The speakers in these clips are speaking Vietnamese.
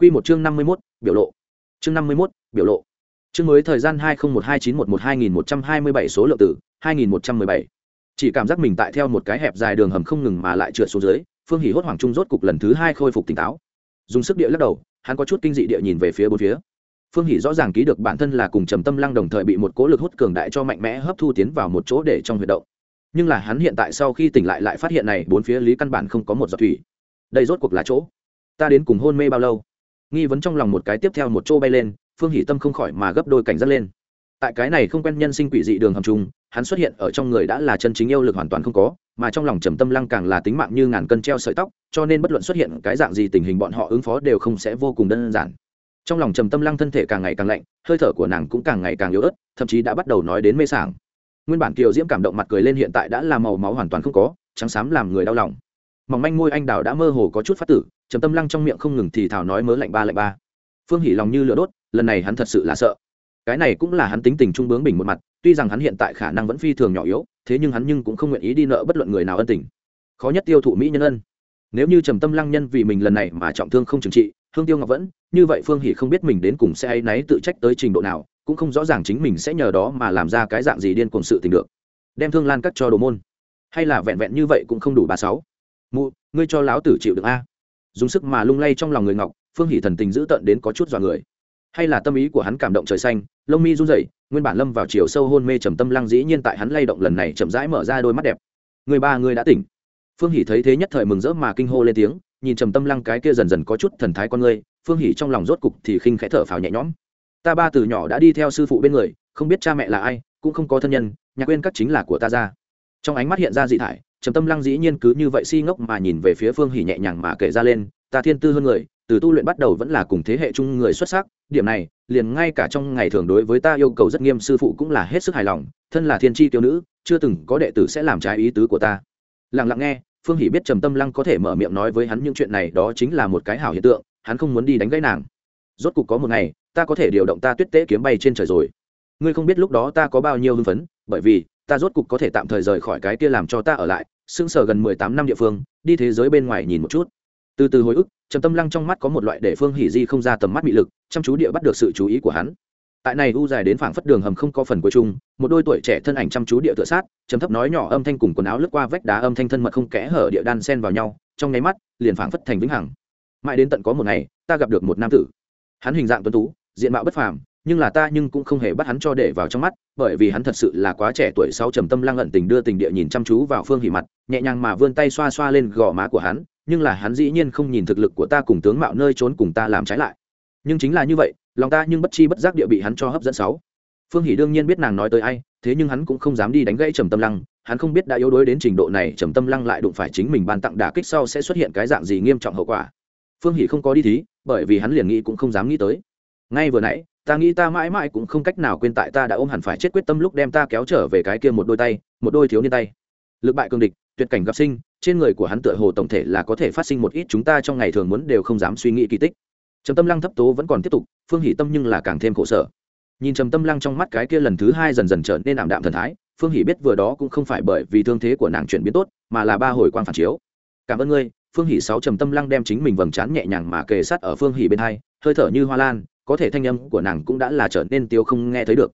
Quy một chương năm mươi 51, biểu lộ. Chương năm mươi 51, biểu lộ. Chương mới thời gian hai một hai chín một một hai nghìn một trăm hai mươi bảy số lượng tử, hai nghìn một trăm mười bảy. Chỉ cảm giác mình tại theo một cái hẹp dài đường hầm không ngừng mà lại trượt xuống dưới, Phương Hỉ hốt hoảng trung rốt cục lần thứ hai khôi phục tỉnh táo. Dùng sức địa lắc đầu, hắn có chút kinh dị địa nhìn về phía bốn phía. Phương Hỉ rõ ràng ký được bản thân là cùng Trầm Tâm Lăng đồng thời bị một cỗ lực hút cường đại cho mạnh mẽ hấp thu tiến vào một chỗ để trong huyệt động. Nhưng là hắn hiện tại sau khi tỉnh lại lại phát hiện này bốn phía lý căn bản không có một giọt thủy. Đây rốt cuộc là chỗ. Ta đến cùng hôn mê bao lâu? Nghi vấn trong lòng một cái tiếp theo một chỗ bay lên, phương hỷ tâm không khỏi mà gấp đôi cảnh giác lên. Tại cái này không quen nhân sinh quỷ dị đường hầm trung hắn xuất hiện ở trong người đã là chân chính yêu lực hoàn toàn không có, mà trong lòng trầm tâm lăng càng là tính mạng như ngàn cân treo sợi tóc, cho nên bất luận xuất hiện cái dạng gì tình hình bọn họ ứng phó đều không sẽ vô cùng đơn giản. Trong lòng trầm tâm lăng thân thể càng ngày càng lạnh, hơi thở của nàng cũng càng ngày càng yếu ớt, thậm chí đã bắt đầu nói đến mê sảng. Nguyên bản kiều diễm cảm động mặt cười lên hiện tại đã là màu máu hoàn toàn không có, trắng xám làm người đau lòng. Mỏng manh môi anh đào đã mơ hồ có chút phát tử trầm tâm lăng trong miệng không ngừng thì thảo nói mớ lạnh ba lạnh ba. Phương hỉ lòng như lửa đốt, lần này hắn thật sự là sợ. Cái này cũng là hắn tính tình trung bướng bình một mặt, tuy rằng hắn hiện tại khả năng vẫn phi thường nhỏ yếu, thế nhưng hắn nhưng cũng không nguyện ý đi nợ bất luận người nào ân tình. Khó nhất tiêu thụ mỹ nhân ân. Nếu như trầm tâm lăng nhân vì mình lần này mà trọng thương không trừng trị, hương tiêu ngọc vẫn, như vậy phương hỷ không biết mình đến cùng sẽ áy náy tự trách tới trình độ nào, cũng không rõ ràng chính mình sẽ nhờ đó mà làm ra cái dạng gì điên cuồng sự tình được. Đem thương lan cắt cho đồ môn. Hay là vẹn vẹn như vậy cũng không đủ ba sáu. Mụ, ngươi cho láo tử chịu được a dùng sức mà lung lay trong lòng người ngọc, phương hỷ thần tình giữ tận đến có chút dọa người. Hay là tâm ý của hắn cảm động trời xanh, lông mi run rẩy, nguyên bản lâm vào chiều sâu hôn mê trầm tâm lăng dĩ nhiên tại hắn lay động lần này chậm rãi mở ra đôi mắt đẹp. Người ba, người đã tỉnh. Phương hỷ thấy thế nhất thời mừng rỡ mà kinh hô lên tiếng, nhìn trầm tâm lăng cái kia dần dần có chút thần thái con người, phương hỷ trong lòng rốt cục thì khinh khẽ thở phào nhẹ nhõm. Ta ba từ nhỏ đã đi theo sư phụ bên người, không biết cha mẹ là ai, cũng không có thân nhân, nhà quên các chính là của ta ra trong ánh mắt hiện ra dị thải, trầm tâm lăng dĩ nhiên cứ như vậy si ngốc mà nhìn về phía phương hỉ nhẹ nhàng mà kể ra lên, ta thiên tư hơn người, từ tu luyện bắt đầu vẫn là cùng thế hệ chung người xuất sắc, điểm này, liền ngay cả trong ngày thường đối với ta yêu cầu rất nghiêm sư phụ cũng là hết sức hài lòng, thân là thiên tri tiêu nữ, chưa từng có đệ tử sẽ làm trái ý tứ của ta. Lặng lặng nghe, phương hỉ biết trầm tâm lăng có thể mở miệng nói với hắn những chuyện này đó chính là một cái hảo hiện tượng, hắn không muốn đi đánh gãy nàng. Rốt cục có một ngày, ta có thể điều động ta tuyết tế kiếm bay trên trời rồi. Ngươi không biết lúc đó ta có bao nhiêu hưng phấn, bởi vì ta rốt cục có thể tạm thời rời khỏi cái kia làm cho ta ở lại, sững sờ gần mười tám năm địa phương, đi thế giới bên ngoài nhìn một chút. Từ từ hồi ức, trầm tâm lăng trong mắt có một loại để phương hỉ di không ra tầm mắt bị lực, chăm chú địa bắt được sự chú ý của hắn. Tại này u dài đến phảng phất đường hầm không có phần cuối chung, một đôi tuổi trẻ thân ảnh chăm chú địa tựa sát, trầm thấp nói nhỏ âm thanh cùng quần áo lướt qua vách đá âm thanh thân mật không kẽ hở địa đan sen vào nhau, trong nháy mắt, liền phảng phất thành vĩnh hằng. Mãi đến tận có một ngày, ta gặp được một nam tử. Hắn hình dạng tuấn tú, diện mạo bất phàm nhưng là ta nhưng cũng không hề bắt hắn cho để vào trong mắt, bởi vì hắn thật sự là quá trẻ tuổi sau trầm tâm lăng ẩn tình đưa tình địa nhìn chăm chú vào phương hỉ mặt, nhẹ nhàng mà vươn tay xoa xoa lên gò má của hắn, nhưng là hắn dĩ nhiên không nhìn thực lực của ta cùng tướng mạo nơi trốn cùng ta làm trái lại. Nhưng chính là như vậy, lòng ta nhưng bất chi bất giác địa bị hắn cho hấp dẫn sáu. Phương hỉ đương nhiên biết nàng nói tới ai, thế nhưng hắn cũng không dám đi đánh gãy trầm tâm lăng, hắn không biết đã yếu đuối đến trình độ này trầm tâm lăng lại đụng phải chính mình ban tặng đả kích sau sẽ xuất hiện cái dạng gì nghiêm trọng hậu quả. Phương hỷ không có đi thí, bởi vì hắn liền nghĩ cũng không dám nghĩ tới. Ngay vừa nãy ta nghĩ ta mãi mãi cũng không cách nào quên tại ta đã ôm hẳn phải chết quyết tâm lúc đem ta kéo trở về cái kia một đôi tay, một đôi thiếu niên tay. Lực bại cương địch, tuyệt cảnh gặp sinh, trên người của hắn tựa hồ tổng thể là có thể phát sinh một ít chúng ta trong ngày thường muốn đều không dám suy nghĩ kỳ tích. Trầm tâm lăng thấp tố vẫn còn tiếp tục, phương hỷ tâm nhưng là càng thêm khổ sở. Nhìn trầm tâm lăng trong mắt cái kia lần thứ hai dần dần trở nên ảm đạm thần thái, phương hỷ biết vừa đó cũng không phải bởi vì thương thế của nàng chuyển biến tốt, mà là ba hồi quan phản chiếu. Cảm ơn ngươi. Phương hỷ sáu trầm tâm lăng đem chính mình vầng trán nhẹ nhàng mà kề sát ở phương hỷ bên hai, hơi thở như hoa lan có thể thanh âm của nàng cũng đã là trở nên tiêu không nghe thấy được.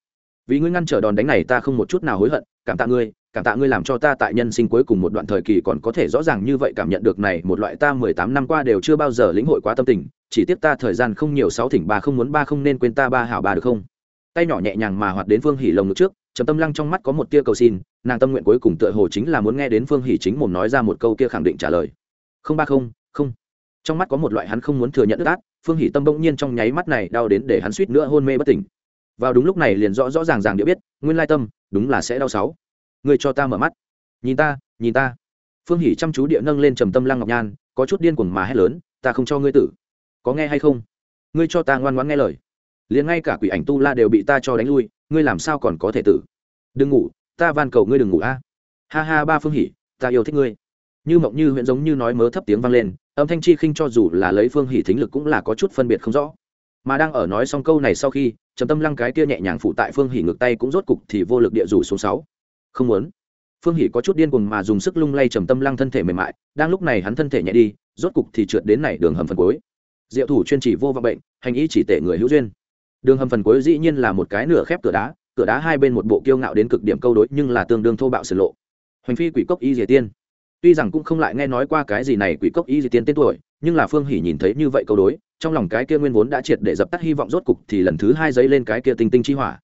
Vì ngươi ngăn trở đòn đánh này ta không một chút nào hối hận, cảm tạ ngươi, cảm tạ ngươi làm cho ta tại nhân sinh cuối cùng một đoạn thời kỳ còn có thể rõ ràng như vậy cảm nhận được này, một loại ta mười tám năm qua đều chưa bao giờ lĩnh hội quá tâm tình, chỉ tiếp ta thời gian không nhiều, sáu thỉnh ba không muốn ba không nên quên ta ba hảo ba được không? Tay nhỏ nhẹ nhàng mà hoạt đến phương hỉ lồng ngực trước, trầm tâm lăng trong mắt có một tia cầu xin, nàng tâm nguyện cuối cùng tựa hồ chính là muốn nghe đến phương hỉ chính mồm nói ra một câu kia khẳng định trả lời. Không ba không không. Trong mắt có một loại hắn không muốn thừa nhận ức át phương hỷ tâm bỗng nhiên trong nháy mắt này đau đến để hắn suýt nữa hôn mê bất tỉnh. Vào đúng lúc này liền rõ rõ ràng ràng địa biết, nguyên lai tâm, đúng là sẽ đau sáu. Người cho ta mở mắt. Nhìn ta nhìn ta. Phương hỷ chăm chú địa nâng lên trầm tâm lăng ngọc nhan, có chút điên cuồng mà hét lớn, ta không cho ngươi tử. Có nghe hay không? Ngươi cho ta ngoan ngoãn nghe lời. Liền ngay cả quỷ ảnh tu la đều bị ta cho đánh lui, ngươi làm sao còn có thể tử? Đừng ngủ, ta van cầu ngươi đừng ngủ a. Ha ha ba phương hỷ, ta yêu thích ngươi. Như mộng như huyện giống như nói mớ thấp tiếng vang lên âm thanh chi khinh cho dù là lấy phương hỷ thính lực cũng là có chút phân biệt không rõ. Mà đang ở nói xong câu này sau khi, trầm tâm lăng cái kia nhẹ nhàng phụ tại phương hỷ ngược tay cũng rốt cục thì vô lực địa rủ xuống sáu. Không muốn. Phương hỷ có chút điên cuồng mà dùng sức lung lay trầm tâm lăng thân thể mềm mại, đang lúc này hắn thân thể nhẹ đi, rốt cục thì trượt đến này đường hầm phần cuối. Diệu thủ chuyên chỉ vô vọng bệnh, hành ý chỉ tệ người hữu duyên. Đường hầm phần cuối dĩ nhiên là một cái nửa khép cửa đá cửa đá hai bên một bộ kiêu ngạo đến cực điểm câu đối nhưng là tương đương thô bạo sườn lộ. Hoành phi quỷ cốc y diệt tiên tuy rằng cũng không lại nghe nói qua cái gì này quỷ cốc y di tiên tên tuổi nhưng là phương hỉ nhìn thấy như vậy câu đối trong lòng cái kia nguyên vốn đã triệt để dập tắt hy vọng rốt cục thì lần thứ hai giấy lên cái kia tinh tinh chi hỏa.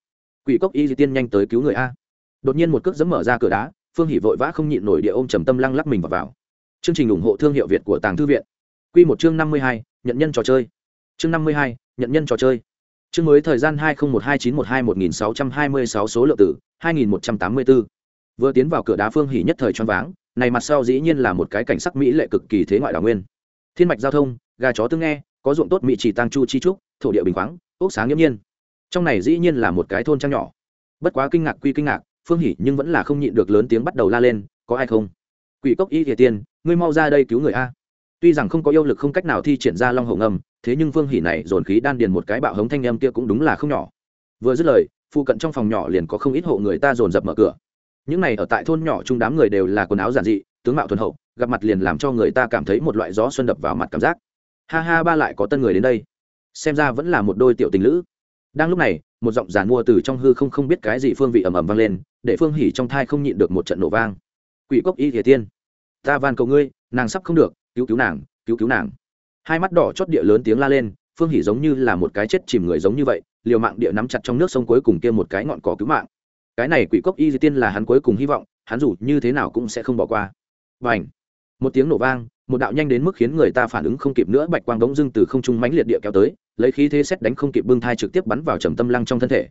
Quỷ cốc y di tiên nhanh tới cứu người a. Đột nhiên một cước dẫm mở ra cửa đá phương hỉ vội vã không nhịn nổi địa ôm trầm tâm lăng lắc mình vào, vào. chương trình ủng hộ thương hiệu việt của tàng thư viện. Q một chương năm mươi hai nhận nhân trò chơi. Chương năm mươi hai nhận nhân trò chơi. Chương mới thời gian hai nghìn một hai chín một hai một nghìn sáu trăm hai mươi sáu số lượng tử hai nghìn một trăm tám mươi bốn vừa tiến vào cửa đá phương hỉ nhất thời choáng váng này mặt sau dĩ nhiên là một cái cảnh sắc mỹ lệ cực kỳ thế ngoại đảo nguyên. Thiên mạch giao thông, gà chó tương nghe, có ruộng tốt mỹ chỉ tăng chu chi trúc, thổ địa bình khoáng, ốc sáng nghiễm nhiên. Trong này dĩ nhiên là một cái thôn trang nhỏ. Bất quá kinh ngạc quy kinh ngạc, phương hỉ nhưng vẫn là không nhịn được lớn tiếng bắt đầu la lên, có ai không? Quỷ cốc y thiệt tiên, ngươi mau ra đây cứu người a. Tuy rằng không có yêu lực không cách nào thi triển ra long hậu ngầm, thế nhưng phương hỉ này dồn khí đan điền một cái bạo hống thanh âm kia cũng đúng là không nhỏ. Vừa dứt lời, phụ cận trong phòng nhỏ liền có không ít hộ người ta dồn dập mở cửa những này ở tại thôn nhỏ chung đám người đều là quần áo giản dị, tướng mạo thuần hậu, gặp mặt liền làm cho người ta cảm thấy một loại gió xuân đập vào mặt cảm giác. Ha ha, ba lại có tân người đến đây. Xem ra vẫn là một đôi tiểu tình lữ. Đang lúc này, một giọng giàn mua từ trong hư không không biết cái gì phương vị ầm ầm vang lên, để phương hỉ trong thai không nhịn được một trận nổ vang. Quỷ cốc y thể tiên, ta van cầu ngươi, nàng sắp không được, cứu cứu nàng, cứu cứu nàng. Hai mắt đỏ chót địa lớn tiếng la lên, phương hỉ giống như là một cái chết chìm người giống như vậy, liều mạng địa nắm chặt trong nước sông cuối cùng kia một cái ngọn cỏ cứu mạng cái này quỷ cốc y di tiên là hắn cuối cùng hy vọng, hắn dù như thế nào cũng sẽ không bỏ qua. Và ảnh một tiếng nổ vang, một đạo nhanh đến mức khiến người ta phản ứng không kịp nữa, bạch quang bỗng dưng từ không trung mãnh liệt địa kéo tới, lấy khí thế xét đánh không kịp bưng thai trực tiếp bắn vào trầm tâm lăng trong thân thể.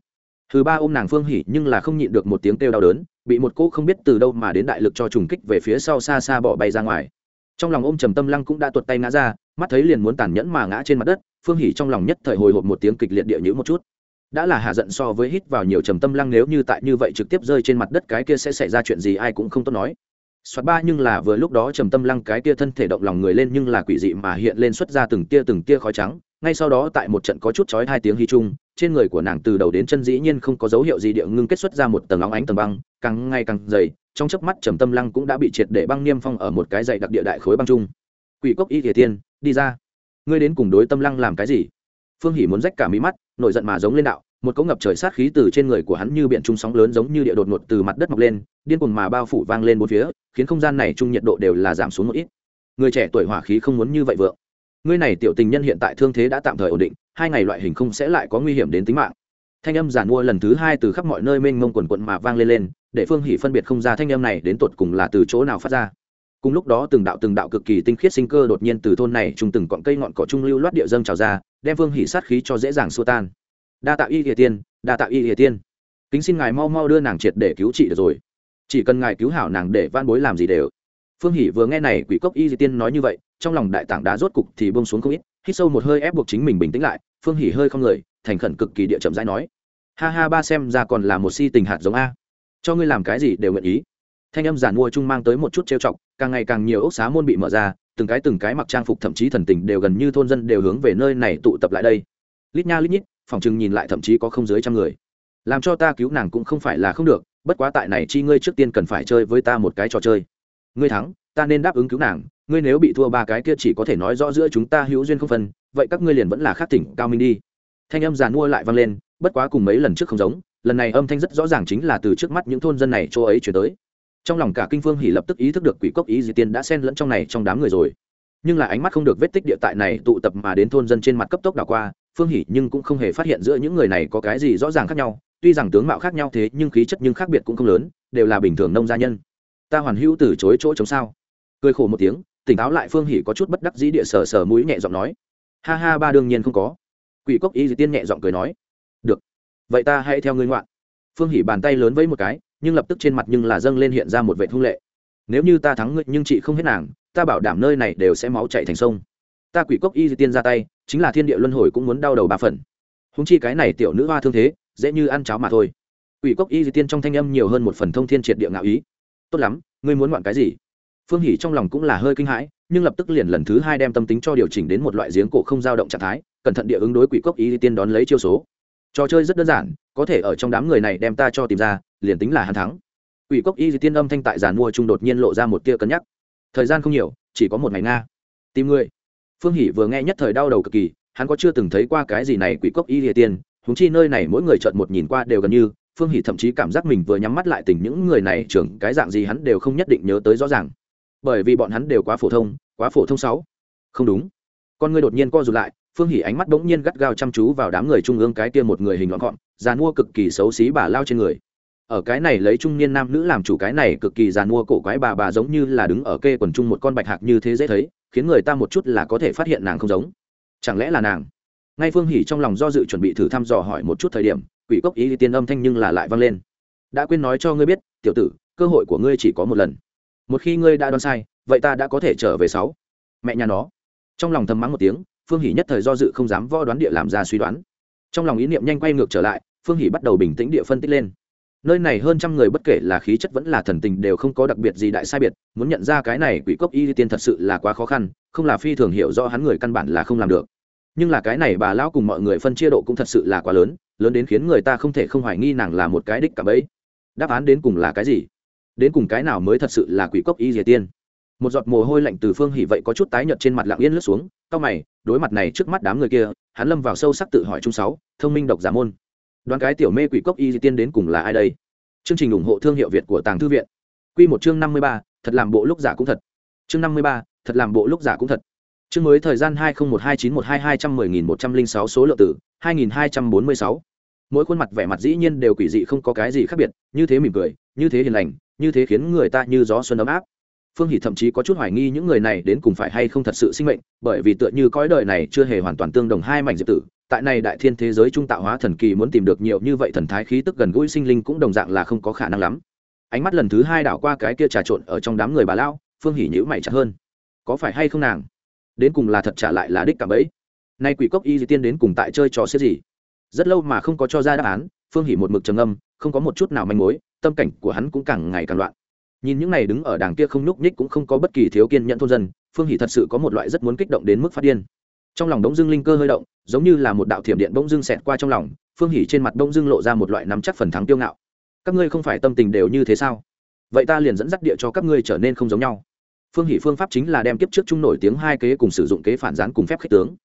Thứ ba ôm nàng phương hỉ nhưng là không nhịn được một tiếng kêu đau đớn, bị một cỗ không biết từ đâu mà đến đại lực cho trùng kích về phía sau xa xa bỏ bay ra ngoài. Trong lòng ôm trầm tâm lăng cũng đã tuột tay ngã ra, mắt thấy liền muốn tàn nhẫn mà ngã trên mặt đất, phương hỉ trong lòng nhất thời hồi hộp một tiếng kịch liệt địa nhữ một chút đã là hạ giận so với hít vào nhiều trầm tâm lăng nếu như tại như vậy trực tiếp rơi trên mặt đất cái kia sẽ xảy ra chuyện gì ai cũng không tốt nói. Soạt ba nhưng là vừa lúc đó trầm tâm lăng cái kia thân thể động lòng người lên nhưng là quỷ dị mà hiện lên xuất ra từng tia từng tia khói trắng, ngay sau đó tại một trận có chút chói hai tiếng hy chung, trên người của nàng từ đầu đến chân dĩ nhiên không có dấu hiệu gì địa ngưng kết xuất ra một tầng óng ánh tầng băng, càng ngày càng dày, trong chớp mắt trầm tâm lăng cũng đã bị triệt để băng niêm phong ở một cái dày đặc địa đại khối băng chung. Quỷ cốc y thể tiên, đi ra. Ngươi đến cùng đối tâm lăng làm cái gì? Phương hỉ muốn rách cả mí mắt, nổi giận mà giống lên đạo, một cỗ ngập trời sát khí từ trên người của hắn như biển trung sóng lớn giống như địa đột ngột từ mặt đất mọc lên, điên cuồng mà bao phủ vang lên bốn phía, khiến không gian này trung nhiệt độ đều là giảm xuống một ít. Người trẻ tuổi hỏa khí không muốn như vậy vượng. Ngươi này tiểu tình nhân hiện tại thương thế đã tạm thời ổn định, hai ngày loại hình không sẽ lại có nguy hiểm đến tính mạng. Thanh âm giản mua lần thứ hai từ khắp mọi nơi mênh mông quần quận mà vang lên lên, để phương hỉ phân biệt không ra thanh âm này đến tột cùng là từ chỗ nào phát ra cùng lúc đó từng đạo từng đạo cực kỳ tinh khiết sinh cơ đột nhiên từ thôn này trùng từng cọn cây ngọn cỏ trung lưu loát địa dâng trào ra, đem vương hỉ sát khí cho dễ dàng xua tan. Đa tạo y địa tiên, đa tạo y địa tiên. Kính xin ngài mau mau đưa nàng triệt để cứu trị được rồi. Chỉ cần ngài cứu hảo nàng để van bối làm gì đều. Phương hỉ vừa nghe này quỷ cốc y di tiên nói như vậy, trong lòng đại tảng đá rốt cục thì bông xuống không ít, hít sâu một hơi ép buộc chính mình bình tĩnh lại, phương hỉ hơi không lời thành khẩn cực kỳ địa chậm rãi nói. Ha ha ba xem ra còn là một si tình hạt giống a. Cho ngươi làm cái gì đều nguyện ý. Thanh âm giản mua chung mang tới một chút trêu chọc càng ngày càng nhiều ốc xá môn bị mở ra, từng cái từng cái mặc trang phục thậm chí thần tình đều gần như thôn dân đều hướng về nơi này tụ tập lại đây. Lít nha lít nhít, phòng chừng nhìn lại thậm chí có không dưới trăm người. Làm cho ta cứu nàng cũng không phải là không được, bất quá tại này chi ngươi trước tiên cần phải chơi với ta một cái trò chơi. Ngươi thắng, ta nên đáp ứng cứu nàng, ngươi nếu bị thua ba cái kia chỉ có thể nói rõ giữa chúng ta hữu duyên không phân, vậy các ngươi liền vẫn là khát tỉnh cao minh đi. Thanh âm giàn mua lại vang lên, bất quá cùng mấy lần trước không giống, lần này âm thanh rất rõ ràng chính là từ trước mắt những thôn dân này chỗ ấy chuyển tới trong lòng cả kinh phương hỉ lập tức ý thức được quỷ cốc ý di tiên đã xen lẫn trong này trong đám người rồi. Nhưng là ánh mắt không được vết tích địa tại này tụ tập mà đến thôn dân trên mặt cấp tốc đảo qua, phương hỉ nhưng cũng không hề phát hiện giữa những người này có cái gì rõ ràng khác nhau. Tuy rằng tướng mạo khác nhau thế, nhưng khí chất nhưng khác biệt cũng không lớn, đều là bình thường nông gia nhân. Ta hoàn hữu từ chối chỗ chống sao? Cười khổ một tiếng, tỉnh táo lại phương hỉ có chút bất đắc dĩ địa sở sở mũi nhẹ giọng nói. Ha ha, ba đương nhiên không có. Quỷ cốc ý di tiên nhẹ giọng cười nói. Được. Vậy ta hãy theo ngươi ngoạn. Phương hỉ bàn tay lớn với một cái nhưng lập tức trên mặt nhưng là dâng lên hiện ra một vệ hung lệ. Nếu như ta thắng ngươi, nhưng chị không hết nàng, ta bảo đảm nơi này đều sẽ máu chạy thành sông. Ta quỷ cốc y di tiên ra tay, chính là thiên địa luân hồi cũng muốn đau đầu ba phần. Húng chi cái này tiểu nữ hoa thương thế, dễ như ăn cháo mà thôi. Quỷ cốc y di tiên trong thanh âm nhiều hơn một phần thông thiên triệt địa ngạo ý. Tốt lắm, ngươi muốn ngoạn cái gì? Phương hỉ trong lòng cũng là hơi kinh hãi, nhưng lập tức liền lần thứ hai đem tâm tính cho điều chỉnh đến một loại giếng cổ không dao động trạng thái, cẩn thận địa ứng đối quỷ cốc y di tiên đón lấy chiêu số. Trò chơi rất đơn giản, có thể ở trong đám người này đem ta cho tìm ra liền tính là hắn thắng. Quỷ cốc y di tiên âm thanh tại giàn mua trung đột nhiên lộ ra một tia cân nhắc. Thời gian không nhiều, chỉ có một ngày nga. Tìm người. Phương hỷ vừa nghe nhất thời đau đầu cực kỳ, hắn có chưa từng thấy qua cái gì này quỷ cốc y di tiên. Húng chi nơi này mỗi người trợn một nhìn qua đều gần như, phương hỷ thậm chí cảm giác mình vừa nhắm mắt lại tình những người này trưởng cái dạng gì hắn đều không nhất định nhớ tới rõ ràng. Bởi vì bọn hắn đều quá phổ thông, quá phổ thông sáu. Không đúng. Con người đột nhiên co rụt lại, phương Hỷ ánh mắt bỗng nhiên gắt gao chăm chú vào đám người trung ương cái kia một người hình loạn gọn già mua cực kỳ xấu xí bà lao trên người ở cái này lấy trung niên nam nữ làm chủ cái này cực kỳ giàn mua cổ quái bà bà giống như là đứng ở kê quần chung một con bạch hạc như thế dễ thấy, khiến người ta một chút là có thể phát hiện nàng không giống. Chẳng lẽ là nàng? Ngay phương hỉ trong lòng do dự chuẩn bị thử thăm dò hỏi một chút thời điểm, quỷ cốc ý tiên âm thanh nhưng là lại vang lên. Đã quên nói cho ngươi biết, tiểu tử, cơ hội của ngươi chỉ có một lần. Một khi ngươi đã đoán sai, vậy ta đã có thể trở về sáu. Mẹ nhà nó. Trong lòng thầm mắng một tiếng, phương hỷ nhất thời do dự không dám vo đoán địa làm ra suy đoán. Trong lòng ý niệm nhanh quay ngược trở lại, phương hỷ bắt đầu bình tĩnh địa phân tích lên nơi này hơn trăm người bất kể là khí chất vẫn là thần tình đều không có đặc biệt gì đại sai biệt, muốn nhận ra cái này quỷ cốc y tiên thật sự là quá khó khăn, không là phi thường hiểu rõ hắn người căn bản là không làm được. Nhưng là cái này bà lão cùng mọi người phân chia độ cũng thật sự là quá lớn lớn đến khiến người ta không thể không hoài nghi nàng là một cái đích cả bấy đáp án đến cùng là cái gì? Đến cùng cái nào mới thật sự là quỷ cốc y dìa tiên? Một giọt mồ hôi lạnh từ phương hỉ vậy có chút tái nhợt trên mặt lặng yên lướt xuống, cau mày, đối mặt này trước mắt đám người kia, hắn lâm vào sâu sắc tự hỏi chung sáu, thông minh độc giả môn đoán cái tiểu mê quỷ cốc y tiên đến cùng là ai đây? Chương trình ủng hộ thương hiệu việt của tàng thư viện. Quy một chương năm mươi ba, thật làm bộ lúc giả cũng thật. Chương năm mươi ba, thật làm bộ lúc giả cũng thật. Chương mới thời gian hai nghìn một hai chín một hai hai trăm mười nghìn một trăm linh sáu số lượng tử hai nghìn hai trăm bốn mươi sáu. Mỗi khuôn mặt vẻ mặt dĩ nhiên đều quỷ dị không có cái gì khác biệt như thế mỉm cười như thế hiền lành như thế khiến người ta như gió xuân ấm áp. Phương hỷ thậm chí có chút hoài nghi những người này đến cùng phải hay không thật sự sinh mệnh bởi vì tựa như cõi đời này chưa hề hoàn toàn tương đồng hai mảnh diệp tử tại này đại thiên thế giới trung tạo hóa thần kỳ muốn tìm được nhiều như vậy thần thái khí tức gần gũi sinh linh cũng đồng dạng là không có khả năng lắm. Ánh mắt lần thứ hai đảo qua cái kia trà trộn ở trong đám người bà lao phương hỷ nhữ mày chặt hơn. Có phải hay không nàng? Đến cùng là thật trả lại là đích cảm ấy nay quỷ cốc y di tiên đến cùng tại chơi trò xếp gì? Rất lâu mà không có cho ra đáp án, phương hỷ một mực trầm âm không có một chút nào manh mối, tâm cảnh của hắn cũng càng ngày càng loạn. Nhìn những này đứng ở đàng kia không nhúc nhích cũng không có bất kỳ thiếu kiên nhẫn thôn dân, phương hỷ thật sự có một loại rất muốn kích động đến mức phát điên trong lòng đống dưng linh cơ hơi động, giống như là một đạo thiểm điện bỗng dưng xẹt qua trong lòng, phương hỷ trên mặt bỗng dưng lộ ra một loại nắm chắc phần thắng tiêu ngạo. Các ngươi không phải tâm tình đều như thế sao? Vậy ta liền dẫn dắt địa cho các ngươi trở nên không giống nhau. Phương hỷ phương pháp chính là đem kiếp trước chung nổi tiếng hai kế cùng sử dụng kế phản gián cùng phép khích tướng.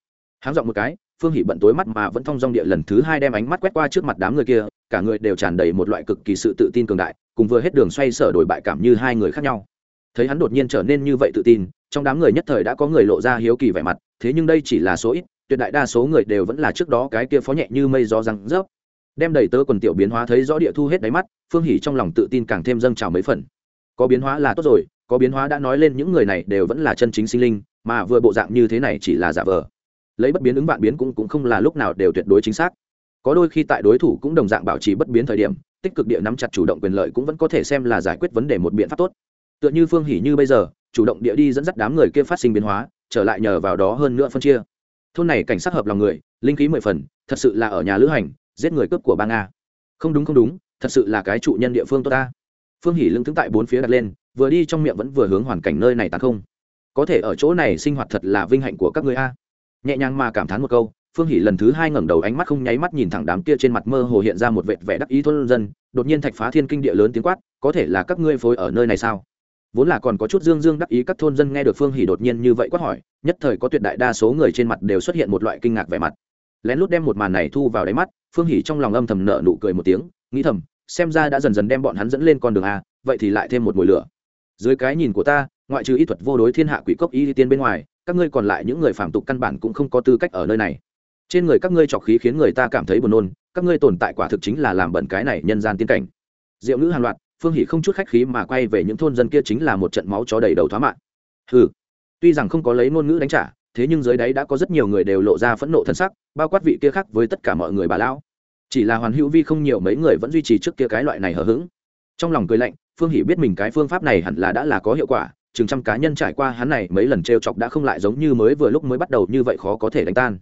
Háng dọn một cái, phương hỷ bận tối mắt mà vẫn thong dong địa lần thứ hai đem ánh mắt quét qua trước mặt đám người kia, cả người đều tràn đầy một loại cực kỳ sự tự tin cường đại, cùng vừa hết đường xoay sở đổi bại cảm như hai người khác nhau. Thấy hắn đột nhiên trở nên như vậy tự tin trong đám người nhất thời đã có người lộ ra hiếu kỳ vẻ mặt, thế nhưng đây chỉ là số ít, tuyệt đại đa số người đều vẫn là trước đó cái kia phó nhẹ như mây gió răng rớp. Đem đầy tớ quần tiểu biến hóa thấy rõ địa thu hết đáy mắt, phương hỉ trong lòng tự tin càng thêm dâng trào mấy phần. Có biến hóa là tốt rồi, có biến hóa đã nói lên những người này đều vẫn là chân chính sinh linh, mà vừa bộ dạng như thế này chỉ là giả vờ. Lấy bất biến ứng vạn biến cũng cũng không là lúc nào đều tuyệt đối chính xác. Có đôi khi tại đối thủ cũng đồng dạng bảo trì bất biến thời điểm, tích cực địa nắm chặt chủ động quyền lợi cũng vẫn có thể xem là giải quyết vấn đề một biện pháp tốt. Tựa như phương hỉ như bây giờ chủ động địa đi dẫn dắt đám người kia phát sinh biến hóa, trở lại nhờ vào đó hơn nữa phân chia. Thôn này cảnh sát hợp lòng người, linh khí mười phần, thật sự là ở nhà lữ hành, giết người cướp của bang a. Không đúng không đúng, thật sự là cái trụ nhân địa phương tốt ta. Phương hỉ lưng tướng tại bốn phía đặt lên, vừa đi trong miệng vẫn vừa hướng hoàn cảnh nơi này tàn không. Có thể ở chỗ này sinh hoạt thật là vinh hạnh của các người a. Nhẹ nhàng mà cảm thán một câu, phương hỷ lần thứ hai ngẩng đầu ánh mắt không nháy mắt nhìn thẳng đám kia trên mặt mơ hồ hiện ra một vệt vẻ đắc ý thôn dân, đột nhiên thạch phá thiên kinh địa lớn tiếng quát, có thể là các ngươi phối ở nơi này sao? Vốn là còn có chút dương dương đắc ý các thôn dân nghe được phương hỉ đột nhiên như vậy quát hỏi, nhất thời có tuyệt đại đa số người trên mặt đều xuất hiện một loại kinh ngạc vẻ mặt. Lén lút đem một màn này thu vào đáy mắt, phương hỉ trong lòng âm thầm nợ nụ cười một tiếng, nghĩ thầm, xem ra đã dần dần đem bọn hắn dẫn lên con đường a, vậy thì lại thêm một mùi lửa. Dưới cái nhìn của ta, ngoại trừ y thuật vô đối thiên hạ quỷ cốc y tiên bên ngoài, các ngươi còn lại những người phạm tục căn bản cũng không có tư cách ở nơi này. Trên người các ngươi trọc khí khiến người ta cảm thấy buồn nôn, các ngươi tồn tại quả thực chính là làm bẩn cái này nhân gian tiên cảnh. Diệu ngữ hàn loạt phương hỷ không chút khách khí mà quay về những thôn dân kia chính là một trận máu chó đầy đầu thoá mạng. Ừ tuy rằng không có lấy ngôn ngữ đánh trả, thế nhưng dưới đấy đã có rất nhiều người đều lộ ra phẫn nộ thân sắc, bao quát vị kia khác với tất cả mọi người bà lão. Chỉ là hoàn hữu vi không nhiều mấy người vẫn duy trì trước kia cái loại này hờ hững. Trong lòng cười lạnh, phương hỷ biết mình cái phương pháp này hẳn là đã là có hiệu quả, chừng trăm cá nhân trải qua hắn này mấy lần t chọc đã không lại giống như mới vừa lúc mới bắt đầu như vậy khó có thể đánh tan.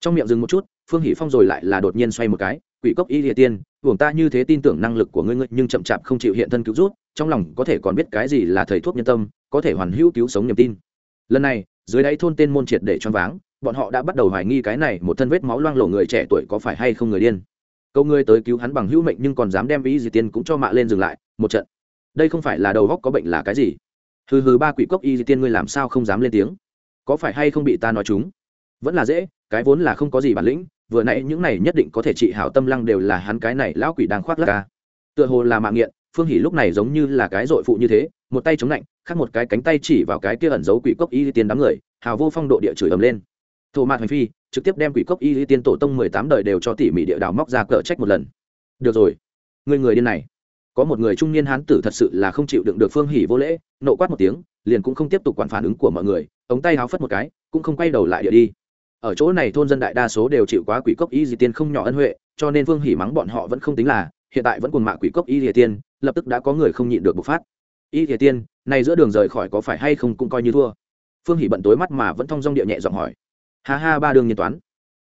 Trong miệng dừng một chút, phương hỷ phong rồi lại là đột nhiên xoay một cái, quỷ cốc y địa tiên buồng ta như thế tin tưởng năng lực của ngươi ngươi nhưng chậm chạp không chịu hiện thân cứu rút trong lòng có thể còn biết cái gì là thầy thuốc nhân tâm, có thể hoàn hữu cứu sống niềm tin. Lần này, dưới đáy thôn tên môn triệt để choáng váng, bọn họ đã bắt đầu hoài nghi cái này một thân vết máu loang lổ người trẻ tuổi có phải hay không người điên. Câu ngươi tới cứu hắn bằng hữu mệnh nhưng còn dám đem ý gì tiên cũng cho mạ lên dừng lại, một trận. Đây không phải là đầu góc có bệnh là cái gì? Hừ hừ ba quỷ cốc y tiên ngươi làm sao không dám lên tiếng? Có phải hay không bị ta nói chúng? Vẫn là dễ, cái vốn là không có gì bản lĩnh vừa nãy những này nhất định có thể trị hảo tâm lăng đều là hắn cái này lão quỷ đang khoác lắc ca. Tựa hồ là mạng nghiện, phương hỉ lúc này giống như là cái dội phụ như thế, một tay chống lạnh, khác một cái cánh tay chỉ vào cái kia ẩn giấu quỷ cốc y tiên đám người, hào vô phong độ địa chửi ầm lên. Thổ mạt hành phi, trực tiếp đem quỷ cốc y tiên tổ tông mười tám đời đều cho tỉ mỉ địa đào móc ra cỡ trách một lần. Được rồi, người người điên này. Có một người trung niên hán tử thật sự là không chịu đựng được phương hỉ vô lễ, nộ quát một tiếng, liền cũng không tiếp tục quản phản ứng của mọi người, ống tay háo phất một cái, cũng không quay đầu lại địa đi ở chỗ này thôn dân đại đa số đều chịu quá quỷ cốc y di tiên không nhỏ ân huệ, cho nên vương hỉ mắng bọn họ vẫn không tính là, hiện tại vẫn cuồng mạ quỷ cốc y di tiên, lập tức đã có người không nhịn được bộc phát. Y di tiên, này giữa đường rời khỏi có phải hay không cũng coi như thua. Phương hỉ bận tối mắt mà vẫn thong dong địa nhẹ giọng hỏi. Ha ha, ba đường nhân toán.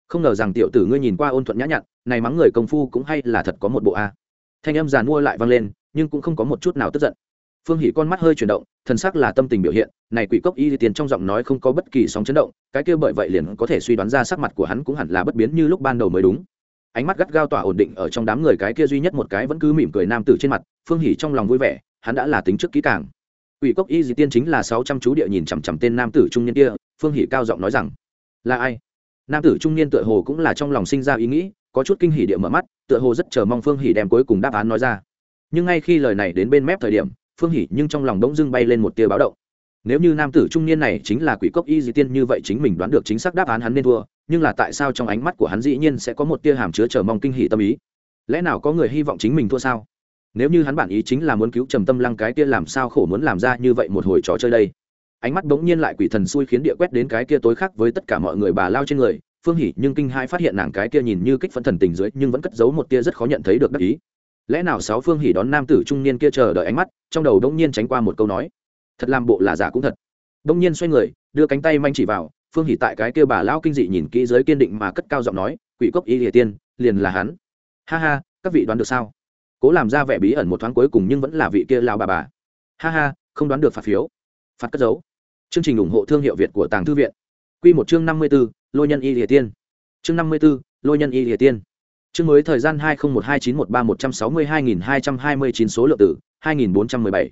Không ngờ rằng tiểu tử ngươi nhìn qua ôn thuận nhã nhặn, này mắng người công phu cũng hay là thật có một bộ a. Thanh âm giàn mua lại vang lên, nhưng cũng không có một chút nào tức giận phương hỉ con mắt hơi chuyển động, thần sắc là tâm tình biểu hiện, này quỷ cốc y tiền trong giọng nói không có bất kỳ sóng chấn động, cái kia bởi vậy liền có thể suy đoán ra sắc mặt của hắn cũng hẳn là bất biến như lúc ban đầu mới đúng. Ánh mắt gắt gao tỏa ổn định ở trong đám người cái kia duy nhất một cái vẫn cứ mỉm cười nam tử trên mặt, phương hỉ trong lòng vui vẻ, hắn đã là tính trước kỹ càng. Quỷ cốc y di tiên chính là sáu trăm chú địa nhìn chằm chằm tên nam tử trung niên kia, phương hỉ cao giọng nói rằng, là ai? Nam tử trung niên tựa hồ cũng là trong lòng sinh ra ý nghĩ, có chút kinh hỉ địa mở mắt, tựa hồ rất chờ mong phương hỉ đem cuối cùng đáp án nói ra. Nhưng ngay khi lời này đến bên mép thời điểm phương hỉ nhưng trong lòng đống dưng bay lên một tia báo động. Nếu như nam tử trung niên này chính là quỷ cốc y di tiên như vậy chính mình đoán được chính xác đáp án hắn nên thua, nhưng là tại sao trong ánh mắt của hắn dĩ nhiên sẽ có một tia hàm chứa chờ mong kinh hỉ tâm ý? Lẽ nào có người hy vọng chính mình thua sao? Nếu như hắn bản ý chính là muốn cứu trầm tâm lăng cái kia làm sao khổ muốn làm ra như vậy một hồi trò chơi đây? Ánh mắt bỗng nhiên lại quỷ thần xui khiến địa quét đến cái kia tối khác với tất cả mọi người bà lao trên người, phương hỉ nhưng kinh hai phát hiện nàng cái kia nhìn như kích phấn thần tình dưới nhưng vẫn cất giấu một tia rất khó nhận thấy được đắc ý lẽ nào sáu phương hỉ đón nam tử trung niên kia chờ đợi ánh mắt, trong đầu đông nhiên tránh qua một câu nói, thật làm bộ là giả cũng thật. Đông nhiên xoay người, đưa cánh tay manh chỉ vào, phương hỉ tại cái kia bà lao kinh dị nhìn kỹ giới kiên định mà cất cao giọng nói, quỷ cốc y địa tiên, liền là hắn. Ha ha, các vị đoán được sao? Cố làm ra vẻ bí ẩn một thoáng cuối cùng nhưng vẫn là vị kia lao bà bà. Ha ha, không đoán được phạt phiếu. Phạt cất dấu chương trình ủng hộ thương hiệu việt của tàng thư viện. Q một chương năm mươi b ố lôi nhân y địa tiên. Chương năm mươi b ố lôi nhân y địa tiên chương mới thời gian hai nghìn một hai chín một ba một trăm sáu mươi hai nghìn hai trăm hai mươi chín số lượng tử hai nghìn bốn trăm mười bảy.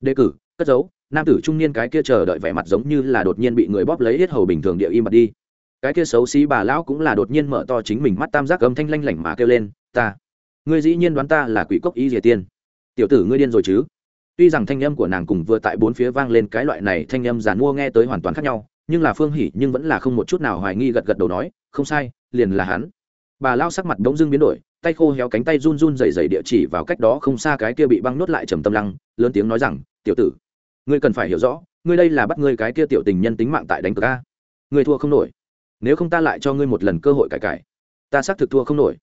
Đề cử, cất dấu, nam tử trung niên cái kia chờ đợi vẻ mặt giống như là đột nhiên bị người bóp lấy hết hầu bình thường địa im mặt đi. Cái kia xấu xí bà lão cũng là đột nhiên mở to chính mình mắt tam giác âm thanh lanh lảnh mà kêu lên, ta, ngươi dĩ nhiên đoán ta là quỷ cốc y dìa tiên. Tiểu tử ngươi điên rồi chứ? Tuy rằng thanh âm của nàng cùng vừa tại bốn phía vang lên cái loại này thanh âm giàn mua nghe tới hoàn toàn khác nhau, nhưng là phương hỉ nhưng vẫn là không một chút nào hoài nghi gật gật đầu nói, không sai, liền là hắn bà lao sắc mặt bỗng dưng biến đổi, tay khô héo cánh tay run run dày dày địa chỉ vào cách đó không xa cái kia bị băng nốt lại trầm tâm lăng, lớn tiếng nói rằng, tiểu tử, ngươi cần phải hiểu rõ, ngươi đây là bắt ngươi cái kia tiểu tình nhân tính mạng tại đánh cờ ca ngươi thua không nổi. Nếu không ta lại cho ngươi một lần cơ hội cải cải. Ta xác thực thua không nổi.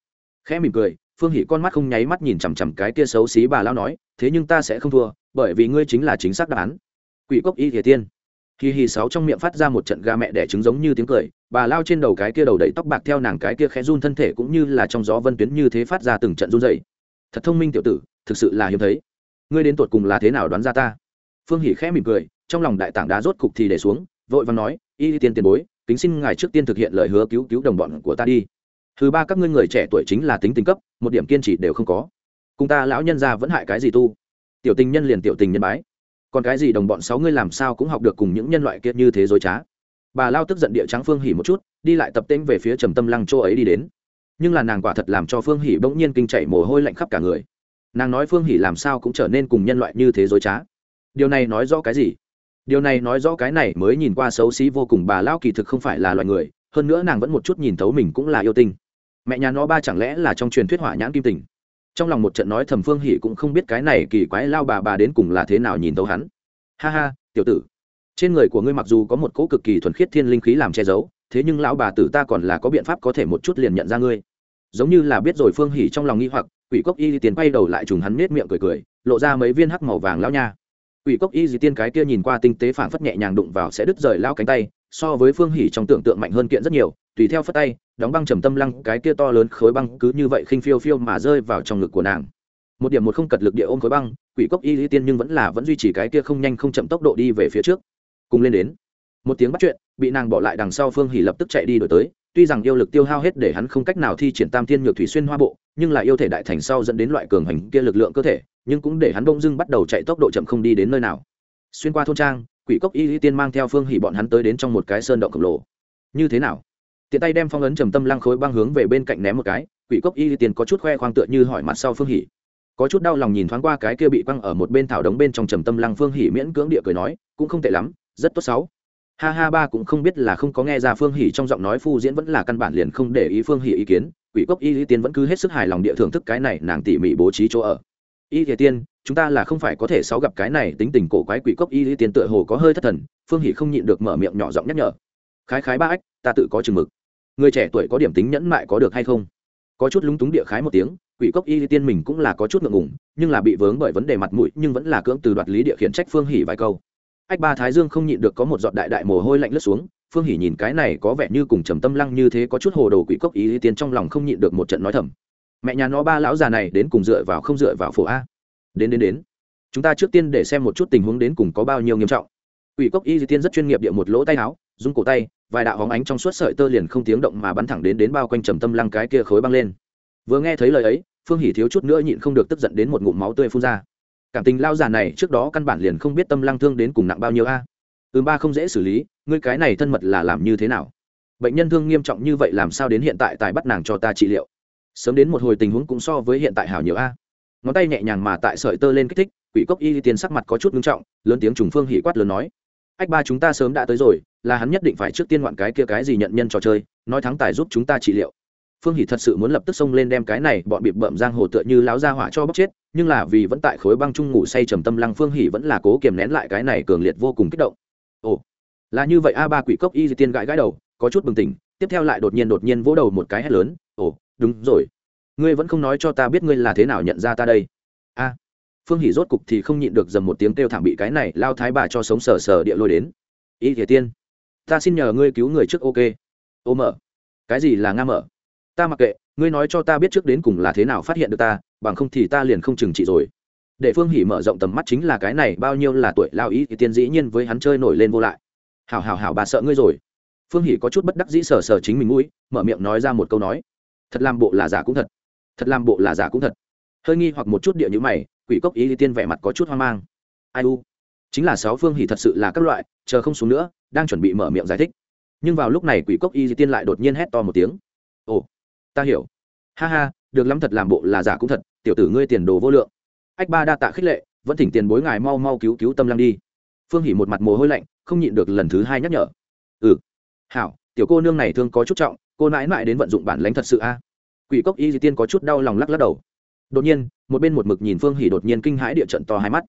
Khẽ mỉm cười, phương hỷ con mắt không nháy mắt nhìn chằm chằm cái kia xấu xí bà lao nói, thế nhưng ta sẽ không thua, bởi vì ngươi chính là chính xác đáp án. Quỷ cốc y thiệt tiên. Hì hì sáu trong miệng phát ra một trận ga mẹ đẻ trứng giống như tiếng cười bà lao trên đầu cái kia đầu đẩy tóc bạc theo nàng cái kia khẽ run thân thể cũng như là trong gió vân tuyến như thế phát ra từng trận run dày thật thông minh tiểu tử, thực sự là hiếm thấy. Ngươi đến tột cùng là thế nào đoán ra ta? Phương hỉ khẽ mỉm cười, trong lòng đại tảng đá rốt cục thì để xuống, vội và nói, y tiên tiền bối, kính xin ngài trước tiên thực hiện lời hứa cứu cứu đồng bọn của ta đi. Thứ ba các ngươi người trẻ tuổi chính là tính tình cấp, một điểm kiên trì đều không có. Cùng ta lão nhân ra vẫn hại cái gì tu? Tiểu tình nhân liền tiểu tình nhân bái. Còn cái gì đồng bọn sáu ngươi làm sao cũng học được cùng những nhân loại kiệt như thế dối trá? Bà lao tức giận địa trắng phương hỉ một chút, đi lại tập tễnh về phía trầm tâm lăng châu ấy đi đến. Nhưng là nàng quả thật làm cho phương hỉ bỗng nhiên kinh chảy mồ hôi lạnh khắp cả người. Nàng nói phương hỉ làm sao cũng trở nên cùng nhân loại như thế dối trá. Điều này nói rõ cái gì? Điều này nói rõ cái này mới nhìn qua xấu xí vô cùng bà lao kỳ thực không phải là loài người, hơn nữa nàng vẫn một chút nhìn thấu mình cũng là yêu tinh. Mẹ nhà nó ba chẳng lẽ là trong truyền thuyết hỏa nhãn kim tình? Trong lòng một trận nói thầm phương hỉ cũng không biết cái này kỳ quái lao bà bà đến cùng là thế nào nhìn thấu hắn. Ha ha, tiểu tử trên người của ngươi mặc dù có một cỗ cực kỳ thuần khiết thiên linh khí làm che giấu, thế nhưng lão bà tử ta còn là có biện pháp có thể một chút liền nhận ra ngươi. Giống như là biết rồi phương hỉ trong lòng nghi hoặc, quỷ cốc y tiến bay đầu lại trùng hắn nết miệng cười cười, lộ ra mấy viên hắc màu vàng lão nha. Quỷ cốc y tiên cái kia nhìn qua tinh tế phảng phất nhẹ nhàng đụng vào sẽ đứt rời lao cánh tay, so với phương hỉ trong tưởng tượng mạnh hơn kiện rất nhiều, tùy theo phất tay, đóng băng trầm tâm lăng cái kia to lớn khối băng cứ như vậy khinh phiêu phiêu mà rơi vào trong ngực của nàng. Một điểm một không cật lực địa ôm khối băng, quỷ cốc y di tiên nhưng vẫn là vẫn duy trì cái kia không nhanh không chậm tốc độ đi về phía trước cùng lên đến. Một tiếng bắt chuyện, bị nàng bỏ lại đằng sau phương hỉ lập tức chạy đi đổi tới. Tuy rằng yêu lực tiêu hao hết để hắn không cách nào thi triển tam thiên nhược thủy xuyên hoa bộ, nhưng là yêu thể đại thành sau dẫn đến loại cường hành kia lực lượng cơ thể, nhưng cũng để hắn bông dưng bắt đầu chạy tốc độ chậm không đi đến nơi nào. Xuyên qua thôn trang, quỷ cốc y y tiên mang theo phương hỉ bọn hắn tới đến trong một cái sơn động khổng lồ. Như thế nào? Tiện tay đem phong ấn trầm tâm lăng khối băng hướng về bên cạnh ném một cái, quỷ cốc y y tiên có chút khoe khoang tựa như hỏi mặt sau phương hỉ. Có chút đau lòng nhìn thoáng qua cái kia bị quăng ở một bên thảo đống bên trong trầm tâm lăng phương hỉ miễn cưỡng địa cười nói, cũng không tệ lắm rất tốt sáu. Ha ha, ba cũng không biết là không có nghe ra phương Hỷ trong giọng nói phu diễn vẫn là căn bản liền không để ý phương Hỷ ý kiến. Quỷ cốc y lý tiên vẫn cứ hết sức hài lòng địa thưởng thức cái này nàng tỉ mỉ bố trí chỗ ở. Y lý tiên, chúng ta là không phải có thể sáu gặp cái này, tính tình cổ quái quỷ cốc y lý tiên tựa hồ có hơi thất thần, phương hỷ không nhịn được mở miệng nhỏ giọng nhắc nhở. Khái khái ba ách, ta tự có chừng mực. Người trẻ tuổi có điểm tính nhẫn mại có được hay không? Có chút lúng túng địa khái một tiếng, quỷ cốc y lý tiên mình cũng là có chút ngượng ngùng, nhưng là bị vướng bởi vấn đề mặt mũi, nhưng vẫn là cưỡng từ đoạt lý địa khiển trách phương hỷ vài câu ách ba thái dương không nhịn được có một giọt đại đại mồ hôi lạnh lướt xuống, phương hỷ nhìn cái này có vẻ như cùng trầm tâm lăng như thế có chút hồ đồ quỷ cốc ý ý tiên trong lòng không nhịn được một trận nói thầm. Mẹ nhà nó ba lão già này đến cùng dựa vào không dựa vào phổ a. Đến đến đến. Chúng ta trước tiên để xem một chút tình huống đến cùng có bao nhiêu nghiêm trọng. Quỷ cốc y di tiên rất chuyên nghiệp địa một lỗ tay áo, rung cổ tay, vài đạo hóng ánh trong suốt sợi tơ liền không tiếng động mà bắn thẳng đến đến bao quanh trầm tâm lăng cái kia khối băng lên. Vừa nghe thấy lời ấy, phương hỷ thiếu chút nữa nhịn không được tức giận đến một ngụm máu tươi phun ra cảm tình lao già này trước đó căn bản liền không biết tâm lăng thương đến cùng nặng bao nhiêu a. Ừm, ba không dễ xử lý, ngươi cái này thân mật là làm như thế nào? Bệnh nhân thương nghiêm trọng như vậy làm sao đến hiện tại tài bắt nàng cho ta trị liệu? Sớm đến một hồi tình huống cũng so với hiện tại hảo nhiều a. Ngón tay nhẹ nhàng mà tại sợi tơ lên kích thích, quỷ cốc y tiên sắc mặt có chút ngưng trọng, lớn tiếng trùng phương hỉ quát lớn nói. Ách ba chúng ta sớm đã tới rồi, là hắn nhất định phải trước tiên ngoạn cái kia cái gì nhận nhân trò chơi, nói thắng tài giúp chúng ta trị liệu phương hỷ thật sự muốn lập tức xông lên đem cái này bọn bịp bợm giang hồ tựa như láo ra hỏa cho bóc chết, nhưng là vì vẫn tại khối băng trung ngủ say trầm tâm lăng phương hỷ vẫn là cố kiềm nén lại cái này cường liệt vô cùng kích động. Ồ, là như vậy a, ba quỷ cốc y di tiên gãi gãi đầu, có chút bừng tỉnh, tiếp theo lại đột nhiên đột nhiên vỗ đầu một cái hét lớn, ồ, đúng rồi. Ngươi vẫn không nói cho ta biết ngươi là thế nào nhận ra ta đây. A. Phương hỷ rốt cục thì không nhịn được dầm một tiếng kêu thảm bị cái này lao thái bà cho sống sờ sờ địa lôi đến. Y Di tiên, ta xin nhờ ngươi cứu người trước, ok. Ô mở. Cái gì là nga mở? Ta mặc kệ, ngươi nói cho ta biết trước đến cùng là thế nào phát hiện được ta, bằng không thì ta liền không chừng trị rồi. Để phương hỉ mở rộng tầm mắt chính là cái này, bao nhiêu là tuổi lao ý thì tiên dĩ nhiên với hắn chơi nổi lên vô lại. Hảo hảo hảo bà sợ ngươi rồi. Phương hỉ có chút bất đắc dĩ sờ sờ chính mình mũi, mở miệng nói ra một câu nói. Thật làm bộ là giả cũng thật. Thật làm bộ là giả cũng thật. Hơi nghi hoặc một chút địa như mày, quỷ cốc ý thì tiên vẻ mặt có chút hoang mang. Ai u? Chính là sáu phương hỉ thật sự là các loại, chờ không xuống nữa, đang chuẩn bị mở miệng giải thích. Nhưng vào lúc này quỷ cốc y di tiên lại đột nhiên hét to một tiếng. Ồ ta hiểu. Ha ha, được lắm thật làm bộ là giả cũng thật, tiểu tử ngươi tiền đồ vô lượng. Ách ba đa tạ khích lệ, vẫn thỉnh tiền bối ngài mau mau cứu cứu tâm lăng đi. Phương hỉ một mặt mồ hôi lạnh, không nhịn được lần thứ hai nhắc nhở. Ừ. Hảo, tiểu cô nương này thương có chút trọng, cô nãi mãi đến vận dụng bản lãnh thật sự a. À? Quỷ cốc y di tiên có chút đau lòng lắc lắc đầu. Đột nhiên, một bên một mực nhìn phương hỉ đột nhiên kinh hãi địa trận to hai mắt.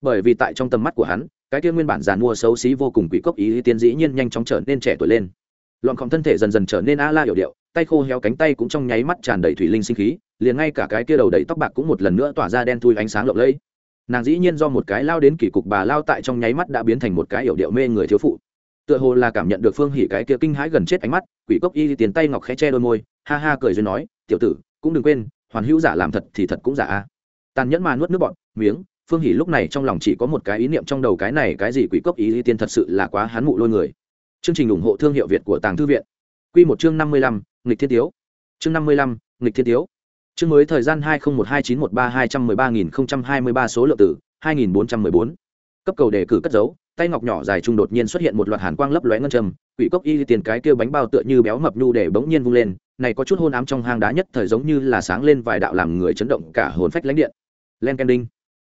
Bởi vì tại trong tầm mắt của hắn, cái kia nguyên bản giàn mua xấu xí vô cùng quỷ cốc y di tiên dĩ nhiên nhanh chóng trở nên trẻ tuổi lên. Loạn khổng thân thể dần dần trở nên a la hiểu điệu tay khô héo cánh tay cũng trong nháy mắt tràn đầy thủy linh sinh khí, liền ngay cả cái kia đầu đầy tóc bạc cũng một lần nữa tỏa ra đen thui ánh sáng lộng lẫy. Nàng dĩ nhiên do một cái lao đến kỳ cục bà lao tại trong nháy mắt đã biến thành một cái yểu điệu mê người thiếu phụ. Tựa hồ là cảm nhận được phương hỉ cái kia kinh hãi gần chết ánh mắt, quỷ cốc y tiền tay ngọc khẽ che đôi môi, ha ha cười duyên nói, tiểu tử, cũng đừng quên, hoàn hữu giả làm thật thì thật cũng giả a. Tàn nhẫn mà nuốt nước bọn miếng, phương hỉ lúc này trong lòng chỉ có một cái ý niệm trong đầu cái này cái gì quỷ cốc y tiên thật sự là quá hán mụ lôi người. Chương trình ủng hộ thương hiệu việt của tàng thư viện. Quy một chương năm mươi lăm nghịch thiên tiếu. Chương năm mươi lăm, nghịch thiên tiếu. Chương mới thời gian hai nghìn một hai chín một ba hai trăm mười ba nghìn không trăm hai mươi ba số lượng tử hai nghìn bốn trăm mười bốn. Cấp cầu đề cử cất dấu tay ngọc nhỏ dài trung đột nhiên xuất hiện một loạt hàn quang lấp lóe ngân trầm quỷ cốc y tiền cái kêu bánh bao tựa như béo mập nhu để bỗng nhiên vung lên, này có chút hôn ám trong hang đá nhất thời giống như là sáng lên vài đạo làm người chấn động cả hồn phách lãnh điện. Len ken đinh.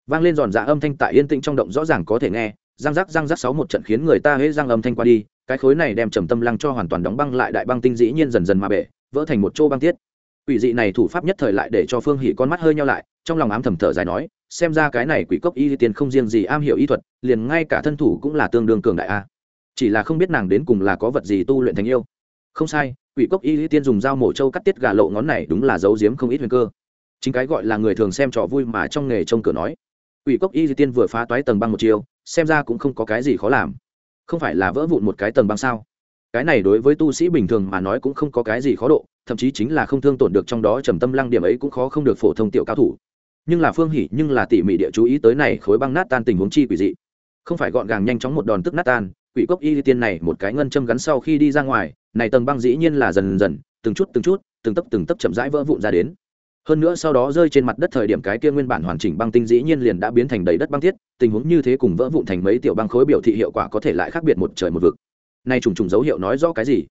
Vang lên giòn dạ âm thanh tại yên tĩnh trong động rõ ràng có thể nghe, răng rắc răng rắc sáu một trận khiến người ta hễ răng âm thanh qua đi cái khối này đem trầm tâm lăng cho hoàn toàn đóng băng lại đại băng tinh dĩ nhiên dần dần mà bể, vỡ thành một chỗ băng tiết. Quỷ dị này thủ pháp nhất thời lại để cho phương hỉ con mắt hơi nhau lại, trong lòng ám thầm thở dài nói, xem ra cái này quỷ cốc y tiền không riêng gì am hiểu y thuật, liền ngay cả thân thủ cũng là tương đương cường đại a. Chỉ là không biết nàng đến cùng là có vật gì tu luyện thành yêu. Không sai, quỷ cốc y tiên dùng dao mổ trâu cắt tiết gà lộ ngón này đúng là giấu giếm không ít huyền cơ. Chính cái gọi là người thường xem trò vui mà trong nghề trông cửa nói. Quỷ cốc y tiên vừa phá toái tầng băng một chiều, xem ra cũng không có cái gì khó làm không phải là vỡ vụn một cái tầng băng sao? Cái này đối với tu sĩ bình thường mà nói cũng không có cái gì khó độ, thậm chí chính là không thương tổn được trong đó trầm tâm lăng điểm ấy cũng khó không được phổ thông tiểu cao thủ. Nhưng là phương hỉ nhưng là tỉ mỉ địa chú ý tới này khối băng nát tan tình huống chi quỷ dị. Không phải gọn gàng nhanh chóng một đòn tức nát tan, quỷ cốc y tiên này một cái ngân châm gắn sau khi đi ra ngoài, này tầng băng dĩ nhiên là dần dần, từng chút từng chút, từng tấp từng tấp chậm rãi vỡ vụn ra đến hơn nữa sau đó rơi trên mặt đất thời điểm cái kia nguyên bản hoàn chỉnh băng tinh dĩ nhiên liền đã biến thành đầy đất băng thiết, tình huống như thế cùng vỡ vụn thành mấy tiểu băng khối biểu thị hiệu quả có thể lại khác biệt một trời một vực. Này trùng trùng dấu hiệu nói rõ cái gì?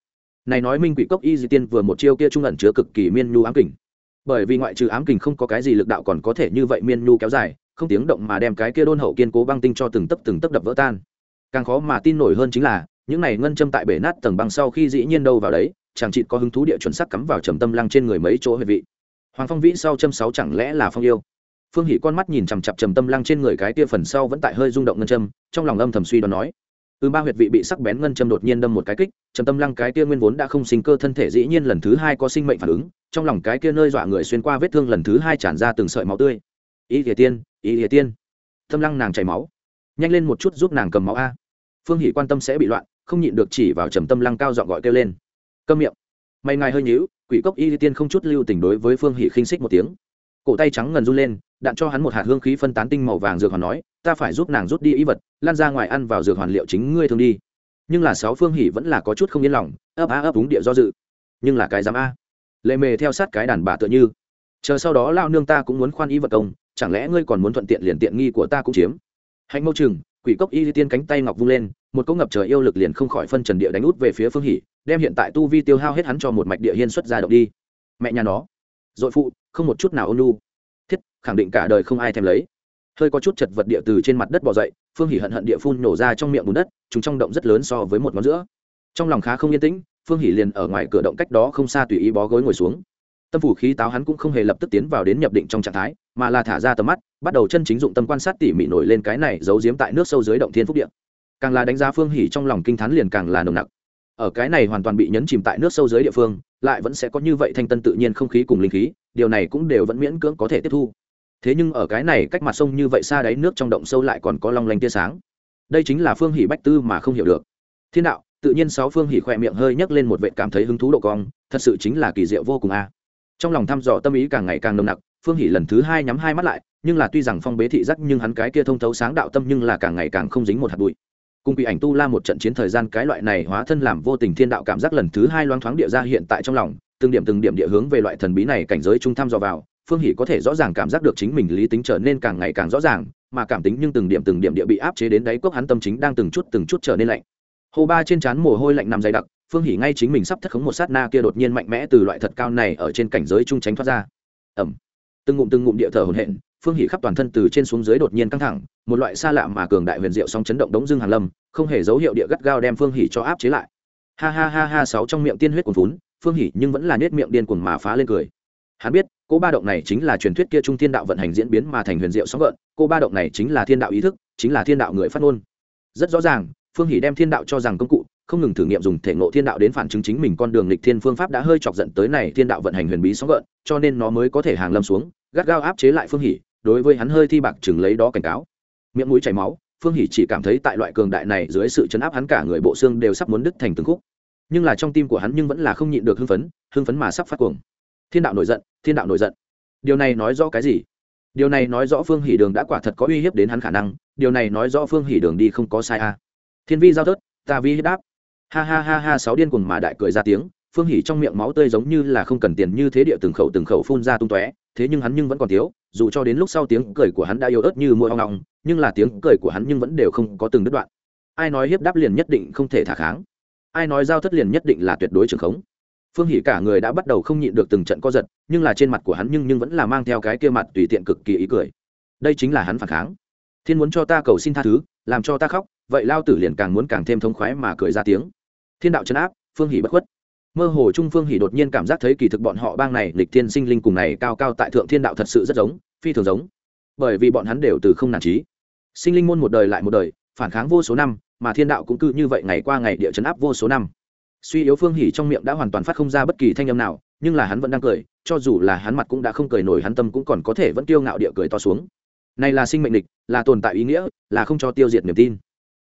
Này nói minh quỷ cốc y di tiên vừa một chiêu kia trung ẩn chứa cực kỳ miên nhu ám kình. Bởi vì ngoại trừ ám kình không có cái gì lực đạo còn có thể như vậy miên nhu kéo dài, không tiếng động mà đem cái kia đôn hậu kiên cố băng tinh cho từng tấc từng tấc đập vỡ tan. Càng khó mà tin nổi hơn chính là, những này ngân châm tại bể nát tầng băng sau khi dĩ nhiên đâu vào đấy chàng chị có hứng thú địa chuẩn sắc cắm vào trầm tâm lăng trên người mấy chỗ huyệt vị hoàng phong vĩ sau châm sáu chẳng lẽ là phong yêu? Phương hỷ con mắt nhìn chằm chặp trầm tâm lăng trên người cái tia phần sau vẫn tại hơi rung động ngân châm, trong lòng âm thầm suy đoán nói, từ ba huyệt vị bị sắc bén ngân châm đột nhiên đâm một cái kích, trầm tâm lăng cái tia nguyên vốn đã không sinh cơ thân thể dĩ nhiên lần thứ hai có sinh mệnh phản ứng, trong lòng cái kia nơi dọa người xuyên qua vết thương lần thứ hai tràn ra từng sợi máu tươi. Ý địa tiên, ý địa tiên. Tâm lăng nàng chảy máu. Nhanh lên một chút giúp nàng cầm máu a. Phương hỷ quan tâm sẽ bị loạn, không nhịn được chỉ vào trầm tâm lăng cao dọn gọi kêu lên. Câm miệng. Mày ngài hơi nhíu quỷ cốc y tiên không chút lưu tình đối với phương hỷ khinh xích một tiếng. Cổ tay trắng ngần run lên, đạn cho hắn một hạt hương khí phân tán tinh màu vàng dược hoàn nói, ta phải giúp nàng rút đi ý vật, lan ra ngoài ăn vào dược hoàn liệu chính ngươi thường đi. Nhưng là sáu phương hỷ vẫn là có chút không yên lòng, ấp á ấp úng địa do dự. Nhưng là cái dám a? Lệ mề theo sát cái đàn bà tựa như. Chờ sau đó lao nương ta cũng muốn khoan ý vật công, chẳng lẽ ngươi còn muốn thuận tiện liền tiện nghi của ta cũng chiếm? Hạnh mâu chừng quỷ cốc y tiên cánh tay ngọc vung lên, một cỗ ngập trời yêu lực liền không khỏi phân trần địa đánh út về phía phương hỷ, đem hiện tại tu vi tiêu hao hết hắn cho một mạch địa hiên xuất ra động đi. Mẹ nhà nó. Dội phụ, không một chút nào ôn lu thiết, khẳng định cả đời không ai thèm lấy. Hơi có chút chật vật địa từ trên mặt đất bỏ dậy, phương hỷ hận hận địa phun nổ ra trong miệng bùn đất, chúng trong động rất lớn so với một ngón giữa. Trong lòng khá không yên tĩnh, phương hỷ liền ở ngoài cửa động cách đó không xa tùy ý bó gối ngồi xuống tâm phủ khí táo hắn cũng không hề lập tức tiến vào đến nhập định trong trạng thái, mà là thả ra tầm mắt, bắt đầu chân chính dụng tâm quan sát tỉ mỉ nổi lên cái này giấu giếm tại nước sâu dưới động thiên phúc điện càng là đánh giá phương hỉ trong lòng kinh thán liền càng là nồng nặc. Ở cái này hoàn toàn bị nhấn chìm tại nước sâu dưới địa phương, lại vẫn sẽ có như vậy thanh tân tự nhiên không khí cùng linh khí, điều này cũng đều vẫn miễn cưỡng có thể tiếp thu. Thế nhưng ở cái này cách mặt sông như vậy xa đáy nước trong động sâu lại còn có long lanh tia sáng. Đây chính là phương hỉ bách tư mà không hiểu được. Thiên đạo, tự nhiên sáu phương hỉ khỏe miệng hơi nhấc lên một vệ cảm thấy hứng thú độ cong, thật sự chính là kỳ diệu vô cùng a trong lòng thăm dò tâm ý càng ngày càng nồng nặc, phương hỷ lần thứ hai nhắm hai mắt lại, nhưng là tuy rằng phong bế thị giác, nhưng hắn cái kia thông thấu sáng đạo tâm nhưng là càng ngày càng không dính một hạt bụi. Cùng bị ảnh tu la một trận chiến thời gian, cái loại này hóa thân làm vô tình thiên đạo cảm giác lần thứ hai loáng thoáng địa ra hiện tại trong lòng, từng điểm từng điểm địa hướng về loại thần bí này cảnh giới trung thăm dò vào, phương hỷ có thể rõ ràng cảm giác được chính mình lý tính trở nên càng ngày càng rõ ràng, mà cảm tính nhưng từng điểm từng điểm địa bị áp chế đến đáy cốc hắn tâm chính đang từng chút từng chút trở nên lạnh. Hồ ba trên trán mồ hôi lạnh nằm dày đặc phương hỷ ngay chính mình sắp thất khống một sát na kia đột nhiên mạnh mẽ từ loại thật cao này ở trên cảnh giới trung tránh thoát ra. Ẩm từng ngụm từng ngụm địa thở hồn hện phương hỷ khắp toàn thân từ trên xuống dưới đột nhiên căng thẳng, một loại xa lạ mà cường đại huyền diệu song chấn động đống dương hàn lâm, không hề dấu hiệu địa gắt gao đem phương hỷ cho áp chế lại. Ha ha ha ha, sáu trong miệng tiên huyết cuồn vốn phương hỷ nhưng vẫn là nết miệng điên cuồng mà phá lên cười. Hắn biết, cô ba động này chính là truyền thuyết kia trung thiên đạo vận hành diễn biến mà thành huyền diệu sóng gợn, cô ba động này chính là thiên đạo ý thức, chính là thiên đạo người phát ngôn. Rất rõ ràng, phương hỷ đem thiên đạo cho rằng công cụ không ngừng thử nghiệm dùng thể ngộ thiên đạo đến phản chứng chính mình con đường lịch thiên phương pháp đã hơi chọc giận tới này thiên đạo vận hành huyền bí sóng gợn, cho nên nó mới có thể hàng lâm xuống, gắt gao áp chế lại phương hỉ. đối với hắn hơi thi bạc chừng lấy đó cảnh cáo. Miệng mũi chảy máu, phương hỉ chỉ cảm thấy tại loại cường đại này dưới sự chấn áp hắn cả người bộ xương đều sắp muốn đứt thành từng khúc. Nhưng là trong tim của hắn nhưng vẫn là không nhịn được hưng phấn hưng phấn mà sắp phát cuồng. Thiên đạo nổi giận, thiên đạo nổi giận. Điều này nói rõ cái gì? Điều này nói rõ phương hỉ đường đã quả thật có uy hiếp đến hắn khả năng, điều này nói rõ phương hỉ đường đi không có sai a à. thiên vi giao thớt, ta vi hiếp đáp ha ha ha ha sáu điên cuồng mà đại cười ra tiếng, phương hỉ trong miệng máu tươi giống như là không cần tiền như thế địa từng khẩu từng khẩu phun ra tung tóe, thế nhưng hắn nhưng vẫn còn thiếu, dù cho đến lúc sau tiếng cười của hắn đã yếu ớt như môi ong ong, nhưng là tiếng cười của hắn nhưng vẫn đều không có từng đứt đoạn. Ai nói hiếp đáp liền nhất định không thể thả kháng? Ai nói giao thất liền nhất định là tuyệt đối trường khống? Phương hỉ cả người đã bắt đầu không nhịn được từng trận co giật, nhưng là trên mặt của hắn nhưng nhưng vẫn là mang theo cái kia mặt tùy tiện cực kỳ ý cười. Đây chính là hắn phản kháng. Thiên muốn cho ta cầu xin tha thứ, làm cho ta khóc, vậy lao tử liền càng muốn càng thêm thống khoái mà cười ra tiếng thiên đạo chấn áp, phương Hỷ bất khuất. Mơ hồ trung phương Hỷ đột nhiên cảm giác thấy kỳ thực bọn họ bang này lịch thiên sinh linh cùng này cao cao tại thượng thiên đạo thật sự rất giống, phi thường giống. Bởi vì bọn hắn đều từ không nản trí. Sinh linh môn một đời lại một đời, phản kháng vô số năm, mà thiên đạo cũng cứ như vậy ngày qua ngày địa chấn áp vô số năm. Suy yếu phương hỉ trong miệng đã hoàn toàn phát không ra bất kỳ thanh âm nào, nhưng là hắn vẫn đang cười, cho dù là hắn mặt cũng đã không cười nổi, hắn tâm cũng còn có thể vẫn tiêu ngạo địa cười to xuống. Này là sinh mệnh lịch là tồn tại ý nghĩa, là không cho tiêu diệt niềm tin.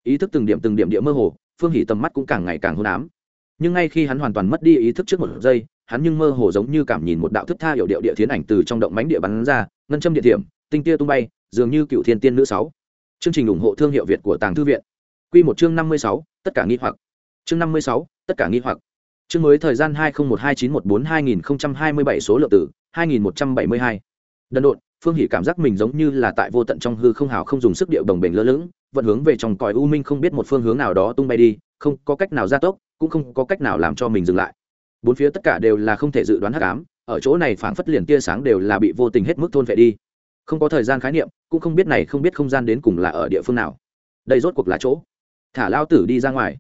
Ý thức từng điểm từng điểm địa mơ hồ phương hỉ tầm mắt cũng càng ngày càng hôn ám. Nhưng ngay khi hắn hoàn toàn mất đi ý thức trước một giây, hắn nhưng mơ hồ giống như cảm nhìn một đạo thức tha hiệu điệu địa thiến ảnh từ trong động mánh địa bắn ra, ngân châm địa điểm tinh tia tung bay, dường như cựu thiên tiên nữ sáu. Chương trình ủng hộ thương hiệu việt của tàng thư viện. Q một chương năm mươi sáu, tất cả nghi hoặc. Chương năm mươi sáu, tất cả nghi hoặc. Chương mới thời gian hai nghìn một hai chín một bốn hai nghìn hai mươi bảy số lượng tử 2172. đần độn phương hỉ cảm giác mình giống như là tại vô tận trong hư không hào không dùng sức điệu đồng bền lơ lửng, vận hướng về trong cõi u minh không biết một phương hướng nào đó tung bay đi, không có cách nào gia tốc, cũng không có cách nào làm cho mình dừng lại. Bốn phía tất cả đều là không thể dự đoán hắc ám, ở chỗ này phảng phất liền tia sáng đều là bị vô tình hết mức thôn vệ đi. Không có thời gian khái niệm, cũng không biết này không biết không gian đến cùng là ở địa phương nào. Đây rốt cuộc là chỗ. Thả lao tử đi ra ngoài.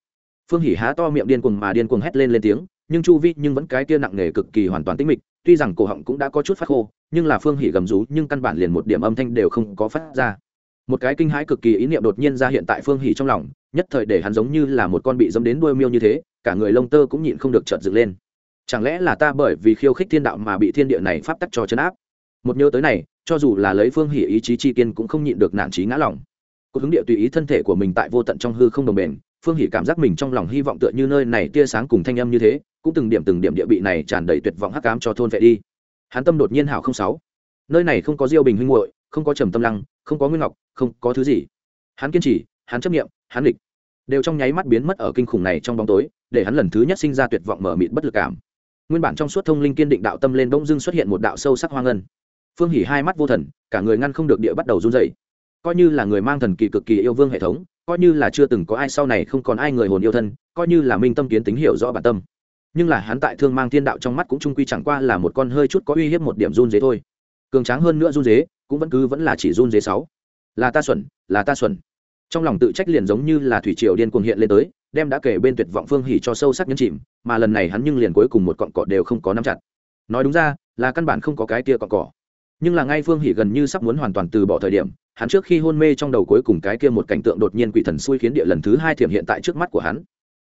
Phương hỉ há to miệng điên cuồng mà điên cuồng hét lên lên tiếng, nhưng chu vi nhưng vẫn cái kia nặng nề cực kỳ hoàn toàn tĩnh mịch tuy rằng cổ họng cũng đã có chút phát khô, nhưng là phương hỉ gầm rú, nhưng căn bản liền một điểm âm thanh đều không có phát ra. Một cái kinh hãi cực kỳ ý niệm đột nhiên ra hiện tại phương hỉ trong lòng, nhất thời để hắn giống như là một con bị dâm đến đuôi miêu như thế, cả người lông tơ cũng nhịn không được chợt dựng lên. Chẳng lẽ là ta bởi vì khiêu khích thiên đạo mà bị thiên địa này pháp tắc cho chấn áp? Một nhớ tới này, cho dù là lấy phương hỉ ý chí chi kiên cũng không nhịn được nản trí ngã lòng. Cuộc hứng địa tùy ý thân thể của mình tại vô tận trong hư không đồng bền, phương hỉ cảm giác mình trong lòng hy vọng tựa như nơi này tia sáng cùng thanh âm như thế cũng từng điểm từng điểm địa bị này tràn đầy tuyệt vọng hắc cám cho thôn vệ đi. Hắn tâm đột nhiên hảo không sáu. Nơi này không có diêu bình huynh muội, không có trầm tâm lăng, không có nguyên ngọc, không có thứ gì. Hắn kiên trì, hắn chấp nghiệm hắn địch đều trong nháy mắt biến mất ở kinh khủng này trong bóng tối, để hắn lần thứ nhất sinh ra tuyệt vọng mở mịt bất lực cảm. Nguyên bản trong suốt thông linh kiên định đạo tâm lên bỗng dưng xuất hiện một đạo sâu sắc hoang ngân. Phương hỉ hai mắt vô thần, cả người ngăn không được địa bắt đầu run dậy coi như là người mang thần kỳ cực kỳ yêu vương hệ thống, coi như là chưa từng có ai sau này không còn ai người hồn yêu thân, coi như là minh tâm kiến tính hiểu rõ bản tâm nhưng là hắn tại thương mang thiên đạo trong mắt cũng trung quy chẳng qua là một con hơi chút có uy hiếp một điểm run dế thôi. Cường tráng hơn nữa run dế, cũng vẫn cứ vẫn là chỉ run dế sáu. Là ta xuẩn, là ta xuẩn. Trong lòng tự trách liền giống như là thủy triều điên cuồng hiện lên tới, đem đã kể bên tuyệt vọng phương hỉ cho sâu sắc nhấn chìm, mà lần này hắn nhưng liền cuối cùng một cọn cỏ đều không có nắm chặt. Nói đúng ra, là căn bản không có cái kia cọn cỏ. Nhưng là ngay phương hỉ gần như sắp muốn hoàn toàn từ bỏ thời điểm, hắn trước khi hôn mê trong đầu cuối cùng cái kia một cảnh tượng đột nhiên quỷ thần xui khiến địa lần thứ hai thiểm hiện tại trước mắt của hắn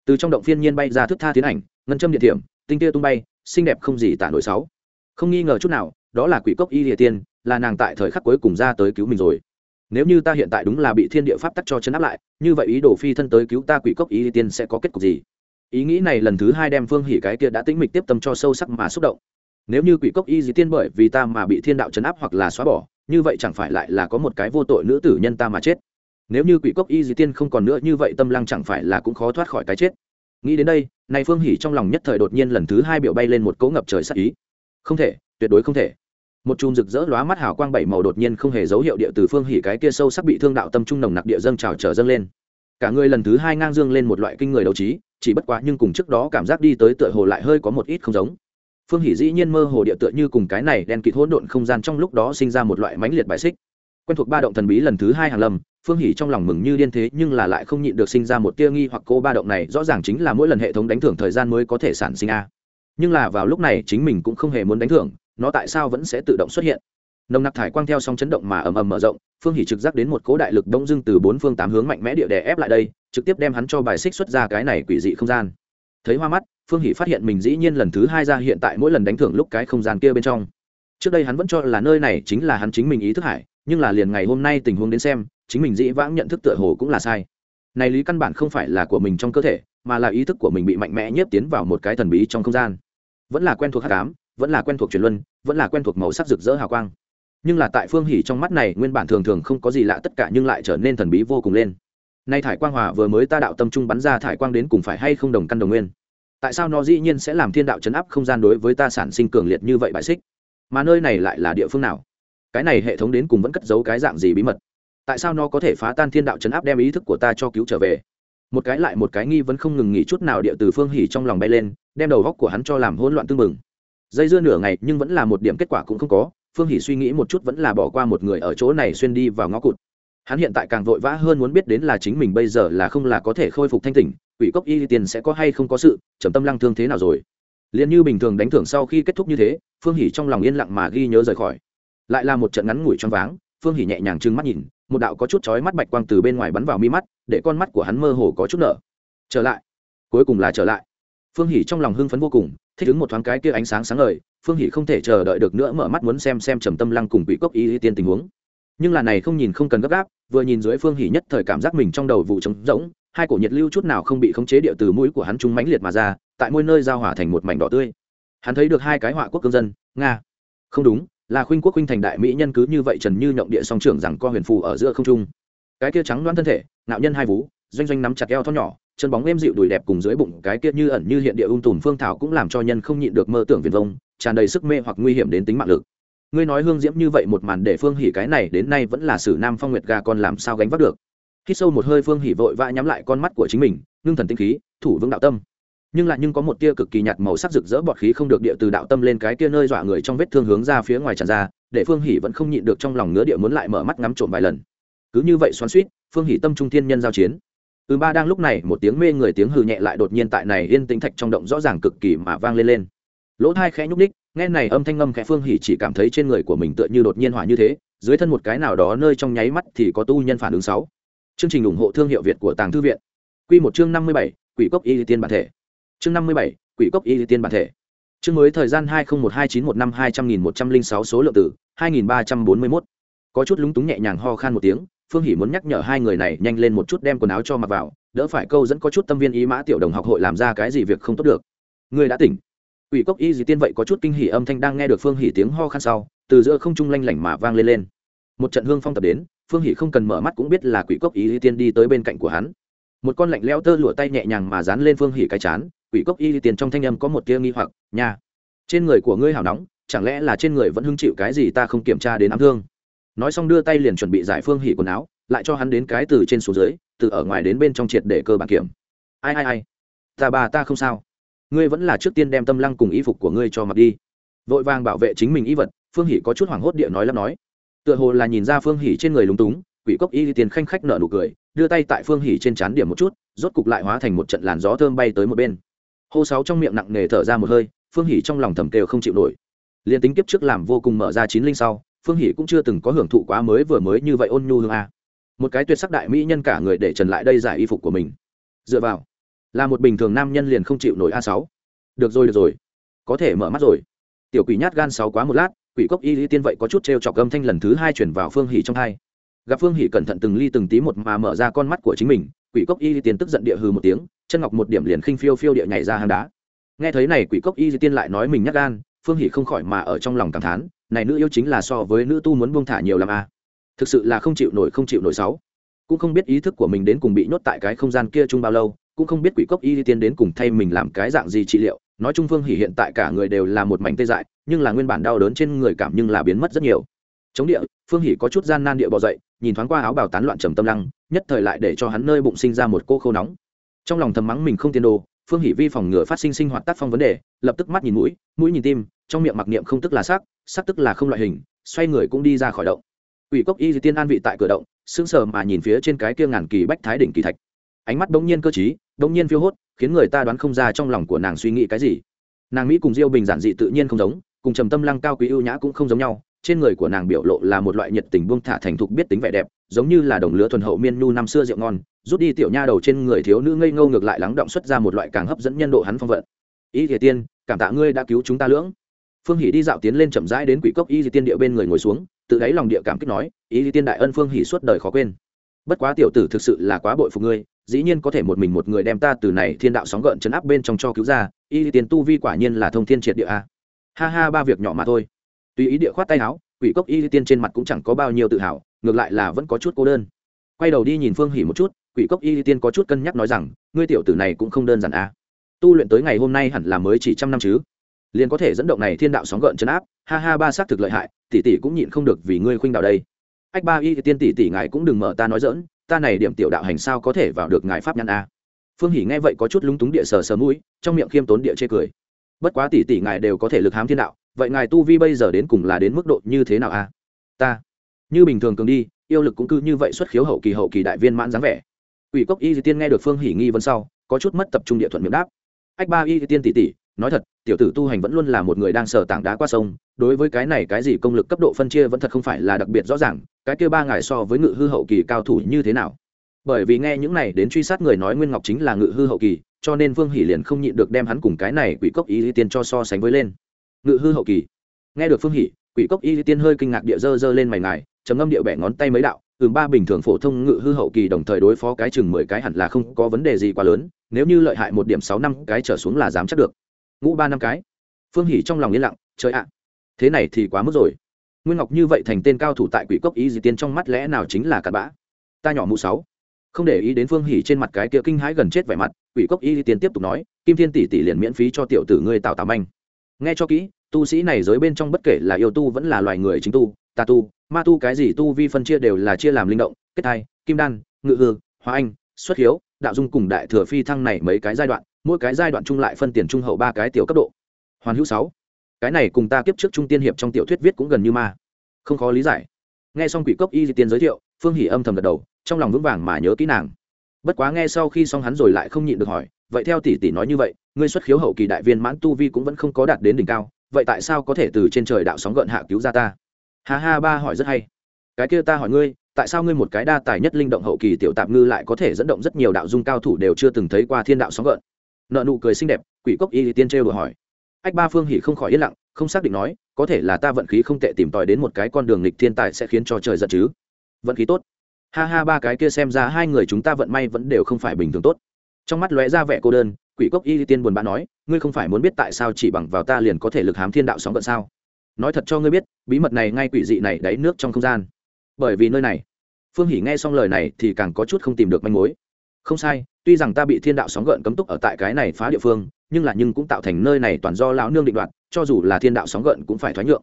từ trong động phiên nhiên bay ra thức tha tiến ảnh, ngân châm điện thiểm, tinh tia tung bay, xinh đẹp không gì tả nổi sáu. Không nghi ngờ chút nào, đó là quỷ cốc y địa tiên, là nàng tại thời khắc cuối cùng ra tới cứu mình rồi. Nếu như ta hiện tại đúng là bị thiên địa pháp tắc cho chấn áp lại, như vậy ý đồ phi thân tới cứu ta quỷ cốc y địa tiên sẽ có kết cục gì? Ý nghĩ này lần thứ hai đem phương hỉ cái kia đã tĩnh mịch tiếp tâm cho sâu sắc mà xúc động. Nếu như quỷ cốc y di tiên bởi vì ta mà bị thiên đạo chấn áp hoặc là xóa bỏ, như vậy chẳng phải lại là có một cái vô tội nữ tử nhân ta mà chết? Nếu như quỷ cốc y di tiên không còn nữa, như vậy tâm lăng chẳng phải là cũng khó thoát khỏi cái chết. Nghĩ đến đây, này phương hỉ trong lòng nhất thời đột nhiên lần thứ hai biểu bay lên một cỗ ngập trời sắc ý. Không thể, tuyệt đối không thể. Một chùm rực rỡ lóa mắt hào quang bảy màu đột nhiên không hề dấu hiệu địa từ phương hỉ cái kia sâu sắc bị thương đạo tâm trung nồng nặc địa dâng trào trở dâng lên. Cả người lần thứ hai ngang dương lên một loại kinh người đấu trí, chỉ bất quá nhưng cùng trước đó cảm giác đi tới tựa hồ lại hơi có một ít không giống. Phương hỷ dĩ nhiên mơ hồ địa tựa như cùng cái này đen kịt hỗn độn không gian trong lúc đó sinh ra một loại mãnh liệt bài xích. Quen thuộc ba động thần bí lần thứ hai hàng lâm phương hỷ trong lòng mừng như điên thế, nhưng là lại không nhịn được sinh ra một tia nghi hoặc, cô ba động này rõ ràng chính là mỗi lần hệ thống đánh thưởng thời gian mới có thể sản sinh a. Nhưng là vào lúc này, chính mình cũng không hề muốn đánh thưởng, nó tại sao vẫn sẽ tự động xuất hiện? Nồng nặc thải quang theo sóng chấn động mà ầm ầm mở rộng, phương hỷ trực giác đến một cố đại lực đông dưng từ bốn phương tám hướng mạnh mẽ địa đè ép lại đây, trực tiếp đem hắn cho bài xích xuất ra cái này quỷ dị không gian. Thấy hoa mắt, phương hỷ phát hiện mình dĩ nhiên lần thứ hai ra hiện tại mỗi lần đánh thưởng lúc cái không gian kia bên trong. Trước đây hắn vẫn cho là nơi này chính là hắn chính mình ý thức hải, nhưng là liền ngày hôm nay tình huống đến xem chính mình dĩ vãng nhận thức tựa hồ cũng là sai. Này lý căn bản không phải là của mình trong cơ thể, mà là ý thức của mình bị mạnh mẽ nhiếp tiến vào một cái thần bí trong không gian. Vẫn là quen thuộc hát cám vẫn là quen thuộc truyền luân, vẫn là quen thuộc màu sắc rực rỡ hào quang. Nhưng là tại phương hỉ trong mắt này, nguyên bản thường thường không có gì lạ tất cả nhưng lại trở nên thần bí vô cùng lên. Nay thải quang hòa vừa mới ta đạo tâm trung bắn ra thải quang đến cùng phải hay không đồng căn đồng nguyên? Tại sao nó dĩ nhiên sẽ làm thiên đạo chấn áp không gian đối với ta sản sinh cường liệt như vậy bại xích? Mà nơi này lại là địa phương nào? Cái này hệ thống đến cùng vẫn cất giấu cái dạng gì bí mật? Tại sao nó có thể phá tan thiên đạo chấn áp đem ý thức của ta cho cứu trở về? Một cái lại một cái nghi vẫn không ngừng nghỉ chút nào địa từ phương hỉ trong lòng bay lên, đem đầu góc của hắn cho làm hỗn loạn tương mừng dây dưa nửa ngày nhưng vẫn là một điểm kết quả cũng không có, phương hỉ suy nghĩ một chút vẫn là bỏ qua một người ở chỗ này xuyên đi vào ngõ cụt. Hắn hiện tại càng vội vã hơn muốn biết đến là chính mình bây giờ là không là có thể khôi phục thanh tỉnh, quỷ cốc y tiền sẽ có hay không có sự, trầm tâm lăng thương thế nào rồi? Liền như bình thường đánh thưởng sau khi kết thúc như thế, phương hỉ trong lòng yên lặng mà ghi nhớ rời khỏi. Lại là một trận ngắn ngủi choáng váng, phương hỉ nhẹ nhàng trừng mắt nhìn một đạo có chút chói mắt bạch quang từ bên ngoài bắn vào mi mắt, để con mắt của hắn mơ hồ có chút nở. Trở lại. Cuối cùng là trở lại. Phương hỉ trong lòng hưng phấn vô cùng, thích ứng một thoáng cái kia ánh sáng sáng ngời, phương hỉ không thể chờ đợi được nữa mở mắt muốn xem xem trầm tâm lăng cùng quỷ cốc y tiên tình huống. Nhưng là này không nhìn không cần gấp gáp, vừa nhìn dưới phương hỉ nhất thời cảm giác mình trong đầu vụ trống rỗng, hai cổ nhiệt lưu chút nào không bị khống chế địa từ mũi của hắn trung mãnh liệt mà ra, tại môi nơi giao hỏa thành một mảnh đỏ tươi. Hắn thấy được hai cái họa quốc cương dân, nga. Không đúng là khuynh quốc khuynh thành đại mỹ nhân cứ như vậy trần như nhộng địa song trưởng rằng co huyền phù ở giữa không trung. Cái kia trắng đoán thân thể nạo nhân hai vú, doanh doanh nắm chặt eo thon nhỏ, chân bóng êm dịu đùi đẹp cùng dưới bụng cái kia như ẩn như hiện địa ung tùm phương thảo cũng làm cho nhân không nhịn được mơ tưởng viền vông, tràn đầy sức mê hoặc nguy hiểm đến tính mạng lực. Ngươi nói hương diễm như vậy một màn để phương hỉ cái này đến nay vẫn là sử nam phong nguyệt gà còn làm sao gánh vác được? Khi sâu một hơi phương hỉ vội vã nhắm lại con mắt của chính mình, ngưng thần tinh khí, thủ vững đạo tâm nhưng lại nhưng có một tia cực kỳ nhạt màu sắc rực rỡ bọt khí không được địa từ đạo tâm lên cái kia nơi dọa người trong vết thương hướng ra phía ngoài tràn ra, để phương hỉ vẫn không nhịn được trong lòng ngứa địa muốn lại mở mắt ngắm trộm vài lần. Cứ như vậy xoắn suýt phương hỉ tâm trung thiên nhân giao chiến. Ừ ba đang lúc này, một tiếng mê người tiếng hừ nhẹ lại đột nhiên tại này yên tĩnh thạch trong động rõ ràng cực kỳ mà vang lên lên. Lỗ thai khẽ nhúc ních nghe này âm thanh ngâm khẽ phương hỉ chỉ cảm thấy trên người của mình tựa như đột nhiên hỏa như thế, dưới thân một cái nào đó nơi trong nháy mắt thì có tu nhân phản ứng sáu. Chương trình ủng hộ thương hiệu việt của tàng thư viện. Quy một chương năm mươi bảy, quỷ cốc y tiên bản thể chương năm mươi bảy, quỷ cốc y tiên bản thể. Chương mới thời gian hai nghìn một hai chín một năm hai trăm nghìn một trăm linh sáu số lượng tử hai nghìn ba trăm bốn mươi mốt. Có chút lúng túng nhẹ nhàng ho khan một tiếng, phương hỉ muốn nhắc nhở hai người này nhanh lên một chút đem quần áo cho mặc vào, đỡ phải câu dẫn có chút tâm viên ý mã tiểu đồng học hội làm ra cái gì việc không tốt được. Người đã tỉnh. Ủy cốc y di tiên vậy có chút kinh hỉ âm thanh đang nghe được phương hỉ tiếng ho khan sau, từ giữa không trung lanh lảnh mà vang lên lên. Một trận hương phong tập đến, phương hỉ không cần mở mắt cũng biết là quỷ cốc y tiên đi tới bên cạnh của hắn. Một con lạnh leo tơ lụa tay nhẹ nhàng mà dán lên phương hỉ cái chán quỷ cốc y tiền trong thanh âm có một tia nghi hoặc, nha, trên người của ngươi hào nóng, chẳng lẽ là trên người vẫn hứng chịu cái gì ta không kiểm tra đến ám thương? Nói xong đưa tay liền chuẩn bị giải phương hỉ quần áo, lại cho hắn đến cái từ trên xuống dưới, từ ở ngoài đến bên trong triệt để cơ bản kiểm. Ai ai ai, ta bà ta không sao. Ngươi vẫn là trước tiên đem tâm lăng cùng y phục của ngươi cho mặc đi. Vội vàng bảo vệ chính mình y vật, phương hỉ có chút hoảng hốt địa nói lắm nói. Tựa hồ là nhìn ra phương hỉ trên người lúng túng, quỷ cốc y tiền khanh khách nở nụ cười, đưa tay tại phương hỉ trên trán điểm một chút, rốt cục lại hóa thành một trận làn gió thơm bay tới một bên hô sáu trong miệng nặng nề thở ra một hơi, phương hỉ trong lòng thầm kêu không chịu nổi. Liền tính kiếp trước làm vô cùng mở ra chín linh sau, phương hỷ cũng chưa từng có hưởng thụ quá mới vừa mới như vậy ôn nhu hương a. Một cái tuyệt sắc đại mỹ nhân cả người để trần lại đây giải y phục của mình. Dựa vào, là một bình thường nam nhân liền không chịu nổi a sáu. Được rồi được rồi. Có thể mở mắt rồi. Tiểu quỷ nhát gan sáu quá một lát, quỷ cốc y lý tiên vậy có chút t r e o chọc âm thanh lần thứ hai chuyển vào phương hỷ trong hai. Gặp phương hỷ cẩn thận từng ly từng tí một mà mở ra con mắt của chính mình, quỷ cốc y lý tiên tức giận địa hư một tiếng chân ngọc một điểm liền khinh phiêu phiêu địa nhảy ra hang đá. Nghe thấy này quỷ cốc y Di tiên lại nói mình nhắc gan, phương hỷ không khỏi mà ở trong lòng cảm thán, này nữ yêu chính là so với nữ tu muốn buông thả nhiều làm a à. thực sự là không chịu nổi, không chịu nổi sáu. Cũng không biết ý thức của mình đến cùng bị nhốt tại cái không gian kia chung bao lâu, cũng không biết quỷ cốc y Di tiên đến cùng thay mình làm cái dạng gì trị liệu. Nói chung phương hỉ hiện tại cả người đều là một mảnh tê dại, nhưng là nguyên bản đau đớn trên người cảm nhưng là biến mất rất nhiều. Chống địa, phương hỉ có chút gian nan địa bò dậy, nhìn thoáng qua áo bào tán loạn trầm tâm lăng, nhất thời lại để cho hắn nơi bụng sinh ra một cô khô nóng trong lòng thầm mắng mình không tiền đồ, phương hỷ vi phòng ngừa phát sinh sinh hoạt tác phong vấn đề, lập tức mắt nhìn mũi mũi nhìn tim, trong miệng mặc niệm không tức là sắc sắc tức là không loại hình, xoay người cũng đi ra khỏi động. Ủy cốc y di tiên an vị tại cửa động, sững sờ mà nhìn phía trên cái kia ngàn kỳ bách thái đỉnh kỳ thạch. Ánh mắt bỗng nhiên cơ trí, bỗng nhiên phiêu hốt, khiến người ta đoán không ra trong lòng của nàng suy nghĩ cái gì. Nàng mỹ cùng diêu bình giản dị tự nhiên không giống, cùng trầm tâm lăng cao quý ưu nhã cũng không giống nhau, trên người của nàng biểu lộ là một loại nhiệt tình buông thả thành thục biết tính vẻ đẹp giống như là đồng lứa thuần hậu miên nhu năm xưa rượu ngon, rút đi tiểu nha đầu trên người thiếu nữ ngây ngâu ngược lại lắng động xuất ra một loại càng hấp dẫn nhân độ hắn phong vận. Ý thể tiên, cảm tạ ngươi đã cứu chúng ta lưỡng. Phương hỷ đi dạo tiến lên chậm rãi đến quỷ cốc y di tiên địa bên người ngồi xuống tự đáy lòng địa cảm kích nói y di tiên đại ân phương hỷ suốt đời khó quên. Bất quá tiểu tử thực sự là quá bội phục ngươi, dĩ nhiên có thể một mình một người đem ta từ này thiên đạo sóng gợn chấn áp bên trong cho cứu ra y di tiên tu vi quả nhiên là thông thiên triệt địa a. Ha ha, ba việc nhỏ mà thôi. Tùy ý địa khoát tay áo, quỷ cốc y di tiên trên mặt cũng chẳng có bao nhiêu tự hào ngược lại là vẫn có chút cô đơn. Quay đầu đi nhìn phương hỷ một chút, quỷ cốc y tiên có chút cân nhắc nói rằng, ngươi tiểu tử này cũng không đơn giản à? tu luyện tới ngày hôm nay hẳn là mới chỉ trăm năm chứ. Liền có thể dẫn động này thiên đạo sóng gợn chấn áp, ha ha ba xác thực lợi hại, tỷ tỷ cũng nhịn không được vì ngươi khuynh đạo đây. Ách ba y tiên tỷ tỷ ngài cũng đừng mở ta nói dỡn ta này điểm tiểu đạo hành sao có thể vào được ngài pháp nhãn a phương hỉ nghe vậy có chút lúng túng địa sờ sờ mũi, trong miệng khiêm tốn địa chê cười. Bất quá tỷ tỷ ngài đều có thể lực hám thiên đạo, vậy ngài tu vi bây giờ đến cùng là đến mức độ như thế nào a ta như bình thường cường đi, yêu lực cũng cứ như vậy xuất khiếu hậu kỳ hậu kỳ đại viên mãn dáng vẻ. Ủy cốc y di tiên nghe được phương hỉ nghi vấn sau, có chút mất tập trung địa thuận miệng đáp. Ách ba y di tiên tỷ tỷ, nói thật, tiểu tử tu hành vẫn luôn là một người đang sở tảng đá qua sông, đối với cái này cái gì công lực cấp độ phân chia vẫn thật không phải là đặc biệt rõ ràng, cái kia ba ngài so với ngự hư hậu kỳ cao thủ như thế nào? Bởi vì nghe những này đến truy sát người nói nguyên ngọc chính là ngự hư hậu kỳ, cho nên vương hỷ liền không nhịn được đem hắn cùng cái này quỷ cốc y di tiên cho so sánh với lên. Ngự hư hậu kỳ. Nghe được phương hỷ quỷ cốc y di tiên hơi kinh ngạc địa dơ dơ lên mày ngài chấm ngâm địa bẻ ngón tay mấy đạo, ừm, ba bình thường phổ thông ngự hư hậu kỳ đồng thời đối phó cái chừng mười cái hẳn là không có vấn đề gì quá lớn, nếu như lợi hại một điểm sáu năm cái trở xuống là dám chắc được. Ngũ ba năm cái. Phương hỉ trong lòng yên lặng, trời ạ, thế này thì quá mức rồi. Nguyên ngọc như vậy thành tên cao thủ tại quỷ cốc ý gì tiên trong mắt lẽ nào chính là cặn bã? Ta nhỏ mụ sáu. Không để ý đến phương hỉ trên mặt cái kia kinh hãi gần chết vẻ mặt, quỷ cốc y tiên tiếp tục nói, kim thiên tỷ tỷ liền miễn phí cho tiểu tử ngươi tạo tà manh. Nghe cho kỹ tu sĩ này giới bên trong bất kể là yêu tu vẫn là loài người chính tu, tà tu, ma tu, cái gì tu vi phân chia đều là chia làm linh động, kết thai, kim đan, ngự hư, hóa anh, xuất hiếu, đạo dung cùng đại thừa phi thăng này mấy cái giai đoạn, mỗi cái giai đoạn chung lại phân tiền trung hậu ba cái tiểu cấp độ. Hoàn hữu sáu. Cái này cùng ta kiếp trước trung tiên hiệp trong tiểu thuyết viết cũng gần như ma. Không khó lý giải. Nghe xong quỷ cốc y di tiên giới thiệu, phương hỉ âm thầm gật đầu, trong lòng vững vàng mà nhớ kỹ nàng. Bất quá nghe sau khi xong hắn rồi lại không nhịn được hỏi, vậy theo tỷ tỷ nói như vậy, ngươi xuất khiếu hậu kỳ đại viên mãn tu vi cũng vẫn không có đạt đến đỉnh cao vậy tại sao có thể từ trên trời đạo sóng gợn hạ cứu ra ta? Ha ha, ba hỏi rất hay. Cái kia ta hỏi ngươi, tại sao ngươi một cái đa tài nhất linh động hậu kỳ tiểu tạp ngư lại có thể dẫn động rất nhiều đạo dung cao thủ đều chưa từng thấy qua thiên đạo sóng gợn? Nợ nụ cười xinh đẹp, quỷ cốc y tiên trêu đùa hỏi. Ách, ba phương hỉ không khỏi yên lặng, không xác định nói, có thể là ta vận khí không tệ tìm tòi đến một cái con đường nghịch thiên tài sẽ khiến cho trời giận chứ? Vận khí tốt. Ha ha, ba cái kia xem ra hai người chúng ta vận may vẫn đều không phải bình thường tốt. Trong mắt lóe ra vẻ cô đơn, quỷ cốc y tiên buồn bã nói ngươi không phải muốn biết tại sao chỉ bằng vào ta liền có thể lực hám thiên đạo sóng gợn sao? Nói thật cho ngươi biết, bí mật này ngay quỷ dị này đáy nước trong không gian. Bởi vì nơi này, phương hỉ nghe xong lời này thì càng có chút không tìm được manh mối. Không sai, tuy rằng ta bị thiên đạo sóng gợn cấm túc ở tại cái này phá địa phương, nhưng là nhưng cũng tạo thành nơi này toàn do lão nương định đoạt, cho dù là thiên đạo sóng gợn cũng phải thoái nhượng.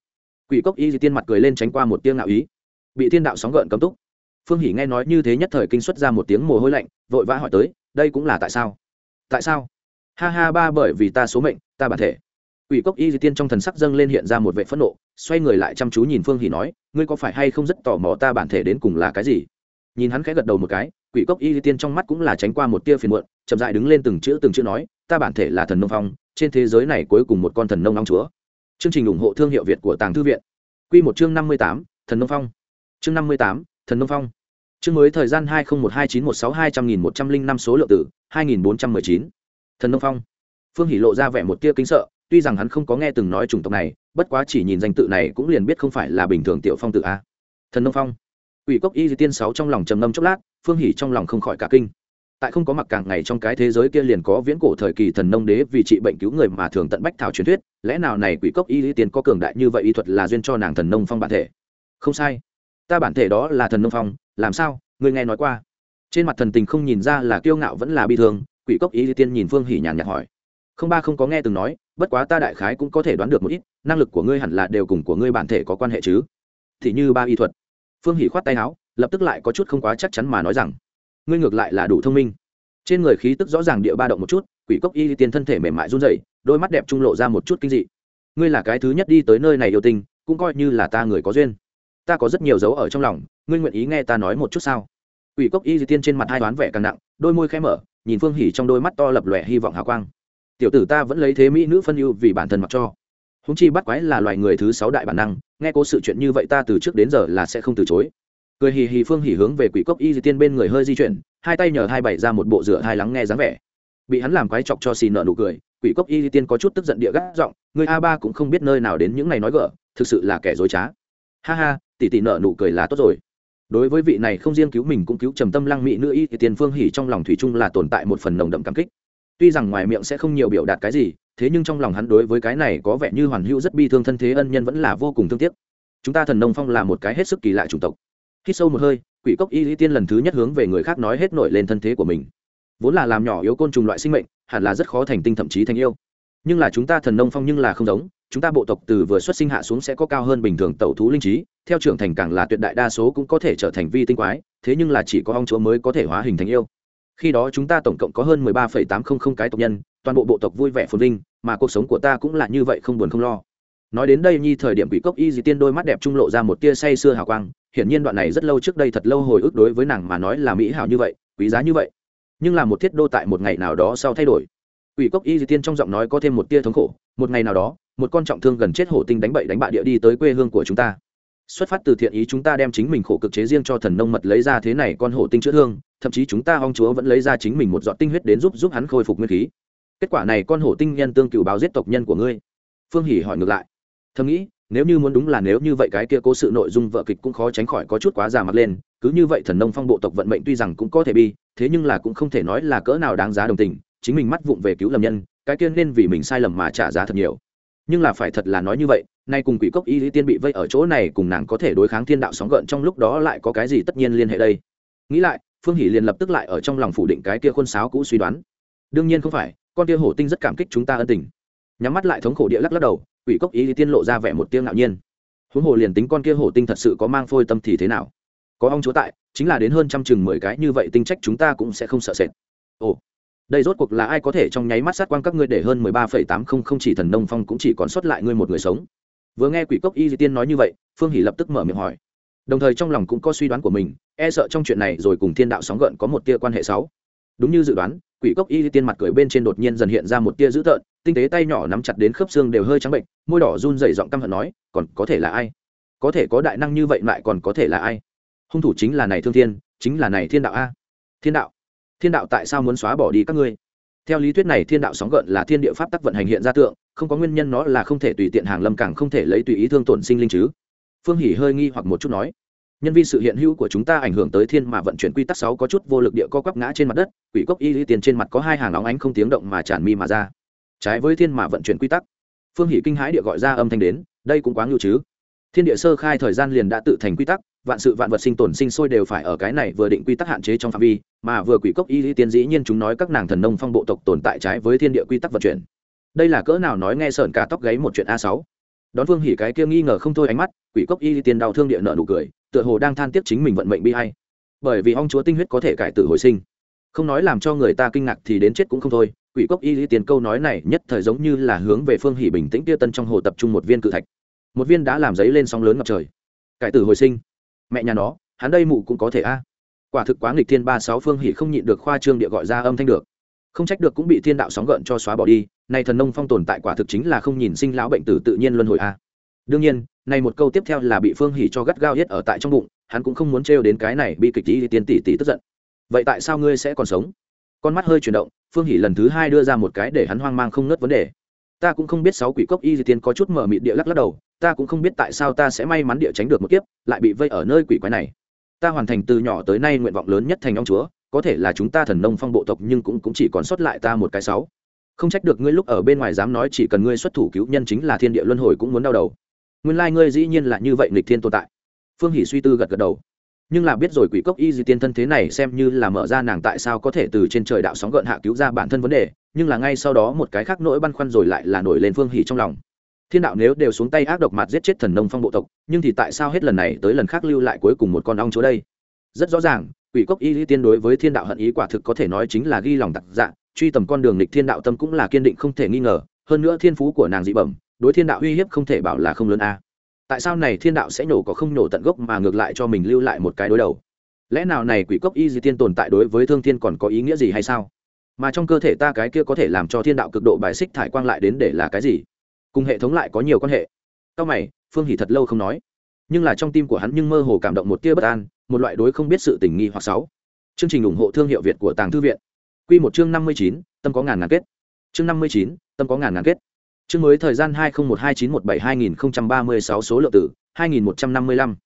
Quỷ cốc y di tiên mặt cười lên tránh qua một tiếng ngạo ý. Bị thiên đạo sóng gợn cấm túc. Phương hỉ nghe nói như thế nhất thời kinh xuất ra một tiếng mồ hôi lạnh, vội vã hỏi tới, đây cũng là tại sao? Tại sao? Ha ha ba, bởi vì ta số mệnh, ta bản thể. Quỷ cốc y di tiên trong thần sắc dâng lên hiện ra một vệ phẫn nộ, xoay người lại chăm chú nhìn phương hỉ nói, ngươi có phải hay không rất tò mò ta bản thể đến cùng là cái gì? Nhìn hắn khẽ gật đầu một cái, quỷ cốc y di tiên trong mắt cũng là tránh qua một tia phiền muộn, chậm dại đứng lên từng chữ từng chữ nói, ta bản thể là thần nông phong, trên thế giới này cuối cùng một con thần nông long chúa. Chương trình ủng hộ thương hiệu việt của tàng thư viện. Q một chương năm mươi tám, thần nông phong. Chương năm mươi tám, thần nông phong. Chương mới thời gian hai nghìn một hai chín một sáu hai trăm nghìn một trăm linh năm số lượng tử, hai nghìn bốn trăm mười chín thần nông phong. Phương hỷ lộ ra vẻ một tia kính sợ, tuy rằng hắn không có nghe từng nói chủng tộc này, bất quá chỉ nhìn danh tự này cũng liền biết không phải là bình thường tiểu phong tự a. Thần nông phong. Ủy cốc y di tiên sáu trong lòng trầm ngâm chốc lát, phương hỷ trong lòng không khỏi cả kinh. Tại không có mặc càng ngày trong cái thế giới kia liền có viễn cổ thời kỳ thần nông đế vì trị bệnh cứu người mà thường tận bách thảo truyền thuyết, lẽ nào này quỷ cốc y lý tiên có cường đại như vậy y thuật là duyên cho nàng thần nông phong bản thể? Không sai. Ta bản thể đó là thần nông phong, làm sao? Người nghe nói qua. Trên mặt thần tình không nhìn ra là kiêu ngạo vẫn là bi thương quỷ cốc y tiên nhìn phương hỉ nhàn nhạt hỏi. Không ba không có nghe từng nói, bất quá ta đại khái cũng có thể đoán được một ít, năng lực của ngươi hẳn là đều cùng của ngươi bản thể có quan hệ chứ? Thì như ba y thuật. Phương hỉ khoát tay áo, lập tức lại có chút không quá chắc chắn mà nói rằng, ngươi ngược lại là đủ thông minh. Trên người khí tức rõ ràng địa ba động một chút, quỷ cốc y tiên thân thể mềm mại run rẩy, đôi mắt đẹp trung lộ ra một chút kinh dị. Ngươi là cái thứ nhất đi tới nơi này yêu tình cũng coi như là ta người có duyên. Ta có rất nhiều dấu ở trong lòng, ngươi nguyện ý nghe ta nói một chút sao? Quỷ cốc y tiên trên mặt hai đoán vẻ càng nặng, đôi môi khẽ mở nhìn phương hỉ trong đôi mắt to lập lòe hy vọng hào quang. Tiểu tử ta vẫn lấy thế mỹ nữ phân ưu vì bản thân mặc cho. Húng chi bắt quái là loài người thứ sáu đại bản năng, nghe cố sự chuyện như vậy ta từ trước đến giờ là sẽ không từ chối. Cười hì hì phương hỉ hướng về quỷ cốc y di tiên bên người hơi di chuyển, hai tay nhờ hai bảy ra một bộ rửa hai lắng nghe dáng vẻ. Bị hắn làm quái chọc cho xì nợ nụ cười, quỷ cốc y di tiên có chút tức giận địa gác giọng người a ba cũng không biết nơi nào đến những ngày nói gở, thực sự là kẻ dối trá. Ha ha, tỷ tỷ nợ nụ cười là tốt rồi đối với vị này không riêng cứu mình cũng cứu trầm tâm lăng mỹ nữ y, thì tiền phương hỉ trong lòng thủy chung là tồn tại một phần nồng đậm cảm kích. Tuy rằng ngoài miệng sẽ không nhiều biểu đạt cái gì, thế nhưng trong lòng hắn đối với cái này có vẻ như hoàn hữu rất bi thương thân thế ân nhân vẫn là vô cùng thương tiếc. Chúng ta thần nông phong là một cái hết sức kỳ lạ chủng tộc. Khi sâu một hơi, quỷ cốc y lý tiên lần thứ nhất hướng về người khác nói hết nổi lên thân thế của mình. Vốn là làm nhỏ yếu côn trùng loại sinh mệnh, hẳn là rất khó thành tinh thậm chí thành yêu nhưng là chúng ta thần nông phong nhưng là không giống, chúng ta bộ tộc từ vừa xuất sinh hạ xuống sẽ có cao hơn bình thường tẩu thú linh trí, theo trưởng thành càng là tuyệt đại đa số cũng có thể trở thành vi tinh quái, thế nhưng là chỉ có ong chúa mới có thể hóa hình thành yêu. Khi đó chúng ta tổng cộng có hơn mười ba phẩy tám không không cái tộc nhân, toàn bộ bộ tộc vui vẻ phồn vinh, mà cuộc sống của ta cũng là như vậy không buồn không lo. Nói đến đây nhi thời điểm quỷ cốc y dì tiên đôi mắt đẹp trung lộ ra một tia say sưa hào quang, hiển nhiên đoạn này rất lâu trước đây thật lâu hồi ức đối với nàng mà nói là mỹ hảo như vậy, quý giá như vậy. Nhưng là một thiết đô tại một ngày nào đó sau thay đổi quỷ cốc y Di tiên trong giọng nói có thêm một tia thống khổ, một ngày nào đó, một con trọng thương gần chết hổ tinh đánh bậy đánh bạ địa đi tới quê hương của chúng ta. Xuất phát từ thiện ý chúng ta đem chính mình khổ cực chế riêng cho thần nông mật lấy ra thế này con hổ tinh chữa thương, thậm chí chúng ta ong chúa vẫn lấy ra chính mình một giọt tinh huyết đến giúp giúp hắn khôi phục nguyên khí. Kết quả này con hổ tinh nhân tương cựu báo giết tộc nhân của ngươi. Phương hỉ hỏi ngược lại. Thầm nghĩ, nếu như muốn đúng là nếu như vậy cái kia cố sự nội dung vợ kịch cũng khó tránh khỏi có chút quá già mặt lên, cứ như vậy thần nông phong bộ tộc vận mệnh tuy rằng cũng có thể bi, thế nhưng là cũng không thể nói là cỡ nào đáng giá đồng tình chính mình mắt vụng về cứu lầm nhân, cái kia nên vì mình sai lầm mà trả giá thật nhiều. Nhưng là phải thật là nói như vậy, nay cùng quỷ cốc y lý tiên bị vây ở chỗ này cùng nàng có thể đối kháng thiên đạo sóng gợn trong lúc đó lại có cái gì tất nhiên liên hệ đây? Nghĩ lại, phương hỷ liền lập tức lại ở trong lòng phủ định cái kia khuôn sáo cũ suy đoán. Đương nhiên không phải, con kia hổ tinh rất cảm kích chúng ta ân tình. Nhắm mắt lại thống khổ địa lắc lắc đầu, quỷ cốc ý tiên lộ ra vẻ một tiếng ngạo nhiên. Huống hồ liền tính con kia hổ tinh thật sự có mang phôi tâm thì thế nào? Có ông chúa tại, chính là đến hơn trăm chừng mười cái như vậy tinh trách chúng ta cũng sẽ không sợ sệt. Ồ đây rốt cuộc là ai có thể trong nháy mắt sát quang các ngươi để hơn mười ba phẩy tám không không chỉ thần nông phong cũng chỉ còn sót lại ngươi một người sống. Vừa nghe quỷ cốc y di tiên nói như vậy, phương hỷ lập tức mở miệng hỏi. Đồng thời trong lòng cũng có suy đoán của mình e sợ trong chuyện này rồi cùng thiên đạo sóng gợn có một tia quan hệ sáu. Đúng như dự đoán, quỷ cốc y di tiên mặt cười bên trên đột nhiên dần hiện ra một tia dữ tợn, tinh tế tay nhỏ nắm chặt đến khớp xương đều hơi trắng bệnh, môi đỏ run rẩy giọng căm hận nói, còn có thể là ai? Có thể có đại năng như vậy lại còn có thể là ai? Hung thủ chính là này thương thiên, chính là này thiên đạo a. Thiên đạo thiên đạo tại sao muốn xóa bỏ đi các ngươi? Theo lý thuyết này, thiên đạo sóng gợn là thiên địa pháp tắc vận hành hiện ra tượng, không có nguyên nhân nó là không thể tùy tiện hàng lâm, càng không thể lấy tùy ý thương tổn sinh linh chứ. Phương hỉ hơi nghi hoặc một chút nói, nhân vi sự hiện hữu của chúng ta ảnh hưởng tới thiên mà vận chuyển quy tắc sáu có chút vô lực địa co quắp ngã trên mặt đất, quỷ cốc y lý tiền trên mặt có hai hàng óng ánh không tiếng động mà tràn mi mà ra. Trái với thiên mà vận chuyển quy tắc. Phương Hỷ kinh hãi địa gọi ra âm thanh đến, đây cũng quá ngưu chứ. Thiên địa sơ khai thời gian liền đã tự thành quy tắc, vạn sự vạn vật sinh tồn sinh sôi đều phải ở cái này vừa định quy tắc hạn chế trong phạm vi mà vừa quỷ cốc y lý tiên dĩ nhiên chúng nói các nàng thần nông phong bộ tộc tồn tại trái với thiên địa quy tắc vận chuyển. Đây là cỡ nào nói nghe sởn cả tóc gáy một chuyện a sáu. Đón vương hỉ cái kia nghi ngờ không thôi ánh mắt, quỷ cốc y lý tiên đau thương địa nợ nụ cười, tựa hồ đang than tiếc chính mình vận mệnh bi hay bởi vì ong chúa tinh huyết có thể cải tử hồi sinh. Không nói làm cho người ta kinh ngạc thì đến chết cũng không thôi, quỷ cốc y lý tiên câu nói này nhất thời giống như là hướng về phương hỉ bình tĩnh kia tân trong hồ tập trung một viên cự thạch. Một viên đã làm giấy lên sóng lớn ngập trời. Cải tử hồi sinh. Mẹ nhà nó, hắn đây mụ cũng có thể a quả thực quá nghịch thiên ba sáu phương hỉ không nhịn được khoa trương địa gọi ra âm thanh được. Không trách được cũng bị thiên đạo sóng gợn cho xóa bỏ đi này thần nông phong tồn tại quả thực chính là không nhìn sinh lão bệnh tử tự nhiên luân hồi a. Đương nhiên, nay một câu tiếp theo là bị phương hỉ cho gắt gao hết ở tại trong bụng, hắn cũng không muốn trêu đến cái này bị kịch tí tiên tỷ tỷ tức giận. Vậy tại sao ngươi sẽ còn sống? Con mắt hơi chuyển động, phương hỉ lần thứ hai đưa ra một cái để hắn hoang mang không ngớt vấn đề. Ta cũng không biết sáu quỷ cốc y di tiên có chút mở mịt địa lắc lắc đầu, ta cũng không biết tại sao ta sẽ may mắn địa tránh được một kiếp, lại bị vây ở nơi quỷ quái này ta hoàn thành từ nhỏ tới nay nguyện vọng lớn nhất thành ông chúa, có thể là chúng ta thần nông phong bộ tộc nhưng cũng cũng chỉ còn sót lại ta một cái sáu. Không trách được ngươi lúc ở bên ngoài dám nói chỉ cần ngươi xuất thủ cứu nhân chính là thiên địa luân hồi cũng muốn đau đầu. Nguyên lai ngươi dĩ nhiên là như vậy nghịch thiên tồn tại. Phương hỷ suy tư gật gật đầu. Nhưng là biết rồi quỷ cốc y di tiên thân thế này xem như là mở ra nàng tại sao có thể từ trên trời đạo sóng gợn hạ cứu ra bản thân vấn đề, nhưng là ngay sau đó một cái khác nỗi băn khoăn rồi lại là nổi lên phương hỷ trong lòng thiên đạo nếu đều xuống tay ác độc mặt giết chết thần nông phong bộ tộc, nhưng thì tại sao hết lần này tới lần khác lưu lại cuối cùng một con ong chỗ đây? Rất rõ ràng, quỷ cốc y lý tiên đối với thiên đạo hận ý quả thực có thể nói chính là ghi lòng tặc dạ truy tầm con đường lịch thiên đạo tâm cũng là kiên định không thể nghi ngờ, hơn nữa thiên phú của nàng dị bẩm, đối thiên đạo uy hiếp không thể bảo là không lớn a. Tại sao này thiên đạo sẽ nổ có không nổ tận gốc mà ngược lại cho mình lưu lại một cái đối đầu? Lẽ nào này quỷ cốc y di tiên tồn tại đối với thương thiên còn có ý nghĩa gì hay sao? Mà trong cơ thể ta cái kia có thể làm cho thiên đạo cực độ bài xích thải quang lại đến để là cái gì? Cùng hệ thống lại có nhiều quan hệ. Cao mày, phương hỉ thật lâu không nói. Nhưng là trong tim của hắn nhưng mơ hồ cảm động một tia bất an, một loại đối không biết sự tình nghi hoặc sáu. Chương trình ủng hộ thương hiệu việt của tàng thư viện. Q một chương năm mươi chín, tâm có ngàn ngàn kết. Chương năm mươi chín, tâm có ngàn ngàn kết. Chương mới thời gian hai nghìn một hai chín một bảy hai nghìn ba mươi sáu số lượng tử, hai nghìn một trăm năm mươi lăm.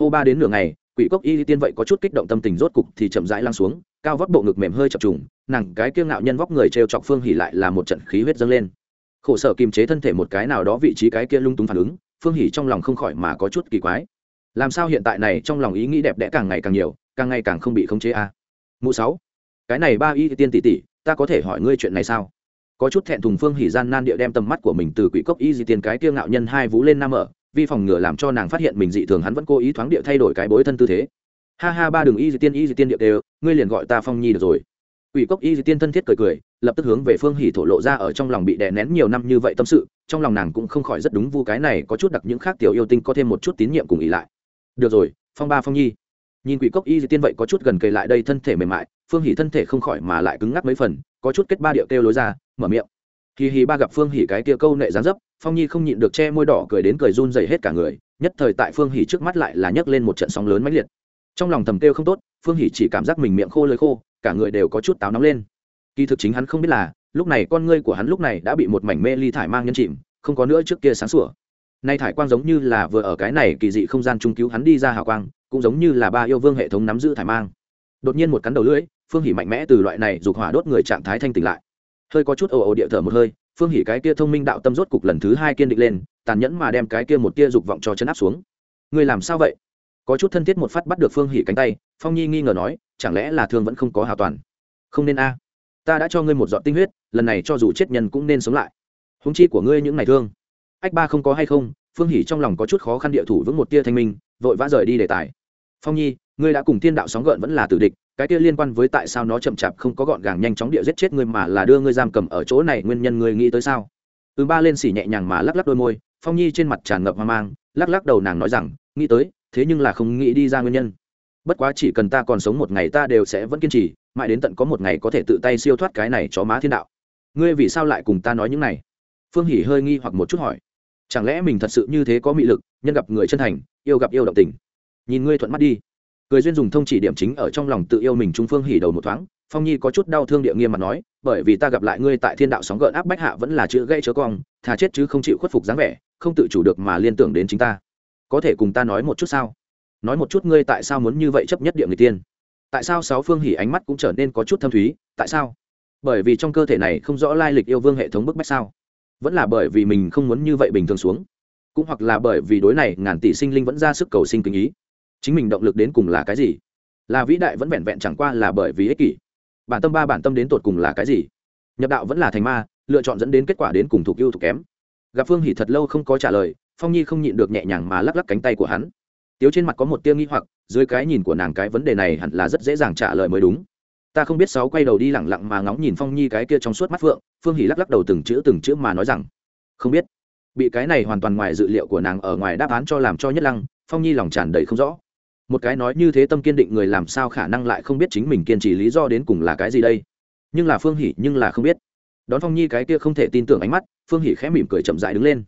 Hô ba đến nửa ngày, quỷ cốc y tiên vậy có chút kích động tâm tình rốt cục thì chậm rãi lăn xuống, cao vóc bộ ngực mềm hơi chập trùng, nàng cái kiêu ngạo nhân vóc người trêu chọc phương hỉ lại là một trận khí huyết dâng lên khổ sở kiềm chế thân thể một cái nào đó vị trí cái kia lung tung phản ứng, phương hỉ trong lòng không khỏi mà có chút kỳ quái. Làm sao hiện tại này trong lòng ý nghĩ đẹp đẽ càng ngày càng nhiều, càng ngày càng không bị khống chế a? À? mụ sáu, cái này ba y tiên tỷ tỷ, ta có thể hỏi ngươi chuyện này sao? Có chút thẹn thùng phương hỉ gian nan địa đem tầm mắt của mình từ quỷ cốc y di tiên cái kia ngạo nhân hai vú lên nam ở vi phòng ngừa làm cho nàng phát hiện mình dị thường hắn vẫn cố ý thoáng địa thay đổi cái bối thân tư thế. Ha ha, ba đường y di tiên y di tiên địa đều, ngươi liền gọi ta phong nhi được rồi quỷ cốc y di tiên thân thiết cười cười, lập tức hướng về phương hỉ thổ lộ ra ở trong lòng bị đè nén nhiều năm như vậy tâm sự, trong lòng nàng cũng không khỏi rất đúng vu cái này có chút đặc những khác tiểu yêu tinh có thêm một chút tín nhiệm cùng ý lại. Được rồi, phong ba phong nhi. Nhìn quỷ cốc y di tiên vậy có chút gần kề lại đây thân thể mềm mại, phương hỉ thân thể không khỏi mà lại cứng ngắc mấy phần, có chút kết ba điệu kêu lối ra, mở miệng. Hì hì ba gặp phương hỉ cái kia câu nệ dáng dấp, phong nhi không nhịn được che môi đỏ cười đến cười run rẩy hết cả người, nhất thời tại phương hỉ trước mắt lại là nhấc lên một trận sóng lớn mãnh liệt. Trong lòng thầm kêu không tốt, phương hỉ chỉ cảm giác mình miệng khô lưỡi khô cả người đều có chút táo nóng lên. Kỳ thực chính hắn không biết là, lúc này con ngươi của hắn lúc này đã bị một mảnh mê ly thải mang nhân chìm, không có nữa trước kia sáng sủa. Nay thải quang giống như là vừa ở cái này kỳ dị không gian trung cứu hắn đi ra hào quang, cũng giống như là ba yêu vương hệ thống nắm giữ thải mang. Đột nhiên một cắn đầu lưỡi, phương hỉ mạnh mẽ từ loại này dục hỏa đốt người trạng thái thanh tỉnh lại. Hơi có chút ồ ồ địa thở một hơi, phương hỉ cái kia thông minh đạo tâm rốt cục lần thứ hai kiên định lên, tàn nhẫn mà đem cái kia một kia dục vọng cho chấn áp xuống. Ngươi làm sao vậy? Có chút thân thiết một phát bắt được phương hỉ cánh tay, phong nhi nghi ngờ nói, chẳng lẽ là thương vẫn không có hào toàn? Không nên a. Ta đã cho ngươi một giọt tinh huyết, lần này cho dù chết nhân cũng nên sống lại. Húng chi của ngươi những ngày thương. Ách ba không có hay không, phương hỉ trong lòng có chút khó khăn địa thủ vững một tia thanh minh, vội vã rời đi đề tài. Phong nhi, ngươi đã cùng tiên đạo sóng gợn vẫn là tử địch, cái kia liên quan với tại sao nó chậm chạp không có gọn gàng nhanh chóng địa giết chết ngươi mà là đưa ngươi giam cầm ở chỗ này, nguyên nhân ngươi nghĩ tới sao? Ừ ba lên xỉ nhẹ nhàng mà lắc lắc đôi môi, phong nhi trên mặt tràn ngập hoang mang, lắc lắc đầu nàng nói rằng, nghĩ tới thế nhưng là không nghĩ đi ra nguyên nhân. Bất quá chỉ cần ta còn sống một ngày ta đều sẽ vẫn kiên trì, mãi đến tận có một ngày có thể tự tay siêu thoát cái này chó má thiên đạo. Ngươi vì sao lại cùng ta nói những này? Phương hỉ hơi nghi hoặc một chút hỏi. Chẳng lẽ mình thật sự như thế có mị lực, nhân gặp người chân thành, yêu gặp yêu động tình? Nhìn ngươi thuận mắt đi. Cười duyên dùng thông chỉ điểm chính ở trong lòng tự yêu mình trung phương hỉ đầu một thoáng, phong nhi có chút đau thương địa nghiêm mà nói, bởi vì ta gặp lại ngươi tại thiên đạo sóng gợn áp bách hạ vẫn là chữ gây chớ cong, thà chết chứ không chịu khuất phục dáng vẻ, không tự chủ được mà liên tưởng đến chính ta có thể cùng ta nói một chút sao? Nói một chút ngươi tại sao muốn như vậy chấp nhất địa người tiên? Tại sao sáu phương hỉ ánh mắt cũng trở nên có chút thâm thúy? Tại sao? Bởi vì trong cơ thể này không rõ lai lịch yêu vương hệ thống bức bách sao? Vẫn là bởi vì mình không muốn như vậy bình thường xuống? Cũng hoặc là bởi vì đối này, ngàn tỷ sinh linh vẫn ra sức cầu sinh kinh ý. Chính mình động lực đến cùng là cái gì? Là vĩ đại vẫn vẹn vẹn chẳng qua là bởi vì ích kỷ. Bản tâm ba bản tâm đến tột cùng là cái gì? Nhập đạo vẫn là thành ma, lựa chọn dẫn đến kết quả đến cùng thuộc ưu thuộc kém gặp phương hỉ thật lâu không có trả lời, phong nhi không nhịn được nhẹ nhàng mà lắc lắc cánh tay của hắn. Tiếu trên mặt có một tia nghi hoặc, dưới cái nhìn của nàng cái vấn đề này hẳn là rất dễ dàng trả lời mới đúng. Ta không biết sáu quay đầu đi lẳng lặng mà ngóng nhìn phong nhi cái kia trong suốt mắt phượng, phương hỉ lắc lắc đầu từng chữ từng chữ mà nói rằng, không biết. Bị cái này hoàn toàn ngoài dự liệu của nàng ở ngoài đáp án cho làm cho nhất lăng, phong nhi lòng tràn đầy không rõ. Một cái nói như thế tâm kiên định người làm sao khả năng lại không biết chính mình kiên trì lý do đến cùng là cái gì đây? Nhưng là phương hỉ nhưng là không biết đón phong nhi cái kia không thể tin tưởng ánh mắt, phương hỉ khẽ mỉm cười chậm dại đứng lên.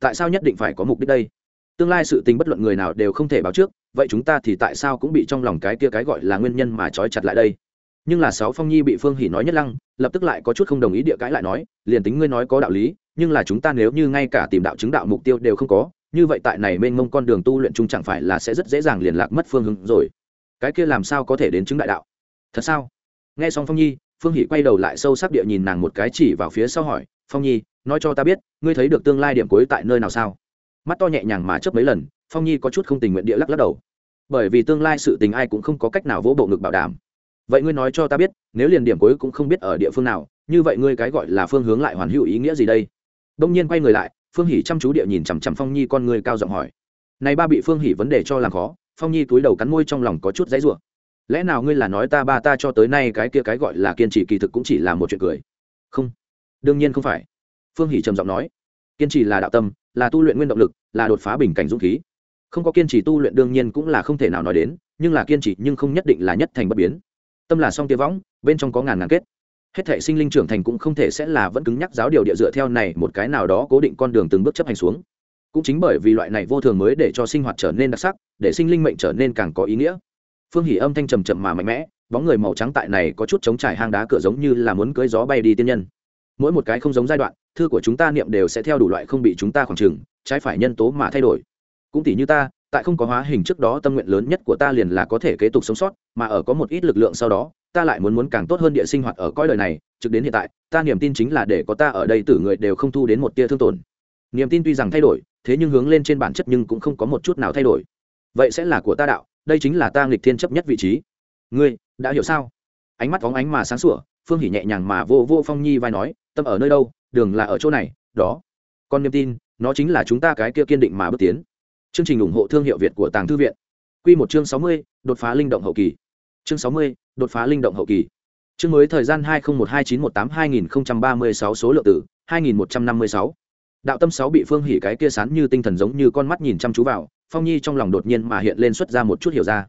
Tại sao nhất định phải có mục đích đây? Tương lai sự tình bất luận người nào đều không thể báo trước, vậy chúng ta thì tại sao cũng bị trong lòng cái kia cái gọi là nguyên nhân mà trói chặt lại đây? Nhưng là sáu phong nhi bị phương hỉ nói nhất lăng, lập tức lại có chút không đồng ý địa cãi lại nói, liền tính ngươi nói có đạo lý, nhưng là chúng ta nếu như ngay cả tìm đạo chứng đạo mục tiêu đều không có, như vậy tại này mênh mông con đường tu luyện chung chẳng phải là sẽ rất dễ dàng liền lạc mất phương hướng rồi. Cái kia làm sao có thể đến chứng đại đạo? Thật sao? Nghe xong phong nhi phương hỷ quay đầu lại sâu sắc địa nhìn nàng một cái chỉ vào phía sau hỏi, phong nhi, nói cho ta biết, ngươi thấy được tương lai điểm cuối tại nơi nào sao? Mắt to nhẹ nhàng mà chớp mấy lần, phong nhi có chút không tình nguyện địa lắc lắc đầu. Bởi vì tương lai sự tình ai cũng không có cách nào vỗ bộ ngực bảo đảm. Vậy ngươi nói cho ta biết, nếu liền điểm cuối cũng không biết ở địa phương nào, như vậy ngươi cái gọi là phương hướng lại hoàn hữu ý nghĩa gì đây? Đông nhiên quay người lại, phương hỷ chăm chú địa nhìn chằm chằm phong nhi con người cao giọng hỏi. Này ba bị phương hỷ vấn đề cho làm khó, phong nhi túi đầu cắn môi trong lòng có chút dãy rủa lẽ nào ngươi là nói ta ba ta cho tới nay cái kia cái gọi là kiên trì kỳ thực cũng chỉ là một chuyện cười? Không. Đương nhiên không phải. Phương hỷ trầm giọng nói. Kiên trì là đạo tâm, là tu luyện nguyên động lực, là đột phá bình cảnh dũng khí. Không có kiên trì tu luyện đương nhiên cũng là không thể nào nói đến, nhưng là kiên trì nhưng không nhất định là nhất thành bất biến. Tâm là song tia võng, bên trong có ngàn ngàn kết. Hết thể sinh linh trưởng thành cũng không thể sẽ là vẫn cứng nhắc giáo điều địa dựa theo này một cái nào đó cố định con đường từng bước chấp hành xuống. Cũng chính bởi vì loại này vô thường mới để cho sinh hoạt trở nên đặc sắc, để sinh linh mệnh trở nên càng có ý nghĩa phương hỉ âm thanh trầm trầm mà mạnh mẽ, bóng người màu trắng tại này có chút chống trải hang đá cửa giống như là muốn cưới gió bay đi tiên nhân. Mỗi một cái không giống giai đoạn, thư của chúng ta niệm đều sẽ theo đủ loại không bị chúng ta khoảng trừng trái phải nhân tố mà thay đổi. Cũng tỷ như ta, tại không có hóa hình trước đó tâm nguyện lớn nhất của ta liền là có thể kế tục sống sót, mà ở có một ít lực lượng sau đó, ta lại muốn muốn càng tốt hơn địa sinh hoạt ở cõi đời này. Trực đến hiện tại, ta niềm tin chính là để có ta ở đây tử người đều không thu đến một tia thương tổn. Niềm tin tuy rằng thay đổi, thế nhưng hướng lên trên bản chất nhưng cũng không có một chút nào thay đổi. Vậy sẽ là của ta đạo đây chính là ta nghịch thiên chấp nhất vị trí. Ngươi, đã hiểu sao? Ánh mắt phóng ánh mà sáng sủa, phương hỉ nhẹ nhàng mà vô vô phong nhi vai nói, tâm ở nơi đâu? Đường là ở chỗ này, đó. Con niềm tin, nó chính là chúng ta cái kia kiên định mà bước tiến. Chương trình ủng hộ thương hiệu việt của tàng thư viện. Q một chương sáu mươi, đột phá linh động hậu kỳ. Chương sáu mươi, đột phá linh động hậu kỳ. Chương mới thời gian hai nghìn một hai chín một tám hai nghìn ba mươi sáu số lượng tử hai nghìn một trăm năm mươi sáu. Đạo tâm sáu bị phương hỉ cái kia sán như tinh thần giống như con mắt nhìn chăm chú vào phong nhi trong lòng đột nhiên mà hiện lên xuất ra một chút hiểu ra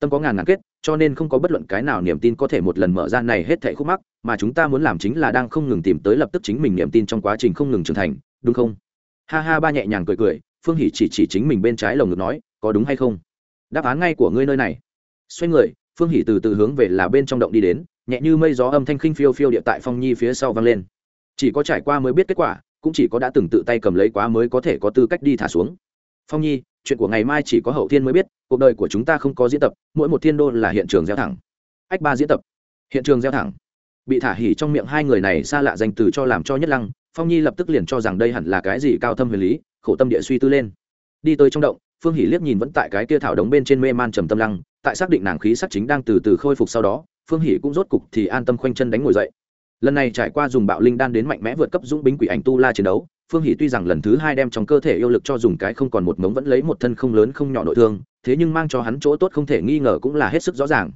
tâm có ngàn ngàn kết cho nên không có bất luận cái nào niềm tin có thể một lần mở ra này hết thảy khúc mắc mà chúng ta muốn làm chính là đang không ngừng tìm tới lập tức chính mình niềm tin trong quá trình không ngừng trưởng thành đúng không ha ha ba nhẹ nhàng cười cười phương hỷ chỉ chỉ chính mình bên trái lồng ngực nói có đúng hay không đáp án ngay của ngươi nơi này xoay người phương hỷ từ từ hướng về là bên trong động đi đến nhẹ như mây gió âm thanh khinh phiêu phiêu địa tại phong nhi phía sau vang lên chỉ có trải qua mới biết kết quả cũng chỉ có đã từng tự tay cầm lấy quá mới có thể có tư cách đi thả xuống phong nhi, chuyện của ngày mai chỉ có hậu thiên mới biết, cuộc đời của chúng ta không có diễn tập, mỗi một thiên đô là hiện trường gieo thẳng. Ách ba diễn tập. Hiện trường gieo thẳng. Bị thả hỉ trong miệng hai người này xa lạ danh từ cho làm cho nhất lăng, phong nhi lập tức liền cho rằng đây hẳn là cái gì cao thâm huyền lý, khổ tâm địa suy tư lên. Đi tới trong động, phương hỉ liếc nhìn vẫn tại cái kia thảo đống bên trên mê man trầm tâm lăng, tại xác định nàng khí sắc chính đang từ từ khôi phục sau đó, phương hỷ cũng rốt cục thì an tâm khoanh chân đánh ngồi dậy. Lần này trải qua dùng bạo linh đan đến mạnh mẽ vượt cấp dũng binh quỷ ảnh tu la chiến đấu phương hỷ tuy rằng lần thứ hai đem trong cơ thể yêu lực cho dùng cái không còn một mống vẫn lấy một thân không lớn không nhỏ nội thương, thế nhưng mang cho hắn chỗ tốt không thể nghi ngờ cũng là hết sức rõ ràng.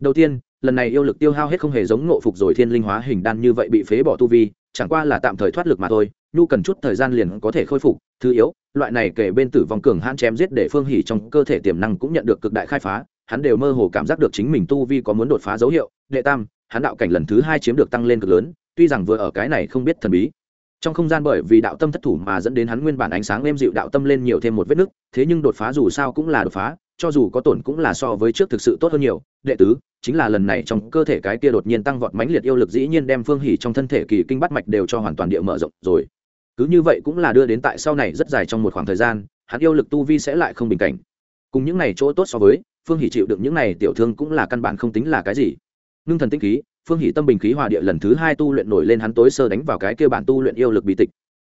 Đầu tiên, lần này yêu lực tiêu hao hết không hề giống ngộ phục rồi thiên linh hóa hình đan như vậy bị phế bỏ tu vi, chẳng qua là tạm thời thoát lực mà thôi, nhu cần chút thời gian liền có thể khôi phục, thứ yếu, loại này kể bên tử vong cường hãn chém giết để phương hỉ trong cơ thể tiềm năng cũng nhận được cực đại khai phá, hắn đều mơ hồ cảm giác được chính mình tu vi có muốn đột phá dấu hiệu, đệ tam, hắn đạo cảnh lần thứ hai chiếm được tăng lên cực lớn, tuy rằng vừa ở cái này không biết thần bí trong không gian bởi vì đạo tâm thất thủ mà dẫn đến hắn nguyên bản ánh sáng êm dịu đạo tâm lên nhiều thêm một vết nứt, thế nhưng đột phá dù sao cũng là đột phá, cho dù có tổn cũng là so với trước thực sự tốt hơn nhiều. Đệ tứ, chính là lần này trong cơ thể cái kia đột nhiên tăng vọt mãnh liệt yêu lực dĩ nhiên đem phương hỉ trong thân thể kỳ kinh bắt mạch đều cho hoàn toàn địa mở rộng rồi. Cứ như vậy cũng là đưa đến tại sau này rất dài trong một khoảng thời gian, hắn yêu lực tu vi sẽ lại không bình cảnh. Cùng những này chỗ tốt so với, phương hỷ chịu được những này tiểu thương cũng là căn bản không tính là cái gì ngưng thần tinh khí, phương hỷ tâm bình khí hòa địa lần thứ hai tu luyện nổi lên hắn tối sơ đánh vào cái kia bản tu luyện yêu lực bí tịch.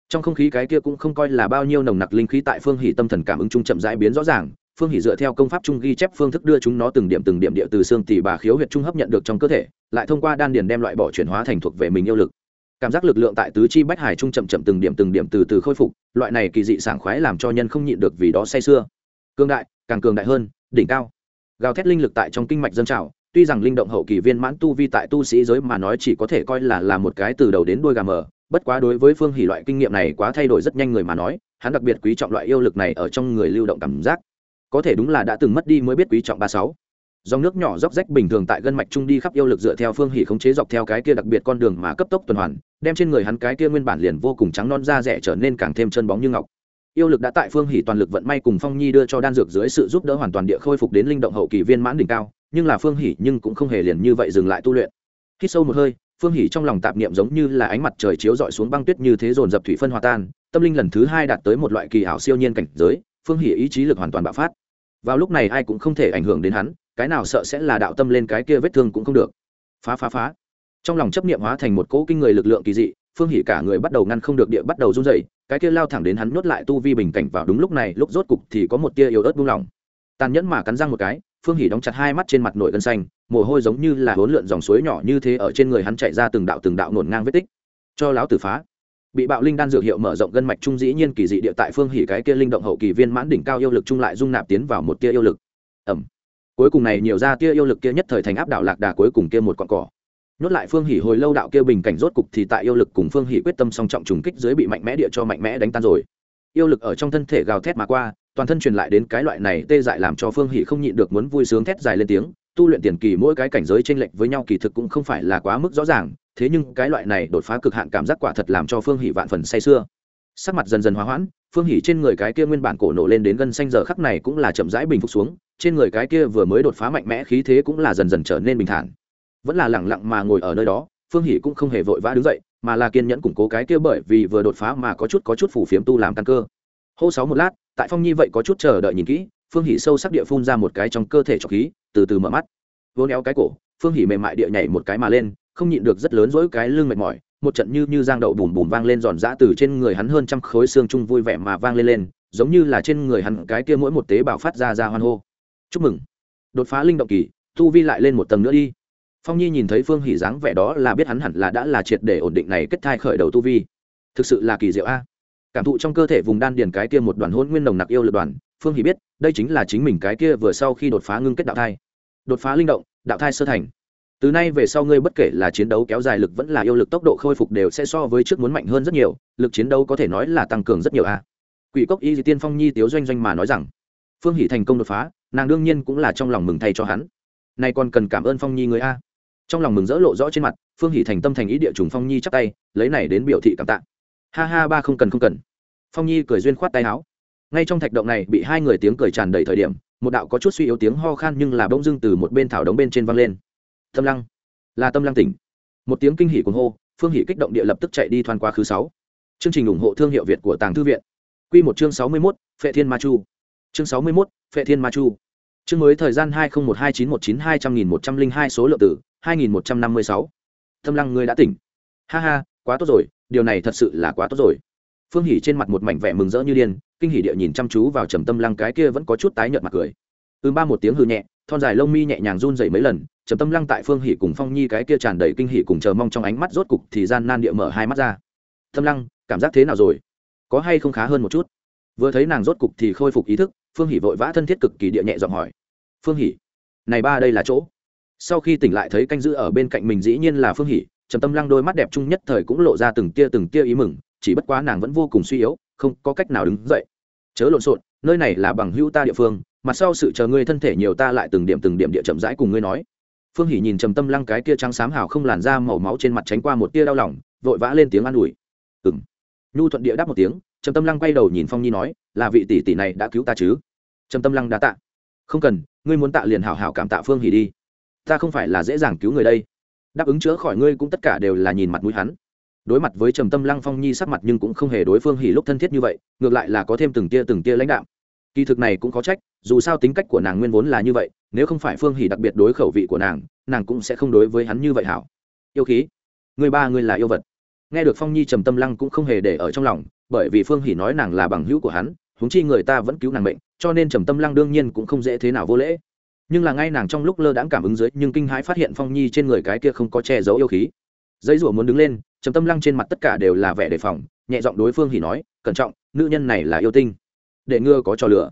Trong không khí cái kia cũng không coi là bao nhiêu nồng nặc linh khí tại phương hỷ tâm thần cảm ứng trung chậm rãi biến rõ ràng, phương hỷ dựa theo công pháp trung ghi chép phương thức đưa chúng nó từng điểm từng điểm địa từ xương tỷ bà khiếu huyệt trung hấp nhận được trong cơ thể, lại thông qua đan điền đem loại bỏ chuyển hóa thành thuộc về mình yêu lực. Cảm giác lực lượng tại tứ chi bách hải trung chậm chậm từng điểm từng điểm từ từ khôi phục, loại này kỳ dị sảng khoái làm cho nhân không nhịn được vì đó say sưa. Cương đại, càng cường đại hơn, đỉnh cao. Gào thét linh lực tại trong kinh mạch dân trào tuy rằng linh động hậu kỳ viên mãn tu vi tại tu sĩ giới mà nói chỉ có thể coi là là một cái từ đầu đến đuôi gà mờ, bất quá đối với phương hỷ loại kinh nghiệm này quá thay đổi rất nhanh người mà nói, hắn đặc biệt quý trọng loại yêu lực này ở trong người lưu động cảm giác. Có thể đúng là đã từng mất đi mới biết quý trọng ba sáu. Dòng nước nhỏ róc rách bình thường tại gân mạch trung đi khắp yêu lực dựa theo phương hỷ khống chế dọc theo cái kia đặc biệt con đường mà cấp tốc tuần hoàn, đem trên người hắn cái kia nguyên bản liền vô cùng trắng non da rẻ trở nên càng thêm chân bóng như ngọc yêu lực đã tại phương hỷ toàn lực vận may cùng phong nhi đưa cho đan dược dưới sự giúp đỡ hoàn toàn địa khôi phục đến linh động hậu kỳ viên mãn đỉnh cao, nhưng là phương hỷ nhưng cũng không hề liền như vậy dừng lại tu luyện. Khi sâu một hơi, phương hỷ trong lòng tạp niệm giống như là ánh mặt trời chiếu rọi xuống băng tuyết như thế dồn dập thủy phân hòa tan, tâm linh lần thứ hai đạt tới một loại kỳ ảo siêu nhiên cảnh giới, phương hỷ ý chí lực hoàn toàn bạo phát. Vào lúc này ai cũng không thể ảnh hưởng đến hắn, cái nào sợ sẽ là đạo tâm lên cái kia vết thương cũng không được. Phá phá phá. Trong lòng chấp niệm hóa thành một cỗ kinh người lực lượng kỳ dị, phương hỉ cả người bắt đầu ngăn không được địa bắt đầu run rẩy cái kia lao thẳng đến hắn nuốt lại tu vi bình cảnh vào đúng lúc này, lúc rốt cục thì có một tia yếu ớt buông lỏng. Tàn nhẫn mà cắn răng một cái, phương hỉ đóng chặt hai mắt trên mặt nội gân xanh, mồ hôi giống như là hỗn lượn dòng suối nhỏ như thế ở trên người hắn chạy ra từng đạo từng đạo nổn ngang vết tích. Cho láo tử phá. Bị bạo linh đan dược hiệu mở rộng gân mạch trung dĩ nhiên kỳ dị địa tại phương hỉ cái kia linh động hậu kỳ viên mãn đỉnh cao yêu lực trung lại dung nạp tiến vào một tia yêu lực. Ẩm cuối cùng này nhiều ra tia yêu lực kia nhất thời thành áp đảo lạc đà cuối cùng kia một con cỏ nhốt lại phương hỉ hồi lâu đạo kia bình cảnh rốt cục thì tại yêu lực cùng phương hỉ quyết tâm song trọng trùng kích dưới bị mạnh mẽ địa cho mạnh mẽ đánh tan rồi. Yêu lực ở trong thân thể gào thét mà qua, toàn thân truyền lại đến cái loại này tê dại làm cho phương hỉ không nhịn được muốn vui sướng thét dài lên tiếng. Tu luyện tiền kỳ mỗi cái cảnh giới chênh lệch với nhau kỳ thực cũng không phải là quá mức rõ ràng, thế nhưng cái loại này đột phá cực hạn cảm giác quả thật làm cho phương hỉ vạn phần say sưa. Sắc mặt dần dần hóa hoãn, phương hỉ trên người cái kia nguyên bản cổ nổ lên đến gân xanh giờ khắc này cũng là chậm rãi bình phục xuống, trên người cái kia vừa mới đột phá mạnh mẽ khí thế cũng là dần dần trở nên bình thản vẫn là lẳng lặng mà ngồi ở nơi đó, phương hỷ cũng không hề vội vã đứng dậy, mà là kiên nhẫn củng cố cái kia bởi vì vừa đột phá mà có chút có chút phủ phiếm tu làm căn cơ. Hô sáu một lát, tại phong nhi vậy có chút chờ đợi nhìn kỹ, phương hỷ sâu sắc địa phun ra một cái trong cơ thể trọc khí, từ từ mở mắt. Vô néo cái cổ, phương hỷ mềm mại địa nhảy một cái mà lên, không nhịn được rất lớn dỗi cái lưng mệt mỏi, một trận như như giang đậu bùm bùm vang lên giòn giã từ trên người hắn hơn trăm khối xương chung vui vẻ mà vang lên lên, giống như là trên người hắn cái kia mỗi một tế bào phát ra ra hoan hô. Chúc mừng. Đột phá linh động kỳ, tu vi lại lên một tầng nữa đi phong nhi nhìn thấy phương hỉ dáng vẻ đó là biết hắn hẳn là đã là triệt để ổn định này kết thai khởi đầu tu vi. Thực sự là kỳ diệu a. Cảm thụ trong cơ thể vùng đan điền cái kia một đoàn hôn nguyên nồng nặc yêu lực đoàn, phương hỉ biết, đây chính là chính mình cái kia vừa sau khi đột phá ngưng kết đạo thai. Đột phá linh động, đạo thai sơ thành. Từ nay về sau ngươi bất kể là chiến đấu kéo dài lực vẫn là yêu lực tốc độ khôi phục đều sẽ so với trước muốn mạnh hơn rất nhiều, lực chiến đấu có thể nói là tăng cường rất nhiều a. Quỷ cốc y tiên phong nhi tiếu doanh doanh mà nói rằng, phương hỷ thành công đột phá, nàng đương nhiên cũng là trong lòng mừng thay cho hắn. Nay còn cần cảm ơn phong nhi người a trong lòng mừng rỡ lộ rõ trên mặt phương hỷ thành tâm thành ý địa trùng phong nhi chắp tay lấy này đến biểu thị cảm tạ. Ha ha ba không cần không cần. Phong nhi cười duyên khoát tay áo. Ngay trong thạch động này bị hai người tiếng cười tràn đầy thời điểm một đạo có chút suy yếu tiếng ho khan nhưng là bỗng dưng từ một bên thảo đống bên trên văng lên. Tâm lăng. Là tâm lăng tỉnh. Một tiếng kinh hỉ cuồng hô phương hỷ kích động địa lập tức chạy đi thoăn qua khứ sáu. Chương trình ủng hộ thương hiệu việt của tàng thư viện. Quy một chương sáu mươi 61, phệ thiên ma chu. Chương sáu mươi 61, phệ thiên ma chu. Chương mới thời gian hai nghìn một hai chín một chín hai trăm nghìn một trăm linh hai số lượng tử hai nghìn một trăm năm mươi sáu. Tâm lăng ngươi đã tỉnh. Ha ha, quá tốt rồi, điều này thật sự là quá tốt rồi. Phương hỉ trên mặt một mảnh vẻ mừng rỡ như điên, kinh hỉ địa nhìn chăm chú vào trầm tâm lăng cái kia vẫn có chút tái nhợt mặt cười. Ừm, ba một tiếng hư nhẹ, thon dài lông mi nhẹ nhàng run rẩy mấy lần, trầm tâm lăng tại phương hỉ cùng phong nhi cái kia tràn đầy kinh hỉ cùng chờ mong trong ánh mắt rốt cục thì gian nan địa mở hai mắt ra. Tâm lăng, cảm giác thế nào rồi? Có hay không khá hơn một chút? Vừa thấy nàng rốt cục thì khôi phục ý thức, phương hỉ vội vã thân thiết cực kỳ địa nhẹ giọng hỏi. Phương hỉ, này ba đây là chỗ? Sau khi tỉnh lại thấy canh giữ ở bên cạnh mình dĩ nhiên là phương hỉ trầm tâm lăng đôi mắt đẹp chung nhất thời cũng lộ ra từng tia từng tia ý mừng, chỉ bất quá nàng vẫn vô cùng suy yếu, không có cách nào đứng dậy. Chớ lộn xộn, nơi này là bằng hữu ta địa phương mặt sau sự chờ ngươi thân thể nhiều ta lại từng điểm từng điểm địa chậm rãi cùng ngươi nói. Phương hỉ nhìn trầm tâm lăng cái kia trắng xám hào không làn da màu máu trên mặt tránh qua một tia đau lòng, vội vã lên tiếng an ủi. Ừng nhu thuận địa đáp một tiếng, trầm tâm lăng quay đầu nhìn phong nhi nói, là vị tỷ tỷ này đã cứu ta chứ? Trầm tâm lăng đã tạ. Không cần, ngươi muốn tạ liền hảo hảo cảm tạ phương hỉ đi ta không phải là dễ dàng cứu người đây. Đáp ứng chữa khỏi ngươi cũng tất cả đều là nhìn mặt mũi hắn. Đối mặt với trầm tâm lăng phong nhi sắc mặt nhưng cũng không hề đối phương hỉ lúc thân thiết như vậy, ngược lại là có thêm từng tia từng tia lãnh đạo kỳ thực này cũng có trách, dù sao tính cách của nàng nguyên vốn là như vậy, nếu không phải phương hỉ đặc biệt đối khẩu vị của nàng nàng cũng sẽ không đối với hắn như vậy hảo. Yêu khí. Người ba người là yêu vật. Nghe được phong nhi trầm tâm lăng cũng không hề để ở trong lòng, bởi vì phương hỉ nói nàng là bằng hữu của hắn, huống chi người ta vẫn cứu nàng bệnh cho nên trầm tâm lăng đương nhiên cũng không dễ thế nào vô lễ nhưng là ngay nàng trong lúc lơ đãng cảm ứng dưới, nhưng kinh hãi phát hiện phong nhi trên người cái kia không có che giấu yêu khí. Dãy rủa muốn đứng lên, trầm tâm lăng trên mặt tất cả đều là vẻ đề phòng, nhẹ giọng đối phương hỉ nói, cẩn trọng, nữ nhân này là yêu tinh. Để ngưa có trò lửa.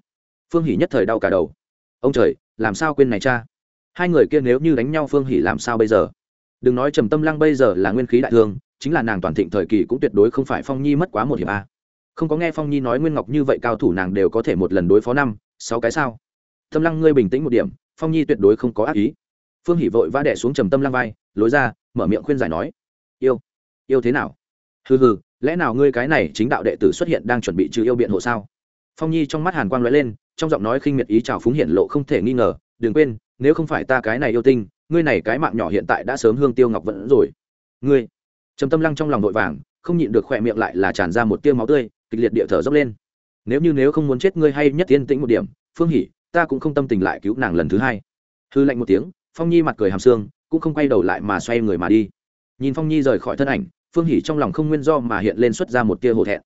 Phương hỉ nhất thời đau cả đầu. Ông trời, làm sao quên này cha? Hai người kia nếu như đánh nhau phương hỉ làm sao bây giờ? Đừng nói trầm tâm lăng bây giờ là nguyên khí đại thương, chính là nàng toàn thịnh thời kỳ cũng tuyệt đối không phải phong nhi mất quá một hiệp a. Không có nghe phong nhi nói nguyên ngọc như vậy cao thủ nàng đều có thể một lần đối phó năm, sáu cái sao? Tâm lăng ngươi bình tĩnh một điểm phong nhi tuyệt đối không có ác ý. Phương hỉ vội vã đẻ xuống trầm tâm lăng vai, lối ra, mở miệng khuyên giải nói, yêu yêu thế nào? Hừ hừ, lẽ nào ngươi cái này chính đạo đệ tử xuất hiện đang chuẩn bị trừ yêu biện hộ sao? Phong nhi trong mắt hàn quang lóe lên, trong giọng nói khinh miệt ý chào phúng hiện lộ không thể nghi ngờ, đừng quên, nếu không phải ta cái này yêu tinh, ngươi này cái mạng nhỏ hiện tại đã sớm hương tiêu ngọc vẫn rồi. Ngươi? Trầm tâm lăng trong lòng vội vàng, không nhịn được khỏe miệng lại là tràn ra một tiêu máu tươi, kịch liệt địa thở dốc lên. Nếu như nếu không muốn chết ngươi hay nhất tiên tĩnh một điểm, phương hỉ ta cũng không tâm tình lại cứu nàng lần thứ hai. Hư lạnh một tiếng, phong nhi mặt cười hàm xương cũng không quay đầu lại mà xoay người mà đi. Nhìn phong nhi rời khỏi thân ảnh, phương hỉ trong lòng không nguyên do mà hiện lên xuất ra một tia hổ thẹn.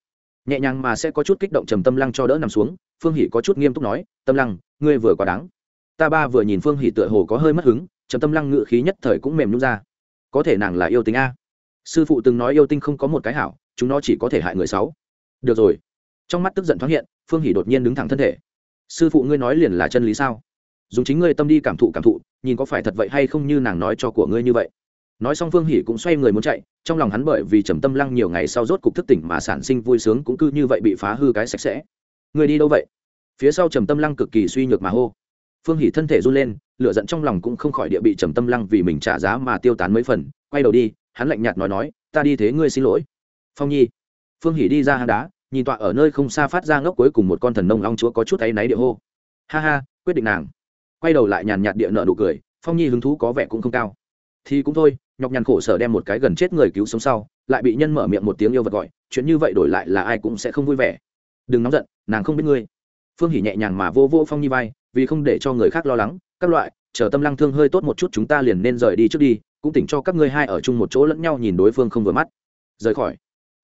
Nhẹ nhàng mà sẽ có chút kích động trầm tâm lăng cho đỡ nằm xuống, phương hỷ có chút nghiêm túc nói, tâm lăng, ngươi vừa quá đáng. Ta ba vừa nhìn phương hỷ tựa hồ có hơi mất hứng, trầm tâm lăng ngự khí nhất thời cũng mềm nhún ra. Có thể nàng là yêu tính a. Sư phụ từng nói yêu tinh không có một cái hảo, chúng nó chỉ có thể hại người sáu được rồi. Trong mắt tức giận thoáng hiện, phương hỷ đột nhiên đứng thẳng thân thể sư phụ ngươi nói liền là chân lý sao? Dùng chính ngươi tâm đi cảm thụ cảm thụ, nhìn có phải thật vậy hay không như nàng nói cho của ngươi như vậy. Nói xong phương hỷ cũng xoay người muốn chạy, trong lòng hắn bởi vì trầm tâm lăng nhiều ngày sau rốt cục thức tỉnh mà sản sinh vui sướng cũng cứ như vậy bị phá hư cái sạch sẽ. Người đi đâu vậy? Phía sau trầm tâm lăng cực kỳ suy nhược mà hô. Phương hỷ thân thể run lên lựa giận trong lòng cũng không khỏi địa bị trầm tâm lăng vì mình trả giá mà tiêu tán mấy phần, quay đầu đi, hắn lạnh nhạt nói nói, ta đi thế ngươi xin lỗi. Phong nhi. Phương hỷ đi ra hang đá nhìn tọa ở nơi không xa phát ra ngốc cuối cùng một con thần nông long chúa có chút áy náy địa hô. Ha ha, quyết định nàng. Quay đầu lại nhàn nhạt địa nợ nụ cười, phong nhi hứng thú có vẻ cũng không cao. Thì cũng thôi, nhọc nhằn khổ sở đem một cái gần chết người cứu sống sau, lại bị nhân mở miệng một tiếng yêu vật gọi, chuyện như vậy đổi lại là ai cũng sẽ không vui vẻ. Đừng nóng giận, nàng không biết ngươi. Phương hỉ nhẹ nhàng mà vô vô phong nhi vai, vì không để cho người khác lo lắng, các loại, chờ tâm lăng thương hơi tốt một chút chúng ta liền nên rời đi trước đi, cũng tỉnh cho các ngươi hai ở chung một chỗ lẫn nhau nhìn đối phương không vừa mắt. Rời khỏi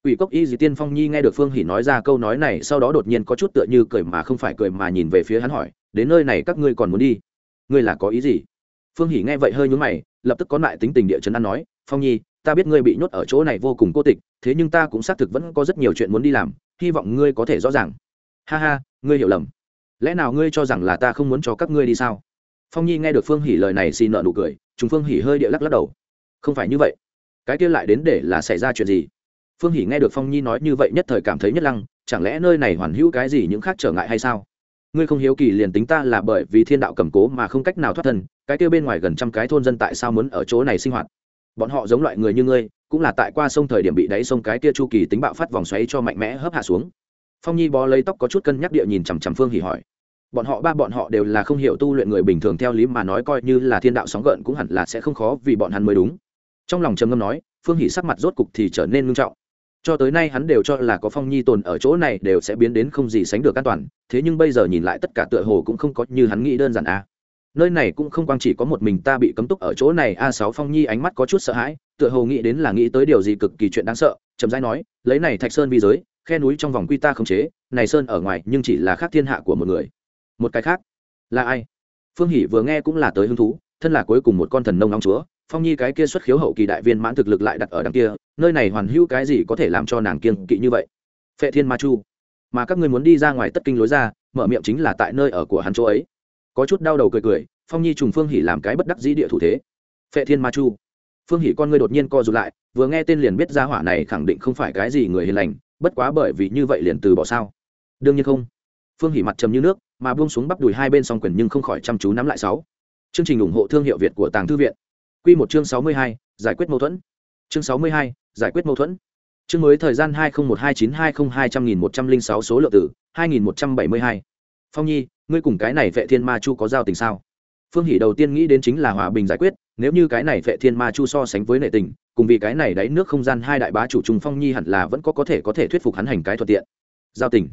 ủy cốc y dì tiên phong nhi nghe được phương hỉ nói ra câu nói này, sau đó đột nhiên có chút tựa như cười mà không phải cười mà nhìn về phía hắn hỏi, đến nơi này các ngươi còn muốn đi? Ngươi là có ý gì? Phương hỉ nghe vậy hơi nhướng mày, lập tức có lại tính tình địa chấn ăn nói, phong nhi, ta biết ngươi bị nhốt ở chỗ này vô cùng cô tịch, thế nhưng ta cũng xác thực vẫn có rất nhiều chuyện muốn đi làm, hy vọng ngươi có thể rõ ràng. Ha ha, ngươi hiểu lầm. Lẽ nào ngươi cho rằng là ta không muốn cho các ngươi đi sao? Phong nhi nghe được phương hỉ lời này xin nợ nụ cười chúng phương hỉ hơi địa lắc lắc đầu. Không phải như vậy. Cái kia lại đến để là xảy ra chuyện gì? Phương hỉ nghe được phong nhi nói như vậy nhất thời cảm thấy nhất lăng, chẳng lẽ nơi này hoàn hữu cái gì những khác trở ngại hay sao? Ngươi không hiếu kỳ liền tính ta là bởi vì thiên đạo cầm cố mà không cách nào thoát thân, cái kia bên ngoài gần trăm cái thôn dân tại sao muốn ở chỗ này sinh hoạt? Bọn họ giống loại người như ngươi, cũng là tại qua sông thời điểm bị đáy sông cái kia chu kỳ tính bạo phát vòng xoáy cho mạnh mẽ hấp hạ xuống. Phong nhi bó lấy tóc có chút cân nhắc địa nhìn chằm chằm phương hỉ hỏi. Bọn họ ba bọn họ đều là không hiểu tu luyện người bình thường theo lý mà nói coi như là thiên đạo sóng gợn cũng hẳn là sẽ không khó vì bọn hắn mới đúng. Trong lòng trầm ngâm nói, phương hỉ sắc mặt rốt cục thì trở nên ngưng trọng cho tới nay hắn đều cho là có phong nhi tồn ở chỗ này đều sẽ biến đến không gì sánh được an toàn, thế nhưng bây giờ nhìn lại tất cả tựa hồ cũng không có như hắn nghĩ đơn giản a à. nơi này cũng không quang chỉ có một mình ta bị cấm túc ở chỗ này, a sáu phong nhi ánh mắt có chút sợ hãi, tựa hồ nghĩ đến là nghĩ tới điều gì cực kỳ chuyện đáng sợ, chậm rãi nói, lấy này thạch sơn vi giới, khe núi trong vòng quy ta không chế, này sơn ở ngoài nhưng chỉ là khác thiên hạ của một người một cái khác, là ai phương hỷ vừa nghe cũng là tới hứng thú, thân là cuối cùng một con thần nông nóng chúa, phong nhi cái kia xuất khiếu hậu kỳ đại viên mãn thực lực lại đặt ở đằng kia nơi này hoàn hữu cái gì có thể làm cho nàng kiên kỵ như vậy? Phệ thiên ma chu. Mà các ngươi muốn đi ra ngoài tất kinh lối ra mở miệng chính là tại nơi ở của hắn chỗ ấy. Có chút đau đầu cười cười phong nhi trùng phương hỉ làm cái bất đắc dĩ địa thủ thế. Phệ thiên ma chu. Phương hỉ con ngươi đột nhiên co rụt lại vừa nghe tên liền biết ra hỏa này khẳng định không phải cái gì người hiền lành bất quá bởi vì như vậy liền từ bỏ sao? Đương nhiên không. Phương hỉ mặt trầm như nước mà buông xuống bắp đùi hai bên song quyền nhưng không khỏi chăm chú nắm lại sáu. Chương trình ủng hộ thương hiệu việt của tàng thư viện. Quy một chương sáu mươi hai, giải quyết mâu thuẫn. Chương sáu mươi hai, giải quyết mâu thuẫn. Chương mới thời gian hai nghìn một hai chín hai nghìn hai trăm nghìn một trăm linh sáu số lượng tử hai nghìn một trăm bảy mươi hai. Phong nhi, ngươi cùng cái này vệ thiên ma chu có giao tình sao? Phương hỷ đầu tiên nghĩ đến chính là hòa bình giải quyết, nếu như cái này vệ thiên ma chu so sánh với nệ tình, cùng vì cái này đáy nước không gian hai đại bá chủ trùng phong nhi hẳn là vẫn có có thể có thể thuyết phục hắn hành cái thuận tiện. Giao tình.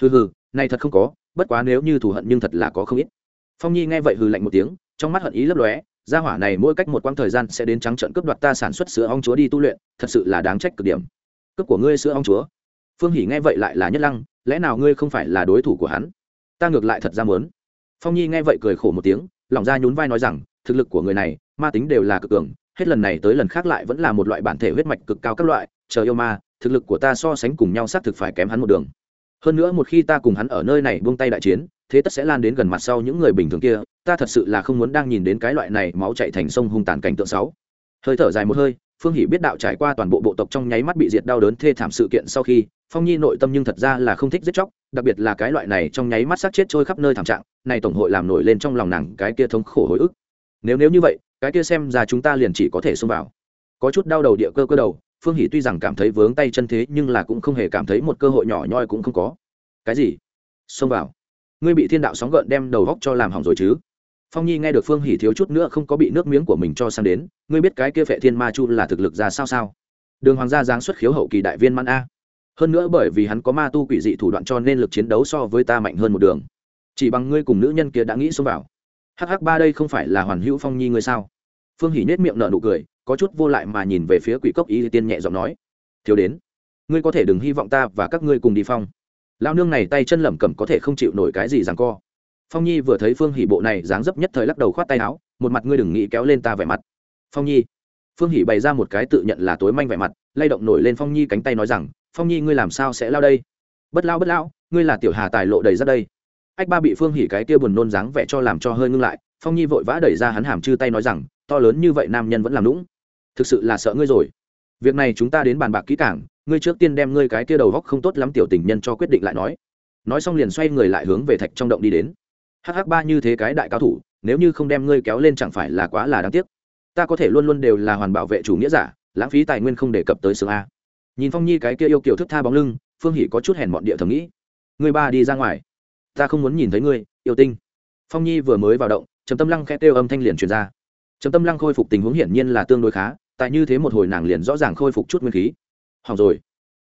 Hừ hừ, này thật không có, bất quá nếu như thù hận nhưng thật là có không ít. Phong nhi nghe vậy hừ lạnh một tiếng, trong mắt hận ý lấp lóe gia hỏa này mỗi cách một quãng thời gian sẽ đến trắng trận cướp đoạt ta sản xuất sữa ong chúa đi tu luyện, thật sự là đáng trách cực điểm. Cướp của ngươi sữa ong chúa? Phương hỉ nghe vậy lại là nhất lăng, lẽ nào ngươi không phải là đối thủ của hắn? Ta ngược lại thật ra muốn. Phong nhi nghe vậy cười khổ một tiếng, lòng ra nhún vai nói rằng, thực lực của người này, ma tính đều là cực cường, hết lần này tới lần khác lại vẫn là một loại bản thể huyết mạch cực cao các loại chờ yêu ma, thực lực của ta so sánh cùng nhau xác thực phải kém hắn một đường hơn nữa một khi ta cùng hắn ở nơi này buông tay đại chiến, thế tất sẽ lan đến gần mặt sau những người bình thường kia, ta thật sự là không muốn đang nhìn đến cái loại này máu chạy thành sông hung tàn cảnh tượng sáu. Hơi thở dài một hơi, phương hỷ biết đạo trải qua toàn bộ bộ tộc trong nháy mắt bị diệt đau đớn thê thảm sự kiện sau khi, phong nhi nội tâm nhưng thật ra là không thích giết chóc, đặc biệt là cái loại này trong nháy mắt sát chết trôi khắp nơi thảm trạng, này tổng hội làm nổi lên trong lòng nàng cái kia thống khổ hồi ức. Nếu nếu như vậy, cái kia xem ra chúng ta liền chỉ có thể xông vào. Có chút đau đầu địa cơ cơ đầu phương hỷ tuy rằng cảm thấy vướng tay chân thế nhưng là cũng không hề cảm thấy một cơ hội nhỏ nhoi cũng không có. Cái gì? Xông vào. Ngươi bị thiên đạo sóng gợn đem đầu góc cho làm hỏng rồi chứ? Phong nhi nghe được phương hỷ thiếu chút nữa không có bị nước miếng của mình cho sang đến, ngươi biết cái kia phệ thiên ma chu là thực lực ra sao sao? Đường hoàng gia giáng xuất khiếu hậu kỳ đại viên man a. Hơn nữa bởi vì hắn có ma tu quỷ dị thủ đoạn cho nên lực chiến đấu so với ta mạnh hơn một đường. Chỉ bằng ngươi cùng nữ nhân kia đã nghĩ xông vào. Hh ba đây không phải là hoàn hữu phong nhi ngươi sao? Phương hỷ nết miệng nở nụ cười có chút vô lại mà nhìn về phía quỷ cốc y tiên nhẹ giọng nói, thiếu đến, ngươi có thể đừng hy vọng ta và các ngươi cùng đi phong. Lao nương này tay chân lẩm cẩm có thể không chịu nổi cái gì rằng co. Phong nhi vừa thấy phương hỷ bộ này dáng dấp nhất thời lắc đầu khoát tay áo, một mặt ngươi đừng nghĩ kéo lên ta vẻ mặt. Phong nhi, phương hỷ bày ra một cái tự nhận là tối manh vẻ mặt, lay động nổi lên phong nhi cánh tay nói rằng, phong nhi ngươi làm sao sẽ lao đây? Bất lao bất lao, ngươi là tiểu hà tài lộ đầy ra đây. Ách ba bị phương hỉ cái kia buồn nôn dáng vẻ cho làm cho hơi ngưng lại, phong nhi vội vã đẩy ra hắn hàm chư tay nói rằng, to lớn như vậy nam nhân vẫn làm lũng thực sự là sợ ngươi rồi. Việc này chúng ta đến bàn bạc kỹ cảng ngươi trước tiên đem ngươi cái kia đầu góc không tốt lắm tiểu tình nhân cho quyết định lại nói. Nói xong liền xoay người lại hướng về thạch trong động đi đến. Hh ba như thế cái đại cao thủ, nếu như không đem ngươi kéo lên chẳng phải là quá là đáng tiếc. Ta có thể luôn luôn đều là hoàn bảo vệ chủ nghĩa giả, lãng phí tài nguyên không đề cập tới xương a. Nhìn phong nhi cái kia yêu kiểu thức tha bóng lưng, phương hỷ có chút hèn mọn địa thầm nghĩ. Ngươi ba đi ra ngoài. Ta không muốn nhìn thấy ngươi, yêu tinh. Phong nhi vừa mới vào động, trầm tâm lăng khẽ kêu âm thanh liền truyền ra. Trầm tâm lăng khôi phục tình huống hiển nhiên là tương đối khá tại như thế một hồi nàng liền rõ ràng khôi phục chút nguyên khí. Hỏng rồi.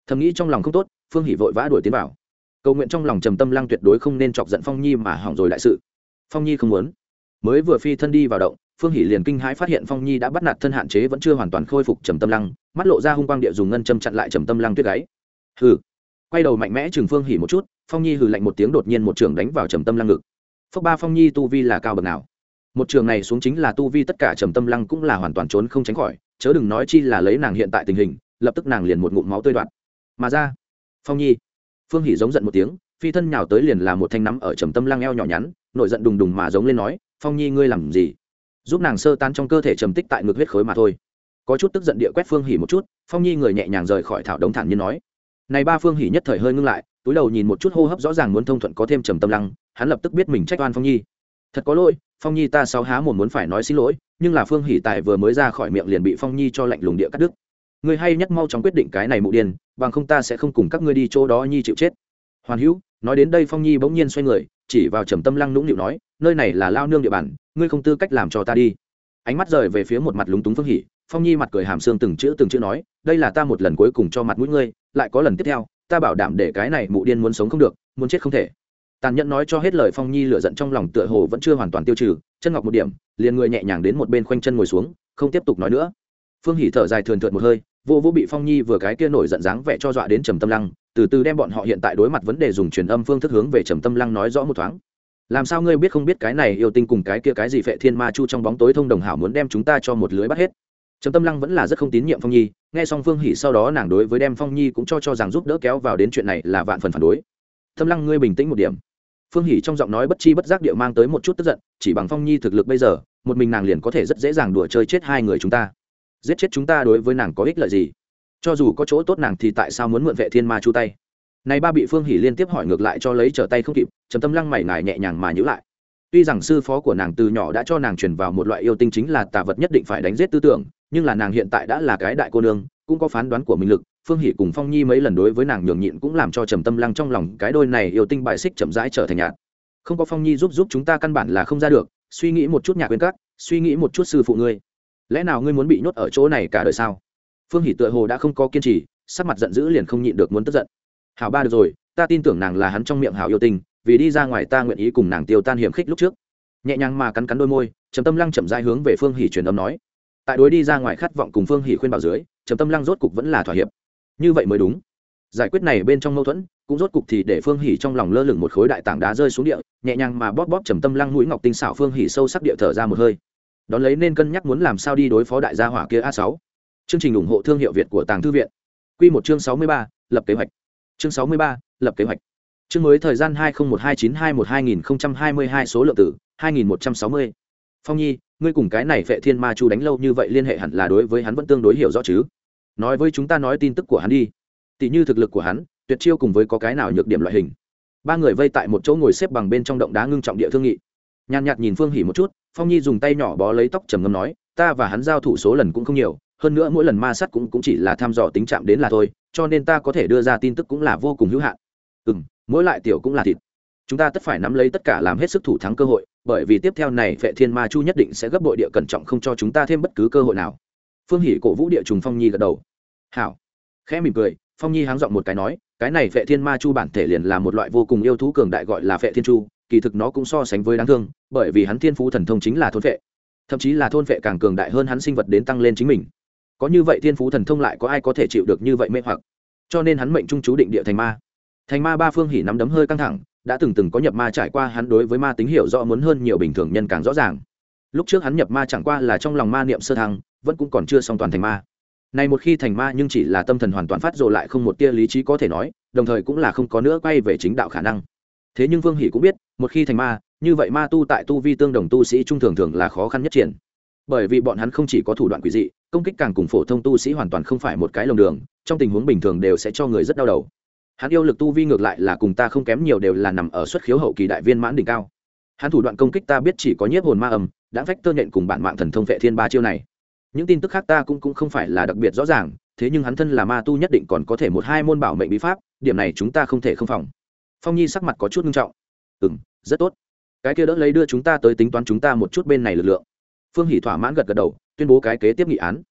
Thầm nghĩ trong lòng không tốt, phương hỷ vội vã đuổi tiến vào. Cầu nguyện trong lòng trầm tâm lăng tuyệt đối không nên chọc giận phong nhi mà hỏng rồi đại sự. Phong nhi không muốn. Mới vừa phi thân đi vào động, phương hỷ liền kinh hãi phát hiện phong nhi đã bắt nạt thân hạn chế vẫn chưa hoàn toàn khôi phục trầm tâm lăng, mắt lộ ra hung quang địa dùng ngân châm chặn lại trầm tâm lăng tuyết gáy. Hừ. Quay đầu mạnh mẽ chừng phương hỉ một chút, phong nhi hừ lạnh một tiếng đột nhiên một trường đánh vào trầm tâm lăng ngực. Phước ba phong nhi tu vi là cao bậc nào? Một trường này xuống chính là tu vi tất cả trầm tâm lăng cũng là hoàn toàn trốn không tránh khỏi chớ đừng nói chi là lấy nàng hiện tại tình hình, lập tức nàng liền một ngụm máu tươi đoạn. Mà ra, phong nhi, phương hỉ giống giận một tiếng, phi thân nhào tới liền là một thanh nắm ở trầm tâm lăng eo nhỏ nhắn nội giận đùng đùng mà giống lên nói, phong nhi ngươi làm gì? Giúp nàng sơ tan trong cơ thể trầm tích tại ngực huyết khối mà thôi. Có chút tức giận địa quét phương hỉ một chút, phong nhi người nhẹ nhàng rời khỏi thảo đống thản nhiên nói, này ba phương hỉ nhất thời hơi ngưng lại, túi đầu nhìn một chút hô hấp rõ ràng muốn thông thuận có thêm trầm tâm lăng, hắn lập tức biết mình trách oan phong nhi. Thật có lỗi, phong nhi ta sáu há một muốn phải nói xin lỗi nhưng là phương hỉ tài vừa mới ra khỏi miệng liền bị phong nhi cho lạnh lùng địa cắt đứt. Người hay nhất mau chóng quyết định cái này mụ điên, bằng không ta sẽ không cùng các ngươi đi chỗ đó nhi chịu chết. Hoàn hữu, nói đến đây phong nhi bỗng nhiên xoay người, chỉ vào trầm tâm lăng nũng nịu nói, nơi này là lao nương địa bàn, ngươi không tư cách làm cho ta đi. Ánh mắt rời về phía một mặt lúng túng phương hỉ phong nhi mặt cười hàm xương từng chữ từng chữ nói, đây là ta một lần cuối cùng cho mặt mũi ngươi, lại có lần tiếp theo, ta bảo đảm để cái này mụ điên muốn sống không được, muốn chết không thể. Tàn nhẫn nói cho hết lời phong nhi lựa giận trong lòng tựa hồ vẫn chưa hoàn toàn tiêu trừ chân ngọc một điểm, liền người nhẹ nhàng đến một bên khoanh chân ngồi xuống, không tiếp tục nói nữa. Phương hỉ thở dài thườn thượt một hơi, vô vô bị phong nhi vừa cái kia nổi giận dáng vẻ cho dọa đến trầm tâm lăng, từ từ đem bọn họ hiện tại đối mặt vấn đề dùng truyền âm phương thức hướng về trầm tâm lăng nói rõ một thoáng. Làm sao ngươi biết không biết cái này yêu tinh cùng cái kia cái gì phệ thiên ma chu trong bóng tối thông đồng hảo muốn đem chúng ta cho một lưới bắt hết? Trầm tâm lăng vẫn là rất không tín nhiệm phong nhi, nghe xong phương hỉ sau đó nàng đối với đem phong nhi cũng cho cho rằng giúp đỡ kéo vào đến chuyện này là vạn phần phản đối. Tâm lăng ngươi bình tĩnh một điểm phương hỉ trong giọng nói bất chi bất giác địa mang tới một chút tức giận, chỉ bằng phong nhi thực lực bây giờ, một mình nàng liền có thể rất dễ dàng đùa chơi chết hai người chúng ta. Giết chết chúng ta đối với nàng có ích lợi gì? Cho dù có chỗ tốt nàng thì tại sao muốn mượn vệ thiên ma chu tay? Này ba bị phương hỉ liên tiếp hỏi ngược lại cho lấy trở tay không kịp, trầm tâm lăng mày ngài nhẹ nhàng mà nhữ lại. Tuy rằng sư phó của nàng từ nhỏ đã cho nàng truyền vào một loại yêu tinh chính là tà vật nhất định phải đánh giết tư tưởng, nhưng là nàng hiện tại đã là cái đại cô nương, cũng có phán đoán của mình lực phương hỷ cùng phong nhi mấy lần đối với nàng nhường nhịn cũng làm cho trầm tâm lăng trong lòng cái đôi này yêu tinh bài xích chậm rãi trở thành nhạt. Không có phong nhi giúp giúp chúng ta căn bản là không ra được suy nghĩ một chút nhà quyên các suy nghĩ một chút sư phụ ngươi. Lẽ nào ngươi muốn bị nhốt ở chỗ này cả đời sao? Phương hỷ tựa hồ đã không có kiên trì sắc mặt giận dữ liền không nhịn được muốn tức giận. Hảo ba được rồi ta tin tưởng nàng là hắn trong miệng hảo yêu tinh, vì đi ra ngoài ta nguyện ý cùng nàng tiêu tan hiểm khích lúc trước. Nhẹ nhàng mà cắn cắn đôi môi trầm tâm lăng chậm dai hướng về phương hỷ truyền âm nói. Tại đối đi ra ngoài khát vọng cùng phương hỷ khuyên bảo dưới trầm tâm lăng rốt cục vẫn là thỏa hiệp như vậy mới đúng. Giải quyết này bên trong mâu thuẫn, cũng rốt cục thì để phương hỉ trong lòng lơ lửng một khối đại tảng đá rơi xuống địa, nhẹ nhàng mà bóp bóp trầm tâm lăng mũi ngọc tinh xảo phương hỉ sâu sắc địa thở ra một hơi. Đón lấy nên cân nhắc muốn làm sao đi đối phó đại gia hỏa kia a sáu. Chương trình ủng hộ thương hiệu việt của tàng thư viện. Quy một chương sáu mươi ba, lập kế hoạch. Chương sáu mươi ba, lập kế hoạch. Chương mới thời gian hai nghìn một hai chín hai một hai nghìn hai mươi hai số lượng tử, hai nghìn một trăm sáu mươi. Phong nhi, ngươi cùng cái này phệ thiên ma chu đánh lâu như vậy liên hệ hẳn là đối với hắn vẫn tương đối hiểu rõ chứ? Nói với chúng ta nói tin tức của hắn đi. Tỷ như thực lực của hắn tuyệt chiêu cùng với có cái nào nhược điểm loại hình. Ba người vây tại một chỗ ngồi xếp bằng bên trong động đá ngưng trọng địa thương nghị. Nhàn nhạt nhìn phương hỉ một chút phong nhi dùng tay nhỏ bó lấy tóc trầm ngâm nói ta và hắn giao thủ số lần cũng không nhiều hơn nữa mỗi lần ma sát cũng, cũng chỉ là thăm dò tính chạm đến là thôi cho nên ta có thể đưa ra tin tức cũng là vô cùng hữu hạn. Ừ m mỗi lại tiểu cũng là thịt. Chúng ta tất phải nắm lấy tất cả làm hết sức thủ thắng cơ hội bởi vì tiếp theo này vệ thiên ma chu nhất định sẽ gấp bội địa cẩn trọng không cho chúng ta thêm bất cứ cơ hội nào phương hỷ cổ vũ địa trùng phong nhi gật đầu. Hảo. Khẽ mỉm cười, phong nhi háng giọng một cái nói, cái này vệ thiên ma chu bản thể liền là một loại vô cùng yêu thú cường đại gọi là vệ thiên chu, kỳ thực nó cũng so sánh với đáng thương, bởi vì hắn thiên phú thần thông chính là thôn vệ thậm chí là thôn vệ càng cường đại hơn hắn sinh vật đến tăng lên chính mình. Có như vậy thiên phú thần thông lại có ai có thể chịu được như vậy mê hoặc? Cho nên hắn mệnh trung chú định địa thành ma. Thành ma ba phương hỉ nắm đấm hơi căng thẳng, đã từng từng có nhập ma trải qua hắn đối với ma tính hiểu rõ muốn hơn nhiều bình thường nhân càng rõ ràng lúc trước hắn nhập ma chẳng qua là trong lòng ma niệm sơ thăng, vẫn cũng còn chưa xong toàn thành ma. Này một khi thành ma nhưng chỉ là tâm thần hoàn toàn phát rồ lại không một tia lý trí có thể nói, đồng thời cũng là không có nữa quay về chính đạo khả năng. Thế nhưng vương hỷ cũng biết, một khi thành ma, như vậy ma tu tại tu vi tương đồng tu sĩ trung thường thường là khó khăn nhất triển. Bởi vì bọn hắn không chỉ có thủ đoạn quỷ dị, công kích càng cùng phổ thông tu sĩ hoàn toàn không phải một cái lồng đường, trong tình huống bình thường đều sẽ cho người rất đau đầu. Hắn yêu lực tu vi ngược lại là cùng ta không kém nhiều đều là nằm ở xuất khiếu hậu kỳ đại viên mãn đỉnh cao. Hắn thủ đoạn công kích ta biết chỉ có nhiếp hồn ma ầm đã phách tơ nhện cùng bản mạng thần thông vệ thiên ba chiêu này. Những tin tức khác ta cũng cũng không phải là đặc biệt rõ ràng, thế nhưng hắn thân là ma tu nhất định còn có thể một hai môn bảo mệnh bí pháp, điểm này chúng ta không thể không phòng. Phong nhi sắc mặt có chút nghiêm trọng. Ừ m rất tốt. Cái kia đỡ lấy đưa chúng ta tới tính toán chúng ta một chút bên này lực lượng. Phương hỷ thỏa mãn gật gật đầu, tuyên bố cái kế tiếp nghị án.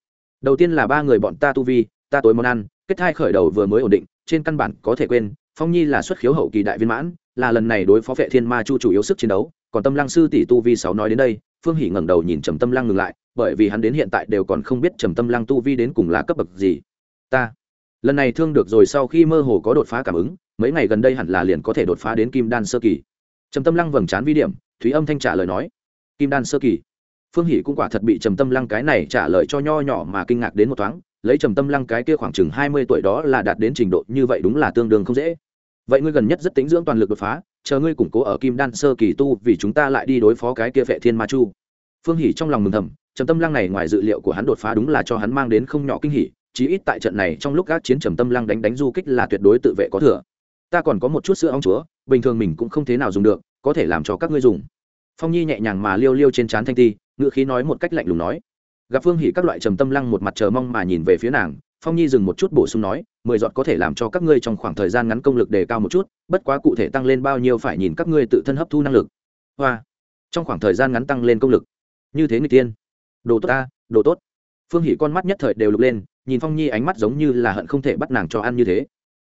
Đầu tiên là ba người bọn ta tu vi, ta tối món ăn, kết thai khởi đầu vừa mới ổn định, trên căn bản có thể quên, phong nhi là xuất khiếu hậu kỳ đại viên mãn, là lần này đối phó vệ thiên ma chu chủ yếu sức chiến đấu, còn tâm lăng sư tỷ tu vi sáu nói đến đây phương hỷ ngẩng đầu nhìn trầm tâm lăng ngừng lại, bởi vì hắn đến hiện tại đều còn không biết trầm tâm lăng tu vi đến cùng là cấp bậc gì. Ta, lần này thương được rồi sau khi mơ hồ có đột phá cảm ứng, mấy ngày gần đây hẳn là liền có thể đột phá đến kim đan sơ kỳ. Trầm tâm lăng vầng trán vi điểm, thúy âm thanh trả lời nói, kim đan sơ kỳ. Phương hỷ cũng quả thật bị trầm tâm lăng cái này trả lời cho nho nhỏ mà kinh ngạc đến một thoáng, lấy trầm tâm lăng cái kia khoảng chừng hai mươi tuổi đó là đạt đến trình độ như vậy đúng là tương đương không dễ. Vậy ngươi gần nhất rất tính dưỡng toàn lực đột phá chờ ngươi củng cố ở kim đan sơ kỳ tu vì chúng ta lại đi đối phó cái kia vệ thiên ma chu. Phương hỷ trong lòng mừng thầm, trầm tâm lăng này ngoài dự liệu của hắn đột phá đúng là cho hắn mang đến không nhỏ kinh hỉ, chí ít tại trận này trong lúc gác chiến trầm tâm lăng đánh đánh du kích là tuyệt đối tự vệ có thừa. Ta còn có một chút sữa ong chúa, bình thường mình cũng không thế nào dùng được, có thể làm cho các ngươi dùng. Phong nhi nhẹ nhàng mà liêu liêu trên trán thanh ti ngự khí nói một cách lạnh lùng nói. Gặp phương hỉ các loại trầm tâm lăng một mặt chờ mong mà nhìn về phía nàng, phong nhi dừng một chút bổ sung nói mười giọt có thể làm cho các ngươi trong khoảng thời gian ngắn công lực đề cao một chút, bất quá cụ thể tăng lên bao nhiêu phải nhìn các ngươi tự thân hấp thu năng lực. Hoa. Trong khoảng thời gian ngắn tăng lên công lực. Như thế người tiên. Đồ tốt ta, đồ tốt. Phương hỉ con mắt nhất thời đều lục lên, nhìn phong nhi ánh mắt giống như là hận không thể bắt nàng cho ăn như thế.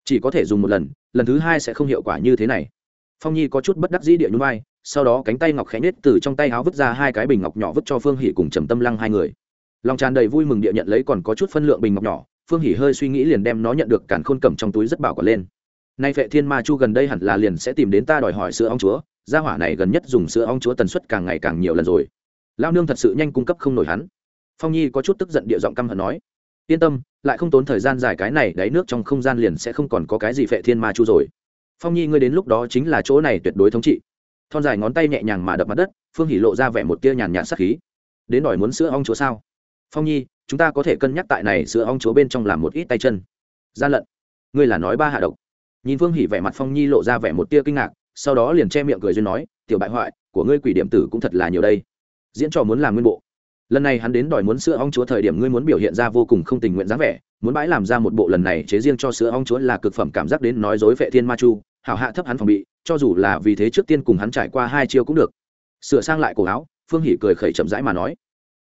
Chỉ có thể dùng một lần lần thứ hai sẽ không hiệu quả như thế này. Phong nhi có chút bất đắc dĩ địa nhún vai, sau đó cánh tay ngọc khẽ nết từ trong tay áo vứt ra hai cái bình ngọc nhỏ vứt cho phương hỉ cùng trầm tâm lăng hai người. Lòng tràn đầy vui mừng địa nhận lấy còn có chút phân lượng bình ngọc nhỏ phương hỉ hơi suy nghĩ liền đem nó nhận được cản khôn cầm trong túi rất bảo còn lên. Nay vệ thiên ma chu gần đây hẳn là liền sẽ tìm đến ta đòi hỏi sữa ong chúa, gia hỏa này gần nhất dùng sữa ong chúa tần suất càng ngày càng nhiều lần rồi. Lao nương thật sự nhanh cung cấp không nổi hắn. Phong nhi có chút tức giận địa giọng căm hận nói, yên tâm, lại không tốn thời gian dài cái này, đáy nước trong không gian liền sẽ không còn có cái gì phệ thiên ma chu rồi. Phong nhi ngươi đến lúc đó chính là chỗ này tuyệt đối thống trị. Thon dài ngón tay nhẹ nhàng mà đập mặt đất, phương hỉ lộ ra vẻ một tia nhàn nhạt sắc khí. Đến đòi muốn sữa ong chúa sao? Phong nhi chúng ta có thể cân nhắc tại này sữa ong chúa bên trong làm một ít tay chân. Gian lận, ngươi là nói ba hạ độc. Nhìn phương hỉ vẻ mặt phong nhi lộ ra vẻ một tia kinh ngạc, sau đó liền che miệng cười duyên nói, tiểu bại hoại, của ngươi quỷ điểm tử cũng thật là nhiều đây. Diễn trò muốn làm nguyên bộ. Lần này hắn đến đòi muốn sữa ong chúa thời điểm ngươi muốn biểu hiện ra vô cùng không tình nguyện dáng vẻ, muốn bãi làm ra một bộ lần này chế riêng cho sữa ong chúa là cực phẩm cảm giác đến nói dối vệ thiên ma chu, hảo hạ thấp hắn phòng bị, cho dù là vì thế trước tiên cùng hắn trải qua hai chiêu cũng được. Sửa sang lại cổ áo, phương hỉ cười khẩy chậm rãi mà nói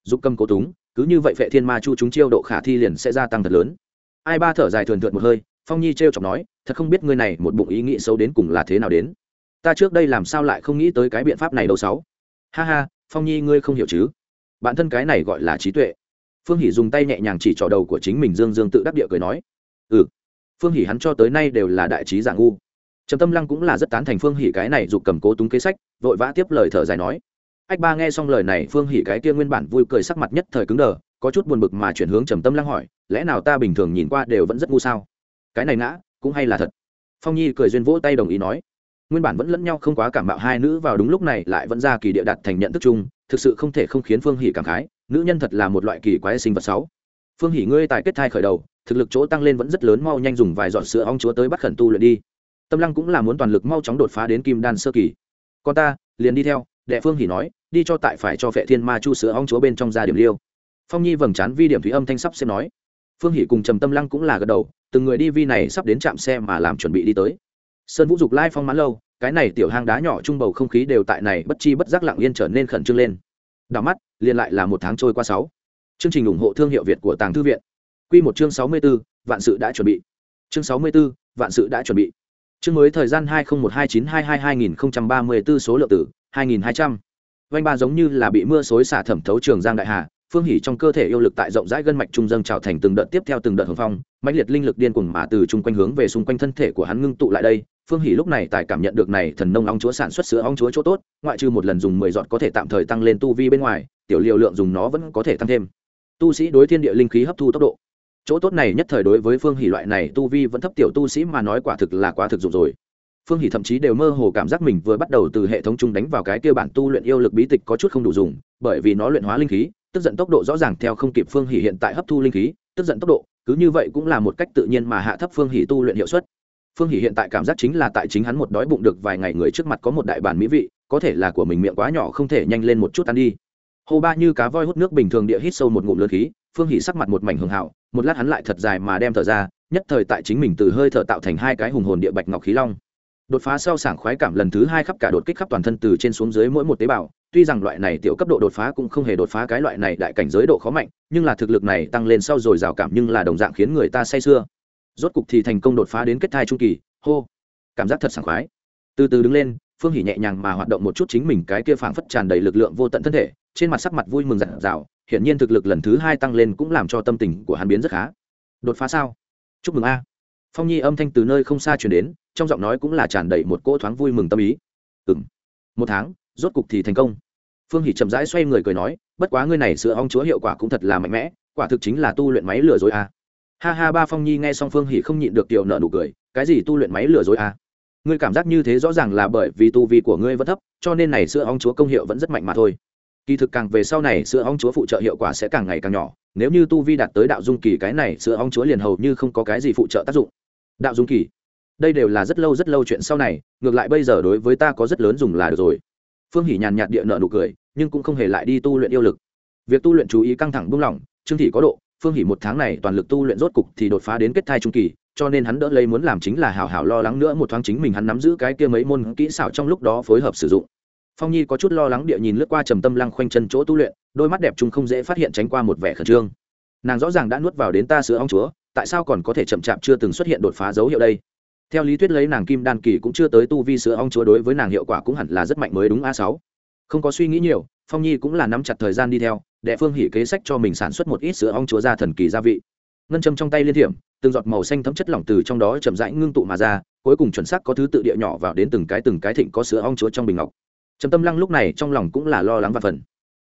giúp cầm cố túng cứ như vậy vệ thiên ma chu chúng chiêu độ khả thi liền sẽ gia tăng thật lớn. Ai ba thở dài thường thượt một hơi, phong nhi trêu chọc nói, thật không biết ngươi này một bụng ý nghĩ xấu đến cùng là thế nào đến. Ta trước đây làm sao lại không nghĩ tới cái biện pháp này đâu sáu. Ha ha, phong nhi ngươi không hiểu chứ? Bản thân cái này gọi là trí tuệ. Phương hỷ dùng tay nhẹ nhàng chỉ trỏ đầu của chính mình dương dương tự đắc địa cười nói ừ phương hỷ hắn cho tới nay đều là đại trí giả ngu. Trầm tâm lăng cũng là rất tán thành phương hỷ cái này dục cầm cố túng kế sách, vội vã tiếp lời thở dài nói ách ba nghe xong lời này, phương hỷ cái kia nguyên bản vui cười sắc mặt nhất thời cứng đờ, có chút buồn bực mà chuyển hướng trầm tâm lăng hỏi, lẽ nào ta bình thường nhìn qua đều vẫn rất ngu sao? Cái này ngã, cũng hay là thật. Phong nhi cười duyên vỗ tay đồng ý nói. Nguyên bản vẫn lẫn nhau không quá cảm mạo hai nữ vào đúng lúc này lại vẫn ra kỳ địa đặt thành nhận thức chung, thực sự không thể không khiến phương hỷ cảm khái, nữ nhân thật là một loại kỳ quái sinh vật sáu. Phương hỷ ngươi tại kết thai khởi đầu, thực lực chỗ tăng lên vẫn rất lớn, mau nhanh dùng vài giọt sữa ong chúa tới bắt khẩn tu luyện đi. Tâm lăng cũng là muốn toàn lực mau chóng đột phá đến kim đan sơ kỳ. Con ta, liền đi theo, đệ phương hỷ nói đi cho tại phải cho phệ thiên ma chu sữa ong chúa bên trong ra điểm liêu. Phong nhi vầng trán vi điểm thủy âm thanh sắp xem nói. Phương hỷ cùng trầm tâm lăng cũng là gật đầu, từng người đi vi này sắp đến trạm xe mà làm chuẩn bị đi tới. Sơn vũ dục lai phong mãn lâu, cái này tiểu hang đá nhỏ trung bầu không khí đều tại này bất chi bất giác lặng yên trở nên khẩn trương lên. Đảo mắt, liền lại là một tháng trôi qua sáu. Chương trình ủng hộ thương hiệu việt của tàng thư viện. Quy một chương sáu mươi b ố vạn sự đã chuẩn bị. Chương sáu mươi b ố vạn sự đã chuẩn bị. Chương mới thời gian hai một hai chín hai hai hai nghìn ba mươi b số lượng tử, hai nghìn hai trăm vanh ba giống như là bị mưa xối xả thẩm thấu trường giang đại hà, phương hỉ trong cơ thể yêu lực tại rộng rãi gân mạch trung dâng trào thành từng đợt tiếp theo từng đợt hồng phong, mãnh liệt linh lực điên cuồng mà từ chung quanh hướng về xung quanh thân thể của hắn ngưng tụ lại đây. Phương hỉ lúc này tại cảm nhận được này thần nông ong chúa sản xuất sữa ong chúa chỗ tốt, ngoại trừ một lần dùng mười giọt có thể tạm thời tăng lên tu vi bên ngoài, tiểu liều lượng dùng nó vẫn có thể tăng thêm. Tu sĩ đối thiên địa linh khí hấp thu tốc độ. Chỗ tốt này nhất thời đối với phương hỉ loại này tu vi vẫn thấp tiểu tu sĩ mà nói quả thực là quá thực dụng rồi phương hỷ thậm chí đều mơ hồ cảm giác mình vừa bắt đầu từ hệ thống chung đánh vào cái kia bản tu luyện yêu lực bí tịch có chút không đủ dùng, bởi vì nó luyện hóa linh khí, tức giận tốc độ rõ ràng theo không kịp phương hỷ hiện tại hấp thu linh khí, tức giận tốc độ, cứ như vậy cũng là một cách tự nhiên mà hạ thấp phương hỷ tu luyện hiệu suất. Phương hỷ hiện tại cảm giác chính là tại chính hắn một đói bụng được vài ngày người trước mặt có một đại bản mỹ vị, có thể là của mình miệng quá nhỏ không thể nhanh lên một chút ăn đi. Hô ba như cá voi hút nước bình thường địa hít sâu một ngụm lớn khí, phương hỷ sắc mặt một mảnh hường hảo, một lát hắn lại thật dài mà đem thở ra, nhất thời tại chính mình từ hơi thở tạo thành hai cái hùng hồn địa bạch ngọc khí long đột phá sau sảng khoái cảm lần thứ hai khắp cả đột kích khắp toàn thân từ trên xuống dưới mỗi một tế bào. Tuy rằng loại này tiểu cấp độ đột phá cũng không hề đột phá cái loại này đại cảnh giới độ khó mạnh, nhưng là thực lực này tăng lên sau rồi rào cảm nhưng là đồng dạng khiến người ta say sưa. Rốt cục thì thành công đột phá đến kết thai trung kỳ, hô, cảm giác thật sảng khoái. Từ từ đứng lên, phương hỉ nhẹ nhàng mà hoạt động một chút chính mình cái kia phảng phất tràn đầy lực lượng vô tận thân thể, trên mặt sắc mặt vui mừng rạng rào hiển nhiên thực lực lần thứ hai tăng lên cũng làm cho tâm tình của hắn biến rất khá. Đột phá sao? Chúc mừng a. Phong nhi âm thanh từ nơi không xa chuyển đến trong giọng nói cũng là tràn đầy một cỗ thoáng vui mừng tâm ý. Ừ m một tháng, rốt cục thì thành công. Phương hỷ chậm rãi xoay người cười nói, bất quá ngươi này sữa ong chúa hiệu quả cũng thật là mạnh mẽ, quả thực chính là tu luyện máy lừa dối à? ha ha, ba phong nhi nghe xong phương hỷ không nhịn được tiểu nợ nụ cười, cái gì tu luyện máy lừa dối à? ngươi cảm giác như thế rõ ràng là bởi vì tu vi của ngươi vẫn thấp, cho nên này sữa ong chúa công hiệu vẫn rất mạnh mà thôi. Kỳ thực càng về sau này sữa ong chúa phụ trợ hiệu quả sẽ càng ngày càng nhỏ, nếu như tu vi đạt tới đạo dung kỳ cái này sữa ong chúa liền hầu như không có cái gì phụ trợ tác dụng. Đạo dung kỳ đây đều là rất lâu rất lâu chuyện sau này, ngược lại bây giờ đối với ta có rất lớn dùng là được rồi. Phương hỉ nhàn nhạt địa nợ nụ cười, nhưng cũng không hề lại đi tu luyện yêu lực. Việc tu luyện chú ý căng thẳng buông lỏng trương thị có độ, phương hỉ một tháng này toàn lực tu luyện rốt cục thì đột phá đến kết thai trung kỳ, cho nên hắn đỡ lấy muốn làm chính là hào hào lo lắng nữa một thoáng chính mình hắn nắm giữ cái kia mấy môn kỹ xảo trong lúc đó phối hợp sử dụng. Phong nhi có chút lo lắng địa nhìn lướt qua trầm tâm lăng khoanh chân chỗ tu luyện, đôi mắt đẹp chung không dễ phát hiện tránh qua một vẻ khẩn trương. Nàng rõ ràng đã nuốt vào đến ta sữa ong chúa, tại sao còn có thể chậm chạp chưa từng xuất hiện đột phá dấu hiệu đây? Theo lý thuyết lấy nàng kim đan kỳ cũng chưa tới tu vi sữa ong chúa đối với nàng hiệu quả cũng hẳn là rất mạnh mới đúng a sáu. Không có suy nghĩ nhiều, phong nhi cũng là nắm chặt thời gian đi theo, đệ phương hỉ kế sách cho mình sản xuất một ít sữa ong chúa ra thần kỳ gia vị. Ngân châm trong tay liên hiểm từng giọt màu xanh thấm chất lỏng từ trong đó chậm rãi ngưng tụ mà ra, cuối cùng chuẩn xác có thứ tự địa nhỏ vào đến từng cái từng cái thịnh có sữa ong chúa trong bình ngọc. Trầm tâm lăng lúc này trong lòng cũng là lo lắng và phần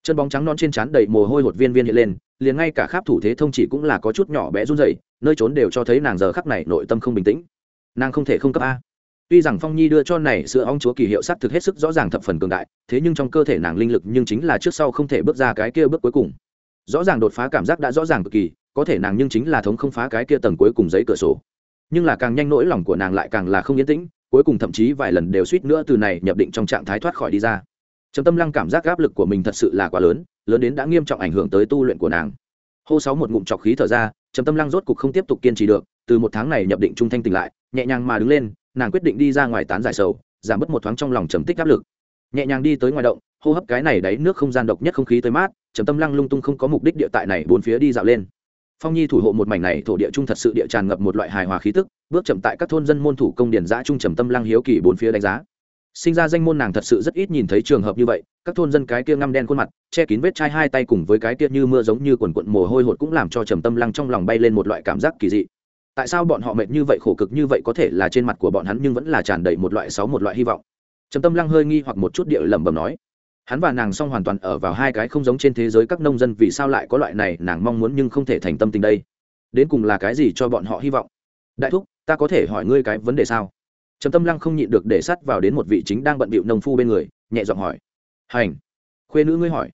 chân bóng trắng non trên trán đầy mồ hôi hột viên viên hiện lên, liền ngay cả kháp thủ thế thông chỉ cũng là có chút nhỏ bé run rẩy, nơi trốn đều cho thấy nàng giờ khắc này nội tâm không bình tĩnh nàng không thể không cấp a. Tuy rằng phong nhi đưa cho này sữa ong chúa kỳ hiệu s thực hết sức rõ ràng thập phần cường đại, thế nhưng trong cơ thể nàng linh lực nhưng chính là trước sau không thể bước ra cái kia bước cuối cùng. Rõ ràng đột phá cảm giác đã rõ ràng cực kỳ, có thể nàng nhưng chính là thống không phá cái kia tầng cuối cùng giấy cửa sổ. Nhưng là càng nhanh nỗi lòng của nàng lại càng là không yên tĩnh, cuối cùng thậm chí vài lần đều suýt nữa từ này nhập định trong trạng thái thoát khỏi đi ra. Trầm tâm lăng cảm giác áp lực của mình thật sự là quá lớn lớn đến đã nghiêm trọng ảnh hưởng tới tu luyện của nàng. Hô sáu một ngụm trọc khí thở ra, trầm tâm lăng rốt cục không tiếp tục kiên trì được, từ một tháng này nhập định trung thanh tỉnh lại nhẹ nhàng mà đứng lên, nàng quyết định đi ra ngoài tán giải sầu, giảm bớt một thoáng trong lòng trầm tích áp lực. Nhẹ nhàng đi tới ngoài động, hô hấp cái này đáy nước không gian độc nhất không khí tới mát, trầm tâm lăng lung tung không có mục đích địa tại này bốn phía đi dạo lên. Phong nhi thủ hộ một mảnh này thổ địa trung thật sự địa tràn ngập một loại hài hòa khí tức, bước chậm tại các thôn dân môn thủ công điển giã trung trầm tâm lăng hiếu kỳ bốn phía đánh giá. Sinh ra danh môn nàng thật sự rất ít nhìn thấy trường hợp như vậy, các thôn dân cái kia ngăm đen khuôn mặt, che kín vết chai hai tay cùng với cái kia như mưa giống như quần quận mồ hôi hột cũng làm cho trầm tâm lăng trong lòng bay lên một loại cảm giác kỳ dị tại sao bọn họ mệt như vậy, khổ cực như vậy có thể là trên mặt của bọn hắn nhưng vẫn là tràn đầy một loại sáu một loại hy vọng? Trầm tâm lăng hơi nghi hoặc một chút địa lẩm bẩm nói. Hắn và nàng song hoàn toàn ở vào hai cái không giống trên thế giới các nông dân, vì sao lại có loại này, nàng mong muốn nhưng không thể thành tâm tình đây? Đến cùng là cái gì cho bọn họ hy vọng? Đại thúc, ta có thể hỏi ngươi cái vấn đề sao? Trầm tâm lăng không nhịn được để sắt vào đến một vị chính đang bận bịu nông phu bên người, nhẹ giọng hỏi. Hành. Khuê nữ ngươi hỏi.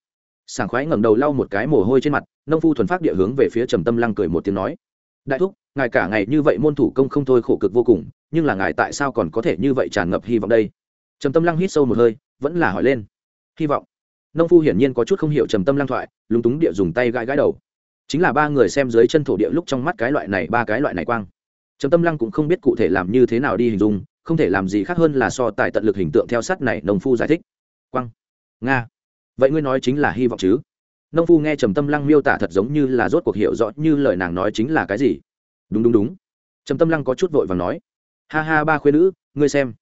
Sảng khoái ngẩng đầu lau một cái mồ hôi trên mặt, nông phu thuần phát địa hướng về phía trầm tâm lăng cười một tiếng nói đại thúc, ngài cả ngày như vậy môn thủ công không thôi khổ cực vô cùng, nhưng là ngài tại sao còn có thể như vậy tràn ngập hy vọng đây? Trầm tâm lăng hít sâu một hơi, vẫn là hỏi lên. Hy vọng. Nông phu hiển nhiên có chút không hiểu trầm tâm lăng thoại, lúng túng địa dùng tay gãi gãi đầu. Chính là ba người xem dưới chân thổ địa lúc trong mắt cái loại này, ba cái loại này quang. Trầm tâm lăng cũng không biết cụ thể làm như thế nào đi hình dung, không thể làm gì khác hơn là so tài tận lực hình tượng theo sát này nông phu giải thích. Quang. Nga. Vậy ngươi nói chính là hy vọng chứ? Nông phu nghe trầm tâm lăng miêu tả thật giống như là rốt cuộc hiểu rõ như lời nàng nói chính là cái gì. Đúng đúng đúng. Trầm tâm lăng có chút vội và nói. Ha ha ba khuyên nữ, ngươi xem.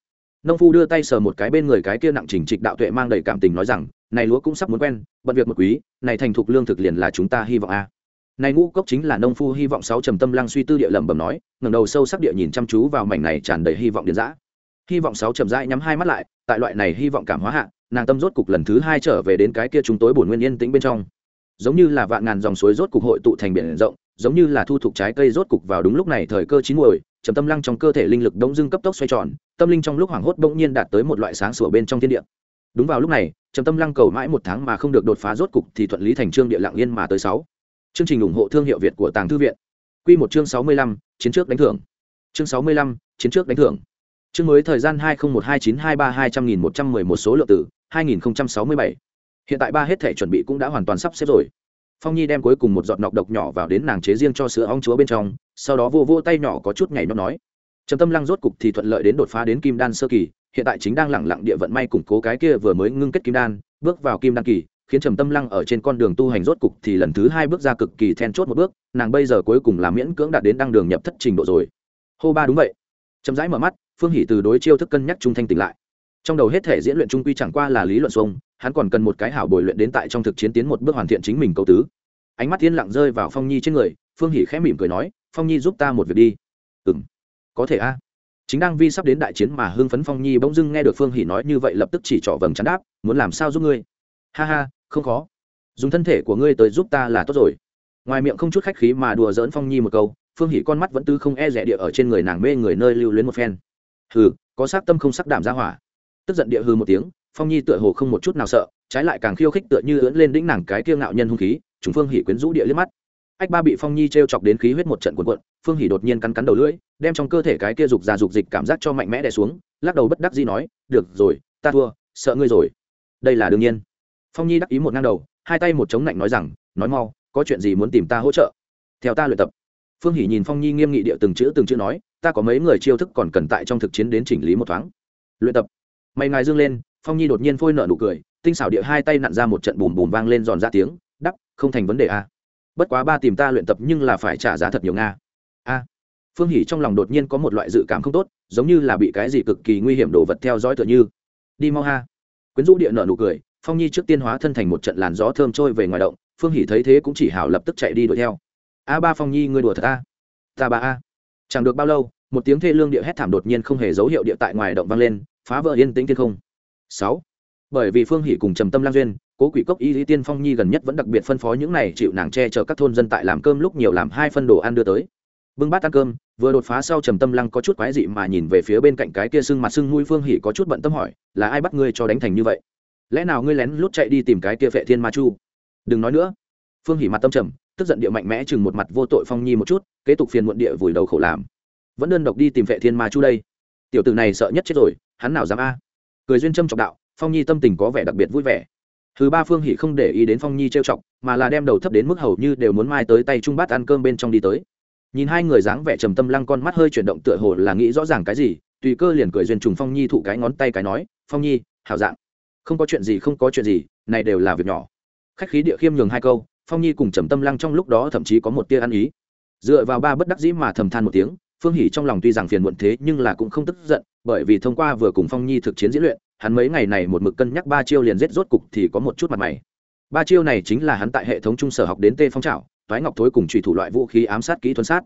Nông phu đưa tay sờ một cái bên người cái kia nặng chỉnh trịch đạo tuệ mang đầy cảm tình nói rằng, này lúa cũng sắp muốn quen, bận việc một quý, này thành thục lương thực liền là chúng ta hy vọng a. Này ngũ cốc chính là nông phu hy vọng, sáu trầm tâm lăng suy tư địa lẩm bẩm nói, ngẩng đầu sâu sắc địa nhìn chăm chú vào mảnh này tràn đầy hy vọng điện dã. Hy vọng sáu trầm rãi nhắm hai mắt lại, tại loại này hy vọng cảm hóa hạ, nàng tâm rốt cục lần thứ hai trở về đến cái kia chúng tối bổn nguyên yên tĩnh bên trong giống như là vạn ngàn dòng suối rốt cục hội tụ thành biển rộng, giống như là thu thục trái cây rốt cục vào đúng lúc này thời cơ chín muồi, trầm tâm lăng trong cơ thể linh lực đông dương cấp tốc xoay tròn, tâm linh trong lúc hoảng hốt bỗng nhiên đạt tới một loại sáng sủa bên trong thiên địa. Đúng vào lúc này, trầm tâm lăng cầu mãi một tháng mà không được đột phá rốt cục thì thuận lý thành trương địa lạng yên mà tới sáu. Chương trình ủng hộ thương hiệu việt của tàng thư viện. Quy một chương sáu mươi lăm, chiến trước đánh thưởng. Chương sáu mươi lăm, chiến trước đánh thưởng. Chương mới thời gian hai nghìn một hai chín hai ba hai trăm nghìn một trăm mười một số lượng tử hai nghìn sáu mươi bảy hiện tại ba hết thể chuẩn bị cũng đã hoàn toàn sắp xếp rồi. Phong nhi đem cuối cùng một giọt nọc độc nhỏ vào đến nàng chế riêng cho sữa ong chúa bên trong, sau đó vô vô tay nhỏ có chút nhảy nó nói. Trầm tâm lăng rốt cục thì thuận lợi đến đột phá đến kim đan sơ kỳ, hiện tại chính đang lẳng lặng địa vận may củng cố cái kia vừa mới ngưng kết kim đan, bước vào kim đan kỳ, khiến trầm tâm lăng ở trên con đường tu hành rốt cục thì lần thứ hai bước ra cực kỳ then chốt một bước, nàng bây giờ cuối cùng là miễn cưỡng đạt đến đăng đường nhập thất trình độ rồi. Hô ba đúng vậy. Chậm rãi mở mắt, phương hỷ từ đối chiêu thức cân nhắc trung thanh tỉnh lại. Trong đầu hết thể diễn luyện trung quy chẳng qua là lý luận xuông hắn còn cần một cái hảo bồi luyện đến tại trong thực chiến tiến một bước hoàn thiện chính mình câu tứ. Ánh mắt thiên lặng rơi vào phong nhi trên người, phương hỷ khẽ mỉm cười nói, phong nhi giúp ta một việc đi. Ừ m có thể a. Chính đang vi sắp đến đại chiến mà hưng phấn phong nhi bỗng dưng nghe được phương hỷ nói như vậy lập tức chỉ trỏ vầng chắn đáp, muốn làm sao giúp ngươi? Ha ha, không khó. Dùng thân thể của ngươi tới giúp ta là tốt rồi. Ngoài miệng không chút khách khí mà đùa dỡn phong nhi một câu, phương hỷ con mắt vẫn tư không e rẻ địa ở trên người nàng mê người nơi lưu luyến một phen. Hừ, có sắc tâm không sắc đảm ra hỏa. Tức giận địa hư một tiếng phong nhi tựa hồ không một chút nào sợ trái lại càng khiêu khích tựa như ưỡn lên đĩnh nàng cái kiêng ngạo nhân hung khí chúng phương Hỉ quyến rũ địa liếc mắt ách ba bị phong nhi t r e o chọc đến khí huyết một trận cuộn cuộn phương Hỉ đột nhiên cắn cắn đầu lưỡi đem trong cơ thể cái kia dục già dục dịch cảm giác cho mạnh mẽ đè xuống lắc đầu bất đắc dĩ nói được rồi ta thua sợ ngươi rồi đây là đương nhiên phong nhi đắc ý một ngang đầu hai tay một chống lạnh nói rằng nói mau có chuyện gì muốn tìm ta hỗ trợ theo ta luyện tập phương Hỉ nhìn phong nhi nghiêm nghị địa từng chữ từng chữ nói ta có mấy người chiêu thức còn cần tại trong thực chiến đến chỉnh lý một thoáng luyện tập mày ngài dương lên phong nhi đột nhiên phôi nợ nụ cười, tinh xảo địa hai tay nặn ra một trận bùm bùm vang lên giòn ra tiếng, đắp, không thành vấn đề a à. bất quá ba tìm ta luyện tập nhưng là phải trả giá thật nhiều nga. A phương hỷ trong lòng đột nhiên có một loại dự cảm không tốt, giống như là bị cái gì cực kỳ nguy hiểm đồ vật theo dõi tựa như. Đi mau ha. Quyến rũ địa nợ nụ cười, phong nhi trước tiên hóa thân thành một trận làn gió thơm trôi về ngoài động, phương hỷ thấy thế cũng chỉ hảo lập tức chạy đi đuổi theo. A ba phong nhi, ngươi đùa thật a ta ba a. Chẳng được bao lâu, một tiếng thê lương địa hét thảm đột nhiên không hề dấu hiệu địa tại ngoài động vang lên, phá vỡ yên tĩnh thiên không sáu. Bởi vì phương hỷ cùng trầm tâm lang duyên, cố quỷ cốc y lý tiên phong nhi gần nhất vẫn đặc biệt phân phó những này chịu nàng che chở các thôn dân tại làm cơm lúc nhiều làm hai phân đồ ăn đưa tới. Bưng bát ăn cơm, vừa đột phá sau trầm tâm lăng có chút quái dị mà nhìn về phía bên cạnh cái kia sưng mặt sưng mũi phương hỉ có chút bận tâm hỏi, là ai bắt ngươi cho đánh thành như vậy? Lẽ nào ngươi lén lút chạy đi tìm cái kia vệ thiên ma chu? Đừng nói nữa. Phương hỉ mặt tâm trầm, tức giận địa mạnh mẽ chừng một mặt vô tội phong nhi một chút, kế tục phiền muộn địa vùi đầu khổ làm. Vẫn đơn độc đi tìm vệ thiên ma chu đây. Tiểu tử này sợ nhất chết rồi, hắn nào dám a? Cười duyên châm trọng đạo, phong nhi tâm tình có vẻ đặc biệt vui vẻ. Thứ ba phương hỷ không để ý đến phong nhi trêu chọc, mà là đem đầu thấp đến mức hầu như đều muốn mai tới tay trung bát ăn cơm bên trong đi tới. Nhìn hai người dáng vẻ trầm tâm lăng con mắt hơi chuyển động tựa hồ là nghĩ rõ ràng cái gì, tùy cơ liền cười duyên trùng phong nhi thụ cái ngón tay cái nói, phong nhi, hảo dạng. Không có chuyện gì, không có chuyện gì, này đều là việc nhỏ. Khách khí địa khiêm nhường hai câu, phong nhi cùng trầm tâm lăng trong lúc đó thậm chí có một tia ăn ý. Dựa vào ba bất đắc dĩ mà thầm than một tiếng, phương hỷ trong lòng tuy rằng phiền muộn thế nhưng là cũng không tức giận bởi vì thông qua vừa cùng phong nhi thực chiến diễn luyện, hắn mấy ngày này một mực cân nhắc ba chiêu liền rết rốt cục thì có một chút mặt mày. Ba chiêu này chính là hắn tại hệ thống trung sở học đến tê phong trào toái ngọc thối cùng trùy thủ loại vũ khí ám sát kỹ thuấn sát.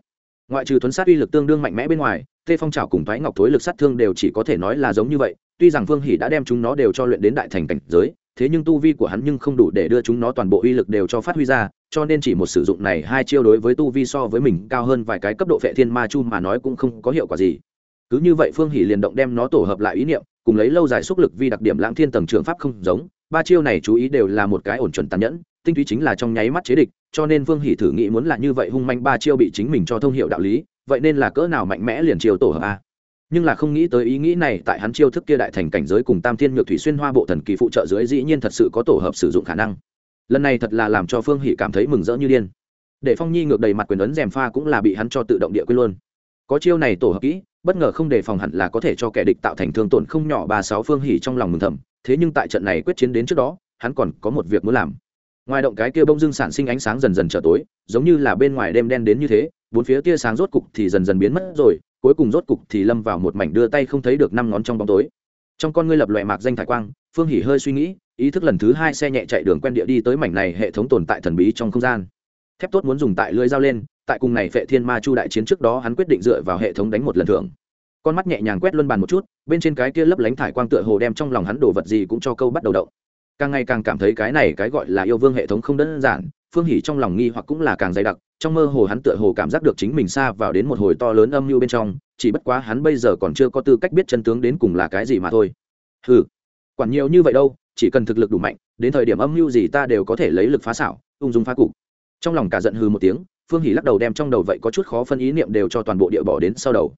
Ngoại trừ thuấn sát uy lực tương đương mạnh mẽ bên ngoài, tê phong trào cùng toái ngọc thối lực sát thương đều chỉ có thể nói là giống như vậy, tuy rằng Vương hỷ đã đem chúng nó đều cho luyện đến đại thành cảnh giới, thế nhưng tu vi của hắn nhưng không đủ để đưa chúng nó toàn bộ uy lực đều cho phát huy ra, cho nên chỉ một sử dụng này hai chiêu đối với tu vi so với mình cao hơn vài cái cấp độ Vệ thiên ma chu mà nói cũng không có hiệu quả gì cứ như vậy phương hỷ liền động đem nó tổ hợp lại ý niệm, cùng lấy lâu dài xúc lực vi đặc điểm lãng thiên tầng trường pháp không giống, ba chiêu này chú ý đều là một cái ổn chuẩn tàn nhẫn, tinh túy chính là trong nháy mắt chế địch, cho nên phương hỷ thử nghĩ muốn là như vậy hung manh ba chiêu bị chính mình cho thông hiệu đạo lý, vậy nên là cỡ nào mạnh mẽ liền chiêu tổ hợp a. Nhưng là không nghĩ tới ý nghĩ này tại hắn chiêu thức kia đại thành cảnh giới cùng tam thiên nhược thủy xuyên hoa bộ thần kỳ phụ trợ dưới dĩ nhiên thật sự có tổ hợp sử dụng khả năng. Lần này thật là làm cho phương hỷ cảm thấy mừng rỡ như điên. Để phong nhi ngược đầy mặt quyền ấn rèm pha cũng là bị hắn cho tự động địa quên luôn. Có chiêu này tổ hợp kỹ bất ngờ không đề phòng hẳn là có thể cho kẻ địch tạo thành thương tổn không nhỏ ba sáu phương hỉ trong lòng mừng thầm, thế nhưng tại trận này quyết chiến đến trước đó, hắn còn có một việc muốn làm. Ngoài động cái kia bông dưng sản sinh ánh sáng dần dần trở tối, giống như là bên ngoài đêm đen đến như thế, bốn phía tia sáng rốt cục thì dần dần biến mất rồi, cuối cùng rốt cục thì lâm vào một mảnh đưa tay không thấy được năm ngón trong bóng tối. Trong con ngươi lập loại mạc danh thải quang, phương hỉ hơi suy nghĩ, ý thức lần thứ hai xe nhẹ chạy đường quen địa đi tới mảnh này hệ thống tồn tại thần bí trong không gian. Thép tốt muốn dùng tại lưới dao lên tại cùng này phệ thiên ma chu đại chiến trước đó hắn quyết định dựa vào hệ thống đánh một lần thưởng. Con mắt nhẹ nhàng quét luân bàn một chút, bên trên cái kia lấp lánh thải quang tựa hồ đem trong lòng hắn đổ vật gì cũng cho câu bắt đầu động. Càng ngày càng cảm thấy cái này cái gọi là yêu vương hệ thống không đơn giản, phương hỉ trong lòng nghi hoặc cũng là càng dày đặc, trong mơ hồ hắn tựa hồ cảm giác được chính mình xa vào đến một hồi to lớn âm mưu bên trong, chỉ bất quá hắn bây giờ còn chưa có tư cách biết chân tướng đến cùng là cái gì mà thôi. Ừ quản nhiều như vậy đâu, chỉ cần thực lực đủ mạnh, đến thời điểm âm mưu gì ta đều có thể lấy lực phá xảo, ung dung phá cục. Trong lòng cả giận hừ một tiếng phương hỉ lắc đầu đem trong đầu vậy có chút khó phân ý niệm đều cho toàn bộ địa bỏ đến sau đầu.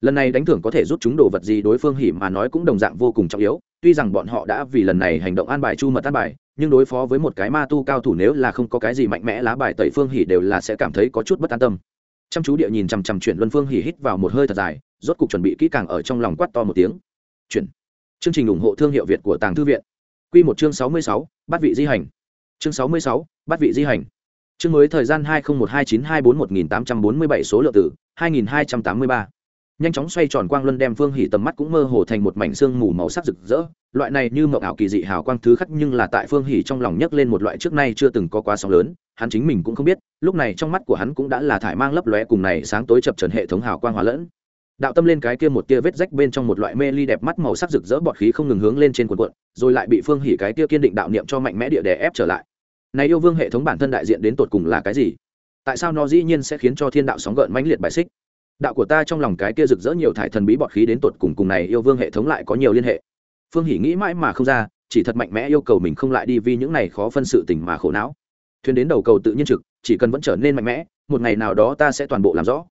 Lần này đánh thưởng có thể rút chúng đồ vật gì đối phương hỉ mà nói cũng đồng dạng vô cùng trọng yếu, tuy rằng bọn họ đã vì lần này hành động an bài chu mật an bài, nhưng đối phó với một cái ma tu cao thủ nếu là không có cái gì mạnh mẽ lá bài tẩy phương hỉ đều là sẽ cảm thấy có chút bất an tâm. Chăm chú địa nhìn chằm chằm chuyển luân phương hỉ hít vào một hơi thật dài, rốt cục chuẩn bị kỹ càng ở trong lòng quát to một tiếng. Chuyển. Chương trình ủng hộ thương hiệu việt của tàng thư viện. Quy một chương sáu mươi sáu bắt vị di hành. Chương sáu mươi sáu bắt vị di hành chương mới thời gian hai nghìn một hai chín hai bốn một nghìn tám trăm bốn mươi bảy số lượng tử hai nghìn hai trăm tám mươi ba. Nhanh chóng xoay tròn quang luân đem phương hỉ tầm mắt cũng mơ hồ thành một mảnh xương mù màu sắc rực rỡ. Loại này như mộng ảo kỳ dị hào quang thứ khắc nhưng là tại phương hỉ trong lòng nhấc lên một loại trước nay chưa từng có quá sóng lớn. Hắn chính mình cũng không biết, lúc này trong mắt của hắn cũng đã là thải mang lấp lóe cùng này sáng tối chập chờn hệ thống hào quang hòa lẫn. Đạo tâm lên cái kia một tia vết rách bên trong một loại mê ly đẹp mắt màu sắc rực rỡ bọt khí không ngừng hướng lên trên quần cuộn, rồi lại bị phương hỉ cái kia kiên định đạo niệm cho mạnh mẽ địa đè ép trở lại này yêu vương hệ thống bản thân đại diện đến tột cùng là cái gì? Tại sao nó dĩ nhiên sẽ khiến cho thiên đạo sóng gợn mãnh liệt bài xích? Đạo của ta trong lòng cái kia rực rỡ nhiều thải thần bí bọt khí đến tột cùng cùng này yêu vương hệ thống lại có nhiều liên hệ. Phương hỉ nghĩ mãi mà không ra, chỉ thật mạnh mẽ yêu cầu mình không lại đi vì những này khó phân sự tình mà khổ não. Thuyền đến đầu cầu tự nhiên trực, chỉ cần vẫn trở nên mạnh mẽ, một ngày nào đó ta sẽ toàn bộ làm rõ.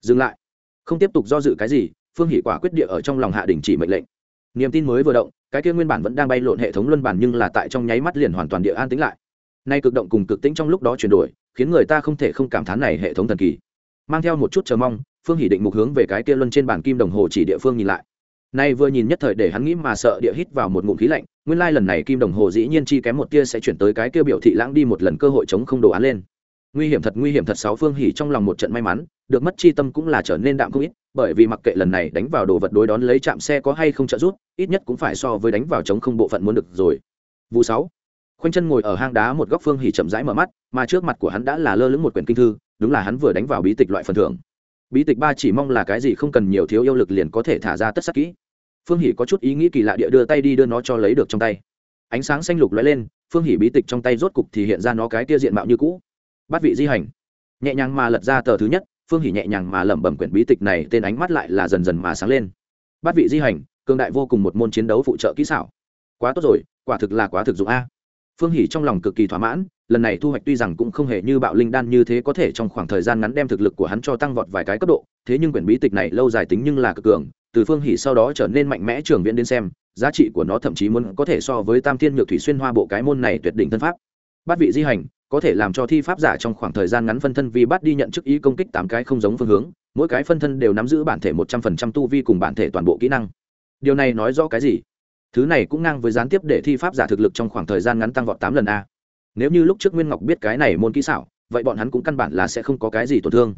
Dừng lại. Không tiếp tục do dự cái gì, phương hỷ quả quyết địa ở trong lòng hạ đình chỉ mệnh lệnh. Niềm tin mới vừa động, cái kia nguyên bản vẫn đang bay lộn hệ thống luân bản nhưng là tại trong nháy mắt liền hoàn toàn địa an tính lại nay cực động cùng cực tĩnh trong lúc đó chuyển đổi, khiến người ta không thể không cảm thán này hệ thống thần kỳ. Mang theo một chút chờ mong, phương hỷ định mục hướng về cái kia luân trên bản kim đồng hồ chỉ địa phương nhìn lại. Nay vừa nhìn nhất thời để hắn nghĩ mà sợ địa hít vào một ngụm khí lạnh, nguyên lai lần này kim đồng hồ dĩ nhiên chi kém một tia sẽ chuyển tới cái kia biểu thị lãng đi một lần cơ hội chống không đồ án lên. Nguy hiểm thật, nguy hiểm thật, sáu phương hỉ trong lòng một trận may mắn, được mất chi tâm cũng là trở nên đạm không ít, bởi vì mặc kệ lần này đánh vào đồ vật đối đón lấy chạm xe có hay không trợ rút ít nhất cũng phải so với đánh vào chống không bộ phận muốn được rồi. Vụ sáu khoanh chân ngồi ở hang đá một góc phương hỉ chậm rãi mở mắt, mà trước mặt của hắn đã là lơ lửng một quyển kinh thư, đúng là hắn vừa đánh vào bí tịch loại phần thưởng. Bí tịch ba chỉ mong là cái gì không cần nhiều thiếu yêu lực liền có thể thả ra tất sắc kỹ. Phương hỷ có chút ý nghĩ kỳ lạ địa đưa tay đi đưa nó cho lấy được trong tay. Ánh sáng xanh lục lóe lên, phương hỷ bí tịch trong tay rốt cục thì hiện ra nó cái tia diện mạo như cũ. Bắt vị di hành. Nhẹ nhàng mà lật ra tờ thứ nhất, phương hỷ nhẹ nhàng mà lẩm bẩm quyển bí tịch này, tên ánh mắt lại là dần dần mà sáng lên. Bắt vị di hành, cường đại vô cùng một môn chiến đấu phụ trợ kỹ xảo. Quá tốt rồi, quả thực là quá thực dụng a phương hỷ trong lòng cực kỳ thỏa mãn, lần này thu hoạch tuy rằng cũng không hề như bạo linh đan như thế có thể trong khoảng thời gian ngắn đem thực lực của hắn cho tăng vọt vài cái cấp độ, thế nhưng quyển bí tịch này lâu dài tính nhưng là cực cường, từ phương hỷ sau đó trở nên mạnh mẽ trường viễn đến xem, giá trị của nó thậm chí muốn có thể so với tam thiên nhược thủy xuyên hoa bộ cái môn này tuyệt đỉnh thân pháp. Bát vị di hành, có thể làm cho thi pháp giả trong khoảng thời gian ngắn phân thân vì bắt đi nhận chức ý công kích tám cái không giống phương hướng, mỗi cái phân thân đều nắm giữ bản thể một trăm phần trăm tu vi cùng bản thể toàn bộ kỹ năng. Điều này nói rõ cái gì? Thứ này cũng ngang với gián tiếp để thi pháp giả thực lực trong khoảng thời gian ngắn tăng vọt tám lần a. Nếu như lúc trước nguyên ngọc biết cái này môn kỹ xảo, vậy bọn hắn cũng căn bản là sẽ không có cái gì tổn thương.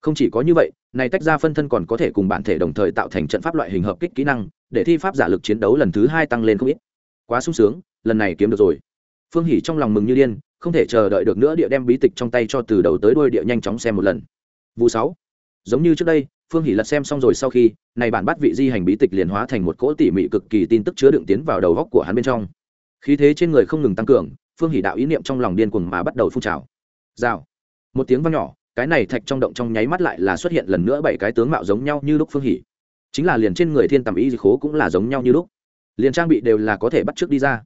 Không chỉ có như vậy, này tách ra phân thân còn có thể cùng bản thể đồng thời tạo thành trận pháp loại hình hợp kích kỹ năng, để thi pháp giả lực chiến đấu lần thứ hai tăng lên không ít. Quá sung sướng, lần này kiếm được rồi. Phương hỉ trong lòng mừng như điên, không thể chờ đợi được nữa địa đem bí tịch trong tay cho từ đầu tới đuôi địa nhanh chóng xem một lần. Vụ sáu. Giống như trước đây phương Hỷ lật xem xong rồi sau khi này bản bắt vị di hành bí tịch liền hóa thành một cỗ tỉ mỉ cực kỳ tin tức chứa đựng tiến vào đầu góc của hắn bên trong. Khí thế trên người không ngừng tăng cường phương Hỷ đạo ý niệm trong lòng điên cuồng mà bắt đầu phun trào. Rào. Một tiếng vang nhỏ cái này thạch trong động trong nháy mắt lại là xuất hiện lần nữa bảy cái tướng mạo giống nhau như lúc phương Hỷ, chính là liền trên người thiên tầm ý dị khố cũng là giống nhau như lúc. Liền trang bị đều là có thể bắt trước đi ra.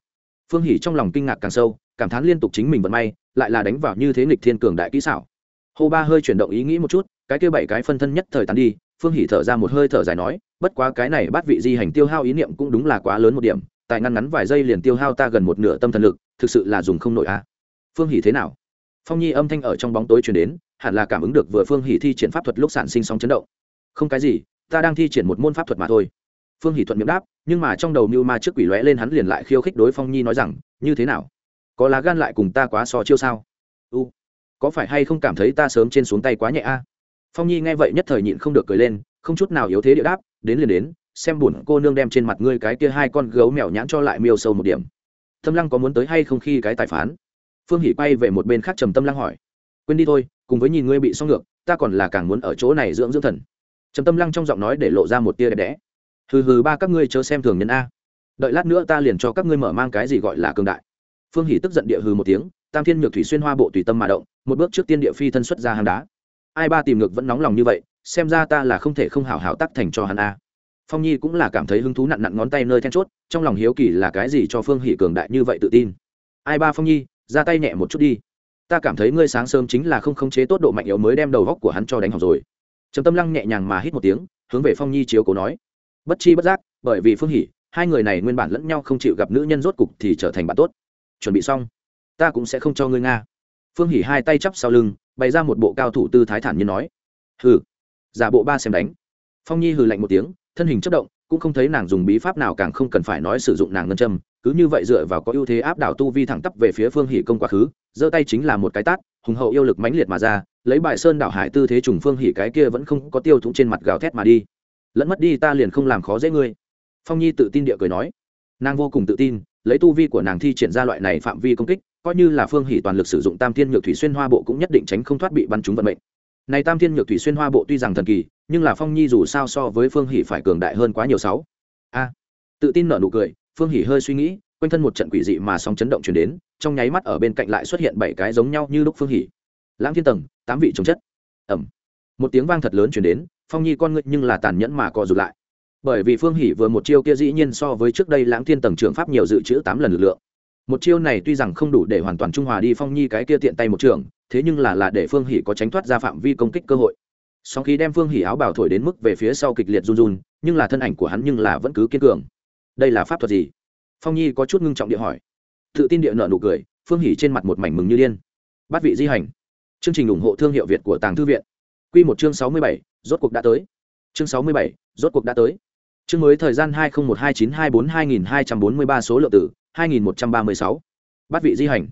Phương Hỷ trong lòng kinh ngạc càng sâu cảm thán liên tục chính mình vận may lại là đánh vào như thế nghịch thiên cường đại kỹ xảo. Hô ba hơi chuyển động ý nghĩ một chút cái kia bảy cái phân thân nhất thời tán đi, phương hỉ thở ra một hơi thở dài nói, bất quá cái này bắt vị di hành tiêu hao ý niệm cũng đúng là quá lớn một điểm tại ngăn ngắn vài giây liền tiêu hao ta gần một nửa tâm thần lực, thực sự là dùng không nổi a. À. phương hỉ thế nào? Phong nhi âm thanh ở trong bóng tối truyền đến, hẳn là cảm ứng được vừa phương hỉ thi triển pháp thuật lúc sản sinh sóng chấn động. Không cái gì, ta đang thi triển một môn pháp thuật mà thôi. Phương hỉ thuận miệng đáp, nhưng mà trong đầu mưu ma trước quỷ lóe lên hắn liền lại khiêu khích đối phong nhi nói rằng, như thế nào? Có lá gan lại cùng ta quá so chiêu sao? U, có phải hay không cảm thấy ta sớm trên xuống tay quá nhẹ a? Phong nhi nghe vậy nhất thời nhịn không được cười lên, không chút nào yếu thế địa đáp, đến liền đến, xem buồn cô nương đem trên mặt ngươi cái kia hai con gấu mèo nhãn cho lại miêu sâu một điểm. Thâm lăng có muốn tới hay không khi cái tài phán? Phương hỉ quay về một bên khác trầm tâm lăng hỏi, quên đi thôi, cùng với nhìn ngươi bị xong ngược, ta còn là càng muốn ở chỗ này dưỡng dưỡng thần. Trầm tâm lăng trong giọng nói để lộ ra một tia đẹp đẽ, hừ hừ ba các ngươi chớ xem thường nhân a. Đợi lát nữa ta liền cho các ngươi mở mang cái gì gọi là cường đại. Phương hỷ tức giận địa hừ một tiếng, tam thiên nhược thủy xuyên hoa bộ tùy tâm mà động, một bước trước tiên địa phi thân xuất ra hàng đá ai ba tìm ngược vẫn nóng lòng như vậy, xem ra ta là không thể không hảo hảo tắc thành cho hắn a. Phong nhi cũng là cảm thấy hứng thú nặn nặn ngón tay nơi then chốt, trong lòng hiếu kỳ là cái gì cho phương hỷ cường đại như vậy tự tin. Ai ba phong nhi, ra tay nhẹ một chút đi. Ta cảm thấy ngươi sáng sớm chính là không khống chế tốt độ mạnh yếu mới đem đầu góc của hắn cho đánh học rồi. Trầm tâm lăng nhẹ nhàng mà hít một tiếng, hướng về phong nhi chiếu cố nói. Bất chi bất giác, bởi vì phương hỷ, hai người này nguyên bản lẫn nhau không chịu gặp nữ nhân rốt cục thì trở thành bạn tốt. Chuẩn bị xong, ta cũng sẽ không cho ngươi nga. Phương hỷ hai tay chắp sau lưng bày ra một bộ cao thủ tư thái thản như nói. Hừ, giả bộ ba xem đánh. Phong nhi hừ lạnh một tiếng, thân hình chất động, cũng không thấy nàng dùng bí pháp nào càng không cần phải nói sử dụng nàng ngân châm, cứ như vậy dựa vào có ưu thế áp đảo tu vi thẳng tắp về phía phương hỷ công quá khứ, giơ tay chính là một cái tát, hùng hậu yêu lực mãnh liệt mà ra, lấy bại sơn đảo hải tư thế trùng phương hỷ cái kia vẫn không có tiêu thủng trên mặt gào thét mà đi. Lẫn mất đi ta liền không làm khó dễ ngươi. Phong nhi tự tin địa cười nói. Nàng vô cùng tự tin, lấy tu vi của nàng thi triển ra loại này phạm vi công kích coi như là phương hỷ toàn lực sử dụng tam thiên nhược thủy xuyên hoa bộ cũng nhất định tránh không thoát bị bắn trúng vận mệnh. Này tam thiên nhược thủy xuyên hoa bộ tuy rằng thần kỳ, nhưng là phong nhi dù sao so với phương hỷ phải cường đại hơn quá nhiều sáu. A. Tự tin nở nụ cười, phương hỷ hơi suy nghĩ, quanh thân một trận quỷ dị mà sóng chấn động chuyển đến, trong nháy mắt ở bên cạnh lại xuất hiện bảy cái giống nhau như lúc phương hỷ. Lãng thiên tầng, tám vị chống chất. Ẩm một tiếng vang thật lớn chuyển đến, phong nhi con ngự nhưng là tàn nhẫn mà co rụt lại. Bởi vì phương hỷ vừa một chiêu kia dĩ nhiên so với trước đây lãng thiên tầng trưởng pháp nhiều dự trữ tám lần lực lượng một chiêu này tuy rằng không đủ để hoàn toàn trung hòa đi phong nhi cái kia tiện tay một trường, thế nhưng là là để phương hỉ có tránh thoát ra phạm vi công kích cơ hội. Sau khi đem phương hỉ áo bảo thổi đến mức về phía sau kịch liệt run run, nhưng là thân ảnh của hắn nhưng là vẫn cứ kiên cường. Đây là pháp thuật gì? Phong nhi có chút ngưng trọng địa hỏi. Tự tin địa nợ nụ cười, phương hỉ trên mặt một mảnh mừng như điên. Bát vị di hành. Chương trình ủng hộ thương hiệu việt của tàng thư viện. Q một chương sáu mươi bảy, rốt cuộc đã tới. Chương sáu mươi bảy, rốt cuộc đã tới. Chương mới thời gian hai nghìn một hai chín hai bốn hai nghìn hai trăm bốn mươi ba số lượng tử hai nghìn một trăm ba mươi sáu. Bát vị di hành.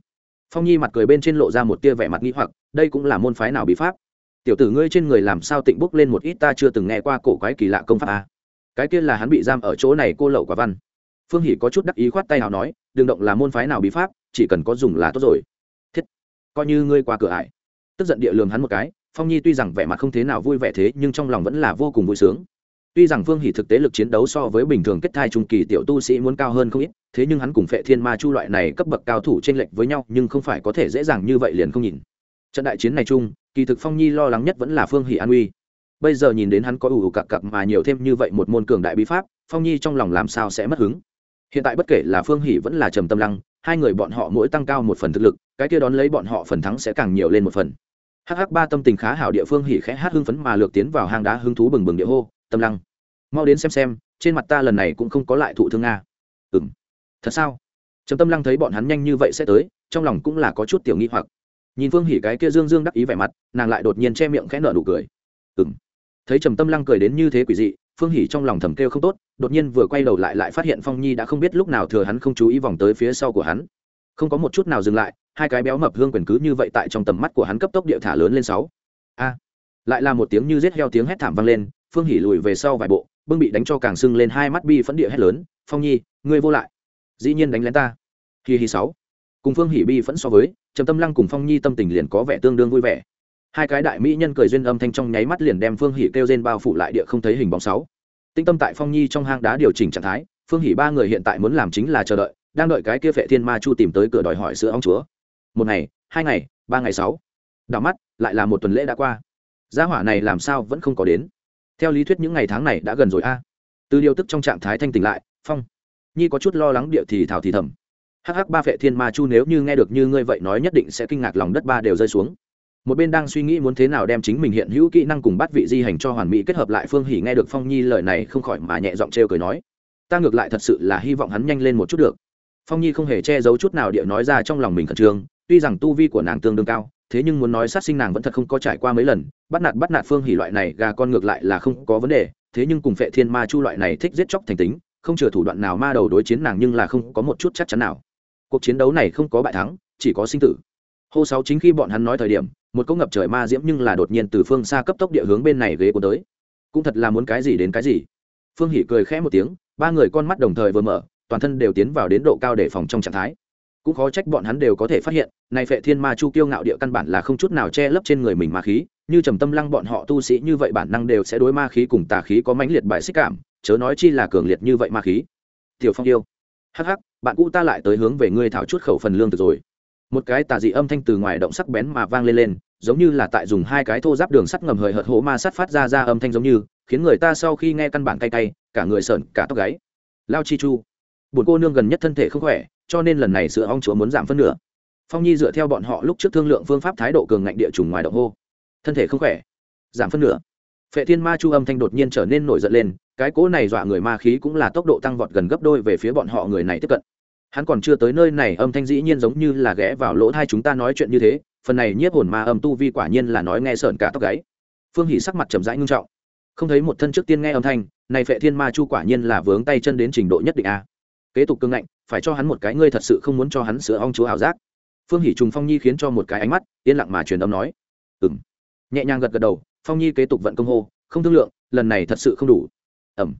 Phong nhi mặt cười bên trên lộ ra một tia vẻ mặt nghi hoặc, đây cũng là môn phái nào bí pháp? Tiểu tử ngươi trên người làm sao tịnh bốc lên một ít ta chưa từng nghe qua cổ quái kỳ lạ công pháp a? Cái kia là hắn bị giam ở chỗ này cô lậu quả văn. Phương hỷ có chút đắc ý khoát tay nào nói, đừng động là môn phái nào bí pháp, chỉ cần có dùng là tốt rồi. Thiết. Coi như ngươi qua cửa ải. Tức giận địa lường hắn một cái, phong nhi tuy rằng vẻ mặt không thế nào vui vẻ thế, nhưng trong lòng vẫn là vô cùng vui sướng tuy rằng phương hỷ thực tế lực chiến đấu so với bình thường kết thai trung kỳ tiểu tu sĩ muốn cao hơn không ít, thế nhưng hắn cùng phệ thiên ma chu loại này cấp bậc cao thủ t r ê n lệch với nhau, nhưng không phải có thể dễ dàng như vậy liền không nhìn. Trận đại chiến này chung, kỳ thực phong nhi lo lắng nhất vẫn là phương hỷ an uy bây giờ nhìn đến hắn có ủ ủ cặp cặp mà nhiều thêm như vậy một môn cường đại bí pháp, phong nhi trong lòng làm sao sẽ mất hứng? Hiện tại bất kể là phương hỷ vẫn là trầm tâm lăng, hai người bọn họ mỗi tăng cao một phần thực lực, cái kia đón lấy bọn họ phần thắng sẽ càng nhiều lên một phần. Hh ba tâm tình khá hảo địa phương hỉ khẽ hát hưng phấn mà lược tiến vào hang đá hứng thú bừng bừng địa hô tâm lăng. Mau đến xem xem, trên mặt ta lần này cũng không có lại thụ thương nga ừ m thật sao? Trầm tâm lăng thấy bọn hắn nhanh như vậy sẽ tới, trong lòng cũng là có chút tiểu nghi hoặc. Nhìn phương hỉ cái kia dương dương đắc ý vẻ mặt, nàng lại đột nhiên che miệng khẽ nở nụ cười. Ừ m thấy trầm tâm lăng cười đến như thế quỷ dị, phương hỉ trong lòng thầm kêu không tốt, đột nhiên vừa quay đầu lại lại phát hiện phong nhi đã không biết lúc nào thừa hắn không chú ý vòng tới phía sau của hắn. Không có một chút nào dừng lại, hai cái béo mập hương quyền cứ như vậy tại trong tầm mắt của hắn cấp tốc địa thả lớn lên sáu. A. Lại là một tiếng như rết heo tiếng hét thảm vang lên phương hỉ lùi về sau vài bộ, bưng bị đánh cho càng sưng lên hai mắt bi phẫn địa hét lớn, phong nhi, ngươi vô lại. Dĩ nhiên đánh lén ta. Kỳ hì sáu. Cùng phương hỉ bi phẫn so với, trầm tâm lăng cùng phong nhi tâm tình liền có vẻ tương đương vui vẻ. Hai cái đại mỹ nhân cười duyên âm thanh trong nháy mắt liền đem phương hỉ kêu trên bao phủ lại địa không thấy hình bóng sáu. Tinh tâm tại phong nhi trong hang đá điều chỉnh trạng thái, phương hỉ ba người hiện tại muốn làm chính là chờ đợi, đang đợi cái kia phệ thiên ma chu tìm tới cửa đòi hỏi sữa ong chúa. Một ngày, hai ngày, ba ngày sáu. Đảo mắt, lại là một tuần lễ đã qua. Gia hỏa này làm sao vẫn không có đến? Theo lý thuyết những ngày tháng này đã gần rồi a. Từ điều tức trong trạng thái thanh tỉnh lại, phong. Nhi có chút lo lắng địa thì thảo thì thầm. Hh ba phệ thiên ma chu nếu như nghe được như ngươi vậy nói nhất định sẽ kinh ngạc lòng đất ba đều rơi xuống. Một bên đang suy nghĩ muốn thế nào đem chính mình hiện hữu kỹ năng cùng bắt vị di hành cho hoàn mỹ kết hợp lại phương hỉ nghe được phong nhi lời này không khỏi mà nhẹ giọng trêu cười nói. Ta ngược lại thật sự là hy vọng hắn nhanh lên một chút được. Phong nhi không hề che giấu chút nào địa nói ra trong lòng mình khẩn trương, tuy rằng tu vi của nàng tương đương cao thế nhưng muốn nói sát sinh nàng vẫn thật không có trải qua mấy lần, bắt nạt bắt nạt phương hỉ loại này gà con ngược lại là không có vấn đề, thế nhưng cùng phệ thiên ma chu loại này thích giết chóc thành tính, không chừa thủ đoạn nào ma đầu đối chiến nàng nhưng là không có một chút chắc chắn nào. Cuộc chiến đấu này không có bại thắng, chỉ có sinh tử. Hô sáu chính khi bọn hắn nói thời điểm, một cỗ ngập trời ma diễm nhưng là đột nhiên từ phương xa cấp tốc địa hướng bên này ghế của tới. Cũng thật là muốn cái gì đến cái gì. Phương hỉ cười khẽ một tiếng, ba người con mắt đồng thời vừa mở, toàn thân đều tiến vào đến độ cao để phòng trong trạng thái cũng khó trách bọn hắn đều có thể phát hiện này phệ thiên ma chu kiêu ngạo địa căn bản là không chút nào che lấp trên người mình ma khí, như trầm tâm lăng bọn họ tu sĩ như vậy bản năng đều sẽ đối ma khí cùng tà khí có mãnh liệt bài xích cảm, chớ nói chi là cường liệt như vậy ma khí. Tiểu phong yêu. Hắc hắc, bạn cũ ta lại tới hướng về ngươi thảo chút khẩu phần lương từ rồi. Một cái tà dị âm thanh từ ngoài động sắc bén mà vang lên lên, giống như là tại dùng hai cái thô giáp đường sắt ngầm hời hợt hố ma sắt phát ra ra âm thanh giống như, khiến người ta sau khi nghe căn bản cay cay, cả người sợn, cả tóc gáy. Lao chi chu buồn cô nương gần nhất thân thể không khỏe, cho nên lần này sữa ong chúa muốn giảm phân nửa. Phong nhi dựa theo bọn họ lúc trước thương lượng phương pháp thái độ cường ngạnh địa trùng ngoài động hô. Thân thể không khỏe, giảm phân nửa. Phệ thiên ma chu âm thanh đột nhiên trở nên nổi giận lên, cái cỗ này dọa người ma khí cũng là tốc độ tăng vọt gần gấp đôi về phía bọn họ người này tiếp cận. Hắn còn chưa tới nơi này, âm thanh dĩ nhiên giống như là ghé vào lỗ thai chúng ta nói chuyện như thế, phần này nhiếp hồn ma âm tu vi quả nhiên là nói nghe sợn cả tóc gáy. Phương hỉ sắc mặt trầm rãi ngưng trọng. Không thấy một thân trước tiên nghe âm thanh, này phệ thiên ma chu quả nhiên là vướng tay chân đến trình độ nhất định a kế tục cương ngạnh, phải cho hắn một cái ngươi thật sự không muốn cho hắn sửa ong chúa ảo giác. Phương hỷ trùng phong nhi khiến cho một cái ánh mắt, yên lặng mà truyền âm nói. Ừ m nhẹ nhàng gật gật đầu, phong nhi kế tục vận công hô, không thương lượng, lần này thật sự không đủ. Ẩm.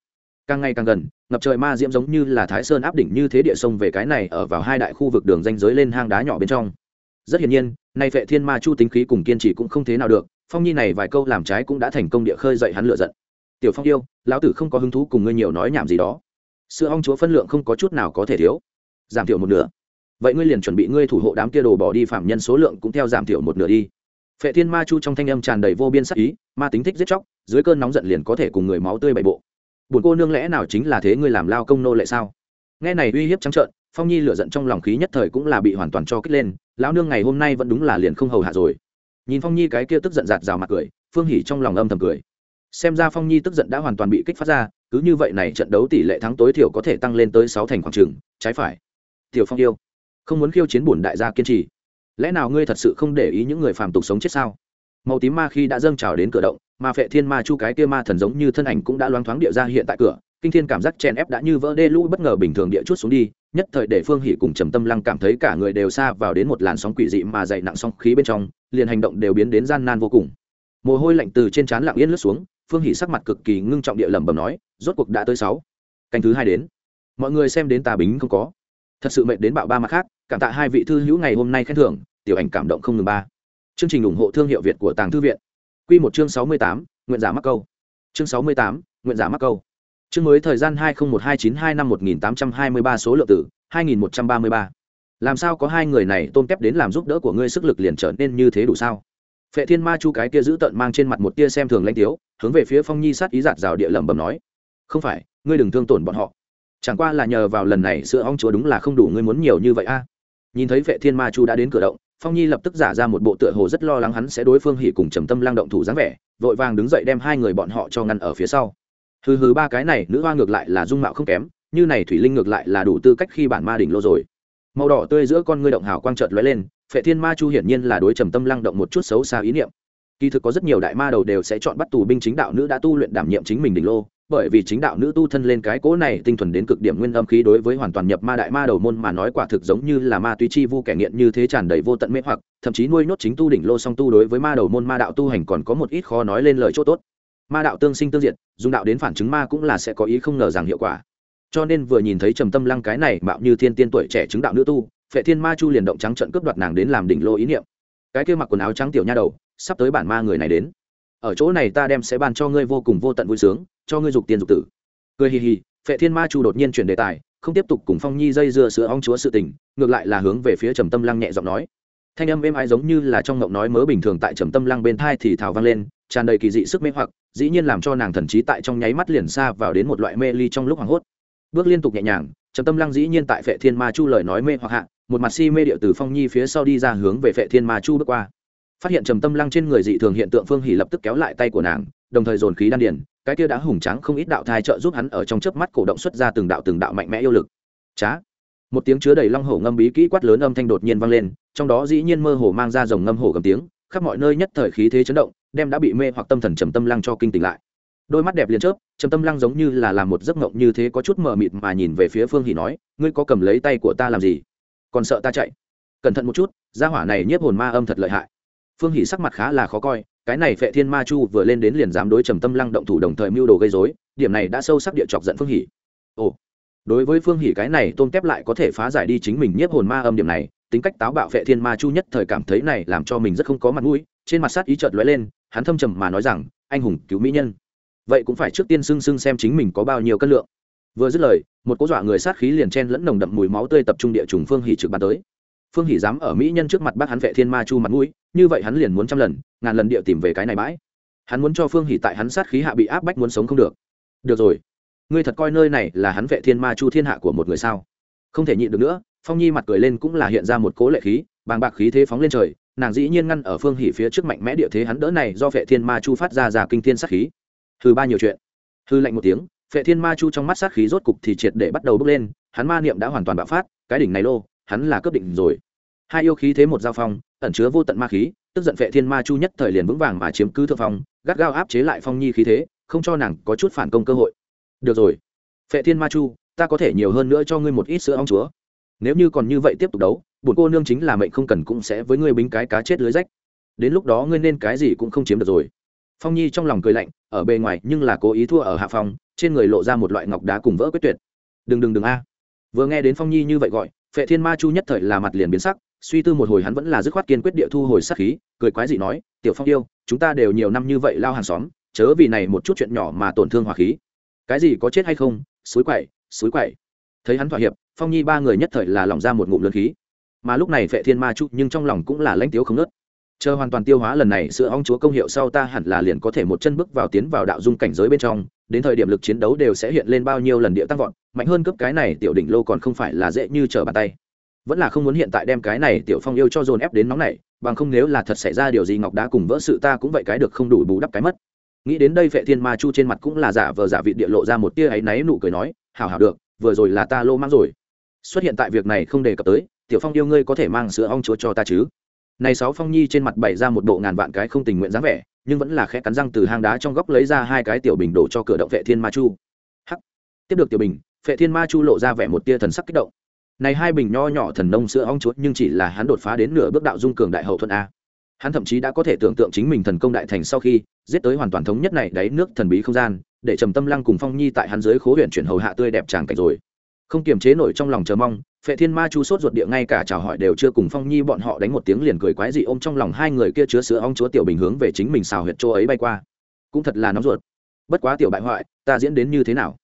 Càng ngày càng gần, ngập trời ma diễm giống như là thái sơn áp đỉnh như thế địa sông về cái này ở vào hai đại khu vực đường danh giới lên hang đá nhỏ bên trong. Rất hiển nhiên, nay vệ thiên ma chu tính khí cùng kiên trì cũng không thế nào được, phong nhi này vài câu làm trái cũng đã thành công địa khơi dậy hắn lựa giận. Tiểu phong yêu, lão tử không có hứng thú cùng ngươi nhiều nói nhảm gì đó sữa ong chúa phân lượng không có chút nào có thể thiếu. Giảm thiểu một nửa. Vậy ngươi liền chuẩn bị ngươi thủ hộ đám kia đồ bỏ đi phạm nhân số lượng cũng theo giảm thiểu một nửa đi. Phệ thiên ma chu trong thanh âm tràn đầy vô biên sắc ý, ma tính thích giết chóc, dưới cơn nóng giận liền có thể cùng người máu tươi bậy bộ. Buồn cô nương lẽ nào chính là thế ngươi làm lao công nô lệ sao? Nghe này uy hiếp trắng trợn, phong nhi lửa giận trong lòng khí nhất thời cũng là bị hoàn toàn cho kích lên, lão nương ngày hôm nay vẫn đúng là liền không hầu hạ rồi. Nhìn phong nhi cái kia tức giận giạt rào mặt cười, phương hỉ trong lòng âm thầm cười. Xem ra phong nhi tức giận đã hoàn toàn bị kích phát ra cứ như vậy này trận đấu tỷ lệ thắng tối thiểu có thể tăng lên tới sáu thành khoảng trường, trái phải. Tiểu phong yêu, không muốn khiêu chiến bổn đại gia kiên trì. Lẽ nào ngươi thật sự không để ý những người phàm tục sống chết sao? Màu tím ma khi đã dâng trào đến cửa động, mà phệ thiên ma chu cái kia ma thần giống như thân ảnh cũng đã loáng thoáng địa ra hiện tại cửa, kinh thiên cảm giác chen ép đã như vỡ đê lũ bất ngờ bình thường địa chút xuống đi, nhất thời để phương hỉ cùng trầm tâm lăng cảm thấy cả người đều xa vào đến một làn sóng quỷ dị mà dày nặng sóng khí bên trong, liền hành động đều biến đến gian nan vô cùng. Mồ hôi lạnh từ trên trán lặng yên lướt xuống, phương hỉ sắc mặt cực kỳ ngưng trọng địa lẩm bẩm nói rốt cuộc đã tới sáu. Canh thứ hai đến. Mọi người xem đến tà bính không có. Thật sự mệnh đến bạo ba mặt khác, cảm tạ hai vị thư hữu ngày hôm nay khen thưởng, tiểu ảnh cảm động không ngừng ba. Chương trình ủng hộ thương hiệu việt của tàng thư viện. Quy một chương sáu mươi tám, nguyện giả mắc câu. Chương sáu mươi tám, nguyện giả mắc câu. Chương mới thời gian hai nghìn một hai chín hai năm một nghìn tám trăm hai mươi ba số lượng tử, hai nghìn một trăm ba mươi ba. Làm sao có hai người này tôn kép đến làm giúp đỡ của ngươi sức lực liền trở nên như thế đủ sao? Phệ thiên ma chu cái kia giữ tận mang trên mặt một tia xem thường lãnh tiếu, hướng về phía phong nhi sát ý giạt rào địa lẩm bẩm nói không phải, ngươi đừng thương tổn bọn họ. Chẳng qua là nhờ vào lần này sữa ong chúa đúng là không đủ, ngươi muốn nhiều như vậy a? À? Nhìn thấy vệ thiên ma chu đã đến cửa động, phong nhi lập tức giả ra một bộ tựa hồ rất lo lắng hắn sẽ đối phương hỉ cùng trầm tâm lang động thủ dáng vẻ, vội vàng đứng dậy đem hai người bọn họ cho ngăn ở phía sau. Hừ hừ ba cái này, nữ hoa ngược lại là dung mạo không kém, như này thủy linh ngược lại là đủ tư cách khi bản ma đỉnh lô rồi. Màu đỏ tươi giữa con ngươi động hào quang chợt lóe lên phệ thiên ma chu hiển nhiên là đối trầm tâm lăng động một chút xấu xa ý niệm. Kỳ thực có rất nhiều đại ma đầu đều sẽ chọn bắt tù binh chính đạo nữ đã tu luyện đảm nhiệm chính mình đỉnh lô bởi vì chính đạo nữ tu thân lên cái cỗ này tinh thuần đến cực điểm nguyên âm khí đối với hoàn toàn nhập ma đại ma đầu môn mà nói quả thực giống như là ma túy chi vu kẻ nghiện như thế tràn đầy vô tận mê hoặc, thậm chí nuôi nhốt chính tu đỉnh lô song tu đối với ma đầu môn ma đạo tu hành còn có một ít khó nói lên lời chỗ tốt. Ma đạo tương sinh tương diệt, dùng đạo đến phản chứng ma cũng là sẽ có ý không ngờ rằng hiệu quả. Cho nên vừa nhìn thấy trầm tâm lăng cái này mạo như thiên tiên tuổi trẻ chứng đạo nữ tu, phệ thiên ma chu liền động trắng trận cướp đoạt nàng đến làm đỉnh lô ý niệm. Cái kia mặc quần áo trắng tiểu nha đầu, sắp tới bản ma người này đến ở chỗ này ta đem sẽ ban cho ngươi vô cùng vô tận vui sướng, cho ngươi dục tiền dục tử. Cười hì hì, phệ thiên ma chu đột nhiên chuyển đề tài, không tiếp tục cùng phong nhi dây dưa sữa ong chúa sự tình, ngược lại là hướng về phía trầm tâm lăng nhẹ giọng nói. Thanh âm êm ái giống như là trong ngộng nói mớ bình thường tại trầm tâm lăng bên thai thì thào vang lên, tràn đầy kỳ dị sức mê hoặc, dĩ nhiên làm cho nàng thần trí tại trong nháy mắt liền xa vào đến một loại mê ly trong lúc hoảng hốt. Bước liên tục nhẹ nhàng, trầm tâm lăng dĩ nhiên tại phệ thiên ma chu lời nói mê hoặc hạ, một mặt si mê điệu từ phong nhi phía sau đi ra hướng về phệ thiên ma chu bước qua phát hiện trầm tâm lăng trên người dị thường hiện tượng phương hỉ lập tức kéo lại tay của nàng, đồng thời dồn khí đan điền, cái kia đã hùng tráng không ít đạo thai trợ giúp hắn ở trong chớp mắt cổ động xuất ra từng đạo từng đạo mạnh mẽ yêu lực. Trá một tiếng chứa đầy long hổ ngâm bí kỹ quát lớn âm thanh đột nhiên vang lên, trong đó dĩ nhiên mơ hồ mang ra dòng ngâm hổ gầm tiếng, khắp mọi nơi nhất thời khí thế chấn động, đem đã bị mê hoặc tâm thần trầm tâm lăng cho kinh tỉnh lại. Đôi mắt đẹp liền chớp, trầm tâm lăng giống như là làm một giấc mộng như thế có chút mờ mịt mà nhìn về phía phương hỉ nói, ngươi có cầm lấy tay của ta làm gì? Còn sợ ta chạy? Cẩn thận một chút, gia hỏa này nhiếp hồn ma âm thật lợi hại phương hỷ sắc mặt khá là khó coi, cái này phệ thiên ma chu vừa lên đến liền dám đối trầm tâm lăng động thủ đồng thời mưu đồ gây dối điểm này đã sâu sắc địa chọc giận phương hỷ. Ồ, đối với phương hỷ cái này tôn tép lại có thể phá giải đi chính mình nhiếp hồn ma âm điểm này, tính cách táo bạo phệ thiên ma chu nhất thời cảm thấy này làm cho mình rất không có mặt mũi, trên mặt sát ý chợt lóe lên, hắn thâm trầm mà nói rằng, anh hùng cứu mỹ nhân, vậy cũng phải trước tiên xưng xưng xem chính mình có bao nhiêu cân lượng. Vừa dứt lời, một cố dọa người sát khí liền chen lẫn nồng đậm mùi máu tươi tập trung địa trùng phương hỷ trực bàn tới. Phương hỷ dám ở mỹ nhân trước mặt bác hắn vệ thiên ma chu mặt mũi như vậy hắn liền muốn trăm lần, ngàn lần địa tìm về cái này bãi. Hắn muốn cho phương hỷ tại hắn sát khí hạ bị áp bách muốn sống không được. Được rồi, ngươi thật coi nơi này là hắn vệ thiên ma chu thiên hạ của một người sao? Không thể nhịn được nữa, phong nhi mặt cười lên cũng là hiện ra một cố lệ khí, bàng bạc khí thế phóng lên trời, nàng dĩ nhiên ngăn ở phương hỷ phía trước mạnh mẽ địa thế hắn đỡ này do vệ thiên ma chu phát ra ra kinh thiên sát khí. Hư ba nhiều chuyện. Hư lạnh một tiếng, vệ thiên ma chu trong mắt sát khí rốt cục thì triệt để bắt đầu bước lên, hắn ma niệm đã hoàn toàn bạo phát, cái đỉnh này lô, hắn là cướp định rồi hai yêu khí thế một giao phong, ẩn chứa vô tận ma khí, tức giận vệ thiên ma chu nhất thời liền vững vàng mà chiếm cứ thượng phong, gắt gao áp chế lại phong nhi khí thế, không cho nàng có chút phản công cơ hội. Được rồi. Vệ thiên ma chu, ta có thể nhiều hơn nữa cho ngươi một ít sữa ong chúa. Nếu như còn như vậy tiếp tục đấu, bổn cô nương chính là mệnh không cần cũng sẽ với ngươi bính cái cá chết lưới rách. Đến lúc đó ngươi nên cái gì cũng không chiếm được rồi. Phong nhi trong lòng cười lạnh, ở bề ngoài nhưng là cố ý thua ở hạ phong, trên người lộ ra một loại ngọc đá cùng vỡ quyết tuyệt. Đừng đừng đừng a. Vừa nghe đến phong nhi như vậy gọi phệ thiên ma chu nhất thời là mặt liền biến sắc suy tư một hồi hắn vẫn là dứt khoát kiên quyết địa thu hồi sát khí, cười quái dị nói, tiểu phong yêu, chúng ta đều nhiều năm như vậy lao hàng xóm, chớ vì này một chút chuyện nhỏ mà tổn thương hòa khí. Cái gì có chết hay không, suối quậy suối quậy. Thấy hắn thỏa hiệp, phong nhi ba người nhất thời là lỏng ra một ngụm lớn khí. Mà lúc này phệ thiên ma chút nhưng trong lòng cũng là lãnh tiếu không nớt chờ hoàn toàn tiêu hóa lần này, sữa ong chúa công hiệu sau ta hẳn là liền có thể một chân bước vào tiến vào đạo dung cảnh giới bên trong, đến thời điểm lực chiến đấu đều sẽ hiện lên bao nhiêu lần địa tăng vọt, mạnh hơn cấp cái này tiểu đỉnh lô còn không phải là dễ như trở bàn tay vẫn là không muốn hiện tại đem cái này tiểu phong yêu cho dồn ép đến nóng này, bằng không nếu là thật xảy ra điều gì ngọc đã cùng vỡ sự ta cũng vậy cái được không đủ bù đắp cái mất. Nghĩ đến đây vệ thiên ma chu trên mặt cũng là giả vờ giả vị địa lộ ra một tia áy náy nụ cười nói, hảo hảo được, vừa rồi là ta lô mang rồi. Xuất hiện tại việc này không đề cập tới, tiểu phong yêu ngươi có thể mang sữa ong chúa cho ta chứ? Này sáu phong nhi trên mặt bày ra một bộ ngàn vạn cái không tình nguyện dáng vẻ, nhưng vẫn là khẽ cắn răng từ hang đá trong góc lấy ra hai cái tiểu bình đổ cho cửa động vệ thiên ma chu. Hắc. Tiếp được tiểu bình vệ thiên ma chu lộ ra vẻ một tia thần sắc kích động này hai bình nho nhỏ thần nông sữa ong chuột nhưng chỉ là hắn đột phá đến nửa bước đạo dung cường đại hậu thuận a. Hắn thậm chí đã có thể tưởng tượng chính mình thần công đại thành sau khi, giết tới hoàn toàn thống nhất này đáy nước thần bí không gian, để trầm tâm lăng cùng phong nhi tại hắn dưới khố huyện chuyển hầu hạ tươi đẹp tràng cảnh rồi. Không kiềm chế nổi trong lòng chờ mong, phệ thiên ma chu sốt ruột địa ngay cả chào hỏi đều chưa cùng phong nhi bọn họ đánh một tiếng liền cười quái dị ôm trong lòng hai người kia chứa sữa ong chúa tiểu bình hướng về chính mình xào huyệt chỗ ấy bay qua. Cũng thật là nóng ruột. Bất quá tiểu bại hoại, ta diễn đến như thế nào?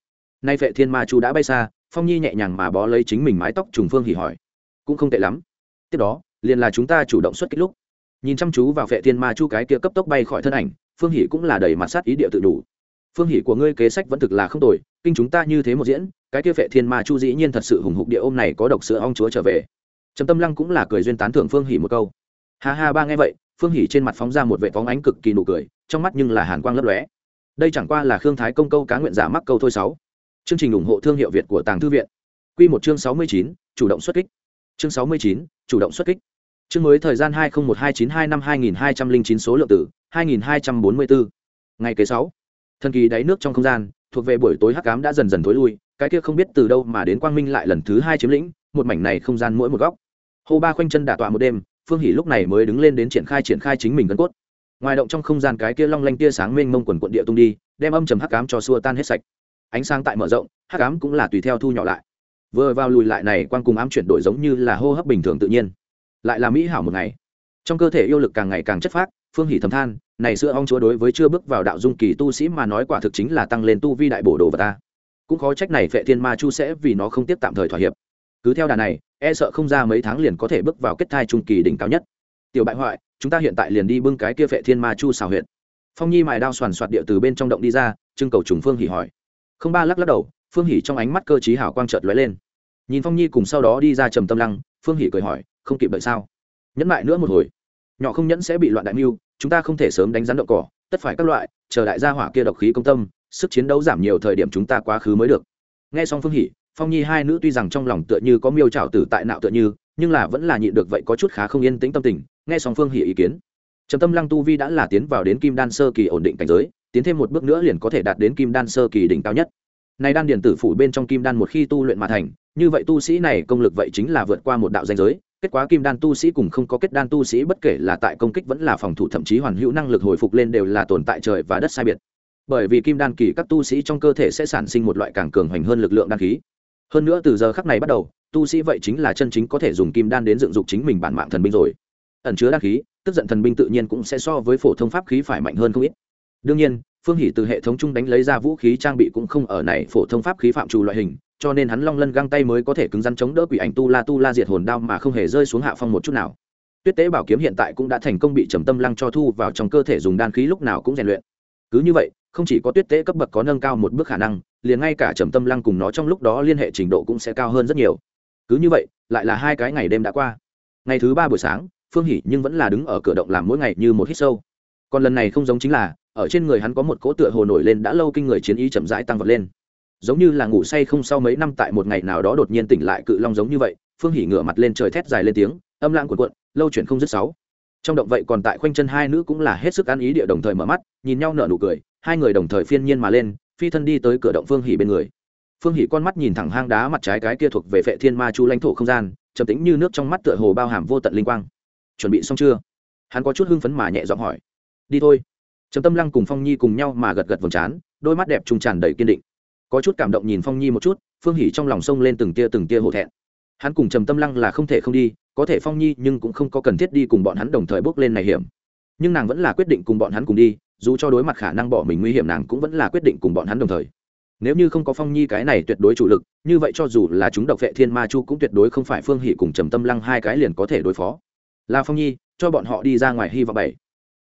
Nay phệ thiên ma chu đã bay xa phong nhi nhẹ nhàng mà bó lấy chính mình mái tóc trùng phương hỉ hỏi. Cũng không tệ lắm. Tiếp đó, liền là chúng ta chủ động xuất kích lúc. Nhìn chăm chú vào vệ thiên ma chu cái kia cấp tốc bay khỏi thân ảnh, phương hỉ cũng là đầy mặt sát ý địa tự đủ. Phương hỉ của ngươi kế sách vẫn thực là không tồi, kinh chúng ta như thế một diễn, cái kia vệ thiên ma chu dĩ nhiên thật sự hùng hục địa ôm này có độc sữa ong chúa trở về. Trầm tâm lăng cũng là cười duyên tán thưởng phương hỉ một câu. Ha ha ba nghe vậy, phương hỉ trên mặt phóng ra một vệ phóng ánh cực kỳ nụ cười, trong mắt nhưng là hàn quang lấp lóe. Đây chẳng qua là khương thái công câu cá nguyện giả mắc câu thôi sáu chương trình ủng hộ thương hiệu việt của tàng thư viện. Quy một chương sáu mươi chín, chủ động xuất kích. Chương sáu mươi chín, chủ động xuất kích. Chương mới thời gian hai nghìn một hai chín hai năm hai nghìn hai trăm linh chín số lượng tử hai nghìn hai trăm bốn mươi bốn ngày kế sáu, thần kỳ đáy nước trong không gian, thuộc về buổi tối hắc ám đã dần dần tối lui, cái kia không biết từ đâu mà đến quang minh lại lần thứ hai chiếm lĩnh, một mảnh này không gian mỗi một góc. Hồ ba khoanh chân đả tọa một đêm, phương hỷ lúc này mới đứng lên đến triển khai triển khai chính mình gân cốt. Ngoài động trong không gian cái kia long lanh tia sáng mênh mông quần quần địa tung đi, đem âm trầm hắc ám cho xua tan hết sạch ánh sáng tại mở rộng, hắc ám cũng là tùy theo thu nhỏ lại. Vừa vào lùi lại này quan cùng ám chuyển đổi giống như là hô hấp bình thường tự nhiên. Lại là mỹ hảo một ngày. Trong cơ thể yêu lực càng ngày càng chất phác, phương hỷ thầm than, này sữa ong chúa đối với chưa bước vào đạo dung kỳ tu sĩ mà nói quả thực chính là tăng lên tu vi đại bổ đồ vật ta. Cũng khó trách này phệ thiên ma chu sẽ vì nó không tiếp tạm thời thỏa hiệp. Cứ theo đà này e sợ không ra mấy tháng liền có thể bước vào kết thai trung kỳ đỉnh cao nhất. Tiểu bại hoại, chúng ta hiện tại liền đi bưng cái kia phệ thiên ma chu xào huyện phong nhi mài đao soàn soạt địa từ bên trong động đi ra, trưng cầu trùng phương hỉ hỏi không ba lắc lắc đầu, phương hỉ trong ánh mắt cơ trí hảo quang trợt lóe lên. Nhìn phong nhi cùng sau đó đi ra trầm tâm lăng, phương hỉ cười hỏi, không kịp đợi sao? Nhẫn lại nữa một hồi. Nhỏ không nhẫn sẽ bị loạn đại mưu, chúng ta không thể sớm đánh rắn đậu cỏ, tất phải các loại, chờ đại gia hỏa kia độc khí công tâm, sức chiến đấu giảm nhiều thời điểm chúng ta quá khứ mới được. Nghe xong phương hỉ, phong nhi hai nữ tuy rằng trong lòng tựa như có miêu trào tử tại nạo tựa như, nhưng là vẫn là nhịn được vậy có chút khá không yên tĩnh tâm tình, nghe xong phương hỉ ý kiến. Trầm tâm lăng tu vi đã là tiến vào đến kim đan sơ kỳ ổn định cảnh giới tiến thêm một bước nữa liền có thể đạt đến kim đan sơ kỳ đỉnh cao nhất. Này đan điện tử phủ bên trong kim đan một khi tu luyện mà thành, như vậy tu sĩ này công lực vậy chính là vượt qua một đạo danh giới, kết quả kim đan tu sĩ cùng không có kết đan tu sĩ bất kể là tại công kích vẫn là phòng thủ thậm chí hoàn hữu năng lực hồi phục lên đều là tồn tại trời và đất sai biệt. Bởi vì kim đan kỳ các tu sĩ trong cơ thể sẽ sản sinh một loại càng cường hoành hơn lực lượng đan khí. Hơn nữa từ giờ khắc này bắt đầu, tu sĩ vậy chính là chân chính có thể dùng kim đan đến dựng dục chính mình bản mạng thần binh rồi. Ẩn chứa đan khí, tức giận thần binh tự nhiên cũng sẽ so với phổ thông pháp khí phải mạnh hơn không ít đương nhiên, phương hỷ từ hệ thống chung đánh lấy ra vũ khí trang bị cũng không ở này phổ thông pháp khí phạm trù loại hình, cho nên hắn long lân găng tay mới có thể cứng rắn chống đỡ quỷ ảnh tu la tu la diệt hồn đao mà không hề rơi xuống hạ phong một chút nào. Tuyết tế bảo kiếm hiện tại cũng đã thành công bị trầm tâm lăng cho thu vào trong cơ thể dùng đan khí lúc nào cũng rèn luyện. Cứ như vậy, không chỉ có tuyết tế cấp bậc có nâng cao một bước khả năng, liền ngay cả trầm tâm lăng cùng nó trong lúc đó liên hệ trình độ cũng sẽ cao hơn rất nhiều. Cứ như vậy, lại là hai cái ngày đêm đã qua. Ngày thứ ba buổi sáng, phương hỷ nhưng vẫn là đứng ở cửa động làm mỗi ngày như một hít sâu. Còn lần này không giống chính là ở trên người hắn có một cỗ tựa hồ nổi lên đã lâu kinh người chiến ý chậm rãi tăng vọt lên. Giống như là ngủ say không sau mấy năm tại một ngày nào đó đột nhiên tỉnh lại cự long giống như vậy, phương hỉ ngửa mặt lên trời thét dài lên tiếng, âm lãng cuộn cuộn, lâu chuyển không dứt sáu. Trong động vậy còn tại khoanh chân hai nữ cũng là hết sức ăn ý địa đồng thời mở mắt, nhìn nhau nở nụ cười, hai người đồng thời phiên nhiên mà lên, phi thân đi tới cửa động phương hỉ bên người. Phương hỉ con mắt nhìn thẳng hang đá mặt trái cái kia thuộc về phệ thiên ma chu lãnh thổ không gian, trầm tĩnh như nước trong mắt tựa hồ bao hàm vô tận linh quang. Chuẩn bị xong chưa? Hắn có chút hưng phấn mà nhẹ giọng hỏi. Đi thôi trầm tâm lăng cùng phong nhi cùng nhau mà gật gật vầng trán, đôi mắt đẹp trung tràn đầy kiên định. Có chút cảm động nhìn phong nhi một chút, phương hỉ trong lòng sông lên từng tia từng tia hổ thẹn. Hắn cùng trầm tâm lăng là không thể không đi, có thể phong nhi nhưng cũng không có cần thiết đi cùng bọn hắn đồng thời bước lên này hiểm. Nhưng nàng vẫn là quyết định cùng bọn hắn cùng đi, dù cho đối mặt khả năng bỏ mình nguy hiểm nàng cũng vẫn là quyết định cùng bọn hắn đồng thời. Nếu như không có phong nhi cái này tuyệt đối chủ lực, như vậy cho dù là chúng độc vệ thiên ma chu cũng tuyệt đối không phải phương hỷ cùng trầm tâm lăng hai cái liền có thể đối phó. Là phong nhi, cho bọn họ đi ra ngoài hy vọng bảy.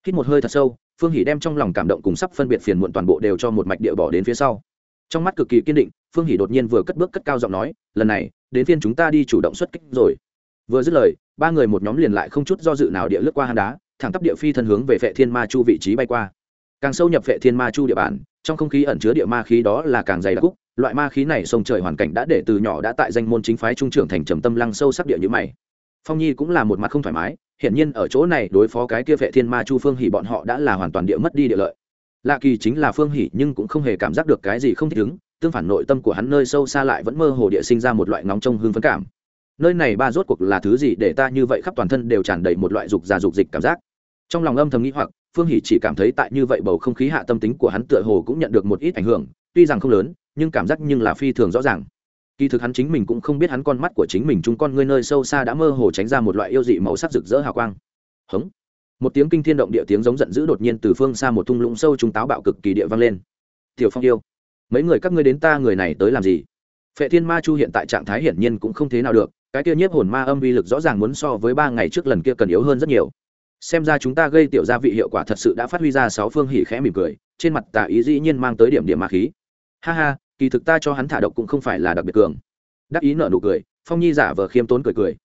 Hít một hơi thật sâu phương hỷ đem trong lòng cảm động cùng sắp phân biệt phiền muộn toàn bộ đều cho một mạch địa bỏ đến phía sau. Trong mắt cực kỳ kiên định, phương hỷ đột nhiên vừa cất bước cất cao giọng nói, lần này, đến phiên chúng ta đi chủ động xuất kích rồi. Vừa dứt lời, ba người một nhóm liền lại không chút do dự nào địa lướt qua hang đá, thẳng tắp địa phi thân hướng về vệ thiên ma chu vị trí bay qua. Càng sâu nhập vệ thiên ma chu địa bàn, trong không khí ẩn chứa địa ma khí đó là càng dày đặc cúc, loại ma khí này sông trời hoàn cảnh đã để từ nhỏ đã tại danh môn chính phái trung trưởng thành trầm tâm lăng sâu sắc địa như mày. Phong nhi cũng là một mặt không thoải mái hiển nhiên ở chỗ này đối phó cái kia vệ thiên ma chu phương hỉ bọn họ đã là hoàn toàn địa mất đi địa lợi. Lạ kỳ chính là phương hỉ nhưng cũng không hề cảm giác được cái gì không thích ứng, tương phản nội tâm của hắn nơi sâu xa lại vẫn mơ hồ địa sinh ra một loại nóng trong hương phấn cảm. Nơi này ba rốt cuộc là thứ gì để ta như vậy khắp toàn thân đều tràn đầy một loại dục già dục dịch cảm giác? Trong lòng âm thầm nghĩ hoặc, phương hỉ chỉ cảm thấy tại như vậy bầu không khí hạ tâm tính của hắn tựa hồ cũng nhận được một ít ảnh hưởng, tuy rằng không lớn, nhưng cảm giác nhưng là phi thường rõ ràng kỳ thực hắn chính mình cũng không biết hắn con mắt của chính mình chúng con ngươi nơi sâu xa đã mơ hồ tránh ra một loại yêu dị màu sắc rực rỡ hào quang. Hống. Một tiếng kinh thiên động địa tiếng giống giận dữ đột nhiên từ phương xa một thung lũng sâu chúng táo bạo cực kỳ địa vang lên. Tiểu phong yêu, mấy người các ngươi đến ta người này tới làm gì? Phệ thiên ma chu hiện tại trạng thái hiển nhiên cũng không thế nào được, cái kia nhiếp hồn ma âm vi lực rõ ràng muốn so với ba ngày trước lần kia cần yếu hơn rất nhiều. Xem ra chúng ta gây tiểu gia vị hiệu quả thật sự đã phát huy ra sáu phương hỉ khẽ mỉm cười, trên mặt tà ý dĩ nhiên mang tới điểm điểm ma khí. Ha ha kỳ thực ta cho hắn thả độc cũng không phải là đặc biệt cường. Đắc ý nợ nụ cười, phong nhi giả vờ khiêm tốn cười cười.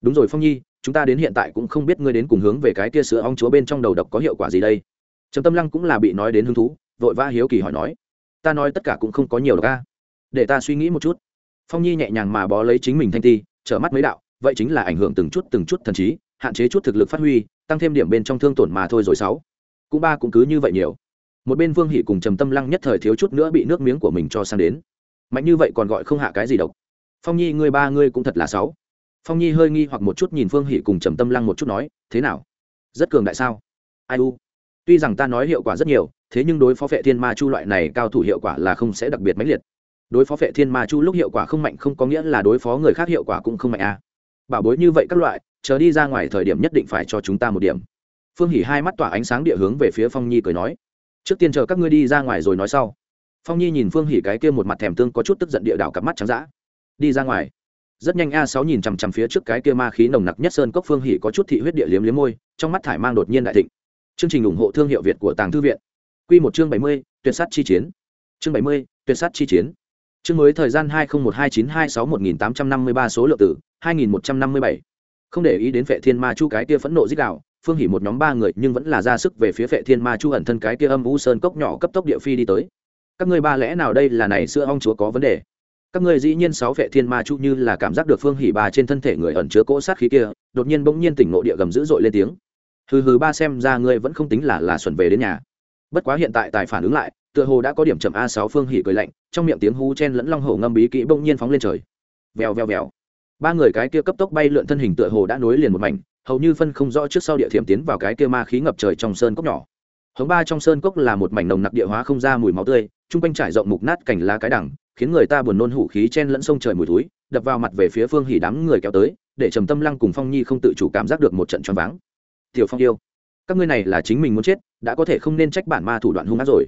Đúng rồi phong nhi, chúng ta đến hiện tại cũng không biết ngươi đến cùng hướng về cái kia sữa ong chúa bên trong đầu độc có hiệu quả gì đây. Trầm tâm lăng cũng là bị nói đến hứng thú, vội vã hiếu kỳ hỏi nói. Ta nói tất cả cũng không có nhiều ca để ta suy nghĩ một chút. Phong nhi nhẹ nhàng mà bó lấy chính mình thanh ti, trở mắt mấy đạo, vậy chính là ảnh hưởng từng chút từng chút thần trí, hạn chế chút thực lực phát huy, tăng thêm điểm bên trong thương tổn mà thôi rồi sáu. Cũng ba cũng cứ như vậy nhiều một bên vương hỷ cùng trầm tâm lăng nhất thời thiếu chút nữa bị nước miếng của mình cho sang đến. Mạnh như vậy còn gọi không hạ cái gì độc. Phong nhi, ngươi ba ngươi cũng thật là sáu. Phong nhi hơi nghi hoặc một chút nhìn phương hỷ cùng trầm tâm lăng một chút nói, thế nào? Rất cường đại sao? Ai u? Tuy rằng ta nói hiệu quả rất nhiều, thế nhưng đối phó vệ thiên ma chu loại này cao thủ hiệu quả là không sẽ đặc biệt mãnh liệt. Đối phó vệ thiên ma chu lúc hiệu quả không mạnh không có nghĩa là đối phó người khác hiệu quả cũng không mạnh à. Bảo bối như vậy các loại, chờ đi ra ngoài thời điểm nhất định phải cho chúng ta một điểm. Phương hỉ hai mắt tỏa ánh sáng địa hướng về phía phong nhi cười nói trước tiên chờ các ngươi đi ra ngoài rồi nói sau. Phong nhi nhìn phương hỉ cái kia một mặt thèm tương có chút tức giận địa đảo cặp mắt trắng dã. Đi ra ngoài. Rất nhanh a sáu nhìn chằm chằm phía trước cái kia ma khí nồng nặc nhất sơn cốc phương hỉ có chút thị huyết địa liếm liếm môi, trong mắt thải mang đột nhiên đại thịnh. Chương trình ủng hộ thương hiệu việt của tàng thư viện. Q một chương bảy mươi, tuyệt sát chi chiến. Chương bảy mươi, tuyệt sát chi chiến. Chương mới thời gian hai nghìn một hai chín, hai sáu một nghìn tám trăm năm mươi ba số lượng tử hai nghìn một trăm năm mươi bảy. Không để ý đến vệ thiên ma chu cái kia phẫn nộ dích đạo phương hỉ một nhóm ba người nhưng vẫn là ra sức về phía vệ thiên ma chu ẩn thân cái kia âm u sơn cốc nhỏ cấp tốc địa phi đi tới. Các ngươi ba lẽ nào đây là này sữa ong chúa có vấn đề? Các ngươi dĩ nhiên sáu vệ thiên ma chu như là cảm giác được phương hỉ bà trên thân thể người ẩn chứa cỗ sát khí kia, đột nhiên bỗng nhiên tỉnh ngộ địa gầm dữ dội lên tiếng. Hừ hừ ba xem ra ngươi vẫn không tính là là xuẩn về đến nhà. Bất quá hiện tại tài phản ứng lại, tựa hồ đã có điểm chậm a sáu phương hỉ cười lạnh, trong miệng tiếng hú chen lẫn long hổ ngâm bí kỹ bỗng nhiên phóng lên trời. Vèo vèo vèo. Ba người cái kia cấp tốc bay lượn thân hình tựa hồ đã nối liền một mảnh hầu như phân không rõ trước sau địa thiểm tiến vào cái kia ma khí ngập trời trong sơn cốc nhỏ. Hướng ba trong sơn cốc là một mảnh nồng nặc địa hóa không ra mùi máu tươi, chung quanh trải rộng mục nát cành lá cái đẳng khiến người ta buồn nôn hủ khí chen lẫn sông trời mùi túi đập vào mặt về phía phương hỉ đám người kéo tới, để trầm tâm lăng cùng phong nhi không tự chủ cảm giác được một trận choáng váng. Tiểu phong yêu, các ngươi này là chính mình muốn chết, đã có thể không nên trách bản ma thủ đoạn hung ác rồi.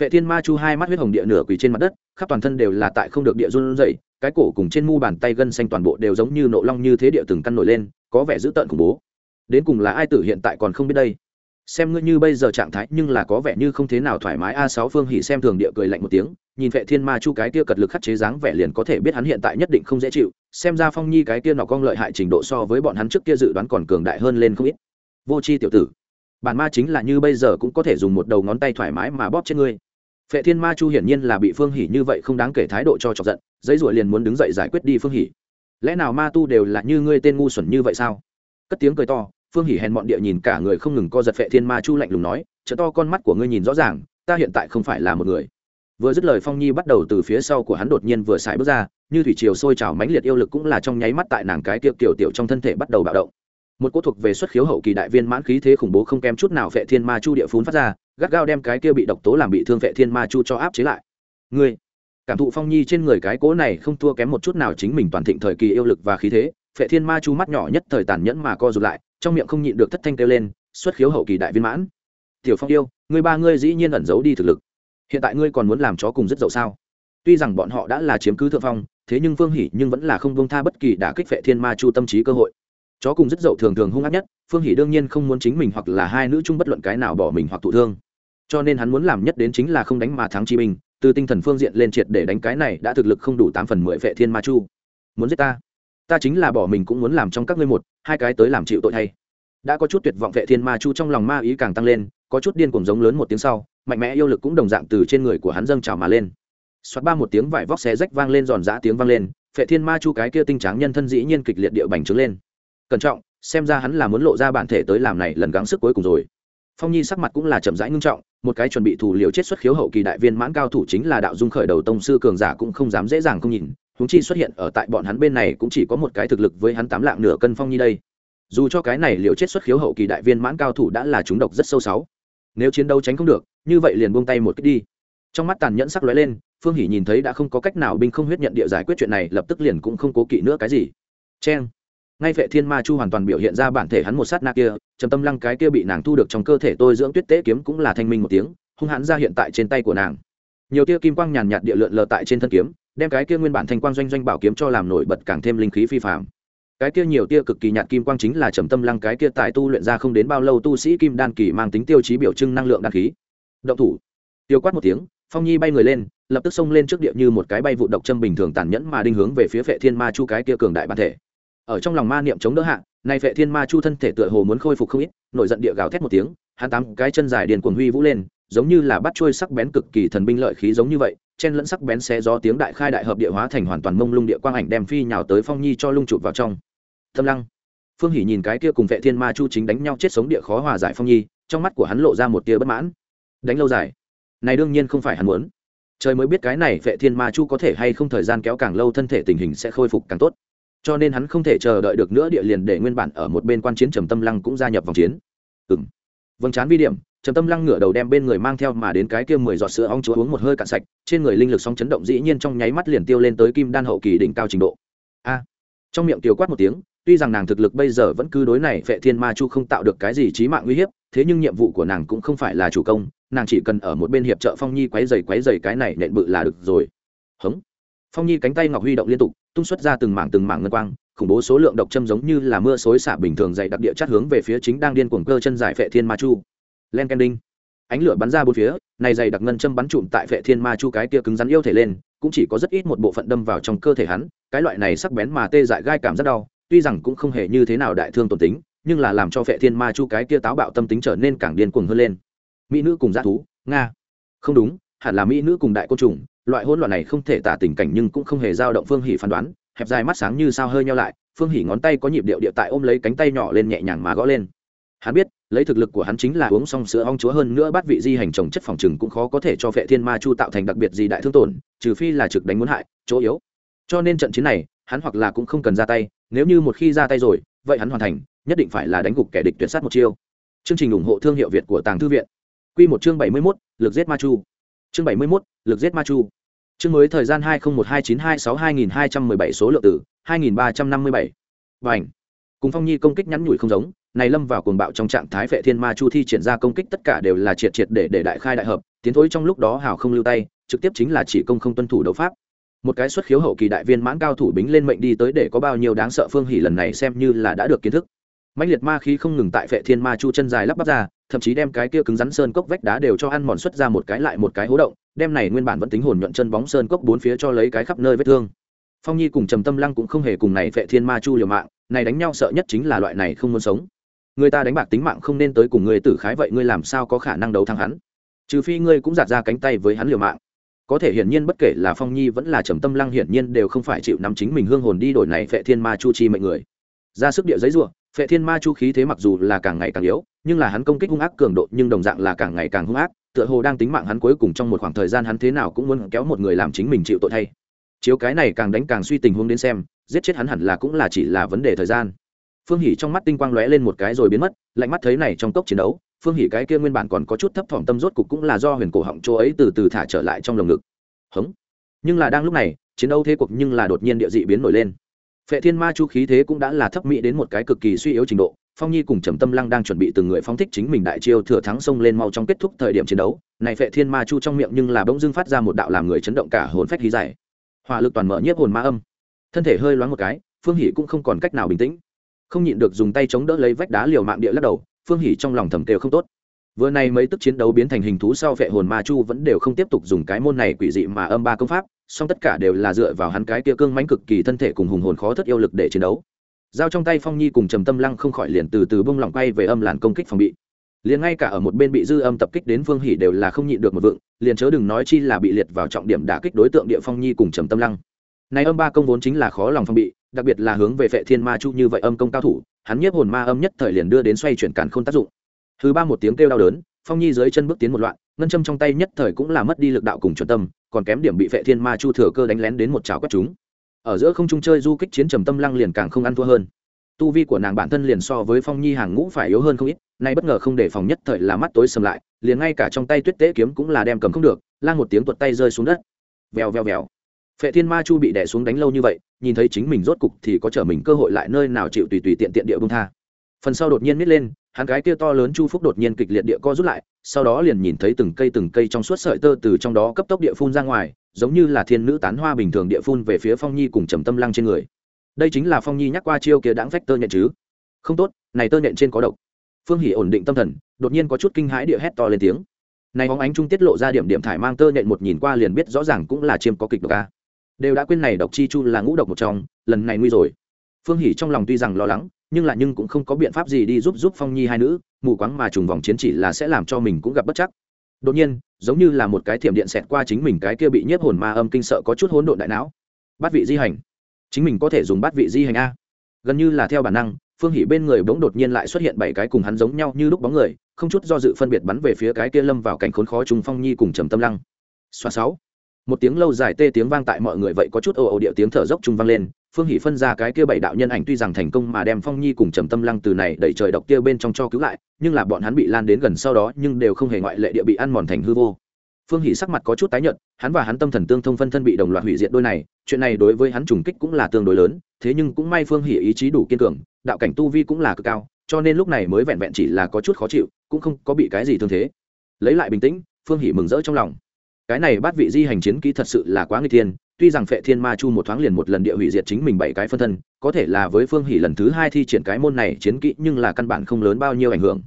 Phệ thiên ma chu hai mắt huyết hồng địa nửa quỳ trên mặt đất, khắp toàn thân đều là tại không được địa run dậy cái cổ cùng trên mu bàn tay gân xanh toàn bộ đều giống như nộ long như thế địa từng căn nổi lên có vẻ dữ tợn khủng bố. Đến cùng là ai tử hiện tại còn không biết đây? Xem ngươi như bây giờ trạng thái, nhưng là có vẻ như không thế nào thoải mái. A sáu phương hỉ xem thường địa cười lạnh một tiếng, nhìn vệ thiên ma chu cái kia cật lực khắc chế dáng vẻ liền có thể biết hắn hiện tại nhất định không dễ chịu. Xem ra phong nhi cái kia nọ cong lợi hại trình độ so với bọn hắn trước kia dự đoán còn cường đại hơn lên không ít. Vô chi tiểu tử, bản ma chính là như bây giờ cũng có thể dùng một đầu ngón tay thoải mái mà bóp chết ngươi. Phệ thiên ma chu hiển nhiên là bị phương hỉ như vậy không đáng kể thái độ cho chọc giận giấy rủa liền muốn đứng dậy giải quyết đi phương hỉ lẽ nào ma tu đều là như ngươi tên ngu xuẩn như vậy sao? Cất tiếng cười to, phương hỉ hèn bọn địa nhìn cả người không ngừng co giật phệ thiên ma chu lạnh lùng nói chợ to con mắt của ngươi nhìn rõ ràng, ta hiện tại không phải là một người. Vừa dứt lời phong nhi bắt đầu từ phía sau của hắn đột nhiên vừa xài bước ra, như thủy triều sôi trào mãnh liệt yêu lực cũng là trong nháy mắt tại nàng cái tiệc tiểu tiểu trong thân thể bắt đầu bạo động. Một cỗ thuộc về xuất khiếu hậu kỳ đại viên mãn khí thế khủng bố không kém chút nào phệ thiên ma chu địa phún phát ra, gắt gao đem cái kia bị độc tố làm bị thương vệ thiên ma chu cho áp chế lại. Ngươi cảm thụ phong nhi trên người cái cố này không thua kém một chút nào chính mình toàn thịnh thời kỳ yêu lực và khí thế, phệ thiên ma chu mắt nhỏ nhất thời tàn nhẫn mà co rụt lại, trong miệng không nhịn được thất thanh kêu lên, xuất khiếu hậu kỳ đại viên mãn. Tiểu phong yêu, ngươi ba ngươi dĩ nhiên ẩn giấu đi thực lực. Hiện tại ngươi còn muốn làm chó cùng rất dậu sao? Tuy rằng bọn họ đã là chiếm cứ thượng phong, thế nhưng phương hỉ nhưng vẫn là không bông tha bất kỳ đả kích phệ thiên ma chu tâm trí cơ hội. Chó cùng rất dậu thường thường hung ác nhất phương hỉ đương nhiên không muốn chính mình hoặc là hai nữ chung bất luận cái nào bỏ mình hoặc thụ thương. Cho nên hắn muốn làm nhất đến chính là không đánh mà thắng chi binh từ tinh thần phương diện lên triệt để đánh cái này đã thực lực không đủ tám phần mười vệ thiên ma chu. Muốn giết ta? Ta chính là bỏ mình cũng muốn làm trong các ngươi một, hai cái tới làm chịu tội thay. Đã có chút tuyệt vọng vệ thiên ma chu trong lòng ma ý càng tăng lên, có chút điên cuồng giống lớn một tiếng sau, mạnh mẽ yêu lực cũng đồng dạng từ trên người của hắn dâng trào mà lên. Xoát ba một tiếng vải vóc xé rách vang lên giòn giã tiếng vang lên, vệ thiên ma chu cái kia tinh tráng nhân thân dĩ nhiên kịch liệt địa bành trướng lên. Cẩn trọng, xem ra hắn là muốn lộ ra bản thể tới làm này lần gắng sức cuối cùng rồi. Phong nhi sắc mặt cũng là chậm rãi ngưng trọng một cái chuẩn bị thủ liều chết xuất khiếu hậu kỳ đại viên mãn cao thủ chính là đạo dung khởi đầu tông sư cường giả cũng không dám dễ dàng không nhìn húng chi xuất hiện ở tại bọn hắn bên này cũng chỉ có một cái thực lực với hắn tám lạng nửa cân phong như đây. Dù cho cái này liều chết xuất khiếu hậu kỳ đại viên mãn cao thủ đã là chúng độc rất sâu sáu, nếu chiến đấu tránh không được, như vậy liền buông tay một cách đi. Trong mắt tàn nhẫn sắc lóe lên, phương hỷ nhìn thấy đã không có cách nào binh không huyết nhận địa giải quyết chuyện này, lập tức liền cũng không cố kỵ nữa cái gì. Cheng ngay vệ thiên ma chu hoàn toàn biểu hiện ra bản thể hắn một sát na kia, trầm tâm lăng cái kia bị nàng thu được trong cơ thể tôi dưỡng tuyết tế kiếm cũng là thanh minh một tiếng, hung hãn ra hiện tại trên tay của nàng. Nhiều tia kim quang nhàn nhạt địa lượn lờ tại trên thân kiếm, đem cái kia nguyên bản thanh quang doanh doanh bảo kiếm cho làm nổi bật càng thêm linh khí phi phạm cái kia nhiều tia cực kỳ nhạt kim quang chính là trầm tâm lăng cái kia tại tu luyện ra không đến bao lâu tu sĩ kim đan kỳ mang tính tiêu chí biểu trưng năng lượng đan khí. Động thủ. Tiêu quát một tiếng, phong nhi bay người lên, lập tức xông lên trước địa như một cái bay vụ độc châm bình thường tàn nhẫn mà đinh hướng về phía vệ thiên ma chu cái kia cường đại bản thể ở trong lòng ma niệm chống đỡ hạ, nay vệ thiên ma chu thân thể tựa hồ muốn khôi phục không ít, nổi giận địa gào thét một tiếng, hắn tám cái chân dài điền cuồng huy vũ lên, giống như là bắt trôi sắc bén cực kỳ thần binh lợi khí giống như vậy, chen lẫn sắc bén xé gió tiếng đại khai đại hợp địa hóa thành hoàn toàn mông lung địa quang ảnh đem phi nhào tới phong nhi cho lung chụp vào trong. Thâm lăng, phương hỉ nhìn cái kia cùng vệ thiên ma chu chính đánh nhau chết sống địa khó hòa giải phong nhi, trong mắt của hắn lộ ra một tia bất mãn. Đánh lâu dài, này đương nhiên không phải hắn muốn. Trời mới biết cái này vệ thiên ma chu có thể hay không thời gian kéo càng lâu thân thể tình hình sẽ khôi phục càng tốt cho nên hắn không thể chờ đợi được nữa địa liền để nguyên bản ở một bên quan chiến trầm tâm lăng cũng gia nhập vòng chiến. Ừng vâng chán vi điểm, trầm tâm lăng ngửa đầu đem bên người mang theo mà đến cái kia mười giọt sữa ong chúa uống một hơi cạn sạch, trên người linh lực sóng chấn động dĩ nhiên trong nháy mắt liền tiêu lên tới kim đan hậu kỳ đỉnh cao trình độ. A. Trong miệng tiêu quát một tiếng, tuy rằng nàng thực lực bây giờ vẫn cứ đối này phệ thiên ma chu không tạo được cái gì trí mạng uy hiếp, thế nhưng nhiệm vụ của nàng cũng không phải là chủ công, nàng chỉ cần ở một bên hiệp trợ phong nhi quấy dày quấy dày cái này nện bự là được rồi. Hống. Phong nhi cánh tay ngọc huy động liên tục tung xuất ra từng mảng từng mảng ngân quang, khủng bố số lượng độc châm giống như là mưa xối xả bình thường dày đặc địa chất hướng về phía chính đang điên cuồng cơ chân giải phệ thiên ma chu. Len ken đinh ánh lửa bắn ra bốn phía, này dày đặc ngân châm bắn trụm tại phệ thiên ma chu cái kia cứng rắn yêu thể lên, cũng chỉ có rất ít một bộ phận đâm vào trong cơ thể hắn, cái loại này sắc bén mà tê dại gai cảm rất đau, tuy rằng cũng không hề như thế nào đại thương tổn tính, nhưng là làm cho phệ thiên ma chu cái kia táo bạo tâm tính trở nên càng điên cuồng hơn lên. Mỹ nữ cùng g thú, nga. Không đúng, hẳn là mỹ nữ cùng đại côn trùng loại hỗn loạn này không thể tả tình cảnh nhưng cũng không hề dao động phương hỉ phán đoán, hẹp dài mắt sáng như sao hơi nhau lại, phương hỉ ngón tay có nhịp điệu địa tại ôm lấy cánh tay nhỏ lên nhẹ nhàng mà gõ lên. Hắn biết, lấy thực lực của hắn chính là uống xong sữa ong chúa hơn nữa bắt vị di hành trồng chất phòng trừng cũng khó có thể cho phệ thiên ma chu tạo thành đặc biệt gì đại thương tổn, trừ phi là trực đánh muốn hại, chỗ yếu. Cho nên trận chiến này, hắn hoặc là cũng không cần ra tay, nếu như một khi ra tay rồi, vậy hắn hoàn thành, nhất định phải là đánh gục kẻ địch tuyệt sát một chiêu. Chương trình ủng hộ thương hiệu việt của tàng thư viện. Q một chương bảy mươi mốt, lực giết ma chu. Chương bảy mươi mốt, lực giết ma chu chương mới thời gian hai nghìn một hai chín hai sáu hai nghìn hai trăm mười bảy số lượng tử hai nghìn ba trăm năm mươi bảy. Và ảnh cùng phong nhi công kích nhắn nhủi không giống, này lâm vào cuồng bạo trong trạng thái vệ thiên ma chu thi triển ra công kích tất cả đều là triệt triệt để để đại khai đại hợp, tiến thối trong lúc đó hào không lưu tay, trực tiếp chính là chỉ công không tuân thủ đấu pháp. Một cái xuất khiếu hậu kỳ đại viên mãn cao thủ bính lên mệnh đi tới để có bao nhiêu đáng sợ phương hỉ lần này xem như là đã được kiến thức mãnh liệt ma khí không ngừng tại vệ thiên ma chu chân dài lắp bắp ra, thậm chí đem cái kia cứng rắn sơn cốc vách đá đều cho ăn mòn xuất ra một cái lại một cái hố động, đem này nguyên bản vẫn tính hồn nhuận chân bóng sơn cốc bốn phía cho lấy cái khắp nơi vết thương. Phong nhi cùng trầm tâm lăng cũng không hề cùng này vệ thiên ma chu liều mạng, này đánh nhau sợ nhất chính là loại này không muốn sống. Người ta đánh bạc tính mạng không nên tới cùng người tử khái vậy ngươi làm sao có khả năng đấu thắng hắn? Trừ phi ngươi cũng giạt ra cánh tay với hắn liều mạng. Có thể hiển nhiên bất kể là phong nhi vẫn là trầm tâm lăng hiển nhiên đều không phải chịu nắm chính mình hương hồn đi đổi này phệ thiên ma chu chi mệnh người. Ra sức địa giấy ruộng phệ thiên ma chu khí thế mặc dù là càng ngày càng yếu, nhưng là hắn công kích hung ác cường độ nhưng đồng dạng là càng ngày càng hung ác, tựa hồ đang tính mạng hắn cuối cùng trong một khoảng thời gian hắn thế nào cũng muốn kéo một người làm chính mình chịu tội thay. Chiếu cái này càng đánh càng suy tình huống đến xem, giết chết hắn hẳn là cũng là chỉ là vấn đề thời gian. Phương hỉ trong mắt tinh quang lóe lên một cái rồi biến mất, lạnh mắt thấy này trong cốc chiến đấu, phương hỉ cái kia nguyên bản còn có chút thấp thỏm tâm rốt cục cũng là do huyền cổ họng chỗ ấy từ từ thả trở lại trong lồng ngực. Hống. Nhưng là đang lúc này, chiến đấu thế cuộc nhưng là đột nhiên địa dị biến nổi lên phệ thiên ma chu khí thế cũng đã là thấp mỹ đến một cái cực kỳ suy yếu trình độ, phong nhi cùng trầm tâm lăng đang chuẩn bị từng người phóng thích chính mình đại chiêu thừa thắng xông lên mau trong kết thúc thời điểm chiến đấu. Này phệ thiên ma chu trong miệng nhưng là bỗng dưng phát ra một đạo làm người chấn động cả hồn phách khí giải. hỏa lực toàn mở nhiếp hồn ma âm. Thân thể hơi loáng một cái, phương hỷ cũng không còn cách nào bình tĩnh. Không nhịn được dùng tay chống đỡ lấy vách đá liều mạng địa lắc đầu, phương hỷ trong lòng thầm kêu không tốt. Vừa nay mấy tức chiến đấu biến thành hình thú sau vệ hồn ma chu vẫn đều không tiếp tục dùng cái môn này quỷ dị mà âm ba công pháp song tất cả đều là dựa vào hắn cái kia cương mãnh cực kỳ thân thể cùng hùng hồn khó thất yêu lực để chiến đấu. Giao trong tay phong nhi cùng trầm tâm lăng không khỏi liền từ từ bông lỏng quay về âm làn công kích phòng bị. Liền ngay cả ở một bên bị dư âm tập kích đến phương hỉ đều là không nhịn được một vựng liền chớ đừng nói chi là bị liệt vào trọng điểm đả kích đối tượng địa phong nhi cùng trầm tâm lăng. Này âm ba công vốn chính là khó lòng phong bị, đặc biệt là hướng về vệ thiên ma chu như vậy âm công cao thủ, hắn nhiếp hồn ma âm nhất thời liền đưa đến xoay chuyển càn khôn tác dụng. Thứ ba một tiếng kêu đau đớn, phong nhi dưới chân bước tiến một loạn, ngân châm trong tay nhất thời cũng là mất đi lực đạo cùng chuẩn tâm còn kém điểm bị vệ thiên ma chu thừa cơ đánh lén đến một chảo quét chúng. Ở giữa không trung chơi du kích chiến trầm tâm lăng liền càng không ăn thua hơn. Tu vi của nàng bản thân liền so với phong nhi hàng ngũ phải yếu hơn không ít, nay bất ngờ không để phòng nhất thời là mắt tối sầm lại, liền ngay cả trong tay tuyết tế kiếm cũng là đem cầm không được lan một tiếng tuột tay rơi xuống đất. Vèo vèo vèo. Phệ thiên ma chu bị đè xuống đánh lâu như vậy, nhìn thấy chính mình rốt cục thì có trở mình cơ hội lại nơi nào chịu tùy tùy tiện tiện địa bông tha phần sau đột nhiên nít lên, hắn cái kia to lớn chu phúc đột nhiên kịch liệt địa co rút lại, sau đó liền nhìn thấy từng cây từng cây trong suốt sợi tơ từ trong đó cấp tốc địa phun ra ngoài, giống như là thiên nữ tán hoa bình thường địa phun về phía phong nhi cùng trầm tâm lăng trên người. Đây chính là phong nhi nhắc qua chiêu kia đãng phách tơ nhện chứ? Không tốt, này tơ nhện trên có độc. Phương hỉ ổn định tâm thần, đột nhiên có chút kinh hãi địa hét to lên tiếng. Này hóng ánh trung tiết lộ ra điểm điểm thải mang tơ nhện một nhìn qua liền biết rõ ràng cũng là chiêm có kịch độc a. Đều đã quên này độc chi chu là ngũ độc một trong, lần này nguy rồi. Phương hỉ trong lòng tuy rằng lo lắng nhưng là nhưng cũng không có biện pháp gì đi giúp giúp phong nhi hai nữ, mù quáng mà trùng vòng chiến chỉ là sẽ làm cho mình cũng gặp bất chắc. Đột nhiên, giống như là một cái thiểm điện xẹt qua chính mình cái kia bị nhiếp hồn ma âm kinh sợ có chút hỗn độn đại não. Bát vị di hành. Chính mình có thể dùng bát vị di hành a. Gần như là theo bản năng, phương hỉ bên người bỗng đột nhiên lại xuất hiện bảy cái cùng hắn giống nhau như lúc bóng người, không chút do dự phân biệt bắn về phía cái kia lâm vào cảnh khốn khó trùng phong nhi cùng trầm tâm lăng. Xoa sáu. Một tiếng lâu dài tê tiếng vang tại mọi người vậy có chút ồ ồ điệu tiếng thở dốc trung vang lên phương hỷ phân ra cái kia bảy đạo nhân ảnh tuy rằng thành công mà đem phong nhi cùng trầm tâm lăng từ này đẩy trời độc kia bên trong cho cứu lại, nhưng là bọn hắn bị lan đến gần sau đó nhưng đều không hề ngoại lệ địa bị ăn mòn thành hư vô. Phương hỷ sắc mặt có chút tái nhợt, hắn và hắn tâm thần tương thông phân thân bị đồng loạt hủy diệt đôi này, chuyện này đối với hắn trùng kích cũng là tương đối lớn, thế nhưng cũng may phương hỷ ý chí đủ kiên cường, đạo cảnh tu vi cũng là cực cao, cho nên lúc này mới vẹn vẹn chỉ là có chút khó chịu, cũng không có bị cái gì thương thế. Lấy lại bình tĩnh, phương hỷ mừng rỡ trong lòng. Cái này bát vị di hành chiến kỹ thật sự là quá nguy thiên tuy rằng phệ thiên ma chu một thoáng liền một lần địa hủy diệt chính mình bảy cái phân thân, có thể là với phương hỷ lần thứ hai thi triển cái môn này chiến kỹ, nhưng là căn bản không lớn bao nhiêu ảnh hưởng.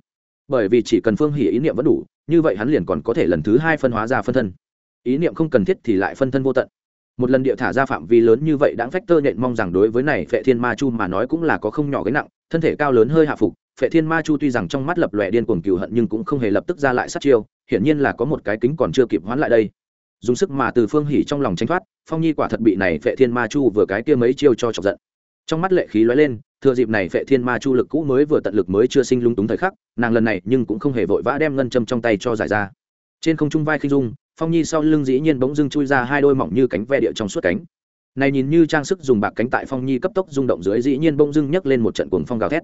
Bởi vì chỉ cần phương hỷ ý niệm vẫn đủ, như vậy hắn liền còn có thể lần thứ hai phân hóa ra phân thân. Ý niệm không cần thiết thì lại phân thân vô tận. Một lần địa thả ra phạm vi lớn như vậy đáng phách tơ nhện mong rằng đối với này phệ thiên ma chu mà nói cũng là có không nhỏ gánh nặng, thân thể cao lớn hơi hạ phục, phệ thiên ma chu tuy rằng trong mắt lập lòe điên cuồng cừu hận nhưng cũng không hề lập tức ra lại sát chiêu, hiển nhiên là có một cái kính còn chưa kịp hoán lại đây dùng sức mà từ phương hỉ trong lòng tranh thoát, phong nhi quả thật bị này phệ thiên ma chu vừa cái kia mấy chiêu cho chọc giận. Trong mắt lệ khí lóe lên, thừa dịp này phệ thiên ma chu lực cũ mới vừa tận lực mới chưa sinh lung túng thời khắc, nàng lần này nhưng cũng không hề vội vã đem ngân châm trong tay cho giải ra. Trên không trung vai khinh dung, phong nhi sau lưng dĩ nhiên bỗng dưng chui ra hai đôi mỏng như cánh ve địa trong suốt cánh. Này nhìn như trang sức dùng bạc cánh tại phong nhi cấp tốc rung động dưới dĩ nhiên bỗng dưng nhấc lên một trận cuồng phong gào thét.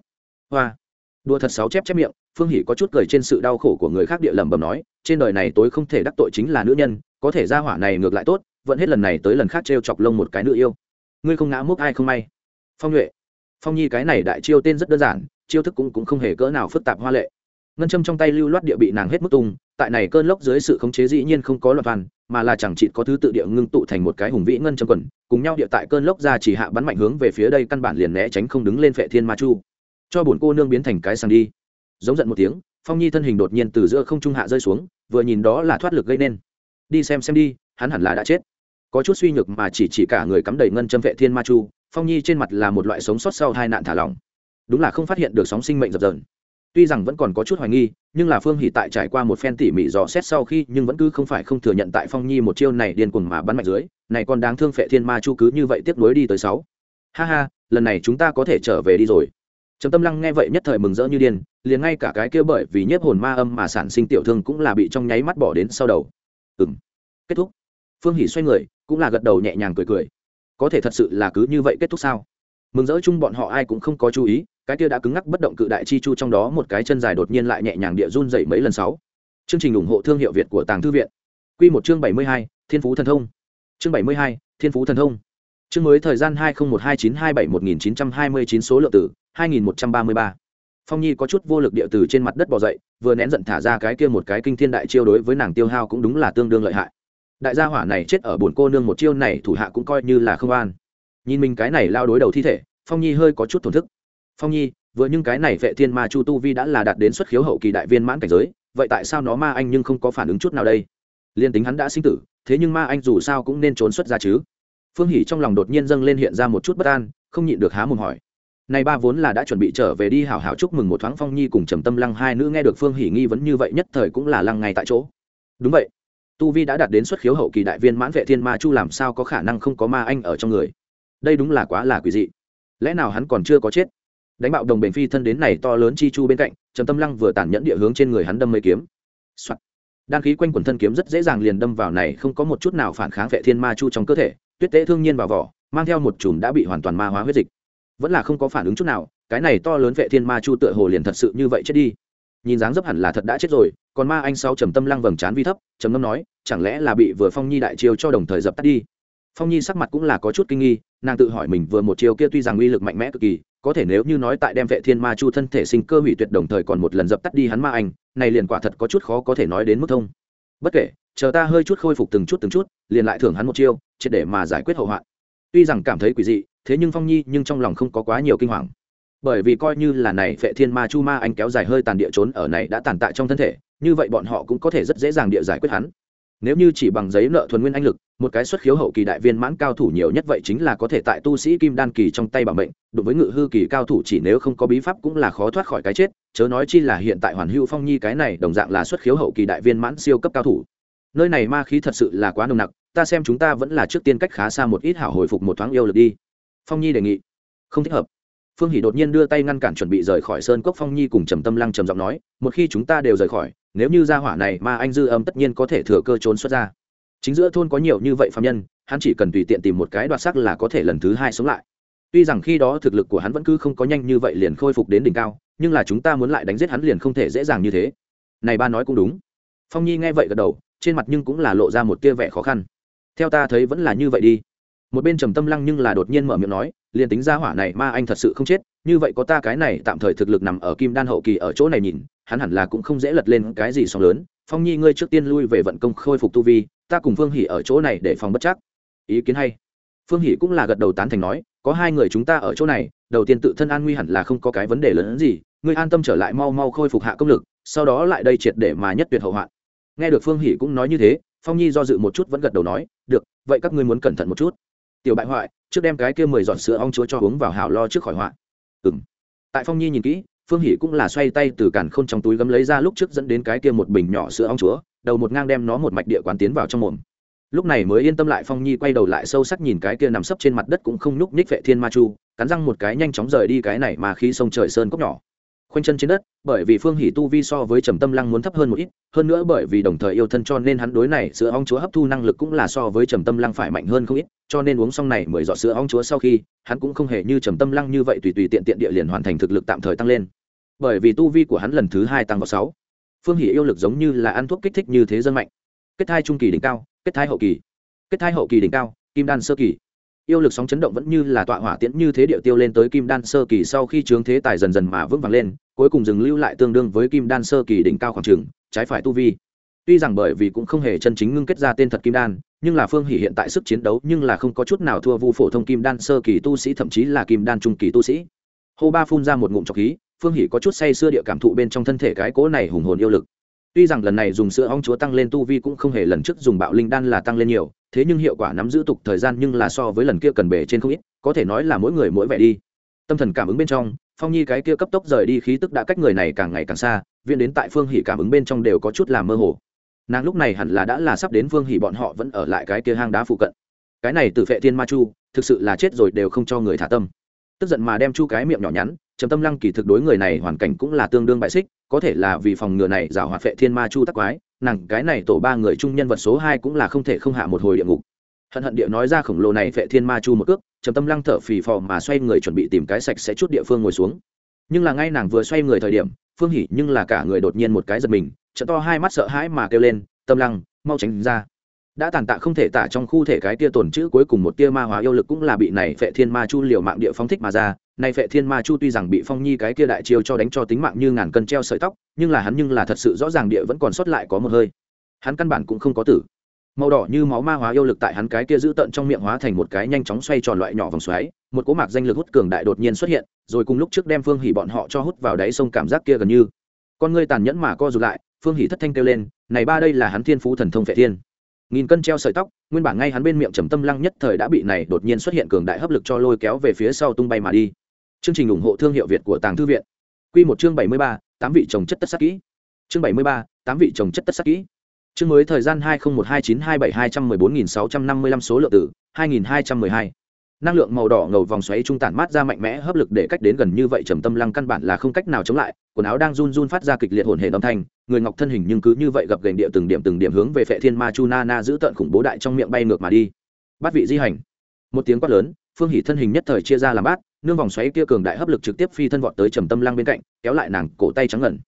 Hoa! Đùa thật sáu chép chép miệng phương hỉ có chút cười trên sự đau khổ của người khác địa lẩm bẩm nói trên đời này tối không thể đắc tội chính là nữ nhân có thể ra hỏa này ngược lại tốt vẫn hết lần này tới lần khác t chọc lông một cái nữ yêu. Ngươi không ngã múc ai không may. Phong nhuệ. Phong nhi cái này đại chiêu tên rất đơn giản chiêu thức cũng, cũng không hề cỡ nào phức tạp hoa lệ. Ngân châm trong tay lưu loát địa bị nàng hết mức tung tại này cơn lốc dưới sự khống chế dĩ nhiên không có loạt văn mà là chẳng chịt có thứ tự địa ngưng tụ thành một cái hùng vĩ ngân châm quần cùng nhau địa tại cơn lốc ra chỉ hạ bắn mạnh hướng về phía đây căn bản liền né tránh không đứng lên phệ thiên ma chu. Cho bổn cô nương biến thành cái sàng đi giống giận một tiếng, phong nhi thân hình đột nhiên từ giữa không trung hạ rơi xuống, vừa nhìn đó là thoát lực gây nên. Đi xem xem đi, hắn hẳn là đã chết. Có chút suy nhược mà chỉ chỉ cả người cắm đầy ngân châm vệ thiên ma chu, phong nhi trên mặt là một loại sống sót sau hai nạn thả lỏng. Đúng là không phát hiện được sóng sinh mệnh dập dờn. Tuy rằng vẫn còn có chút hoài nghi, nhưng là phương hỷ tại trải qua một phen tỉ mỉ dò xét sau khi nhưng vẫn cứ không phải không thừa nhận tại phong nhi một chiêu này điên cuồng mà bắn mạnh dưới, này còn đáng thương phệ thiên ma chu cứ như vậy tiếp nối đi tới sáu. Ha ha, lần này chúng ta có thể trở về đi rồi trầm tâm lăng nghe vậy nhất thời mừng rỡ như điên, liền ngay cả cái kia bởi vì nhiếp hồn ma âm mà sản sinh tiểu thương cũng là bị trong nháy mắt bỏ đến sau đầu. Ừm, kết thúc. Phương hỷ xoay người, cũng là gật đầu nhẹ nhàng cười cười. Có thể thật sự là cứ như vậy kết thúc sao? Mừng rỡ chung bọn họ ai cũng không có chú ý, cái kia đã cứng ngắc bất động cự đại chi chu trong đó một cái chân dài đột nhiên lại nhẹ nhàng địa run dậy mấy lần sáu. Chương trình ủng hộ thương hiệu việt của tàng thư viện. Q một chương bảy mươi hai, thiên phú thần thông. Chương bảy mươi hai, thiên phú thần thông chương mới thời gian hai nghìn một hai chín hai bảy một nghìn chín trăm hai mươi chín số lượng tử hai nghìn một trăm ba mươi ba. Phong nhi có chút vô lực địa từ trên mặt đất bỏ dậy, vừa nén giận thả ra cái kia một cái kinh thiên đại chiêu đối với nàng tiêu hao cũng đúng là tương đương lợi hại. Đại gia hỏa này chết ở bồn cô nương một chiêu này thủ hạ cũng coi như là không an. Nhìn mình cái này lao đối đầu thi thể, phong nhi hơi có chút thổn thức. Phong nhi, vừa nhưng cái này vệ thiên ma chu tu vi đã là đạt đến xuất khiếu hậu kỳ đại viên mãn cảnh giới, vậy tại sao nó ma anh nhưng không có phản ứng chút nào đây? Liên tính hắn đã sinh tử, thế nhưng ma anh dù sao cũng nên trốn xuất ra chứ phương hỷ trong lòng đột nhiên dâng lên hiện ra một chút bất an, không nhịn được há mồm hỏi. Này ba vốn là đã chuẩn bị trở về đi hảo hảo chúc mừng một thoáng phong nhi cùng trầm tâm lăng hai nữ nghe được phương hỷ nghi vấn như vậy nhất thời cũng là lăng ngay tại chỗ. Đúng vậy. Tu vi đã đạt đến xuất khiếu hậu kỳ đại viên mãn vệ thiên ma chu làm sao có khả năng không có ma anh ở trong người? Đây đúng là quá là quỷ dị. Lẽ nào hắn còn chưa có chết? Đánh bạo đồng bền phi thân đến này to lớn chi chu bên cạnh, trầm tâm lăng vừa tản nhẫn địa hướng trên người hắn đâm mấy kiếm、Soạn. đan khí quanh quần thân kiếm rất dễ dàng liền đâm vào này, không có một chút nào phản kháng vệ thiên ma chu trong cơ thể tuyết tế thương nhiên vào vỏ, mang theo một chùm đã bị hoàn toàn ma hóa huyết dịch. Vẫn là không có phản ứng chút nào, cái này to lớn vệ thiên ma chu tựa hồ liền thật sự như vậy chết đi. Nhìn dáng dấp hẳn là thật đã chết rồi, còn ma anh sau trầm tâm lăng vầng trán vi thấp, trầm ngâm nói, chẳng lẽ là bị vừa phong nhi đại chiêu cho đồng thời dập tắt đi? Phong nhi sắc mặt cũng là có chút kinh nghi, nàng tự hỏi mình vừa một chiêu kia tuy rằng uy lực mạnh mẽ cực kỳ, có thể nếu như nói tại đem vệ thiên ma chu thân thể sinh cơ hủy tuyệt đồng thời còn một lần dập tắt đi hắn ma anh, này liền quả thật có chút khó có thể nói đến mức thông bất kể, chờ ta hơi chút khôi phục từng chút từng chút, liền lại thưởng hắn một chiêu, triệt để mà giải quyết hậu hoạn. Tuy rằng cảm thấy quỷ dị, thế nhưng phong nhi nhưng trong lòng không có quá nhiều kinh hoàng. Bởi vì coi như là này vệ thiên ma chu ma anh kéo dài hơi tàn địa trốn ở này đã tàn tạ trong thân thể, như vậy bọn họ cũng có thể rất dễ dàng địa giải quyết hắn nếu như chỉ bằng giấy nợ thuần nguyên anh lực, một cái xuất khiếu hậu kỳ đại viên mãn cao thủ nhiều nhất vậy chính là có thể tại tu sĩ kim đan kỳ trong tay bảo mệnh đối với ngự hư kỳ cao thủ chỉ nếu không có bí pháp cũng là khó thoát khỏi cái chết, chớ nói chi là hiện tại hoàn hữu phong nhi cái này đồng dạng là xuất khiếu hậu kỳ đại viên mãn siêu cấp cao thủ. Nơi này ma khí thật sự là quá nồng nặc, ta xem chúng ta vẫn là trước tiên cách khá xa một ít hảo hồi phục một thoáng yêu lực đi. Phong nhi đề nghị. Không thích hợp. Phương hỷ đột nhiên đưa tay ngăn cản chuẩn bị rời khỏi sơn cốc phong nhi cùng trầm tâm lăng trầm giọng nói, một khi chúng ta đều rời khỏi nếu như ra hỏa này mà anh dư âm tất nhiên có thể thừa cơ trốn xuất ra. Chính giữa thôn có nhiều như vậy phạm nhân, hắn chỉ cần tùy tiện tìm một cái đoạt sắc là có thể lần thứ hai sống lại. Tuy rằng khi đó thực lực của hắn vẫn cứ không có nhanh như vậy liền khôi phục đến đỉnh cao, nhưng là chúng ta muốn lại đánh giết hắn liền không thể dễ dàng như thế. Này ba nói cũng đúng. Phong nhi nghe vậy gật đầu, trên mặt nhưng cũng là lộ ra một tia vẻ khó khăn. Theo ta thấy vẫn là như vậy đi. Một bên trầm tâm lăng nhưng là đột nhiên mở miệng nói, liền tính ra hỏa này ma anh thật sự không chết, như vậy có ta cái này tạm thời thực lực nằm ở kim đan hậu kỳ ở chỗ này nhìn hắn hẳn là cũng không dễ lật lên cái gì sóng lớn. Phong nhi, ngươi trước tiên lui về vận công khôi phục tu vi, ta cùng phương hỷ ở chỗ này để phòng bất chắc. Ý kiến hay. Phương hỷ cũng là gật đầu tán thành nói, có hai người chúng ta ở chỗ này, đầu tiên tự thân an nguy hẳn là không có cái vấn đề lớn hơn gì, ngươi an tâm trở lại mau mau khôi phục hạ công lực, sau đó lại đây triệt để mà nhất tuyệt hậu hoạn. Nghe được phương hỷ cũng nói như thế, phong nhi do dự một chút vẫn gật đầu nói, được, vậy các ngươi muốn cẩn thận một chút. Tiểu bại hoại, trước đem cái kia mười giọt sữa ong chúa cho uống vào hảo lo trước khỏi họa ừ m tại phong nhi nhìn kỹ phương hỷ cũng là xoay tay từ càn k h ô n trong túi gấm lấy ra lúc trước dẫn đến cái kia một bình nhỏ sữa ong chúa, đầu một ngang đem nó một mạch địa quán tiến vào trong mồm. Lúc này mới yên tâm lại phong nhi quay đầu lại sâu sắc nhìn cái kia nằm sấp trên mặt đất cũng không nhúc nhích vệ thiên ma chu, cắn răng một cái nhanh chóng rời đi cái này mà khí sông trời sơn cốc nhỏ. Khoanh chân trên đất, bởi vì phương hỷ tu vi so với trầm tâm lăng muốn thấp hơn một ít, hơn nữa bởi vì đồng thời yêu thân cho nên hắn đối này sữa ong chúa hấp thu năng lực cũng là so với trầm tâm lăng phải mạnh hơn không ít, cho nên uống xong này mười giọt sữa ong chúa sau khi, hắn cũng không hề như trầm tâm lăng như vậy tùy tùy tiện tiện địa liền hoàn thành thực lực tạm thời tăng lên bởi vì tu vi của hắn lần thứ hai tăng vào sáu. Phương hỷ yêu lực giống như là ăn thuốc kích thích như thế dân mạnh. Kết thai trung kỳ đỉnh cao, kết thai hậu kỳ. Kết thai hậu kỳ đỉnh cao, kim đan sơ kỳ. Yêu lực sóng chấn động vẫn như là tọa hỏa tiễn như thế điệu tiêu lên tới kim đan sơ kỳ sau khi trướng thế tài dần dần mà vững vàng lên, cuối cùng dừng lưu lại tương đương với kim đan sơ kỳ đỉnh cao khoảng trường trái phải tu vi. Tuy rằng bởi vì cũng không hề chân chính ngưng kết ra tên thật kim đan, nhưng là phương hỷ hiện tại sức chiến đấu nhưng là không có chút nào thua vu phổ thông kim đan sơ kỳ tu sĩ, thậm chí là kim đan trung kỳ tu sĩ. Hô ba phun ra một ngụm trọc khí phương hỷ có chút say sưa địa cảm thụ bên trong thân thể cái cỗ này hùng hồn yêu lực. Tuy rằng lần này dùng sữa ong chúa tăng lên tu vi cũng không hề lần trước dùng bạo linh đan là tăng lên nhiều, thế nhưng hiệu quả nắm giữ tục thời gian nhưng là so với lần kia cần bể trên không ít, có thể nói là mỗi người mỗi vẻ đi. Tâm thần cảm ứng bên trong, phong nhi cái kia cấp tốc rời đi khí tức đã cách người này càng ngày càng xa, viện đến tại phương hỷ cảm ứng bên trong đều có chút làm mơ hồ. Nàng lúc này hẳn là đã là sắp đến phương hỷ bọn họ vẫn ở lại cái kia hang đá phụ cận. Cái này từ phệ thiên ma chu, thực sự là chết rồi đều không cho người thả tâm. Tức giận mà đem chu cái miệng nhỏ nhắn trầm tâm lăng kỳ thực đối người này hoàn cảnh cũng là tương đương bại xích, có thể là vì phòng ngừa này giả hoạt phệ thiên ma chu tắc quái, nàng cái này tổ ba người chung nhân vật số hai cũng là không thể không hạ một hồi địa ngục. Hận hận địa nói ra khổng lồ này phệ thiên ma chu một cước, trầm tâm lăng thở phì phò mà xoay người chuẩn bị tìm cái sạch sẽ chút địa phương ngồi xuống. Nhưng là ngay nàng vừa xoay người thời điểm, phương hỉ nhưng là cả người đột nhiên một cái giật mình trận to hai mắt sợ hãi mà kêu lên, tâm lăng, mau tránh ra. Đã tàn tạ không thể tả trong khu thể cái tia tổn chữ cuối cùng một tia ma hóa yêu lực cũng là bị này phệ thiên ma chu liều mạng địa phóng thích mà ra này phệ thiên ma chu tuy rằng bị phong nhi cái kia đại chiêu cho đánh cho tính mạng như ngàn cân treo sợi tóc, nhưng là hắn nhưng là thật sự rõ ràng địa vẫn còn sót lại có một hơi. Hắn căn bản cũng không có tử. Màu đỏ như máu ma hóa yêu lực tại hắn cái kia giữ tận trong miệng hóa thành một cái nhanh chóng xoay tròn loại nhỏ vòng xoáy, một cỗ mạc danh lực hút cường đại đột nhiên xuất hiện, rồi cùng lúc trước đem phương hỉ bọn họ cho hút vào đáy sông cảm giác kia gần như. Con ngươi tàn nhẫn mà co rụt lại, phương hỉ thất thanh kêu lên, này ba đây là hắn thiên phú thần thông phệ thiên. Nghìn cân treo sợi tóc, nguyên bản ngay hắn bên miệng trầm tâm lăng nhất thời đã bị này đột nhiên xuất hiện cường đại hấp lực cho lôi kéo về phía sau tung bay mà đi chương trình ủng hộ thương hiệu việt của tàng thư viện. Quy một chương bảy mươi ba, tám vị trồng chất tất sắc kỹ. Chương bảy mươi ba, tám vị trồng chất tất sắc kỹ. Chương mới thời gian hai nghìn một hai chín hai bảy hai trăm mười bốn nghìn sáu trăm năm mươi lăm số lượng tử hai nghìn hai trăm mười hai. Năng lượng màu đỏ ngầu vòng xoáy trung tản mát ra mạnh mẽ, hấp lực để cách đến gần như vậy trầm tâm lăng căn bản là không cách nào chống lại. Quần áo đang run run phát ra kịch liệt hồn hển âm thanh, người ngọc thân hình nhưng cứ như vậy gập gành địa từng điểm từng điểm hướng về phệ thiên ma chu na na giữ tận khủng bố đại trong miệng bay ngược mà đi. Bát vị di hành. Một tiếng quát lớn, phương hỉ thân hình nhất thời chia ra làm bát nương vòng xoáy kia cường đại hấp lực trực tiếp phi thân vọt tới trầm tâm lăng bên cạnh, kéo lại nàng cổ tay trắng ngẩn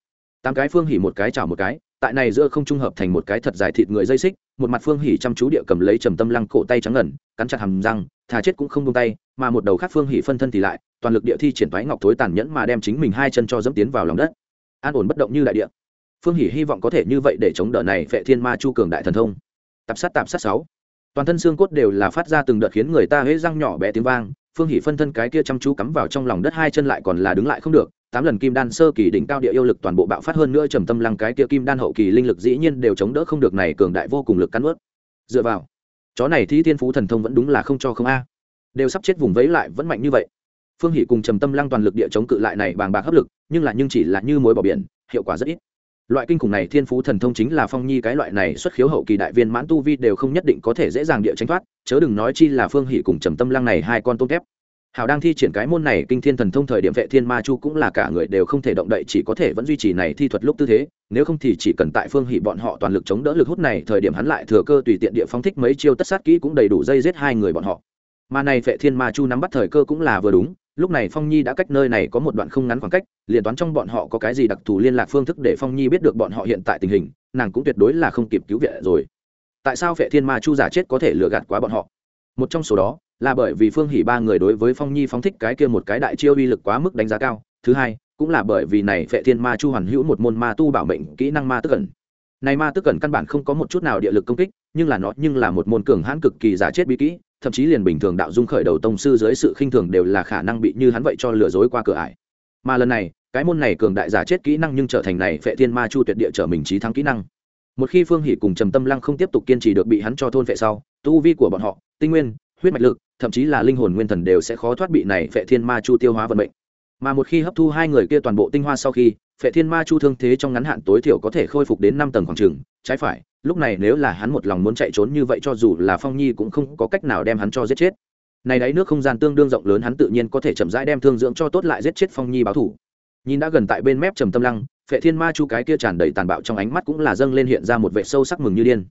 tám cái phương hỉ một cái chảo một cái, tại này giữa không trung hợp thành một cái thật dài thịt người dây xích, một mặt phương hỉ chăm chú địa cầm lấy trầm tâm lăng cổ tay trắng ngẩn cắn chặt hầm răng, thà chết cũng không buông tay, mà một đầu khác phương hỉ phân thân thì lại, toàn lực địa thi triển thoái ngọc thối tàn nhẫn mà đem chính mình hai chân cho dẫm tiến vào lòng đất. An ổn bất động như đại địa. Phương hỉ hy vọng có thể như vậy để chống đỡ này vệ thiên ma chu cường đại thần thông. Tạp sát tạp sát sáu. Toàn thân xương cốt đều là phát ra từng đợt khiến người ta hễ răng nhỏ bé tiếng vang phương hỷ phân thân cái kia chăm chú cắm vào trong lòng đất hai chân lại còn là đứng lại không được, tám lần kim đan sơ kỳ đỉnh cao địa yêu lực toàn bộ bạo phát hơn nữa trầm tâm lăng cái kia kim đan hậu kỳ linh lực dĩ nhiên đều chống đỡ không được này cường đại vô cùng lực cắn ướt dựa vào, chó này thi thiên phú thần thông vẫn đúng là không cho không a. Đều sắp chết vùng vẫy lại vẫn mạnh như vậy. Phương hỷ cùng trầm tâm lăng toàn lực địa chống cự lại này bàng bạc hấp lực, nhưng là nhưng chỉ là như mối bỏ biển, hiệu quả rất ít loại kinh khủng này thiên phú thần thông chính là phong nhi cái loại này xuất khiếu hậu kỳ đại viên mãn tu vi đều không nhất định có thể dễ dàng địa tránh thoát, chớ đừng nói chi là phương hỷ cùng trầm tâm lăng này hai con tôm thép hào đang thi triển cái môn này kinh thiên thần thông thời điểm vệ thiên ma chu cũng là cả người đều không thể động đậy, chỉ có thể vẫn duy trì này thi thuật lúc tư thế, nếu không thì chỉ cần tại phương hỷ bọn họ toàn lực chống đỡ lực hút này, thời điểm hắn lại thừa cơ tùy tiện địa phóng thích mấy chiêu tất sát kỹ cũng đầy đủ dây giết hai người bọn họ. Mà này vệ thiên ma chu nắm bắt thời cơ cũng là vừa đúng lúc này phong nhi đã cách nơi này có một đoạn không ngắn khoảng cách, liền toán trong bọn họ có cái gì đặc thù liên lạc phương thức để phong nhi biết được bọn họ hiện tại tình hình, nàng cũng tuyệt đối là không kịp cứu viện rồi. Tại sao vệ thiên ma chu giả chết có thể lừa gạt quá bọn họ? Một trong số đó là bởi vì phương hỉ ba người đối với phong nhi phóng thích cái kia một cái đại chiêu uy lực quá mức đánh giá cao. Thứ hai, cũng là bởi vì này vệ thiên ma chu hoàn hữu một môn ma tu bảo mệnh kỹ năng ma tức cẩn này ma tức cẩn căn bản không có một chút nào địa lực công kích, nhưng là nó nhưng là một môn cường hãn cực kỳ giả chết bí kỹ thậm chí liền bình thường đạo dung khởi đầu tông sư dưới sự khinh thường đều là khả năng bị như hắn vậy cho lừa dối qua cửa ải. Mà lần này, cái môn này cường đại giả chết kỹ năng nhưng trở thành này phệ thiên ma chu tuyệt địa trở mình trí thắng kỹ năng. Một khi phương hỷ cùng trầm tâm lăng không tiếp tục kiên trì được bị hắn cho thôn phệ sau, tu vi của bọn họ, tinh nguyên, huyết mạch lực, thậm chí là linh hồn nguyên thần đều sẽ khó thoát bị này phệ thiên ma chu tiêu hóa vận mệnh. Mà một khi hấp thu hai người kia toàn bộ tinh hoa sau khi, phệ thiên ma chu thương thế trong ngắn hạn tối thiểu có thể khôi phục đến năm tầng khoảng trường trái phải lúc này nếu là hắn một lòng muốn chạy trốn như vậy cho dù là phong nhi cũng không có cách nào đem hắn cho giết chết. Này đáy nước không gian tương đương rộng lớn hắn tự nhiên có thể chậm rãi đem thương dưỡng cho tốt lại giết chết phong nhi báo thủ. Nhìn đã gần tại bên mép trầm tâm lăng, phệ thiên ma chu cái kia tràn đầy tàn bạo trong ánh mắt cũng là dâng lên hiện ra một vệ sâu sắc mừng như điên.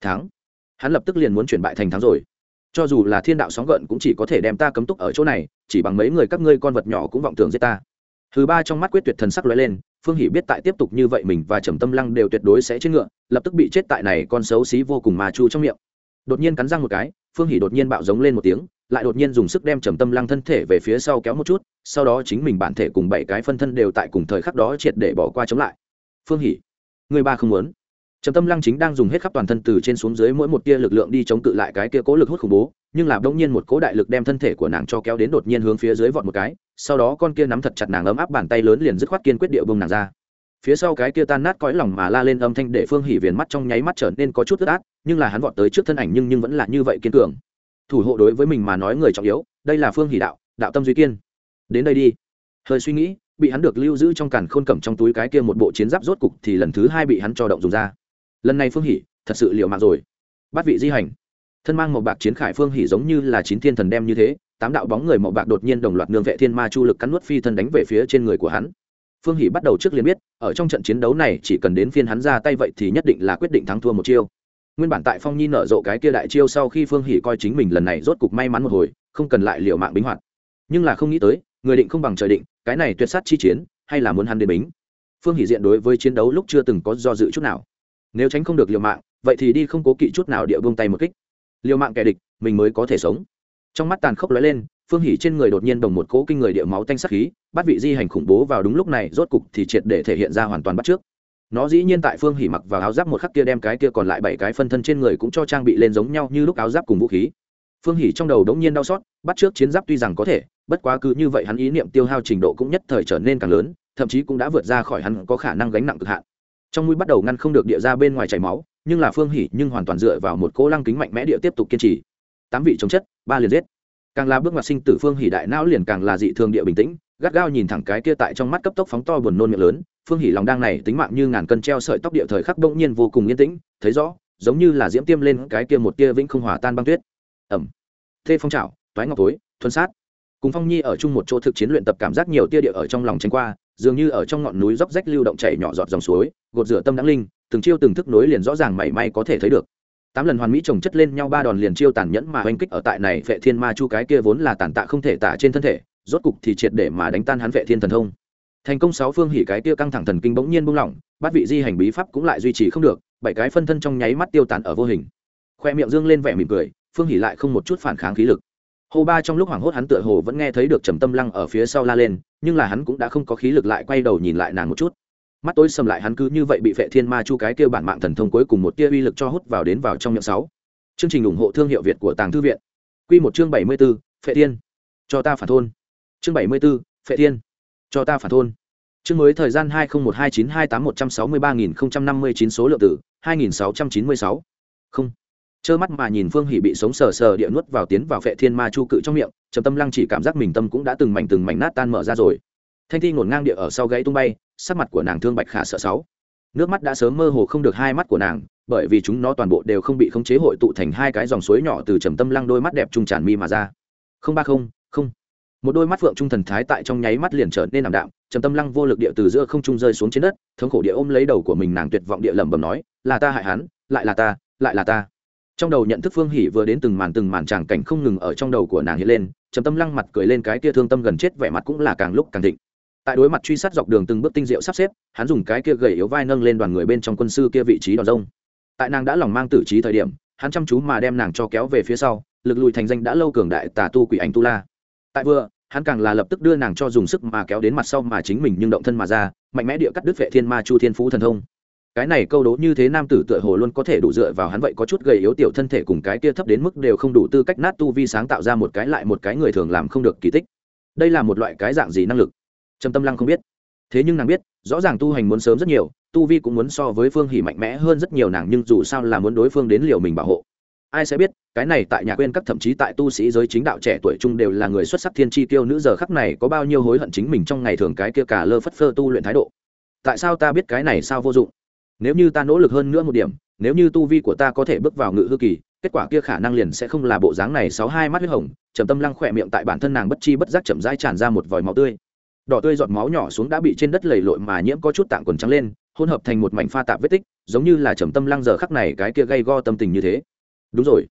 Thắng. Hắn lập tức liền muốn chuyển bại thành thắng rồi. Cho dù là thiên đạo sóng gợn cũng chỉ có thể đem ta cấm túc ở chỗ này, chỉ bằng mấy người các ngươi con vật nhỏ cũng vọng tưởng giết ta. Thứ ba trong mắt quyết tuyệt thần sắc lóe lên phương hỷ biết tại tiếp tục như vậy mình và trầm tâm lăng đều tuyệt đối sẽ chết ngựa, lập tức bị chết tại này con xấu xí vô cùng mà chu trong miệng. Đột nhiên cắn răng một cái, phương hỷ đột nhiên bạo giống lên một tiếng, lại đột nhiên dùng sức đem trầm tâm lăng thân thể về phía sau kéo một chút, sau đó chính mình bản thể cùng bảy cái phân thân đều tại cùng thời khắc đó triệt để bỏ qua chống lại. Phương hỷ, người ba không muốn. Trầm tâm lăng chính đang dùng hết khắp toàn thân từ trên xuống dưới mỗi một tia lực lượng đi chống cự lại cái kia cố lực hút khủng bố nhưng là bỗng nhiên một cố đại lực đem thân thể của nàng cho kéo đến đột nhiên hướng phía dưới vọt một cái, sau đó con kia nắm thật chặt nàng ấm áp bàn tay lớn liền dứt khoát kiên quyết điệu bông nàng ra. Phía sau cái kia tan nát cõi lòng mà la lên âm thanh để phương hỉ viền mắt trong nháy mắt trở nên có chút tức át, nhưng là hắn vọt tới trước thân ảnh nhưng nhưng vẫn là như vậy kiên cường. Thủ hộ đối với mình mà nói người trọng yếu, đây là phương hỉ đạo đạo tâm duy kiên. Đến đây đi. Hơi suy nghĩ, bị hắn được lưu giữ trong càn khôn cẩm trong túi cái kia một bộ chiến giáp rốt cục thì lần thứ hai bị hắn cho động dùng ra. Lần này phương hỉ, thật sự liệu mạng rồi. Bắt vị di hành thân mang màu bạc chiến khải phương hỉ giống như là chín thiên thần đem như thế, tám đạo bóng người màu bạc đột nhiên đồng loạt nương vệ thiên ma chu lực cắn nuốt phi thân đánh về phía trên người của hắn. Phương hỷ bắt đầu trước liền biết, ở trong trận chiến đấu này chỉ cần đến phiên hắn ra tay vậy thì nhất định là quyết định thắng thua một chiêu. Nguyên bản tại phong nhi nở rộ cái kia đại chiêu sau khi phương hỷ coi chính mình lần này rốt cục may mắn một hồi, không cần lại liệu mạng bính hoạt. Nhưng là không nghĩ tới, người định không bằng trời định, cái này tuyệt sát chi chiến, hay là muốn hắn đến bính? Phương hỷ diện đối với chiến đấu lúc chưa từng có do dự chút nào. Nếu tránh không được liều mạng, vậy thì đi không cố kỵ chút nào địa buông tay một kích liều mạng kẻ địch, mình mới có thể sống. Trong mắt tàn khốc lóe lên, phương hỉ trên người đột nhiên đồng một cỗ kinh người địa máu tanh sắc khí, bắt vị di hành khủng bố vào đúng lúc này, rốt cục thì triệt để thể hiện ra hoàn toàn bắt trước nó dĩ nhiên tại phương hỉ mặc vào áo giáp một khắc kia đem cái kia còn lại bảy cái phân thân trên người cũng cho trang bị lên giống nhau như lúc áo giáp cùng vũ khí. Phương hỉ trong đầu đống nhiên đau xót, bắt trước chiến giáp tuy rằng có thể, bất quá cứ như vậy hắn ý niệm tiêu hao trình độ cũng nhất thời trở nên càng lớn, thậm chí cũng đã vượt ra khỏi hắn có khả năng gánh nặng cực hạn. Trong mũi bắt đầu ngăn không được địa ra bên ngoài chảy máu nhưng là phương hỉ nhưng hoàn toàn dựa vào một cỗ lăng kính mạnh mẽ địa tiếp tục kiên trì. Tám vị chống chất, ba liền giết. Càng là bước ngoặt sinh tử phương hỉ đại não liền càng là dị thường địa bình tĩnh, gắt gao nhìn thẳng cái kia tại trong mắt cấp tốc phóng to buồn nôn miệng lớn. Phương hỉ lòng đang này tính mạng như ngàn cân treo sợi tóc địa thời khắc bỗng nhiên vô cùng yên tĩnh, thấy rõ, giống như là diễm tiêm lên cái kia một tia vĩnh không hòa tan băng tuyết. Ẩm. Thê phong trào toái ngọc tối thuần sát. Cùng phong nhi ở chung một chỗ thực chiến luyện tập cảm giác nhiều tia địa ở trong lòng tranh qua, dường như ở trong ngọn núi dốc rách lưu động chảy nhỏ giọt dòng suối, gột rửa tâm đáng linh từng chiêu từng thức nối liền rõ ràng mảy may có thể thấy được. Tám lần hoàn mỹ chồng chất lên nhau ba đòn liền chiêu tàn nhẫn mà oanh kích ở tại này vệ thiên ma chu cái kia vốn là tàn tạ không thể tả trên thân thể, rốt cục thì triệt để mà đánh tan hắn vệ thiên thần thông. Thành công sáu phương hỉ cái kia căng thẳng thần kinh bỗng nhiên buông lỏng, bát vị di hành bí pháp cũng lại duy trì không được, bảy cái phân thân trong nháy mắt tiêu tàn ở vô hình. Khoe miệng dương lên vẻ mỉm cười, phương hỉ lại không một chút phản kháng khí lực. Hồ ba trong lúc hoảng hốt hắn tựa hồ vẫn nghe thấy được trầm tâm lăng ở phía sau la lên, nhưng là hắn cũng đã không có khí lực lại quay đầu nhìn lại nàng một chút mắt tối sầm lại hắn cứ như vậy bị vệ thiên ma chu cái kêu bản mạng thần thông cuối cùng một tia uy lực cho hút vào đến vào trong miệng sáu. Chương trình ủng hộ thương hiệu việt của tàng thư viện. Quy một chương bảy mươi 74, phệ thiên. Cho ta phản thôn. Chương bảy mươi 74, phệ thiên. Cho ta phản thôn. Chương mới thời gian hai nghìn một hai chín hai tám một trăm sáu mươi ba nghìn năm mươi chín số lượng tử hai nghìn sáu trăm chín mươi sáu. Không. Trơ mắt mà nhìn phương hỉ bị sống sờ sờ địa nuốt vào tiến vào phệ thiên ma chu cự trong miệng trầm tâm lăng chỉ cảm giác mình tâm cũng đã từng mảnh từng mảnh nát tan mở ra rồi. Thanh thi ngổn ngang địa ở sau gãy tung bay sắc mặt của nàng thương bạch khả sợ sáu. Nước mắt đã sớm mơ hồ không được hai mắt của nàng, bởi vì chúng nó toàn bộ đều không bị khống chế hội tụ thành hai cái dòng suối nhỏ từ trầm tâm lăng đôi mắt đẹp trung tràn mi mà ra. Không ba không không. Một đôi mắt phượng trung thần thái tại trong nháy mắt liền trở nên ảm đạm, trầm tâm lăng vô lực địa từ giữa không trung rơi xuống trên đất, thống khổ địa ôm lấy đầu của mình nàng tuyệt vọng địa lẩm bẩm nói, là ta hại hắn, lại là ta, lại là ta. Trong đầu nhận thức phương hỉ vừa đến từng màn từng màn tràng cảnh không ngừng ở trong đầu của nàng hiện lên, trầm tâm lăng mặt cười lên cái kia thương tâm gần chết vẻ mặt cũng là càng lúc càng thịnh tại đối mặt truy sát dọc đường từng bước tinh diệu sắp xếp, hắn dùng cái kia gầy yếu vai nâng lên đoàn người bên trong quân sư kia vị trí đòn rông. Tại nàng đã lòng mang tử trí thời điểm, hắn chăm chú mà đem nàng cho kéo về phía sau, lực lùi thành danh đã lâu cường đại tà tu quỷ ảnh tu la. Tại vừa, hắn càng là lập tức đưa nàng cho dùng sức mà kéo đến mặt sau mà chính mình nhưng động thân mà ra, mạnh mẽ địa cắt đứt vệ thiên ma chu thiên phú thần thông. Cái này câu đố như thế nam tử tựa hồ luôn có thể đủ dựa vào hắn vậy có chút gầy yếu tiểu thân thể cùng cái kia thấp đến mức đều không đủ tư cách nát tu vi sáng tạo ra một cái lại một cái người thường làm không được kỳ tích. Đây là một loại cái dạng gì năng lực? Trầm tâm lăng không biết. Thế nhưng nàng biết, rõ ràng tu hành muốn sớm rất nhiều, tu vi cũng muốn so với phương hỉ mạnh mẽ hơn rất nhiều nàng nhưng dù sao là muốn đối phương đến liều mình bảo hộ. Ai sẽ biết, cái này tại nhà quên các thậm chí tại tu sĩ giới chính đạo trẻ tuổi trung đều là người xuất sắc thiên tri tiêu nữ giờ khắc này có bao nhiêu hối hận chính mình trong ngày thường cái kia cả lơ phất phơ tu luyện thái độ. Tại sao ta biết cái này sao vô dụng? Nếu như ta nỗ lực hơn nữa một điểm, nếu như tu vi của ta có thể bước vào ngự hư kỳ, kết quả kia khả năng liền sẽ không là bộ dáng này sáu hai mắt huyết hồng, trầm tâm lăng khỏe miệng tại bản thân nàng bất chi bất giác chậm rãi tràn ra một vòi máu tươi đỏ tươi giọt máu nhỏ xuống đã bị trên đất lầy lội mà nhiễm có chút tạng quần trắng lên, hỗn hợp thành một mảnh pha tạp vết tích, giống như là trầm tâm lăng giờ khắc này cái kia gây go tâm tình như thế. Đúng rồi.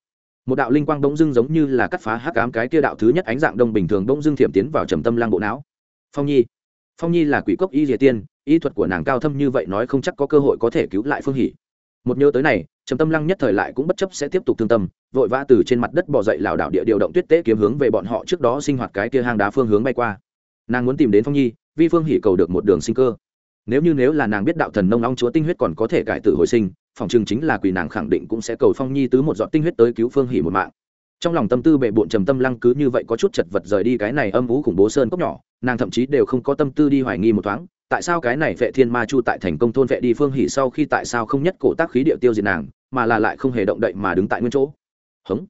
Một đạo linh quang bỗng dưng giống như là cắt phá hắc ám cái kia đạo thứ nhất ánh dạng đông bình thường bỗng dưng thiểm tiến vào trầm tâm lăng bộ não. Phong nhi. Phong nhi là quỷ cốc y diệ tiên, y thuật của nàng cao thâm như vậy nói không chắc có cơ hội có thể cứu lại phương hỷ. Một nhớ tới này, trầm tâm lăng nhất thời lại cũng bất chấp sẽ tiếp tục thương tâm, vội vã từ trên mặt đất bỏ dậy lảo đảo địa điều động tuyết tế kiếm hướng về bọn họ trước đó sinh hoạt cái kia hang đá phương hướng bay qua nàng muốn tìm đến phong nhi vi phương hỷ cầu được một đường sinh cơ nếu như nếu là nàng biết đạo thần nông long chúa tinh huyết còn có thể cải tử hồi sinh phòng chừng chính là quỳ nàng khẳng định cũng sẽ cầu phong nhi tứ một giọt tinh huyết tới cứu phương hỷ một mạng trong lòng tâm tư bệ bộn trầm tâm lăng cứ như vậy có chút chật vật rời đi cái này âm vũ khủng bố sơn cốc nhỏ nàng thậm chí đều không có tâm tư đi hoài nghi một thoáng tại sao cái này vệ thiên ma chu tại thành công thôn vệ đi phương hỷ sau khi tại sao không nhất cổ tác khí địa tiêu diệt nàng mà là lại không hề động đậy mà đứng tại nguyên chỗ hứng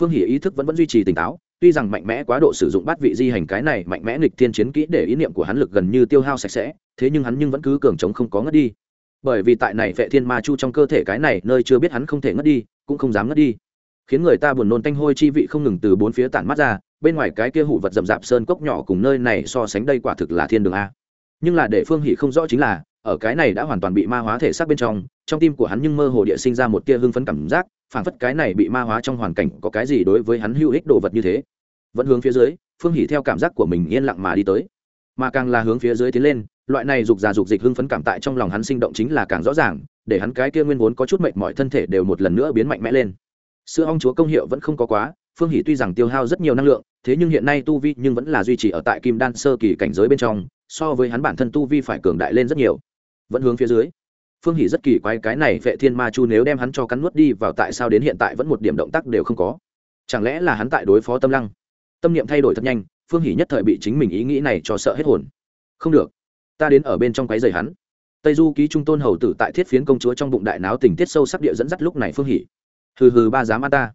phương hỷ ý thức vẫn vẫn duy trì tỉnh táo tuy rằng mạnh mẽ quá độ sử dụng bát vị di hành cái này, mạnh mẽ nghịch thiên chiến kỹ để ý niệm của hắn lực gần như tiêu hao sạch sẽ, thế nhưng hắn nhưng vẫn cứ cường chống không có ngất đi. Bởi vì tại này vệ thiên ma chu trong cơ thể cái này, nơi chưa biết hắn không thể ngất đi, cũng không dám ngất đi. Khiến người ta buồn nôn tanh hôi chi vị không ngừng từ bốn phía tản mắt ra, bên ngoài cái kia hủ vật rậm rạp sơn cốc nhỏ cùng nơi này so sánh đây quả thực là thiên đường a. Nhưng là để phương hỷ không rõ chính là ở cái này đã hoàn toàn bị ma hóa thể xác bên trong trong tim của hắn nhưng mơ hồ địa sinh ra một tia hưng phấn cảm giác phản phất cái này bị ma hóa trong hoàn cảnh có cái gì đối với hắn hữu ích đồ vật như thế. Vẫn hướng phía dưới, phương hỉ theo cảm giác của mình yên lặng mà đi tới. Mà càng là hướng phía dưới tiến lên, loại này dục già dục dịch hưng phấn cảm tại trong lòng hắn sinh động chính là càng rõ ràng, để hắn cái kia nguyên vốn có chút mệnh mọi thân thể đều một lần nữa biến mạnh mẽ lên. Sữa ong chúa công hiệu vẫn không có quá, phương hỷ tuy rằng tiêu hao rất nhiều năng lượng, thế nhưng hiện nay tu vi nhưng vẫn là duy trì ở tại kim đan sơ kỳ cảnh giới bên trong, so với hắn bản thân tu vi phải cường đại lên rất nhiều vẫn hướng phía dưới. Phương hỷ rất kỳ quái cái này vệ thiên ma chu nếu đem hắn cho cắn nuốt đi, vào tại sao đến hiện tại vẫn một điểm động tác đều không có? Chẳng lẽ là hắn tại đối phó tâm lăng? Tâm niệm thay đổi thật nhanh, phương hỷ nhất thời bị chính mình ý nghĩ này cho sợ hết hồn. Không được, ta đến ở bên trong quái giày hắn. Tây du ký trung tôn hầu tử tại thiết phiến công chúa trong bụng đại náo tình tiết sâu sắc địa dẫn dắt lúc này phương hỷ. Hừ hừ, ba dám ăn ta.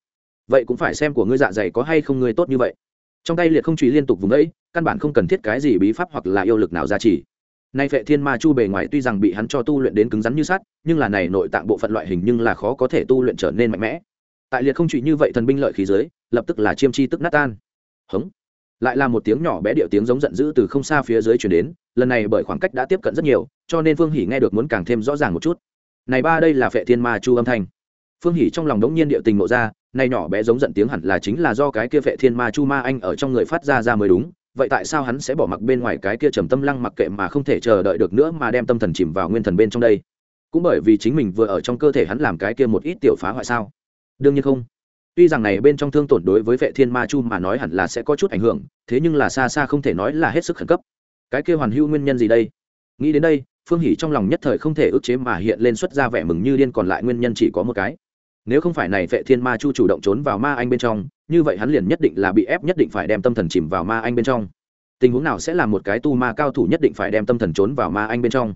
Vậy cũng phải xem của ngươi dạ dày có hay không ngươi tốt như vậy. Trong tay liệt không trùy liên tục vùng ấy, căn bản không cần thiết cái gì bí pháp hoặc là yêu lực nào ra chỉ nay phệ thiên ma chu bề ngoài tuy rằng bị hắn cho tu luyện đến cứng rắn như sắt, nhưng là này nội tạng bộ phận loại hình nhưng là khó có thể tu luyện trở nên mạnh mẽ. Tại liệt không chỉ như vậy thần binh lợi khí giới lập tức là chiêm chi tức nát tan. Hống. Lại là một tiếng nhỏ bé điệu tiếng giống giận dữ từ không xa phía dưới chuyển đến, lần này bởi khoảng cách đã tiếp cận rất nhiều, cho nên phương hỉ nghe được muốn càng thêm rõ ràng một chút. Này ba đây là phệ thiên ma chu âm thanh. Phương hỉ trong lòng đống nhiên điệu tình nộ ra này nhỏ bé giống giận tiếng hẳn là chính là do cái kia phệ thiên ma chu ma anh ở trong người phát ra ra mới đúng vậy tại sao hắn sẽ bỏ mặc bên ngoài cái kia trầm tâm lăng mặc kệ mà không thể chờ đợi được nữa mà đem tâm thần chìm vào nguyên thần bên trong đây? Cũng bởi vì chính mình vừa ở trong cơ thể hắn làm cái kia một ít tiểu phá hoại sao? Đương nhiên không. Tuy rằng này bên trong thương tổn đối với vệ thiên ma chu mà nói hẳn là sẽ có chút ảnh hưởng, thế nhưng là xa xa không thể nói là hết sức khẩn cấp. Cái kia hoàn hưu nguyên nhân gì đây? Nghĩ đến đây, phương hỷ trong lòng nhất thời không thể ức chế mà hiện lên xuất ra vẻ mừng như điên, còn lại nguyên nhân chỉ có một cái nếu không phải này vệ thiên ma chu chủ động trốn vào ma anh bên trong, như vậy hắn liền nhất định là bị ép, nhất định phải đem tâm thần chìm vào ma anh bên trong. Tình huống nào sẽ là một cái tu ma cao thủ nhất định phải đem tâm thần trốn vào ma anh bên trong?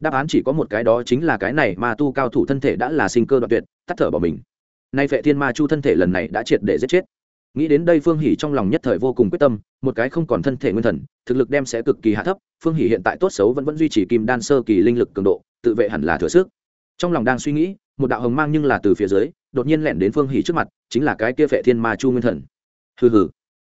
Đáp án chỉ có một cái đó chính là cái này, ma tu cao thủ thân thể đã là sinh cơ đoạn tuyệt, tắt thở bỏ mình. Nay vệ thiên ma chu thân thể lần này đã triệt để giết chết. Nghĩ đến đây phương hỷ trong lòng nhất thời vô cùng quyết tâm, một cái không còn thân thể nguyên thần, thực lực đem sẽ cực kỳ hạ thấp, phương hỷ hiện tại tốt xấu vẫn vẫn duy trì kim đan sơ kỳ linh lực cường độ, tự vệ hẳn là thừa sức trong lòng đang suy nghĩ, một đạo hồng mang nhưng là từ phía dưới, đột nhiên lẻn đến phương hỉ trước mặt, chính là cái kia vệ thiên ma chu nguyên thần. Hừ hừ,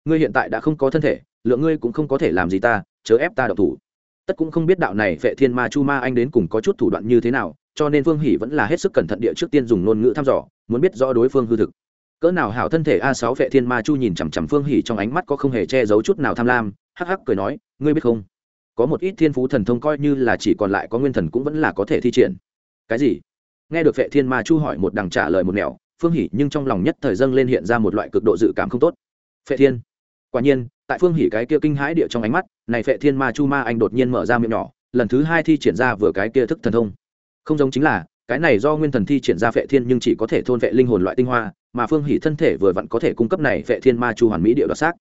ngươi hiện tại đã không có thân thể, lượng ngươi cũng không có thể làm gì ta, chớ ép ta độc thủ. Tất cũng không biết đạo này vệ thiên ma chu ma anh đến cùng có chút thủ đoạn như thế nào, cho nên phương hỉ vẫn là hết sức cẩn thận địa trước tiên dùng ngôn ngữ thăm dò, muốn biết rõ đối phương hư thực. Cỡ nào hảo thân thể a sáu vệ thiên ma chu nhìn chằm chằm phương hỉ trong ánh mắt có không hề che giấu chút nào tham lam, hắc hắc cười nói, ngươi biết không? Có một ít thiên phú thần thông coi như là chỉ còn lại có nguyên thần cũng vẫn là có thể thi triển cái gì? Nghe được vệ thiên ma chu hỏi một đằng trả lời một nẻo, phương hỷ nhưng trong lòng nhất thời dâng lên hiện ra một loại cực độ dự cảm không tốt. Phệ thiên, quả nhiên, tại phương hỷ cái kia kinh hãi địa trong ánh mắt, này phệ thiên ma chu ma anh đột nhiên mở ra miệng nhỏ, lần thứ hai thi triển ra vừa cái kia thức thần thông. Không giống chính là, cái này do nguyên thần thi triển ra phệ thiên nhưng chỉ có thể thôn vệ linh hồn loại tinh hoa, mà phương hỷ thân thể vừa vặn có thể cung cấp này phệ thiên ma chu hoàn mỹ địa đoạt xác.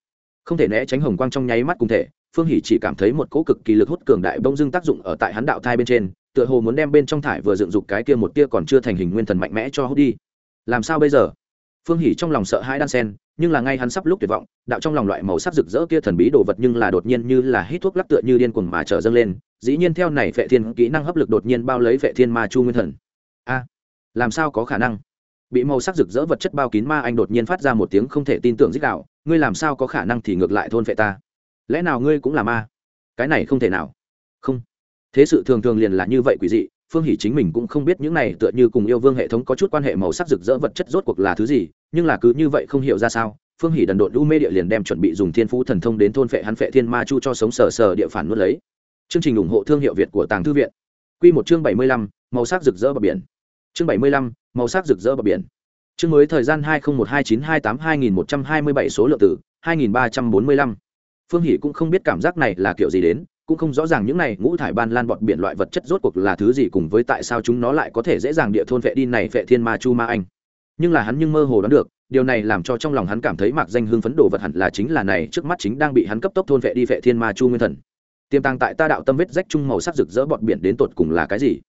Không thể né tránh hồng quang trong nháy mắt cùng thể, phương hỷ chỉ cảm thấy một cỗ cực kỳ lực hút cường đại bông dưng tác dụng ở tại hắn đạo thai bên trên tựa hồ muốn đem bên trong thải vừa dựng dục cái kia một tia còn chưa thành hình nguyên thần mạnh mẽ cho hút đi. Làm sao bây giờ? Phương hỷ trong lòng sợ hãi đan sen, nhưng là ngay hắn sắp lúc tuyệt vọng, đạo trong lòng loại màu sắc rực rỡ kia thần bí đồ vật nhưng là đột nhiên như là hít thuốc lắc tựa như điên cuồng mà trở dâng lên, dĩ nhiên theo này vệ thiên kỹ năng hấp lực đột nhiên bao lấy vệ thiên ma chu nguyên thần. A, làm sao có khả năng? Bị màu sắc rực rỡ vật chất bao kín ma anh đột nhiên phát ra một tiếng không thể tin tưởng dích đạo ngươi làm sao có khả năng thì ngược lại thôn vệ ta? Lẽ nào ngươi cũng là ma? Cái này không thể nào thế sự thường thường liền là như vậy quỷ dị, phương hỷ chính mình cũng không biết những này tựa như cùng yêu vương hệ thống có chút quan hệ màu sắc rực rỡ vật chất rốt cuộc là thứ gì, nhưng là cứ như vậy không hiểu ra sao, phương hỷ đần độn u mê địa liền đem chuẩn bị dùng thiên phú thần thông đến thôn phệ hắn phệ thiên ma chu cho sống sờ sờ địa phản nuốt lấy. Chương trình ủng hộ thương hiệu việt của tàng thư viện. Q một chương bảy mươi lăm, màu sắc rực rỡ bờ biển. Chương bảy mươi lăm, màu sắc rực rỡ bờ biển. Chương mới thời gian hai nghìn một hai chín hai tám hai nghìn một trăm hai mươi bảy số lượng tử hai nghìn ba trăm bốn mươi lăm. Phương hỷ cũng không biết cảm giác này là kiểu gì đến cũng không rõ ràng những này ngũ thải ban lan bọt biển loại vật chất rốt cuộc là thứ gì cùng với tại sao chúng nó lại có thể dễ dàng địa thôn vệ đi này vệ thiên ma chu ma anh. Nhưng là hắn nhưng mơ hồ đoán được, điều này làm cho trong lòng hắn cảm thấy mạc danh hương phấn đồ vật hẳn là chính là này trước mắt chính đang bị hắn cấp tốc thôn vệ đi vệ thiên ma chu nguyên thần. Tiềm tàng tại ta đạo tâm vết rách chung màu sắc rực rỡ bọt biển đến tột cùng là cái gì?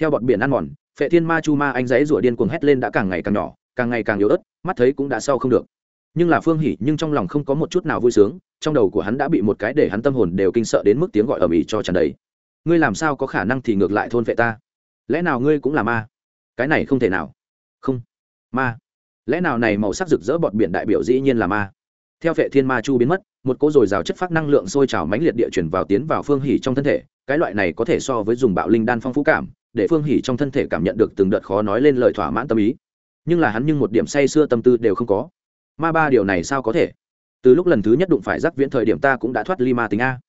Theo bọt biển ăn mòn, vệ thiên ma chu ma anh giấy rủa điên cuồng hét lên đã càng ngày càng nhỏ, càng ngày càng yếu ớt, mắt thấy cũng đã sau không được nhưng là phương hỉ nhưng trong lòng không có một chút nào vui sướng, trong đầu của hắn đã bị một cái để hắn tâm hồn đều kinh sợ đến mức tiếng gọi ở ĩ cho tràn đầy. Ngươi làm sao có khả năng thì ngược lại thôn vệ ta? Lẽ nào ngươi cũng là ma? Cái này không thể nào. Không. Ma. Lẽ nào này màu sắc rực rỡ bọt biển đại biểu dĩ nhiên là ma? Theo vệ thiên ma chu biến mất, một cỗ dồi dào chất phát năng lượng sôi trào mãnh liệt địa chuyển vào tiến vào phương hỉ trong thân thể, cái loại này có thể so với dùng bạo linh đan phong phú cảm, để phương hỉ trong thân thể cảm nhận được từng đợt khó nói lên lời thỏa mãn tâm ý. Nhưng là hắn nhưng một điểm say xưa tâm tư đều không có ma ba điều này sao có thể? Từ lúc lần thứ nhất đụng phải giác viễn thời điểm ta cũng đã thoát ly ma tính a.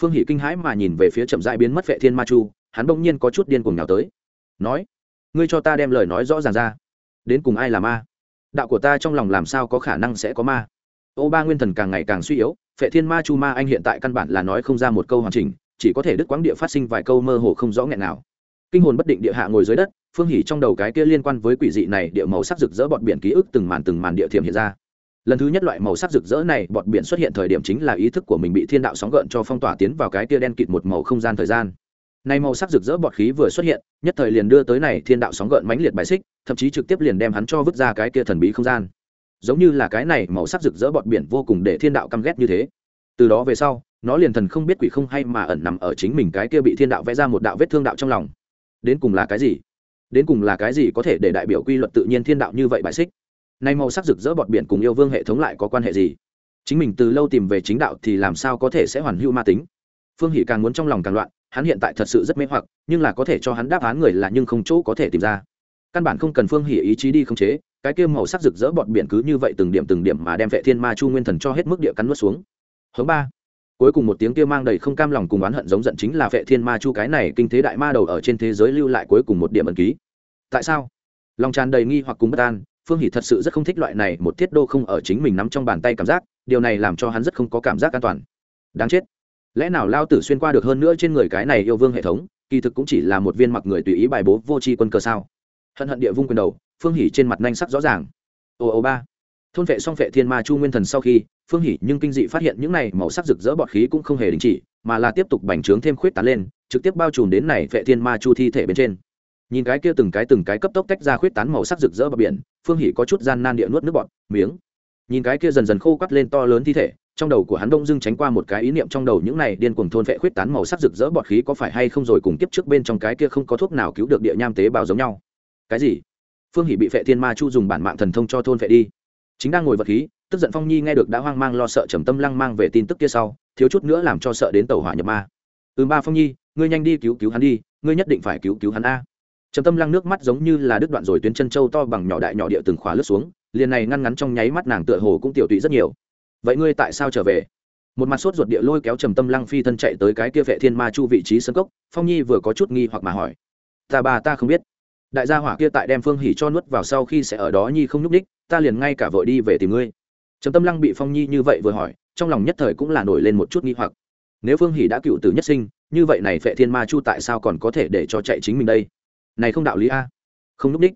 Phương hỷ kinh hãi mà nhìn về phía chậm rãi biến mất vệ thiên ma chu, hắn bỗng nhiên có chút điên cuồng nhào tới. Nói, ngươi cho ta đem lời nói rõ ràng ra. Đến cùng ai là ma? Đạo của ta trong lòng làm sao có khả năng sẽ có ma? Ô ba nguyên thần càng ngày càng suy yếu phệ thiên ma chu ma anh hiện tại căn bản là nói không ra một câu hoàn chỉnh, chỉ có thể đứt quãng địa phát sinh vài câu mơ hồ không rõ nghẹn nào. Kinh hồn bất định địa hạ ngồi dưới đất, phương hỉ trong đầu cái kia liên quan với quỷ dị này địa màu sắc rực rỡ bọt biển ký ức từng màn từng màn địa thiểm hiện ra lần thứ nhất loại màu sắc rực rỡ này, bọt biển xuất hiện thời điểm chính là ý thức của mình bị thiên đạo sóng gợn cho phong tỏa tiến vào cái kia đen kịt một màu không gian thời gian. Này màu sắc rực rỡ bọt khí vừa xuất hiện, nhất thời liền đưa tới này thiên đạo sóng gợn mãnh liệt bài xích, thậm chí trực tiếp liền đem hắn cho vứt ra cái kia thần bí không gian. Giống như là cái này màu sắc rực rỡ bọt biển vô cùng để thiên đạo căm ghét như thế. Từ đó về sau, nó liền thần không biết quỷ không hay mà ẩn nằm ở chính mình cái kia bị thiên đạo vẽ ra một đạo vết thương đạo trong lòng. Đến cùng là cái gì? Đến cùng là cái gì có thể để đại biểu quy luật tự nhiên thiên đạo như vậy bài xích? Nay màu sắc rực rỡ bọt biển cùng yêu vương hệ thống lại có quan hệ gì? Chính mình từ lâu tìm về chính đạo thì làm sao có thể sẽ hoàn hưu ma tính? Phương hỷ càng muốn trong lòng càng loạn, hắn hiện tại thật sự rất mê hoặc, nhưng là có thể cho hắn đáp án người là nhưng không chỗ có thể tìm ra. Căn bản không cần phương hỷ ý chí đi khống chế, cái kia màu sắc rực rỡ bọt biển cứ như vậy từng điểm từng điểm mà đem vệ thiên ma chu nguyên thần cho hết mức địa cắn nuốt xuống. Hướng ba. Cuối cùng một tiếng kia mang đầy không cam lòng cùng oán hận giống giận chính là vệ thiên ma chu cái này kinh thế đại ma đầu ở trên thế giới lưu lại cuối cùng một điểm ẩn ký. Tại sao? Lòng tràn đầy nghi hoặc cùng bất an phương hỷ thật sự rất không thích loại này, một tiết đô không ở chính mình nắm trong bàn tay cảm giác, điều này làm cho hắn rất không có cảm giác an toàn. Đáng chết. Lẽ nào lao tử xuyên qua được hơn nữa trên người cái này yêu vương hệ thống, kỳ thực cũng chỉ là một viên mặc người tùy ý bài bố vô tri quân cờ sao? Hận hận địa vung quyền đầu, phương hỷ trên mặt nhanh sắc rõ ràng. Ồ ồ ba. Thôn vệ song vệ thiên ma chu nguyên thần sau khi, phương hỷ nhưng kinh dị phát hiện những này màu sắc rực rỡ bọt khí cũng không hề đình chỉ, mà là tiếp tục bành trướng thêm khuyết tán lên, trực tiếp bao trùm đến này vệ thiên ma chu thi thể bên trên. Nhìn cái kia từng cái từng cái cấp tốc tách ra khuyết tán màu sắc rực rỡ bờ biển phương hỷ có chút gian nan địa nuốt nước bọt, miếng. Nhìn cái kia dần dần khô quắt lên to lớn thi thể, trong đầu của hắn đông dưng tránh qua một cái ý niệm trong đầu những này điên cuồng thôn vệ khuyết tán màu sắc rực rỡ bọt khí có phải hay không rồi cùng kiếp trước bên trong cái kia không có thuốc nào cứu được địa nham tế bào giống nhau. Cái gì? Phương hỷ bị phệ thiên ma chu dùng bản mạng thần thông cho thôn vệ đi. Chính đang ngồi vật khí, tức giận phong nhi nghe được đã hoang mang lo sợ trầm tâm lăng mang về tin tức kia sau, thiếu chút nữa làm cho sợ đến tàu hỏa nhập ma. Ừ ba phong nhi, ngươi nhanh đi cứu cứu hắn đi, ngươi nhất định phải cứu cứu hắn a trầm tâm lăng nước mắt giống như là đứt đoạn rồi tuyến chân châu to bằng nhỏ đại nhỏ địa từng khóa lướt xuống, liền này ngăn ngắn trong nháy mắt nàng tựa hồ cũng tiểu tụy rất nhiều. Vậy ngươi tại sao trở về? Một mặt sốt ruột địa lôi kéo trầm tâm lăng phi thân chạy tới cái kia vệ thiên ma chu vị trí sân cốc, phong nhi vừa có chút nghi hoặc mà hỏi. Ta bà ta không biết. Đại gia hỏa kia tại đem phương hỉ cho nuốt vào sau khi sẽ ở đó nhi không nhúc ních ta liền ngay cả vội đi về tìm ngươi. Trầm tâm lăng bị phong nhi như vậy vừa hỏi, trong lòng nhất thời cũng là nổi lên một chút nghi hoặc. Nếu phương hỉ đã cựu tử nhất sinh, như vậy này vệ thiên ma chu tại sao còn có thể để cho chạy chính mình đây? Này không đạo lý a. Không núp đích.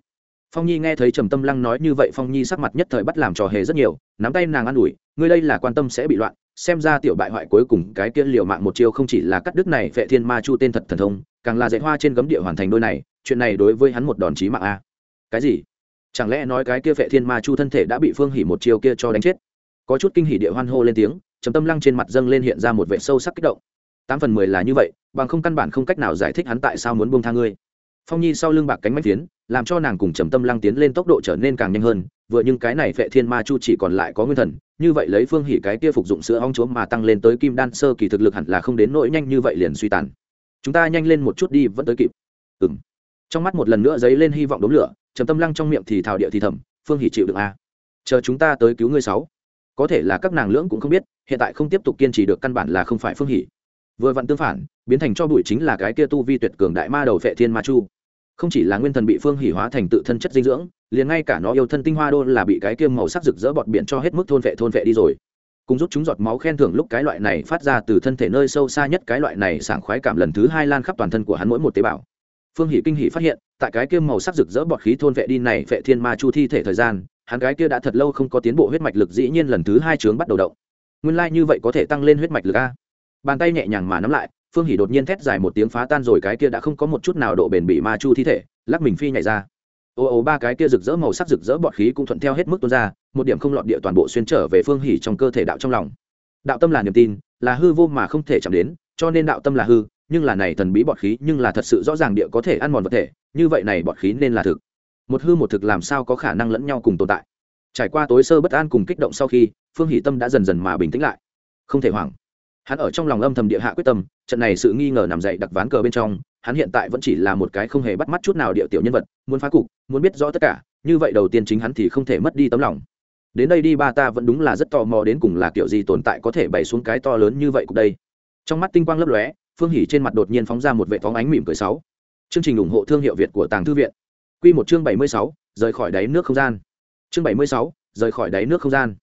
Phong nhi nghe thấy trầm tâm lăng nói như vậy, phong nhi sắc mặt nhất thời bắt làm trò hề rất nhiều, nắm tay nàng an ủi, ngươi đây là quan tâm sẽ bị loạn, xem ra tiểu bại hoại cuối cùng cái kia liều mạng một chiêu không chỉ là cắt đứt này vệ thiên ma chu tên thật thần thông, càng là dạy hoa trên gấm địa hoàn thành đôi này, chuyện này đối với hắn một đòn chí mạng a. Cái gì? Chẳng lẽ nói cái kia vệ thiên ma chu thân thể đã bị phương hỉ một chiêu kia cho đánh chết? Có chút kinh hỉ địa hoan hô lên tiếng, trầm tâm lăng trên mặt dâng lên hiện ra một vệ sâu sắc kích động. Tám phần mười là như vậy, bằng không căn bản không cách nào giải thích hắn tại sao muốn buông tha ngươi phong nhi sau lưng bạc cánh mách tiến, làm cho nàng cùng trầm tâm lăng tiến lên tốc độ trở nên càng nhanh hơn vừa nhưng cái này phệ thiên ma chu chỉ còn lại có nguyên thần như vậy lấy phương hỉ cái kia phục dụng sữa ong chúa mà tăng lên tới kim đan sơ kỳ thực lực hẳn là không đến nỗi nhanh như vậy liền suy tàn. Chúng ta nhanh lên một chút đi vẫn tới kịp. Ừng trong mắt một lần nữa dấy lên hy vọng đốm lửa trầm tâm lăng trong miệng thì thảo địa thì thầm phương hỉ chịu được a à? chờ chúng ta tới cứu ngươi sáu. Có thể là các nàng lưỡng cũng không biết hiện tại không tiếp tục kiên trì được căn bản là không phải phương hỉ vừa vặn tương phản, biến thành cho bụi chính là cái kia tu vi tuyệt cường đại ma đầu phệ thiên ma chu. Không chỉ là nguyên thần bị phương hỉ hóa thành tự thân chất dinh dưỡng, liền ngay cả nó yêu thân tinh hoa đô là bị cái kia màu sắc rực rỡ bọt biển cho hết mức thôn vệ thôn vệ đi rồi. Cùng rút chúng giọt máu khen thưởng lúc cái loại này phát ra từ thân thể nơi sâu xa nhất cái loại này sảng khoái cảm lần thứ hai lan khắp toàn thân của hắn mỗi một tế bào. Phương hỷ kinh hỷ phát hiện, tại cái kia màu sắc rực rỡ bọt khí thôn vệ đi này vệ thiên ma chu thi thể thời gian, hắn cái kia đã thật lâu không có tiến bộ huyết mạch lực dĩ nhiên lần thứ hai trướng bắt đầu động. Nguyên lai like như vậy có thể tăng lên huyết mạch lực a bàn tay nhẹ nhàng mà nắm lại, phương hỷ đột nhiên thét dài một tiếng phá tan rồi cái kia đã không có một chút nào độ bền bị ma chu thi thể, lắc mình phi nhảy ra. Ô ô, ba cái kia rực rỡ màu sắc rực rỡ bọt khí cũng thuận theo hết mức tuôn ra, một điểm không lọt địa toàn bộ xuyên trở về phương hỉ trong cơ thể đạo trong lòng. Đạo tâm là niềm tin, là hư vô mà không thể chạm đến, cho nên đạo tâm là hư, nhưng là này thần bí bọt khí nhưng là thật sự rõ ràng địa có thể ăn mòn vật thể, như vậy này bọt khí nên là thực. Một hư một thực làm sao có khả năng lẫn nhau cùng tồn tại? Trải qua tối sơ bất an cùng kích động sau khi, phương hỷ tâm đã dần dần mà bình tĩnh lại. Không thể hoảng hắn ở trong lòng âm thầm địa hạ quyết tâm, trận này sự nghi ngờ nằm dậy đặc ván cờ bên trong, hắn hiện tại vẫn chỉ là một cái không hề bắt mắt chút nào địa tiểu nhân vật, muốn phá cục, muốn biết rõ tất cả, như vậy đầu tiên chính hắn thì không thể mất đi tấm lòng. Đến đây đi ba ta vẫn đúng là rất tò mò đến cùng là kiểu gì tồn tại có thể bày xuống cái to lớn như vậy cục đây. Trong mắt tinh quang lấp lóe, phương hỉ trên mặt đột nhiên phóng ra một vệ phóng ánh mỉm cười sáu. Chương trình ủng hộ thương hiệu việt của tàng thư viện. Quy một chương bảy mươi sáu, rời khỏi đáy nước không gian. Chương bảy mươi sáu, rời khỏi đáy nước không gian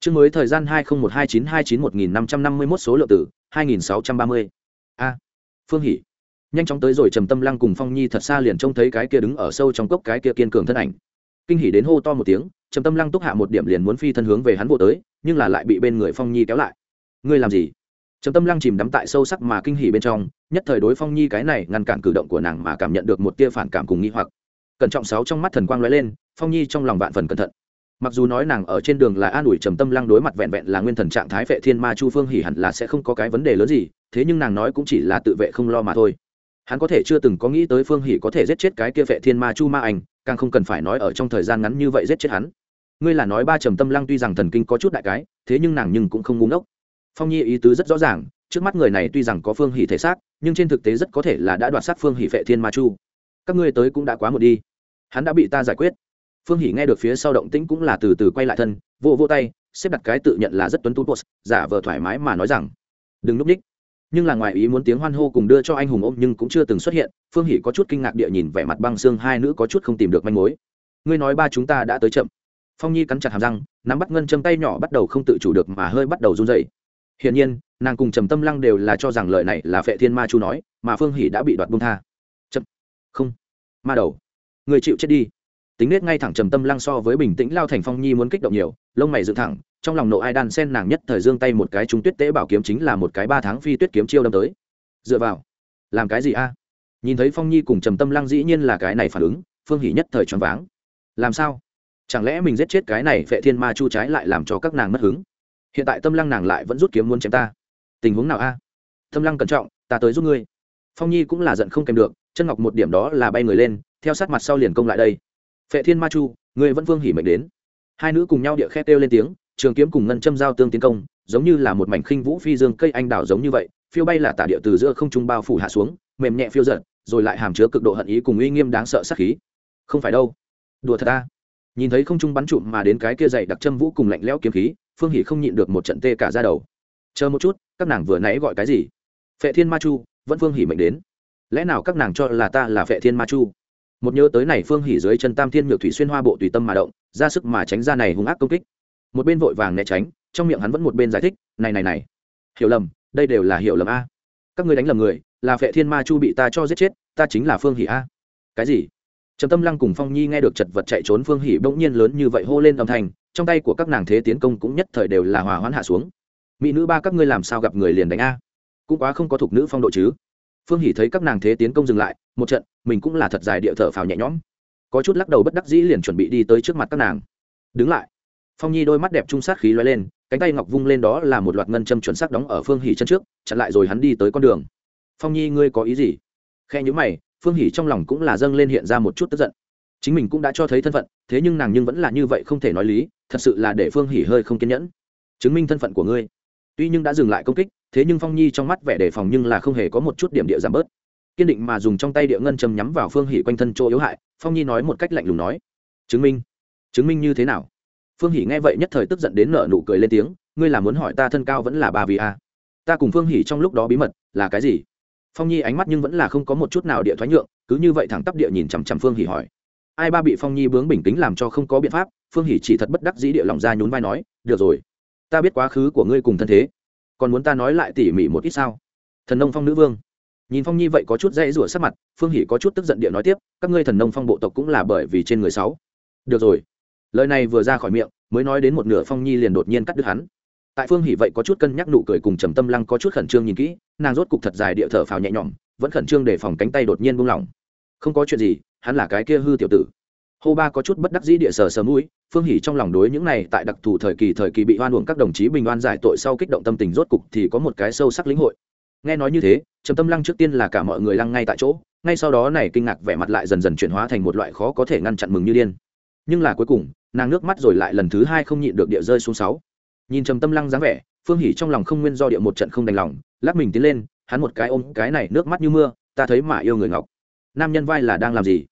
chương mới thời gian hai nghìn một hai chín hai chín một nghìn năm trăm năm mươi mốt số lượng tử hai nghìn sáu trăm ba mươi. A, phương hỉ nhanh chóng tới rồi, trầm tâm lăng cùng phong nhi thật xa liền trông thấy cái kia đứng ở sâu trong cốc cái kia kiên cường thân ảnh. Kinh hỉ đến hô to một tiếng, trầm tâm lăng túc hạ một điểm liền muốn phi thân hướng về hắn vô tới, nhưng là lại bị bên người phong nhi kéo lại. Ngươi làm gì? Trầm tâm lăng chìm đắm tại sâu sắc mà kinh hỉ bên trong, nhất thời đối phong nhi cái này ngăn cản cử động của nàng mà cảm nhận được một tia phản cảm cùng nghi hoặc. Cẩn trọng sáu trong mắt thần quang lóe lên, phong nhi trong lòng vạn phần cẩn thận mặc dù nói nàng ở trên đường là an ủi trầm tâm lăng đối mặt vẹn vẹn là nguyên thần trạng thái vệ thiên ma chu phương hỉ hẳn là sẽ không có cái vấn đề lớn gì, thế nhưng nàng nói cũng chỉ là tự vệ không lo mà thôi. Hắn có thể chưa từng có nghĩ tới phương hỉ có thể giết chết cái kia vệ thiên ma chu ma anh, càng không cần phải nói ở trong thời gian ngắn như vậy giết chết hắn. Ngươi là nói ba trầm tâm lăng tuy rằng thần kinh có chút đại cái, thế nhưng nàng nhưng cũng không ngu ngốc. Phong nhi ý tứ rất rõ ràng, trước mắt người này tuy rằng có phương hỉ thể xác, nhưng trên thực tế rất có thể là đã đoạt sát phương hỉ vệ thiên ma chu. Các ngươi tới cũng đã quá một đi. Hắn đã bị ta giải quyết phương hỷ nghe được phía sau động tĩnh cũng là từ từ quay lại thân vô vô tay, xếp đặt cái tự nhận là rất tuấn tú post giả vờ thoải mái mà nói rằng, đừng núp ních. Nhưng là ngoài ý muốn tiếng hoan hô cùng đưa cho anh hùng ôm nhưng cũng chưa từng xuất hiện, phương hỷ có chút kinh ngạc địa nhìn vẻ mặt băng xương hai nữ có chút không tìm được manh mối. Ngươi nói ba chúng ta đã tới chậm. Phong nhi cắn chặt hàm răng, nắm bắt ngân châm tay nhỏ bắt đầu không tự chủ được mà hơi bắt đầu run dậy hiển nhiên, nàng cùng trầm tâm lăng đều là cho rằng lời này là phệ thiên ma chu nói, mà phương hỷ đã bị đoạt buông tha. Chậm, không, ma đầu, người chịu chết đi tính nết ngay thẳng trầm tâm lăng so với bình tĩnh lao thành phong nhi muốn kích động nhiều, lông mày dựng thẳng, trong lòng nộ ai đan sen nàng nhất thời dương tay một cái trung tuyết tế bảo kiếm chính là một cái ba tháng phi tuyết kiếm chiêu đâm tới. Dựa vào, làm cái gì a? Nhìn thấy phong nhi cùng trầm tâm lăng dĩ nhiên là cái này phản ứng, phương hỷ nhất thời choáng váng. Làm sao? Chẳng lẽ mình giết chết cái này vệ thiên ma chu trái lại làm cho các nàng mất hứng? Hiện tại tâm lăng nàng lại vẫn rút kiếm muốn chém ta. Tình huống nào a? Tâm lăng cẩn trọng, ta tới giúp ngươi. Phong nhi cũng là giận không kèm được, chân ngọc một điểm đó là bay người lên, theo sát mặt sau liền công lại đây phệ thiên ma chu người vẫn vương hỉ mệnh đến. Hai nữ cùng nhau địa khét kêu lên tiếng, trường kiếm cùng ngân châm giao tương tiến công, giống như là một mảnh khinh vũ phi dương cây anh đào giống như vậy, phiêu bay là tả địa từ giữa không trung bao phủ hạ xuống, mềm nhẹ phiêu giận rồi lại hàm chứa cực độ hận ý cùng uy nghiêm đáng sợ sát khí. Không phải đâu. Đùa thật ta nhìn thấy không trung bắn trụm mà đến cái kia dày đặc châm vũ cùng lạnh lẽo kiếm khí, phương Hỉ không nhịn được một trận tê cả ra đầu. Chờ một chút, các nàng vừa nãy gọi cái gì? Phệ thiên ma chu, vẫn phương Hỉ mệnh đến. Lẽ nào các nàng cho là ta là phệ thiên ma chu? Một nhớ tới này phương hỉ dưới chân tam thiên nhược thủy xuyên hoa bộ tùy tâm mà động, ra sức mà tránh ra này hung ác công kích. Một bên vội vàng né tránh, trong miệng hắn vẫn một bên giải thích, này này này, hiểu lầm, đây đều là hiểu lầm a. Các người đánh lầm người, là phệ thiên ma chu bị ta cho giết chết, ta chính là phương hỉ a. Cái gì? Trầm tâm lăng cùng phong nhi nghe được chật vật chạy trốn phương hỉ bỗng nhiên lớn như vậy hô lên âm thanh, trong tay của các nàng thế tiến công cũng nhất thời đều là hòa hoãn hạ xuống. Mỹ nữ ba, các ngươi làm sao gặp người liền đánh a? Cũng quá không có thuộc nữ phong độ chứ phương hỷ thấy các nàng thế tiến công dừng lại, một trận, mình cũng là thật dài địa thở phào nhẹ nhõm. Có chút lắc đầu bất đắc dĩ liền chuẩn bị đi tới trước mặt các nàng. Đứng lại. Phong nhi đôi mắt đẹp trung sát khí loay lên, cánh tay ngọc vung lên đó là một loạt ngân châm chuẩn xác đóng ở phương hỷ chân trước, chặn lại rồi hắn đi tới con đường. Phong nhi, ngươi có ý gì? Khe nhữ mày, phương hỷ trong lòng cũng là dâng lên hiện ra một chút tức giận. Chính mình cũng đã cho thấy thân phận, thế nhưng nàng nhưng vẫn là như vậy không thể nói lý, thật sự là để phương hỷ hơi không kiên nhẫn. Chứng minh thân phận của ngươi tuy nhưng đã dừng lại công kích, thế nhưng phong nhi trong mắt vẻ đề phòng nhưng là không hề có một chút điểm địa giảm bớt. Kiên định mà dùng trong tay địa ngân châm nhắm vào phương hỷ quanh thân chỗ yếu hại, phong nhi nói một cách lạnh lùng nói, chứng minh chứng minh như thế nào? Phương hỷ nghe vậy nhất thời tức giận đến nợ nụ cười lên tiếng, ngươi là muốn hỏi ta thân cao vẫn là ba vì a? Ta cùng phương hỷ trong lúc đó bí mật, là cái gì? Phong nhi ánh mắt nhưng vẫn là không có một chút nào địa thoái nhượng, cứ như vậy thẳng tắp địa nhìn chằm chằm phương hỷ hỏi. Ai ba bị phong nhi bướng bình tĩnh làm cho không có biện pháp, phương hỷ chỉ thật bất đắc dĩ địa lòng ra nhún vai nói, được rồi ta biết quá khứ của ngươi cùng thân thế, còn muốn ta nói lại tỉ mỉ một ít sao? Thần nông phong nữ vương. Nhìn phong nhi vậy có chút dãy rủa sắc mặt, phương hỷ có chút tức giận địa nói tiếp, các ngươi thần nông phong bộ tộc cũng là bởi vì trên người sáu. Được rồi. Lời này vừa ra khỏi miệng, mới nói đến một nửa phong nhi liền đột nhiên cắt đứt hắn. Tại phương hỷ vậy có chút cân nhắc nụ cười cùng trầm tâm lăng có chút khẩn trương nhìn kỹ, nàng rốt cục thật dài địa thở phào nhẹ nhõm, vẫn khẩn trương để phòng cánh tay đột nhiên buông lỏng. Không có chuyện gì, hắn là cái kia hư tiểu tử hô ba có chút bất đắc dĩ địa sở sờ mũi, phương hỉ trong lòng đối những này tại đặc thù thời kỳ thời kỳ bị oan uổng các đồng chí bình oan giải tội sau kích động tâm tình rốt cục thì có một cái sâu sắc lĩnh hội. Nghe nói như thế, trầm tâm lăng trước tiên là cả mọi người lăng ngay tại chỗ, ngay sau đó này kinh ngạc vẻ mặt lại dần dần chuyển hóa thành một loại khó có thể ngăn chặn mừng như điên. Nhưng là cuối cùng, nàng nước mắt rồi lại lần thứ hai không nhịn được địa rơi xuống sáu. Nhìn trầm tâm lăng dáng vẻ, phương hỉ trong lòng không nguyên do địa một trận không đành lòng, lắc mình tiến lên, hắn một cái ôm cái này nước mắt như mưa, ta thấy mà yêu người ngọc. Nam nhân vai là đang làm gì?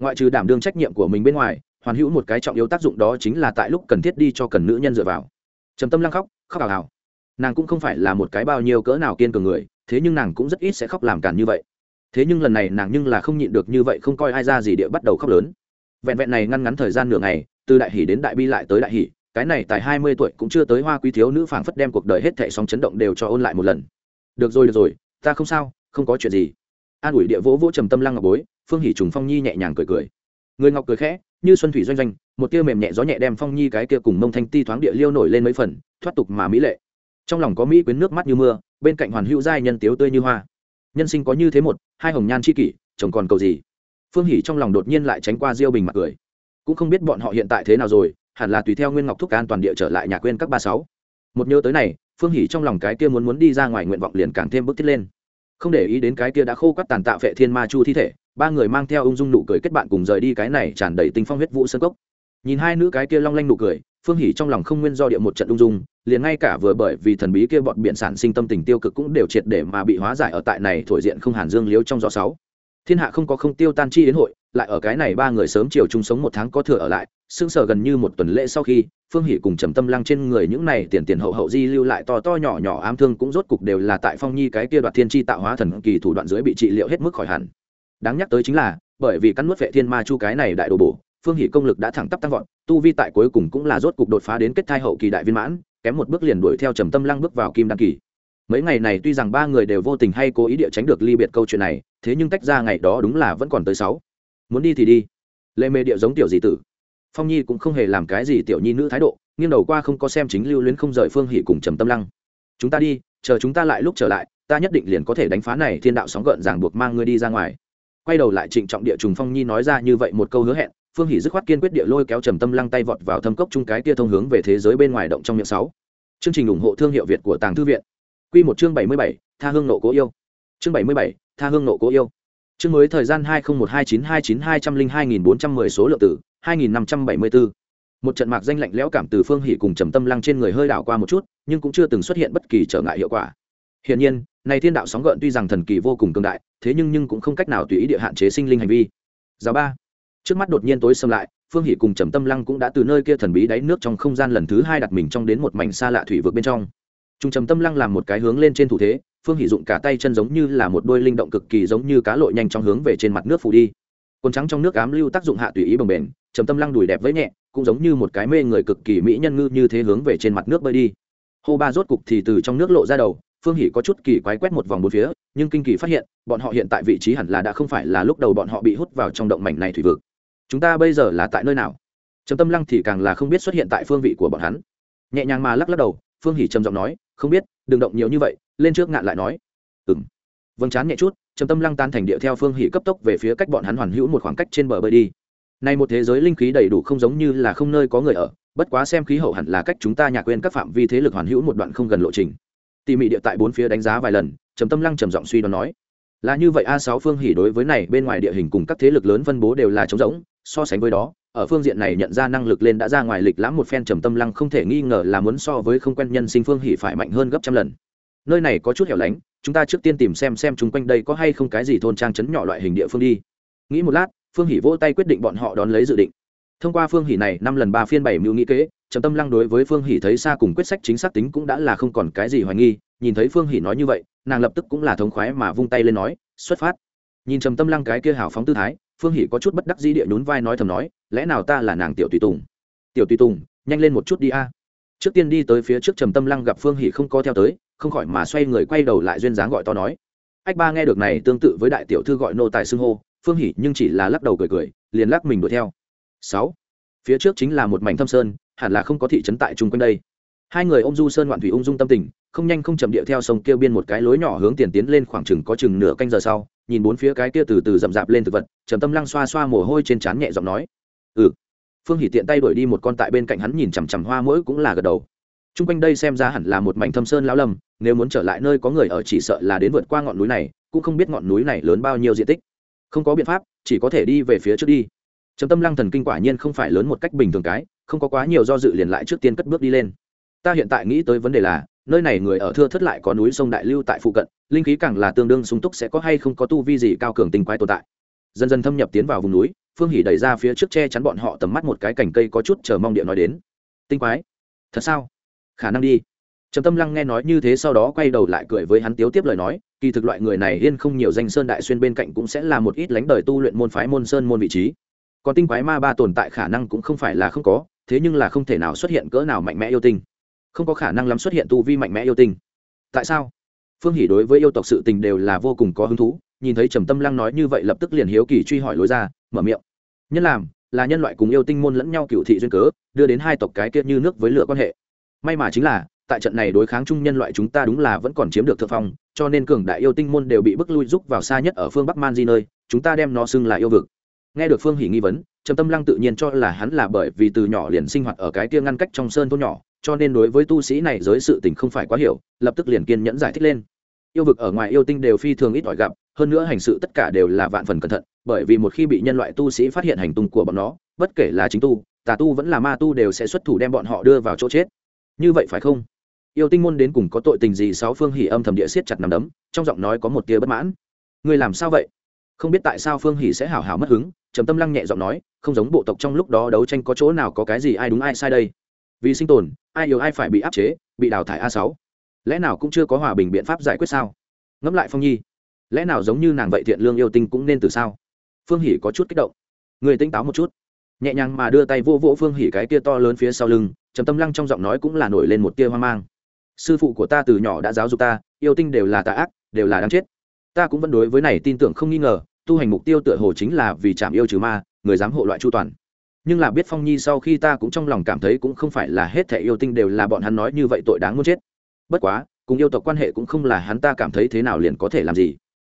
Ngoại trừ đảm đương trách nhiệm của mình bên ngoài, hoàn hữu một cái trọng yếu tác dụng đó chính là tại lúc cần thiết đi cho cần nữ nhân dựa vào. Trầm tâm lăng khóc khóc ảo ảo nàng cũng không phải là một cái bao nhiêu cỡ nào kiên cường người, thế nhưng nàng cũng rất ít sẽ khóc làm cản như vậy. Thế nhưng lần này nàng nhưng là không nhịn được như vậy không coi ai ra gì địa bắt đầu khóc lớn. Vẹn vẹn này ngăn ngắn thời gian nửa ngày, từ đại hỷ đến đại bi lại tới đại hỷ, cái này tại hai mươi tuổi cũng chưa tới hoa quý thiếu nữ phảng phất đem cuộc đời hết thệ sóng chấn động đều cho ôn lại một lần. Được rồi được rồi, ta không sao, không có chuyện gì. An ủi địa vỗ vỗ trầm tâm lăng ngọc bối phương hỷ trùng phong nhi nhẹ nhàng cười cười. Người ngọc cười khẽ, như xuân thủy doanh doanh, một tia mềm nhẹ gió nhẹ đem phong nhi cái kia cùng mông thanh ti thoáng địa liêu nổi lên mấy phần, thoát tục mà mỹ lệ. Trong lòng có mỹ quyến nước mắt như mưa, bên cạnh hoàn hữu giai nhân tiếu tươi như hoa. Nhân sinh có như thế một, hai hồng nhan c h i kỷ, chồng còn cầu gì? Phương hỷ trong lòng đột nhiên lại tránh qua diêu bình mặt cười. Cũng không biết bọn họ hiện tại thế nào rồi, hẳn là tùy theo nguyên ngọc thúc an toàn địa trở lại nhà quên các ba sáu. Một nhớ tới này, phương hỷ trong lòng cái kia muốn muốn đi ra ngoài nguyện vọng liền càng thêm bức thiết lên. Không để ý đến cái kia đã khô quắt tàn tạo vệ thiên ma chu thi thể ba người mang theo ung dung nụ cười kết bạn cùng rời đi cái này tràn đầy tinh phong huyết vũ sân cốc. Nhìn hai nữ cái kia long lanh nụ cười, phương hỉ trong lòng không nguyên do địa một trận ung dung, liền ngay cả vừa bởi vì thần bí kia bọn biện sản sinh tâm tình tiêu cực cũng đều triệt để mà bị hóa giải ở tại này thổi diện không hàn dương liếu trong gió sáu. Thiên hạ không có không tiêu tan chi đến hội, lại ở cái này ba người sớm chiều chung sống một tháng có thừa ở lại, sững sờ gần như một tuần lễ sau khi, phương hỷ cùng trầm tâm lăng trên người những này tiền tiền hậu hậu di lưu lại to to nhỏ nhỏ ám thương cũng rốt cục đều là tại phong nhi cái kia đoạt thiên chi tạo hóa thần kỳ thủ đoạn dưới bị trị liệu hết mức khỏi hẳn đáng nhắc tới chính là, bởi vì cắn nuốt vệ thiên ma chu cái này đại đồ bổ, phương hỷ công lực đã thẳng tắp tăng vọt, tu vi tại cuối cùng cũng là rốt cục đột phá đến kết thai hậu kỳ đại viên mãn, kém một bước liền đuổi theo trầm tâm lăng bước vào kim đăng kỳ. Mấy ngày này tuy rằng ba người đều vô tình hay cố ý địa tránh được ly biệt câu chuyện này, thế nhưng tách ra ngày đó đúng là vẫn còn tới sáu. Muốn đi thì đi. Lệ mê địa giống tiểu dị tử. Phong nhi cũng không hề làm cái gì tiểu nhi nữ thái độ, nghiêng đầu qua không có xem chính lưu luyến không rời phương hỷ cùng trầm tâm lăng. Chúng ta đi, chờ chúng ta lại lúc trở lại, ta nhất định liền có thể đánh phá này thiên đạo sóng gợn ràng buộc mang ngươi đi ra ngoài quay đầu lại trịnh trọng địa trùng phong nhi nói ra như vậy một câu hứa hẹn, phương hỷ dứt khoát kiên quyết địa lôi kéo trầm tâm lăng tay vọt vào thâm cốc chung cái tia thông hướng về thế giới bên ngoài động trong miệng sáu. Chương trình ủng hộ thương hiệu việt của tàng thư viện. Q một chương bảy mươi bảy, tha hương nộ cố yêu. Chương bảy mươi bảy, tha hương nộ cố yêu. Chương mới thời gian hai nghìn một hai chín hai chín hai trăm linh hai nghìn bốn trăm mười số lượng tử hai nghìn năm trăm bảy mươi bốn một trận mạc danh lạnh lẽo cảm từ phương hỷ cùng trầm tâm lăng trên người hơi đảo qua một chút, nhưng cũng chưa từng xuất hiện bất kỳ trở ngại hiệu quả. Hiển nhiên, này thiên đạo sóng gợn tuy rằng thần kỳ vô cùng cường đại thế nhưng nhưng cũng không cách nào tùy ý địa hạn chế sinh linh hành vi. Giáo ba. Trước mắt đột nhiên tối xâm lại, phương hỷ cùng trầm tâm lăng cũng đã từ nơi kia thần bí đáy nước trong không gian lần thứ hai đặt mình trong đến một mảnh xa lạ thủy vực bên trong. Trung trầm tâm lăng làm một cái hướng lên trên thủ thế, phương hỷ dụng cả tay chân giống như là một đôi linh động cực kỳ giống như cá lội nhanh trong hướng về trên mặt nước phủ đi. Quần trắng trong nước ám lưu tác dụng hạ tùy ý bồng bềnh, trầm tâm lăng đùi đẹp với nhẹ, cũng giống như một cái mê người cực kỳ mỹ nhân ngư như thế hướng về trên mặt nước bơi đi. Hô ba rốt cục thì từ trong nước lộ ra đầu phương hỷ có chút kỳ quái quét một vòng bốn phía, nhưng kinh kỳ phát hiện, bọn họ hiện tại vị trí hẳn là đã không phải là lúc đầu bọn họ bị hút vào trong động mảnh này thủy vực. Chúng ta bây giờ là tại nơi nào? Trầm tâm lăng thì càng là không biết xuất hiện tại phương vị của bọn hắn. Nhẹ nhàng mà lắc lắc đầu, phương hỷ trầm giọng nói, không biết, đừng động nhiều như vậy, lên trước ngạn lại nói. Ừng vâng chán nhẹ chút, trầm tâm lăng tan thành địa theo phương hỷ cấp tốc về phía cách bọn hắn hoàn hữu một khoảng cách trên bờ bơi đi. Này một thế giới linh khí đầy đủ không giống như là không nơi có người ở, bất quá xem khí hậu hẳn là cách chúng ta nhà quên các phạm vi thế lực hoàn hữu một đoạn không gần lộ trình tỉ mỉ địa tại bốn phía đánh giá vài lần, trầm tâm lăng trầm giọng suy đoán nói, là như vậy a, sáu phương hỉ đối với này, bên ngoài địa hình cùng các thế lực lớn phân bố đều là trống rỗng, so sánh với đó, ở phương diện này nhận ra năng lực lên đã ra ngoài lịch lãm một phen, trầm tâm lăng không thể nghi ngờ là muốn so với không quen nhân sinh phương hỉ phải mạnh hơn gấp trăm lần. Nơi này có chút hẻo lánh, chúng ta trước tiên tìm xem xem chung quanh đây có hay không cái gì thôn trang trấn nhỏ loại hình địa phương đi. Nghĩ một lát, phương hỉ vỗ tay quyết định bọn họ đón lấy dự định. Thông qua phương hỉ này, năm lần ba phiên bảy mưu nghĩ kế trầm tâm lăng đối với phương Hỷ thấy xa cùng quyết sách chính xác tính cũng đã là không còn cái gì hoài nghi, nhìn thấy phương Hỷ nói như vậy, nàng lập tức cũng là thống khoái mà vung tay lên nói, xuất phát. Nhìn trầm tâm lăng cái kia hào phóng tư thái, phương Hỷ có chút bất đắc dĩ địa nhún vai nói thầm nói, lẽ nào ta là nàng tiểu tùy tùng? Tiểu tùy tùng, nhanh lên một chút đi a. Trước tiên đi tới phía trước trầm tâm lăng gặp phương Hỷ không có theo tới, không khỏi mà xoay người quay đầu lại duyên dáng gọi to nói, ách ba nghe được này tương tự với đại tiểu thư gọi nô tài xưng hô, phương Hỷ nhưng chỉ là lắc đầu cười cười, liền lắc mình đuổi theo. Sáu, phía trước chính là một mảnh thâm sơn hẳn là không có thị trấn tại chung quanh đây. Hai người ôm du sơn ngoạn thủy ung dung tâm tình, không nhanh không chậm điệu theo sông kêu biên một cái lối nhỏ hướng tiền tiến lên khoảng chừng có chừng nửa canh giờ sau, nhìn bốn phía cái kia từ từ rậm rạp lên thực vật, trầm tâm lăng xoa xoa mồ hôi trên trán nhẹ giọng nói ừ. Phương hỉ tiện tay đuổi đi một con tại bên cạnh hắn nhìn chằm chằm hoa mỗi cũng là gật đầu. T r u n g quanh đây xem ra hẳn là một mảnh thâm sơn lão lâm nếu muốn trở lại nơi có người ở chỉ sợ là đến vượt qua ngọn núi này, cũng không biết ngọn núi này lớn bao nhiêu diện tích. Không có biện pháp, chỉ có thể đi về phía trước đi trầm tâm lăng thần kinh quả nhiên không phải lớn một cách bình thường cái, không có quá nhiều do dự liền lại trước tiên cất bước đi lên. Ta hiện tại nghĩ tới vấn đề là, nơi này người ở thưa thất lại có núi sông đại lưu tại phụ cận, linh khí càng là tương đương sung túc sẽ có hay không có tu vi gì cao cường tinh quái tồn tại. Dần dần thâm nhập tiến vào vùng núi, phương hỉ đẩy ra phía trước che chắn bọn họ tầm mắt một cái cành cây có chút chờ mong điện nói đến. Tinh quái, thật sao? Khả năng đi. Trầm tâm lăng nghe nói như thế sau đó quay đầu lại cười với hắn tiếu tiếp lời nói, kỳ thực loại người này yên không nhiều danh sơn đại xuyên bên cạnh cũng sẽ là một ít lánh đời tu luyện môn phái môn sơn môn vị trí còn tinh quái ma ba tồn tại khả năng cũng không phải là không có, thế nhưng là không thể nào xuất hiện cỡ nào mạnh mẽ yêu tinh. Không có khả năng lắm xuất hiện tu vi mạnh mẽ yêu tinh. Tại sao? Phương hỷ đối với yêu tộc sự tình đều là vô cùng có hứng thú, nhìn thấy trầm tâm lăng nói như vậy lập tức liền hiếu kỳ truy hỏi lối ra, mở miệng. Nhân làm, là nhân loại cùng yêu tinh môn lẫn nhau cựu thị duyên cớ, đưa đến hai tộc cái kia như nước với lửa quan hệ. May mà chính là, tại trận này đối kháng chung nhân loại chúng ta đúng là vẫn còn chiếm được thượng phong, cho nên cường đại yêu tinh môn đều bị bức lui rút vào xa nhất ở phương bắc man di nơi, chúng ta đem nó xưng là yêu vực nghe được phương hỷ nghi vấn, trầm tâm lăng tự nhiên cho là hắn là bởi vì từ nhỏ liền sinh hoạt ở cái kia ngăn cách trong sơn thôn nhỏ, cho nên đối với tu sĩ này giới sự tình không phải quá hiểu, lập tức liền kiên nhẫn giải thích lên. Yêu vực ở ngoài yêu tinh đều phi thường ít ỏi gặp, hơn nữa hành sự tất cả đều là vạn phần cẩn thận, bởi vì một khi bị nhân loại tu sĩ phát hiện hành tung của bọn nó, bất kể là chính tu, tà tu vẫn là ma tu đều sẽ xuất thủ đem bọn họ đưa vào chỗ chết. Như vậy phải không? Yêu tinh môn đến cùng có tội tình gì? Sáu phương hỉ âm thầm địa siết chặt nằm đấm, trong giọng nói có một tia bất mãn. Người làm sao vậy? Không biết tại sao phương hỷ sẽ hảo hảo mất hứng, trầm tâm lăng nhẹ giọng nói, không giống bộ tộc trong lúc đó đấu tranh có chỗ nào có cái gì ai đúng ai sai đây. Vì sinh tồn, ai yếu ai phải bị áp chế, bị đào thải a sáu. Lẽ nào cũng chưa có hòa bình biện pháp giải quyết sao? Ngẫm lại phong nhi, lẽ nào giống như nàng vậy thiện lương yêu tinh cũng nên từ sao? Phương hỷ có chút kích động. Người tinh táo một chút. Nhẹ nhàng mà đưa tay vô vỗ phương hỷ cái kia to lớn phía sau lưng, trầm tâm lăng trong giọng nói cũng là nổi lên một tia hoang mang. Sư phụ của ta từ nhỏ đã giáo dục ta, yêu tinh đều là tà ác, đều là đáng chết. Ta cũng vẫn đối với này tin tưởng không nghi ngờ tu hành mục tiêu tựa hồ chính là vì chạm yêu trừ ma, người dám hộ loại chu toàn. Nhưng là biết phong nhi sau khi ta cũng trong lòng cảm thấy cũng không phải là hết thẻ yêu tinh đều là bọn hắn nói như vậy tội đáng muốn chết. Bất quá, cùng yêu tộc quan hệ cũng không là hắn ta cảm thấy thế nào liền có thể làm gì.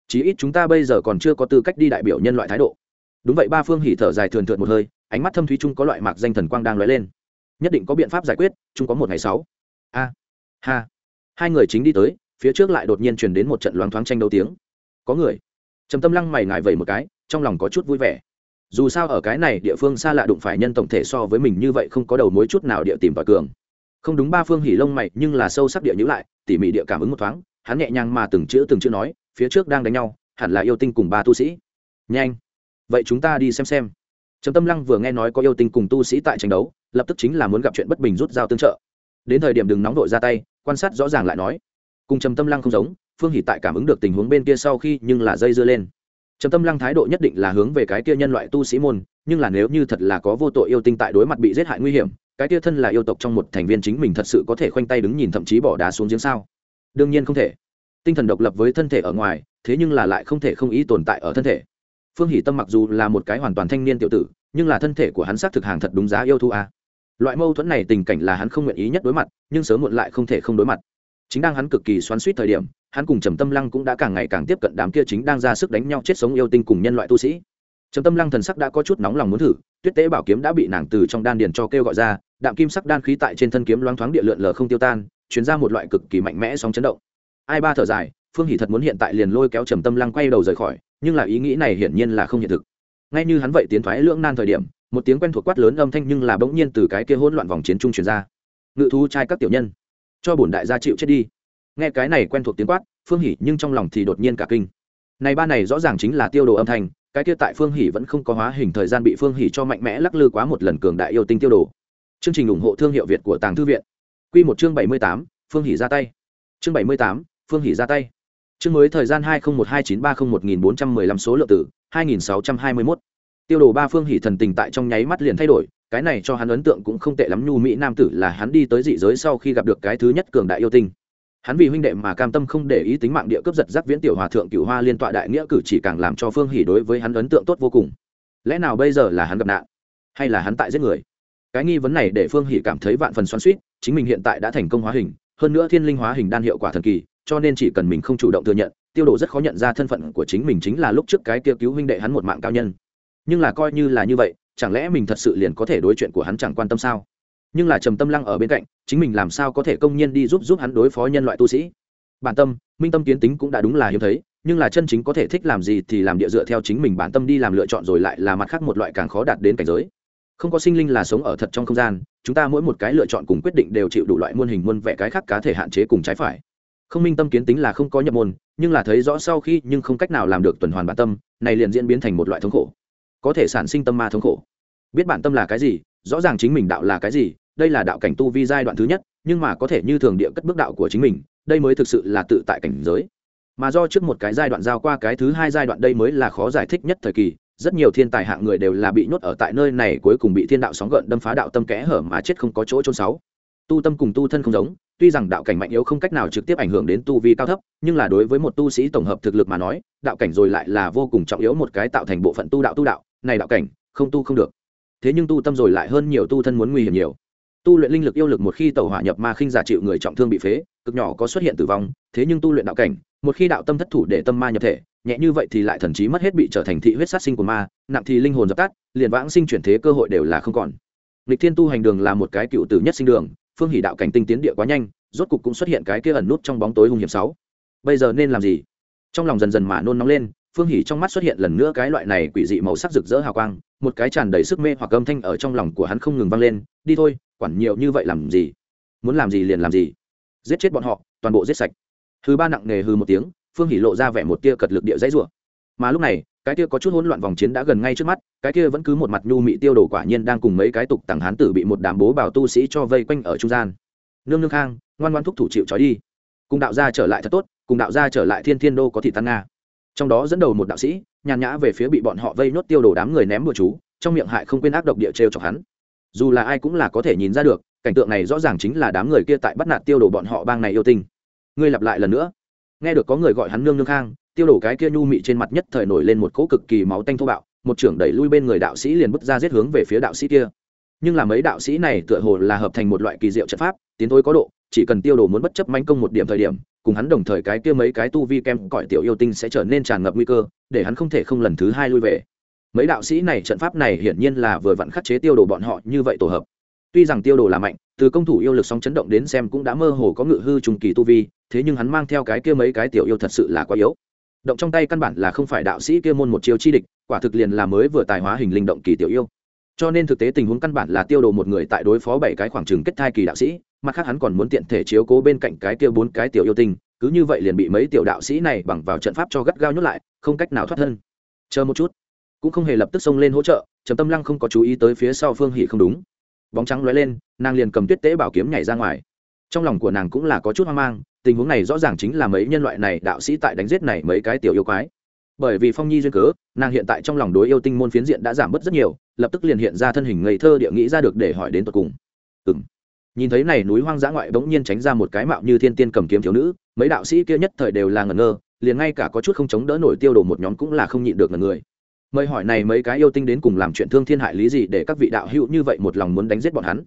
Chí ít chúng ta bây giờ còn chưa có tư cách đi đại biểu nhân loại thái độ. Đúng vậy, ba phương hỉ thở dài thường thượt một hơi, ánh mắt thâm thúy chung có loại mạc danh thần quang đang lóe lên. Nhất định có biện pháp giải quyết, chung có một ngày sáu. A, ha. Hai người chính đi tới, phía trước lại đột nhiên truyền đến một trận loáng thoáng tranh đấu tiếng. Có người trầm tâm lăng mày ngại vẩy một cái, trong lòng có chút vui vẻ. Dù sao ở cái này địa phương xa lạ đụng phải nhân tổng thể so với mình như vậy không có đầu mối chút nào địa tìm và cường. Không đúng ba phương hỉ lông mày, nhưng là sâu sắc địa nhữ lại, tỉ mỉ địa cảm ứng một thoáng, hắn nhẹ nhàng mà từng chữ từng chữ nói, phía trước đang đánh nhau, hẳn là yêu tinh cùng ba tu sĩ. Nhanh, vậy chúng ta đi xem xem. Trầm tâm lăng vừa nghe nói có yêu tinh cùng tu sĩ tại tranh đấu, lập tức chính là muốn gặp chuyện bất bình rút dao tương trợ. Đến thời điểm đừng nóng đội ra tay, quan sát rõ ràng lại nói. Cùng trầm tâm lăng không giống phương hỷ tại cảm ứng được tình huống bên kia sau khi nhưng là dây dưa lên. Trầm tâm lăng thái độ nhất định là hướng về cái kia nhân loại tu sĩ môn, nhưng là nếu như thật là có vô tội yêu tinh tại đối mặt bị giết hại nguy hiểm, cái kia thân là yêu tộc trong một thành viên chính mình thật sự có thể khoanh tay đứng nhìn thậm chí bỏ đá xuống giếng sao? Đương nhiên không thể. Tinh thần độc lập với thân thể ở ngoài, thế nhưng là lại không thể không ý tồn tại ở thân thể. Phương hỷ tâm mặc dù là một cái hoàn toàn thanh niên tiểu tử, nhưng là thân thể của hắn xác thực hàng thật đúng giá yêu thu a. Loại mâu thuẫn này tình cảnh là hắn không nguyện ý nhất đối mặt, nhưng sớm muộn lại không thể không đối mặt chính đang hắn cực kỳ xoắn suýt thời điểm, hắn cùng trầm tâm lăng cũng đã càng ngày càng tiếp cận đám kia chính đang ra sức đánh nhau chết sống yêu tinh cùng nhân loại tu sĩ. Trầm tâm lăng thần sắc đã có chút nóng lòng muốn thử, tuyết tế bảo kiếm đã bị nàng từ trong đan điền cho kêu gọi ra, đạm kim sắc đan khí tại trên thân kiếm loáng thoáng địa lượn lờ không tiêu tan chuyển ra một loại cực kỳ mạnh mẽ sóng chấn động. Ai ba thở dài, phương hỷ thật muốn hiện tại liền lôi kéo trầm tâm lăng quay đầu rời khỏi, nhưng là ý nghĩ này hiển nhiên là không hiện thực. Ngay như hắn vậy tiến thoái lưỡng nan thời điểm, một tiếng quen thuộc quát lớn âm thanh nhưng là bỗng nhiên từ cái kia hỗn loạn vòng chiến trung truyền ra. Ngự thu trai các tiểu nhân cho bổn đại gia chịu chết đi. Nghe cái này quen thuộc tiếng quát, phương hỷ nhưng trong lòng thì đột nhiên cả kinh. Này ba này rõ ràng chính là tiêu đồ âm thanh, cái kia tại phương hỷ vẫn không có hóa hình thời gian bị phương hỷ cho mạnh mẽ lắc lư quá một lần cường đại yêu tinh tiêu đồ. Chương trình ủng hộ thương hiệu việt của tàng thư viện. Q một chương bảy mươi tám, phương hỷ ra tay. Chương bảy mươi tám, phương hỷ ra tay. Chương mới thời gian hai nghìn một hai chín ba không một nghìn bốn trăm mười lăm số lượng tử hai nghìn sáu trăm hai mươi mốt. Tiêu đồ ba phương hỷ thần tình tại trong nháy mắt liền thay đổi cái này cho hắn ấn tượng cũng không tệ lắm, nhu mỹ nam tử là hắn đi tới dị giới sau khi gặp được cái thứ nhất cường đại yêu tinh. Hắn vì huynh đệ mà cam tâm không để ý tính mạng địa cướp giật giác viễn tiểu hòa thượng cửu hoa liên tọa đại nghĩa cử chỉ càng làm cho phương hỉ đối với hắn ấn tượng tốt vô cùng. Lẽ nào bây giờ là hắn gặp nạn? Hay là hắn tại giết người? Cái nghi vấn này để phương hỉ cảm thấy vạn phần xoắn suýt chính mình hiện tại đã thành công hóa hình, hơn nữa thiên linh hóa hình đan hiệu quả thần kỳ, cho nên chỉ cần mình không chủ động thừa nhận, tiêu độ rất khó nhận ra thân phận của chính mình chính là lúc trước cái kia cứu huynh đệ hắn một mạng cao nhân. Nhưng là coi như là như vậy chẳng lẽ mình thật sự liền có thể đối chuyện của hắn chẳng quan tâm sao? Nhưng là trầm tâm lăng ở bên cạnh, chính mình làm sao có thể công nhiên đi giúp giúp hắn đối phó nhân loại tu sĩ? Bản tâm, minh tâm kiến tính cũng đã đúng là hiếm thấy, nhưng là chân chính có thể thích làm gì thì làm địa dựa theo chính mình bản tâm đi làm lựa chọn rồi lại là mặt khác một loại càng khó đạt đến cảnh giới. Không có sinh linh là sống ở thật trong không gian, chúng ta mỗi một cái lựa chọn cùng quyết định đều chịu đủ loại muôn hình muôn vẻ cái khác cá thể hạn chế cùng trái phải. Không minh tâm kiến tính là không có nhập môn, nhưng là thấy rõ sau khi nhưng không cách nào làm được tuần hoàn bản tâm, này liền diễn biến thành một loại thống khổ có thể sản sinh tâm ma thống khổ. Biết bản tâm là cái gì, rõ ràng chính mình đạo là cái gì, đây là đạo cảnh tu vi giai đoạn thứ nhất, nhưng mà có thể như thường địa cất bước đạo của chính mình, đây mới thực sự là tự tại cảnh giới. Mà do trước một cái giai đoạn giao qua cái thứ hai giai đoạn đây mới là khó giải thích nhất thời kỳ, rất nhiều thiên tài hạng người đều là bị nhốt ở tại nơi này cuối cùng bị thiên đạo sóng gợn đâm phá đạo tâm kẽ hở mà chết không có chỗ trôn sáu. Tu tâm cùng tu thân không giống, tuy rằng đạo cảnh mạnh yếu không cách nào trực tiếp ảnh hưởng đến tu vi cao thấp, nhưng là đối với một tu sĩ tổng hợp thực lực mà nói, đạo cảnh rồi lại là vô cùng trọng yếu một cái tạo thành bộ phận tu đạo tu đạo này đạo cảnh, không tu không được. Thế nhưng tu tâm rồi lại hơn nhiều tu thân muốn nguy hiểm nhiều. Tu luyện linh lực yêu lực một khi tàu hỏa nhập ma khinh giả chịu người trọng thương bị phế, cực nhỏ có xuất hiện tử vong, thế nhưng tu luyện đạo cảnh, một khi đạo tâm thất thủ để tâm ma nhập thể, nhẹ như vậy thì lại thần trí mất hết bị trở thành thị huyết sát sinh của ma, nặng thì linh hồn dập tắt, liền vãng sinh chuyển thế cơ hội đều là không còn. Lịch thiên tu hành đường là một cái cựu tử nhất sinh đường, phương hỷ đạo cảnh tinh tiến địa quá nhanh, rốt cục cũng xuất hiện cái kia ẩn nút trong bóng tối hung hiểm sáu. Bây giờ nên làm gì? Trong lòng dần dần mà nôn nóng lên phương hỷ trong mắt xuất hiện lần nữa cái loại này quỷ dị màu sắc rực rỡ hào quang, một cái tràn đầy sức mê hoặc âm thanh ở trong lòng của hắn không ngừng vang lên, đi thôi, quản nhiều như vậy làm gì? Muốn làm gì liền làm gì. Giết chết bọn họ, toàn bộ giết sạch. Hư ba nặng nề hư một tiếng, phương hỷ lộ ra vẻ một tia cật lực địa dãy rủa. Mà lúc này, cái kia có chút hỗn loạn vòng chiến đã gần ngay trước mắt, cái kia vẫn cứ một mặt nhu mị tiêu đổ quả nhiên đang cùng mấy cái tục tằng hán tử bị một đám bố bảo tu sĩ cho vây quanh ở trung gian. Nương nương khang, ngoan ngoan thúc thủ chịu trói đi. Cùng đạo gia trở lại thật tốt, cùng đạo gia trở lại thiên thiên đô có thị tăng nga trong đó dẫn đầu một đạo sĩ, nhàn nhã về phía bị bọn họ vây nốt tiêu đồ đám người ném bừa chú, trong miệng hại không quên ác độc địa trêu chọc hắn. Dù là ai cũng là có thể nhìn ra được, cảnh tượng này rõ ràng chính là đám người kia tại bắt nạt tiêu đồ bọn họ bang này yêu tinh. Ngươi lặp lại lần nữa. Nghe được có người gọi hắn nương nương khang, tiêu đổ cái kia nhu mị trên mặt nhất thời nổi lên một cỗ cực kỳ máu tanh thô bạo, một trưởng đẩy lui bên người đạo sĩ liền bước ra giết hướng về phía đạo sĩ kia. Nhưng là mấy đạo sĩ này tựa hồ là hợp thành một loại kỳ diệu trận pháp, tiến thối có độ, chỉ cần tiêu đồ muốn bất chấp manh công một điểm thời điểm cùng hắn đồng thời cái kia mấy cái tu vi kem cõi tiểu yêu tinh sẽ trở nên tràn ngập nguy cơ, để hắn không thể không lần thứ hai lui về. Mấy đạo sĩ này trận pháp này hiển nhiên là vừa vặn khắc chế tiêu đồ bọn họ như vậy tổ hợp. Tuy rằng tiêu đồ là mạnh, từ công thủ yêu lực sóng chấn động đến xem cũng đã mơ hồ có ngự hư trùng kỳ tu vi, thế nhưng hắn mang theo cái kia mấy cái tiểu yêu thật sự là quá yếu. Động trong tay căn bản là không phải đạo sĩ kia môn một chiêu chi địch, quả thực liền là mới vừa tài hóa hình linh động kỳ tiểu yêu. Cho nên thực tế tình huống căn bản là tiêu đồ một người tại đối phó bảy cái khoảng trừng kết thai kỳ đạo sĩ mặt khác hắn còn muốn tiện thể chiếu cố bên cạnh cái kia bốn cái tiểu yêu tinh, cứ như vậy liền bị mấy tiểu đạo sĩ này bằng vào trận pháp cho gắt gao nhốt lại, không cách nào thoát thân. Chờ một chút. Cũng không hề lập tức xông lên hỗ trợ, trầm tâm lăng không có chú ý tới phía sau phương hỷ không đúng. Bóng trắng lóe lên, nàng liền cầm tuyết tế bảo kiếm nhảy ra ngoài. Trong lòng của nàng cũng là có chút hoang mang, tình huống này rõ ràng chính là mấy nhân loại này đạo sĩ tại đánh giết này mấy cái tiểu yêu quái. Bởi vì phong nhi duyên cớ, nàng hiện tại trong lòng đối yêu tinh môn phiến diện đã giảm bớt rất nhiều, lập tức liền hiện ra thân hình ngây thơ địa nghĩ ra được để hỏi đến tột cùng. Ừ m nhìn thấy này núi hoang dã ngoại bỗng nhiên tránh ra một cái mạo như thiên tiên cầm kiếm thiếu nữ, mấy đạo sĩ kia nhất thời đều là ngẩn ngơ, liền ngay cả có chút không chống đỡ nổi tiêu đồ một nhóm cũng là không nhịn được ngẩn người. Mời hỏi này mấy cái yêu tinh đến cùng làm chuyện thương thiên hại lý gì để các vị đạo hữu như vậy một lòng muốn đánh giết bọn hắn?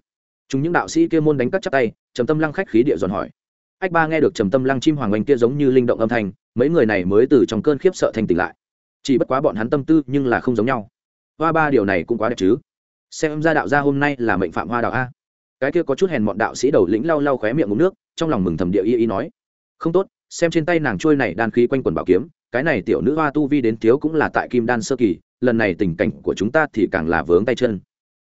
Chúng những đạo sĩ kia môn đánh cắt chắp tay, trầm tâm lăng khách khí địa dọn hỏi. Ách ba nghe được trầm tâm lăng chim hoàng oanh kia giống như linh động âm thanh, mấy người này mới từ trong cơn khiếp sợ thành tỉnh lại. Chỉ bất quá bọn hắn tâm tư nhưng là không giống nhau. Hoa ba điều này cũng quá đẹp chứ. Xem ra đạo gia hôm nay là mệnh phạm hoa đạo a cái kia có chút hèn mọn đạo sĩ đầu lĩnh lau lau khóe miệng ngụm nước, trong lòng mừng thầm địa y y nói, không tốt, xem trên tay nàng trôi này đan khí quanh quần bảo kiếm, cái này tiểu nữ hoa tu vi đến thiếu cũng là tại kim đan sơ kỳ, lần này tình cảnh của chúng ta thì càng là vướng tay chân.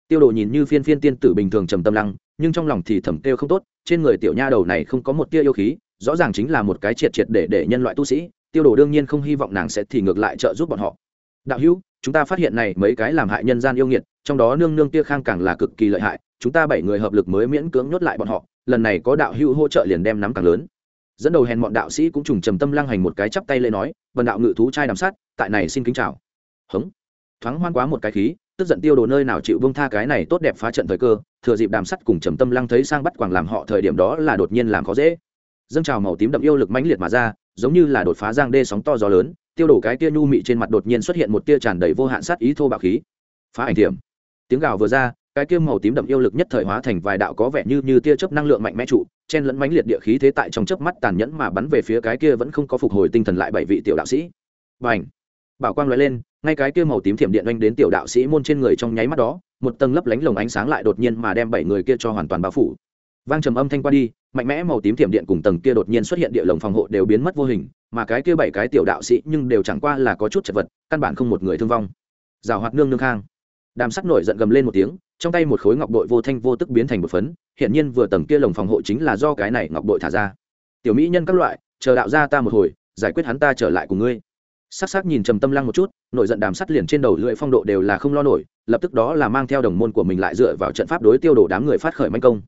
Tiêu đồ nhìn như phiên phiên tiên tử bình thường trầm tâm lăng, nhưng trong lòng thì thầm kêu không tốt, trên người tiểu nha đầu này không có một tia yêu khí, rõ ràng chính là một cái triệt triệt để để nhân loại tu sĩ, tiêu đồ đương nhiên không hy vọng nàng sẽ thì ngược lại trợ giúp bọn họ. Đạo hữu, chúng ta phát hiện này mấy cái làm hại nhân gian yêu nghiệt, trong đó nương nương tia khang càng là cực kỳ lợi hại chúng ta bảy người hợp lực mới miễn cưỡng nhốt lại bọn họ, lần này có đạo hữu hỗ trợ liền đem nắm càng lớn. Dẫn đầu hèn bọn đạo sĩ cũng trùng trầm tâm lăng hành một cái chắp tay lên nói vần đạo ngự thú trai đàm sát, tại này xin kính chào. Hống. Thoáng hoan quá một cái khí, tức giận tiêu đồ nơi nào chịu bông tha cái này tốt đẹp phá trận thời cơ, thừa dịp đàm sắt cùng trầm tâm lăng thấy sang bắt quảng làm họ thời điểm đó là đột nhiên làm khó dễ. Dâng trào màu tím đậm yêu lực mãnh liệt mà ra, giống như là đột phá giang đê sóng to gió lớn, tiêu đổ cái tia nhu mị trên mặt đột nhiên xuất hiện một tia tràn đầy vô hạn sát ý thô bạo khí. Phá ảnh thiểm. Tiếng gào vừa ra cái kia màu tím đậm yêu lực nhất thời hóa thành vài đạo có vẻ như như tia chớp năng lượng mạnh mẽ trụ, chen lẫn mãnh liệt địa khí thế tại trong chớp mắt tàn nhẫn mà bắn về phía cái kia vẫn không có phục hồi tinh thần lại bảy vị tiểu đạo sĩ. Bành! bảo quang lóe lên, ngay cái kia màu tím thiểm điện oanh đến tiểu đạo sĩ môn trên người trong nháy mắt đó, một tầng lấp lánh lồng ánh sáng lại đột nhiên mà đem bảy người kia cho hoàn toàn bao phủ. Vang trầm âm thanh qua đi, mạnh mẽ màu tím thiểm điện cùng tầng kia đột nhiên xuất hiện địa lồng phòng hộ đều biến mất vô hình, mà cái kia bảy cái tiểu đạo sĩ nhưng đều chẳng qua là có chút chật vật, căn bản không một người thương vong. Giảo hoạt nương nương khang. Đàm sắc nổi giận gầm lên một tiếng trong tay một khối ngọc bội vô thanh vô tức biến thành một phấn hiện nhiên vừa tầng kia lồng phòng hộ chính là do cái này ngọc bội thả ra. Tiểu mỹ nhân các loại, chờ đạo ra ta một hồi, giải quyết hắn ta trở lại cùng ngươi. Sắc sắc nhìn trầm tâm lăng một chút, nội giận đàm sắt liền trên đầu lưỡi phong độ đều là không lo nổi, lập tức đó là mang theo đồng môn của mình lại dựa vào trận pháp đối tiêu đổ đám người phát khởi manh công.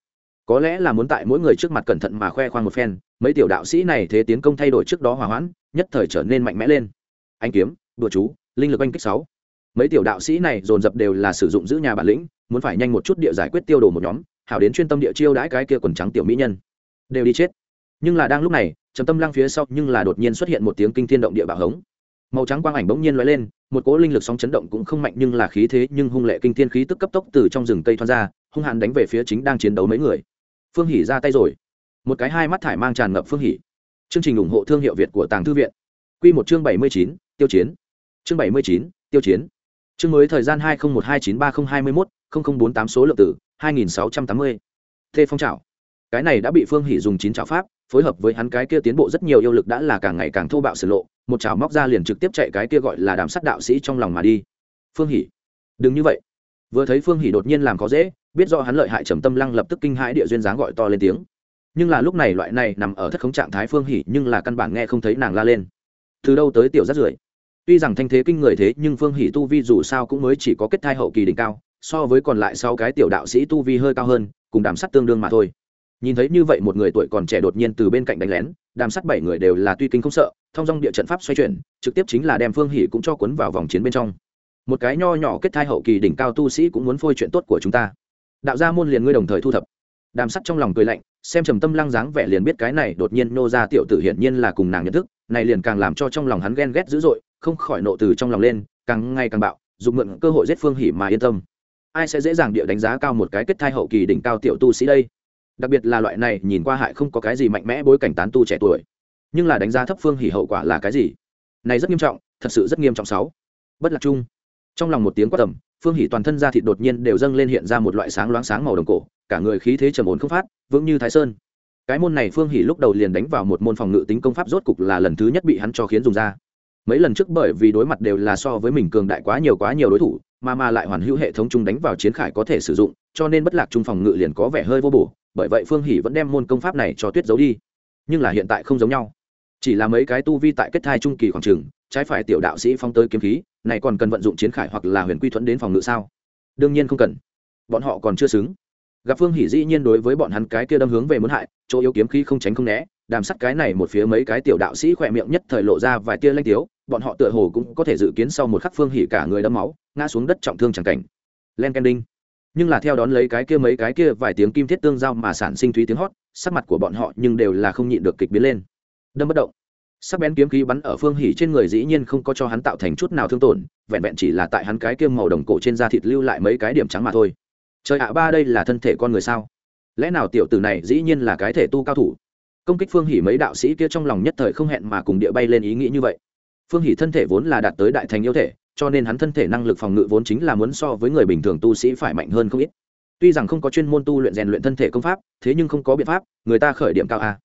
Có lẽ là muốn tại mỗi người trước mặt cẩn thận mà khoe khoang một phen, mấy tiểu đạo sĩ này thế tiến công thay đổi trước đó hòa hoãn, nhất thời trở nên mạnh mẽ lên. Anh kiếm đùa chú, linh lực anh kích sáu mấy tiểu đạo sĩ này dồn dập đều là sử dụng giữ nhà bản lĩnh, muốn phải nhanh một chút địa giải quyết tiêu đồ một nhóm, hảo đến chuyên tâm địa chiêu đãi cái kia quần trắng tiểu mỹ nhân. Đều đi chết. Nhưng là đang lúc này, trầm tâm lăng phía sau nhưng là đột nhiên xuất hiện một tiếng kinh thiên động địa bạo hống. Màu trắng quang ảnh bỗng nhiên lóe lên, một cỗ linh lực sóng chấn động cũng không mạnh nhưng là khí thế nhưng hung lệ kinh thiên khí tức cấp tốc từ trong rừng cây thoát ra, hung hãn đánh về phía chính đang chiến đấu mấy người. Phương hỉ ra tay rồi. Một cái hai mắt thải mang tràn ngập phương hỉ chương trình ủng hộ thương hiệu việt của tàng thư viện. Q một chương bảy mươi chín, tiêu chiến. Chương bảy mươi chín, tiêu chiến chương mới thời gian hai nghìn một hai chín ba nghìn hai mươi mốt bốn tám số lượng tử hai nghìn sáu trăm tám mươi. T phong trào cái này đã bị phương hỉ dùng chín trào pháp, phối hợp với hắn cái kia tiến bộ rất nhiều yêu lực đã là càng ngày càng thô bạo sửa lộ, một chảo móc ra liền trực tiếp chạy cái kia gọi là đàm sát đạo sĩ trong lòng mà đi. Phương hỉ đừng như vậy. Vừa thấy phương hỉ đột nhiên làm có dễ, biết do hắn lợi hại trầm tâm lăng lập tức kinh hãi địa duyên dáng gọi to lên tiếng. Nhưng là lúc này loại này nằm ở thất khống trạng thái phương hỉ nhưng là căn bản nghe không thấy nàng la lên. Từ đâu tới tiểu rất rưởi? Tuy rằng thanh thế kinh người thế, nhưng phương hỷ tu vi dù sao cũng mới chỉ có kết thai hậu kỳ đỉnh cao, so với còn lại sáu cái tiểu đạo sĩ tu vi hơi cao hơn, cùng đàm sắt tương đương mà thôi. Nhìn thấy như vậy một người tuổi còn trẻ đột nhiên từ bên cạnh đánh lén, đàm sắt bảy người đều là tuy kinh không sợ, thông dong địa trận pháp xoay chuyển, trực tiếp chính là đem phương hỷ cũng cho cuốn vào vòng chiến bên trong. Một cái nho nhỏ kết thai hậu kỳ đỉnh cao tu sĩ cũng muốn phôi chuyện tốt của chúng ta. Đạo gia môn liền ngươi đồng thời thu thập. Đàm sắt trong lòng cười lạnh, xem trầm tâm lăng dáng vẻ liền biết cái này đột nhiên nô ra tiểu tử hiển nhiên là cùng nàng nhận thức, này liền càng làm cho trong lòng hắn ghen ghét dữ dội không khỏi nộ từ trong lòng lên, càng ngày càng bạo dùng mượn cơ hội giết phương hỉ mà yên tâm. Ai sẽ dễ dàng địa đánh giá cao một cái kết thai hậu kỳ đỉnh cao tiểu tu sĩ đây? Đặc biệt là loại này nhìn qua hại không có cái gì mạnh mẽ bối cảnh tán tu trẻ tuổi. Nhưng là đánh giá thấp phương hỉ hậu quả là cái gì? Này rất nghiêm trọng, thật sự rất nghiêm trọng sáu. Bất lạc chung trong lòng một tiếng quát tầm, phương hỉ toàn thân da thịt đột nhiên đều dâng lên hiện ra một loại sáng loáng sáng màu đồng cổ, cả người khí thế trầm ổn không phát, vững như thái sơn. Cái môn này phương hỉ lúc đầu liền đánh vào một môn phòng ngự tính công pháp rốt cục là lần thứ nhất bị hắn cho khiến dùng ra mấy lần trước bởi vì đối mặt đều là so với mình cường đại quá nhiều quá nhiều đối thủ, mà mà lại hoàn hữu hệ thống chung đánh vào chiến khải có thể sử dụng, cho nên bất lạc trung phòng ngự liền có vẻ hơi vô bổ, bởi vậy phương hỷ vẫn đem môn công pháp này cho tuyết giấu đi. Nhưng là hiện tại không giống nhau. Chỉ là mấy cái tu vi tại kết thai trung kỳ khoảng trường, trái phải tiểu đạo sĩ phong tới kiếm khí, này còn cần vận dụng chiến khải hoặc là huyền quy thuẫn đến phòng ngự sao? Đương nhiên không cần. Bọn họ còn chưa xứng. Gặp phương hỷ dĩ nhiên đối với bọn hắn cái kia đâm hướng về muốn hại, chỗ yếu kiếm khí không tránh không né đàm sắt cái này một phía mấy cái tiểu đạo sĩ khỏe miệng nhất thời lộ ra vài tia lanh tiếu, bọn họ tựa hồ cũng có thể dự kiến sau một khắc phương hỉ cả người đẫm máu, ngã xuống đất trọng thương chẳng cảnh. Len ken đinh nhưng là theo đón lấy cái kia mấy cái kia vài tiếng kim thiết tương giao mà sản sinh thúy tiếng hót, sắc mặt của bọn họ nhưng đều là không nhịn được kịch biến lên. Đâm bất động. Sắc bén kiếm khí bắn ở phương hỉ trên người dĩ nhiên không có cho hắn tạo thành chút nào thương tổn, vẹn vẹn chỉ là tại hắn cái kia màu đồng cổ trên da thịt lưu lại mấy cái điểm trắng mà thôi. Trời ạ, ba đây là thân thể con người sao? Lẽ nào tiểu tử này dĩ nhiên là cái thể tu cao thủ? Công kích phương hỉ mấy đạo sĩ kia trong lòng nhất thời không hẹn mà cùng địa bay lên ý nghĩ như vậy. Phương hỷ thân thể vốn là đạt tới đại thành yêu thể, cho nên hắn thân thể năng lực phòng ngự vốn chính là muốn so với người bình thường tu sĩ phải mạnh hơn không ít. Tuy rằng không có chuyên môn tu luyện rèn luyện thân thể công pháp, thế nhưng không có biện pháp, người ta khởi điểm cao a.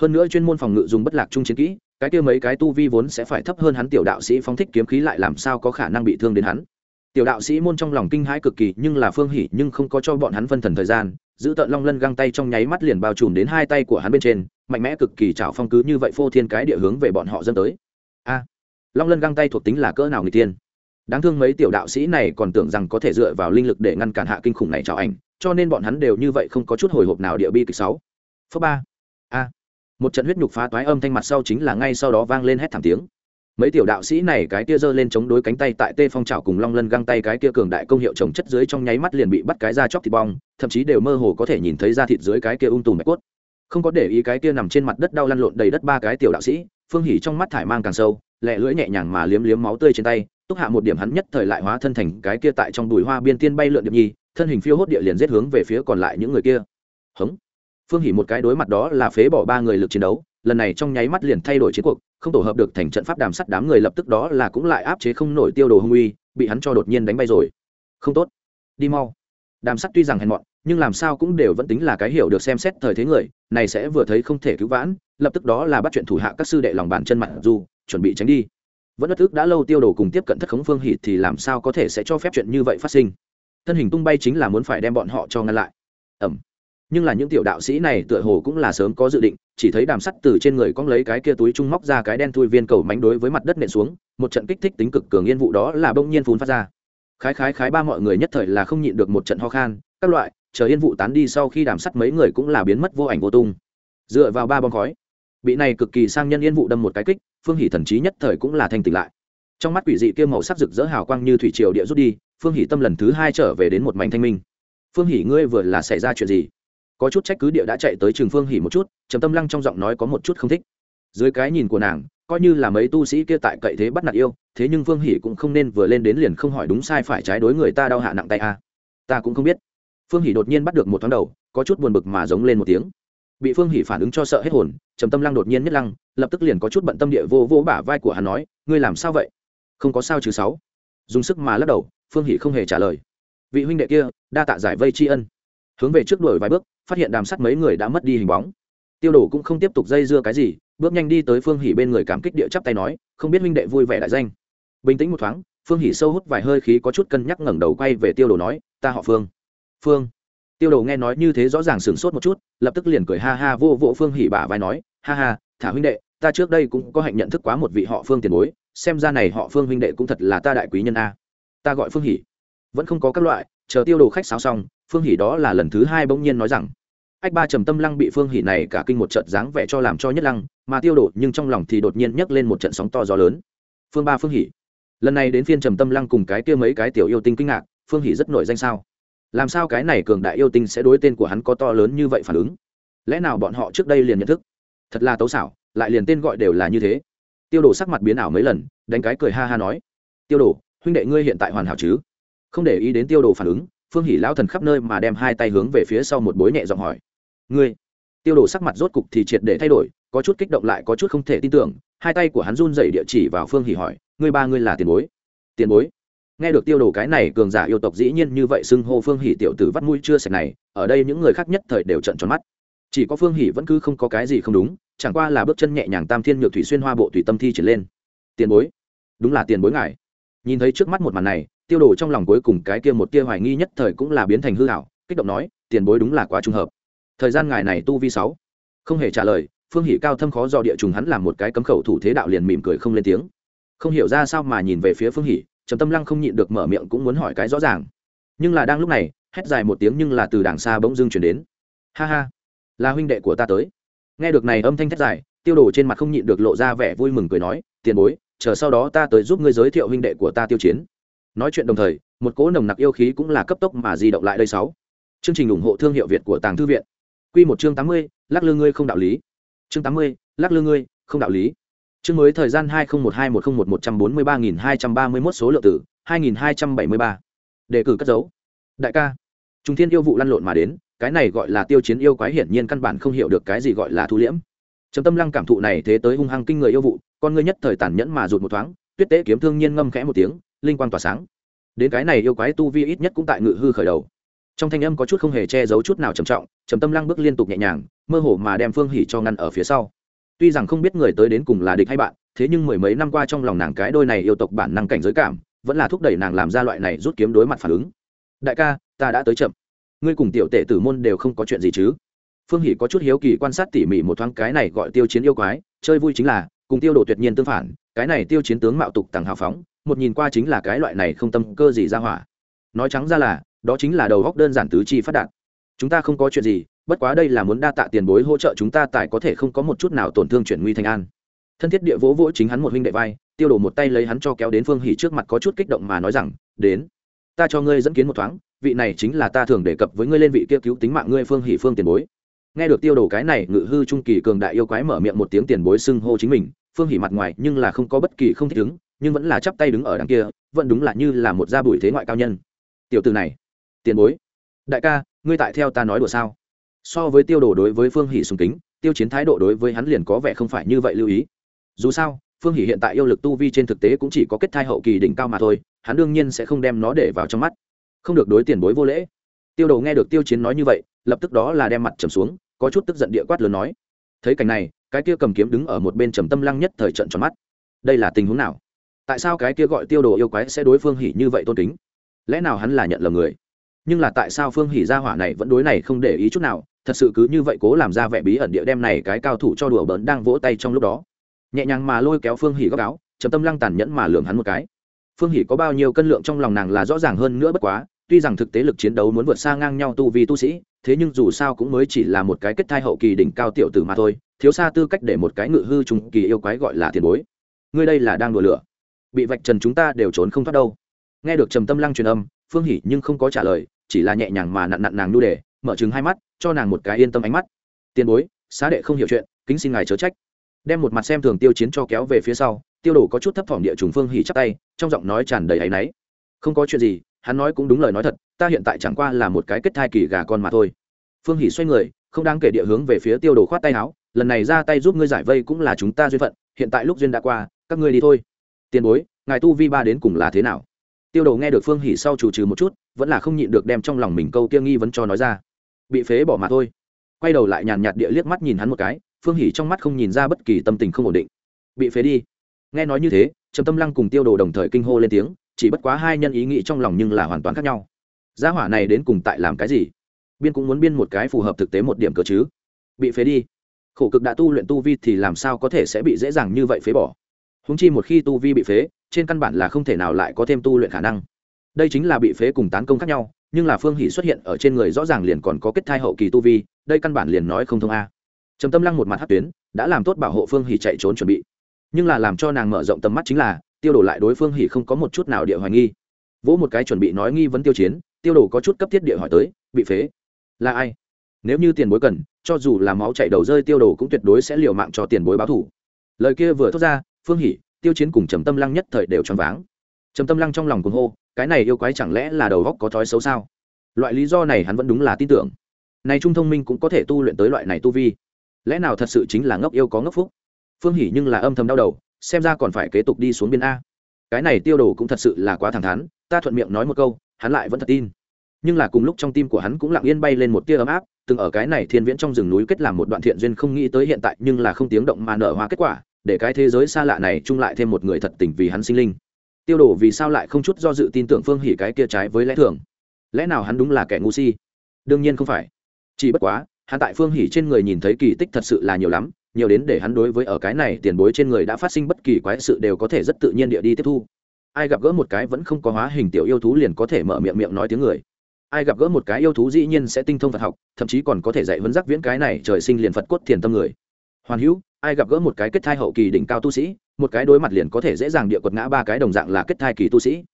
Hơn nữa chuyên môn phòng ngự dùng bất lạc trung chiến kỹ, cái kia mấy cái tu vi vốn sẽ phải thấp hơn hắn tiểu đạo sĩ phóng thích kiếm khí lại làm sao có khả năng bị thương đến hắn. Tiểu đạo sĩ môn trong lòng kinh hãi cực kỳ, nhưng là phương hỉ nhưng không có cho bọn hắn phân thần thời gian, giữ tợn long lân găng tay trong nháy mắt liền bao trùm đến hai tay của hắn bên trên mạnh mẽ cực kỳ trào phong cứ như vậy phô thiên cái địa hướng về bọn họ dâng tới. A, long lân găng tay thuộc tính là cỡ nào người tiên đáng thương mấy tiểu đạo sĩ này còn tưởng rằng có thể dựa vào linh lực để ngăn cản hạ kinh khủng này chào ảnh, cho nên bọn hắn đều như vậy không có chút hồi hộp nào địa bi kịch sáu. Phớ ba, a, một trận huyết nhục phá toái âm thanh mặt sau chính là ngay sau đó vang lên hét thảm tiếng. Mấy tiểu đạo sĩ này cái kia giơ lên chống đối cánh tay tại tê phong trào cùng long lân găng tay cái kia cường đại công hiệu trồng chất dưới trong nháy mắt liền bị bắt cái ra chóc thịt bong, thậm chí đều mơ hồ có thể nhìn thấy da thịt dưới cái kia ung tùm mạch cốt không có để ý cái kia nằm trên mặt đất đau lăn lộn đầy đất ba cái tiểu đạo sĩ, phương hỉ trong mắt thải mang càng sâu, lẹ lưỡi nhẹ nhàng mà liếm liếm máu tươi trên tay, túc hạ một điểm hắn nhất thời lại hóa thân thành cái kia tại trong đùi hoa biên tiên bay lượn điệp nhi, thân hình phiêu hốt địa liền giết hướng về phía còn lại những người kia. Hống. Phương hỉ một cái đối mặt đó là phế bỏ ba người lực chiến đấu, lần này trong nháy mắt liền thay đổi chiến cuộc, không tổ hợp được thành trận pháp đàm sắt đám người lập tức đó là cũng lại áp chế không nổi tiêu đồ hung uy, bị hắn cho đột nhiên đánh bay rồi. Không tốt. Đi mau. Đàm sắt tuy rằng hèn mọn nhưng làm sao cũng đều vẫn tính là cái hiểu được xem xét thời thế người, này sẽ vừa thấy không thể cứu vãn, lập tức đó là bắt chuyện thủ hạ các sư đệ lòng bàn chân mặt dù, chuẩn bị tránh đi. Vẫn bất ức đã lâu tiêu đồ cùng tiếp cận thất khống phương hỉ thì làm sao có thể sẽ cho phép chuyện như vậy phát sinh? Thân hình tung bay chính là muốn phải đem bọn họ cho ngăn lại. Ẩm. Nhưng là những tiểu đạo sĩ này tựa hồ cũng là sớm có dự định, chỉ thấy đàm sắt từ trên người cong lấy cái kia túi trung móc ra cái đen thui viên cầu mánh đối với mặt đất nện xuống, một trận kích thích tính cực cường yên vụ đó là bỗng nhiên phun phát ra. Khái khái khái ba mọi người nhất thời là không nhịn được một trận ho khan, các loại chờ yên vụ tán đi sau khi đàm sắt mấy người cũng là biến mất vô ảnh vô tung. Dựa vào ba bom khói, bị này cực kỳ sang nhân yên vụ đâm một cái kích, phương hỷ thần trí nhất thời cũng là thanh tỉnh lại. Trong mắt quỷ dị kia màu sắc rực rỡ hào quang như thủy triều địa rút đi, phương hỷ tâm lần thứ hai trở về đến một mảnh thanh minh. Phương hỷ, ngươi vừa là xảy ra chuyện gì? Có chút trách cứ địa đã chạy tới trường phương hỷ một chút, trầm tâm lăng trong giọng nói có một chút không thích. Dưới cái nhìn của nàng, coi như là mấy tu sĩ kia tại cậy thế bắt nạt yêu, thế nhưng phương hỷ cũng không nên vừa lên đến liền không hỏi đúng sai phải trái đối người ta đau hạ nặng tay a. Ta cũng không biết phương hỷ đột nhiên bắt được một thoáng đầu, có chút buồn bực mà giống lên một tiếng. Bị phương hỷ phản ứng cho sợ hết hồn, trầm tâm lăng đột nhiên nhất lăng, lập tức liền có chút bận tâm địa vô vô bả vai của hắn nói, ngươi làm sao vậy? Không có sao chứ sáu. Dùng sức mà lắc đầu, phương hỷ không hề trả lời. Vị huynh đệ kia, đa tạ giải vây tri ân. Hướng về trước đuổi vài bước, phát hiện đàm sắt mấy người đã mất đi hình bóng. Tiêu đổ cũng không tiếp tục dây dưa cái gì, bước nhanh đi tới phương hỷ bên người cảm kích địa chắp tay nói, không biết huynh đệ vui vẻ đại danh. Bình tĩnh một thoáng, phương hỷ sâu hút vài hơi khí có chút cân nhắc ngẩng đầu quay về tiêu đồ nói, ta họ phương phương. Tiêu đồ nghe nói như thế rõ ràng sửng sốt một chút, lập tức liền cười ha ha vô vỗ phương hỉ bả vai nói, ha ha, thả huynh đệ, ta trước đây cũng có hạnh nhận thức quá một vị họ phương tiền bối, xem ra này họ phương huynh đệ cũng thật là ta đại quý nhân a. Ta gọi phương hỷ vẫn không có các loại, chờ tiêu đồ khách sáo xong, phương hỷ đó là lần thứ hai bỗng nhiên nói rằng, ách ba trầm tâm lăng bị phương hỷ này cả kinh một trận dáng vẻ cho làm cho nhất lăng, mà tiêu đồ nhưng trong lòng thì đột nhiên nhấc lên một trận sóng to gió lớn. Phương ba phương hỷ lần này đến phiên trầm tâm lăng cùng cái kia mấy cái tiểu yêu tinh kinh ngạc, phương hỷ rất nổi danh sao? Làm sao cái này cường đại yêu tinh sẽ đối tên của hắn có to lớn như vậy phản ứng? Lẽ nào bọn họ trước đây liền nhận thức? Thật là tấu xảo, lại liền tên gọi đều là như thế. Tiêu đồ sắc mặt biến ảo mấy lần, đánh cái cười ha ha nói. Tiêu đồ, huynh đệ ngươi hiện tại hoàn hảo chứ? Không để ý đến tiêu đồ phản ứng, phương hỷ lão thần khắp nơi mà đem hai tay hướng về phía sau một bối nhẹ giọng hỏi. Ngươi? Tiêu đồ sắc mặt rốt cục thì triệt để thay đổi, có chút kích động lại có chút không thể tin tưởng, hai tay của hắn run dậy địa chỉ vào phương hỷ hỏi. Ngươi ba ngươi là tiền bối? Tiền bối? Nghe được tiêu đồ cái này cường giả yêu tộc dĩ nhiên như vậy xưng hô phương hỷ tiểu tử vắt mũi chưa sạch này, ở đây những người khác nhất thời đều trận tròn mắt. Chỉ có phương hỷ vẫn cứ không có cái gì không đúng, chẳng qua là bước chân nhẹ nhàng tam thiên nhược thủy xuyên hoa bộ tùy tâm thi triển lên. Tiền bối. Đúng là tiền bối ngài. Nhìn thấy trước mắt một màn này, tiêu đồ trong lòng cuối cùng cái kia một tia hoài nghi nhất thời cũng là biến thành hư hảo kích động nói, tiền bối đúng là quá trùng hợp. Thời gian ngài này tu vi sáu. Không hề trả lời, phương hỷ cao thâm khó do địa trùng hắn làm một cái cấm khẩu thủ thế đạo liền mỉm cười không lên tiếng. Không hiểu ra sao mà nhìn về phía phương hỷ trầm tâm lăng không nhịn được mở miệng cũng muốn hỏi cái rõ ràng. Nhưng là đang lúc này, hét dài một tiếng nhưng là từ đàng xa bỗng dưng chuyển đến. Ha ha, là huynh đệ của ta tới. Nghe được này âm thanh thét dài, tiêu đồ trên mặt không nhịn được lộ ra vẻ vui mừng cười nói, tiền bối, chờ sau đó ta tới giúp ngươi giới thiệu huynh đệ của ta tiêu chiến. Nói chuyện đồng thời, một cỗ nồng nặc yêu khí cũng là cấp tốc mà di động lại đây sáu. Chương trình ủng hộ thương hiệu việt của tàng thư viện. Q một chương tám mươi, lắc lư ngươi không đạo lý. Chương tám mươi, lắc lư ngươi không đạo lý chương mới thời gian hai nghìn một hai, một trăm một một trăm bốn mươi ba nghìn hai trăm ba mươi mốt số lượng tử hai nghìn hai trăm bảy mươi ba. Đề cử cất dấu. Đại ca. Trung thiên yêu vụ lăn lộn mà đến, cái này gọi là tiêu chiến yêu quái hiển nhiên căn bản không hiểu được cái gì gọi là thu liễm. Trầm tâm lăng cảm thụ này thế tới hung hăng kinh người yêu vụ, con ngươi nhất thời tàn nhẫn mà rụt một thoáng, tuyết tế kiếm thương nhiên ngâm khẽ một tiếng, linh quang tỏa sáng. Đến cái này yêu quái tu vi ít nhất cũng tại ngự hư khởi đầu. Trong thanh âm có chút không hề che giấu chút nào trầm trọng, trầm tâm lăng bước liên tục nhẹ nhàng, mơ hồ mà đem phương hỉ cho ngăn ở phía sau tuy rằng không biết người tới đến cùng là địch hay bạn, thế nhưng mười mấy năm qua trong lòng nàng cái đôi này yêu tộc bản năng cảnh giới cảm, vẫn là thúc đẩy nàng làm ra loại này rút kiếm đối mặt phản ứng. Đại ca, ta đã tới chậm. Ngươi cùng tiểu tể tử môn đều không có chuyện gì chứ? Phương hỷ có chút hiếu kỳ quan sát tỉ mỉ một thoáng cái này gọi tiêu chiến yêu quái, chơi vui chính là, cùng tiêu độ tuyệt nhiên tương phản, cái này tiêu chiến tướng mạo tục tằng hào phóng, một nhìn qua chính là cái loại này không tâm cơ gì ra hỏa. Nói trắng ra là, đó chính là đầu góc đơn giản tứ chi phát đạt. Chúng ta không có chuyện gì bất quá đây là muốn đa tạ tiền bối hỗ trợ chúng ta tại có thể không có một chút nào tổn thương chuyển nguy thành an. Thân thiết địa vỗ vỗ chính hắn một huynh đệ vai, tiêu đổ một tay lấy hắn cho kéo đến phương hỉ trước mặt có chút kích động mà nói rằng, đến, ta cho ngươi dẫn kiến một thoáng, vị này chính là ta thường đề cập với ngươi lên vị kia cứu tính mạng ngươi phương hỉ phương tiền bối. Nghe được tiêu đồ cái này, ngự hư trung kỳ cường đại yêu quái mở miệng một tiếng tiền bối xưng hô chính mình, phương hỉ mặt ngoài nhưng là không có bất kỳ không thích ứng, nhưng vẫn là chắp tay đứng ở đằng kia, vẫn đúng là như là một gia bùi thế ngoại cao nhân. Tiểu từ này, tiền bối, đại ca, ngươi tại theo ta nói đùa sao? So với tiêu đồ đối với phương hỷ sùng kính, tiêu chiến thái độ đối với hắn liền có vẻ không phải như vậy lưu ý. Dù sao, phương hỷ hiện tại yêu lực tu vi trên thực tế cũng chỉ có kết thai hậu kỳ đỉnh cao mà thôi, hắn đương nhiên sẽ không đem nó để vào trong mắt. Không được đối tiền bối vô lễ. Tiêu đồ nghe được tiêu chiến nói như vậy, lập tức đó là đem mặt trầm xuống, có chút tức giận địa quát lớn nói, thấy cảnh này, cái kia cầm kiếm đứng ở một bên trầm tâm lăng nhất thời trận tròn mắt. Đây là tình huống nào? Tại sao cái kia gọi tiêu đồ yêu quái sẽ đối phương hỉ như vậy tôn kính? Lẽ nào hắn là nhận lầm người? Nhưng là tại sao phương hỉ gia hỏa này vẫn đối này không để ý chút nào thật sự cứ như vậy cố làm ra vẻ bí ẩn địa đem này cái cao thủ cho đùa bỡn đang vỗ tay trong lúc đó. Nhẹ nhàng mà lôi kéo phương hỉ góc áo, trầm tâm lăng tàn nhẫn mà lường hắn một cái. Phương hỉ có bao nhiêu cân lượng trong lòng nàng là rõ ràng hơn nữa bất quá, tuy rằng thực tế lực chiến đấu muốn vượt xa ngang nhau tu vi tu sĩ, thế nhưng dù sao cũng mới chỉ là một cái kết thai hậu kỳ đỉnh cao tiểu tử mà thôi, thiếu xa tư cách để một cái ngự hư trùng kỳ yêu quái gọi là tiền bối. Ngươi đây là đang đùa lửa. Bị vạch trần chúng ta đều trốn không thoát đâu. Nghe được trầm tâm lăng truyền âm, phương hỉ nhưng không có trả lời, chỉ là nhẹ nhàng mà nặn nặn nàng nu đề mở chừng hai mắt, cho nàng một cái yên tâm ánh mắt. Tiền bối, xá đệ không hiểu chuyện, kính xin ngài chớ trách. Đem một mặt xem thường tiêu chiến cho kéo về phía sau, tiêu đồ có chút thấp thỏm địa trùng phương hỉ chắc tay, trong giọng nói tràn đầy áy náy. Không có chuyện gì, hắn nói cũng đúng lời nói thật, ta hiện tại chẳng qua là một cái kết thai kỳ gà con mà thôi. Phương hỉ xoay người, không đáng kể địa hướng về phía tiêu đồ khoát tay áo, lần này ra tay giúp ngươi giải vây cũng là chúng ta duyên phận, hiện tại lúc duyên đã qua, các ngươi đi thôi. Tiền bối, ngài tu vi ba đến cùng là thế nào? Tiêu đồ nghe được phương hỉ sau chủ trừ một chút, vẫn là không nhịn được đem trong lòng mình câu kia nghi vấn cho nói ra bị phế bỏ mà thôi. Quay đầu lại nhàn nhạt địa liếc mắt nhìn hắn một cái, phương hỷ trong mắt không nhìn ra bất kỳ tâm tình không ổn định. Bị phế đi. Nghe nói như thế, trầm tâm lăng cùng tiêu đồ đồng thời kinh hô lên tiếng, chỉ bất quá hai nhân ý nghĩ trong lòng nhưng là hoàn toàn khác nhau. Gia hỏa này đến cùng tại làm cái gì? Biên cũng muốn biên một cái phù hợp thực tế một điểm cờ chứ? Bị phế đi. Khổ cực đã tu luyện tu vi thì làm sao có thể sẽ bị dễ dàng như vậy phế bỏ? Húng chi một khi tu vi bị phế, trên căn bản là không thể nào lại có thêm tu luyện khả năng. Đây chính là bị phế cùng tán công khác nhau nhưng là phương hỷ xuất hiện ở trên người rõ ràng liền còn có kết thai hậu kỳ tu vi, đây căn bản liền nói không thông a. Trầm tâm lăng một mặt hát tuyến, đã làm tốt bảo hộ phương hỷ chạy trốn chuẩn bị. Nhưng là làm cho nàng mở rộng tầm mắt chính là, tiêu đổ lại đối phương hỷ không có một chút nào địa hoài nghi. Vỗ một cái chuẩn bị nói nghi vấn tiêu chiến, tiêu đổ có chút cấp thiết địa hỏi tới, bị phế. Là ai? Nếu như tiền bối cần, cho dù là máu chạy đầu rơi tiêu đồ cũng tuyệt đối sẽ liều mạng cho tiền bối báo thủ. Lời kia vừa thốt ra, phương hỷ, tiêu chiến cùng trầm tâm lăng nhất thời đều choáng váng. Trầm tâm lăng trong lòng cuồng hô cái này yêu quái chẳng lẽ là đầu góc có thói xấu sao? Loại lý do này hắn vẫn đúng là tin tưởng. Này trung thông minh cũng có thể tu luyện tới loại này tu vi. Lẽ nào thật sự chính là ngốc yêu có ngốc phúc? Phương hỷ nhưng là âm thầm đau đầu, xem ra còn phải kế tục đi xuống biên a. Cái này tiêu đồ cũng thật sự là quá thẳng thắn, ta thuận miệng nói một câu, hắn lại vẫn thật tin. Nhưng là cùng lúc trong tim của hắn cũng lặng yên bay lên một tia ấm áp, từng ở cái này thiên viễn trong rừng núi kết làm một đoạn thiện duyên không nghĩ tới hiện tại nhưng là không tiếng động mà nở hoa kết quả, để cái thế giới xa lạ này chung lại thêm một người thật tình vì hắn sinh linh tiêu đổ vì sao lại không chút do dự tin tưởng phương hỉ cái kia trái với lẽ thường? Lẽ nào hắn đúng là kẻ ngu si? Đương nhiên không phải. Chỉ bất quá, hắn tại phương hỉ trên người nhìn thấy kỳ tích thật sự là nhiều lắm, nhiều đến để hắn đối với ở cái này tiền bối trên người đã phát sinh bất kỳ quái sự đều có thể rất tự nhiên địa đi tiếp thu. Ai gặp gỡ một cái vẫn không có hóa hình tiểu yêu thú liền có thể mở miệng miệng nói tiếng người. Ai gặp gỡ một cái yêu thú dĩ nhiên sẽ tinh thông phật học, thậm chí còn có thể dạy vấn giác viễn cái này trời sinh liền phật cốt thiền tâm người. Hoàn hữu ai gặp gỡ một cái kết thai hậu kỳ đỉnh cao tu sĩ, một cái đối mặt liền có thể dễ dàng địa quật ngã ba cái đồng dạng là kết thai kỳ tu sĩ.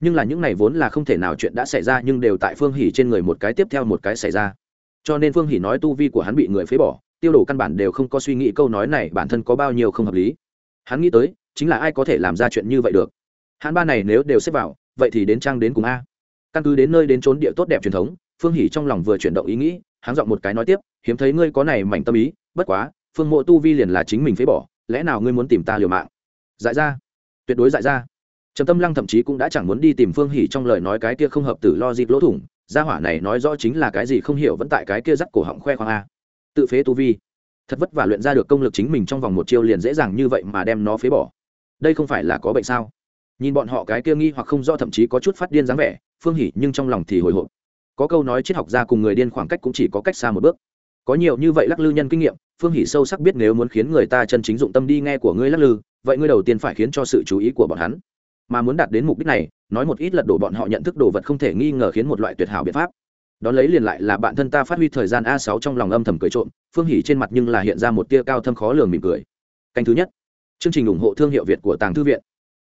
Nhưng là những này vốn là không thể nào chuyện đã xảy ra nhưng đều tại phương hỉ trên người một cái tiếp theo một cái xảy ra. Cho nên phương hỉ nói tu vi của hắn bị người phế bỏ, tiêu đổ căn bản đều không có suy nghĩ câu nói này bản thân có bao nhiêu không hợp lý. Hắn nghĩ tới, chính là ai có thể làm ra chuyện như vậy được. Hắn ba này nếu đều xếp vào, vậy thì đến trang đến cùng a. Căn cứ đến nơi đến trốn địa tốt đẹp truyền thống, phương hỉ trong lòng vừa chuyển động ý nghĩ, hắn giọng một cái nói tiếp, hiếm thấy ngươi có này mảnh tâm ý, bất quá phương mộ tu vi liền là chính mình phế bỏ, lẽ nào ngươi muốn tìm ta liều mạng? Dại ra. Tuyệt đối dại ra. Trầm tâm lăng thậm chí cũng đã chẳng muốn đi tìm phương hỉ trong lời nói cái kia không hợp tử lo dịp lỗ thủng, gia hỏa này nói rõ chính là cái gì không hiểu vẫn tại cái kia dắt cổ họng khoe khoang a. Tự phế tu vi. Thật vất vả luyện ra được công lực chính mình trong vòng một chiêu liền dễ dàng như vậy mà đem nó phế bỏ. Đây không phải là có bệnh sao? Nhìn bọn họ cái kia nghi hoặc không do thậm chí có chút phát điên dáng vẻ, phương hỉ nhưng trong lòng thì hồi hộp. Có câu nói triết học ra cùng người điên khoảng cách cũng chỉ có cách xa một bước có nhiều như vậy lắc lư nhân kinh nghiệm, phương Hỷ sâu sắc biết nếu muốn khiến người ta chân chính dụng tâm đi nghe của ngươi lắc lư, vậy ngươi đầu tiên phải khiến cho sự chú ý của bọn hắn. Mà muốn đạt đến mục đích này, nói một ít lật đổ bọn họ nhận thức đồ vật không thể nghi ngờ khiến một loại tuyệt hảo biện pháp. Đón lấy liền lại là bạn thân ta phát huy thời gian a sáu trong lòng âm thầm cười trộm, phương hỉ trên mặt nhưng là hiện ra một tia cao thâm khó lường mỉm cười. Canh thứ nhất, chương trình ủng hộ thương hiệu việt của tàng thư viện.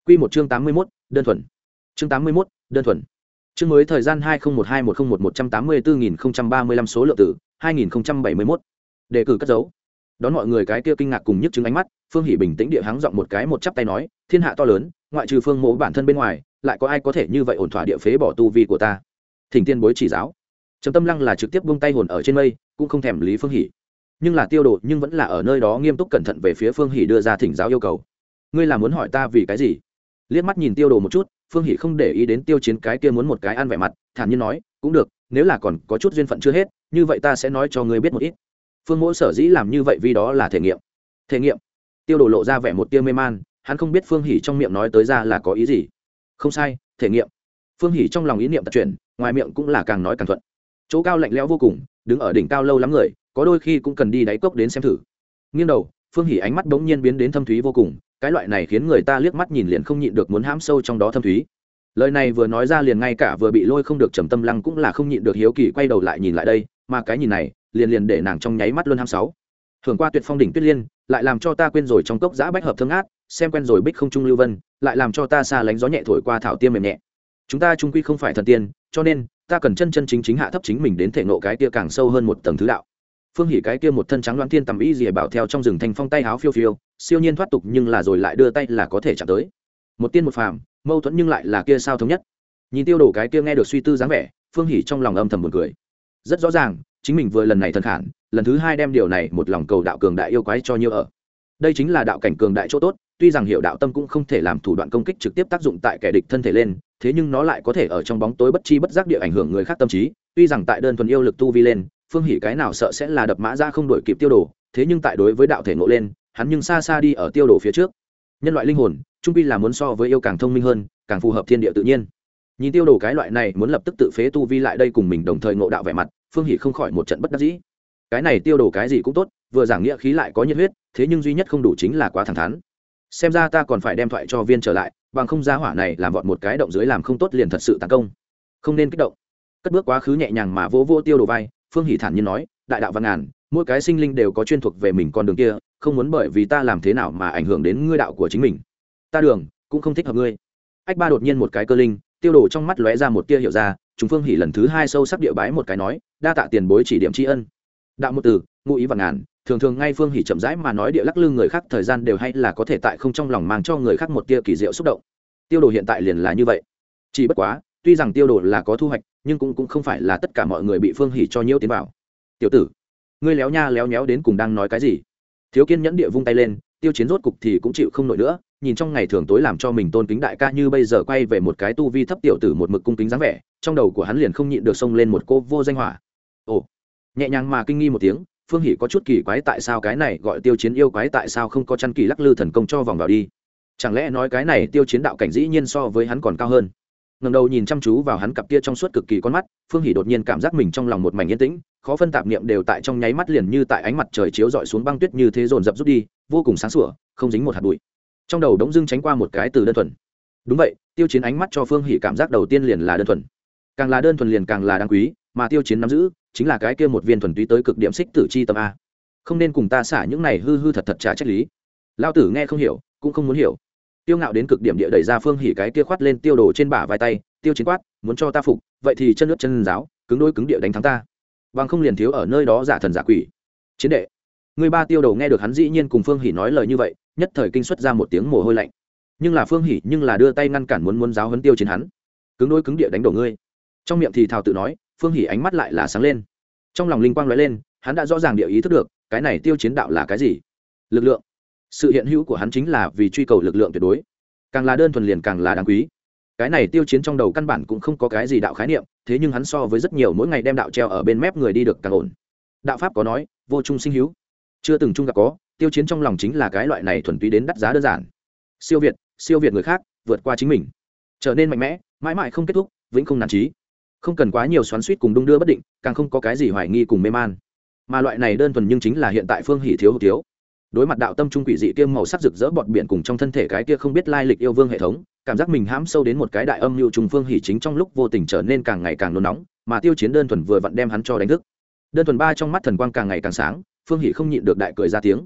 Quy một chương tám mươi mốt, đơn thuần. Chương tám mươi mốt, đơn thuần. Chương mới thời gian hai nghìn một hai một một một trăm tám mươi bốn nghìn ba mươi lăm số lượng tử hai nghìn bảy mươi mốt. Đề cử cất dấu. Đón mọi người cái kia kinh ngạc cùng nhức chứng ánh mắt, phương hỷ bình tĩnh địa hắng giọng một cái một chắp tay nói, thiên hạ to lớn, ngoại trừ phương mộ bản thân bên ngoài, lại có ai có thể như vậy ổn thỏa địa phế bỏ tu vi của ta? Thỉnh tiên bối chỉ giáo. Trầm tâm lăng là trực tiếp buông tay hồn ở trên mây, cũng không thèm lý phương hỷ. Nhưng là tiêu đồ nhưng vẫn là ở nơi đó nghiêm túc cẩn thận về phía phương hỷ đưa ra thỉnh giáo yêu cầu. Ngươi là muốn hỏi ta vì cái gì? Liếc mắt nhìn tiêu đồ một chút, phương hỷ không để ý đến tiêu chiến cái kia muốn một cái ăn vẻ mặt, thản nhiên nói, cũng được, nếu là còn có chút duyên phận chưa hết như vậy ta sẽ nói cho ngươi biết một ít. Phương Mỗ sở dĩ làm như vậy vì đó là thể nghiệm. Thể nghiệm? Tiêu đồ lộ ra vẻ một tia mê man, hắn không biết phương hỷ trong miệng nói tới ra là có ý gì. Không sai, thể nghiệm. Phương hỷ trong lòng ý niệm tập chuyển, ngoài miệng cũng là càng nói càng thuận. Chỗ cao lạnh lẽo vô cùng, đứng ở đỉnh cao lâu lắm người, có đôi khi cũng cần đi đáy cốc đến xem thử. Nghiêng đầu, phương hỷ ánh mắt bỗng nhiên biến đến thâm thúy vô cùng, cái loại này khiến người ta liếc mắt nhìn liền không nhịn được muốn hãm sâu trong đó thâm thúy. Lời này vừa nói ra liền ngay cả vừa bị lôi không được trầm tâm lăng cũng là không nhịn được hiếu kỳ quay đầu lại nhìn lại đây mà cái nhìn này, liền liền để nàng trong nháy mắt luôn ham sáu. Thường qua tuyệt phong đỉnh tuyết liên, lại làm cho ta quên rồi trong cốc giã bách hợp thương át xem quen rồi bích không trung lưu vân, lại làm cho ta xa lánh gió nhẹ thổi qua thảo tiêm mềm nhẹ. Chúng ta trung quy không phải thần tiên, cho nên, ta cần chân chân chính chính hạ thấp chính mình đến thể nộ cái kia càng sâu hơn một tầng thứ đạo. Phương hỉ cái kia một thân trắng đoán tiên tầm ý rìa bảo theo trong rừng thành phong tay háo phiêu phiêu, siêu nhiên thoát tục nhưng là rồi lại đưa tay là có thể chạm tới. Một tiên một phàm, mâu thuẫn nhưng lại là kia sao thống nhất. Nhìn tiêu đổ cái kia nghe được suy tư dáng vẻ, phương hỉ trong lòng âm thầm buồn cười rất rõ ràng, chính mình vừa lần này thần khản, lần thứ hai đem điều này một lòng cầu đạo cường đại yêu quái cho nhiêu ở. Đây chính là đạo cảnh cường đại chỗ tốt, tuy rằng hiệu đạo tâm cũng không thể làm thủ đoạn công kích trực tiếp tác dụng tại kẻ địch thân thể lên, thế nhưng nó lại có thể ở trong bóng tối bất chi bất giác địa ảnh hưởng người khác tâm trí, tuy rằng tại đơn thuần yêu lực tu vi lên, phương hỉ cái nào sợ sẽ là đập mã ra không đổi kịp tiêu đồ, thế nhưng tại đối với đạo thể ngộ lên, hắn nhưng xa xa đi ở tiêu đồ phía trước. Nhân loại linh hồn, trung pi là muốn so với yêu càng thông minh hơn, càng phù hợp thiên địa tự nhiên nhìn tiêu đồ cái loại này muốn lập tức tự phế tu vi lại đây cùng mình đồng thời ngộ đạo vẻ mặt, phương hỷ không khỏi một trận bất đắc dĩ. Cái này tiêu đồ cái gì cũng tốt, vừa giảng nghĩa khí lại có nhiệt huyết, thế nhưng duy nhất không đủ chính là quá thẳng thắn. Xem ra ta còn phải đem thoại cho viên trở lại, bằng không ra hỏa này làm vọt một cái động dưới làm không tốt liền thật sự tấn công. Không nên kích động. Cất bước quá khứ nhẹ nhàng mà vỗ vỗ tiêu đồ vai, phương hỷ thản nhiên nói, đại đạo văn ngàn, mỗi cái sinh linh đều có chuyên thuộc về mình con đường kia, không muốn bởi vì ta làm thế nào mà ảnh hưởng đến ngươi đạo của chính mình. Ta đường, cũng không thích hợp ngươi. Ách ba đột nhiên một cái cơ linh tiêu đồ trong mắt lóe ra một tia hiểu ra chúng phương hỉ lần thứ hai sâu sắc địa bái một cái nói đa tạ tiền bối chỉ điểm tri ân. Đạo một từ ngụ ý và ngàn thường thường ngay phương hỉ chậm rãi mà nói địa lắc lư người khác thời gian đều hay là có thể tại không trong lòng mang cho người khác một tia kỳ diệu xúc động. Tiêu đồ hiện tại liền là như vậy. Chỉ bất quá tuy rằng tiêu đồ là có thu hoạch nhưng cũng, cũng không phải là tất cả mọi người bị phương hỉ cho nhiễu tiến vào. Tiểu tử ngươi léo nha léo nhéo đến cùng đang nói cái gì? Thiếu kiên nhẫn địa vung tay lên tiêu chiến rốt cục thì cũng chịu không nổi nữa nhìn trong ngày thường tối làm cho mình tôn kính đại ca như bây giờ quay về một cái tu vi thấp tiểu tử một mực cung kính dáng vẻ, trong đầu của hắn liền không nhịn được xông lên một cô vô danh hỏa. Ồ, nhẹ nhàng mà kinh nghi một tiếng, phương hỷ có chút kỳ quái tại sao cái này gọi tiêu chiến yêu quái tại sao không có chăn kỳ lắc lư thần công cho vòng vào đi? Chẳng lẽ nói cái này tiêu chiến đạo cảnh dĩ nhiên so với hắn còn cao hơn? Ngẩng đầu nhìn chăm chú vào hắn cặp kia trong suốt cực kỳ con mắt, phương hỷ đột nhiên cảm giác mình trong lòng một mảnh yên tĩnh, khó phân tạp niệm đều tại trong nháy mắt liền như tại ánh mặt trời chiếu rọi xuống băng tuyết như thế dồn dập rút đi, vô cùng sáng sủa, không dính một hạt bụi trong đầu đống dưng tránh qua một cái từ đơn thuần. Đúng vậy, tiêu chiến ánh mắt cho phương hỷ cảm giác đầu tiên liền là đơn thuần. Càng là đơn thuần liền càng là đáng quý, mà tiêu chiến nắm giữ, chính là cái kia một viên thuần túy tới cực điểm xích tử chi tâm a. Không nên cùng ta xả những này hư hư thật thật trả trách lý. Lao tử nghe không hiểu, cũng không muốn hiểu. Tiêu ngạo đến cực điểm địa đẩy ra phương hỉ cái kia khoát lên tiêu đồ trên bả vai tay, tiêu chiến quát, muốn cho ta phục, vậy thì chân nước chân giáo, cứng đôi cứng địa đánh thắng ta. Bằng không liền thiếu ở nơi đó giả thần giả quỷ. Chiến đệ, người ba tiêu đầu nghe được hắn dĩ nhiên cùng phương hỉ nói lời như vậy nhất thời kinh xuất ra một tiếng mồ hôi lạnh. Nhưng là phương hỉ nhưng là đưa tay ngăn cản muốn muốn giáo hấn tiêu chiến hắn. Cứng đôi cứng địa đánh đổ ngươi. Trong miệng thì thào tự nói, phương hỉ ánh mắt lại là sáng lên. Trong lòng linh quang nói lên, hắn đã rõ ràng địa ý thức được, cái này tiêu chiến đạo là cái gì? Lực lượng. Sự hiện hữu của hắn chính là vì truy cầu lực lượng tuyệt đối. Càng là đơn thuần liền càng là đáng quý. Cái này tiêu chiến trong đầu căn bản cũng không có cái gì đạo khái niệm, thế nhưng hắn so với rất nhiều mỗi ngày đem đạo treo ở bên mép người đi được càng ổn. Đạo pháp có nói, vô trung sinh hữu. Chưa từng chung gặp có tiêu chiến trong lòng chính là cái loại này thuần túy đến đắt giá đơn giản. Siêu việt siêu việt người khác, vượt qua chính mình. Trở nên mạnh mẽ, mãi mãi không kết thúc, vĩnh không nản trí. Không cần quá nhiều xoắn suýt cùng đung đưa bất định, càng không có cái gì hoài nghi cùng mê man. Mà loại này đơn thuần nhưng chính là hiện tại phương hỷ thiếu hụt thiếu. Đối mặt đạo tâm trung quỷ dị kia màu sắc rực rỡ bọt biển cùng trong thân thể cái kia không biết lai lịch yêu vương hệ thống, cảm giác mình hãm sâu đến một cái đại âm mưu trùng phương hỉ chính trong lúc vô tình trở nên càng ngày càng nôn nóng, mà tiêu chiến đơn thuần vừa vặn đem hắn cho đánh thức. Đơn thuần ba trong mắt thần quang càng ngày càng sáng, phương hỉ không nhịn được đại cười ra tiếng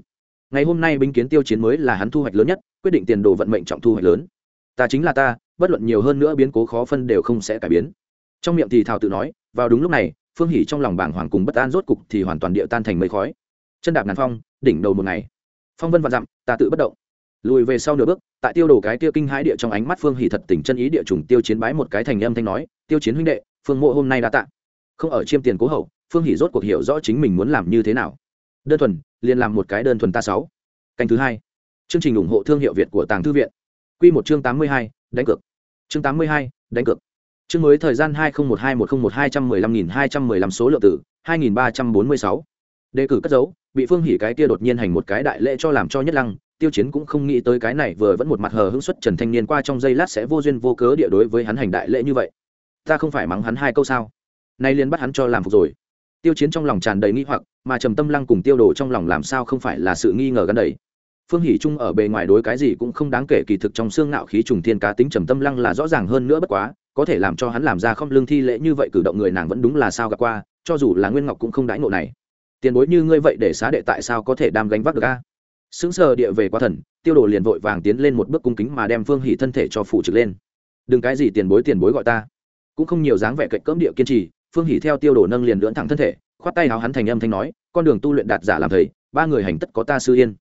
ngày hôm nay binh kiến tiêu chiến mới là hắn thu hoạch lớn nhất, quyết định tiền đồ vận mệnh trọng thu hoạch lớn. Ta chính là ta, bất luận nhiều hơn nữa biến cố khó phân đều không sẽ cải biến. Trong miệng thì thào tự nói, vào đúng lúc này, phương hỉ trong lòng bảng hoàng cùng bất an rốt cục thì hoàn toàn địa tan thành mây khói. Chân đạp ngàn phong, đỉnh đầu một ngày. Phong vân vạn dặm, ta tự bất động. Lùi về sau nửa bước, tại tiêu đồ cái tiêu kinh hãi địa trong ánh mắt phương hỉ thật tỉnh chân ý địa trùng tiêu chiến bái một cái thành âm thanh nói, tiêu chiến huynh đệ, phương mộ hôm nay đã tạ. Không ở chiêm tiền cố hậu, phương hỉ rốt cuộc hiểu rõ chính mình muốn làm như thế nào đơn thuần, liền làm một cái đơn thuần ta sáu. Canh thứ hai. Chương trình ủng hộ thương hiệu việt của tàng thư viện. Q một chương tám mươi hai, đánh cược. Chương tám mươi hai, đánh cược. Chương mới thời gian hai nghìn một hai một trăm một hai trăm mười lăm nghìn hai trăm mười lăm số lượng tử hai nghìn ba trăm bốn mươi sáu. Đề cử cất dấu, bị phương hỉ cái kia đột nhiên hành một cái đại lễ cho làm cho nhất lăng, tiêu chiến cũng không nghĩ tới cái này vừa vẫn một mặt hờ hững xuất trần thanh niên qua trong giây lát sẽ vô duyên vô cớ địa đối với hắn hành đại lễ như vậy. Ta không phải mắng hắn hai câu sao? Nay liền bắt hắn cho làm phục rồi tiêu chiến trong lòng tràn đầy nghi hoặc, mà trầm tâm lăng cùng tiêu đồ trong lòng làm sao không phải là sự nghi ngờ gần đầy phương hỷ trung ở bề ngoài đối cái gì cũng không đáng kể kỳ thực trong xương ngạo khí trùng thiên cá tính trầm tâm lăng là rõ ràng hơn nữa bất quá, có thể làm cho hắn làm ra không lương thi lễ như vậy cử động người nàng vẫn đúng là sao gặp qua, cho dù là nguyên ngọc cũng không đãi ngộ này. Tiền bối như ngươi vậy để xá đệ tại sao có thể đam gánh vác được a? Sững sờ địa về quá thần, tiêu đồ liền vội vàng tiến lên một bước cung kính mà đem phương hỷ thân thể cho phủ trực lên. Đừng cái gì tiền bối tiền bối gọi ta. Cũng không nhiều dáng vẻ cạnh cỡm địa kiên trì phương hỷ theo tiêu đồ nâng liền lưỡn thẳng thân thể, khoát tay áo hắn thành âm thanh nói, con đường tu luyện đạt giả làm thầy, ba người hành tất có ta sư yên.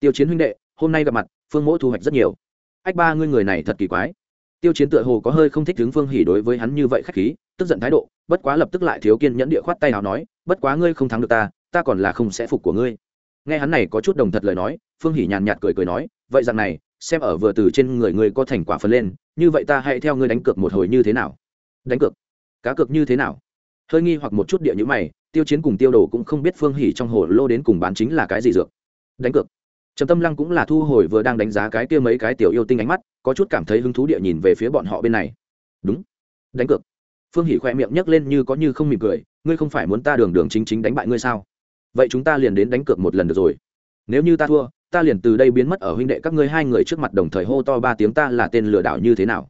Tiêu chiến huynh đệ, hôm nay gặp mặt, phương mỗ thu hoạch rất nhiều. Ách ba ngươi người này thật kỳ quái. Tiêu chiến tựa hồ có hơi không thích hướng phương hỉ đối với hắn như vậy khách khí, tức giận thái độ, bất quá lập tức lại thiếu kiên nhẫn địa khoát tay áo nói, bất quá ngươi không thắng được ta ta còn là không sẽ phục của ngươi. Nghe hắn này có chút đồng thật lời nói, phương hỉ nhàn nhạt cười cười nói, vậy rằng này, xem ở vừa từ trên người ngươi có thành quả phần lên, như vậy ta hãy theo ngươi đánh cược một hồi như thế nào? Đánh cược? Cá cược như thế nào? Hơi nghi hoặc một chút địa như mày, tiêu chiến cùng tiêu đồ cũng không biết phương hỉ trong hồ lô đến cùng bán chính là cái gì dược. Đánh cược. Trầm tâm lăng cũng là thu hồi vừa đang đánh giá cái kia mấy cái tiểu yêu tinh ánh mắt, có chút cảm thấy hứng thú địa nhìn về phía bọn họ bên này. Đúng. Đánh cược. Phương hỉ khoe miệng nhấc lên như có như không mỉm cười, ngươi không phải muốn ta đường đường chính chính đánh bại ngươi sao? Vậy chúng ta liền đến đánh cược một lần được rồi. Nếu như ta thua, ta liền từ đây biến mất ở huynh đệ các ngươi hai người trước mặt đồng thời hô to ba tiếng ta là tên lừa đảo như thế nào?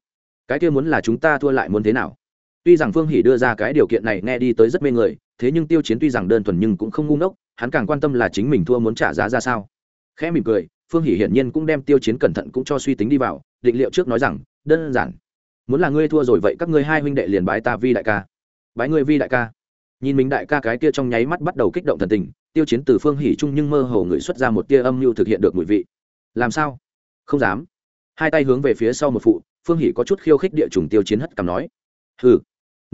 Cái kia muốn là chúng ta thua lại muốn thế nào? Tuy rằng phương hỷ đưa ra cái điều kiện này nghe đi tới rất mê người, thế nhưng tiêu chiến tuy rằng đơn thuần nhưng cũng không ngu ngốc, hắn càng quan tâm là chính mình thua muốn trả giá ra sao. Khẽ mỉm cười, phương hỷ hiển nhiên cũng đem tiêu chiến cẩn thận cũng cho suy tính đi vào, định liệu trước nói rằng, đơn giản, muốn là ngươi thua rồi vậy các ngươi hai huynh đệ liền bái ta vi đại ca. Bái ngươi vi đại ca? Nhìn mình đại ca cái kia trong nháy mắt bắt đầu kích động thần tình, tiêu chiến từ phương hỉ chung nhưng mơ hồ người xuất ra một tia âm mưu thực hiện được mùi vị. Làm sao? Không dám. Hai tay hướng về phía sau một phụ, phương hỉ có chút khiêu khích địa trùng tiêu chiến hất cằm nói. Hừ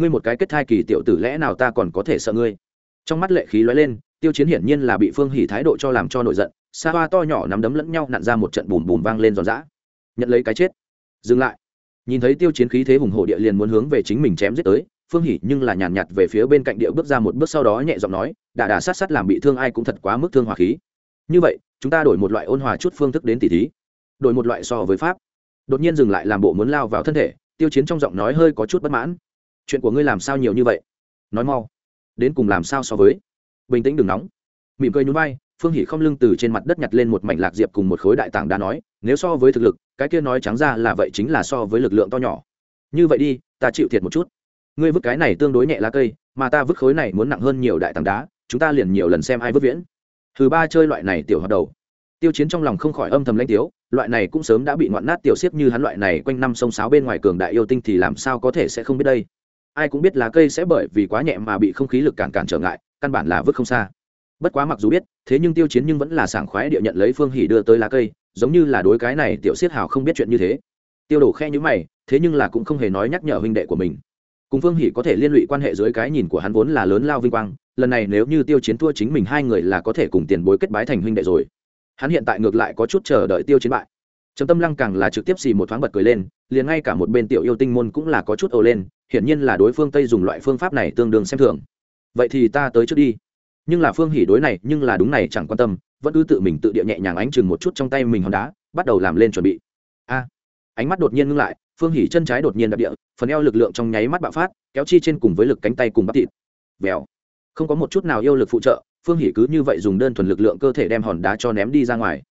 ngươi một cái kết thai kỳ tiểu tử lẽ nào ta còn có thể sợ ngươi? Trong mắt lệ khí lóe lên, tiêu chiến hiển nhiên là bị phương hỉ thái độ cho làm cho nổi giận, xa hoa to nhỏ nắm đấm lẫn nhau nặn ra một trận bùm bùm vang lên giòn giã. Nhận lấy cái chết. Dừng lại. Nhìn thấy tiêu chiến khí thế hùng hổ địa liền muốn hướng về chính mình chém giết tới, phương hỉ nhưng là nhàn nhạt về phía bên cạnh địa bước ra một bước sau đó nhẹ giọng nói, đà đà sát sát làm bị thương ai cũng thật quá mức thương hòa khí. Như vậy, chúng ta đổi một loại ôn hòa chút phương thức đến tỷ thí. Đổi một loại so với pháp. Đột nhiên dừng lại làm bộ muốn lao vào thân thể, tiêu chiến trong giọng nói hơi có chút bất mãn chuyện của ngươi làm sao nhiều như vậy? Nói mau. Đến cùng làm sao so với? Bình tĩnh đừng nóng. Mỉm cười nhún vai, phương hỉ không lưng từ trên mặt đất nhặt lên một mảnh lạc diệp cùng một khối đại tảng đá nói, nếu so với thực lực, cái kia nói trắng ra là vậy chính là so với lực lượng to nhỏ. Như vậy đi, ta chịu thiệt một chút. Ngươi vứt cái này tương đối nhẹ lá cây, mà ta vứt khối này muốn nặng hơn nhiều đại tảng đá, chúng ta liền nhiều lần xem ai vứt viễn. Thứ ba chơi loại này tiểu hoạt đầu. Tiêu chiến trong lòng không khỏi âm thầm lanh tiếu, loại này cũng sớm đã bị ngoạn nát tiểu xiếp như hắn loại này quanh năm sông sáo bên ngoài cường đại yêu tinh thì làm sao có thể sẽ không biết đây? Ai cũng biết lá cây sẽ bởi vì quá nhẹ mà bị không khí lực cản cản trở ngại, căn bản là vứt không xa. Bất quá mặc dù biết, thế nhưng tiêu chiến nhưng vẫn là sảng khoái địa nhận lấy phương hỉ đưa tới lá cây, giống như là đối cái này tiểu xiết hào không biết chuyện như thế. Tiêu đổ khe như mày, thế nhưng là cũng không hề nói nhắc nhở huynh đệ của mình. Cùng phương hỉ có thể liên lụy quan hệ dưới cái nhìn của hắn vốn là lớn lao vinh quang, lần này nếu như tiêu chiến thua chính mình hai người là có thể cùng tiền bối kết bái thành huynh đệ rồi. Hắn hiện tại ngược lại có chút chờ đợi tiêu chiến bại. Trầm tâm lăng càng là trực tiếp xì một thoáng bật cười lên, liền ngay cả một bên tiểu yêu tinh môn cũng là có chút ồ lên hiển nhiên là đối phương tây dùng loại phương pháp này tương đương xem thường. Vậy thì ta tới trước đi. Nhưng là phương hỷ đối này, nhưng là đúng này, chẳng quan tâm, vẫn cứ tự mình tự địa nhẹ nhàng ánh chừng một chút trong tay mình hòn đá, bắt đầu làm lên chuẩn bị. A! Ánh mắt đột nhiên ngưng lại, phương hỉ chân trái đột nhiên đạp địa, phần eo lực lượng trong nháy mắt bạo phát, kéo chi trên cùng với lực cánh tay cùng bắp thịt. Vèo! Không có một chút nào yêu lực phụ trợ, phương hỉ cứ như vậy dùng đơn thuần lực lượng cơ thể đem hòn đá cho ném đi ra ngoài.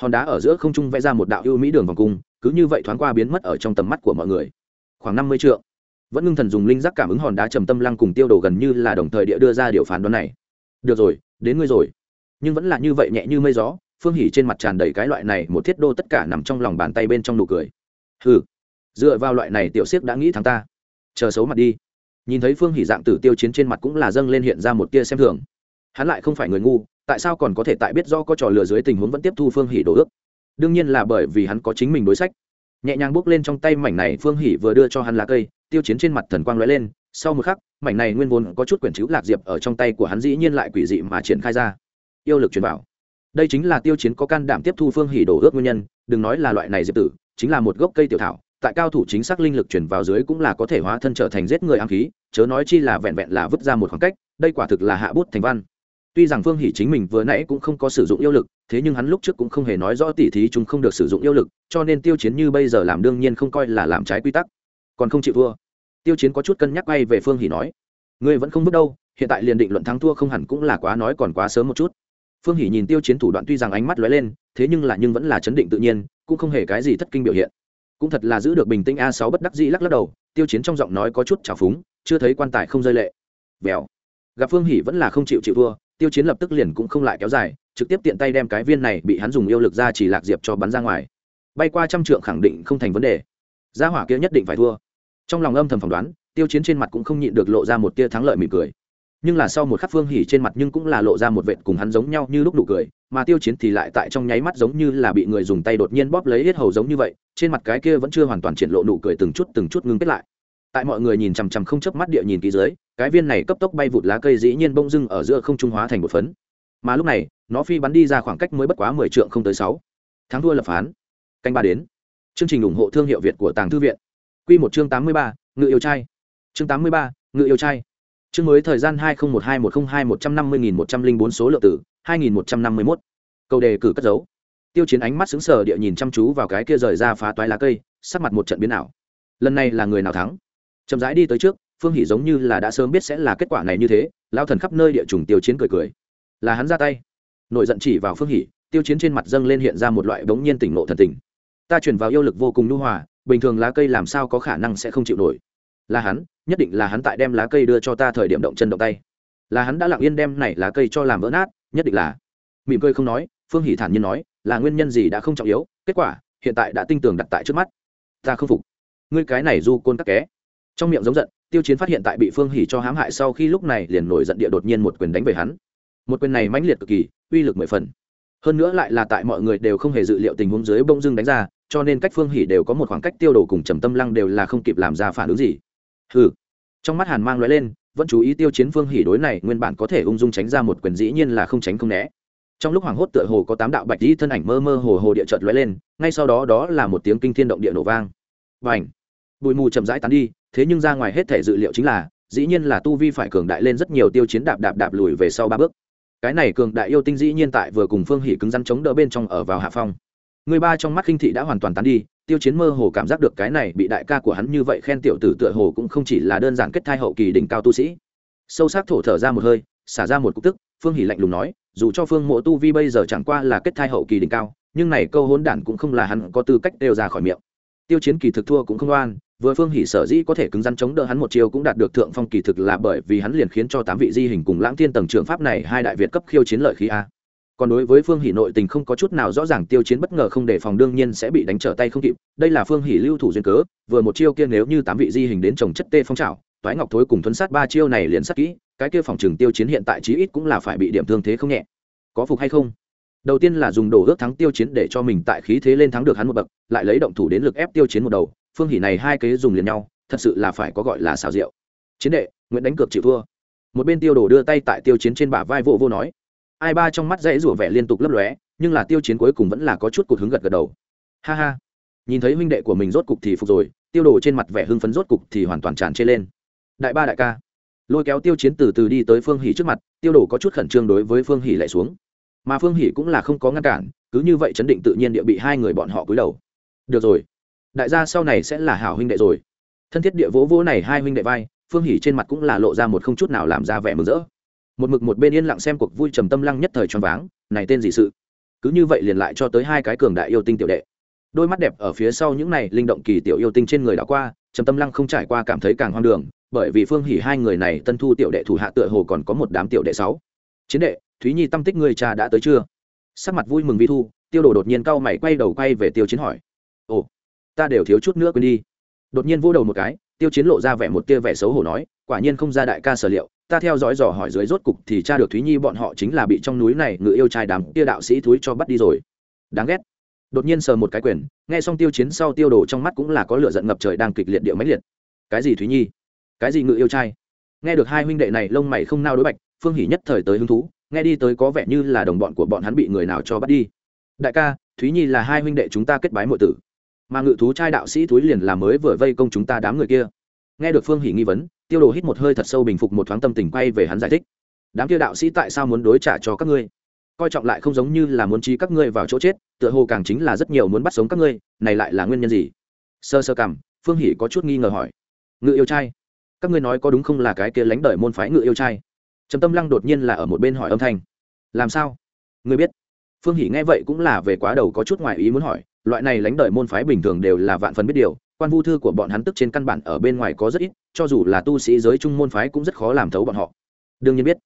Hòn đá ở giữa không trung vẽ ra một đạo ưu mỹ đường vòng cung, cứ như vậy thoáng qua biến mất ở trong tầm mắt của mọi người. Khoảng năm mươi trượng vẫn ngưng thần dùng linh giác cảm ứng hòn đá trầm tâm lăng cùng tiêu đồ gần như là đồng thời địa đưa ra điều phán đoán này. Được rồi, đến ngươi rồi. Nhưng vẫn là như vậy nhẹ như mây gió, phương hỉ trên mặt tràn đầy cái loại này một thiết đô tất cả nằm trong lòng bàn tay bên trong nụ cười. Ừ dựa vào loại này tiểu siếc đã nghĩ thắng ta. Chờ xấu mặt đi. Nhìn thấy phương hỷ dạng tử tiêu chiến trên mặt cũng là dâng lên hiện ra một tia xem thường. Hắn lại không phải người ngu, tại sao còn có thể tại biết do có trò lừa dưới tình huống vẫn tiếp thu phương hỷ đổ ước? Đương nhiên là bởi vì hắn có chính mình đối sách nhẹ nhàng bước lên trong tay mảnh này phương hỷ vừa đưa cho hắn lá cây, tiêu chiến trên mặt thần quang lóe lên, sau một khắc, mảnh này nguyên vốn có chút quyển chữ lạc diệp ở trong tay của hắn dĩ nhiên lại quỷ dị mà triển khai ra. Yêu lực truyền bảo. Đây chính là tiêu chiến có can đảm tiếp thu phương hỷ đổ ước nguyên nhân, đừng nói là loại này diệp tử, chính là một gốc cây tiểu thảo, tại cao thủ chính xác linh lực chuyển vào dưới cũng là có thể hóa thân trở thành giết người ám khí, chớ nói chi là vẹn vẹn là vứt ra một khoảng cách, đây quả thực là hạ bút thành văn tuy rằng phương hỷ chính mình vừa nãy cũng không có sử dụng yêu lực, thế nhưng hắn lúc trước cũng không hề nói rõ tỉ thí chúng không được sử dụng yêu lực, cho nên tiêu chiến như bây giờ làm đương nhiên không coi là làm trái quy tắc. Còn không chịu thua. Tiêu chiến có chút cân nhắc quay về phương hỷ nói, ngươi vẫn không bước đâu, hiện tại liền định luận thắng thua không hẳn cũng là quá nói còn quá sớm một chút. Phương hỷ nhìn tiêu chiến thủ đoạn tuy rằng ánh mắt lóe lên, thế nhưng là nhưng vẫn là chấn định tự nhiên, cũng không hề cái gì thất kinh biểu hiện. Cũng thật là giữ được bình tĩnh a sáu bất đắc dĩ lắc lắc đầu, tiêu chiến trong giọng nói có chút trào phúng, chưa thấy quan tài không rơi lệ. Vèo. Gặp phương hỷ vẫn là không chịu chịu thua tiêu chiến lập tức liền cũng không lại kéo dài, trực tiếp tiện tay đem cái viên này bị hắn dùng yêu lực ra chỉ lạc diệp cho bắn ra ngoài. Bay qua trăm trượng khẳng định không thành vấn đề. Gia hỏa kia nhất định phải thua. Trong lòng âm thầm phỏng đoán, tiêu chiến trên mặt cũng không nhịn được lộ ra một tia thắng lợi mỉm cười. Nhưng là sau một khắc phương hỉ trên mặt nhưng cũng là lộ ra một vệt cùng hắn giống nhau như lúc nụ cười, mà tiêu chiến thì lại tại trong nháy mắt giống như là bị người dùng tay đột nhiên bóp lấy hết hầu giống như vậy, trên mặt cái kia vẫn chưa hoàn toàn triển lộ nụ cười từng chút từng chút ngưng kết lại tại mọi người nhìn chằm chằm không chớp mắt địa nhìn kỹ dưới, cái viên này cấp tốc bay vụt lá cây dĩ nhiên bông dưng ở giữa không trung hóa thành một phấn. Mà lúc này, nó phi bắn đi ra khoảng cách mới bất quá mười trượng không tới sáu. Tháng thua lập phán. Canh ba đến. Chương trình ủng hộ thương hiệu việt của tàng thư viện. Q một chương tám mươi ba, ngự yêu trai. Chương tám mươi ba, ngự yêu trai. Chương mới thời gian hai nghìn một hai một trăm hai một trăm năm mươi nghìn một trăm linh bốn số lượng tử, hai nghìn một trăm năm mươi mốt. Câu đề cử cất dấu tiêu chiến ánh mắt xứng sờ địa nhìn chăm chú vào cái kia rời ra phá toái lá cây, sắc mặt một trận biến ảo. Lần này là người nào thắng? Chậm rãi đi tới trước phương hỷ giống như là đã sớm biết sẽ là kết quả này như thế lao thần khắp nơi địa chủng tiêu chiến cười cười. Là hắn ra tay. Nội giận chỉ vào phương hỷ, tiêu chiến trên mặt dâng lên hiện ra một loại bỗng nhiên tỉnh nộ thần tình. Ta chuyển vào yêu lực vô cùng nhu hòa bình thường lá cây làm sao có khả năng sẽ không chịu nổi. Là hắn nhất định là hắn tại đem lá cây đưa cho ta thời điểm động chân động tay. Là hắn đã lặng yên đem này lá cây cho làm vỡ nát nhất định là. Mỉm cười không nói phương hỷ thản nhiên nói là nguyên nhân gì đã không trọng yếu kết quả hiện tại đã tinh tường đặt tại trước mắt. Ta không phục. Ngươi cái này du côn tắc ké trong miệng giống giận, tiêu chiến phát hiện tại bị phương hỉ cho hãm hại sau khi lúc này liền nổi giận địa đột nhiên một quyền đánh về hắn. Một quyền này mãnh liệt cực kỳ, uy lực mười phần. Hơn nữa lại là tại mọi người đều không hề dự liệu tình huống dưới bông dưng đánh ra, cho nên cách phương hỉ đều có một khoảng cách tiêu đồ cùng trầm tâm lăng đều là không kịp làm ra phản ứng gì. Ừ trong mắt hàn mang lóe lên, vẫn chú ý tiêu chiến phương hỉ đối này nguyên bản có thể ung dung tránh ra một quyền dĩ nhiên là không tránh không né. Trong lúc hoảng hốt tựa hồ có tám đạo bạch dĩ thân ảnh mơ mơ hồ hồ địa chợt lóe lên, ngay sau đó đó là một tiếng kinh thiên động địa nổ vang. Và ảnh bụi mù chậm rãi tán đi thế nhưng ra ngoài hết thể dự liệu chính là, dĩ nhiên là tu vi phải cường đại lên rất nhiều tiêu chiến đạp đạp đạp lùi về sau ba bước. Cái này cường đại yêu tinh dĩ nhiên tại vừa cùng phương hỷ cứng rắn chống đỡ bên trong ở vào hạ phong. Người ba trong mắt khinh thị đã hoàn toàn tán đi, tiêu chiến mơ hồ cảm giác được cái này bị đại ca của hắn như vậy khen tiểu tử tựa hồ cũng không chỉ là đơn giản kết thai hậu kỳ đỉnh cao tu sĩ. Sâu sắc thổ thở ra một hơi, xả ra một cục tức, phương hỷ lạnh lùng nói, dù cho phương mộ tu vi bây giờ chẳng qua là kết thai hậu kỳ đỉnh cao, nhưng này câu hỗn đản cũng không là hắn có tư cách đều ra khỏi miệng. Tiêu chiến kỳ thực thua cũng không oan vừa phương hỷ sở dĩ có thể cứng rắn chống đỡ hắn một chiều cũng đạt được thượng phong kỳ thực là bởi vì hắn liền khiến cho tám vị di hình cùng lãng thiên tầng trưởng pháp này hai đại việt cấp khiêu chiến lợi khí a. Còn đối với phương hỷ nội tình không có chút nào rõ ràng tiêu chiến bất ngờ không đề phòng đương nhiên sẽ bị đánh trở tay không kịp. Đây là phương hỷ lưu thủ duyên cớ, vừa một chiêu kia nếu như tám vị di hình đến trồng chất tê phong trào toái ngọc thối cùng thuấn sát ba chiêu này liền sát kỹ, cái kia phòng trường tiêu chiến hiện tại chí ít cũng là phải bị điểm thương thế không nhẹ. Có phục hay không? Đầu tiên là dùng đồ ước thắng tiêu chiến để cho mình tại khí thế lên thắng được hắn một bậc, lại lấy động thủ đến lực ép tiêu chiến một đầu phương hỷ này hai kế dùng liền nhau, thật sự là phải có gọi là xào rượu. Chiến đệ nguyễn đánh cược chịu thua. Một bên tiêu đồ đưa tay tại tiêu chiến trên bả vai vô vô nói. Ai ba trong mắt dãy rủa vẻ liên tục lấp lóe, nhưng là tiêu chiến cuối cùng vẫn là có chút cụt hứng gật gật đầu. Ha ha. Nhìn thấy huynh đệ của mình rốt cục thì phục rồi, tiêu đồ trên mặt vẻ hưng phấn rốt cục thì hoàn toàn tràn chê lên. Đại ba đại ca. Lôi kéo tiêu chiến từ từ đi tới phương hỷ trước mặt, tiêu đồ có chút khẩn trương đối với phương hỷ lại xuống. Mà phương hỷ cũng là không có ngăn cản, cứ như vậy chấn định tự nhiên địa bị hai người bọn họ cúi đầu. Được rồi đại gia sau này sẽ là hảo huynh đệ rồi. Thân thiết địa vỗ vỗ này hai huynh đệ vai, phương hỷ trên mặt cũng là lộ ra một không chút nào làm ra vẻ mừng rỡ. Một mực một bên yên lặng xem cuộc vui trầm tâm lăng nhất thời choáng váng, này tên gì sự? Cứ như vậy liền lại cho tới hai cái cường đại yêu tinh tiểu đệ. Đôi mắt đẹp ở phía sau những này linh động kỳ tiểu yêu tinh trên người đã qua, trầm tâm lăng không trải qua cảm thấy càng hoang đường, bởi vì phương hỉ hai người này tân thu tiểu đệ thủ hạ tựa hồ còn có một đám tiểu đệ sáu. Chiến đệ, thúy nhi tâm tích người cha đã tới chưa? Sắc mặt vui mừng vi thu, tiêu đồ đột nhiên cau mày quay đầu quay về tiêu chiến hỏi. Ồ ta đều thiếu chút nữa quên đi. Đột nhiên vỗ đầu một cái, tiêu chiến lộ ra vẻ một tia vẻ xấu hổ nói, quả nhiên không ra đại ca sở liệu, ta theo dõi dò hỏi dưới rốt cục thì cha được thúy nhi bọn họ chính là bị trong núi này ngự yêu trai đám tia đạo sĩ thúi cho bắt đi rồi. Đáng ghét. Đột nhiên sờ một cái quyền, nghe xong tiêu chiến sau tiêu đồ trong mắt cũng là có lửa giận ngập trời đang kịch liệt địa máy liệt. Cái gì thúy nhi? Cái gì ngự yêu trai? Nghe được hai huynh đệ này lông mày không nao đối bạch, phương hỉ nhất thời tới hứng thú, nghe đi tới có vẻ như là đồng bọn của bọn hắn bị người nào cho bắt đi. Đại ca, thúy nhi là hai huynh đệ chúng ta kết bái mọi tử mà ngự thú trai đạo sĩ túi liền là mới vừa vây công chúng ta đám người kia. Nghe được phương hỉ nghi vấn, tiêu đồ hít một hơi thật sâu bình phục một thoáng tâm tình quay về hắn giải thích. Đám kia đạo sĩ tại sao muốn đối trả cho các ngươi? Coi trọng lại không giống như là muốn chi các ngươi vào chỗ chết, tựa hồ càng chính là rất nhiều muốn bắt sống các ngươi, này lại là nguyên nhân gì? Sơ sơ cảm, phương hỉ có chút nghi ngờ hỏi. Ngự yêu trai, các ngươi nói có đúng không là cái kia lánh đời môn phái ngự yêu trai? Trầm tâm lăng đột nhiên là ở một bên hỏi âm thanh. Làm sao? Ngươi biết. Phương hỷ nghe vậy cũng là về quá đầu có chút ngoài ý muốn hỏi loại này lãnh đời môn phái bình thường đều là vạn phần biết điều, quan vu thư của bọn hắn tức trên căn bản ở bên ngoài có rất ít, cho dù là tu sĩ giới trung môn phái cũng rất khó làm thấu bọn họ. Đương nhiên biết,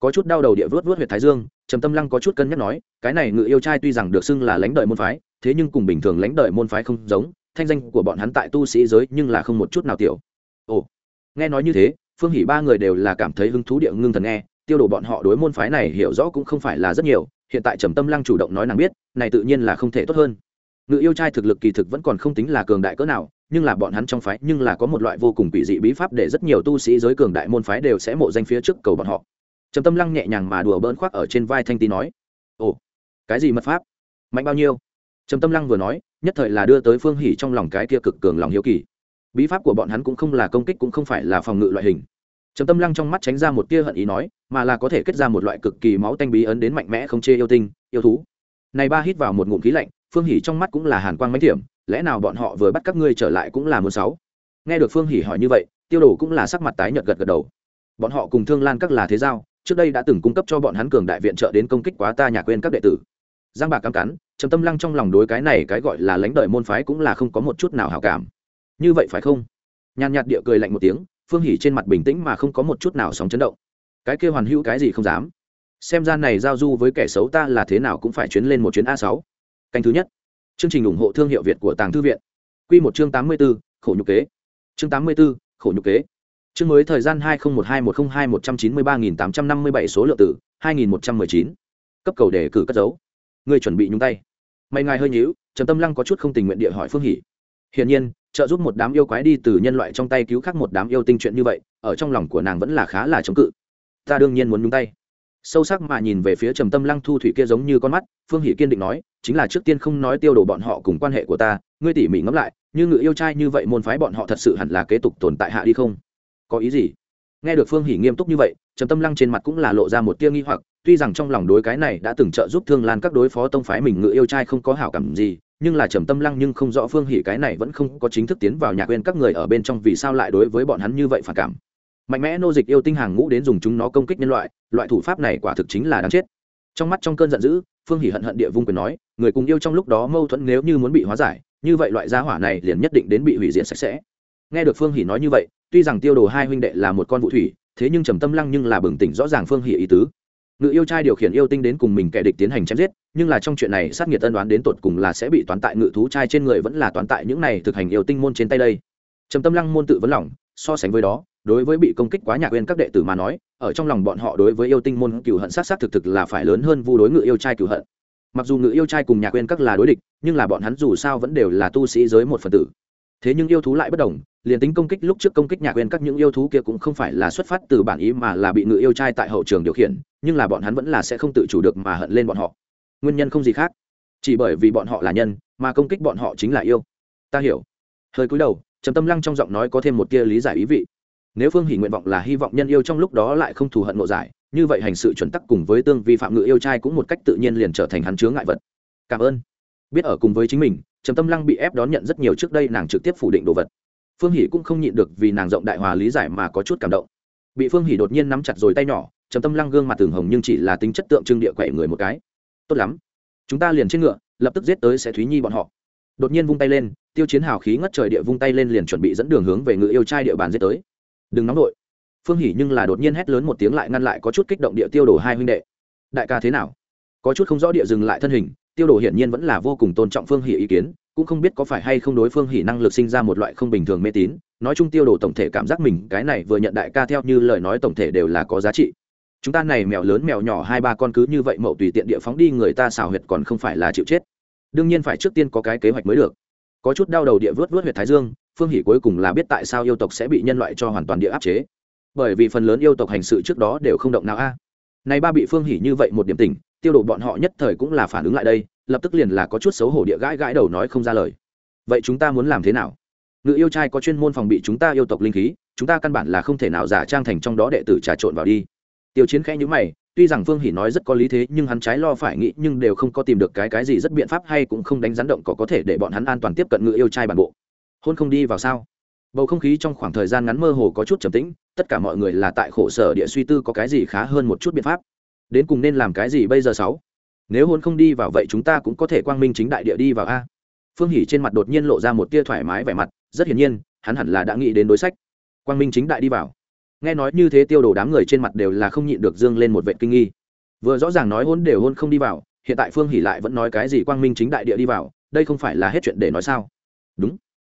có chút đau đầu địa vớt vớt huyệt thái dương, trầm tâm lăng có chút cân nhắc nói, cái này ngự yêu trai tuy rằng được xưng là lãnh đời môn phái, thế nhưng cùng bình thường lãnh đời môn phái không giống, thanh danh của bọn hắn tại tu sĩ giới nhưng là không một chút nào tiểu. Ồ, nghe nói như thế, phương hỷ ba người đều là cảm thấy hứng thú địa ngưng thần nghe, tiêu đổ bọn họ đối môn phái này hiểu rõ cũng không phải là rất nhiều, hiện tại trầm tâm lăng chủ động nói nàng biết, này tự nhiên là không thể tốt hơn ngự yêu trai thực lực kỳ thực vẫn còn không tính là cường đại cỡ nào, nhưng là bọn hắn trong phái, nhưng là có một loại vô cùng quỷ dị bí pháp để rất nhiều tu sĩ giới cường đại môn phái đều sẽ mộ danh phía trước cầu bọn họ. Trầm tâm lăng nhẹ nhàng mà đùa bỡn khoác ở trên vai thanh tý nói, ồ, cái gì mật pháp? Mạnh bao nhiêu? Trầm tâm lăng vừa nói, nhất thời là đưa tới phương hỉ trong lòng cái kia cực cường lòng hiếu kỳ. Bí pháp của bọn hắn cũng không là công kích cũng không phải là phòng ngự loại hình. Trầm tâm lăng trong mắt tránh ra một tia hận ý nói, mà là có thể kết ra một loại cực kỳ máu tanh bí ấn đến mạnh mẽ không chê yêu tinh, yêu thú. Này ba hít vào một ngụm khí lạnh phương hỉ trong mắt cũng là hàn quang mánh điểm lẽ nào bọn họ vừa bắt các ngươi trở lại cũng là muốn sáu? Nghe được phương hỉ hỏi như vậy, tiêu đồ cũng là sắc mặt tái nhợt gật gật đầu. Bọn họ cùng thương lan các là thế giao, trước đây đã từng cung cấp cho bọn hắn cường đại viện trợ đến công kích quá ta nhà quên các đệ tử. Giang bạc cam cắn, trầm tâm lăng trong lòng đối cái này cái gọi là lãnh đời môn phái cũng là không có một chút nào hảo cảm. Như vậy phải không? Nhàn nhạt địa cười lạnh một tiếng, phương hỉ trên mặt bình tĩnh mà không có một chút nào sóng chấn động. Cái kia hoàn hữu cái gì không dám? Xem ra này giao du với kẻ xấu ta là thế nào cũng phải chuyến lên một chuyến a sáu canh thứ nhất. Chương trình ủng hộ thương hiệu việt của tàng thư viện. Q một chương tám mươi b ố khổ nhục kế. Chương tám mươi b ố khổ nhục kế. Chương mới thời gian hai nghìn một hai một trăm hai một trăm chín mươi ba nghìn tám trăm năm mươi bảy số lượng tử hai nghìn một trăm mười chín. Cấp cầu đề cử cất dấu người chuẩn bị nhúng tay. Mày ngài hơi nhíu, trần tâm lăng có chút không tình nguyện địa hỏi phương hỉ hiển nhiên, trợ giúp một đám yêu quái đi từ nhân loại trong tay cứu khác một đám yêu tinh chuyện như vậy, ở trong lòng của nàng vẫn là khá là chống cự. Ta đương nhiên muốn nhúng tay sâu sắc mà nhìn về phía trầm tâm lăng thu thủy kia giống như con mắt, phương hỷ kiên định nói, chính là trước tiên không nói tiêu đồ bọn họ cùng quan hệ của ta, ngươi tỉ mỉ ngẫm lại, như ngự yêu trai như vậy môn phái bọn họ thật sự hẳn là kế tục tồn tại hạ đi không? Có ý gì? Nghe được phương hỷ nghiêm túc như vậy, trầm tâm lăng trên mặt cũng là lộ ra một tia nghi hoặc, tuy rằng trong lòng đối cái này đã từng trợ giúp thương lan các đối phó tông phái mình ngự yêu trai không có hảo cảm gì, nhưng là trầm tâm lăng nhưng không rõ phương hỷ cái này vẫn không có chính thức tiến vào nhà quên các người ở bên trong vì sao lại đối với bọn hắn như vậy phản cảm mạnh mẽ nô dịch yêu tinh hàng ngũ đến dùng chúng nó công kích nhân loại loại thủ pháp này quả thực chính là đáng chết. Trong mắt trong cơn giận dữ, phương hỉ hận hận địa vung quyền nói, người cùng yêu trong lúc đó mâu thuẫn nếu như muốn bị hóa giải, như vậy loại gia hỏa này liền nhất định đến bị hủy diệt sạch sẽ. Nghe được phương hỉ nói như vậy, tuy rằng tiêu đồ hai huynh đệ là một con vụ thủy, thế nhưng trầm tâm lăng nhưng là bừng tỉnh rõ ràng phương hỉ ý tứ. Ngự yêu trai điều khiển yêu tinh đến cùng mình kẻ địch tiến hành chém giết, nhưng là trong chuyện này sát nghiệt tân đoán đến tột cùng là sẽ bị toán tại ngự thú trai trên người vẫn là toán tại những này thực hành yêu tinh môn trên tay đây. Trầm tâm lăng môn tự vấn lỏng so sánh với đó đối với bị công kích quá nhạc quên các đệ tử mà nói, ở trong lòng bọn họ đối với yêu tinh môn cựu hận sát sát thực thực là phải lớn hơn vu đối ngự yêu trai cựu hận. Mặc dù ngự yêu trai cùng nhạc quên các là đối địch, nhưng là bọn hắn dù sao vẫn đều là tu sĩ giới một phần tử. Thế nhưng yêu thú lại bất đồng, liền tính công kích lúc trước công kích nhạc quên các những yêu thú kia cũng không phải là xuất phát từ bản ý mà là bị ngự yêu trai tại hậu trường điều khiển, nhưng là bọn hắn vẫn là sẽ không tự chủ được mà hận lên bọn họ. Nguyên nhân không gì khác. Chỉ bởi vì bọn họ là nhân, mà công kích bọn họ chính là yêu. Ta hiểu. Hơi cúi đầu, trầm tâm lăng trong giọng nói có thêm một tia lý giải ý vị nếu phương hỷ nguyện vọng là hy vọng nhân yêu trong lúc đó lại không thù hận nộ giải, như vậy hành sự chuẩn tắc cùng với tương vi phạm ngự yêu trai cũng một cách tự nhiên liền trở thành hắn chướng ngại vật. Cảm ơn. Biết ở cùng với chính mình, trầm tâm lăng bị ép đón nhận rất nhiều trước đây nàng trực tiếp phủ định đồ vật. Phương hỷ cũng không nhịn được vì nàng rộng đại hòa lý giải mà có chút cảm động. Bị phương hỷ đột nhiên nắm chặt rồi tay nhỏ, trầm tâm lăng gương mặt tường hồng nhưng chỉ là tính chất tượng trưng địa quậy người một cái. Tốt lắm, chúng ta liền trên ngựa, lập tức giết tới sẽ thúy nhi bọn họ. Đột nhiên vung tay lên, tiêu chiến hào khí ngất trời địa vung tay lên liền chuẩn bị dẫn đường hướng về ngự yêu trai địa bàn giết tới đừng nóng nổi phương hỉ nhưng là đột nhiên hét lớn một tiếng lại ngăn lại có chút kích động địa tiêu đổ hai huynh đệ. Đại ca thế nào? Có chút không rõ địa dừng lại thân hình, tiêu đổ hiển nhiên vẫn là vô cùng tôn trọng phương hỉ ý kiến, cũng không biết có phải hay không đối phương hỉ năng lực sinh ra một loại không bình thường mê tín. Nói chung tiêu đồ tổng thể cảm giác mình cái này vừa nhận đại ca theo như lời nói tổng thể đều là có giá trị. Chúng ta này mèo lớn mèo nhỏ hai ba con cứ như vậy mậu tùy tiện địa phóng đi, người ta xào huyệt còn không phải là chịu chết. Đương nhiên phải trước tiên có cái kế hoạch mới được. Có chút đau đầu địa vớt vớt huyệt thái dương phương hỷ cuối cùng là biết tại sao yêu tộc sẽ bị nhân loại cho hoàn toàn địa áp chế. Bởi vì phần lớn yêu tộc hành sự trước đó đều không động nào a. Này ba bị phương hỷ như vậy một điểm tình, tiêu độ bọn họ nhất thời cũng là phản ứng lại đây, lập tức liền là có chút xấu hổ địa gãi gãi đầu nói không ra lời. Vậy chúng ta muốn làm thế nào? Ngự yêu trai có chuyên môn phòng bị chúng ta yêu tộc linh khí, chúng ta căn bản là không thể nào giả trang thành trong đó đệ tử trà trộn vào đi. Tiêu chiến khẽ nhữ mày, tuy rằng phương hỷ nói rất có lý thế, nhưng hắn trái lo phải nghĩ, nhưng đều không có tìm được cái cái gì rất biện pháp hay cũng không đánh rắn động có có thể để bọn hắn an toàn tiếp cận ngự yêu trai bản bộ hôn không đi vào sao? Bầu không khí trong khoảng thời gian ngắn mơ hồ có chút trầm tĩnh, tất cả mọi người là tại khổ sở địa suy tư có cái gì khá hơn một chút biện pháp. Đến cùng nên làm cái gì bây giờ sáu? Nếu hôn không đi vào vậy chúng ta cũng có thể quang minh chính đại địa đi vào a. Phương hỷ trên mặt đột nhiên lộ ra một tia thoải mái vẻ mặt, rất hiển nhiên, hắn hẳn là đã nghĩ đến đối sách. Quang minh chính đại đi vào. Nghe nói như thế tiêu đồ đám người trên mặt đều là không nhịn được dương lên một vệ kinh nghi. Vừa rõ ràng nói hôn đều hôn không đi vào, hiện tại phương hỷ lại vẫn nói cái gì quang minh chính đại địa đi vào, đây không phải là hết chuyện để nói sao? Đúng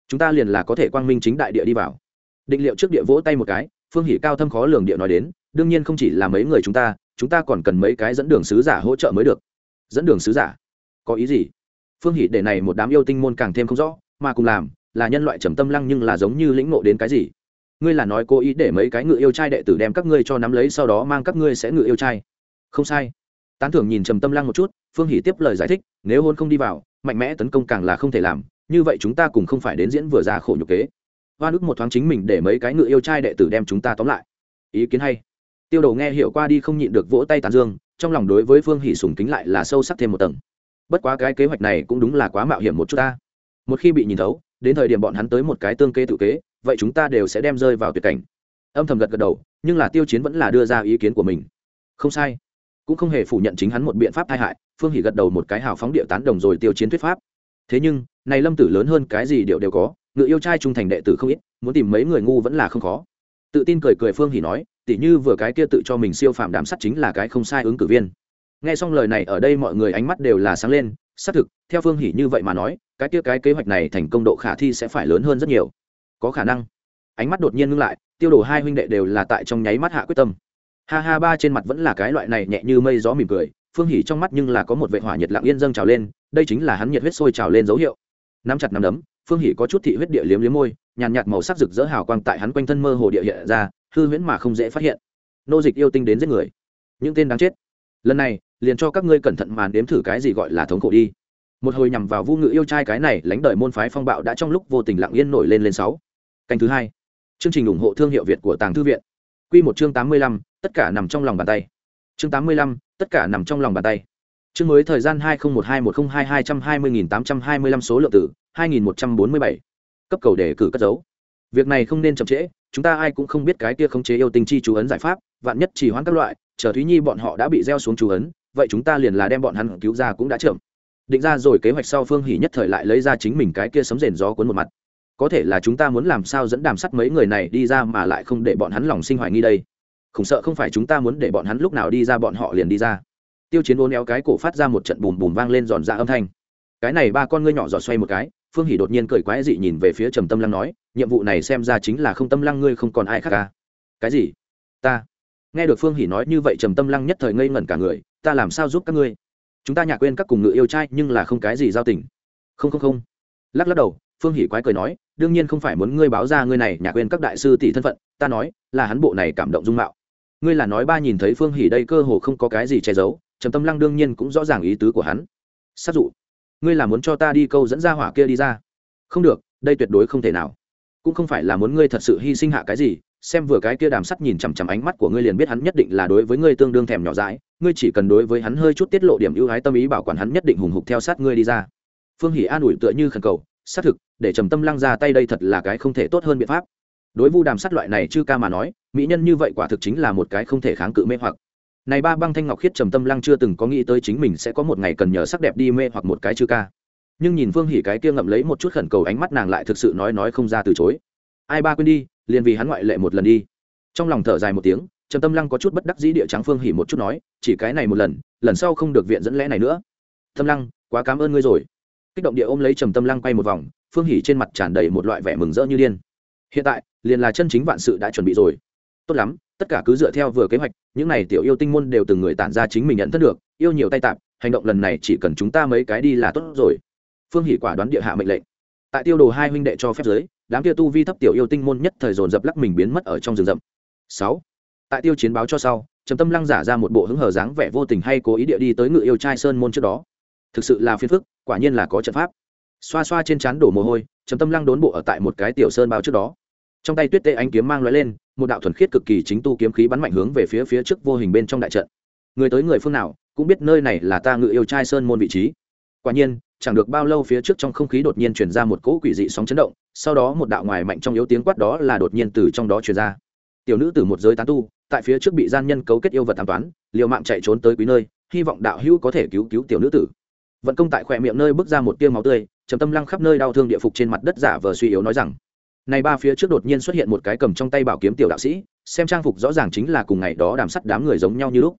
chúng ta liền là có thể quang minh chính đại địa đi vào. Định liệu trước địa vỗ tay một cái, phương hỷ cao thâm khó lường địa nói đến, đương nhiên không chỉ là mấy người chúng ta chúng ta còn cần mấy cái dẫn đường sứ giả hỗ trợ mới được. Dẫn đường sứ giả? Có ý gì? Phương hỷ để này một đám yêu tinh môn càng thêm không rõ, mà cùng làm, là nhân loại trầm tâm lăng nhưng là giống như lĩnh ngộ đến cái gì? Ngươi là nói cố ý để mấy cái ngự yêu trai đệ tử đem các ngươi cho nắm lấy, sau đó mang các ngươi sẽ ngự yêu trai. Không sai. Tán thưởng nhìn trầm tâm lăng một chút, phương hỷ tiếp lời giải thích, nếu hôn không đi vào, mạnh mẽ tấn công càng là không thể làm như vậy chúng ta cùng không phải đến diễn vừa ra khổ nhục kế. Hoa nước một thoáng chính mình để mấy cái ngựa yêu trai đệ tử đem chúng ta tóm lại. Ý kiến hay. Tiêu đầu nghe hiểu qua đi không nhịn được vỗ tay tàn dương, trong lòng đối với phương hỷ sùng kính lại là sâu sắc thêm một tầng. Bất quá cái kế hoạch này cũng đúng là quá mạo hiểm một chút ta. Một khi bị nhìn thấu, đến thời điểm bọn hắn tới một cái tương kế tự kế, vậy chúng ta đều sẽ đem rơi vào tuyệt cảnh. Âm thầm gật gật đầu, nhưng là tiêu chiến vẫn là đưa ra ý kiến của mình. Không sai. Cũng không hề phủ nhận chính hắn một biện pháp tai hại, phương hỷ gật đầu một cái hào phóng địa tán đồng rồi tiêu chiến thuyết pháp thế nhưng, này lâm tử lớn hơn cái gì đều đều có, ngự yêu trai trung thành đệ tử không ít, muốn tìm mấy người ngu vẫn là không khó. Tự tin cười cười phương hỉ nói, tỉ như vừa cái kia tự cho mình siêu phàm đám sắt chính là cái không sai ứng cử viên. Nghe xong lời này ở đây mọi người ánh mắt đều là sáng lên, xác thực, theo phương hỉ như vậy mà nói, cái kia cái kế hoạch này thành công độ khả thi sẽ phải lớn hơn rất nhiều. Có khả năng. Ánh mắt đột nhiên ngưng lại, tiêu đồ hai huynh đệ đều là tại trong nháy mắt hạ quyết tâm. Ha ha ba trên mặt vẫn là cái loại này nhẹ như mây gió mỉm cười, phương hỉ trong mắt nhưng là có một vệ hỏa nhiệt lặng yên dâng trào lên đây chính là hắn nhiệt huyết sôi trào lên dấu hiệu. Nắm chặt nắm đấm, phương hỉ có chút thị huyết địa liếm liếm môi, nhàn nhạt màu sắc rực rỡ hào quang tại hắn quanh thân mơ hồ địa hiện ra, hư huyễn mà không dễ phát hiện. Nô dịch yêu tinh đến giết người. Những tên đáng chết. Lần này, liền cho các ngươi cẩn thận màn đếm thử cái gì gọi là thống khổ đi. Một hồi nhằm vào vu ngự yêu trai cái này lánh đời môn phái phong bạo đã trong lúc vô tình lặng yên nổi lên lên sáu. Canh thứ hai. Chương trình ủng hộ thương hiệu việt của tàng thư viện. Q một chương tám mươi lăm, tất cả nằm trong lòng bàn tay. Chương tám mươi lăm, tất cả nằm trong lòng bàn tay chương mới thời gian hai nghìn một hai một nghìn hai hai trăm hai mươi nghìn tám trăm hai mươi lăm số lượng tử, hai nghìn một trăm bốn mươi bảy. Cấp cầu đề cử cất dấu việc này không nên chậm trễ, chúng ta ai cũng không biết cái kia khống chế yêu tinh chi chú ấn giải pháp, vạn nhất chỉ hoãn các loại, chờ thúy nhi bọn họ đã bị gieo xuống chú ấn, vậy chúng ta liền là đem bọn hắn cứu ra cũng đã chậm. Định ra rồi kế hoạch sau phương hỉ nhất thời lại lấy ra chính mình cái kia sấm rền gió cuốn một mặt. Có thể là chúng ta muốn làm sao dẫn đàm sắt mấy người này đi ra mà lại không để bọn hắn lòng sinh hoài nghi đây. Không sợ không phải chúng ta muốn để bọn hắn lúc nào đi ra bọn họ liền đi ra tiêu chiến uốn éo cái cổ phát ra một trận bùm bùm vang lên giòn ra âm thanh. Cái này ba con ngươi nhỏ giọt xoay một cái, phương hỷ đột nhiên cười quái dị nhìn về phía trầm tâm lăng nói, nhiệm vụ này xem ra chính là không tâm lăng ngươi không còn ai khác ca cái gì? Ta. Nghe được phương hỷ nói như vậy trầm tâm lăng nhất thời ngây ngẩn cả người, ta làm sao giúp các ngươi? Chúng ta nhà quên các cùng ngự yêu trai nhưng là không cái gì giao tình. Không không không. Lắc lắc đầu, phương hỷ quái cười nói, đương nhiên không phải muốn ngươi báo ra ngươi này nhà quên các đại sư tỷ thân phận, ta nói, là hắn bộ này cảm động dung mạo. Ngươi là nói ba nhìn thấy phương hỷ đây cơ hồ không có cái gì che giấu trầm tâm lăng đương nhiên cũng rõ ràng ý tứ của hắn. Sát dụ, ngươi là muốn cho ta đi câu dẫn ra hỏa kia đi ra? Không được, đây tuyệt đối không thể nào. Cũng không phải là muốn ngươi thật sự hy sinh hạ cái gì, xem vừa cái kia đàm sắt nhìn chằm chằm ánh mắt của ngươi liền biết hắn nhất định là đối với ngươi tương đương thèm nhỏ dãi, ngươi chỉ cần đối với hắn hơi chút tiết lộ điểm ưu ái tâm ý bảo quản hắn nhất định hùng hục theo sát ngươi đi ra. Phương hỷ an ủi tựa như khẩn cầu, xác thực, để trầm tâm lăng ra tay đây thật là cái không thể tốt hơn biện pháp. Đối vu đàm sắt loại này chư ca mà nói, mỹ nhân như vậy quả thực chính là một cái không thể kháng cự mê hoặc này ba băng thanh ngọc khiết trầm tâm lăng chưa từng có nghĩ tới chính mình sẽ có một ngày cần nhờ sắc đẹp đi mê hoặc một cái chư ca. Nhưng nhìn phương hỉ cái kia ngậm lấy một chút khẩn cầu ánh mắt nàng lại thực sự nói nói không ra từ chối. Ai ba quên đi, liền vì hắn ngoại lệ một lần đi. Trong lòng thở dài một tiếng, trầm tâm lăng có chút bất đắc dĩ địa trắng phương hỉ một chút nói, chỉ cái này một lần lần sau không được viện dẫn lẽ này nữa. Tâm lăng, quá cảm ơn ngươi rồi. Kích động địa ôm lấy trầm tâm lăng quay một vòng, phương hỉ trên mặt tràn đầy một loại vẻ mừng rỡ như điên. Hiện tại, liền là chân chính vạn sự đã chuẩn bị rồi tốt lắm, tất cả cứ dựa theo vừa kế hoạch, những này tiểu yêu tinh môn đều từng người tản ra chính mình nhận thức được, yêu nhiều tay tạp, hành động lần này chỉ cần chúng ta mấy cái đi là tốt rồi. Phương hỷ quả đoán địa hạ mệnh lệnh. Tại tiêu đồ hai huynh đệ cho phép giới đám kia tu vi thấp tiểu yêu tinh môn nhất thời dồn dập lắc mình biến mất ở trong rừng rậm. Sáu, tại tiêu chiến báo cho sau, trầm tâm lăng giả ra một bộ hứng hờ dáng vẻ vô tình hay cố ý địa đi tới ngự yêu trai sơn môn trước đó. Thực sự là phiền phức, quả nhiên là có trận pháp. Xoa xoa trên trán đổ mồ hôi, trầm tâm lăng đốn bộ ở tại một cái tiểu sơn bao trước đó. Trong tay tuyết tê ánh kiếm mang lóe lên một đạo thuần khiết cực kỳ chính tu kiếm khí bắn mạnh hướng về phía phía trước vô hình bên trong đại trận. Người tới người phương nào, cũng biết nơi này là ta ngự yêu trai sơn môn vị trí. Quả nhiên, chẳng được bao lâu phía trước trong không khí đột nhiên truyền ra một cỗ quỷ dị sóng chấn động, sau đó một đạo ngoài mạnh trong yếu tiếng quát đó là đột nhiên từ trong đó truyền ra. Tiểu nữ từ một giới tán tu, tại phía trước bị gian nhân cấu kết yêu vật tám toán, liều mạng chạy trốn tới quý nơi, hy vọng đạo hữu có thể cứu cứu tiểu nữ tử. Vận công tại khỏe miệng nơi bước ra một tiêu máu tươi, trầm tâm lăng khắp nơi đau thương địa phục trên mặt đất giả vờ suy yếu nói rằng này ba phía trước đột nhiên xuất hiện một cái cầm trong tay bảo kiếm tiểu đạo sĩ, xem trang phục rõ ràng chính là cùng ngày đó đàm sắt đám người giống nhau như lúc.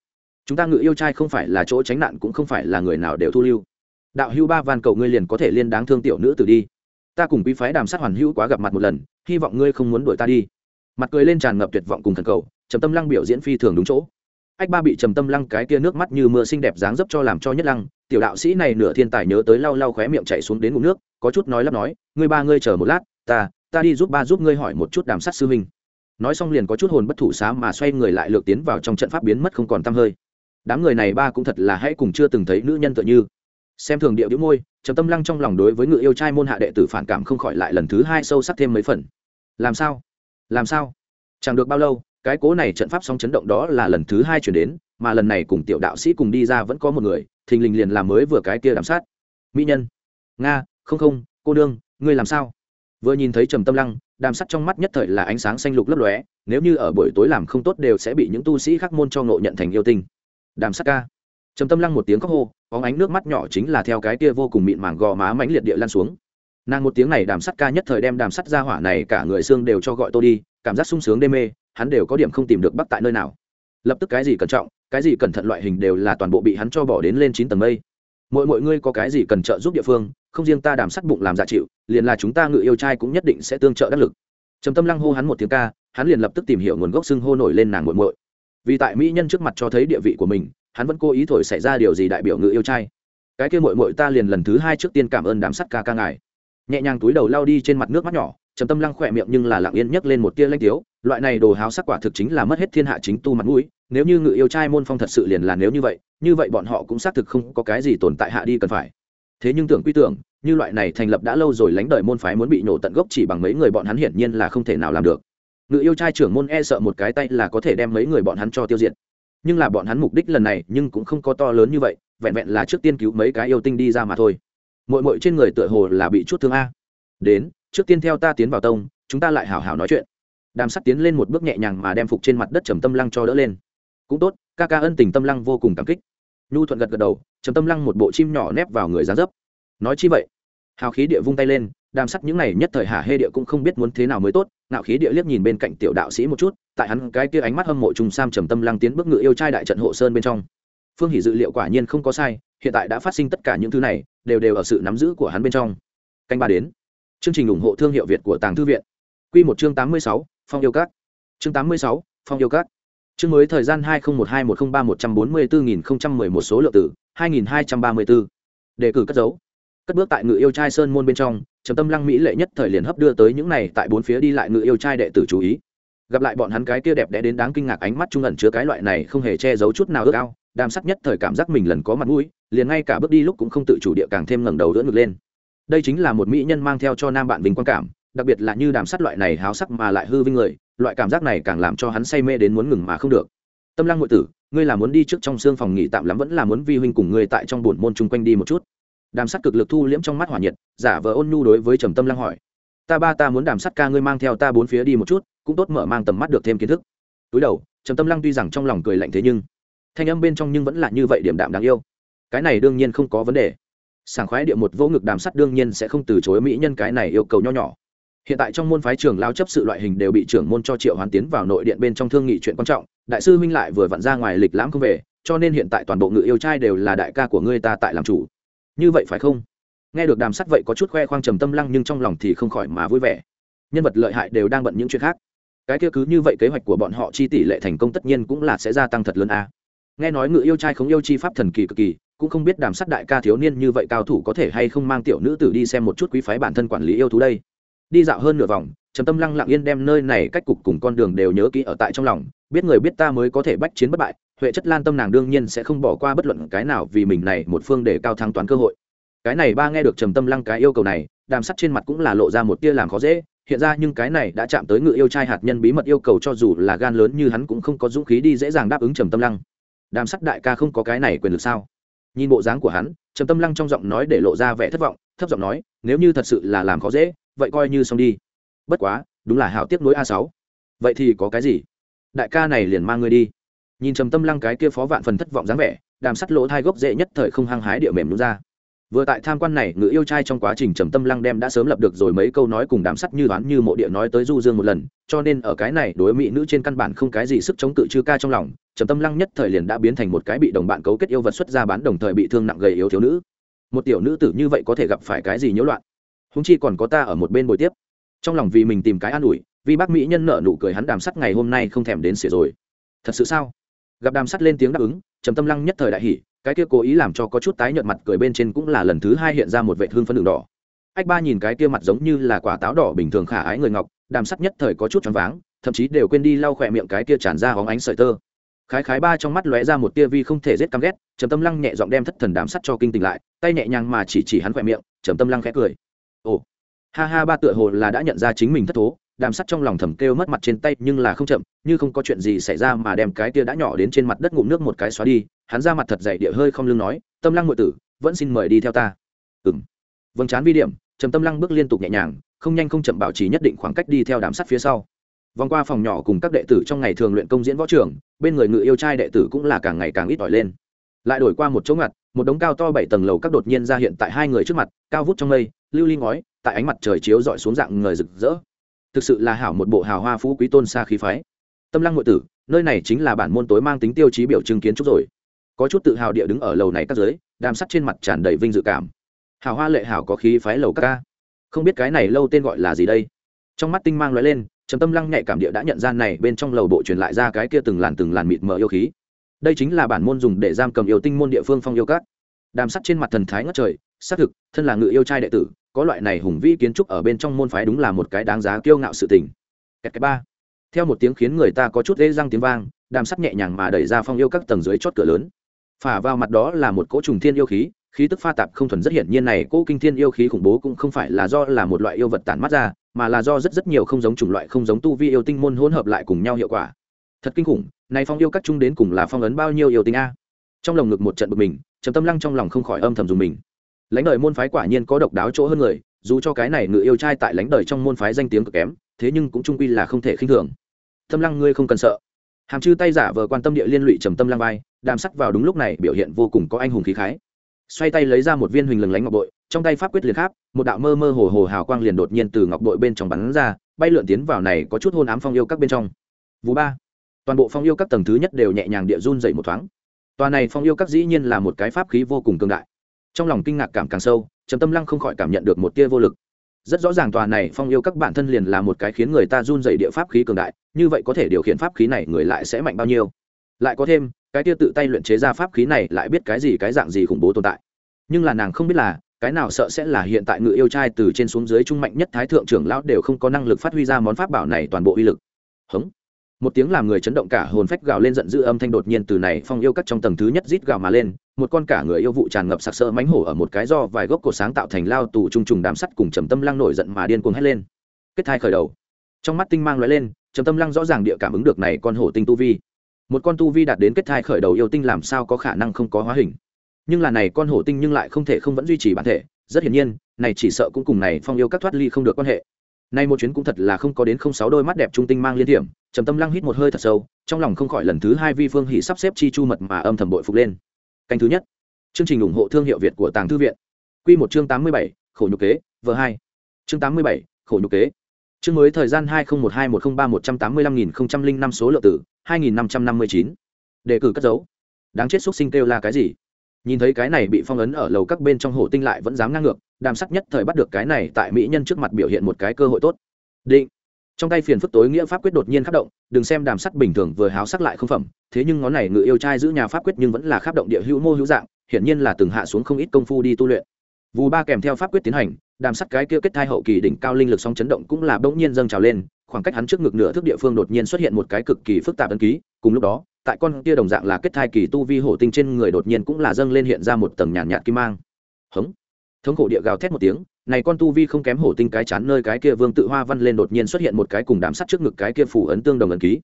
Chúng ta ngự yêu trai không phải là chỗ tránh nạn cũng không phải là người nào đều thu lưu. Đạo hữu ba van cầu ngươi liền có thể liên đáng thương tiểu nữ tử đi. Ta cùng quý phái đàm sát hoàn hữu quá gặp mặt một lần, hy vọng ngươi không muốn đuổi ta đi. Mặt cười lên tràn ngập tuyệt vọng cùng thần cầu, trầm tâm lăng biểu diễn phi thường đúng chỗ. Ách ba bị trầm tâm lăng cái tia nước mắt như mưa xinh đẹp dáng dấp cho làm cho nhất lăng, tiểu đạo sĩ này nửa thiên tài nhớ tới lau lau khóe miệng chạy xuống đến ngụm nước, có chút nói lắp nói, ngươi ba ngươi chờ một lát, ta ta đi giúp ba giúp ngươi hỏi một chút đàm sát sư huynh. Nói xong liền có chút hồn bất thủ xá mà xoay người lại lược tiến vào trong trận pháp biến mất không còn t hơi. Đám người này ba cũng thật là hãy cùng chưa từng thấy nữ nhân tựa như. Xem thường điệu đĩu môi, trầm tâm lăng trong lòng đối với ngự yêu trai môn hạ đệ tử phản cảm không khỏi lại lần thứ hai sâu sắc thêm mấy phần. Làm sao? Làm sao? Chẳng được bao lâu, cái cố này trận pháp sóng chấn động đó là lần thứ hai chuyển đến, mà lần này cùng tiểu đạo sĩ cùng đi ra vẫn có một người, thình lình liền làm mới vừa cái kia đ sát. Mỹ nhân. Nga, không không, cô đương ngươi làm sao? Vừa nhìn thấy trầm tâm lăng, đàm sắt trong mắt nhất thời là ánh sáng xanh lục lấp lóe, nếu như ở buổi tối làm không tốt đều sẽ bị những tu sĩ khác môn cho ngộ nhận thành yêu tinh. Đàm sắt ca. Trầm tâm lăng một tiếng khóc hô có ánh nước mắt nhỏ chính là theo cái kia vô cùng mịn màng gò má mãnh liệt địa lan xuống. Nàng một tiếng này đàm sắt ca nhất thời đem đàm sắt ra hỏa này cả người xương đều cho gọi tôi đi, cảm giác sung sướng đê mê, hắn đều có điểm không tìm được bắc tại nơi nào. Lập tức cái gì cẩn trọng, cái gì cẩn thận loại hình đều là toàn bộ bị hắn cho bỏ đến lên chín tầng mây. Mỗi mọi ngươi có cái gì cần trợ giúp địa phương không riêng ta đảm sắt bụng làm dạ chịu, liền là chúng ta ngự yêu trai cũng nhất định sẽ tương trợ đắc lực. Trầm tâm lăng hô hắn một tiếng ca, hắn liền lập tức tìm hiểu nguồn gốc xưng hô nổi lên nàng muội muội. Vì tại mỹ nhân trước mặt cho thấy địa vị của mình, hắn vẫn cố ý thổi xảy ra điều gì đại biểu ngự yêu trai. Cái kia muội muội ta liền lần thứ hai trước tiên cảm ơn đám sắt ca ca ngài. Nhẹ nhàng túi đầu lao đi trên mặt nước mắt nhỏ, trầm tâm lăng khỏe miệng nhưng là lặng yên nhấc lên một tia lanh tiếu, loại này đồ háo sắc quả thực chính là mất hết thiên hạ chính tu mặt mũi, nếu như ngự yêu trai môn phong thật sự liền là nếu như vậy như vậy bọn họ cũng xác thực không có cái gì tồn tại hạ đi cần phải thế nhưng tưởng quy tưởng, như loại này thành lập đã lâu rồi lánh đời môn phái muốn bị nổ tận gốc chỉ bằng mấy người bọn hắn hiển nhiên là không thể nào làm được. Ngự yêu trai trưởng môn e sợ một cái tay là có thể đem mấy người bọn hắn cho tiêu diệt. Nhưng là bọn hắn mục đích lần này nhưng cũng không có to lớn như vậy, vẹn vẹn là trước tiên cứu mấy cái yêu tinh đi ra mà thôi. Mội mội trên người tựa hồ là bị chút thương a. Đến, trước tiên theo ta tiến vào tông, chúng ta lại hào hào nói chuyện. Đàm sắt tiến lên một bước nhẹ nhàng mà đem phục trên mặt đất trầm tâm lăng cho đỡ lên. Cũng tốt, ca ca ân tình tâm lăng vô cùng cảm kích. Nhu thuận gật gật đầu trầm tâm lăng một bộ chim nhỏ nép vào người giá dấp. Nói chi vậy? Hào khí địa vung tay lên, đàm sắt những này nhất thời hả hê địa cũng không biết muốn thế nào mới tốt, ngạo khí địa liếc nhìn bên cạnh tiểu đạo sĩ một chút, tại hắn cái kia ánh mắt hâm mộ trùng sam trầm tâm lăng tiến bước ngự yêu trai đại trận hộ sơn bên trong. Phương hỷ dự liệu quả nhiên không có sai, hiện tại đã phát sinh tất cả những thứ này, đều đều ở sự nắm giữ của hắn bên trong. Canh ba đến. Chương trình ủng hộ thương hiệu việt của tàng thư viện. Q một chương tám mươi sáu, phong yêu các. Chương tám mươi sáu, phong yêu các chương mới thời gian hai nghìn một hai một trăm ba một trăm bốn mươi bốn nghìn mười một số lượng tử hai nghìn hai trăm ba mươi bốn đề cử cất dấu cất bước tại ngự yêu trai sơn môn bên trong trầm tâm lăng mỹ lệ nhất thời liền hấp đưa tới những này tại bốn phía đi lại ngự yêu trai đệ tử chú ý gặp lại bọn hắn cái kia đẹp đẽ đến đáng kinh ngạc ánh mắt trung ẩn chứa cái loại này không hề che giấu chút nào ước ao đàm sắc nhất thời cảm giác mình lần có mặt mũi liền ngay cả bước đi lúc cũng không tự chủ địa càng thêm ngẩng đầu đỡ ngực lên đây chính là một mỹ nhân mang theo cho nam bạn vinh quan cảm đặc biệt là như đàm sắt loại này háo sắc mà lại hư vinh người loại cảm giác này càng làm cho hắn say mê đến muốn ngừng mà không được. Tâm lăng ngụy tử, ngươi là muốn đi trước trong xương phòng nghỉ tạm lắm, vẫn là muốn vi huynh cùng ngươi tại trong buồn môn chung quanh đi một chút? Đàm sắt cực lực thu liễm trong mắt hỏa nhiệt, giả vờ ôn nhu đối với trầm tâm lăng hỏi. Ta ba ta muốn đàm sắt ca ngươi mang theo ta bốn phía đi một chút, cũng tốt mở mang tầm mắt được thêm kiến thức. Túi đầu, trầm tâm lăng tuy rằng trong lòng cười lạnh thế nhưng, thanh âm bên trong nhưng vẫn là như vậy điểm đạm đáng yêu. Cái này đương nhiên không có vấn đề. Sảng khoái địa một vô ngực đàm sắt đương nhiên sẽ không từ chối mỹ nhân cái này yêu cầu nho nhỏ hiện tại trong môn phái trường lao chấp sự loại hình đều bị trưởng môn cho triệu hoàn tiến vào nội điện bên trong thương nghị chuyện quan trọng, đại sư minh lại vừa vặn ra ngoài lịch lãm không về, cho nên hiện tại toàn bộ ngự yêu trai đều là đại ca của ngươi ta tại làm chủ. Như vậy phải không? Nghe được đàm sắt vậy có chút khoe khoang trầm tâm lăng nhưng trong lòng thì không khỏi mà vui vẻ. Nhân vật lợi hại đều đang bận những chuyện khác. Cái kia cứ như vậy kế hoạch của bọn họ chi tỷ lệ thành công tất nhiên cũng là sẽ gia tăng thật lớn a. Nghe nói ngự yêu trai không yêu chi pháp thần kỳ cực kỳ, cũng không biết đàm sắt đại ca thiếu niên như vậy cao thủ có thể hay không mang tiểu nữ tử đi xem một chút quý phái bản thân quản lý yêu thú đây đi dạo hơn nửa vòng, trầm tâm lăng lặng yên đem nơi này cách cục cùng con đường đều nhớ kỹ ở tại trong lòng, biết người biết ta mới có thể bách chiến bất bại, huệ chất lan tâm nàng đương nhiên sẽ không bỏ qua bất luận cái nào vì mình này một phương để cao thắng toán cơ hội. Cái này ba nghe được trầm tâm lăng cái yêu cầu này, đàm sắt trên mặt cũng là lộ ra một tia làm khó dễ, hiện ra nhưng cái này đã chạm tới ngự yêu trai hạt nhân bí mật yêu cầu cho dù là gan lớn như hắn cũng không có dũng khí đi dễ dàng đáp ứng trầm tâm lăng. Đàm sắt đại ca không có cái này quyền lực sao? Nhìn bộ dáng của hắn, trầm tâm lăng trong giọng nói để lộ ra vẻ thất vọng, thấp giọng nói, nếu như thật sự là làm khó dễ vậy coi như xong đi. Bất quá, đúng là hảo tiếp nối a sáu. Vậy thì có cái gì? Đại ca này liền mang ngươi đi. Nhìn trầm tâm lăng cái kia phó vạn phần thất vọng dáng vẻ, đàm sắt lỗ thai gốc dễ nhất thời không hăng hái địa mềm đúng ra. Vừa tại tham quan này, ngự yêu trai trong quá trình trầm tâm lăng đem đã sớm lập được rồi mấy câu nói cùng đám sắt như đoán như mộ địa nói tới du dương một lần, cho nên ở cái này đối mỹ nữ trên căn bản không cái gì sức chống cự chư ca trong lòng, trầm tâm lăng nhất thời liền đã biến thành một cái bị đồng bạn cấu kết yêu vật xuất ra bán đồng thời bị thương nặng gầy yếu thiếu nữ. Một tiểu nữ tử như vậy có thể gặp phải cái gì nhiễu loạn? Húng chi còn có ta ở một bên bồi tiếp. Trong lòng vì mình tìm cái an ủi, vì bác mỹ nhân nợ nụ cười hắn đàm sắt ngày hôm nay không thèm đến xỉa rồi. Thật sự sao? Gặp đàm sắt lên tiếng đáp ứng, trầm tâm lăng nhất thời đại hỉ, cái kia cố ý làm cho có chút tái nhợt mặt cười bên trên cũng là lần thứ hai hiện ra một vệ hương phân đường đỏ. Ách ba nhìn cái kia mặt giống như là quả táo đỏ bình thường khả ái người ngọc, đàm sắt nhất thời có chút choáng váng, thậm chí đều quên đi lau khỏe miệng cái kia tràn ra hóng ánh sợi tơ. Khái khái ba trong mắt lóe ra một tia vi không thể giết căm ghét, trầm tâm lăng nhẹ giọng đem thất thần đàm sắt cho kinh tỉnh lại, tay nhẹ nhàng mà chỉ chỉ hắn khỏe miệng, trầm tâm lăng khẽ cười ồ. Ha ha, ba tựa hồ là đã nhận ra chính mình thất thố, đàm sắt trong lòng thầm kêu mất mặt trên tay, nhưng là không chậm, như không có chuyện gì xảy ra mà đem cái tia đã nhỏ đến trên mặt đất ngụm nước một cái xóa đi, hắn ra mặt thật dày địa hơi không lưng nói, tâm lăng ngụy tử, vẫn xin mời đi theo ta. Ừ m vâng chán vi điểm, trầm tâm lăng bước liên tục nhẹ nhàng, không nhanh không chậm bảo trì nhất định khoảng cách đi theo đám sắt phía sau. Vòng qua phòng nhỏ cùng các đệ tử trong ngày thường luyện công diễn võ trường, bên người ngự yêu trai đệ tử cũng là càng ngày càng ít ỏi lên. Lại đổi qua một chỗ ngặt, một đống cao to bảy tầng lầu các đột nhiên ra hiện tại hai người trước mặt, cao vút trong mây lưu ly ngói, tại ánh mặt trời chiếu dọi xuống dạng người rực rỡ. Thực sự là hảo một bộ hào hoa phú quý tôn xa khí phái. Tâm lăng ngụy tử, nơi này chính là bản môn tối mang tính tiêu chí biểu trưng kiến trúc rồi. Có chút tự hào địa đứng ở lầu này các dưới đàm sắt trên mặt tràn đầy vinh dự cảm. Hào hoa lệ hảo có khí phái lầu các ca. Không biết cái này lâu tên gọi là gì đây? Trong mắt tinh mang lóe lên, trầm tâm lăng nhạy cảm địa đã nhận ra này bên trong lầu bộ truyền lại ra cái kia từng làn từng làn mịt mờ yêu khí. Đây chính là bản môn dùng để giam cầm yêu tinh môn địa phương phong yêu các. Đàm sắt trên mặt thần thái ngất trời, xác thực, thân là ngự yêu trai đệ tử có loại này hùng vĩ kiến trúc ở bên trong môn phái đúng là một cái đáng giá kiêu ngạo sự tình. Kẹt cái ba. Theo một tiếng khiến người ta có chút dễ răng tiếng vang, đàm sắt nhẹ nhàng mà đẩy ra phong yêu các tầng dưới chót cửa lớn. Phả vào mặt đó là một cỗ trùng thiên yêu khí khí tức pha tạp không thuần rất hiển nhiên này, cỗ kinh thiên yêu khí khủng bố cũng không phải là do là một loại yêu vật tản mắt ra, mà là do rất rất nhiều không giống chủng loại không giống tu vi yêu tinh môn hỗn hợp lại cùng nhau hiệu quả. Thật kinh khủng, này phong yêu các chung đến cùng là phong ấn bao nhiêu yêu tinh a? Trong lồng ngực một trận bực mình, trầm tâm lăng trong lòng không khỏi âm thầm dùng mình lãnh đời môn phái quả nhiên có độc đáo chỗ hơn người, dù cho cái này ngự yêu trai tại lãnh đời trong môn phái danh tiếng cực kém, thế nhưng cũng trung quy là không thể khinh thường. Tâm lăng ngươi không cần sợ. Hàm chư tay giả vờ quan tâm địa liên lụy trầm tâm lăng vai, đàm sắt vào đúng lúc này biểu hiện vô cùng có anh hùng khí khái. Xoay tay lấy ra một viên huỳnh lừng lánh ngọc bội, trong tay pháp quyết liền kháp một đạo mơ mơ hồ hồ hào quang liền đột nhiên từ ngọc bội bên trong bắn ra, bay lượn tiến vào này có chút hôn ám phong yêu các bên trong. Vú ba. Toàn bộ phong yêu các tầng thứ nhất đều nhẹ nhàng địa run dậy một thoáng. Tòa này phong yêu các dĩ nhiên là một cái pháp khí vô cùng cường đại trong lòng kinh ngạc cảm càng sâu, trầm tâm lăng không khỏi cảm nhận được một tia vô lực. Rất rõ ràng tòa này phong yêu các bản thân liền là một cái khiến người ta run dày địa pháp khí cường đại, như vậy có thể điều khiển pháp khí này người lại sẽ mạnh bao nhiêu? Lại có thêm, cái tia tự tay luyện chế ra pháp khí này lại biết cái gì cái dạng gì khủng bố tồn tại. Nhưng là nàng không biết là, cái nào sợ sẽ là hiện tại ngự yêu trai từ trên xuống dưới trung mạnh nhất thái thượng trưởng lão đều không có năng lực phát huy ra món pháp bảo này toàn bộ uy lực. Hống. Một tiếng làm người chấn động cả hồn phách gào lên giận dữ âm thanh đột nhiên từ này phong yêu cắt trong tầng thứ nhất rít gào mà lên một con cả người yêu vụ tràn ngập sặc sỡ mánh hổ ở một cái do vài gốc cổ sáng tạo thành lao tù trung trùng đám sắt cùng trầm tâm lăng nổi giận mà điên cuồng hét lên. Kết thai khởi đầu. Trong mắt tinh mang lóe lên, trầm tâm lăng rõ ràng địa cảm ứng được này con hổ tinh tu vi. Một con tu vi đạt đến kết thai khởi đầu yêu tinh làm sao có khả năng không có hóa hình. Nhưng là này con hổ tinh nhưng lại không thể không vẫn duy trì bản thể, rất hiển nhiên, này chỉ sợ cũng cùng này phong yêu các thoát ly không được quan hệ. Nay một chuyến cũng thật là không có đến không sáu đôi mắt đẹp trung tinh mang liên thiểm, trầm tâm lăng hít một hơi thật sâu, trong lòng không khỏi lần thứ hai vi phương hỉ sắp xếp chi chu mật mà âm thầm bội phục lên canh thứ nhất. Chương trình ủng hộ thương hiệu việt của tàng thư viện. Q một chương tám mươi bảy, khổ nhục kế v hai. Chương tám mươi bảy, khổ nhục kế. Chương mới thời gian hai nghìn một hai, một trăm ba, một trăm tám mươi lăm nghìn không trăm linh năm số lượng tử hai nghìn năm trăm năm mươi chín. Đề cử cất dấu. Đáng chết xúc sinh kêu là cái gì? Nhìn thấy cái này bị phong ấn ở lầu các bên trong hồ tinh lại vẫn dám ngang ngược, đàm sắc nhất thời bắt được cái này tại mỹ nhân trước mặt biểu hiện một cái cơ hội tốt. Định trong tay phiền phức tối nghĩa pháp quyết đột nhiên khắc động đừng xem đàm sắt bình thường vừa háo sắc lại không phẩm thế nhưng ngón này ngự yêu trai giữ nhà pháp quyết nhưng vẫn là khắc động địa hữu mô hữu dạng hiển nhiên là từng hạ xuống không ít công phu đi tu luyện. Vù ba kèm theo pháp quyết tiến hành đàm sắt cái kia kết thai hậu kỳ đỉnh cao linh lực song chấn động cũng là bỗng nhiên dâng trào lên khoảng cách hắn trước ngực nửa thước địa phương đột nhiên xuất hiện một cái cực kỳ phức tạp ấn ký cùng lúc đó tại con kia đồng dạng là kết thai kỳ tu vi hổ tinh trên người đột nhiên cũng là dâng lên hiện ra một tầng nhàn nhạt, nhạt kim mang. Hống. Thống khổ địa gào thét một tiếng này con tu vi không kém hổ tinh cái chán nơi cái kia vương tự hoa văn lên đột nhiên xuất hiện một cái cùng đám sắt trước ngực cái kia phủ ấn tương đồng ấn ký.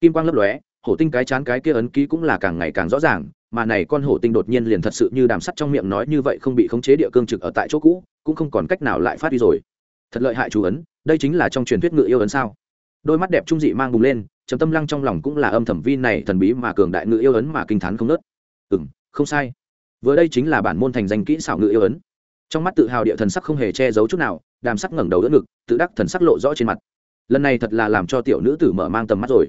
Kim quang lấp lóe, hổ tinh cái chán cái kia ấn ký cũng là càng ngày càng rõ ràng, mà này con hổ tinh đột nhiên liền thật sự như đàm sắt trong miệng nói như vậy không bị khống chế địa cương trực ở tại chỗ cũ, cũng không còn cách nào lại phát đi rồi. Thật lợi hại chú ấn, đây chính là trong truyền thuyết ngự yêu ấn sao? Đôi mắt đẹp trung dị mang bùng lên, trầm tâm lăng trong lòng cũng là âm thầm vi này thần bí mà cường đại ngự yêu ấn mà kinh t h á n không nớt. Ừ không sai. Vừa đây chính là bản môn thành danh kỹ xảo ngự yêu ấn trong mắt tự hào địa thần sắc không hề che giấu chút nào, đàm sắc ngẩng đầu đỡ ngực, tự đắc thần sắc lộ rõ trên mặt. Lần này thật là làm cho tiểu nữ tử mở mang tầm mắt rồi.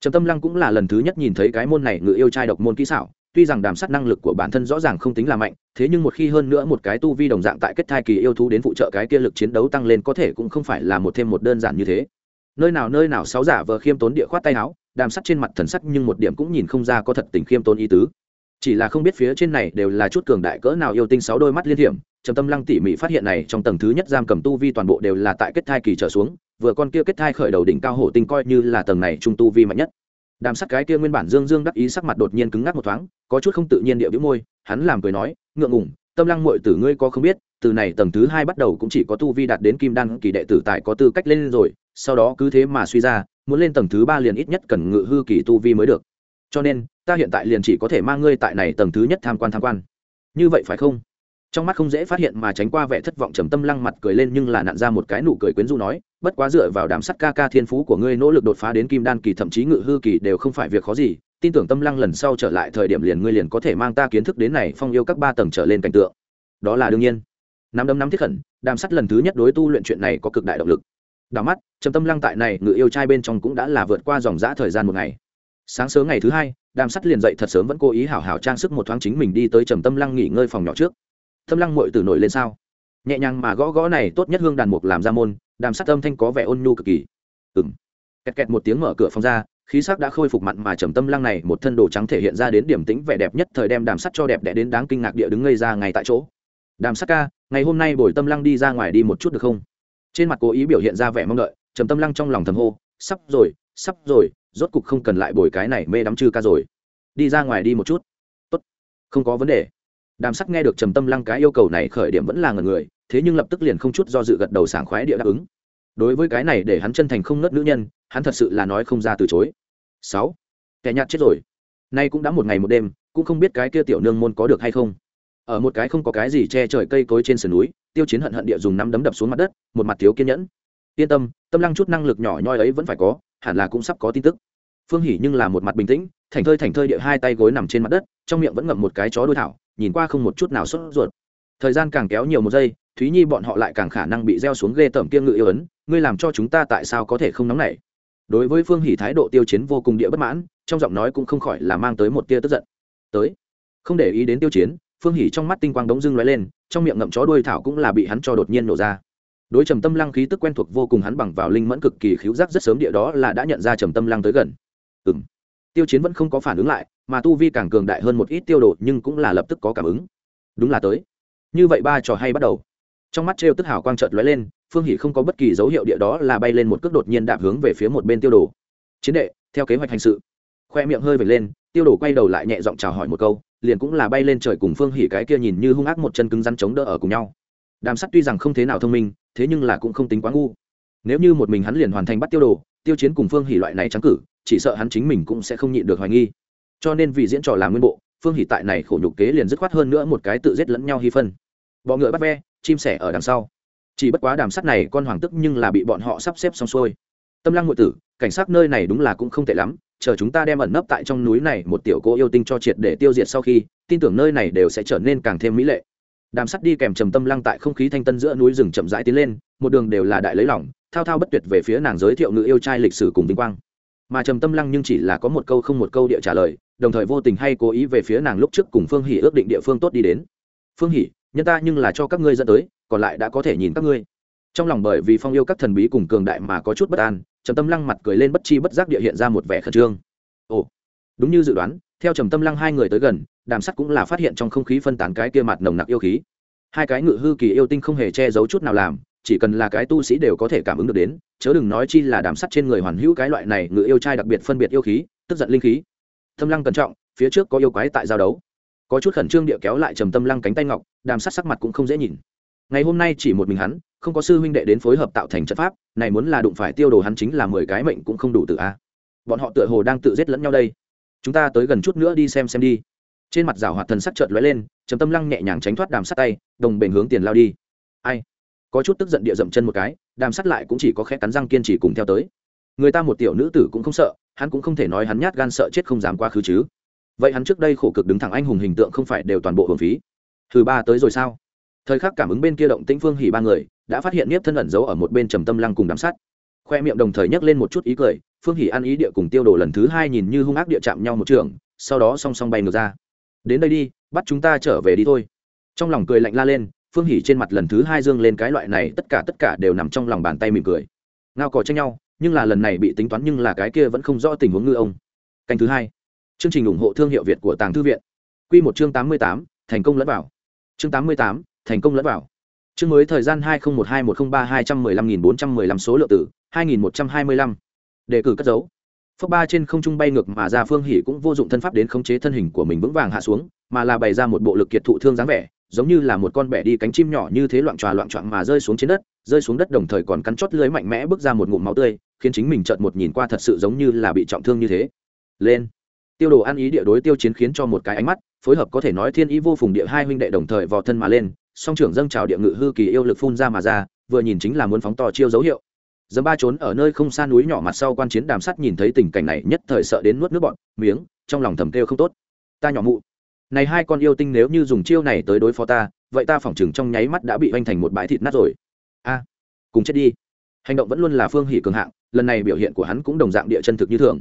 Trầm tâm lăng cũng là lần thứ nhất nhìn thấy cái môn này ngự yêu trai độc môn kỹ xảo, tuy rằng đàm sát năng lực của bản thân rõ ràng không tính là mạnh, thế nhưng một khi hơn nữa một cái tu vi đồng dạng tại kết thai kỳ yêu thú đến phụ trợ cái kia lực chiến đấu tăng lên có thể cũng không phải là một thêm một đơn giản như thế. Nơi nào nơi nào sáu giả vờ khiêm tốn địa khoát tay áo, đàm sắt trên mặt thần sắc nhưng một điểm cũng nhìn không ra có thật tình khiêm tốn ý tứ. Chỉ là không biết phía trên này đều là chút cường đại cỡ nào yêu tinh sáu đôi mắt liên hiểm trầm tâm lăng tỉ mỉ phát hiện này, trong tầng thứ nhất giam cầm tu vi toàn bộ đều là tại kết thai kỳ trở xuống, vừa con kia kết thai khởi đầu đỉnh cao hổ tinh coi như là tầng này trung tu vi mạnh nhất. Đàm sắt cái kia nguyên bản dương dương đắc ý sắc mặt đột nhiên cứng ngắc một thoáng, có chút không tự nhiên địa bĩu môi, hắn làm cười nói, ngượng ngủng tâm lăng muội tử ngươi có không biết, từ này tầng thứ hai bắt đầu cũng chỉ có tu vi đạt đến kim đan kỳ đệ tử tại có tư cách lên rồi, sau đó cứ thế mà suy ra, muốn lên tầng thứ ba liền ít nhất cần ngự hư kỳ tu vi mới được. Cho nên, ta hiện tại liền chỉ có thể mang ngươi tại này tầng thứ nhất tham quan tham quan. Như vậy phải không? Trong mắt không dễ phát hiện mà tránh qua vẻ thất vọng trầm tâm lăng mặt cười lên nhưng là nặn ra một cái nụ cười quyến rũ nói, bất quá dựa vào đám sắt ca ca thiên phú của ngươi nỗ lực đột phá đến kim đan kỳ thậm chí ngự hư kỳ đều không phải việc khó gì, tin tưởng tâm lăng lần sau trở lại thời điểm liền ngươi liền có thể mang ta kiến thức đến này phong yêu các ba tầng trở lên cảnh tượng. Đó là đương nhiên. Nắm đấm nắm thiết khẩn đàm sắt lần thứ nhất đối tu luyện chuyện này có cực đại động lực. Đào mắt, trầm tâm lăng tại này ngự yêu trai bên trong cũng đã là vượt qua dòng g thời gian một ngày. Sáng sớm ngày thứ hai đàm sắt liền dậy thật sớm vẫn cố ý hảo hảo trang sức một thoáng chính mình đi tới trầm tâm lăng nghỉ ngơi phòng nhỏ trước tâm lăng mội từ nổi lên sao? Nhẹ nhàng mà gõ gõ này tốt nhất hương đàn mục làm ra môn, đàm sắt âm thanh có vẻ ôn nhu cực kỳ. Ừ m kẹt kẹt một tiếng mở cửa phòng ra, khí sắc đã khôi phục mặn mà trầm tâm lăng này một thân đồ trắng thể hiện ra đến điểm tính vẻ đẹp nhất thời đem đàm sắt cho đẹp đẽ đến đáng kinh ngạc địa đứng ngây ra ngay tại chỗ. Đàm sắt ca, ngày hôm nay bồi tâm lăng đi ra ngoài đi một chút được không? Trên mặt cố ý biểu hiện ra vẻ mong đợi, trầm tâm lăng trong lòng thầm hô, sắp rồi sắp rồi, rốt cục không cần lại bồi cái này mê đắm chư ca rồi. Đi ra ngoài đi một chút. Tốt. Không có vấn đề đàm sắc nghe được trầm tâm lăng cái yêu cầu này khởi điểm vẫn là ngần người, thế nhưng lập tức liền không chút do dự gật đầu sảng khoái địa đáp ứng. Đối với cái này để hắn chân thành không nớt nữ nhân, hắn thật sự là nói không ra từ chối. Sáu. Kẻ nhạt chết rồi. Nay cũng đã một ngày một đêm, cũng không biết cái kia tiểu nương môn có được hay không. Ở một cái không có cái gì che trời cây cối trên sườn núi, tiêu chiến hận hận địa dùng nắm đấm đập xuống mặt đất, một mặt thiếu kiên nhẫn. Yên tâm tâm lăng chút năng lực nhỏ nhoi ấy vẫn phải có, hẳn là cũng sắp có tin tức. Phương hỉ nhưng là một mặt bình tĩnh, thành thơi thành thơi địa hai tay gối nằm trên mặt đất, trong miệng vẫn ngậm một cái chó đuôi thảo nhìn qua không một chút nào sốt ruột. Thời gian càng kéo nhiều một giây, thúy nhi bọn họ lại càng khả năng bị gieo xuống ghê tởm kiêng ngự yêu ấn, ngươi làm cho chúng ta tại sao có thể không nóng nảy? Đối với phương hỉ thái độ tiêu chiến vô cùng địa bất mãn, trong giọng nói cũng không khỏi là mang tới một tia tức giận. Tới. Không để ý đến tiêu chiến, phương hỉ trong mắt tinh quang đống dưng lóe lên, trong miệng ngậm chó đuôi thảo cũng là bị hắn cho đột nhiên nổ ra. Đối trầm tâm lăng khí tức quen thuộc vô cùng hắn bằng vào linh mẫn cực kỳ khiếu giác rất sớm địa đó là đã nhận ra trầm tâm lăng tới gần. Ừ m tiêu chiến vẫn không có phản ứng lại, mà tu vi càng cường đại hơn một ít tiêu đồ nhưng cũng là lập tức có cảm ứng. Đúng là tới. Như vậy ba trò hay bắt đầu. Trong mắt trêu tức hào quang trợt lóe lên, phương hỷ không có bất kỳ dấu hiệu địa đó là bay lên một cước đột nhiên đạp hướng về phía một bên tiêu đồ. Chiến đệ, theo kế hoạch hành sự. Khoe miệng hơi vệt lên, tiêu đồ quay đầu lại nhẹ giọng chào hỏi một câu, liền cũng là bay lên trời cùng phương hỷ cái kia nhìn như hung ác một chân cứng rắn chống đỡ ở cùng nhau. Đàm sắt tuy rằng không thế nào thông minh, thế nhưng là cũng không tính quá ngu. Nếu như một mình hắn liền hoàn thành bắt tiêu đồ, tiêu chiến cùng phương hỷ loại này trắng cử chỉ sợ hắn chính mình cũng sẽ không nhịn được hoài nghi. Cho nên vì diễn trò làm nguyên bộ, phương hỷ tại này khổ nhục kế liền dứt khoát hơn nữa một cái tự giết lẫn nhau hy phân. Bọ ngựa bắt ve, chim sẻ ở đằng sau. Chỉ bất quá đàm sắt này con hoàng tức nhưng là bị bọn họ sắp xếp xong xuôi. Tâm lăng ngụy tử, cảnh sát nơi này đúng là cũng không tệ lắm, chờ chúng ta đem ẩn nấp tại trong núi này một tiểu cô yêu tinh cho triệt để tiêu diệt sau khi, tin tưởng nơi này đều sẽ trở nên càng thêm mỹ lệ. Đàm sắt đi kèm trầm tâm lăng tại không khí thanh tân giữa núi rừng chậm rãi tiến lên, một đường đều là đại lấy lỏng thao thao bất tuyệt về phía nàng giới thiệu nữ yêu trai lịch sử cùng vinh quang mà trầm tâm lăng nhưng chỉ là có một câu không một câu địa trả lời, đồng thời vô tình hay cố ý về phía nàng lúc trước cùng phương hỷ ước định địa phương tốt đi đến. Phương hỷ, nhân ta nhưng là cho các ngươi dẫn tới, còn lại đã có thể nhìn các ngươi. Trong lòng bởi vì phong yêu các thần bí cùng cường đại mà có chút bất an, trầm tâm lăng mặt cười lên bất chi bất giác địa hiện ra một vẻ khẩn trương. Ồ, đúng như dự đoán, theo trầm tâm lăng hai người tới gần, đàm sắt cũng là phát hiện trong không khí phân tán cái kia mặt nồng nặc yêu khí. Hai cái ngự hư kỳ yêu tinh không hề che giấu chút nào làm chỉ cần là cái tu sĩ đều có thể cảm ứng được đến, chớ đừng nói chi là đàm sắt trên người hoàn hữu cái loại này ngự yêu trai đặc biệt phân biệt yêu khí, tức giận linh khí. Tâm lăng cẩn trọng, phía trước có yêu quái tại giao đấu. Có chút khẩn trương địa kéo lại trầm tâm lăng cánh tay ngọc, đàm sắt sắc mặt cũng không dễ nhìn. Ngày hôm nay chỉ một mình hắn, không có sư huynh đệ đến phối hợp tạo thành trận pháp, này muốn là đụng phải tiêu đồ hắn chính là mười cái mệnh cũng không đủ tự a. Bọn họ tựa hồ đang tự giết lẫn nhau đây. Chúng ta tới gần chút nữa đi xem xem đi. Trên mặt rào hoạt thần sắc chợt lóe lên, trầm tâm lăng nhẹ nhàng tránh thoát đàm sắt tay, đồng bền hướng tiền lao đi. Ai? Có chút tức giận địa dậm chân một cái, đàm sắt lại cũng chỉ có khẽ cắn răng kiên trì cùng theo tới. Người ta một tiểu nữ tử cũng không sợ, hắn cũng không thể nói hắn nhát gan sợ chết không dám quá khứ chứ. Vậy hắn trước đây khổ cực đứng thẳng anh hùng hình tượng không phải đều toàn bộ hưởng phí. Thứ ba tới rồi sao? Thời khắc cảm ứng bên kia động tĩnh phương hỉ ba người, đã phát hiện nếp thân ẩn giấu ở một bên trầm tâm lăng cùng đám sát. khoe miệng đồng thời nhấc lên một chút ý cười, phương hỉ ăn ý địa cùng tiêu đồ lần thứ hai nhìn như hung ác địa chạm nhau một trường, sau đó song song bay ngược ra. Đến đây đi, bắt chúng ta trở về đi thôi. Trong lòng cười lạnh la lên phương hỉ trên mặt lần thứ hai dương lên cái loại này, tất cả tất cả đều nằm trong lòng bàn tay mỉm cười. Ngao cò tranh nhau, nhưng là lần này bị tính toán nhưng là cái kia vẫn không rõ tình huống ngư ông. Canh thứ hai. Chương trình ủng hộ thương hiệu việt của tàng thư viện. Q một chương tám mươi tám, thành công lẫn vào. Chương tám mươi tám, thành công lẫn vào. Chương mới thời gian hai nghìn một hai một trăm ba hai trăm mười lăm nghìn bốn trăm mười lăm số lượng tử, hai nghìn một trăm hai mươi lăm. Đề cử cất dấu. Phước ba trên không trung bay ngược mà ra phương hỉ cũng vô dụng thân pháp đến khống chế thân hình của mình vững vàng hạ xuống, mà là bày ra một bộ lực kiệt thụ thương dáng vẻ giống như là một con bẻ đi cánh chim nhỏ như thế loạn tròa loạn trọn mà rơi xuống trên đất, rơi xuống đất đồng thời còn cắn chót lưới mạnh mẽ bước ra một ngụm máu tươi, khiến chính mình chợt một nhìn qua thật sự giống như là bị trọng thương như thế. Lên. Tiêu đồ ăn ý địa đối tiêu chiến khiến cho một cái ánh mắt, phối hợp có thể nói thiên ý vô phùng địa hai huynh đệ đồng thời vào thân mà lên, song trưởng dâng trào địa ngự hư kỳ yêu lực phun ra mà ra, vừa nhìn chính là muốn phóng to chiêu dấu hiệu. Dấm ba trốn ở nơi không xa núi nhỏ mặt sau quan chiến đàm sắt nhìn thấy tình cảnh này, nhất thời sợ đến nuốt nước bọn miếng, trong lòng thầm kêu không tốt. Ta nhỏ mụ này hai con yêu tinh nếu như dùng chiêu này tới đối phó ta, vậy ta phỏng chừng trong nháy mắt đã bị oanh thành một bãi thịt nát rồi. A, cùng chết đi. Hành động vẫn luôn là phương hỷ cường hạng, lần này biểu hiện của hắn cũng đồng dạng địa chân thực như thường.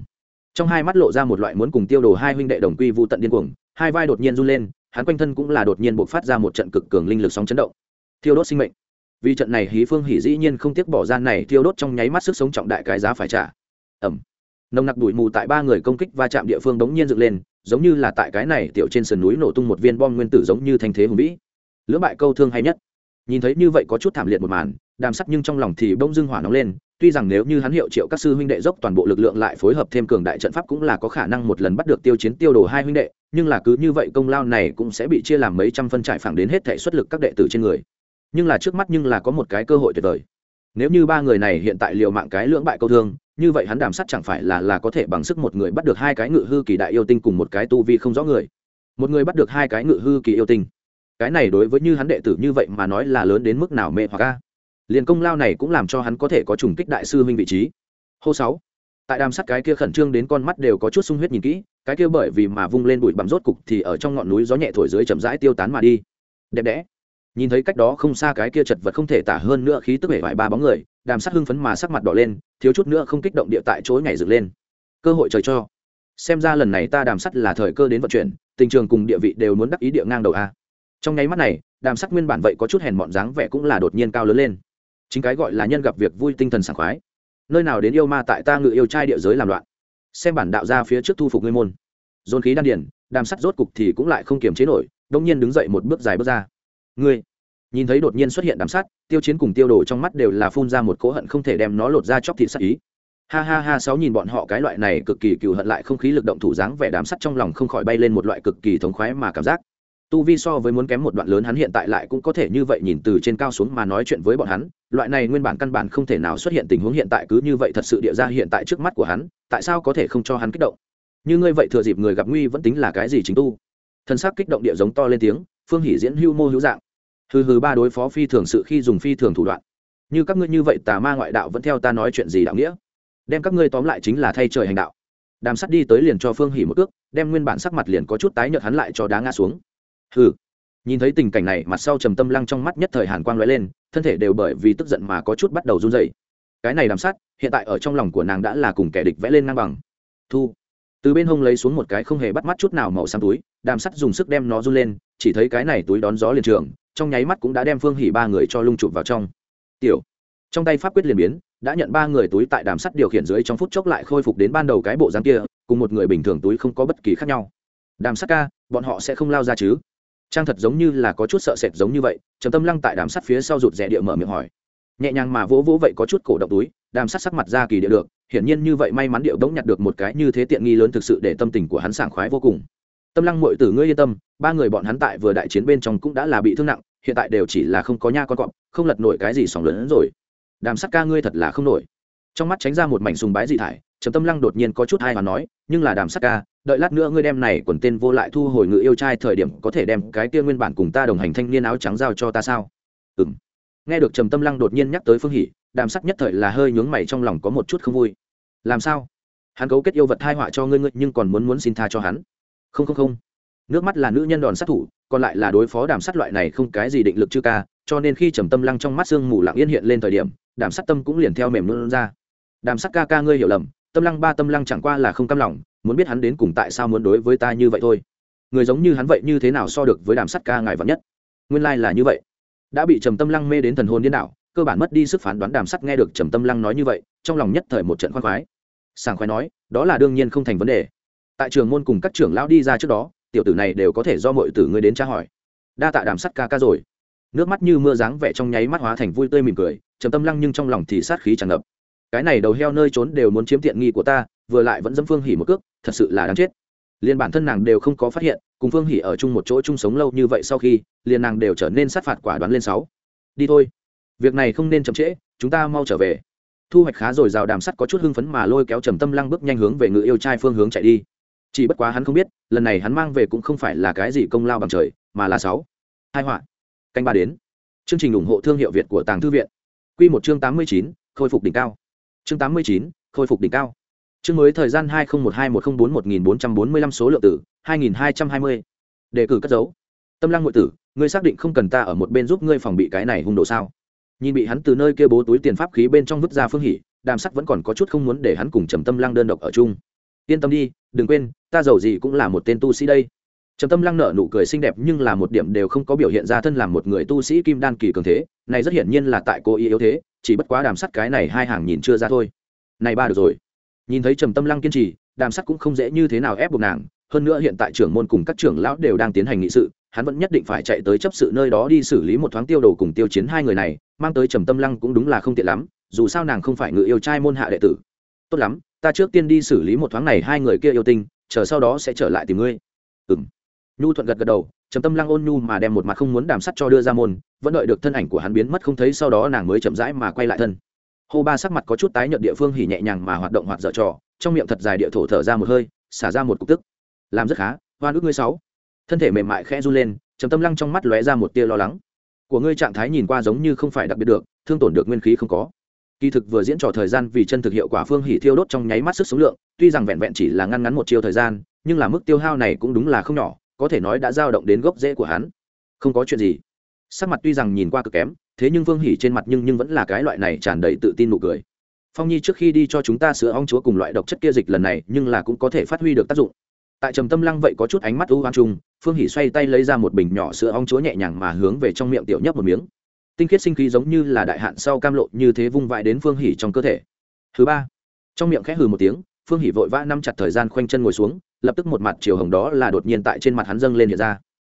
Trong hai mắt lộ ra một loại muốn cùng tiêu đồ hai huynh đệ đồng quy vô tận điên cuồng, hai vai đột nhiên run lên, hắn quanh thân cũng là đột nhiên buộc phát ra một trận cực cường linh lực sóng chấn động. Thiêu đốt sinh mệnh. Vì trận này hí phương hỷ dĩ nhiên không tiếc bỏ gian này thiêu đốt trong nháy mắt sức sống trọng đại cái giá phải trả. Ẩm nồng nặc đuổi mù tại ba người công kích va chạm địa phương đống nhiên dựng lên, giống như là tại cái này tiểu trên sườn núi nổ tung một viên bom nguyên tử giống như thanh thế hùng vĩ. Lưỡng bại câu thương hay nhất. Nhìn thấy như vậy có chút thảm liệt một màn, đàm sắc nhưng trong lòng thì bỗng dưng hỏa nóng lên, tuy rằng nếu như hắn hiệu triệu các sư huynh đệ dốc toàn bộ lực lượng lại phối hợp thêm cường đại trận pháp cũng là có khả năng một lần bắt được tiêu chiến tiêu đồ hai huynh đệ, nhưng là cứ như vậy công lao này cũng sẽ bị chia làm mấy trăm phân trải phẳng đến hết thể xuất lực các đệ tử trên người. Nhưng là trước mắt nhưng là có một cái cơ hội tuyệt vời nếu như ba người này hiện tại liều mạng cái lưỡng bại câu thương, như vậy hắn đàm sắt chẳng phải là là có thể bằng sức một người bắt được hai cái ngự hư kỳ đại yêu tinh cùng một cái tu vi không rõ người. Một người bắt được hai cái ngự hư kỳ yêu tinh. Cái này đối với như hắn đệ tử như vậy mà nói là lớn đến mức nào mê hoặc a. Liền công lao này cũng làm cho hắn có thể có trùng kích đại sư huynh vị trí. Hô sáu. Tại đàm sắt cái kia khẩn trương đến con mắt đều có chút sung huyết nhìn kỹ, cái kia bởi vì mà vung lên bụi bặm rốt cục thì ở trong ngọn núi gió nhẹ thổi dưới chậm rãi tiêu tán mà đi. Đẹp đẽ nhìn thấy cách đó không xa cái kia chật vật không thể tả hơn nữa khí tức hệ vải ba bóng người, đàm sắc hưng phấn mà sắc mặt đỏ lên, thiếu chút nữa không kích động địa tại chối ngày dựng lên. Cơ hội trời cho. Xem ra lần này ta đàm sắt là thời cơ đến vận chuyển, tình trường cùng địa vị đều muốn đắc ý địa ngang đầu a. Trong nháy mắt này, đàm sắc nguyên bản vậy có chút hèn mọn dáng vẻ cũng là đột nhiên cao lớn lên. Chính cái gọi là nhân gặp việc vui tinh thần sảng khoái. Nơi nào đến yêu ma tại ta ngự yêu trai địa giới làm loạn. Xem bản đạo ra phía trước thu phục ngươi môn. Dồn khí đan điển đàm sắt rốt cục thì cũng lại không kiềm chế nổi đông nhiên đứng dậy một bước dài bước ra. Ngươi nhìn thấy đột nhiên xuất hiện đám sắt tiêu chiến cùng tiêu đồ trong mắt đều là phun ra một cỗ hận không thể đem nó lột ra chóc thịt sát ý. Ha ha ha, sáu nhìn bọn họ cái loại này cực kỳ cựu hận lại không khí lực động thủ dáng vẻ đám sắt trong lòng không khỏi bay lên một loại cực kỳ thống khoái mà cảm giác. Tu vi so với muốn kém một đoạn lớn hắn hiện tại lại cũng có thể như vậy nhìn từ trên cao xuống mà nói chuyện với bọn hắn, loại này nguyên bản căn bản không thể nào xuất hiện tình huống hiện tại cứ như vậy thật sự địa ra hiện tại trước mắt của hắn, tại sao có thể không cho hắn kích động? Như ngươi vậy thừa dịp người gặp nguy vẫn tính là cái gì chính tu? Thân xác kích động địa giống to lên tiếng, phương hỉ diễn hưu mô hữu dạng hừ hừ ba đối phó phi thường sự khi dùng phi thường thủ đoạn. Như các ngươi như vậy tà ma ngoại đạo vẫn theo ta nói chuyện gì đạo nghĩa? Đem các ngươi tóm lại chính là thay trời hành đạo. Đàm sắt đi tới liền cho phương hỉ một cước, đem nguyên bản sắc mặt liền có chút tái nhợt hắn lại cho đá ngã xuống. Hừ. Nhìn thấy tình cảnh này, mặt sau trầm tâm lăng trong mắt nhất thời hàn quang lóe lên, thân thể đều bởi vì tức giận mà có chút bắt đầu run rẩy. Cái này đàm sắt, hiện tại ở trong lòng của nàng đã là cùng kẻ địch vẽ lên ngang bằng. Thu. Từ bên hông lấy xuống một cái không hề bắt mắt chút nào màu xám túi, đàm sắt dùng sức đem nó run lên, chỉ thấy cái này túi đón gió liền trường trong nháy mắt cũng đã đem phương hỉ ba người cho lung chụp vào trong. Tiểu, trong tay pháp quyết liền biến, đã nhận ba người túi tại đàm sắt điều khiển dưới trong phút chốc lại khôi phục đến ban đầu cái bộ dáng kia, cùng một người bình thường túi không có bất kỳ khác nhau. Đàm sắt ca, bọn họ sẽ không lao ra chứ? Trang thật giống như là có chút sợ sệt giống như vậy, trầm tâm lăng tại đàm sắt phía sau rụt rè địa mở miệng hỏi. Nhẹ nhàng mà vỗ vỗ vậy có chút cổ động túi, đàm sắt sắc mặt ra kỳ địa được, hiển nhiên như vậy may mắn điệu đống nhặt được một cái như thế tiện nghi lớn thực sự để tâm tình của hắn sảng khoái vô cùng. Tâm lăng muội tử ngươi yên tâm, ba người bọn hắn tại vừa đại chiến bên trong cũng đã là bị thương nặng hiện tại đều chỉ là không có nha con cọp, không lật nổi cái gì sóng lớn hơn rồi. Đàm sắc ca ngươi thật là không nổi. Trong mắt tránh ra một mảnh sùng bái dị thải, trầm tâm lăng đột nhiên có chút hai mà nói, nhưng là đàm sắc ca, đợi lát nữa ngươi đem này quần tên vô lại thu hồi ngự yêu trai thời điểm có thể đem cái kia nguyên bản cùng ta đồng hành thanh niên áo trắng giao cho ta sao? Ừ m nghe được trầm tâm lăng đột nhiên nhắc tới phương hỷ, đàm sắc nhất thời là hơi nhướng mày trong lòng có một chút không vui. Làm sao? Hắn cấu kết yêu vật thai họa cho ngươi ngươi nhưng còn muốn muốn xin tha cho hắn? Không không không. Nước mắt là nữ nhân đòn sát thủ còn lại là đối phó đàm sắt loại này không cái gì định lực chư ca, cho nên khi trầm tâm lăng trong mắt sương mù lặng yên hiện lên thời điểm, đàm sắt tâm cũng liền theo mềm luôn ra. Đàm sắt ca ca ngươi hiểu lầm, tâm lăng ba tâm lăng chẳng qua là không cam lòng, muốn biết hắn đến cùng tại sao muốn đối với ta như vậy thôi. Người giống như hắn vậy như thế nào so được với đàm sắt ca ngài vắn nhất? Nguyên lai、like、là như vậy. Đã bị trầm tâm lăng mê đến thần hồn điên đảo, cơ bản mất đi sức phán đoán đàm sắt nghe được trầm tâm lăng nói như vậy, trong lòng nhất thời một trận khoan khoái. Sảng khoái nói, đó là đương nhiên không thành vấn đề. Tại trường môn cùng các trưởng lão đi ra trước đó tiểu tử này đều có thể do mọi tử ngươi đến tra hỏi. Đa tạ đàm sắt ca ca rồi. Nước mắt như mưa dáng vẻ trong nháy mắt hóa thành vui tươi mỉm cười, trầm tâm lăng nhưng trong lòng thì sát khí tràn ngập. Cái này đầu heo nơi trốn đều muốn chiếm tiện nghi của ta, vừa lại vẫn dâm phương hỉ một cước, thật sự là đáng chết. Liền bản thân nàng đều không có phát hiện, cùng phương hỉ ở chung một chỗ chung sống lâu như vậy sau khi, liền nàng đều trở nên sát phạt quả đoán lên sáu. Đi thôi. Việc này không nên chậm trễ, chúng ta mau trở về. Thu hoạch khá rồi, rào đàm sắt có chút hưng phấn mà lôi kéo trầm tâm lăng bước nhanh hướng về ngự yêu trai phương hướng chạy đi chỉ bất quá hắn không biết, lần này hắn mang về cũng không phải là cái gì công lao bằng trời, mà là sáu. Hai họa. Canh ba đến. Chương trình ủng hộ thương hiệu việt của tàng thư viện. Q một chương tám mươi chín, khôi phục đỉnh cao. Chương tám mươi chín, khôi phục đỉnh cao. Chương mới thời gian hai nghìn một hai một trăm bốn một nghìn bốn trăm bốn mươi lăm số lượng tử, hai nghìn hai trăm hai mươi. Đề cử cất dấu. Tâm lăng ngụy tử, ngươi xác định không cần ta ở một bên giúp ngươi phòng bị cái này hung đồ sao? Nhìn bị hắn từ nơi kia bố túi tiền pháp khí bên trong vứt ra phương hỉ đàm sắc vẫn còn có chút không muốn để hắn cùng trầm tâm lăng đơn độc ở chung. Yên tâm đi đừng quên, ta giàu gì cũng là một tên tu sĩ đây. Trầm tâm lăng nợ nụ cười xinh đẹp nhưng là một điểm đều không có biểu hiện ra thân làm một người tu sĩ kim đan kỳ cường thế, này rất hiển nhiên là tại cô ý yếu thế, chỉ bất quá đàm sắt cái này hai hàng nhìn chưa ra thôi. Này ba được rồi. Nhìn thấy trầm tâm lăng kiên trì, đàm sắt cũng không dễ như thế nào ép buộc nàng, hơn nữa hiện tại trưởng môn cùng các trưởng lão đều đang tiến hành nghị sự, hắn vẫn nhất định phải chạy tới chấp sự nơi đó đi xử lý một thoáng tiêu đồ cùng tiêu chiến hai người này, mang tới trầm tâm lăng cũng đúng là không tiện lắm, dù sao nàng không phải ngự yêu trai môn hạ đệ tử. Tốt lắm ta trước tiên đi xử lý một thoáng này, hai người kia yêu tinh, chờ sau đó sẽ trở lại tìm ngươi. Ừng nhu thuận gật gật đầu, trầm tâm lăng ôn nhu mà đem một mặt không muốn đàm sắt cho đưa ra môn, vẫn đợi được thân ảnh của hắn biến mất không thấy sau đó nàng mới chậm rãi mà quay lại thân. Hô ba sắc mặt có chút tái nhợt địa phương hỉ nhẹ nhàng mà hoạt động hoạt dở trò, trong miệng thật dài địa thổ thở ra một hơi, xả ra một cục tức. Làm rất khá hoan ước ngươi sáu. Thân thể mềm mại khẽ run lên, trầm tâm lăng trong mắt lóe ra một tia lo lắng. Của ngươi trạng thái nhìn qua giống như không phải đặc biệt được, thương tổn được nguyên khí không có kỳ thực vừa diễn trò thời gian vì chân thực hiệu quả phương hỉ thiêu đốt trong nháy mắt sức sống lượng, tuy rằng vẹn vẹn chỉ là ngăn ngắn một chiều thời gian, nhưng là mức tiêu hao này cũng đúng là không nhỏ, có thể nói đã dao động đến gốc rễ của hắn. Không có chuyện gì. Sắc mặt tuy rằng nhìn qua cực kém, thế nhưng phương hỉ trên mặt nhưng nhưng vẫn là cái loại này tràn đầy tự tin nụ cười. Phong nhi trước khi đi cho chúng ta sữa ong chúa cùng loại độc chất kia dịch lần này, nhưng là cũng có thể phát huy được tác dụng. Tại trầm tâm lăng vậy có chút ánh mắt ưu hoang trung phương hỉ xoay tay lấy ra một bình nhỏ sữa ong chúa nhẹ nhàng mà hướng về trong miệng tiểu nhấp một miếng tinh khiết sinh khí giống như là đại hạn sau cam lộ như thế vung vãi đến phương hỉ trong cơ thể. Thứ ba, trong miệng khẽ hừ một tiếng, phương hỉ vội vã nắm chặt thời gian khoanh chân ngồi xuống, lập tức một mặt chiều hồng đó là đột nhiên tại trên mặt hắn dâng lên hiện ra.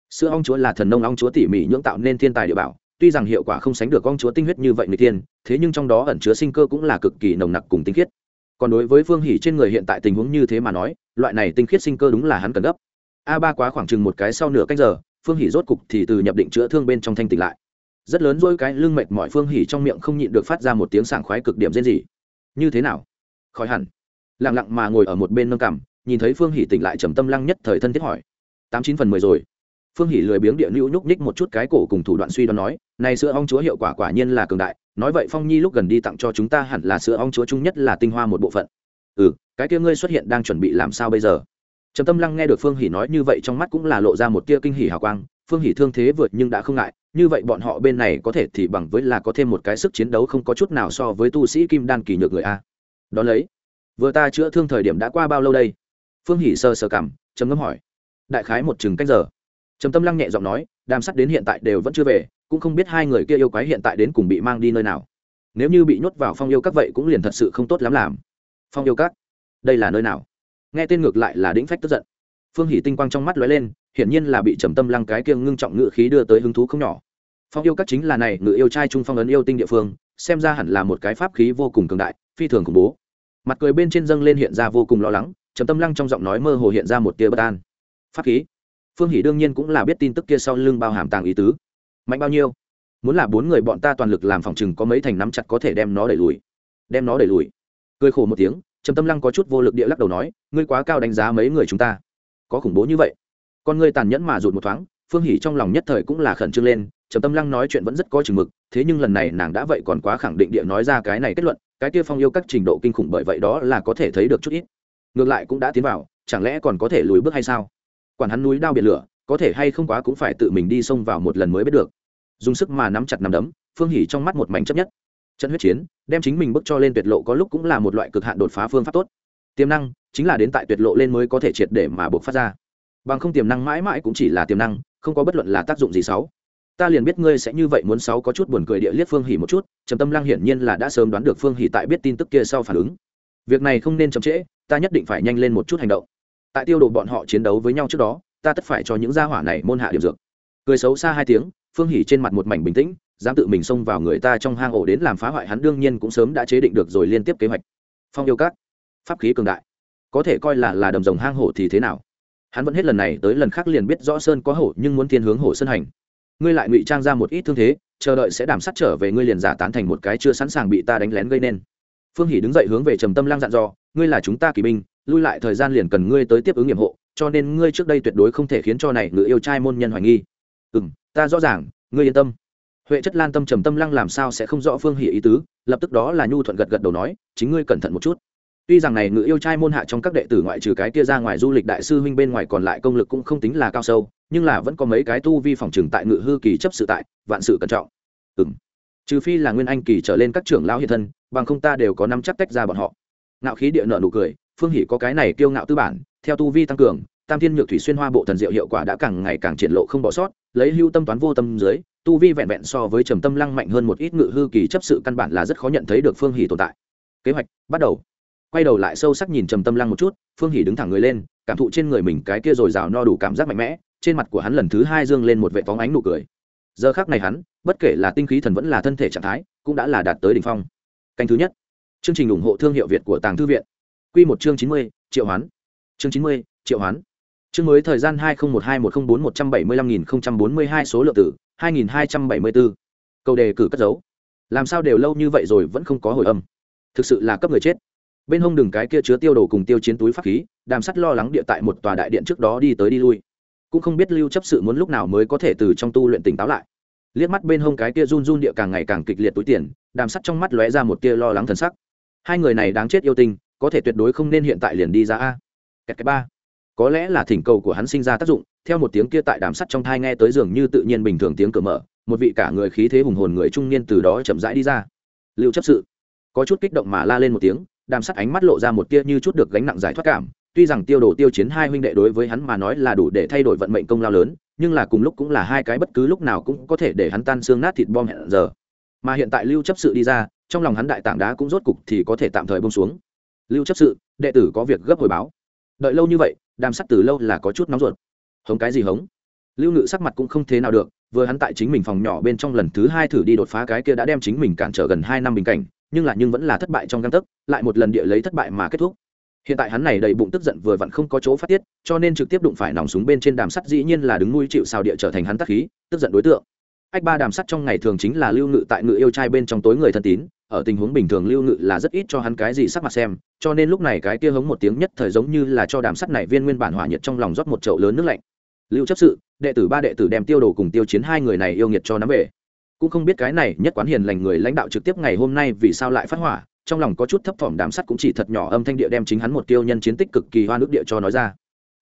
Sữa ong chúa là thần nông ong chúa tỉ mỉ nhưỡng tạo nên thiên tài địa bảo, tuy rằng hiệu quả không sánh được ong chúa tinh huyết như vậy người tiên, thế nhưng trong đó ẩn chứa sinh cơ cũng là cực kỳ nồng nặc cùng tinh khiết. Còn đối với phương hỉ trên người hiện tại tình huống như thế mà nói, loại này tinh khiết sinh cơ đúng là hắn cần gấp. A ba quá khoảng chừng một cái sau nửa cách giờ, phương hỉ rốt cục thì từ nhập định chữa thương bên trong thanh tỉnh lại rất lớn dỗi cái lưng mệt mỏi phương hỉ trong miệng không nhịn được phát ra một tiếng sảng khoái cực điểm rên gì như thế nào? Khỏi hẳn. Lặng lặng mà ngồi ở một bên nâng cằm, nhìn thấy phương hỉ tỉnh lại trầm tâm lăng nhất thời thân thiết hỏi. Tám chín phần mười rồi. Phương hỉ lười biếng địa nữu nhúc nhích một chút cái cổ cùng thủ đoạn suy đoán nói, này sữa ong chúa hiệu quả quả nhiên là cường đại, nói vậy phong nhi lúc gần đi tặng cho chúng ta hẳn là sữa ong chúa chung nhất là tinh hoa một bộ phận. Ừ cái kia ngươi xuất hiện đang chuẩn bị làm sao bây giờ? Trầm tâm lăng nghe được phương hỉ nói như vậy trong mắt cũng là lộ ra một tia kinh hỉ hào quang phương Hỷ thương thế vượt nhưng đã không ngại, như vậy bọn họ bên này có thể thì bằng với là có thêm một cái sức chiến đấu không có chút nào so với tu sĩ kim đan kỳ nhược người a. Đón lấy, vừa ta chữa thương thời điểm đã qua bao lâu đây? Phương Hỷ sơ sơ cảm, trầm ngâm hỏi. Đại khái một chừng cách giờ. Trầm tâm lăng nhẹ giọng nói, đàm sắt đến hiện tại đều vẫn chưa về, cũng không biết hai người kia yêu quái hiện tại đến cùng bị mang đi nơi nào. Nếu như bị nhốt vào phong yêu các vậy cũng liền thật sự không tốt lắm làm. Phong yêu các, đây là nơi nào? Nghe tên ngược lại là đĩnh phách tức giận. Phương hỷ tinh quang trong mắt lóe lên hiển nhiên là bị trầm tâm lăng cái kiêng ngưng trọng ngự khí đưa tới hứng thú không nhỏ. Phong yêu các chính là này, ngự yêu trai trung phong ấn yêu tinh địa phương, xem ra hẳn là một cái pháp khí vô cùng cường đại, phi thường khủng bố. Mặt cười bên trên dâng lên hiện ra vô cùng lo lắng, trầm tâm lăng trong giọng nói mơ hồ hiện ra một tia bất an. Pháp khí? Phương hỷ đương nhiên cũng là biết tin tức kia sau lưng bao hàm tàng ý tứ. Mạnh bao nhiêu? Muốn là bốn người bọn ta toàn lực làm phòng chừng có mấy thành nắm chặt có thể đem nó đẩy lùi. Đem nó đẩy lùi. Cười khổ một tiếng, trầm tâm lăng có chút vô lực địa lắc đầu nói, ngươi quá cao đánh giá mấy người chúng ta. Có khủng bố như vậy? Con ngươi tàn nhẫn mà rụt một thoáng, phương hỷ trong lòng nhất thời cũng là khẩn trương lên, trầm tâm lăng nói chuyện vẫn rất có chừng mực, thế nhưng lần này nàng đã vậy còn quá khẳng định địa nói ra cái này kết luận, cái kia phong yêu các trình độ kinh khủng bởi vậy đó là có thể thấy được chút ít. Ngược lại cũng đã tiến vào, chẳng lẽ còn có thể lùi bước hay sao? Quản hắn núi đao biển lửa, có thể hay không quá cũng phải tự mình đi xông vào một lần mới biết được. Dùng sức mà nắm chặt nắm đấm, phương hỉ trong mắt một mảnh chấp nhất. Trận huyết chiến, đem chính mình bước cho lên tuyệt lộ có lúc cũng là một loại cực hạn đột phá phương pháp tốt. Tiềm năng, chính là đến tại tuyệt lộ lên mới có thể triệt để mà buộc phát ra bằng không tiềm năng mãi mãi cũng chỉ là tiềm năng, không có bất luận là tác dụng gì xấu. Ta liền biết ngươi sẽ như vậy muốn sáu có chút buồn cười địa liếc phương hỉ một chút, trầm tâm lăng hiển nhiên là đã sớm đoán được phương hỉ tại biết tin tức kia sau phản ứng. Việc này không nên chậm trễ, ta nhất định phải nhanh lên một chút hành động. Tại tiêu đồ bọn họ chiến đấu với nhau trước đó, ta tất phải cho những gia hỏa này môn hạ điểm dược. Cười xấu xa hai tiếng, phương hỉ trên mặt một mảnh bình tĩnh, dám tự mình xông vào người ta trong hang ổ đến làm phá hoại hắn đương nhiên cũng sớm đã chế định được rồi liên tiếp kế hoạch. Phong yêu các, pháp khí cường đại, có thể coi là là đầm rồng hang hổ thì thế nào? Hắn vẫn hết lần này tới lần khác liền biết rõ sơn có hổ nhưng muốn thiên hướng hổ sơn hành. Ngươi lại ngụy trang ra một ít thương thế, chờ đợi sẽ đảm sát trở về ngươi liền giả tán thành một cái chưa sẵn sàng bị ta đánh lén gây nên. Phương hỷ đứng dậy hướng về trầm tâm lang dặn dò, ngươi là chúng ta kỳ binh, lui lại thời gian liền cần ngươi tới tiếp ứng nhiệm hộ, cho nên ngươi trước đây tuyệt đối không thể khiến cho này ngự yêu trai môn nhân hoài nghi. Ừ ta rõ ràng, ngươi yên tâm. Huệ chất lan tâm trầm tâm lăng làm sao sẽ không rõ phương hỷ ý tứ, lập tức đó là nhu thuận gật gật đầu nói, chính ngươi cẩn thận một chút tuy rằng này ngự yêu trai môn hạ trong các đệ tử ngoại trừ cái kia ra ngoài du lịch đại sư huynh bên ngoài còn lại công lực cũng không tính là cao sâu, nhưng là vẫn có mấy cái tu vi phòng trừng tại ngự hư kỳ chấp sự tại, vạn sự cẩn trọng. Ừng trừ phi là nguyên anh kỳ trở lên các trưởng lão hiện thân, bằng không ta đều có năm chắc tách ra bọn họ. Ngạo khí địa nợ nụ cười, phương hỷ có cái này kiêu ngạo tư bản, theo tu vi tăng cường, tam thiên nhược thủy xuyên hoa bộ thần diệu hiệu quả đã càng ngày càng triển lộ không bỏ sót, lấy hưu tâm toán vô tâm dưới, tu vi vẹn vẹn so với trầm tâm lăng mạnh hơn một ít ngự hư kỳ chấp sự căn bản là rất khó nhận thấy được phương hỷ tồn tại. Kế hoạch bắt đầu quay đầu lại sâu sắc nhìn trầm tâm lăng một chút, phương hỷ đứng thẳng người lên, cảm thụ trên người mình cái kia r ồ i r à o no đủ cảm giác mạnh mẽ, trên mặt của hắn lần thứ hai dương lên một vệ phóng ánh nụ cười. Giờ khác này hắn, bất kể là tinh khí thần vẫn là thân thể trạng thái, cũng đã là đạt tới đ ỉ n h phong. Canh thứ nhất. Chương trình ủng hộ thương hiệu việt của tàng thư viện. Q một chương chín mươi, triệu hoán. Chương chín mươi, triệu hoán. Chương mới thời gian hai nghìn một hai một trăm bốn một trăm bảy mươi lăm nghìn bốn mươi hai số lượng tử, hai nghìn hai trăm bảy mươi bốn câu đề cử cất dấu làm sao đều lâu như vậy rồi vẫn không có hồi âm. Thực sự là cấp người chết bên hông đường cái kia chứa tiêu đồ cùng tiêu chiến túi pháp khí, đàm sắt lo lắng địa tại một tòa đại điện trước đó đi tới đi lui. Cũng không biết lưu chấp sự muốn lúc nào mới có thể từ trong tu luyện tỉnh táo lại. Liếc mắt bên hông cái kia run run địa càng ngày càng kịch liệt túi tiền, đàm sắt trong mắt lóe ra một tia lo lắng thần sắc. Hai người này đáng chết yêu tinh, có thể tuyệt đối không nên hiện tại liền đi ra a. Kẹt cái ba. Có lẽ là thỉnh cầu của hắn sinh ra tác dụng, theo một tiếng kia tại đàm sắt trong thai nghe tới dường như tự nhiên bình thường tiếng cửa mở, một vị cả người khí thế hùng hồn người trung niên từ đó chậm rãi đi ra. Lưu chấp sự. Có chút kích động mà la lên một tiếng đàm sắt ánh mắt lộ ra một tia như chút được gánh nặng giải thoát cảm. Tuy rằng tiêu đồ tiêu chiến hai huynh đệ đối với hắn mà nói là đủ để thay đổi vận mệnh công lao lớn, nhưng là cùng lúc cũng là hai cái bất cứ lúc nào cũng có thể để hắn tan xương nát thịt bom hẹn giờ. Mà hiện tại lưu chấp sự đi ra, trong lòng hắn đại tảng đá cũng rốt cục thì có thể tạm thời bông xuống. Lưu chấp sự, đệ tử có việc gấp hồi báo. Đợi lâu như vậy, đàm sắt từ lâu là có chút nóng ruột. Hống cái gì hống? Lưu ngự sắc mặt cũng không thế nào được, vừa hắn tại chính mình phòng nhỏ bên trong lần thứ hai thử đi đột phá cái kia đã đem chính mình cản trở gần hai năm bình cảnh nhưng là nhưng vẫn là thất bại trong găng tấc, lại một lần địa lấy thất bại mà kết thúc. Hiện tại hắn này đầy bụng tức giận vừa vặn không có chỗ phát tiết, cho nên trực tiếp đụng phải nòng súng bên trên đàm sắt dĩ nhiên là đứng nuôi chịu xào địa trở thành hắn tắc khí, tức giận đối tượng. Ách ba đàm sắt trong ngày thường chính là lưu ngự tại ngự yêu trai bên trong tối người thân tín, ở tình huống bình thường lưu ngự là rất ít cho hắn cái gì sắc mặt xem, cho nên lúc này cái kia hống một tiếng nhất thời giống như là cho đàm sắt này viên nguyên bản hỏa nhiệt trong lòng rót một chậu lớn nước lạnh. Lưu chấp sự, đệ tử ba đệ tử đem tiêu đồ cùng tiêu chiến hai người này yêu nghiệt cho nắm về cũng không biết cái này nhất quán hiền lành người lãnh đạo trực tiếp ngày hôm nay vì sao lại phát hỏa, trong lòng có chút thấp thỏm đám sắt cũng chỉ thật nhỏ âm thanh địa đem chính hắn một tiêu nhân chiến tích cực kỳ hoa nước địa cho nói ra.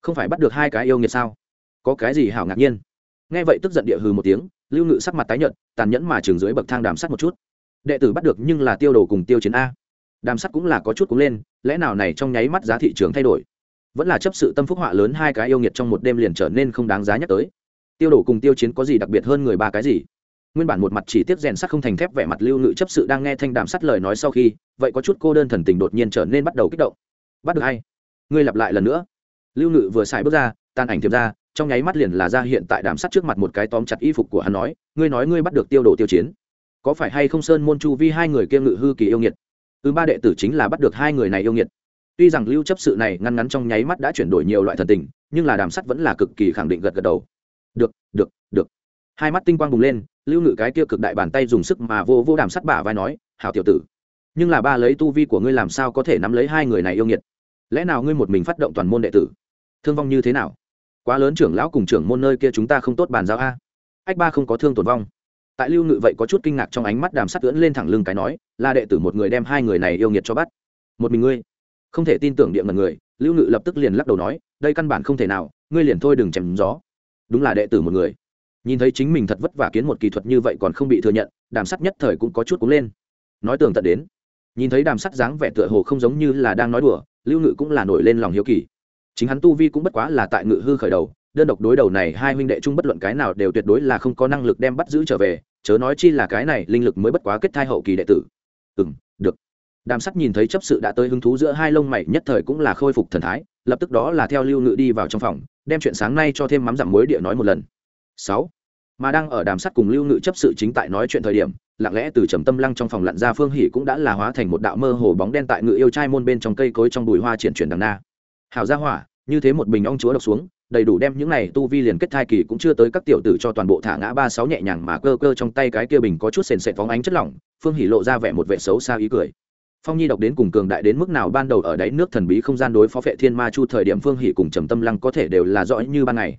Không phải bắt được hai cái yêu nghiệt sao? Có cái gì hảo ngạc nhiên? Nghe vậy tức giận địa hừ một tiếng, lưu ngự sắc mặt tái nhợt, tàn nhẫn mà trường dưới bậc thang đàm sắt một chút. Đệ tử bắt được nhưng là tiêu đồ cùng tiêu chiến a. Đàm sắt cũng là có chút cũng lên, lẽ nào này trong nháy mắt giá thị trường thay đổi? Vẫn là chấp sự tâm phúc họa lớn hai cái yêu nghiệt trong một đêm liền trở nên không đáng giá nhắc tới. Tiêu đồ cùng tiêu chiến có gì đặc biệt hơn người ba cái gì? Nguyên bản một mặt chỉ tiếp rèn sắt không thành thép vẻ mặt lưu ngự chấp sự đang nghe thanh đàm sắt lời nói sau khi, vậy có chút cô đơn thần tình đột nhiên trở nên bắt đầu kích động. Bắt được hay? Ngươi lặp lại lần nữa. Lưu ngự vừa xài bước ra tan ảnh thiệp ra, trong nháy mắt liền là ra hiện tại đàm sắt trước mặt một cái tóm chặt y phục của hắn nói, ngươi nói ngươi bắt được tiêu đồ tiêu chiến. Có phải hay không sơn môn chu vi hai người kia ngự hư kỳ yêu nghiệt? Ư ba đệ tử chính là bắt được hai người này yêu nghiệt. Tuy rằng lưu chấp sự này ngăn ngắn trong nháy mắt đã chuyển đổi nhiều loại thần tình, nhưng là đàm sắt vẫn là cực kỳ khẳng định gật gật đầu. Được được được. Hai mắt tinh quang bùng lên lưu ngự cái kia cực đại bàn tay dùng sức mà vô vô đàm sắt bả vai nói, hảo tiểu tử, nhưng là ba lấy tu vi của ngươi làm sao có thể nắm lấy hai người này yêu nghiệt? Lẽ nào ngươi một mình phát động toàn môn đệ tử? Thương vong như thế nào? Quá lớn trưởng lão cùng trưởng môn nơi kia chúng ta không tốt bàn giao a. Ách ba không có thương tổn vong. Tại lưu ngự vậy có chút kinh ngạc trong ánh mắt đàm sắt ưỡn lên thẳng lưng cái nói, là đệ tử một người đem hai người này yêu nghiệt cho bắt. Một mình ngươi. Không thể tin tưởng địa ngần người, lưu ngự lập tức liền lắc đầu nói, đây căn bản không thể nào, ngươi liền thôi đừng chèm gió. Đúng là đệ tử một người nhìn thấy chính mình thật vất vả kiến một kỹ thuật như vậy còn không bị thừa nhận, đàm sắt nhất thời cũng có chút cúng lên. Nói tường tận đến, nhìn thấy đàm sắt dáng vẻ tựa hồ không giống như là đang nói đùa, lưu ngự cũng là nổi lên lòng hiếu kỳ. Chính hắn tu vi cũng bất quá là tại ngự hư khởi đầu, đơn độc đối đầu này hai huynh đệ chung bất luận cái nào đều tuyệt đối là không có năng lực đem bắt giữ trở về, chớ nói chi là cái này linh lực mới bất quá kết thai hậu kỳ đệ tử. Ừ m được. Đàm sắt nhìn thấy chấp sự đã tới hứng thú giữa hai lông mày nhất thời cũng là khôi phục thần thái, lập tức đó là theo lưu ngự đi vào trong phòng, đem chuyện sáng nay cho thêm mắm dặm muối địa nói một lần. Sáu mà đang ở đàm sắt cùng lưu ngự chấp sự chính tại nói chuyện thời điểm, lặng lẽ từ trầm tâm lăng trong phòng lặn ra phương hỉ cũng đã là hóa thành một đạo mơ hồ bóng đen tại ngự yêu trai môn bên trong cây cối trong bùi hoa triển chuyển đằng na. Hào ra hỏa, như thế một bình ong chúa độc xuống, đầy đủ đem những này tu vi liền kết thai kỳ cũng chưa tới các tiểu tử cho toàn bộ thả ngã ba sáu nhẹ nhàng mà cơ cơ trong tay cái kia bình có chút sền sệt phóng ánh chất lỏng, phương hỉ lộ ra vẻ một vẻ xấu xa ý cười. Phong nhi độc đến cùng cường đại đến mức nào ban đầu ở đáy nước thần bí không gian đối phó vệ thiên ma chu thời điểm phương hỉ cùng trầm tâm lăng có thể đều là rõ như ban ngày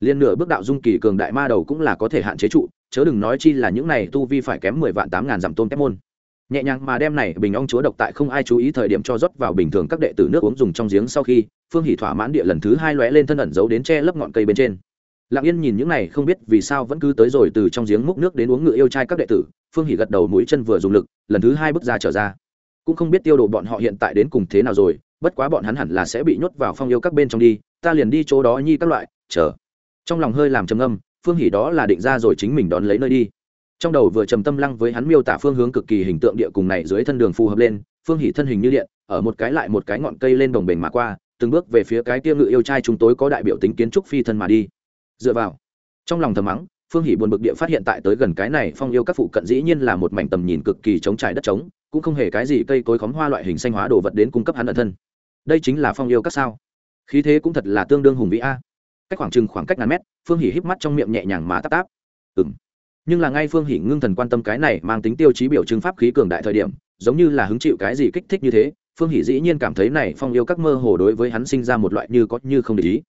liên nửa bước đạo dung kỳ cường đại ma đầu cũng là có thể hạn chế trụ, chớ đừng nói chi là những này tu vi phải kém mười vạn tám ngàn dặm tôn kép môn. Nhẹ nhàng mà đem này bình ong chúa độc tại không ai chú ý thời điểm cho rót vào bình thường các đệ tử nước uống dùng trong giếng sau khi, phương hỉ thỏa mãn địa lần thứ hai lóe lên thân ẩn giấu đến che lấp ngọn cây bên trên. Lặng yên nhìn những này không biết vì sao vẫn cứ tới rồi từ trong giếng múc nước đến uống ngựa yêu trai các đệ tử, phương hỉ gật đầu mũi chân vừa dùng lực, lần thứ hai bước ra trở ra. Cũng không biết tiêu đồ bọn họ hiện tại đến cùng thế nào rồi, bất quá bọn hắn hẳn là sẽ bị nhốt vào phong yêu các bên trong đi, ta liền đi chỗ đó nhi các loại, chờ trong lòng hơi làm trầm âm phương hỉ đó là định ra rồi chính mình đón lấy nơi đi. Trong đầu vừa trầm tâm lăng với hắn miêu tả phương hướng cực kỳ hình tượng địa cùng này dưới thân đường phù hợp lên, phương hỉ thân hình như điện, ở một cái lại một cái ngọn cây lên đồng bền mà qua, từng bước về phía cái tiêu ngự yêu trai chúng tối có đại biểu tính kiến trúc phi thân mà đi. Dựa vào, trong lòng thầm mắng, phương hỷ buồn bực địa phát hiện tại tới gần cái này phong yêu các phụ cận dĩ nhiên là một mảnh tầm nhìn cực kỳ chống trải đất trống, cũng không hề cái gì cây cối khóm hoa loại hình xanh hóa đồ vật đến cung cấp hắn ẩn thân. Đây chính là phong yêu các sao? Khí thế cũng thật là tương đương hùng vĩ a cách khoảng chừng khoảng cách ngàn mét, phương hỉ híp mắt trong miệng nhẹ nhàng mà táp táp. Ừ m nhưng là ngay phương hỉ ngưng thần quan tâm cái này mang tính tiêu chí biểu trưng pháp khí cường đại thời điểm, giống như là hứng chịu cái gì kích thích như thế, phương hỉ dĩ nhiên cảm thấy này phong yêu các mơ hồ đối với hắn sinh ra một loại như có như không để ý.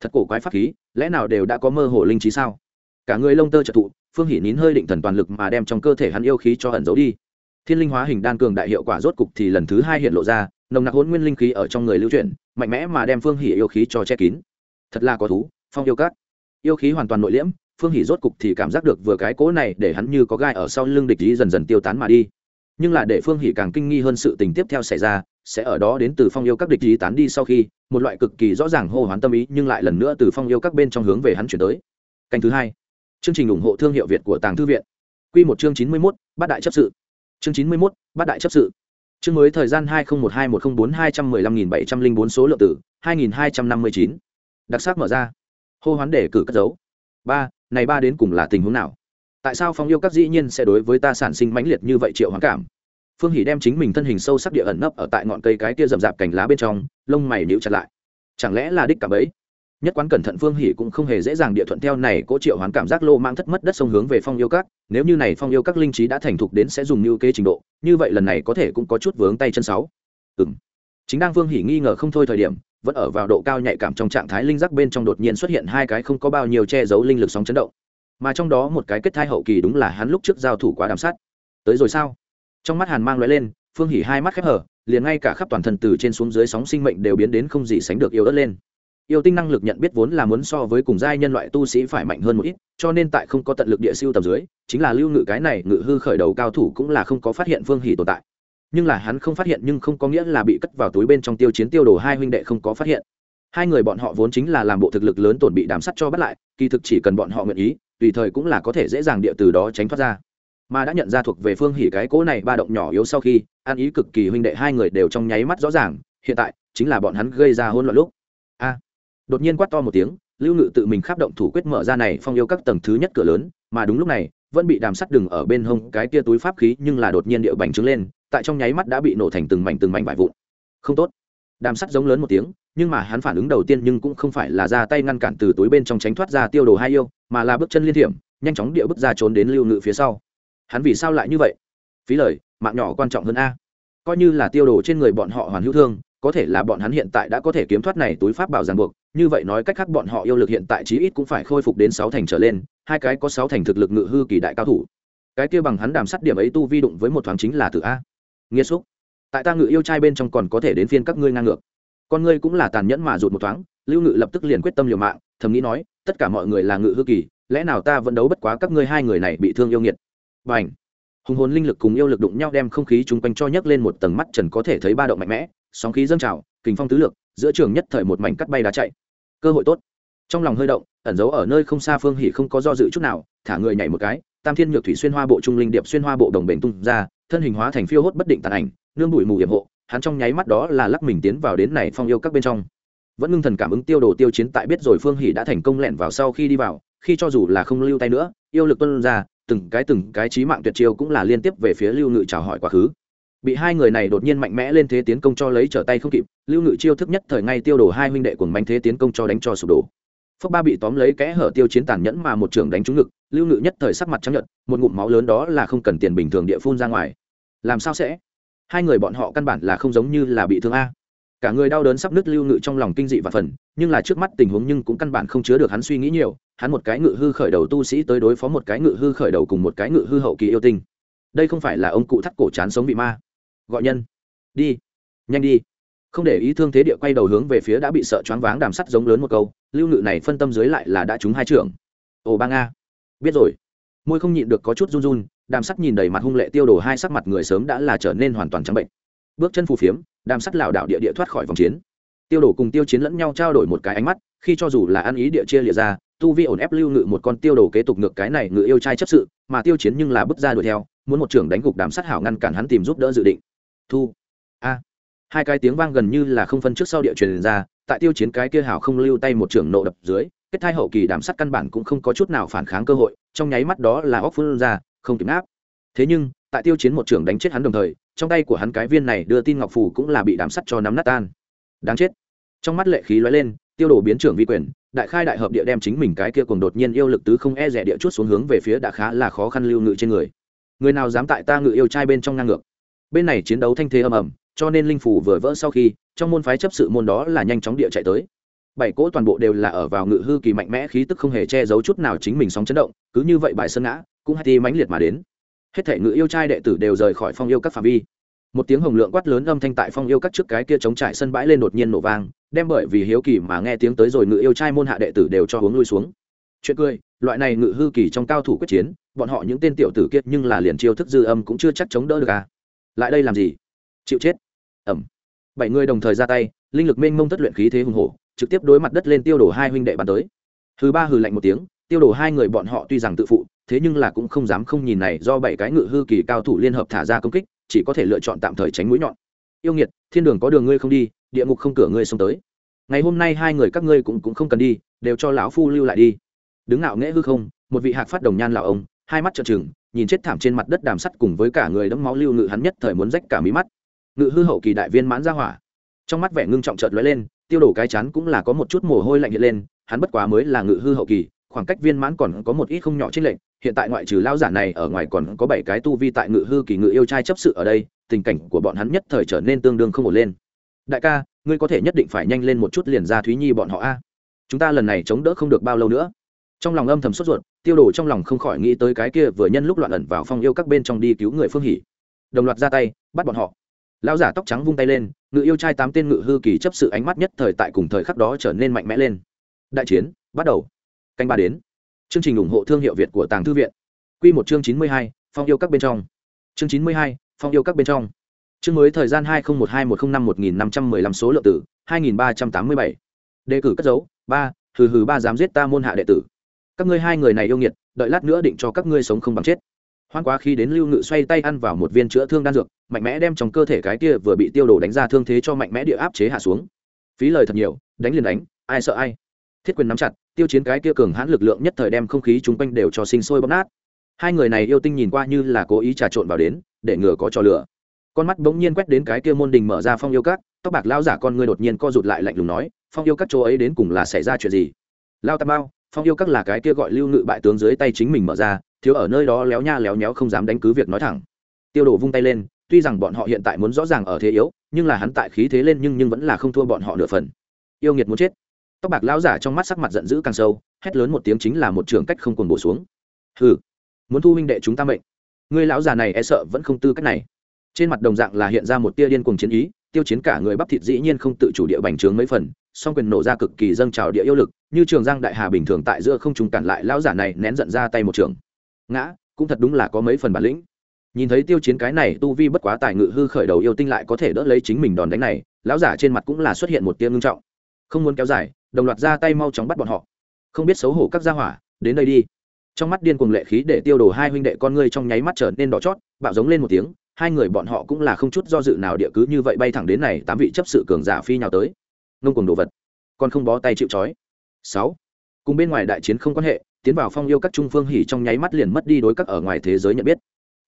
Thật cổ quái pháp khí, lẽ nào đều đã có mơ hồ linh trí sao? Cả người lông tơ trợ thụ phương hỉ nín hơi định thần toàn lực mà đem trong cơ thể hắn yêu khí cho ẩn giấu đi. Thiên linh hóa hình đan cường đại hiệu quả rốt cục thì lần thứ hai hiện lộ ra, nồng nặc hôn nguyên linh khí ở trong người lưu chuyển, mạnh mẽ mà đem phương hỉ yêu khí cho che kín thật là có thú, phong yêu các. Yêu khí hoàn toàn nội liễm, phương hỷ rốt cục thì cảm giác được vừa cái cố này để hắn như có gai ở sau lưng địch ý dần dần tiêu tán mà đi. Nhưng là để phương hỷ càng kinh nghi hơn sự tình tiếp theo xảy ra, sẽ ở đó đến từ phong yêu các địch ý tán đi sau khi, một loại cực kỳ rõ ràng hô hoán tâm ý nhưng lại lần nữa từ phong yêu các bên trong hướng về hắn chuyển tới. Canh thứ hai. Chương trình ủng hộ thương hiệu việt của tàng thư viện. Q một chương chín mươi mốt, bát đại chấp sự. Chương chín mươi mốt, bát đại chấp sự. Chương mới thời gian hai nghìn một hai một trăm bốn hai trăm mười lăm nghìn bảy trăm linh bốn số lượng tử, hai nghìn hai trăm năm mươi chín đặc sắc mở ra. Hô hoán để cử cất giấu. ba này ba đến cùng là tình huống nào? Tại sao phong yêu các dĩ nhiên sẽ đối với ta sản sinh mãnh liệt như vậy triệu hoán cảm? Phương hỷ đem chính mình thân hình sâu sắc địa ẩn nấp ở tại ngọn cây cái kia rậm rạp cành lá bên trong lông mày níu chặt lại. Chẳng lẽ là đích cảm ấy? Nhất quán cẩn thận phương hỷ cũng không hề dễ dàng địa thuận theo này cố triệu hoán cảm giác lô mang thất mất đất sông hướng về phong yêu các nếu như này phong yêu các linh trí đã thành thục đến sẽ dùng như kế trình độ như vậy lần này có thể cũng có chút vướng tay chân sáu. Ừm, chính đang phương hỷ nghi ngờ không thôi thời điểm vẫn ở vào độ cao nhạy cảm trong trạng thái linh giác bên trong đột nhiên xuất hiện hai cái không có bao nhiêu che giấu linh lực sóng chấn động. Mà trong đó một cái kết thai hậu kỳ đúng là hắn lúc trước giao thủ quá đàm sát. Tới rồi sao? Trong mắt hàn mang lóe lên, phương hỉ hai mắt khép hở liền ngay cả khắp toàn thân từ trên xuống dưới sóng sinh mệnh đều biến đến không gì sánh được yêu đất lên. Yêu tinh năng lực nhận biết vốn là muốn so với cùng giai nhân loại tu sĩ phải mạnh hơn một ít, cho nên tại không có tận lực địa siêu tầm dưới, chính là lưu ngự cái này ngự hư khởi đầu cao thủ cũng là không có phát hiện phương hỉ tồn tại nhưng là hắn không phát hiện nhưng không có nghĩa là bị cất vào túi bên trong tiêu chiến tiêu đồ hai huynh đệ không có phát hiện. Hai người bọn họ vốn chính là làm bộ thực lực lớn tổn bị đàm sắt cho bắt lại, kỳ thực chỉ cần bọn họ nguyện ý, tùy thời cũng là có thể dễ dàng địa từ đó tránh thoát ra. Mà đã nhận ra thuộc về phương hỉ cái cỗ này ba động nhỏ yếu sau khi, an ý cực kỳ huynh đệ hai người đều trong nháy mắt rõ ràng, hiện tại chính là bọn hắn gây ra hôn loạn lúc. A! À, đột nhiên quát to một tiếng, lưu ngự tự mình khắp động thủ quyết mở ra này phong yêu các tầng thứ nhất cửa lớn, mà đúng lúc này, vẫn bị đàm sắt đừng ở bên hông cái kia túi pháp khí nhưng là đột nhiên điệu bành trướng lên tại trong nháy mắt đã bị nổ thành từng mảnh từng mảnh vải vụn. Không tốt. Đàm sắt giống lớn một tiếng, nhưng mà hắn phản ứng đầu tiên nhưng cũng không phải là ra tay ngăn cản từ túi bên trong tránh thoát ra tiêu đồ hai yêu, mà là bước chân liên hiểm, nhanh chóng địa bước ra trốn đến lưu ngự phía sau. Hắn vì sao lại như vậy? Phí lời, mạng nhỏ quan trọng hơn a. Coi như là tiêu đồ trên người bọn họ hoàn hữu thương, có thể là bọn hắn hiện tại đã có thể kiếm thoát này túi pháp bảo ràng buộc, như vậy nói cách khác bọn họ yêu lực hiện tại chí ít cũng phải khôi phục đến sáu thành trở lên, hai cái có sáu thành thực lực ngự hư kỳ đại cao thủ. Cái kia bằng hắn đàm sắt điểm ấy tu vi đụng với một thoáng chính là tự a nghiêm xúc. Tại ta ngự yêu trai bên trong còn có thể đến phiên các ngươi ngang ngược. Con ngươi cũng là tàn nhẫn mà rụt một thoáng, lưu ngự lập tức liền quyết tâm liều mạng, thầm nghĩ nói, tất cả mọi người là ngự hư kỳ, lẽ nào ta vẫn đấu bất quá các ngươi hai người này bị thương yêu nghiệt? Và ảnh hùng hồn linh lực cùng yêu lực đụng nhau đem không khí chung quanh cho nhấc lên một tầng mắt trần có thể thấy ba động mạnh mẽ, sóng khí dâng trào, kình phong tứ lược, giữa trường nhất thời một mảnh cắt bay đá chạy. Cơ hội tốt. Trong lòng hơi động, ẩn giấu ở nơi không xa phương hỉ không có do dự chút nào, thả người nhảy một cái, tam thiên nhược thủy xuyên hoa bộ trung linh điệp xuyên hoa bộ đồng bền tung ra thân hình hóa thành phiêu hốt bất định tàn ảnh, nương bụi mù hiểm hộ, hắn trong nháy mắt đó là lắc mình tiến vào đến này phong yêu các bên trong. Vẫn ngưng thần cảm ứng tiêu đồ tiêu chiến tại biết rồi phương hỉ đã thành công lẹn vào sau khi đi vào, khi cho dù là không lưu tay nữa, yêu lực tuân ra, từng cái từng cái trí mạng tuyệt chiêu cũng là liên tiếp về phía lưu ngự chào hỏi quá khứ. Bị hai người này đột nhiên mạnh mẽ lên thế tiến công cho lấy trở tay không kịp, lưu ngự chiêu thức nhất thời ngay tiêu đổ hai huynh đệ cùng bánh thế tiến công cho đánh cho sụp đổ phước ba bị tóm lấy kẽ hở tiêu chiến tàn nhẫn mà một trường đánh trúng ngực, lưu ngự nhất thời sắc mặt chấp nhận một ngụm máu lớn đó là không cần tiền bình thường địa phun ra ngoài. Làm sao sẽ? Hai người bọn họ căn bản là không giống như là bị thương a. Cả người đau đớn sắp nứt lưu ngự trong lòng kinh dị và phần, nhưng là trước mắt tình huống nhưng cũng căn bản không chứa được hắn suy nghĩ nhiều, hắn một cái ngự hư khởi đầu tu sĩ tới đối phó một cái ngự hư khởi đầu cùng một cái ngự hư hậu kỳ yêu tinh. Đây không phải là ông cụ thắt cổ chán sống bị ma. Gọi nhân. Đi. Nhanh đi không để ý thương thế địa quay đầu hướng về phía đã bị sợ choáng váng đàm sắt giống lớn một câu, lưu ngự này phân tâm dưới lại là đã trúng hai trưởng. Ồ ba nga. Biết rồi. Môi không nhịn được có chút run run, đàm sắt nhìn đầy mặt hung lệ tiêu đồ hai sắc mặt người sớm đã là trở nên hoàn toàn trắng bệnh. Bước chân phù phiếm, đàm sắt lảo đảo địa địa thoát khỏi vòng chiến. Tiêu đồ cùng tiêu chiến lẫn nhau trao đổi một cái ánh mắt, khi cho dù là ăn ý địa chia lịa ra, tu vi ổn ép lưu ngự một con tiêu đồ kế tục ngược cái này ngự yêu trai chấp sự, mà tiêu chiến nhưng là bước ra đuổi theo, muốn một trưởng đánh gục đàm sát hảo ngăn cản hắn tìm giúp đỡ dự định. Thu. A hai cái tiếng vang gần như là không phân trước sau địa truyền ra, tại tiêu chiến cái kia hảo không lưu tay một trưởng nộ đập dưới, kết thai hậu kỳ đảm sát căn bản cũng không có chút nào phản kháng cơ hội, trong nháy mắt đó là óc phun ra, không kịp áp thế nhưng, tại tiêu chiến một trưởng đánh chết hắn đồng thời, trong tay của hắn cái viên này đưa tin ngọc phù cũng là bị đảm sắt cho nắm nát tan. Đáng chết. Trong mắt lệ khí lóe lên, tiêu đổ biến trưởng vi quyền, đại khai đại hợp địa đem chính mình cái kia cùng đột nhiên yêu lực tứ không e rẻ địa chút xuống hướng về phía đã khá là khó khăn lưu ngự trên người. Người nào dám tại ta ngự yêu trai bên trong ngang ngược? Bên này chiến đấu thanh thế âm ầm cho nên linh phủ vừa vỡ sau khi, trong môn phái chấp sự môn đó là nhanh chóng địa chạy tới. Bảy cỗ toàn bộ đều là ở vào ngự hư kỳ mạnh mẽ, khí tức không hề che giấu chút nào chính mình sóng chấn động, cứ như vậy bài sơn ngã, cũng hay ti mãnh liệt mà đến. Hết thể ngự yêu trai đệ tử đều rời khỏi phong yêu các phạm vi. Một tiếng hồng lượng quát lớn âm thanh tại phong yêu các trước cái kia chống trải sân bãi lên đột nhiên nổ vang, đem bởi vì hiếu kỳ mà nghe tiếng tới rồi ngự yêu trai môn hạ đệ tử đều cho hướng lui xuống. Chuyện cười, loại này ngự hư kỳ trong cao thủ quyết chiến, bọn họ những tên tiểu tử kiệt nhưng là liền chiêu thức dư âm cũng chưa chắc chống đỡ được à. Lại đây làm gì? Chịu chết ẩm. Bảy người đồng thời ra tay, linh lực mênh mông thất luyện khí thế hùng hổ, trực tiếp đối mặt đất lên tiêu đổ hai huynh đệ bắn tới. Thứ ba hừ lạnh một tiếng, tiêu đổ hai người bọn họ tuy rằng tự phụ, thế nhưng là cũng không dám không nhìn này do bảy cái ngự hư kỳ cao thủ liên hợp thả ra công kích, chỉ có thể lựa chọn tạm thời tránh mũi nhọn. Yêu nghiệt, thiên đường có đường ngươi không đi, địa ngục không cửa ngươi xông tới. Ngày hôm nay hai người các ngươi cũng cũng không cần đi, đều cho lão phu lưu lại đi. Đứng ngạo nghễ hư không, một vị hạc phát đồng nhan lão ông, hai mắt trợn trừng, nhìn chết thảm trên mặt đất đàm sắt cùng với cả người đẫm máu lưu ngự hắn nhất thời muốn rách cả mí mắt ngự hư hậu kỳ đại viên mãn ra hỏa. Trong mắt vẻ ngưng trọng chợt lóe lên, tiêu đổ cái chán cũng là có một chút mồ hôi lạnh hiện lên, hắn bất quá mới là ngự hư hậu kỳ, khoảng cách viên mãn còn có một ít không nhỏ trên lệnh hiện tại ngoại trừ lao giả này ở ngoài còn có bảy cái tu vi tại ngự hư kỳ ngự yêu trai chấp sự ở đây, tình cảnh của bọn hắn nhất thời trở nên tương đương không ổn lên. Đại ca, ngươi có thể nhất định phải nhanh lên một chút liền ra thúy nhi bọn họ a. Chúng ta lần này chống đỡ không được bao lâu nữa. Trong lòng âm thầm sốt ruột, tiêu đổ trong lòng không khỏi nghĩ tới cái kia vừa nhân lúc loạn ẩn vào phong yêu các bên trong đi cứu người phương hỉ đồng loạt ra tay, bắt bọn họ lão giả tóc trắng vung tay lên, ngự yêu trai tám tên ngự hư kỳ chấp sự ánh mắt nhất thời tại cùng thời khắc đó trở nên mạnh mẽ lên. Đại chiến, bắt đầu. Canh ba đến. Chương trình ủng hộ thương hiệu việt của tàng thư viện. Q một chương chín mươi hai, phong yêu các bên trong. Chương chín mươi hai, phong yêu các bên trong. Chương mới thời gian hai nghìn một hai một t r ă n h năm một nghìn năm trăm mười lăm số lượng tử, hai nghìn ba trăm tám mươi bảy. Đề cử cất dấu, ba, hừ hừ ba dám giết ta môn hạ đệ tử. Các ngươi hai người này yêu nghiệt, đợi lát nữa định cho các ngươi sống không bằng chết. Hoan quá khi đến lưu ngự xoay tay ăn vào một viên chữa thương đan dược mạnh mẽ đem trong cơ thể cái kia vừa bị tiêu đổ đánh ra thương thế cho mạnh mẽ địa áp chế hạ xuống. Phí lời thật nhiều, đánh liền đánh, ai sợ ai. Thiết quyền nắm chặt, tiêu chiến cái kia cường hãn lực lượng nhất thời đem không khí chung quanh đều cho sinh sôi bóp nát. Hai người này yêu tinh nhìn qua như là cố ý trà trộn vào đến, để ngừa có trò lửa con mắt bỗng nhiên quét đến cái kia môn đình mở ra phong yêu các, tóc bạc lao giả con ngươi đột nhiên co rụt lại lạnh lùng nói, phong yêu các chỗ ấy đến cùng là xảy ra chuyện gì? Lao tam bao phong yêu các là cái kia gọi lưu ngự bại tướng dưới tay chính mình mở ra, thiếu ở nơi đó léo nha léo nhéo không dám đánh cứ việc nói thẳng. Tiêu đổ vung tay lên tuy rằng bọn họ hiện tại muốn rõ ràng ở thế yếu, nhưng là hắn tại khí thế lên nhưng nhưng vẫn là không thua bọn họ nửa phần. Yêu nghiệt muốn chết. Tóc bạc lão giả trong mắt sắc mặt giận dữ càng sâu, hét lớn một tiếng chính là một trường cách không còn bổ xuống. Hừ, muốn thu huynh đệ chúng ta mệnh. Người lão già này e sợ vẫn không tư cách này. Trên mặt đồng dạng là hiện ra một tia điên cuồng chiến ý, tiêu chiến cả người bắp thịt dĩ nhiên không tự chủ địa bành trướng mấy phần, song quyền nổ ra cực kỳ dâng trào địa yêu lực, như trường giang đại hà bình thường tại giữa không trùng cản lại lão giả này nén giận ra tay một trường. Ngã, cũng thật đúng là có mấy phần bản lĩnh nhìn thấy tiêu chiến cái này tu vi bất quá tài ngự hư khởi đầu yêu tinh lại có thể đỡ lấy chính mình đòn đánh này, lão giả trên mặt cũng là xuất hiện một tia ngưng trọng. Không muốn kéo dài, đồng loạt ra tay mau chóng bắt bọn họ. Không biết xấu hổ các gia hỏa, đến đây đi. Trong mắt điên cuồng lệ khí để tiêu đổ hai huynh đệ con ngươi trong nháy mắt trở nên đỏ chót, bạo giống lên một tiếng, hai người bọn họ cũng là không chút do dự nào địa cứ như vậy bay thẳng đến này tám vị chấp sự cường giả phi nhào tới. Ngông cuồng đồ vật, còn không bó tay chịu trói. Sáu, cùng bên ngoài đại chiến không quan hệ, tiến vào phong yêu các trung phương hỉ trong nháy mắt liền mất đi đối các ở ngoài thế giới nhận biết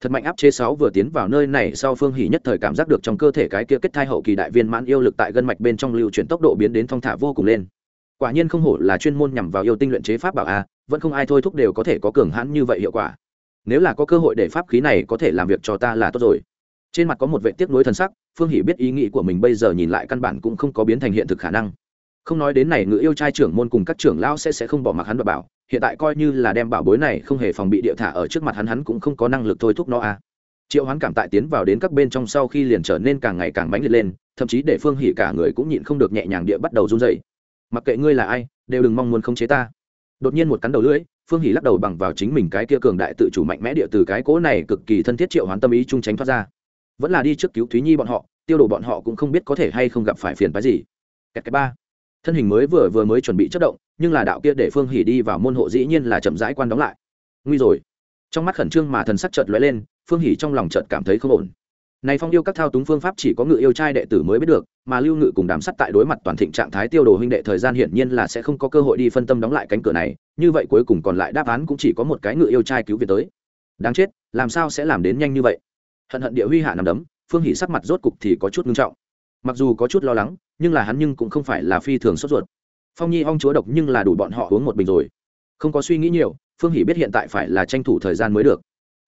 thật mạnh áp chế sáu vừa tiến vào nơi này sau phương hỉ nhất thời cảm giác được trong cơ thể cái kia kết thai hậu kỳ đại viên mãn yêu lực tại gân mạch bên trong lưu chuyển tốc độ biến đến thong thả vô cùng lên. Quả nhiên không hổ là chuyên môn nhằm vào yêu tinh luyện chế pháp bảo a, vẫn không ai thôi thúc đều có thể có cường hãn như vậy hiệu quả. Nếu là có cơ hội để pháp khí này có thể làm việc cho ta là tốt rồi. Trên mặt có một vệ tiếc nuối thần sắc, phương hỷ biết ý nghĩ của mình bây giờ nhìn lại căn bản cũng không có biến thành hiện thực khả năng. Không nói đến này, ngự yêu trai trưởng môn cùng các trưởng lão sẽ sẽ không bỏ mặc hắn và bảo hiện tại coi như là đem bảo bối này không hề phòng bị địa thả ở trước mặt hắn hắn cũng không có năng lực thôi thúc nó à. Triệu hoán cảm tại tiến vào đến các bên trong sau khi liền trở nên càng ngày càng mãnh liệt lên, thậm chí để phương hỉ cả người cũng nhịn không được nhẹ nhàng địa bắt đầu run dậy mặc kệ ngươi là ai, đều đừng mong muốn khống chế ta. Đột nhiên một cắn đầu lưỡi, phương hỉ lắc đầu bằng vào chính mình cái kia cường đại tự chủ mạnh mẽ địa từ cái cỗ này cực kỳ thân thiết triệu hoán tâm ý chung tránh thoát ra. Vẫn là đi trước cứu thúy nhi bọn họ, tiêu đồ bọn họ cũng không biết có thể hay không gặp phải phiền phái gì. Kẹt cái ba. Thân hình mới vừa vừa mới chuẩn bị chất động nhưng là đạo kia để phương hỉ đi vào môn hộ dĩ nhiên là chậm rãi quan đóng lại. Nguy rồi. Trong mắt khẩn trương mà thần sắc chợt lóe lên, phương hỉ trong lòng chợt cảm thấy không ổn. Này phong yêu các thao túng phương pháp chỉ có ngự yêu trai đệ tử mới biết được, mà lưu ngự cùng đám sắt tại đối mặt toàn thịnh trạng thái tiêu đồ huynh đệ thời gian hiển nhiên là sẽ không có cơ hội đi phân tâm đóng lại cánh cửa này, như vậy cuối cùng còn lại đáp án cũng chỉ có một cái ngự yêu trai cứu việt tới. Đáng chết, làm sao sẽ làm đến nhanh như vậy? Hận hận địa huy hạ nằm đấm, phương hỷ sắc mặt rốt cục thì có chút ngưng trọng. Mặc dù có chút lo lắng, nhưng là hắn nhưng cũng không phải là phi thường sốt ruột phong nhi ong chúa độc nhưng là đủ bọn họ uống một bình rồi. Không có suy nghĩ nhiều, phương hỷ biết hiện tại phải là tranh thủ thời gian mới được.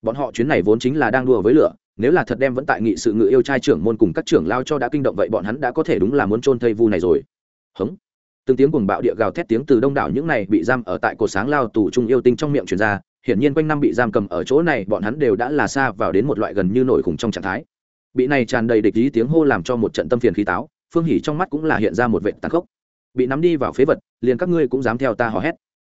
Bọn họ chuyến này vốn chính là đang đùa với lửa, nếu là thật đem vẫn tại nghị sự ngự yêu trai trưởng môn cùng các trưởng lao cho đã kinh động vậy bọn hắn đã có thể đúng là muốn trôn thây vu này rồi. Hống. Từng tiếng cuồng bạo địa gào thét tiếng từ đông đảo những này bị giam ở tại cột sáng lao tù trung yêu tinh trong miệng truyền ra, hiển nhiên quanh năm bị giam cầm ở chỗ này bọn hắn đều đã là xa vào đến một loại gần như nổi khủng trong trạng thái. Bị này tràn đầy địch ý tiếng hô làm cho một trận tâm phiền khí táo, phương hỉ trong mắt cũng là hiện ra một vệ tàn khốc bị nắm đi vào phế vật, liền các ngươi cũng dám theo ta hò hét.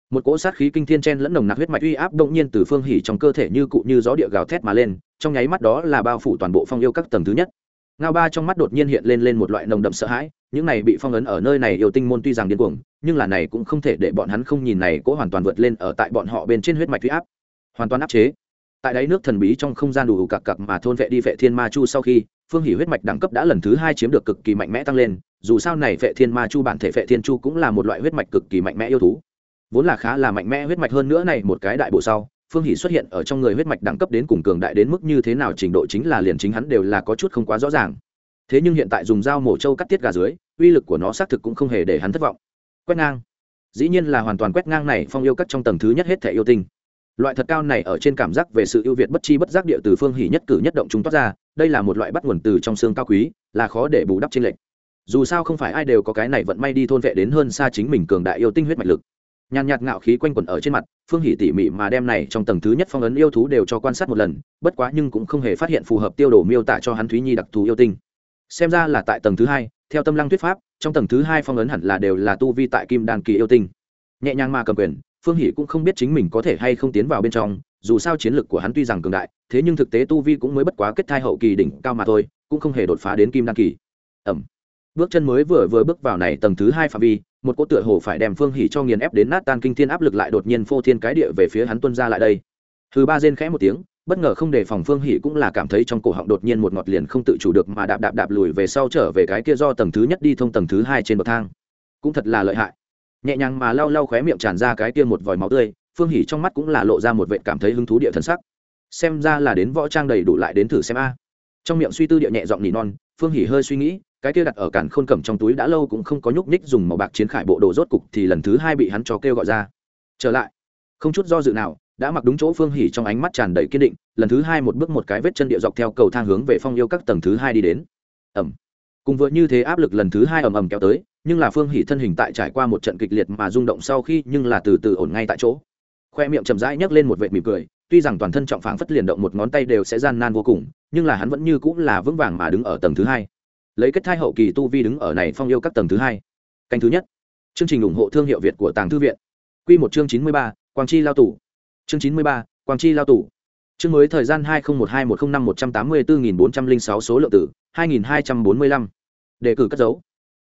Một cỗ sát khí kinh thiên chen lẫn nồng nặc huyết mạch uy áp động nhiên từ phương hỉ trong cơ thể như cụ như gió địa gào thét mà lên, trong nháy mắt đó là bao phủ toàn bộ phong yêu các tầng thứ nhất. Ngao ba trong mắt đột nhiên hiện lên lên một loại nồng đậm sợ hãi, những này bị phong ấn ở nơi này yêu tinh môn tuy rằng điên cuồng, nhưng là này cũng không thể để bọn hắn không nhìn này cỗ hoàn toàn vượt lên ở tại bọn họ bên trên huyết mạch uy áp. Hoàn toàn áp chế. Tại đáy nước thần bí trong không gian đủ cặc cặc mà thôn vệ đi vệ thiên ma chu sau khi phương hỉ huyết mạch đẳng cấp đã lần thứ hai chiếm được cực kỳ mạnh mẽ tăng lên, dù sao này vệ thiên ma chu bản thể vệ thiên chu cũng là một loại huyết mạch cực kỳ mạnh mẽ yêu thú. Vốn là khá là mạnh mẽ huyết mạch hơn nữa này một cái đại bộ sau, phương hỷ xuất hiện ở trong người huyết mạch đẳng cấp đến cùng cường đại đến mức như thế nào trình độ chính là liền chính hắn đều là có chút không quá rõ ràng. Thế nhưng hiện tại dùng dao mổ trâu cắt tiết gà dưới, uy lực của nó xác thực cũng không hề để hắn thất vọng. Quét ngang. Dĩ nhiên là hoàn toàn quét ngang này phong yêu cắt trong tầng thứ nhất hết thể yêu tinh. Loại thật cao này ở trên cảm giác về sự ưu việt bất chi bất giác địa từ phương hỷ nhất cử nhất động chúng toát ra đây là một loại bắt nguồn từ trong xương cao quý, là khó để bù đắp trên lệnh dù sao không phải ai đều có cái này vận may đi thôn vệ đến hơn xa chính mình cường đại yêu tinh huyết mạch lực. Nhàn nhạt ngạo khí quanh quẩn ở trên mặt, phương hỷ tỉ mỉ mà đem này trong tầng thứ nhất phong ấn yêu thú đều cho quan sát một lần, bất quá nhưng cũng không hề phát hiện phù hợp tiêu đồ miêu tả cho hắn thúy nhi đặc thù yêu tinh. Xem ra là tại tầng thứ hai, theo tâm lăng thuyết pháp, trong tầng thứ hai phong ấn hẳn là đều là tu vi tại kim đan kỳ yêu tinh. Nhẹ nhàng mà cầm quyền, phương hỷ cũng không biết chính mình có thể hay không tiến vào bên trong dù sao chiến lược của hắn tuy rằng cường đại, thế nhưng thực tế tu vi cũng mới bất quá kết thai hậu kỳ đỉnh cao mà thôi, cũng không hề đột phá đến kim đan kỳ. Ẩm. Bước chân mới vừa vừa bước vào này tầng thứ hai phạm vi, một cỗ tựa hồ phải đem phương hỉ cho nghiền ép đến nát tan kinh thiên áp lực lại đột nhiên phô thiên cái địa về phía hắn tuân ra lại đây. Thứ ba rên khẽ một tiếng, bất ngờ không đề phòng phương hỉ cũng là cảm thấy trong cổ họng đột nhiên một ngọt liền không tự chủ được mà đạp đạp đạp lùi về sau trở về cái kia do tầng thứ nhất đi thông tầng thứ hai trên bậc thang. Cũng thật là lợi hại. Nhẹ nhàng mà lau lau khóe miệng tràn ra cái kia một vòi máu tươi phương hỉ trong mắt cũng là lộ ra một vệ cảm thấy hứng thú địa thần sắc. Xem ra là đến võ trang đầy đủ lại đến thử xem a. Trong miệng suy tư địa nhẹ giọng nỉ non, phương hỉ hơi suy nghĩ, cái kia đặt ở cản khôn cẩm trong túi đã lâu cũng không có nhúc nhích dùng màu bạc chiến khải bộ đồ rốt cục thì lần thứ hai bị hắn cho kêu gọi ra. Trở lại, không chút do dự nào, đã mặc đúng chỗ phương hỉ trong ánh mắt tràn đầy kiên định, lần thứ hai một bước một cái vết chân địa dọc theo cầu thang hướng về phong yêu các tầng thứ hai đi đến. Ẩm. Cùng vừa như thế áp lực lần thứ hai ầm ầm kéo tới, nhưng là phương hỉ thân hình tại trải qua một trận kịch liệt mà rung động sau khi, nhưng là từ từ ổn ngay tại chỗ khoe miệng chậm rãi nhấc lên một vệt mỉm cười, tuy rằng toàn thân trọng phảng phất liền động một ngón tay đều sẽ gian nan vô cùng, nhưng là hắn vẫn như cũng là vững vàng mà đứng ở tầng thứ hai. Lấy kết thai hậu kỳ tu vi đứng ở này phong yêu các tầng thứ hai. Canh thứ nhất. Chương trình ủng hộ thương hiệu việt của tàng thư viện. Q một chương chín mươi ba, quang chi lao tủ chương chín mươi ba, quang chi lao tủ chương mới thời gian hai nghìn một hai, một t r ă n h năm, một trăm tám mươi bốn nghìn bốn trăm linh sáu số lượng tử, hai nghìn hai trăm bốn mươi lăm. Đề cử cất dấu.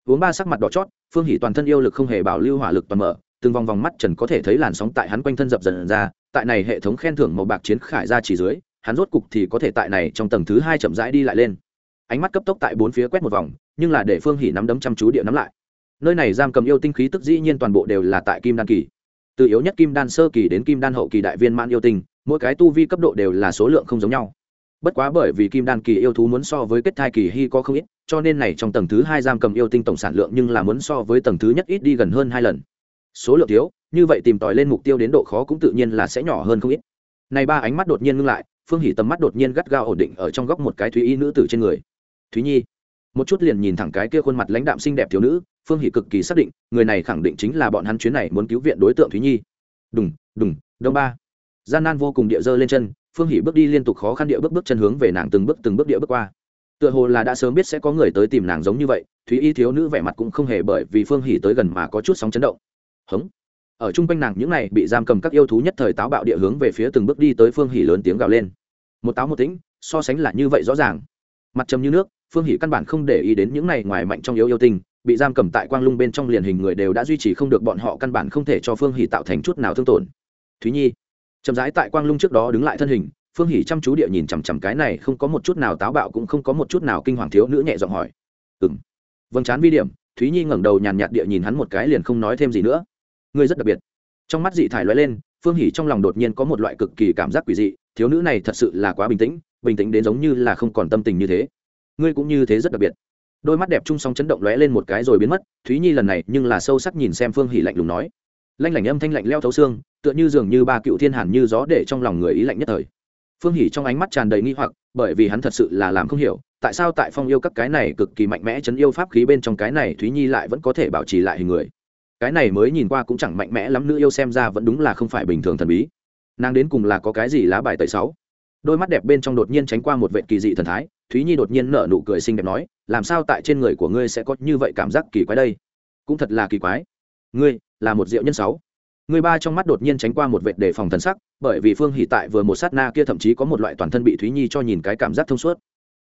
Uống ba sắc mặt đỏ chót, phương hỷ toàn thân yêu lực không hề bảo lưu hỏa lực toàn mở từng vòng vòng mắt trần có thể thấy làn sóng tại hắn quanh thân dập dần ra, tại này hệ thống khen thưởng màu bạc chiến khải ra chỉ dưới, hắn rốt cục thì có thể tại này trong tầng thứ hai chậm rãi đi lại lên. Ánh mắt cấp tốc tại bốn phía quét một vòng, nhưng là để phương hỉ nắm đấm chăm chú địa nắm lại. Nơi này giam cầm yêu tinh khí tức dĩ nhiên toàn bộ đều là tại kim đan kỳ. Từ yếu nhất kim đan sơ kỳ đến kim đan hậu kỳ đại viên mãn yêu tinh, mỗi cái tu vi cấp độ đều là số lượng không giống nhau. Bất quá bởi vì kim đan kỳ yêu thú muốn so với kết thai kỳ hy có không ít, cho nên này trong tầng thứ hai giam cầm yêu tinh tổng sản lượng nhưng là muốn so với tầng thứ nhất ít đi gần hơn hai lần số lượng thiếu, như vậy tìm tòi lên mục tiêu đến độ khó cũng tự nhiên là sẽ nhỏ hơn không ít. Này ba ánh mắt đột nhiên ngưng lại, phương hỉ tầm mắt đột nhiên gắt gao ổn định ở trong góc một cái thúy y nữ tử trên người. Thúy nhi. Một chút liền nhìn thẳng cái kia khuôn mặt lãnh đạm xinh đẹp thiếu nữ, phương hỷ cực kỳ xác định, người này khẳng định chính là bọn hắn chuyến này muốn cứu viện đối tượng thúy nhi. Đùng đùng, đông ba. Gian nan vô cùng địa dơ lên chân, phương hỷ bước đi liên tục khó khăn địa bước bước chân hướng về nàng từng bước từng bước địa bước qua. Tựa hồ là đã sớm biết sẽ có người tới tìm nàng giống như vậy, thúy y thiếu nữ vẻ mặt cũng không hề bởi vì phương hỷ tới gần mà có chút sóng chấn động hống. Ở chung quanh nàng, những này bị giam cầm các yêu thú nhất thời táo bạo địa hướng về phía từng bước đi tới phương hỉ lớn tiếng gào lên. Một táo một tĩnh, so sánh là như vậy rõ ràng. Mặt trầm như nước, phương hỉ căn bản không để ý đến những này ngoài mạnh trong yếu yêu tình bị giam cầm tại quang lung bên trong liền hình người đều đã duy trì không được, bọn họ căn bản không thể cho phương hỉ tạo thành chút nào thương tổn. Thúy nhi, chậm rãi tại quang lung trước đó đứng lại thân hình, phương hỉ chăm chú địa nhìn chằm chằm cái này không có một chút nào táo bạo cũng không có một chút nào kinh hoàng thiếu nữ nhẹ giọng hỏi. Ừng vâng chán vi điểm, thúy nhi ngẩng đầu nhàn nhạt địa nhìn hắn một cái liền không nói thêm gì nữa ngươi rất đặc biệt. Trong mắt dị thải loay lên, phương hỷ trong lòng đột nhiên có một loại cực kỳ cảm giác quỷ dị, thiếu nữ này thật sự là quá bình tĩnh bình tĩnh đến giống như là không còn tâm tình như thế. Ngươi cũng như thế rất đặc biệt. Đôi mắt đẹp chung sóng chấn động lóe lên một cái rồi biến mất, thúy nhi lần này nhưng là sâu sắc nhìn xem phương hỷ lạnh lùng nói. Lanh lảnh âm thanh lạnh leo thấu xương, tựa như dường như ba cựu thiên hàn như gió để trong lòng người ý lạnh nhất thời. Phương hỷ trong ánh mắt tràn đầy nghi hoặc, bởi vì hắn thật sự là làm không hiểu, tại sao tại phong yêu các cái này cực kỳ mạnh mẽ chấn yêu pháp khí bên trong cái này thúy nhi lại vẫn có thể bảo trì lại hình người cái này mới nhìn qua cũng chẳng mạnh mẽ lắm, nữ yêu xem ra vẫn đúng là không phải bình thường thần bí. Nàng đến cùng là có cái gì lá bài tẩy sáu đôi mắt đẹp bên trong đột nhiên tránh qua một vệ kỳ dị thần thái, thúy nhi đột nhiên nở nụ cười xinh đẹp nói, làm sao tại trên người của ngươi sẽ có như vậy cảm giác kỳ quái đây? Cũng thật là kỳ quái. Ngươi là một diệu nhân sáu người ba trong mắt đột nhiên tránh qua một vệ đề phòng thần sắc, bởi vì phương hỷ tại vừa một sát na kia thậm chí có một loại toàn thân bị thúy nhi cho nhìn cái cảm giác thông suốt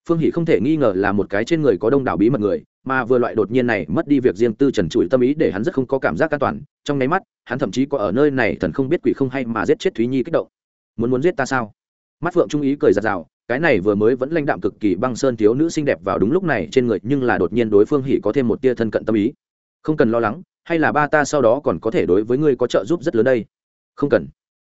phương hỷ không thể nghi ngờ là một cái trên người có đông đảo bí mật người, mà vừa loại đột nhiên này mất đi việc riêng tư trần trụi tâm ý để hắn rất không có cảm giác an toàn, trong nháy mắt, hắn thậm chí có ở nơi này thần không biết quỷ không hay mà giết chết thúy nhi kích động. Muốn muốn giết ta sao? Mắt phượng trung ý cười giặt rào cái này vừa mới vẫn lãnh đạm cực kỳ băng sơn thiếu nữ xinh đẹp vào đúng lúc này trên người, nhưng là đột nhiên đối phương hỉ có thêm một tia thân cận tâm ý. Không cần lo lắng, hay là ba ta sau đó còn có thể đối với ngươi có trợ giúp rất lớn đây? Không cần.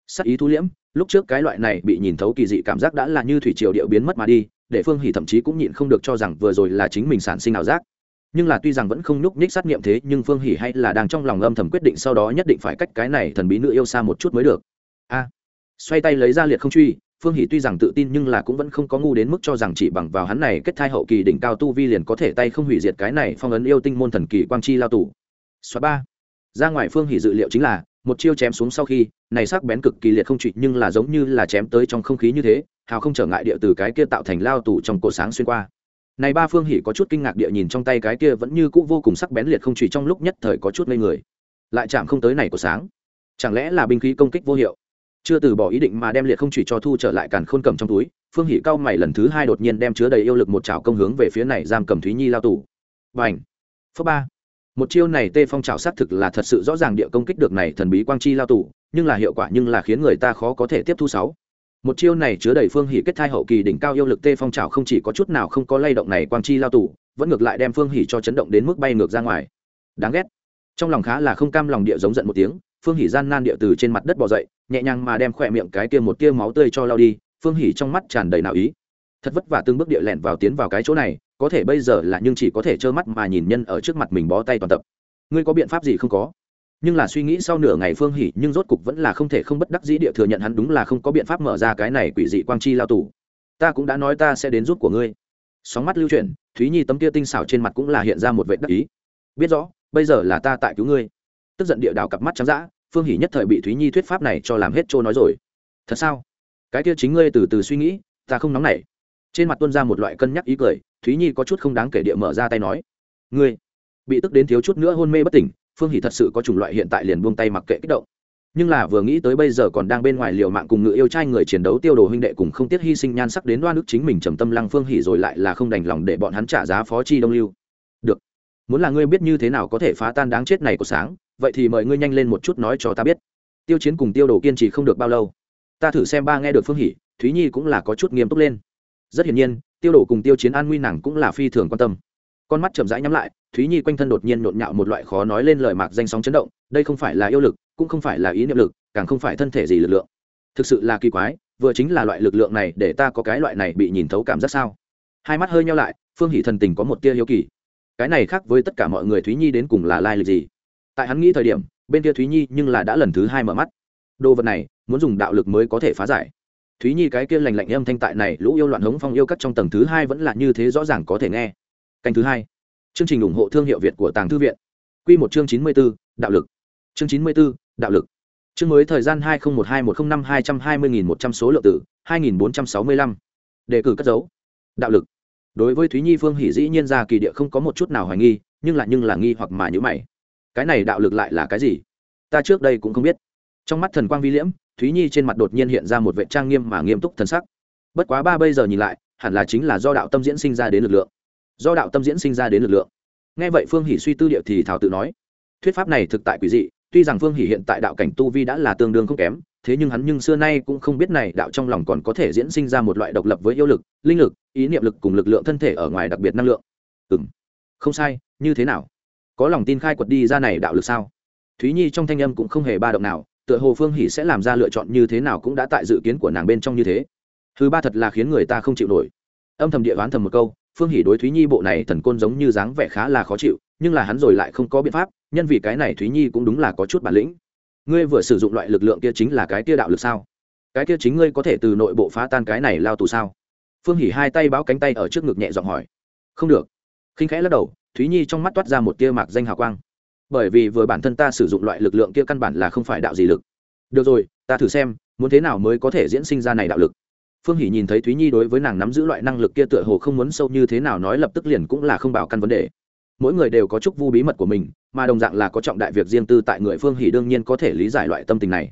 Sắc ý thu liễm, lúc trước cái loại này bị nhìn thấu kỳ dị cảm giác đã là như thủy triều điệu biến mất mà đi để phương Hỷ thậm chí cũng nhịn không được cho rằng vừa rồi là chính mình sản sinh ảo giác. Nhưng là tuy rằng vẫn không nhúc nhích sát nghiệm thế, nhưng phương Hỷ hay là đang trong lòng âm thầm quyết định sau đó nhất định phải cách cái này thần bí nữ yêu xa một chút mới được. A. Xoay tay lấy ra liệt không truy, phương hỷ tuy rằng tự tin nhưng là cũng vẫn không có ngu đến mức cho rằng chỉ bằng vào hắn này kết thai hậu kỳ đỉnh cao tu vi liền có thể tay không hủy diệt cái này phong ấn yêu tinh môn thần kỳ quang chi lao tù. Xóa ba. Ra ngoài phương hỷ dự liệu chính là, một chiêu chém xuống sau khi, này sắc bén cực kỳ liệt không trụy nhưng là giống như là chém tới trong không khí như thế hào không trở ngại địa từ cái kia tạo thành lao tù trong cổ sáng xuyên qua. Này ba phương hỷ có chút kinh ngạc địa nhìn trong tay cái kia vẫn như cũ vô cùng sắc bén liệt không chỉ trong lúc nhất thời có chút ngây người. Lại chạm không tới này của sáng. Chẳng lẽ là binh khí công kích vô hiệu? Chưa từ bỏ ý định mà đem liệt không chỉ cho thu trở lại càn khôn cầm trong túi phương hỷ cao mày lần thứ hai đột nhiên đem chứa đầy yêu lực một chảo công hướng về phía này giam cầm thúy nhi lao tù. Bảnh, phước ba! Một chiêu này tê phong trào xác thực là thật sự rõ ràng địa công kích được này thần bí quang chi lao tù nhưng là hiệu quả nhưng là khiến người ta khó có thể tiếp thu sáu một chiêu này chứa đầy phương hỷ kết thai hậu kỳ đỉnh cao yêu lực tê phong trào không chỉ có chút nào không có lay động này quang chi lao tù, vẫn ngược lại đem phương hỷ cho chấn động đến mức bay ngược ra ngoài. Đáng ghét. Trong lòng khá là không cam lòng địa giống giận một tiếng, phương hỷ gian nan địa từ trên mặt đất bò dậy, nhẹ nhàng mà đem khỏe miệng cái kia một tia máu tươi cho lao đi, phương hỷ trong mắt tràn đầy nào ý. Thật vất vả từng bước địa lẹn vào tiến vào cái chỗ này, có thể bây giờ là nhưng chỉ có thể trơ mắt mà nhìn nhân ở trước mặt mình bó tay toàn tập. Ngươi có biện pháp gì không có? Nhưng là suy nghĩ sau nửa ngày phương hỉ nhưng rốt cục vẫn là không thể không bất đắc dĩ địa thừa nhận hắn đúng là không có biện pháp mở ra cái này quỷ dị quang chi lao tù. Ta cũng đã nói ta sẽ đến giúp của ngươi. Sóng mắt lưu chuyển, thúy nhi tấm kia tinh xảo trên mặt cũng là hiện ra một vệ đắc ý. Biết rõ, bây giờ là ta tại cứu ngươi. Tức giận địa đào cặp mắt trắng dã, phương hỷ nhất thời bị thúy nhi thuyết pháp này cho làm hết trôi nói rồi. Thật sao? Cái kia chính ngươi từ từ suy nghĩ, ta không nóng nảy. Trên mặt tuân ra một loại cân nhắc ý cười, thúy nhi có chút không đáng kể địa mở ra tay nói. Ngươi bị tức đến thiếu chút nữa hôn mê bất tỉnh phương hỷ thật sự có chủng loại hiện tại liền buông tay mặc kệ kích động. Nhưng là vừa nghĩ tới bây giờ còn đang bên ngoài liều mạng cùng ngự yêu trai người chiến đấu tiêu đồ huynh đệ cùng không tiếc hy sinh nhan sắc đến đoan ức chính mình trầm tâm lăng phương Hỷ rồi lại là không đành lòng để bọn hắn trả giá phó chi đông lưu. Được. Muốn là ngươi biết như thế nào có thể phá tan đáng chết này của sáng vậy thì mời ngươi nhanh lên một chút nói cho ta biết. Tiêu chiến cùng tiêu đồ kiên trì không được bao lâu. Ta thử xem ba nghe được phương Hỷ, thúy nhi cũng là có chút nghiêm túc lên. Rất hiển nhiên tiêu đồ cùng tiêu chiến an nguy nàng cũng là phi thường quan tâm. Con mắt chậm rãi nhắm lại thúy nhi quanh thân đột nhiên nhộn nhạo một loại khó nói lên lời mạc danh sóng chấn động, đây không phải là yêu lực, cũng không phải là ý niệm lực, càng không phải thân thể gì lực lượng. Thực sự là kỳ quái, vừa chính là loại lực lượng này để ta có cái loại này bị nhìn thấu cảm giác sao? Hai mắt hơi nhau lại, phương hỷ thần tình có một tia hiếu kỳ. Cái này khác với tất cả mọi người thúy nhi đến cùng là lai lịch gì? Tại hắn nghĩ thời điểm, bên kia thúy nhi nhưng là đã lần thứ hai mở mắt. Đồ vật này, muốn dùng đạo lực mới có thể phá giải. Thúy nhi cái kia lành lạnh âm thanh tại này lũ yêu loạn hống phong yêu cắt trong tầng thứ hai vẫn là như thế rõ ràng có thể nghe. Canh thứ hai chương trình ủng hộ thương hiệu việt của tàng thư viện. Quy một chương chín mươi b ố đạo lực. Chương chín mươi b ố đạo lực. Chương mới thời gian hai nghìn một hai một t r ă n h năm hai trăm hai mươi nghìn một trăm số lượng tử, hai nghìn bốn trăm sáu mươi lăm. Đề cử cất dấu. Đạo lực. Đối với thúy nhi phương hỷ dĩ nhiên ra kỳ địa không có một chút nào hoài nghi, nhưng lại nhưng là nghi hoặc mà như mày. Cái này đạo lực lại là cái gì? Ta trước đây cũng không biết. Trong mắt thần quang vi liễm, thúy nhi trên mặt đột nhiên hiện ra một vẻ trang nghiêm mà nghiêm túc thần sắc. Bất quá ba bây giờ nhìn lại, hẳn là chính là do đạo tâm diễn sinh ra đến lực lượng do đạo tâm diễn sinh ra đến lực lượng. Nghe vậy phương hỷ suy tư địa thì thảo tự nói, thuyết pháp này thực tại quỷ dị, tuy rằng phương hỷ hiện tại đạo cảnh tu vi đã là tương đương không kém, thế nhưng hắn nhưng xưa nay cũng không biết này đạo trong lòng còn có thể diễn sinh ra một loại độc lập với yêu lực, linh lực, ý niệm lực cùng lực lượng thân thể ở ngoài đặc biệt năng lượng. Ừ m không sai, như thế nào? Có lòng tin khai quật đi ra này đạo lực sao? Thúy nhi trong thanh âm cũng không hề ba động nào, tựa hồ phương hỷ sẽ làm ra lựa chọn như thế nào cũng đã tại dự kiến của nàng bên trong như thế. Thứ ba thật là khiến người ta không chịu nổi. Âm thầm địa đoán thầm một câu phương hỷ đối thúy nhi bộ này thần côn giống như dáng vẻ khá là khó chịu, nhưng là hắn rồi lại không có biện pháp, nhân vì cái này thúy nhi cũng đúng là có chút bản lĩnh. Ngươi vừa sử dụng loại lực lượng kia chính là cái kia đạo lực sao? Cái kia chính ngươi có thể từ nội bộ phá tan cái này lao tù sao? Phương hỷ hai tay báo cánh tay ở trước ngực nhẹ giọng hỏi. Không được. Khinh khẽ lắc đầu, thúy nhi trong mắt toát ra một tia mạc danh hào quang. Bởi vì vừa bản thân ta sử dụng loại lực lượng kia căn bản là không phải đạo gì lực. Được rồi, ta thử xem, muốn thế nào mới có thể diễn sinh ra này đạo lực? Phương hỷ nhìn thấy thúy nhi đối với nàng nắm giữ loại năng lực kia tựa hồ không muốn sâu như thế nào nói lập tức liền cũng là không bảo căn vấn đề. Mỗi người đều có chút vu bí mật của mình mà đồng dạng là có trọng đại việc riêng tư tại người phương hỷ đương nhiên có thể lý giải loại tâm tình này.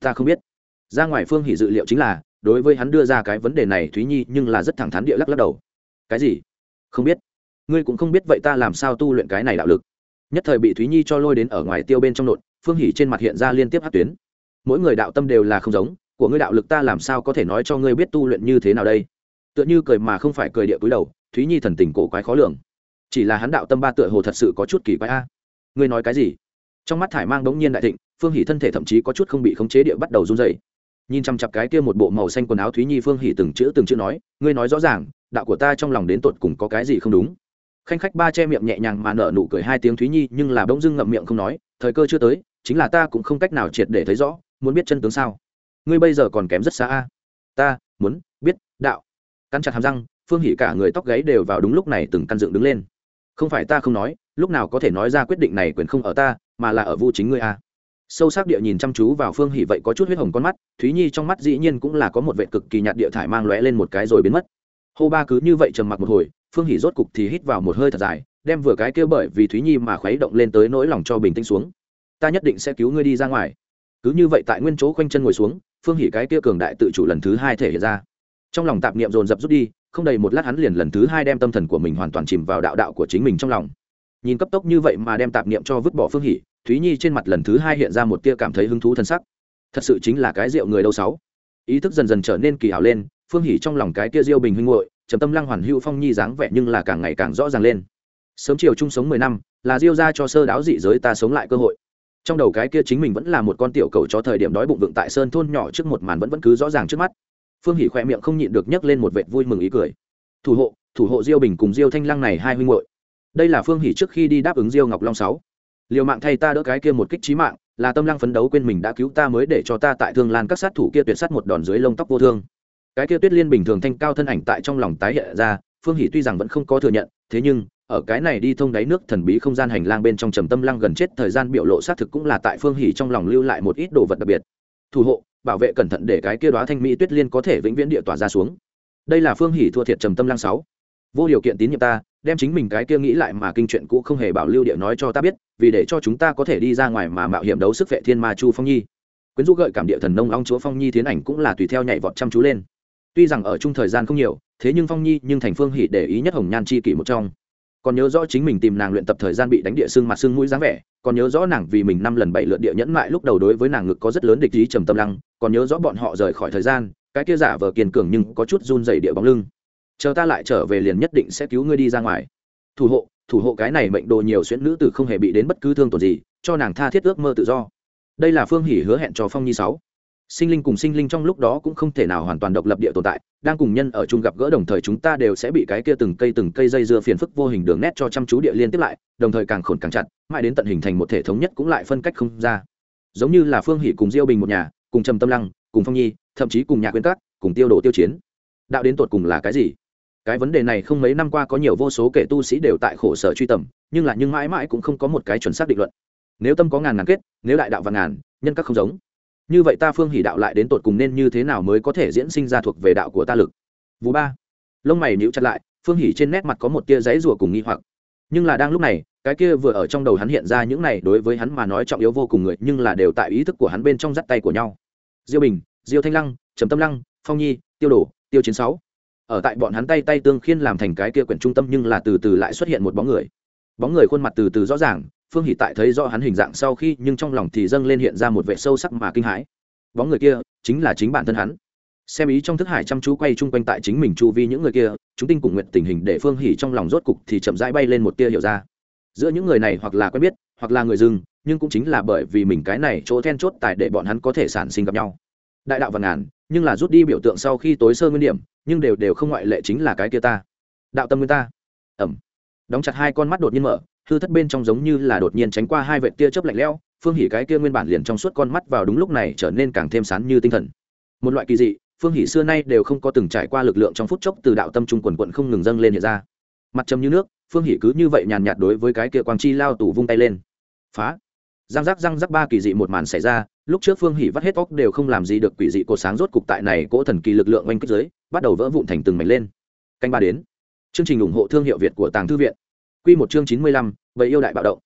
Ta không biết. Ra ngoài phương hỷ dự liệu chính là đối với hắn đưa ra cái vấn đề này thúy nhi nhưng là rất thẳng thắn địa lắc lắc đầu. Cái gì? Không biết. Ngươi cũng không biết vậy ta làm sao tu luyện cái này đạo lực? Nhất thời bị thúy nhi cho lôi đến ở ngoài tiêu bên trong nội, phương Hỷ trên mặt hiện ra liên tiếp hát tuyến. Mỗi người đạo tâm đều là không giống của ngươi đạo lực ta làm sao có thể nói cho ngươi biết tu luyện như thế nào đây? Tựa như cười mà không phải cười địa cúi đầu, thúy nhi thần tình cổ quái khó lường. Chỉ là hắn đạo tâm ba tựa hồ thật sự có chút kỳ quái a. Ngươi nói cái gì? Trong mắt thải mang đống nhiên đại thịnh, phương hỷ thân thể thậm chí có chút không bị khống chế địa bắt đầu run dày nhìn chăm chặp cái kia một bộ màu xanh quần áo thúy nhi, phương hỷ từng chữ từng chữ nói, ngươi nói rõ ràng, đạo của ta trong lòng đến tột cùng có cái gì không đúng? Khanh khách ba che miệng nhẹ nhàng mà nở nụ cười hai tiếng thúy nhi, nhưng là bỗng dưng ngậm miệng không nói, thời cơ chưa tới, chính là ta cũng không cách nào triệt để thấy rõ, muốn biết chân tướng sao? Ngươi bây giờ còn kém rất xa a. Ta, muốn, biết, đạo. Căn chặt hàm răng, phương hỉ cả người tóc gáy đều vào đúng lúc này từng căn dựng đứng lên. Không phải ta không nói, lúc nào có thể nói ra quyết định này quyền không ở ta, mà là ở vu chính ngươi a. Sâu sắc địa nhìn chăm chú vào phương hỉ vậy có chút huyết hồng con mắt, thúy nhi trong mắt dĩ nhiên cũng là có một vệ cực kỳ nhạt địa thải mang lóe lên một cái rồi biến mất. Hô ba cứ như vậy trầm mặc một hồi, phương hỉ rốt cục thì hít vào một hơi thật dài, đem vừa cái kia bởi vì thúy nhi mà khuấy động lên tới nỗi lòng cho bình tĩnh xuống. Ta nhất định sẽ cứu ngươi đi ra ngoài cứ như vậy tại nguyên chỗ khoanh chân ngồi xuống, phương hỉ cái kia cường đại tự chủ lần thứ hai thể hiện ra. Trong lòng tạp niệm dồn dập rút đi, không đầy một lát hắn liền lần thứ hai đem tâm thần của mình hoàn toàn chìm vào đạo đạo của chính mình trong lòng. Nhìn cấp tốc như vậy mà đem tạp niệm cho vứt bỏ phương hỉ, thúy nhi trên mặt lần thứ hai hiện ra một tia cảm thấy hứng thú thân sắc. Thật sự chính là cái rượu người đâu sáu. Ý thức dần dần trở nên kỳ hảo lên, phương hỉ trong lòng cái tia diêu bình huynh hội trầm tâm lăng hoàn hữu phong nhi dáng vẻ nhưng là càng ngày càng rõ ràng lên. Sớm chiều chung sống mười năm, là diêu ra cho sơ đáo dị giới ta sống lại cơ hội trong đầu cái kia chính mình vẫn là một con tiểu cầu cho thời điểm đói bụng vựng tại sơn thôn nhỏ trước một màn vẫn vẫn cứ rõ ràng trước mắt. Phương hỉ khoe miệng không nhịn được nhấc lên một vệt vui mừng ý cười. Thủ hộ thủ hộ diêu bình cùng diêu thanh lăng này hai huynh hội đây là phương hỉ trước khi đi đáp ứng diêu ngọc long sáu. Liều mạng thay ta đỡ cái kia một kích trí mạng, là tâm lăng phấn đấu quên mình đã cứu ta mới để cho ta tại thương lan các sát thủ kia tuyệt sát một đòn dưới lông tóc vô thương. Cái kia tuyết liên bình thường thanh cao thân ảnh tại trong lòng tái hiện ra, phương hỷ tuy rằng vẫn không có thừa nhận, thế nhưng ở cái này đi thông đáy nước thần bí không gian hành lang bên trong trầm tâm lăng gần chết thời gian biểu lộ xác thực cũng là tại phương hỉ trong lòng lưu lại một ít đồ vật đặc biệt. Thủ hộ, bảo vệ cẩn thận để cái kia đoá thanh mỹ tuyết liên có thể vĩnh viễn địa tỏa ra xuống. Đây là phương hỉ thua thiệt trầm tâm lăng sáu. Vô điều kiện tín nhiệm ta, đem chính mình cái kia nghĩ lại mà kinh chuyện cũ không hề bảo lưu địa nói cho ta biết, vì để cho chúng ta có thể đi ra ngoài mà mạo hiểm đấu sức vệ thiên ma chu phong nhi. Quyến rũ gợi cảm địa thần nông long chúa phong nhi tiến ảnh cũng là tùy theo nhảy vọt chăm chú lên. Tuy rằng ở chung thời gian không nhiều, thế nhưng phong nhi nhưng thành phương hỉ để ý nhất hồng nhan chi kỷ một trong còn nhớ rõ chính mình tìm nàng luyện tập thời gian bị đánh địa xương mặt xương mũi dáng vẻ, còn nhớ rõ nàng vì mình năm lần bảy lượt địa nhẫn mại lúc đầu đối với nàng ngực có rất lớn địch ý trầm tâm lăng, còn nhớ rõ bọn họ rời khỏi thời gian, cái kia giả vờ kiên cường nhưng có chút run dày địa bóng lưng. Chờ ta lại trở về liền nhất định sẽ cứu ngươi đi ra ngoài. Thủ hộ thủ hộ cái này mệnh đồ nhiều xuyễn nữ tử không hề bị đến bất cứ thương tổn gì, cho nàng tha thiết ước mơ tự do. Đây là phương hỉ hứa hẹn cho phong nhi sáu sinh linh cùng sinh linh trong lúc đó cũng không thể nào hoàn toàn độc lập địa tồn tại, đang cùng nhân ở chung gặp gỡ đồng thời chúng ta đều sẽ bị cái kia từng cây từng cây dây dưa phiền phức vô hình đường nét cho chăm chú địa liên tiếp lại, đồng thời càng khổn càng chặt, mãi đến tận hình thành một thể thống nhất cũng lại phân cách không ra. Giống như là phương hỷ cùng diêu bình một nhà, cùng trầm tâm lăng, cùng phong nhi, thậm chí cùng nhà quyến các, cùng tiêu đồ tiêu chiến. Đạo đến tột cùng là cái gì? Cái vấn đề này không mấy năm qua có nhiều vô số kẻ tu sĩ đều tại khổ sở truy tầm, nhưng là nhưng mãi mãi cũng không có một cái chuẩn xác định luận. Nếu tâm có ngàn ngàn kết, nếu đại đạo và ngàn, nhân các không giống như vậy ta phương hỷ đạo lại đến tột cùng nên như thế nào mới có thể diễn sinh ra thuộc về đạo của ta lực? Vú ba. Lông mày níu chặt lại, phương hỷ trên nét mặt có một tia giấy rùa cùng nghi hoặc. Nhưng là đang lúc này, cái kia vừa ở trong đầu hắn hiện ra những này đối với hắn mà nói trọng yếu vô cùng người, nhưng là đều tại ý thức của hắn bên trong dắt tay của nhau. Diêu bình, diêu thanh lăng, trầm tâm lăng, phong nhi, tiêu đổ tiêu chiến sáu. Ở tại bọn hắn tay tay tương khiên làm thành cái kia quyển trung tâm nhưng là từ từ lại xuất hiện một bóng người. Bóng người khuôn mặt từ từ rõ ràng phương hỷ tại thấy rõ hắn hình dạng sau khi, nhưng trong lòng thì dâng lên hiện ra một vẻ sâu sắc mà kinh hãi. Bóng người kia chính là chính bản thân hắn. Xem ý trong thức hải chăm chú quay chung quanh tại chính mình chu vi những người kia, chúng tinh cùng nguyện tình hình để phương Hỷ trong lòng rốt cục thì chậm rãi bay lên một tia hiểu ra. Giữa những người này hoặc là quen biết, hoặc là người dưng nhưng cũng chính là bởi vì mình cái này chỗ then chốt tại để bọn hắn có thể sản sinh gặp nhau. Đại đạo và ngàn, nhưng là rút đi biểu tượng sau khi tối sơ nguyên điểm, nhưng đều đều không ngoại lệ chính là cái kia ta. Đạo tâm nguyên ta. Ẩm đóng chặt hai con mắt đột nhiên mở, hư thất bên trong giống như là đột nhiên tránh qua hai vệ tia chớp lạnh lẽo, phương hỉ cái kia nguyên bản liền trong suốt con mắt vào đúng lúc này trở nên càng thêm sán như tinh thần. Một loại kỳ dị, phương hỷ xưa nay đều không có từng trải qua lực lượng trong phút chốc từ đạo tâm trung quần quận không ngừng dâng lên hiện ra. Mặt trầm như nước, phương hỷ cứ như vậy nhàn nhạt đối với cái kia quang chi lao tủ vung tay lên. Phá! Răng rắc răng rắc ba kỳ dị một màn xảy ra, lúc trước phương hỷ vắt hết óc đều không làm gì được quỷ dị cột sáng rốt cục tại này cỗ thần kỳ lực lượng oanh kích giới bắt đầu vỡ vụn thành từng mảnh lên. Canh ba đến chương trình ủng hộ thương hiệu việt của tàng thư viện. Quy một chương chín mươi lăm, bầy yêu đại bạo động.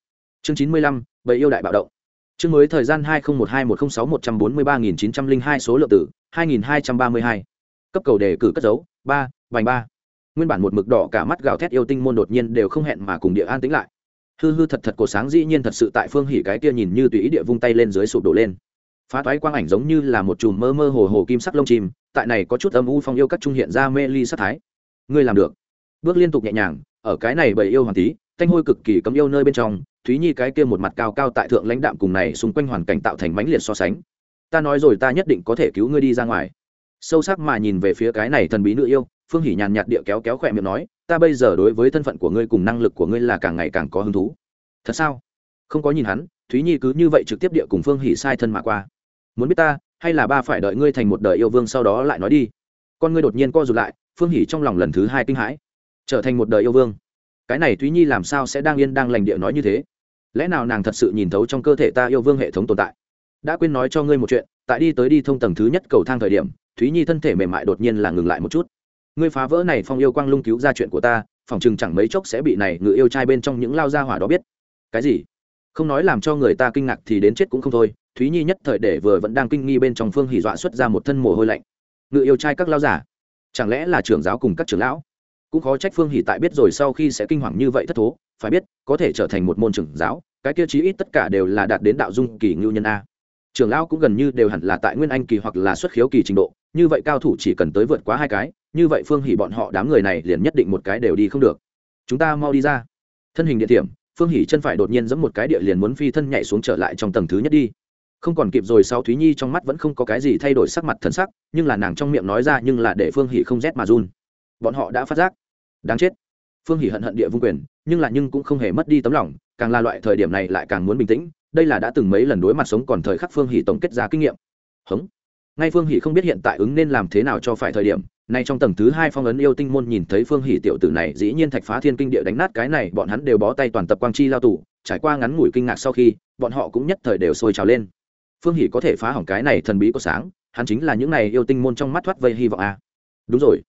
Chương chín mươi lăm, bầy yêu đại bạo động. Chương mới thời gian hai nghìn một hai một trăm sáu một trăm bốn mươi ba nghìn chín trăm linh hai số lượng tử hai nghìn hai trăm ba mươi hai. Cấp cầu đề cử cất dấu ba, vành ba. Nguyên bản một mực đỏ cả mắt gào thét yêu tinh môn đột nhiên đều không hẹn mà cùng địa an tĩnh lại. Hư hư thật thật cổ sáng dĩ nhiên thật sự tại phương hỉ cái kia nhìn như tùy ý địa vung tay lên dưới sụp đổ lên. Phá toái quang ảnh giống như là một chùm mơ mơ hồ hồ kim sắc lông chim, tại này có chút âm u phong yêu các trung hiện ra mê ly sát thái. Ngươi làm được bước liên tục nhẹ nhàng, ở cái này bởi yêu hoàn tí thanh hôi cực kỳ cấm yêu nơi bên trong, thúy nhi cái kia một mặt cao cao tại thượng lãnh đạm cùng này xung quanh hoàn cảnh tạo thành mãnh liệt so sánh. Ta nói rồi ta nhất định có thể cứu ngươi đi ra ngoài. Sâu sắc mà nhìn về phía cái này thần bí nữ yêu, phương hỉ nhàn nhạt địa kéo kéo khỏe miệng nói, ta bây giờ đối với thân phận của ngươi cùng năng lực của ngươi là càng ngày càng có hứng thú. Thật sao? Không có nhìn hắn, thúy nhi cứ như vậy trực tiếp địa cùng phương hỉ sai thân mà qua. Muốn biết ta, hay là ba phải đợi ngươi thành một đời yêu vương sau đó lại nói đi. Con ngươi đột nhiên co rụt lại, phương hỉ trong lòng lần thứ hai kinh hãi trở thành một đời yêu vương. Cái này thúy nhi làm sao sẽ đang yên đang lành địa nói như thế? Lẽ nào nàng thật sự nhìn thấu trong cơ thể ta yêu vương hệ thống tồn tại? Đã quên nói cho ngươi một chuyện, tại đi tới đi thông tầng thứ nhất cầu thang thời điểm, thúy nhi thân thể mềm mại đột nhiên là ngừng lại một chút. Ngươi phá vỡ này phong yêu quang lung cứu ra chuyện của ta, phòng chừng chẳng mấy chốc sẽ bị này ngự yêu trai bên trong những lao gia hỏa đó biết. Cái gì? Không nói làm cho người ta kinh ngạc thì đến chết cũng không thôi, thúy nhi nhất thời để vừa vẫn đang kinh nghi bên trong phương hỉ dọa xuất ra một thân mồ hôi lạnh. Ngự yêu trai các lao giả, chẳng lẽ là trưởng giáo cùng các trưởng lão? Cũng khó trách phương Hỷ tại biết rồi sau khi sẽ kinh hoàng như vậy thất thố, phải biết, có thể trở thành một môn trưởng giáo, cái kia chí ít tất cả đều là đạt đến đạo dung kỳ ngưu nhân a. Trưởng lão cũng gần như đều hẳn là tại nguyên anh kỳ hoặc là xuất khiếu kỳ trình độ, như vậy cao thủ chỉ cần tới vượt quá hai cái, như vậy phương Hỷ bọn họ đám người này liền nhất định một cái đều đi không được. Chúng ta mau đi ra. Thân hình địa điểm, phương Hỷ chân phải đột nhiên giẫm một cái địa liền muốn phi thân nhảy xuống trở lại trong tầng thứ nhất đi. Không còn kịp rồi sau thúy nhi trong mắt vẫn không có cái gì thay đổi sắc mặt thân sắc, nhưng là nàng trong miệng nói ra nhưng là để phương Hỷ không rét mà run. Bọn họ đã phát giác đáng chết. Phương hỉ hận hận địa vung quyền, nhưng là nhưng cũng không hề mất đi tấm lòng, càng là loại thời điểm này lại càng muốn bình tĩnh, đây là đã từng mấy lần đối mặt sống còn thời khắc phương hỷ tổng kết ra kinh nghiệm. Hống. Ngay phương hỷ không biết hiện tại ứng nên làm thế nào cho phải thời điểm, nay trong tầng thứ hai phong ấn yêu tinh môn nhìn thấy phương hỷ tiểu tử này dĩ nhiên thạch phá thiên kinh địa đánh nát cái này, bọn hắn đều bó tay toàn tập quang chi lao tù, trải qua ngắn ngủi kinh ngạc sau khi, bọn họ cũng nhất thời đều sôi trào lên. Phương hỷ có thể phá hỏng cái này thần bí có sáng, hắn chính là những này yêu tinh môn trong mắt thoát vây hy vọng à. đúng rồi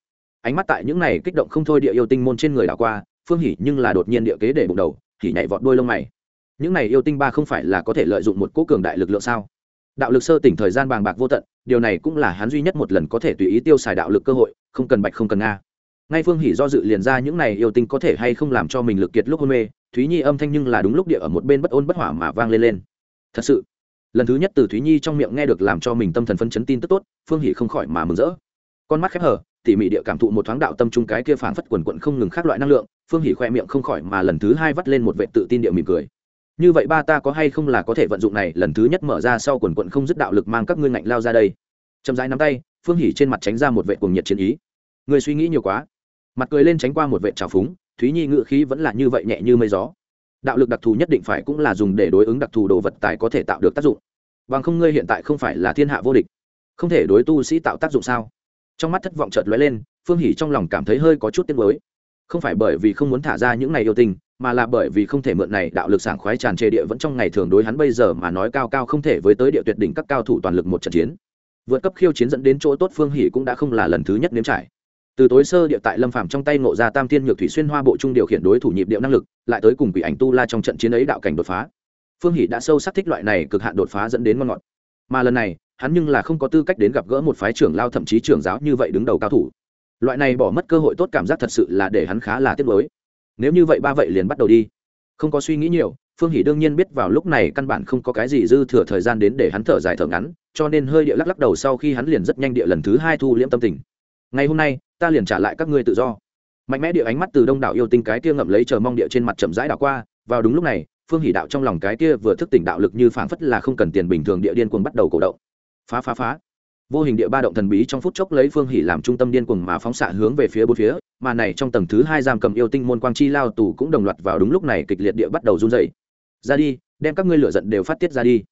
ánh mắt tại những này kích động không thôi địa yêu tinh môn trên người đảo qua, phương hỉ nhưng là đột nhiên địa kế để bụng đầu hỉ nhảy vọt đôi lông mày. Những này yêu tinh ba không phải là có thể lợi dụng một cố cường đại lực lượng sao? Đạo lực sơ tỉnh thời gian bàng bạc vô tận, điều này cũng là hắn duy nhất một lần có thể tùy ý tiêu xài đạo lực cơ hội, không cần bạch không cần nga. Ngay phương hỉ do dự liền ra những này yêu tinh có thể hay không làm cho mình lực kiệt lúc hôn mê, thúy nhi âm thanh nhưng là đúng lúc địa ở một bên bất ôn bất hỏa mà vang lên lên. Thật sự, lần thứ nhất từ thúy nhi trong miệng nghe được làm cho mình tâm thần phân chấn tin tức tốt, phương hỉ không khỏi mà mừng rỡ. Con mắt khép hờ tỉ mỉ địa cảm thụ một thoáng đạo tâm trung cái kia phảng phất quần quận không ngừng khác loại năng lượng, phương hỉ khoe miệng không khỏi mà lần thứ hai vắt lên một vệ tự tin địa mỉm cười. Như vậy ba ta có hay không là có thể vận dụng này, lần thứ nhất mở ra sau quần quận không dứt đạo lực mang các ngươi ngạnh lao ra đây. Chậm rãi nắm tay, phương hỉ trên mặt tránh ra một vệ cuồng nhiệt chiến ý. Người suy nghĩ nhiều quá. Mặt cười lên tránh qua một vệ trào phúng, thúy nhi ngự khí vẫn là như vậy nhẹ như mây gió. Đạo lực đặc thù nhất định phải cũng là dùng để đối ứng đặc thù đồ vật tài có thể tạo được tác dụng. Bằng không ngươi hiện tại không phải là thiên hạ vô địch. Không thể đối tu sĩ tạo tác dụng sao? Trong mắt thất vọng chợt lóe lên, phương hỉ trong lòng cảm thấy hơi có chút tiếc mới không phải bởi vì không muốn thả ra những này yêu tình mà là bởi vì không thể mượn này đạo lực sảng khoái tràn trề địa vẫn trong ngày thường đối hắn bây giờ mà nói cao cao không thể với tới địa tuyệt đỉnh các cao thủ toàn lực một trận chiến. Vượt cấp khiêu chiến dẫn đến chỗ tốt phương hỉ cũng đã không là lần thứ nhất nếm trải. Từ tối sơ địa tại lâm phàm trong tay ngộ ra tam tiên nhược thủy xuyên hoa bộ trung điều khiển đối thủ nhịp điệu năng lực, lại tới cùng quỷ ảnh tu la trong trận chiến ấy đạo cảnh đột phá. Phương hỷ đã sâu sắc thích loại này cực hạn đột phá dẫn đến ngon ngọt. Mà lần này hắn nhưng là không có tư cách đến gặp gỡ một phái trưởng lao, thậm chí trưởng giáo như vậy đứng đầu cao thủ. Loại này bỏ mất cơ hội tốt cảm giác thật sự là để hắn khá là tiếc mới nếu như vậy ba vậy liền bắt đầu đi. Không có suy nghĩ nhiều, phương hỷ đương nhiên biết vào lúc này căn bản không có cái gì dư thừa thời gian đến để hắn thở dài thở ngắn, cho nên hơi địa lắc lắc đầu sau khi hắn liền rất nhanh địa lần thứ hai thu liễm tâm tình. Ngày hôm nay, ta liền trả lại các ngươi tự do. Mạnh mẽ địa ánh mắt từ đông đảo yêu tinh cái kia ngậm lấy chờ mong địa trên mặt chậm rãi đảo qua, vào đúng lúc này, phương hỷ đạo trong lòng cái kia vừa thức tỉnh đạo lực như phảng phất là không cần tiền bình thường địa điên cuồng bắt đầu cổ động phá phá phá. Vô hình địa ba động thần bí trong phút chốc lấy phương hỷ làm trung tâm điên cuồng mà phóng xạ hướng về phía bốn phía, mà này trong tầng thứ hai giam cầm yêu tinh môn quang chi lao tù cũng đồng loạt vào đúng lúc này kịch liệt địa bắt đầu run dày ra đi, đem các ngươi lửa giận đều phát tiết ra đi.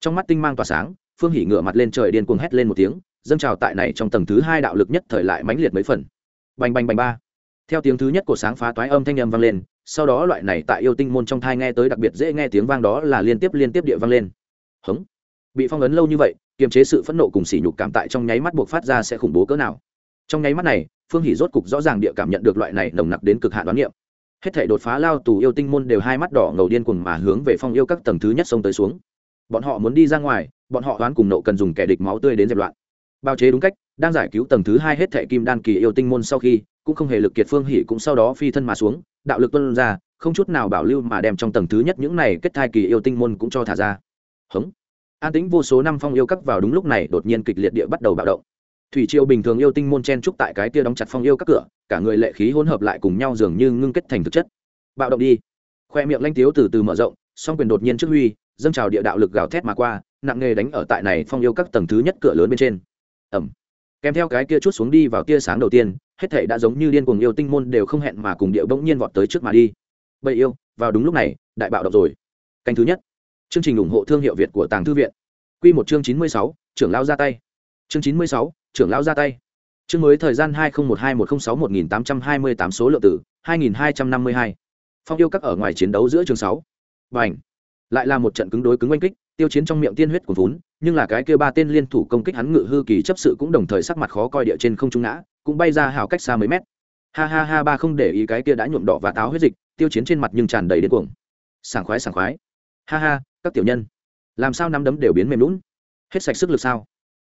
Trong mắt tinh mang tỏa sáng, phương hỷ ngửa mặt lên trời điên cuồng hét lên một tiếng, dâng trào tại này trong tầng thứ hai đạo lực nhất thời lại mãnh liệt mấy phần. Bành bành bành ba. Theo tiếng thứ nhất của sáng phá toái âm thanh âm vang lên, sau đó loại này tại yêu tinh môn trong thai nghe tới đặc biệt dễ nghe tiếng vang đó là liên tiếp liên tiếp địa vang lên. Hống. Bị phong ấn lâu như vậy kiềm chế sự phẫn nộ cùng sỉ nhục cảm tại trong nháy mắt buộc phát ra sẽ khủng bố cỡ nào. Trong nháy mắt này, phương hỉ rốt cục rõ ràng địa cảm nhận được loại này nồng nặc đến cực hạn đoán niệm. Hết thể đột phá lao tù yêu tinh môn đều hai mắt đỏ ngầu điên cuồng mà hướng về phong yêu các tầng thứ nhất sông tới xuống. Bọn họ muốn đi ra ngoài, bọn họ đoán cùng nộ cần dùng kẻ địch máu tươi đến dẹp loạn. Bao chế đúng cách, đang giải cứu tầng thứ hai hết thể kim đan kỳ yêu tinh môn sau khi, cũng không hề lực kiệt phương hỉ cũng sau đó phi thân mà xuống, đạo lực tuân ra, không chút nào bảo lưu mà đem trong tầng thứ nhất những này kết thai kỳ yêu tinh môn cũng cho thả ra. Hứng an tĩnh vô số năm phong yêu cắt vào đúng lúc này đột nhiên kịch liệt địa bắt đầu bạo động. Thủy triều bình thường yêu tinh môn chen trúc tại cái tia đóng chặt phong yêu các cửa, cả người lệ khí hỗn hợp lại cùng nhau dường như ngưng kết thành thực chất. Bạo động đi. Khoe miệng lanh tiếu từ từ mở rộng, song quyền đột nhiên trước huy, dâng trào địa đạo lực gào thét mà qua, nặng nghề đánh ở tại này phong yêu các tầng thứ nhất cửa lớn bên trên. Ẩm kèm theo cái kia chút xuống đi vào tia sáng đầu tiên, hết thể đã giống như điên cuồng yêu tinh môn đều không hẹn mà cùng điệu bỗng nhiên vọt tới trước mà đi. Bậy yêu, vào đúng lúc này, đại bạo động rồi. Canh thứ nhất chương trình ủng hộ thương hiệu việt của tàng thư viện. Quy một chương chín mươi sáu, trưởng lão ra tay. Chương chín mươi sáu, trưởng lão ra tay. Chương mới thời gian hai nghìn một hai một trăm sáu một nghìn tám trăm hai mươi tám số lượng tử hai nghìn hai trăm năm mươi hai. Phong yêu các ở ngoài chiến đấu giữa chương sáu. Bành. lại là một trận cứng đối cứng oanh kích, tiêu chiến trong miệng tiên huyết của vốn nhưng là cái kia ba tên liên thủ công kích hắn ngự hư kỳ chấp sự cũng đồng thời sắc mặt khó coi địa trên không trung ngã, cũng bay ra hào cách xa mấy mét. Ha ha ha, ba không để ý cái kia đã nhuộm đỏ và táo huyết dịch, tiêu chiến trên mặt nhưng tràn đầy đến cuồng. Sảng khoái sảng khoái. Ha ha các tiểu nhân. Làm sao năm đấm đều biến mềm lún hết sạch sức lực sao?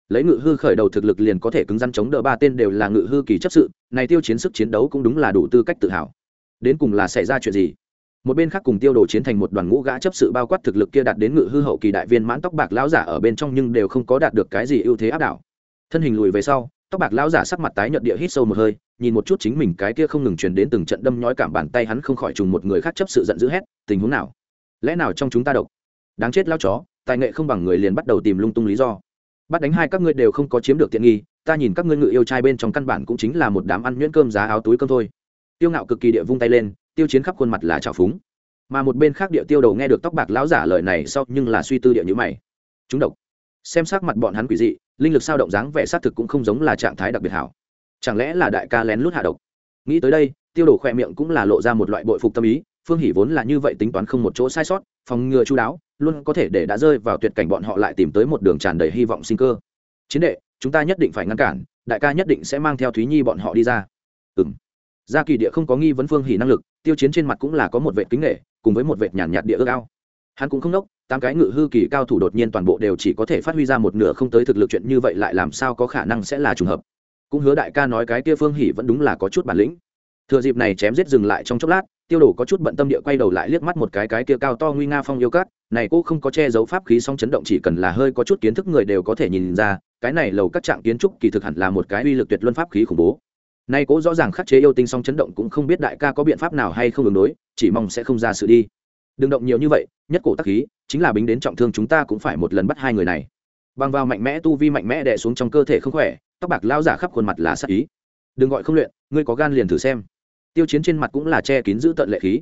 Lấy ngự hư khởi đầu thực lực liền có thể cứng rắn chống đỡ ba tên đều là ngự hư kỳ chấp sự, này tiêu chiến sức chiến đấu cũng đúng là đủ tư cách tự hào. Đến cùng là xảy ra chuyện gì? Một bên khác cùng tiêu đồ chiến thành một đoàn ngũ gã chấp sự bao quát thực lực kia đạt đến ngự hư hậu kỳ đại viên mãn tóc bạc lão giả ở bên trong nhưng đều không có đạt được cái gì ưu thế áp đảo. Thân hình lùi về sau, tóc bạc lão giả sắc mặt tái nhợt địa hít sâu một hơi, nhìn một chút chính mình cái kia không ngừng truyền đến từng trận đâm nhói cảm bàn tay hắn không khỏi trùng một người khác chấp sự giận dữ hét, tình huống nào? Lẽ nào trong chúng ta độc? Đáng chết lão chó, tài nghệ không bằng người liền bắt đầu tìm lung tung lý do. Bắt đánh hai các ngươi đều không có chiếm được tiện nghi, ta nhìn các ngươi ngự yêu trai bên trong căn bản cũng chính là một đám ăn nhuyễn cơm giá áo túi cơm thôi. Tiêu ngạo cực kỳ địa vung tay lên, tiêu chiến khắp khuôn mặt là trào phúng. Mà một bên khác địa tiêu đầu nghe được tóc bạc lão giả lời này sau nhưng là suy tư địa nhữ mày. Chúng độc. Xem sắc mặt bọn hắn quỷ dị, linh lực sao động dáng vẻ xác thực cũng không giống là trạng thái đặc biệt hảo. Chẳng lẽ là đại ca lén lút hạ độc? Nghĩ tới đây, tiêu đồ khỏe miệng cũng là lộ ra một loại bội phục tâm ý phương hỷ vốn là như vậy tính toán không một chỗ sai sót, phòng ngừa chú đáo, luôn có thể để đã rơi vào tuyệt cảnh bọn họ lại tìm tới một đường tràn đầy hy vọng sinh cơ. Chiến đệ, chúng ta nhất định phải ngăn cản, đại ca nhất định sẽ mang theo thúy nhi bọn họ đi ra. Ừ m gia kỳ địa không có nghi vấn phương hỷ năng lực, tiêu chiến trên mặt cũng là có một vệ kính nghệ cùng với một vệ nhàn nhạt địa ước ao. Hắn cũng không nốc, tám cái ngự hư kỳ cao thủ đột nhiên toàn bộ đều chỉ có thể phát huy ra một nửa không tới thực lực chuyện như vậy lại làm sao có khả năng sẽ là trùng hợp. Cũng hứa đại ca nói cái kia phương hỷ vẫn đúng là có chút bản lĩnh. Thừa dịp này chém giết dừng lại trong chốc lát tiêu đổ có chút bận tâm địa quay đầu lại liếc mắt một cái cái kia cao to nguy nga phong yêu cát, này cô không có che giấu pháp khí song chấn động chỉ cần là hơi có chút kiến thức người đều có thể nhìn ra, cái này lầu các trạng kiến trúc kỳ thực hẳn là một cái uy lực tuyệt luân pháp khí khủng bố. Nay cố rõ ràng khắc chế yêu tinh song chấn động cũng không biết đại ca có biện pháp nào hay không đường đối, chỉ mong sẽ không ra sự đi. Đừng động nhiều như vậy, nhất cổ tắc khí, chính là bính đến trọng thương chúng ta cũng phải một lần bắt hai người này. Bằng vào mạnh mẽ tu vi mạnh mẽ đè xuống trong cơ thể không khỏe, tóc bạc lao giả khắp khuôn mặt là sắc ý. Đừng gọi không luyện, ngươi có gan liền thử xem tiêu chiến trên mặt cũng là che kín giữ tận lệ khí.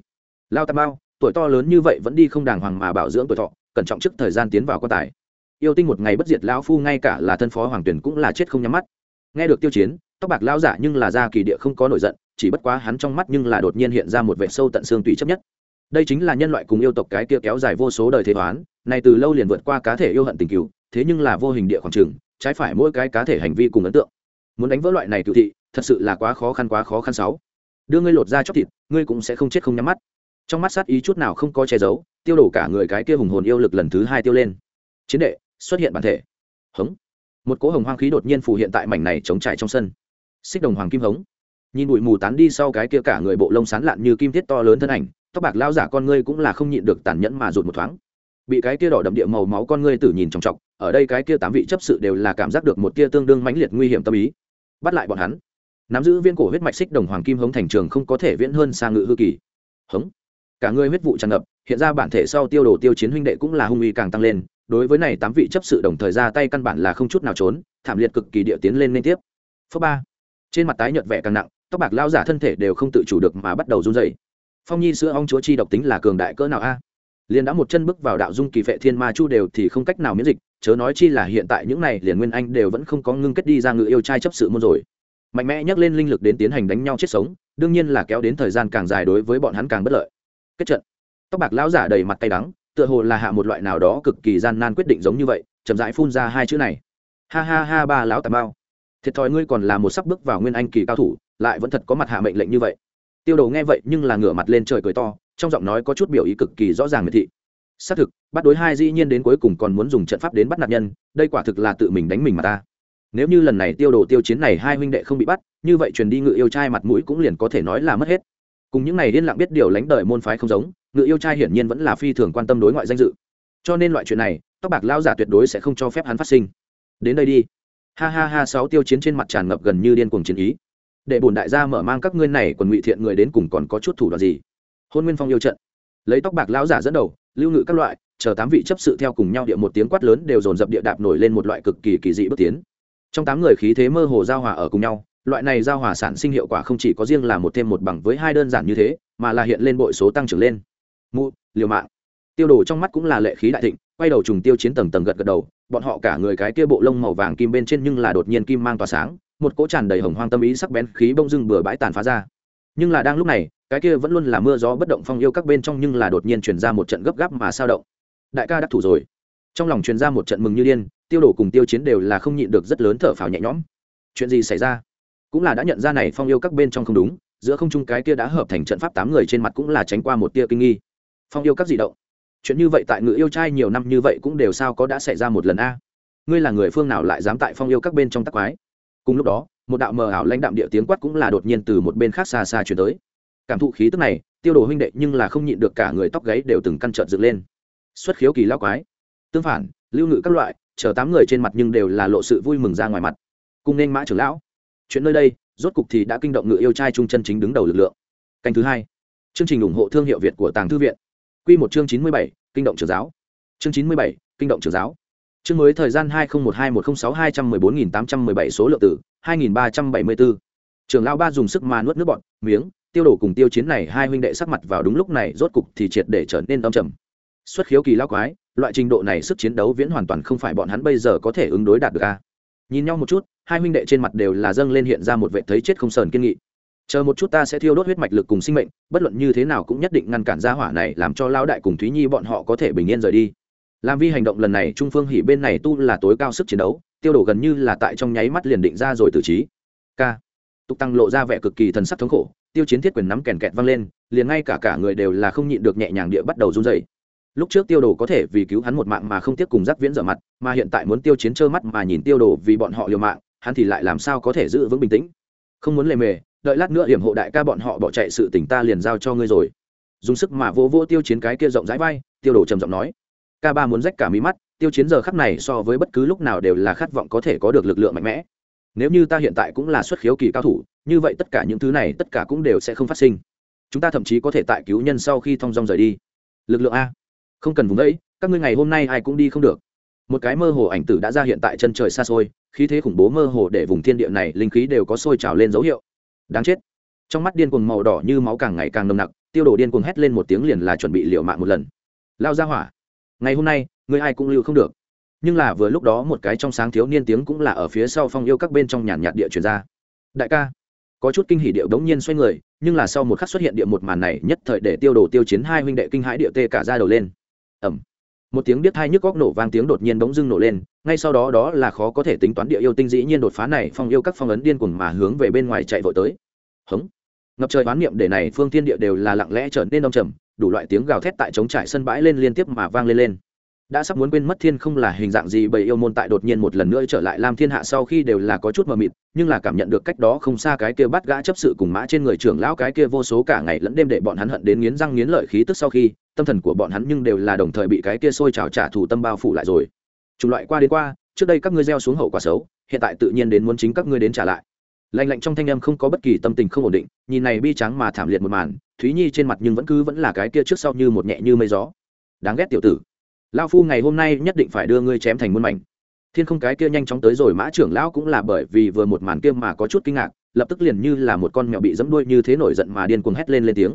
Lao tam bao tuổi to lớn như vậy vẫn đi không đàng hoàng mà bảo dưỡng tuổi thọ, cẩn trọng trước thời gian tiến vào quan tài. Yêu tinh một ngày bất diệt lão phu ngay cả là thân phó hoàng tuyển cũng là chết không nhắm mắt. Nghe được tiêu chiến, tóc bạc lao giả nhưng là ra kỳ địa không có nổi giận, chỉ bất quá hắn trong mắt nhưng là đột nhiên hiện ra một vệ sâu tận xương tùy chấp nhất. Đây chính là nhân loại cùng yêu tộc cái kia kéo dài vô số đời thế toán này từ lâu liền vượt qua cá thể yêu hận tình cứu thế nhưng là vô hình địa khoảng trường trái phải mỗi cái cá thể hành vi cùng ấn tượng. Muốn đánh vỡ loại này cựu thị, thật sự là quá khó khăn quá khó khăn sáu đưa ngươi lột ra chóc thịt, ngươi cũng sẽ không chết không nhắm mắt. Trong mắt sát ý chút nào không có che giấu, tiêu đổ cả người cái kia hùng hồn yêu lực lần thứ hai tiêu lên. Chiến đệ, xuất hiện bản thể. Hống. Một cỗ hồng hoang khí đột nhiên phù hiện tại mảnh này chống trải trong sân. Xích đồng hoàng kim hống. Nhìn bụi mù tán đi sau cái kia cả người bộ lông sán lạn như kim thiết to lớn thân ảnh, tóc bạc lao giả con ngươi cũng là không nhịn được tàn nhẫn mà rụt một thoáng. Bị cái kia đỏ đậm địa màu máu con ngươi tử nhìn trọng trọng ở đây cái kia tám vị chấp sự đều là cảm giác được một kia tương đương mãnh liệt nguy hiểm tâm ý. Bắt lại bọn hắn nắm giữ viên cổ huyết mạch xích đồng hoàng kim hống thành trường không có thể viễn hơn sang ngự hư kỳ. Hống. Cả người huyết vụ tràn ngập, hiện ra bản thể sau tiêu đồ tiêu chiến huynh đệ cũng là hung uy càng tăng lên, đối với này tám vị chấp sự đồng thời ra tay căn bản là không chút nào trốn, thảm liệt cực kỳ địa tiến lên liên tiếp. Phớ ba. Trên mặt tái nhợt vẻ càng nặng, tóc bạc lao giả thân thể đều không tự chủ được mà bắt đầu run rẩy. Phong nhi sữa ong chúa chi độc tính là cường đại cỡ nào a? Liền đã một chân bước vào đạo dung kỳ phệ thiên ma chu đều thì không cách nào miễn dịch, chớ nói chi là hiện tại những này liền nguyên anh đều vẫn không có ngưng kết đi ra ngự yêu trai chấp sự môn rồi mạnh mẽ nhắc lên linh lực đến tiến hành đánh nhau chết sống đương nhiên là kéo đến thời gian càng dài đối với bọn hắn càng bất lợi. Kết trận. Tóc bạc lão giả đầy mặt tay đắng tựa hồ là hạ một loại nào đó cực kỳ gian nan quyết định giống như vậy chậm rãi phun ra hai chữ này. Ha ha ha ba lão tà mao, thiệt thòi ngươi còn là một sắp bước vào nguyên anh kỳ cao thủ lại vẫn thật có mặt hạ mệnh lệnh như vậy. Tiêu đầu nghe vậy nhưng là ngửa mặt lên trời cười to trong giọng nói có chút biểu ý cực kỳ rõ ràng miệt thị. Xác thực bắt đối hai dĩ nhiên đến cuối cùng còn muốn dùng trận pháp đến bắt nạn nhân đây quả thực là tự mình đánh mình mà ta nếu như lần này tiêu đồ tiêu chiến này hai huynh đệ không bị bắt, như vậy truyền đi ngự yêu trai mặt mũi cũng liền có thể nói là mất hết. Cùng những này liên lặng biết điều lánh đời môn phái không giống, ngự yêu trai hiển nhiên vẫn là phi thường quan tâm đối ngoại danh dự. Cho nên loại chuyện này, tóc bạc lao giả tuyệt đối sẽ không cho phép hắn phát sinh. Đến đây đi. Ha ha ha, sáu tiêu chiến trên mặt tràn ngập gần như điên cuồng chiến ý. Để bổn đại gia mở mang các ngươi này còn ngụy thiện người đến cùng còn có chút thủ đoạn gì? Hôn nguyên phong yêu trận. Lấy tóc bạc lão giả dẫn đầu, lưu ngự các loại, chờ tám vị chấp sự theo cùng nhau địa một tiếng quát lớn đều dồn dập địa đạp nổi lên một loại cực kỳ kỳ dị bước tiến trong tám người khí thế mơ hồ giao hòa ở cùng nhau, loại này giao hòa sản sinh hiệu quả không chỉ có riêng là một thêm một bằng với hai đơn giản như thế, mà là hiện lên bội số tăng trưởng lên. Mụ, liều mạng. Tiêu đồ trong mắt cũng là lệ khí đại thịnh, quay đầu trùng tiêu chiến tầng tầng gật gật đầu, bọn họ cả người cái kia bộ lông màu vàng kim bên trên nhưng là đột nhiên kim mang tỏa sáng, một cỗ tràn đầy hồng hoang tâm ý sắc bén khí bông dưng bừa bãi tàn phá ra. Nhưng là đang lúc này, cái kia vẫn luôn là mưa gió bất động phong yêu các bên trong nhưng là đột nhiên truyền ra một trận gấp gáp mà sao động. Đại ca đắc thủ rồi. Trong lòng truyền ra một trận mừng như điên tiêu đổ cùng tiêu chiến đều là không nhịn được rất lớn thở phào nhẹ nhõm. Chuyện gì xảy ra? Cũng là đã nhận ra này phong yêu các bên trong không đúng, giữa không trung cái kia đã hợp thành trận pháp tám người trên mặt cũng là tránh qua một tia kinh nghi. Phong yêu các gì động. Chuyện như vậy tại ngự yêu trai nhiều năm như vậy cũng đều sao có đã xảy ra một lần a? Ngươi là người phương nào lại dám tại phong yêu các bên trong tắc quái? Cùng lúc đó, một đạo mờ ảo lãnh đạm địa tiếng quát cũng là đột nhiên từ một bên khác xa xa chuyển tới. Cảm thụ khí tức này, tiêu đồ huynh đệ nhưng là không nhịn được cả người tóc gáy đều từng căn trợn dựng lên. Xuất khiếu kỳ lao quái. Tương phản, lưu ngự các loại chờ tám người trên mặt nhưng đều là lộ sự vui mừng ra ngoài mặt. Cùng nên mã trưởng lão. Chuyện nơi đây, rốt cục thì đã kinh động ngựa yêu trai trung chân chính đứng đầu lực lượng. Canh thứ hai. Chương trình ủng hộ thương hiệu việt của tàng thư viện. Q một chương chín mươi bảy, kinh động trưởng giáo. Chương chín mươi bảy, kinh động trưởng giáo. Chương mới thời gian hai nghìn một hai, một trăm sáu, hai trăm mười bốn nghìn tám trăm mười bảy số lượng tử, hai nghìn ba trăm bảy mươi bốn trường lao ba dùng sức mà nuốt nước bọn miếng, tiêu đổ cùng tiêu chiến này hai huynh đệ sắc mặt vào đúng lúc này, rốt cục thì triệt để trở nên âm trầm xuất khiếu kỳ lao quái, loại trình độ này sức chiến đấu viễn hoàn toàn không phải bọn hắn bây giờ có thể ứng đối đạt được a. Nhìn nhau một chút, hai huynh đệ trên mặt đều là dâng lên hiện ra một vệ thấy chết không sờn kiên nghị. Chờ một chút ta sẽ thiêu đốt huyết mạch lực cùng sinh mệnh, bất luận như thế nào cũng nhất định ngăn cản gia hỏa này làm cho lao đại cùng thúy nhi bọn họ có thể bình yên rời đi. Làm vi hành động lần này, trung phương hỉ bên này tu là tối cao sức chiến đấu, tiêu đổ gần như là tại trong nháy mắt liền định ra rồi tử trí. K. Tục tăng lộ ra vẻ cực kỳ thần sắc thống khổ, tiêu chiến thiết quyền nắm kèn kẹt văng lên, liền ngay cả cả người đều là không nhịn được nhẹ nhàng địa bắt đầu run dày lúc trước tiêu đồ có thể vì cứu hắn một mạng mà không tiếc cùng giác viễn dở mặt, mà hiện tại muốn tiêu chiến trơ mắt mà nhìn tiêu đồ vì bọn họ liều mạng, hắn thì lại làm sao có thể giữ vững bình tĩnh? Không muốn lề mề, đợi lát nữa hiểm hộ đại ca bọn họ bỏ chạy sự tỉnh ta liền giao cho ngươi rồi. Dùng sức mà vô vô tiêu chiến cái kia rộng rãi vai, tiêu đồ trầm giọng nói. Ca ba muốn rách cả mí mắt, tiêu chiến giờ khắc này so với bất cứ lúc nào đều là khát vọng có thể có được lực lượng mạnh mẽ. Nếu như ta hiện tại cũng là xuất khiếu kỳ cao thủ, như vậy tất cả những thứ này tất cả cũng đều sẽ không phát sinh. Chúng ta thậm chí có thể tại cứu nhân sau khi thong dong rời đi. Lực lượng a không cần vùng đấy các ngươi ngày hôm nay ai cũng đi không được. Một cái mơ hồ ảnh tử đã ra hiện tại chân trời xa xôi, khí thế khủng bố mơ hồ để vùng thiên địa này linh khí đều có sôi trào lên dấu hiệu. Đáng chết. Trong mắt điên cuồng màu đỏ như máu càng ngày càng nồng nặc, tiêu đổ điên cuồng hét lên một tiếng liền là chuẩn bị liệu mạng một lần. Lao ra hỏa, ngày hôm nay người ai cũng lưu không được. Nhưng là vừa lúc đó một cái trong sáng thiếu niên tiếng cũng là ở phía sau phong yêu các bên trong nhàn nhạt địa chuyển ra. Đại ca, có chút kinh hỉ điệu đống nhiên xoay người, nhưng là sau một khắc xuất hiện địa một màn này, nhất thời để tiêu đồ tiêu chiến hai huynh đệ kinh hãi địa tê cả ra đầu lên ẩm. Một tiếng biết hai nhức góc nổ vang tiếng đột nhiên bỗng dưng nổ lên, ngay sau đó đó là khó có thể tính toán địa yêu tinh dĩ nhiên đột phá này, phong yêu các phong ấn điên cuồng mà hướng về bên ngoài chạy vội tới. Hống. Ngập trời bán niệm để này phương thiên địa đều là lặng lẽ trở nên đông trầm, đủ loại tiếng gào thét tại trống trải sân bãi lên liên tiếp mà vang lên lên đã sắp muốn quên mất thiên không là hình dạng gì, bầy yêu môn tại đột nhiên một lần nữa trở lại lam thiên hạ sau khi đều là có chút mờ mịt, nhưng là cảm nhận được cách đó không xa cái kia bắt gã chấp sự cùng mã trên người trưởng lão cái kia vô số cả ngày lẫn đêm để bọn hắn hận đến nghiến răng nghiến lợi khí tức sau khi, tâm thần của bọn hắn nhưng đều là đồng thời bị cái kia sôi trào trả thù tâm bao phủ lại rồi. Chủng loại qua đến qua, trước đây các ngươi gieo xuống hậu quả xấu, hiện tại tự nhiên đến muốn chính các ngươi đến trả lại. Lạnh lạnh trong thanh em không có bất kỳ tâm tình không ổn định, nhìn này bi trắng mà thảm liệt một màn, thúy nhi trên mặt nhưng vẫn cứ vẫn là cái kia trước sau như một nhẹ như mây gió. Đáng ghét tiểu tử lao phu ngày hôm nay nhất định phải đưa ngươi chém thành muôn mảnh. Thiên không cái kia nhanh chóng tới rồi, mã trưởng lão cũng là bởi vì vừa một màn kia mà có chút kinh ngạc, lập tức liền như là một con mèo bị dẫm đuôi như thế nổi giận mà điên cuồng hét lên lên tiếng.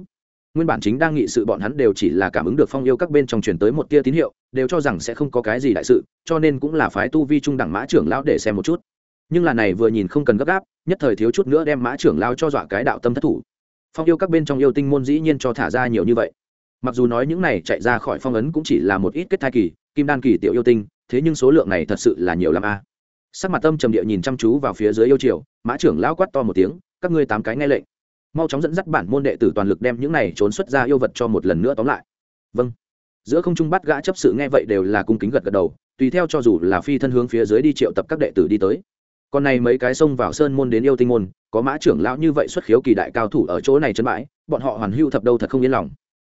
Nguyên bản chính đang nghị sự bọn hắn đều chỉ là cảm ứng được phong yêu các bên trong truyền tới một tia tín hiệu, đều cho rằng sẽ không có cái gì đại sự, cho nên cũng là phái tu vi trung đẳng mã trưởng lão để xem một chút. Nhưng là này vừa nhìn không cần gấp gáp, nhất thời thiếu chút nữa đem mã trưởng lão cho dọa cái đạo tâm thất thủ. Phong yêu các bên trong yêu tinh môn dĩ nhiên cho thả ra nhiều như vậy mặc dù nói những này chạy ra khỏi phong ấn cũng chỉ là một ít kết thai kỳ, kim đan kỳ tiểu yêu tinh, thế nhưng số lượng này thật sự là nhiều l a. Sắc mặt tâm trầm địa nhìn chăm chú vào phía dưới yêu triều, mã trưởng lão quát to một tiếng, các ngươi tám cái nghe lệnh. Mau chóng dẫn dắt bản môn đệ tử toàn lực đem những này trốn xuất ra yêu vật cho một lần nữa tóm lại. Vâng. Giữa không trung bắt gã chấp sự nghe vậy đều là cung kính gật gật đầu, tùy theo cho dù là phi thân hướng phía dưới đi triệu tập các đệ tử đi tới. Còn này mấy cái xông vào sơn môn đến yêu tinh môn, có mã trưởng lão như vậy xuất khiếu kỳ đại cao thủ ở chỗ này chân bãi, bọn họ hoàn hưu thập đâu thật không yên lòng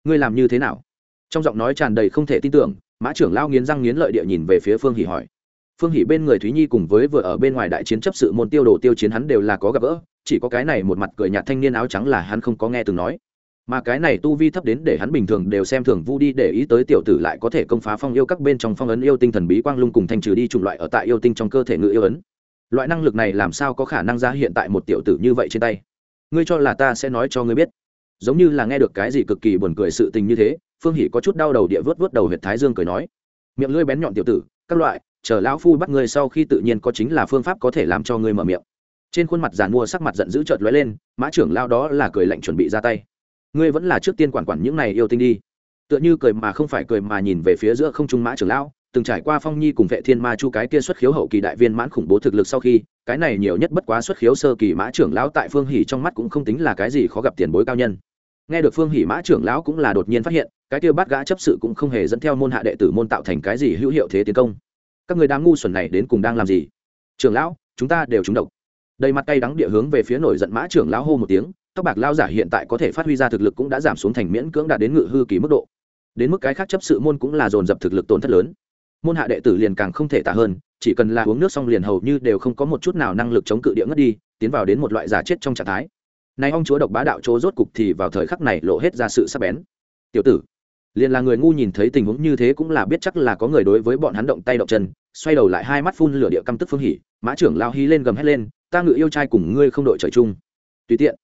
ngươi làm như thế nào? Trong giọng nói tràn đầy không thể tin tưởng, mã trưởng lao nghiến răng nghiến lợi địa nhìn về phía phương hỷ hỏi. Phương hỷ bên người thúy nhi cùng với vừa ở bên ngoài đại chiến chấp sự môn tiêu đồ tiêu chiến hắn đều là có gặp gỡ, chỉ có cái này một mặt cười nhạt thanh niên áo trắng là hắn không có nghe từng nói. Mà cái này tu vi thấp đến để hắn bình thường đều xem thường vu đi để ý tới tiểu tử lại có thể công phá phong yêu các bên trong phong ấn yêu tinh thần bí quang lung cùng thanh trừ đi chủng loại ở tại yêu tinh trong cơ thể ngự yêu ấn. Loại năng lực này làm sao có khả năng ra hiện tại một tiểu tử như vậy trên tay? Ngươi cho là ta sẽ nói cho ngươi biết giống như là nghe được cái gì cực kỳ buồn cười sự tình như thế, phương hỷ có chút đau đầu địa vớt vớt đầu huyện thái dương cười nói, miệng lưỡi bén nhọn tiểu tử, các loại, chờ lão phu bắt ngươi sau khi tự nhiên có chính là phương pháp có thể làm cho ngươi mở miệng. Trên khuôn mặt giàn mua sắc mặt giận dữ chợt lóe lên, mã trưởng lao đó là cười lạnh chuẩn bị ra tay. Ngươi vẫn là trước tiên quản quản những này yêu tinh đi. Tựa như cười mà không phải cười mà nhìn về phía giữa không trung mã trưởng lão, từng trải qua phong nhi cùng vệ thiên ma chu cái kia xuất khiếu hậu kỳ đại viên mãn khủng bố thực lực sau khi, cái này nhiều nhất bất quá xuất khiếu sơ kỳ mã trưởng lão tại phương hỉ trong mắt cũng không tính là cái gì khó gặp tiền bối cao nhân nghe được phương hỉ mã trưởng lão cũng là đột nhiên phát hiện, cái kia bắt gã chấp sự cũng không hề dẫn theo môn hạ đệ tử môn tạo thành cái gì hữu hiệu thế tiến công. Các người đang ngu xuẩn này đến cùng đang làm gì? Trưởng lão, chúng ta đều trúng độc. Đầy mặt tay đắng địa hướng về phía nổi giận mã trưởng lão hô một tiếng, tóc bạc lao giả hiện tại có thể phát huy ra thực lực cũng đã giảm xuống thành miễn cưỡng đạt đến ngự hư kỳ mức độ. Đến mức cái khác chấp sự môn cũng là dồn dập thực lực tổn thất lớn. Môn hạ đệ tử liền càng không thể tả hơn, chỉ cần là uống nước xong liền hầu như đều không có một chút nào năng lực chống cự địa ngất đi, tiến vào đến một loại giả chết trong trạng thái nay ông chúa độc bá đạo chỗ rốt cục thì vào thời khắc này lộ hết ra sự sắc bén. Tiểu tử, liền là người ngu nhìn thấy tình huống như thế cũng là biết chắc là có người đối với bọn hắn động tay động chân, xoay đầu lại hai mắt phun lửa địa căm tức phương hỉ, mã trưởng lao hí lên gầm hét lên, ta ngự yêu trai cùng ngươi không đội trời chung. Tùy tiện,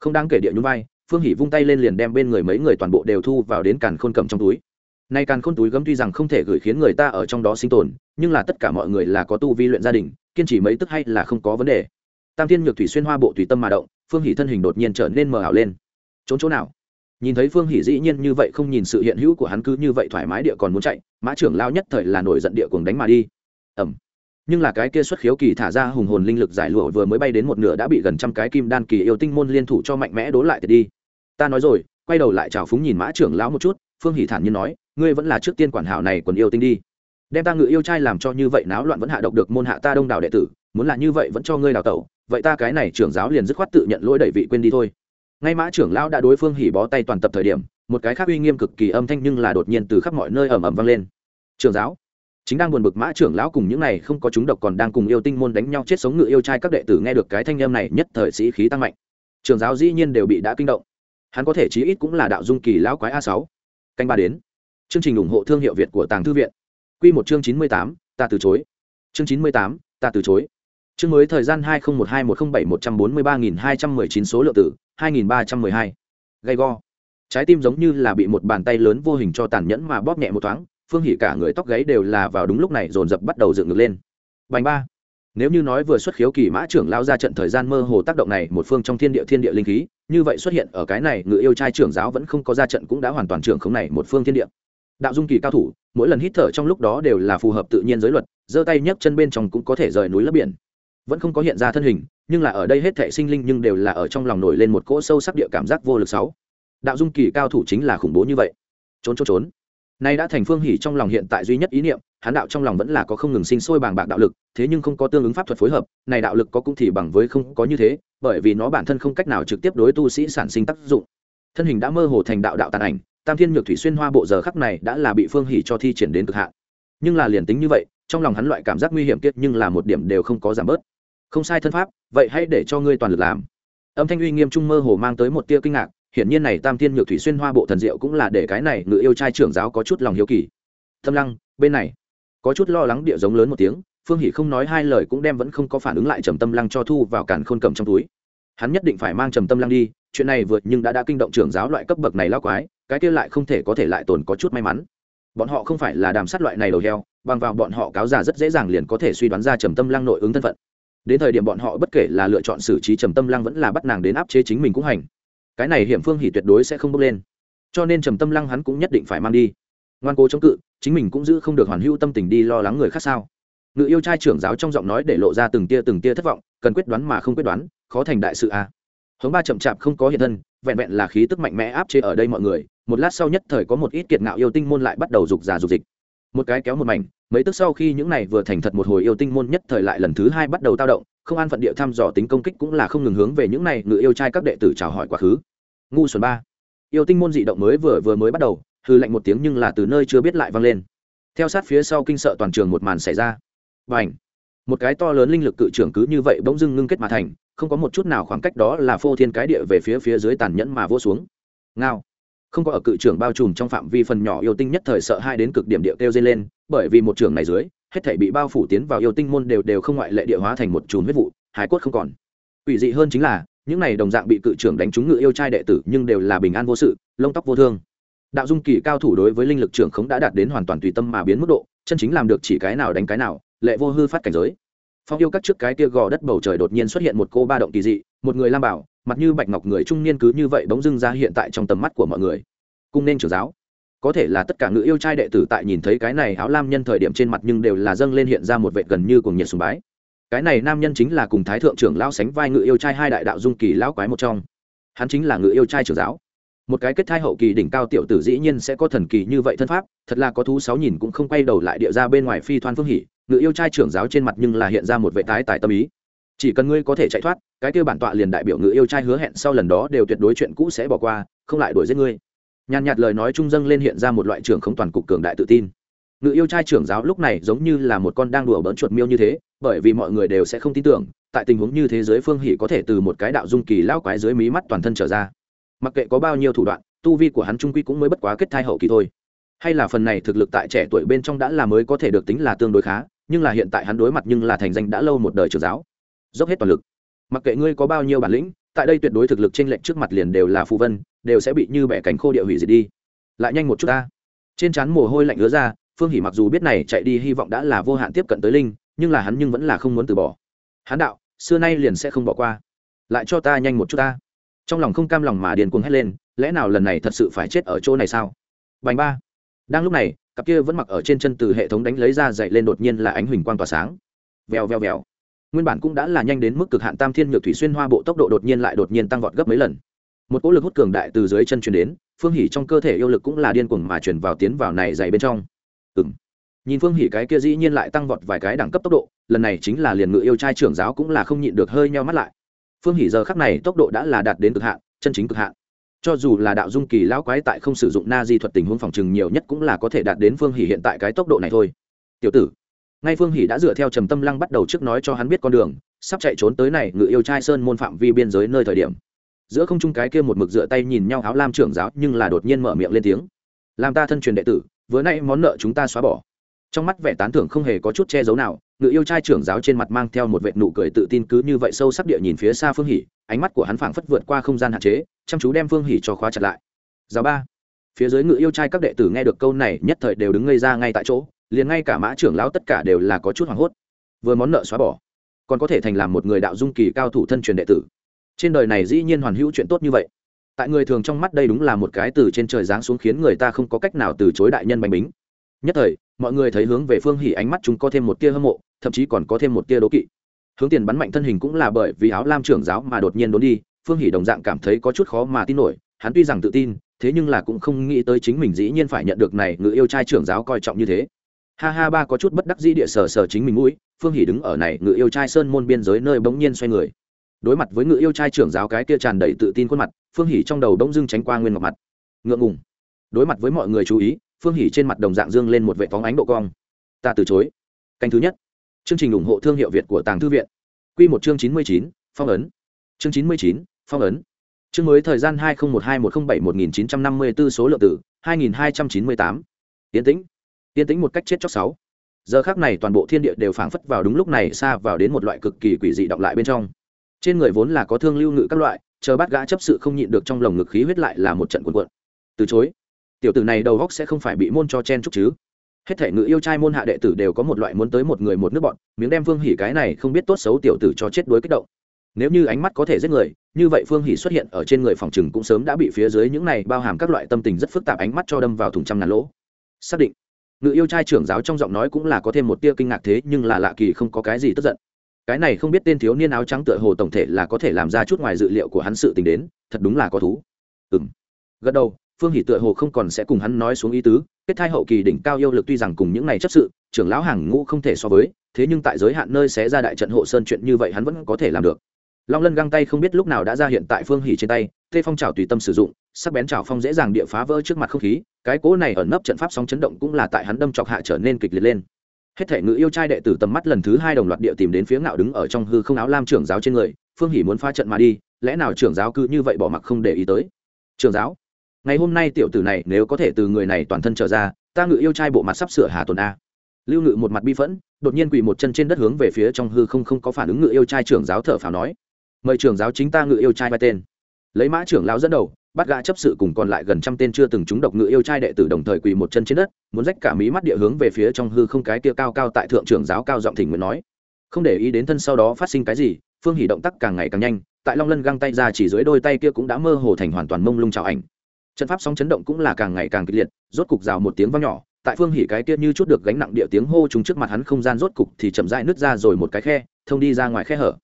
không đáng kể địa nhún vai, phương hỉ vung tay lên liền đem bên người mấy người toàn bộ đều thu vào đến càn khôn cầm trong túi. Nay càn khôn túi gấm tuy rằng không thể gửi khiến người ta ở trong đó sinh tồn, nhưng là tất cả mọi người là có tu vi luyện gia đình, kiên trì mấy tức hay là không có vấn đề tam thiên nhược thủy xuyên hoa bộ tùy tâm mà động, phương hỷ thân hình đột nhiên trở nên mờ ảo lên. Trốn chỗ nào? Nhìn thấy phương hỷ dĩ nhiên như vậy không nhìn sự hiện hữu của hắn cứ như vậy thoải mái địa còn muốn chạy, mã trưởng lao nhất thời là nổi giận địa cuồng đánh mà đi. Ẩm nhưng là cái kia xuất khiếu kỳ thả ra hùng hồn linh lực giải lụa vừa mới bay đến một nửa đã bị gần trăm cái kim đan kỳ yêu tinh môn liên thủ cho mạnh mẽ đố lại thì đi. Ta nói rồi, quay đầu lại chào phúng nhìn mã trưởng lão một chút, phương hỷ thản nhiên nói, ngươi vẫn là trước tiên quản hảo này còn yêu tinh đi. Đem ta ngự yêu trai làm cho như vậy náo loạn vẫn hạ độc được môn hạ ta đông đảo đệ tử, muốn là như vậy vẫn cho ngươi đào tẩu vậy ta cái này trưởng giáo liền dứt khoát tự nhận lỗi đẩy vị quên đi thôi. Ngay mã trưởng lão đã đối phương hỉ bó tay toàn tập thời điểm, một cái khác uy nghiêm cực kỳ âm thanh nhưng là đột nhiên từ khắp mọi nơi ầm ầm vang lên. Trưởng giáo, chính đang buồn bực mã trưởng lão cùng những này không có chúng độc còn đang cùng yêu tinh môn đánh nhau chết sống ngự yêu trai các đệ tử nghe được cái thanh âm này nhất thời sĩ khí tăng mạnh. Trưởng giáo dĩ nhiên đều bị đã kinh động. Hắn có thể chí ít cũng là đạo dung kỳ lão quái a sáu. Canh ba đến. Chương trình ủng hộ thương hiệu việt của tàng thư viện. Quy một chương chín mươi tám, ta từ chối. Chương chín mươi tám, ta từ chối chương mới thời gian hai nghìn một hai một trăm bảy một trăm bốn mươi ba nghìn hai trăm mười chín số lượng tử, hai nghìn ba trăm mười hai. Gay go. Trái tim giống như là bị một bàn tay lớn vô hình cho tàn nhẫn mà bóp nhẹ một thoáng, phương hỉ cả người tóc gáy đều là vào đúng lúc này dồn dập bắt đầu dựng ngược lên. Bành ba. Nếu như nói vừa xuất khiếu kỳ mã trưởng lao ra trận thời gian mơ hồ tác động này, một phương trong thiên địa thiên địa linh khí, như vậy xuất hiện ở cái này, ngự yêu trai trưởng giáo vẫn không có ra trận cũng đã hoàn toàn trưởng khống này một phương thiên địa. Đạo dung kỳ cao thủ, mỗi lần hít thở trong lúc đó đều là phù hợp tự nhiên giới luật, giơ tay nhấc chân bên trong cũng có thể rời núi lấp biển vẫn không có hiện ra thân hình, nhưng là ở đây hết thệ sinh linh nhưng đều là ở trong lòng nổi lên một cỗ sâu sắc địa cảm giác vô lực sáu. Đạo dung kỳ cao thủ chính là khủng bố như vậy. Trốn trốn trốn. Nay đã thành phương hỉ trong lòng hiện tại duy nhất ý niệm hán đạo trong lòng vẫn là có không ngừng sinh sôi bàng bạc đạo lực, thế nhưng không có tương ứng pháp thuật phối hợp, này đạo lực có cũng thì bằng với không có như thế, bởi vì nó bản thân không cách nào trực tiếp đối tu sĩ sản sinh tác dụng. Thân hình đã mơ hồ thành đạo đạo tàn ảnh, tam thiên nhược thủy xuyên hoa bộ giờ khắc này đã là bị phương hỉ cho thi triển đến cực hạn. Nhưng là liền tính như vậy, trong lòng hắn loại cảm giác nguy hiểm kiết nhưng là một điểm đều không có giảm bớt không sai thân pháp, vậy hãy để cho ngươi toàn lực làm. Âm thanh uy nghiêm trung mơ hồ mang tới một tia kinh ngạc, hiển nhiên này tam thiên nhược thủy xuyên hoa bộ thần diệu cũng là để cái này ngự yêu trai trưởng giáo có chút lòng hiếu kỳ. Thâm lăng, bên này. Có chút lo lắng địa giống lớn một tiếng, phương hỷ không nói hai lời cũng đem vẫn không có phản ứng lại trầm tâm lăng cho thu vào cản khôn cầm trong túi. Hắn nhất định phải mang trầm tâm lăng đi, chuyện này vượt nhưng đã đã kinh động trưởng giáo loại cấp bậc này lao quái, cái kia lại không thể có thể lại tồn có chút may mắn. Bọn họ không phải là đàm sát loại này đầu heo, bằng vào bọn họ cáo già rất dễ dàng liền có thể suy đoán ra trầm tâm lăng nội ứng thân phận đến thời điểm bọn họ bất kể là lựa chọn xử trí trầm tâm lăng vẫn là bắt nàng đến áp chế chính mình cũng hành. Cái này hiểm phương hỉ tuyệt đối sẽ không bốc lên. Cho nên trầm tâm lăng hắn cũng nhất định phải mang đi. Ngoan cố chống cự, chính mình cũng giữ không được hoàn hưu tâm tình đi lo lắng người khác sao? Ngự yêu trai trưởng giáo trong giọng nói để lộ ra từng tia từng tia thất vọng, cần quyết đoán mà không quyết đoán, khó thành đại sự a à. hống ba chậm chạp không có hiện thân, vẹn vẹn là khí tức mạnh mẽ áp chế ở đây mọi người, một lát sau nhất thời có một ít kiệt ngạo yêu tinh môn lại bắt đầu rục già rục dịch một cái kéo một mảnh, mấy tức sau khi những này vừa thành thật một hồi yêu tinh môn nhất thời lại lần thứ hai bắt đầu tao động, không an phận địa thăm dò tính công kích cũng là không ngừng hướng về những này ngự yêu trai các đệ tử chào hỏi quá khứ. Ngu xuẩn ba. Yêu tinh môn dị động mới vừa vừa mới bắt đầu hư lạnh một tiếng nhưng là từ nơi chưa biết lại vang lên. Theo sát phía sau kinh sợ toàn trường một màn xảy ra. Và ảnh một cái to lớn linh lực cự trưởng cứ như vậy bỗng dưng ngưng kết mà thành, không có một chút nào khoảng cách đó là phô thiên cái địa về phía phía dưới tàn nhẫn mà vô xuống. Ngao không có ở cự trưởng bao trùm trong phạm vi phần nhỏ yêu tinh nhất thời sợ hai đến cực điểm địa kêu dây lên, bởi vì một trường này dưới, hết thể bị bao phủ tiến vào yêu tinh môn đều đều không ngoại lệ địa hóa thành một chùm huyết vụ hải cốt không còn. Ủy dị hơn chính là, những này đồng dạng bị cự trưởng đánh trúng ngự yêu trai đệ tử nhưng đều là bình an vô sự, lông tóc vô thương. Đạo dung kỳ cao thủ đối với linh lực trưởng khống đã đạt đến hoàn toàn tùy tâm mà biến mức độ, chân chính làm được chỉ cái nào đánh cái nào, lệ vô hư phát cảnh giới phong yêu các trước cái kia gò đất bầu trời đột nhiên xuất hiện một cô ba động kỳ dị, một người lam bảo, mặt như bạch ngọc người trung niên cứ như vậy bỗng dưng ra hiện tại trong tầm mắt của mọi người. Cung nên trưởng giáo. Có thể là tất cả nữ yêu trai đệ tử tại nhìn thấy cái này áo lam nhân thời điểm trên mặt nhưng đều là dâng lên hiện ra một vệ gần như cùng nhiệt sùng bái. Cái này nam nhân chính là cùng thái thượng trưởng lão sánh vai ngự yêu trai hai đại đạo dung kỳ lão quái một trong. Hắn chính là ngự yêu trai trưởng giáo. Một cái kết thai hậu kỳ đỉnh cao tiểu tử dĩ nhiên sẽ có thần kỳ như vậy thân pháp, thật là có thú sáu nhìn cũng không quay đầu lại địa ra bên ngoài phi thoan phương hỉ ngự yêu trai trưởng giáo trên mặt nhưng là hiện ra một vệ tái tài tâm ý. Chỉ cần ngươi có thể chạy thoát, cái kêu bản tọa liền đại biểu ngự yêu trai hứa hẹn sau lần đó đều tuyệt đối chuyện cũ sẽ bỏ qua, không lại đuổi giết ngươi. Nhàn nhạt lời nói trung dâng lên hiện ra một loại trưởng không toàn cục cường đại tự tin. Ngự yêu trai trưởng giáo lúc này giống như là một con đang đùa bỡn chuột miêu như thế, bởi vì mọi người đều sẽ không tin tưởng, tại tình huống như thế giới phương hỷ có thể từ một cái đạo dung kỳ lao quái dưới mí mắt toàn thân trở ra. Mặc kệ có bao nhiêu thủ đoạn, tu vi của hắn trung quy cũng mới bất quá kết thai hậu kỳ thôi. Hay là phần này thực lực tại trẻ tuổi bên trong đã là mới có thể được tính là tương đối khá nhưng là hiện tại hắn đối mặt nhưng là thành danh đã lâu một đời trưởng giáo. Dốc hết toàn lực. Mặc kệ ngươi có bao nhiêu bản lĩnh, tại đây tuyệt đối thực lực trên lệnh trước mặt liền đều là phù vân, đều sẽ bị như bẻ cánh khô địa hủy diệt đi. Lại nhanh một chút ta. Trên trán mồ hôi lạnh ứa ra, phương hỉ mặc dù biết này chạy đi hy vọng đã là vô hạn tiếp cận tới linh, nhưng là hắn nhưng vẫn là không muốn từ bỏ. Hắn đạo, xưa nay liền sẽ không bỏ qua. Lại cho ta nhanh một chút ta. Trong lòng không cam lòng mà điền cuồng hét lên, lẽ nào lần này thật sự phải chết ở chỗ này sao? Bành ba. Đang lúc này cặp kia vẫn mặc ở trên chân từ hệ thống đánh lấy ra dậy lên đột nhiên là ánh huỳnh quang tỏa sáng. Vèo vèo vèo. Nguyên bản cũng đã là nhanh đến mức cực hạn tam thiên nhược thủy xuyên hoa bộ tốc độ đột nhiên lại đột nhiên tăng vọt gấp mấy lần. Một cỗ lực hút cường đại từ dưới chân truyền đến, phương hỉ trong cơ thể yêu lực cũng là điên cuồng mà truyền vào tiến vào này dày bên trong. Ừng nhìn phương hỉ cái kia dĩ nhiên lại tăng vọt vài cái đẳng cấp tốc độ, lần này chính là liền ngự yêu trai trưởng giáo cũng là không nhịn được hơi nheo mắt lại. Phương hỉ giờ khắc này tốc độ đã là đạt đến cực hạn, chân chính cực hạn cho dù là đạo dung kỳ lão quái tại không sử dụng na di thuật tình huống phòng trừng nhiều nhất cũng là có thể đạt đến phương hỉ hiện tại cái tốc độ này thôi. Tiểu tử, ngay phương hỉ đã dựa theo trầm tâm lăng bắt đầu trước nói cho hắn biết con đường, sắp chạy trốn tới này, ngự yêu trai sơn môn phạm vi biên giới nơi thời điểm. Giữa không trung cái kia một mực dựa tay nhìn nhau áo lam trưởng giáo, nhưng là đột nhiên mở miệng lên tiếng. Làm ta thân truyền đệ tử, vừa nay món nợ chúng ta xóa bỏ. Trong mắt vẻ tán thưởng không hề có chút che giấu nào ngự yêu trai trưởng giáo trên mặt mang theo một vệ nụ cười tự tin cứ như vậy sâu sắc địa nhìn phía xa phương hỉ, ánh mắt của hắn phảng phất vượt qua không gian hạn chế, chăm chú đem phương hỉ cho khóa chặt lại. Giáo ba. Phía dưới ngự yêu trai các đệ tử nghe được câu này, nhất thời đều đứng ngây ra ngay tại chỗ, liền ngay cả mã trưởng lão tất cả đều là có chút hoảng hốt. Vừa món nợ xóa bỏ, còn có thể thành làm một người đạo dung kỳ cao thủ thân truyền đệ tử. Trên đời này dĩ nhiên hoàn hữu chuyện tốt như vậy. Tại người thường trong mắt đây đúng là một cái từ trên trời giáng xuống khiến người ta không có cách nào từ chối đại nhân bánh bính. Nhất thời mọi người thấy hướng về phương hỉ ánh mắt chúng có thêm một tia hâm mộ, thậm chí còn có thêm một tia đố kỵ. Hướng tiền bắn mạnh thân hình cũng là bởi vì áo lam trưởng giáo mà đột nhiên đốn đi, phương hỉ đồng dạng cảm thấy có chút khó mà tin nổi, hắn tuy rằng tự tin, thế nhưng là cũng không nghĩ tới chính mình dĩ nhiên phải nhận được này ngự yêu trai trưởng giáo coi trọng như thế. Ha ha ba có chút bất đắc dĩ địa sở sở chính mình mũi, phương hỉ đứng ở này ngự yêu trai sơn môn biên giới nơi bỗng nhiên xoay người. Đối mặt với ngự yêu trai trưởng giáo cái kia tràn đầy tự tin khuôn mặt, phương hỉ trong đầu bỗng dưng tránh qua nguyên ngọc mặt. Ngượng ngùng. Đối mặt với mọi người chú ý phương hỉ trên mặt đồng dạng dương lên một vệ phóng ánh độ cong. Ta từ chối. Canh thứ nhất. Chương trình ủng hộ thương hiệu việt của tàng thư viện. Q một chương chín mươi chín, phong ấn. Chương chín mươi chín, phong ấn. Chương mới thời gian hai nghìn một hai một trăm bảy một nghìn chín trăm năm mươi b ố số lượng tử hai nghìn hai trăm chín mươi tám. Yến tĩnh. Yến tĩnh một cách chết chóc sáu. Giờ khác này toàn bộ thiên địa đều phảng phất vào đúng lúc này xa vào đến một loại cực kỳ quỷ dị động lại bên trong. Trên người vốn là có thương lưu ngự các loại, chờ bắt gã chấp sự không nhịn được trong lồng ngực khí huyết lại là một trận cuộn cuộn. Từ chối tiểu tử này đầu góc sẽ không phải bị môn cho chen chúc chứ. Hết thể ngự yêu trai môn hạ đệ tử đều có một loại muốn tới một người một nước bọn, miếng đem phương hỉ cái này không biết tốt xấu tiểu tử cho chết đuối kích động. Nếu như ánh mắt có thể giết người, như vậy phương hỉ xuất hiện ở trên người phòng chừng cũng sớm đã bị phía dưới những này bao hàm các loại tâm tình rất phức tạp ánh mắt cho đâm vào thùng trăm ngàn lỗ. Xác định. Ngự yêu trai trưởng giáo trong giọng nói cũng là có thêm một tia kinh ngạc thế, nhưng là lạ kỳ không có cái gì tức giận. Cái này không biết tên thiếu niên áo trắng tựa hồ tổng thể là có thể làm ra chút ngoài dự liệu của hắn sự tình đến, thật đúng là có thú. Ừ m gật đầu phương hỷ tựa hồ không còn sẽ cùng hắn nói xuống ý tứ, kết thai hậu kỳ đỉnh cao yêu lực tuy rằng cùng những này chấp sự, trưởng lão hàng ngũ không thể so với, thế nhưng tại giới hạn nơi sẽ ra đại trận hộ sơn chuyện như vậy hắn vẫn có thể làm được. Long lân găng tay không biết lúc nào đã ra hiện tại phương hỷ trên tay, tê phong trào tùy tâm sử dụng, sắc bén trào phong dễ dàng địa phá vỡ trước mặt không khí, cái cố này ở nấp trận pháp sóng chấn động cũng là tại hắn đâm chọc hạ trở nên kịch liệt lên. Hết thể ngự yêu trai đệ tử tầm mắt lần thứ hai đồng loạt địa tìm đến phía ngạo đứng ở trong hư không áo lam trưởng giáo trên người, phương hỷ muốn phá trận mà đi, lẽ nào trưởng giáo cứ như vậy bỏ mặc không để ý tới? Trưởng giáo ngày hôm nay tiểu tử này nếu có thể từ người này toàn thân trở ra, ta ngự yêu trai bộ mặt sắp sửa hà tuần a. Lưu ngự một mặt bi phẫn, đột nhiên quỳ một chân trên đất hướng về phía trong hư không không có phản ứng ngự yêu trai trưởng giáo thở phào nói. Mời trưởng giáo chính ta ngự yêu trai vai tên. Lấy mã trưởng lão dẫn đầu, bắt gã chấp sự cùng còn lại gần trăm tên chưa từng trúng độc ngự yêu trai đệ tử đồng thời quỳ một chân trên đất, muốn rách cả mí mắt địa hướng về phía trong hư không cái kia cao cao tại thượng trưởng giáo cao giọng thỉnh nguyện nói. Không để ý đến thân sau đó phát sinh cái gì, phương hỉ động tác càng ngày càng nhanh, tại long lân găng tay ra chỉ dưới đôi tay kia cũng đã mơ hồ thành hoàn toàn mông lung trào ảnh trận pháp sóng chấn động cũng là càng ngày càng kịch liệt, rốt cục rào một tiếng vang nhỏ, tại phương hỉ cái kia như chút được gánh nặng địa tiếng hô chúng trước mặt hắn không gian rốt cục thì chậm rãi nứt ra rồi một cái khe, thông đi ra ngoài khe hở.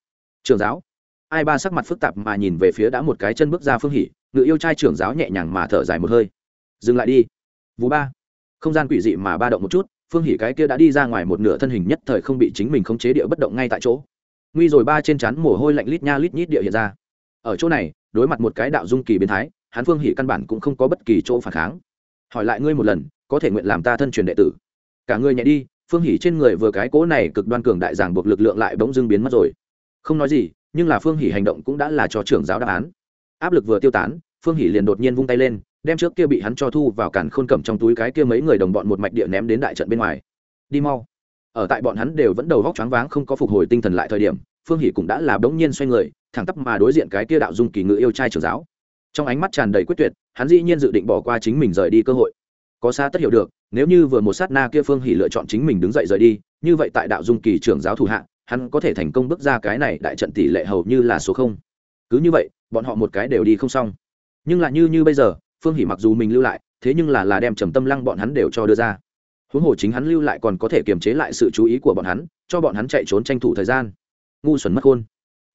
Trường giáo. Ai ba sắc mặt phức tạp mà nhìn về phía đã một cái chân bước ra phương hỉ, ngự yêu trai trưởng giáo nhẹ nhàng mà thở dài một hơi. Dừng lại đi. Vú ba. Không gian quỷ dị mà ba động một chút, phương hỉ cái kia đã đi ra ngoài một nửa thân hình nhất thời không bị chính mình khống chế địa bất động ngay tại chỗ. Nguy rồi ba trên chắn mồ hôi lạnh lít nha lít nhít địa hiện ra. Ở chỗ này, đối mặt một cái đạo dung kỳ biến thái hắn phương hỉ căn bản cũng không có bất kỳ chỗ phản kháng. Hỏi lại ngươi một lần, có thể nguyện làm ta thân truyền đệ tử. Cả ngươi nhẹ đi, phương hỉ trên người vừa cái cố này cực đoan cường đại giảng buộc lực lượng lại bỗng dưng biến mất rồi. Không nói gì, nhưng là phương hỉ hành động cũng đã là cho trưởng giáo đáp án. Áp lực vừa tiêu tán, phương hỉ liền đột nhiên vung tay lên, đem trước kia bị hắn cho thu vào cản khôn cầm trong túi cái kia mấy người đồng bọn một mạch địa ném đến đại trận bên ngoài. Đi mau. Ở tại bọn hắn đều vẫn đầu vóc choáng váng không có phục hồi tinh thần lại thời điểm, phương hỉ cũng đã là bỗng nhiên xoay người, thẳng tắp mà đối diện cái kia đạo dung kỳ ngự yêu trai trưởng giáo trong ánh mắt tràn đầy quyết tuyệt, hắn dĩ nhiên dự định bỏ qua chính mình rời đi cơ hội. Có xa tất hiểu được, nếu như vừa một sát na kia phương hỉ lựa chọn chính mình đứng dậy rời đi, như vậy tại đạo dung kỳ trưởng giáo thủ hạ, hắn có thể thành công bước ra cái này đại trận tỷ lệ hầu như là số không. Cứ như vậy, bọn họ một cái đều đi không xong. Nhưng lại như như bây giờ, phương hỉ mặc dù mình lưu lại, thế nhưng là là đem trầm tâm lăng bọn hắn đều cho đưa ra. Huống hồ chính hắn lưu lại còn có thể kiềm chế lại sự chú ý của bọn hắn, cho bọn hắn chạy trốn tranh thủ thời gian. Ngu xuẩn mất khôn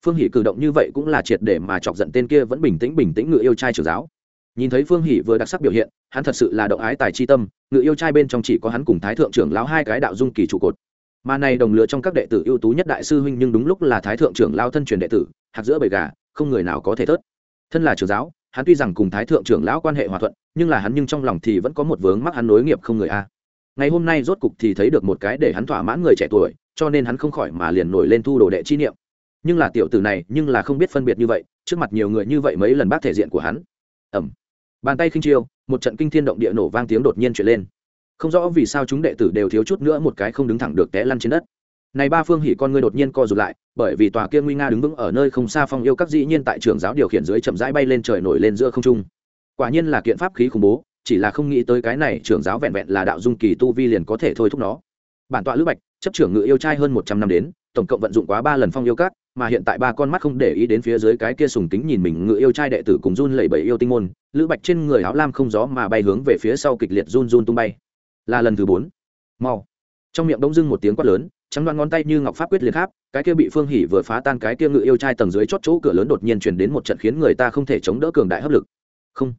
phương hỷ cử động như vậy cũng là triệt để mà chọc giận tên kia vẫn bình tĩnh bình tĩnh ngự yêu trai trưởng giáo. Nhìn thấy phương hỷ vừa đặc sắc biểu hiện, hắn thật sự là động ái tài chi tâm, ngự yêu trai bên trong chỉ có hắn cùng thái thượng trưởng lão hai cái đạo dung kỳ trụ cột. Mà này đồng lứa trong các đệ tử ưu tú nhất đại sư huynh nhưng đúng lúc là thái thượng trưởng lao thân truyền đệ tử hạt giữa bầy gà, không người nào có thể thớt. Thân là trưởng giáo, hắn tuy rằng cùng thái thượng trưởng lão quan hệ hòa thuận, nhưng là hắn nhưng trong lòng thì vẫn có một vướng mắc hắn nối nghiệp không người a. Ngày hôm nay rốt cục thì thấy được một cái để hắn thỏa mãn người trẻ tuổi, cho nên hắn không khỏi mà liền nổi lên thu đồ đệ chi niệm nhưng là tiểu tử này nhưng là không biết phân biệt như vậy, trước mặt nhiều người như vậy mấy lần bác thể diện của hắn. Ẩm bàn tay khinh chiêu, một trận kinh thiên động địa nổ vang tiếng đột nhiên chuyển lên. Không rõ vì sao chúng đệ tử đều thiếu chút nữa một cái không đứng thẳng được té lăn trên đất. Này ba phương hỉ con ngươi đột nhiên co rụt lại, bởi vì tòa kia nguy nga đứng vững ở nơi không xa phong yêu các dĩ nhiên tại trường giáo điều khiển dưới chậm rãi bay lên trời nổi lên giữa không trung. Quả nhiên là kiện pháp khí khủng bố, chỉ là không nghĩ tới cái này trường giáo vẹn vẹn là đạo dung kỳ tu vi liền có thể thôi thúc nó. Bản tọa lữ bạch, chấp trưởng ngự yêu trai hơn một trăm năm đến, tổng cộng vận dụng quá ba lần phong yêu các mà hiện tại ba con mắt không để ý đến phía dưới cái kia sùng kính nhìn mình ngự yêu trai đệ tử cùng run lẩy bẩy yêu tinh môn, lữ bạch trên người áo lam không gió mà bay hướng về phía sau kịch liệt run run tung bay. Là lần thứ bốn. Mau. Trong miệng đông dưng một tiếng quát lớn, trắng đoan ngón tay như ngọc pháp quyết liệt khắp, cái kia bị phương hỉ vừa phá tan cái kia ngự yêu trai tầng dưới chót chỗ cửa lớn đột nhiên truyền đến một trận khiến người ta không thể chống đỡ cường đại hấp lực. Không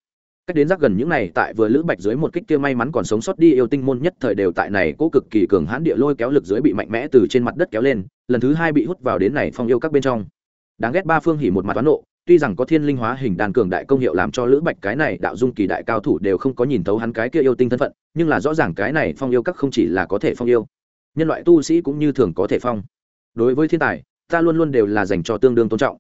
cách đến rác gần những này, tại vừa lữ bạch dưới một kích kia may mắn còn sống sót đi, yêu tinh môn nhất thời đều tại này cố cực kỳ cường hãn địa lôi kéo lực dưới bị mạnh mẽ từ trên mặt đất kéo lên, lần thứ hai bị hút vào đến này phong yêu các bên trong. Đáng ghét ba phương hỉ một mặt toán nộ, tuy rằng có thiên linh hóa hình đàn cường đại công hiệu làm cho lữ bạch cái này đạo dung kỳ đại cao thủ đều không có nhìn thấu hắn cái kia yêu tinh thân phận, nhưng là rõ ràng cái này phong yêu các không chỉ là có thể phong yêu, nhân loại tu sĩ cũng như thường có thể phong. Đối với thiên tài, ta luôn luôn đều là dành cho tương đương tôn trọng.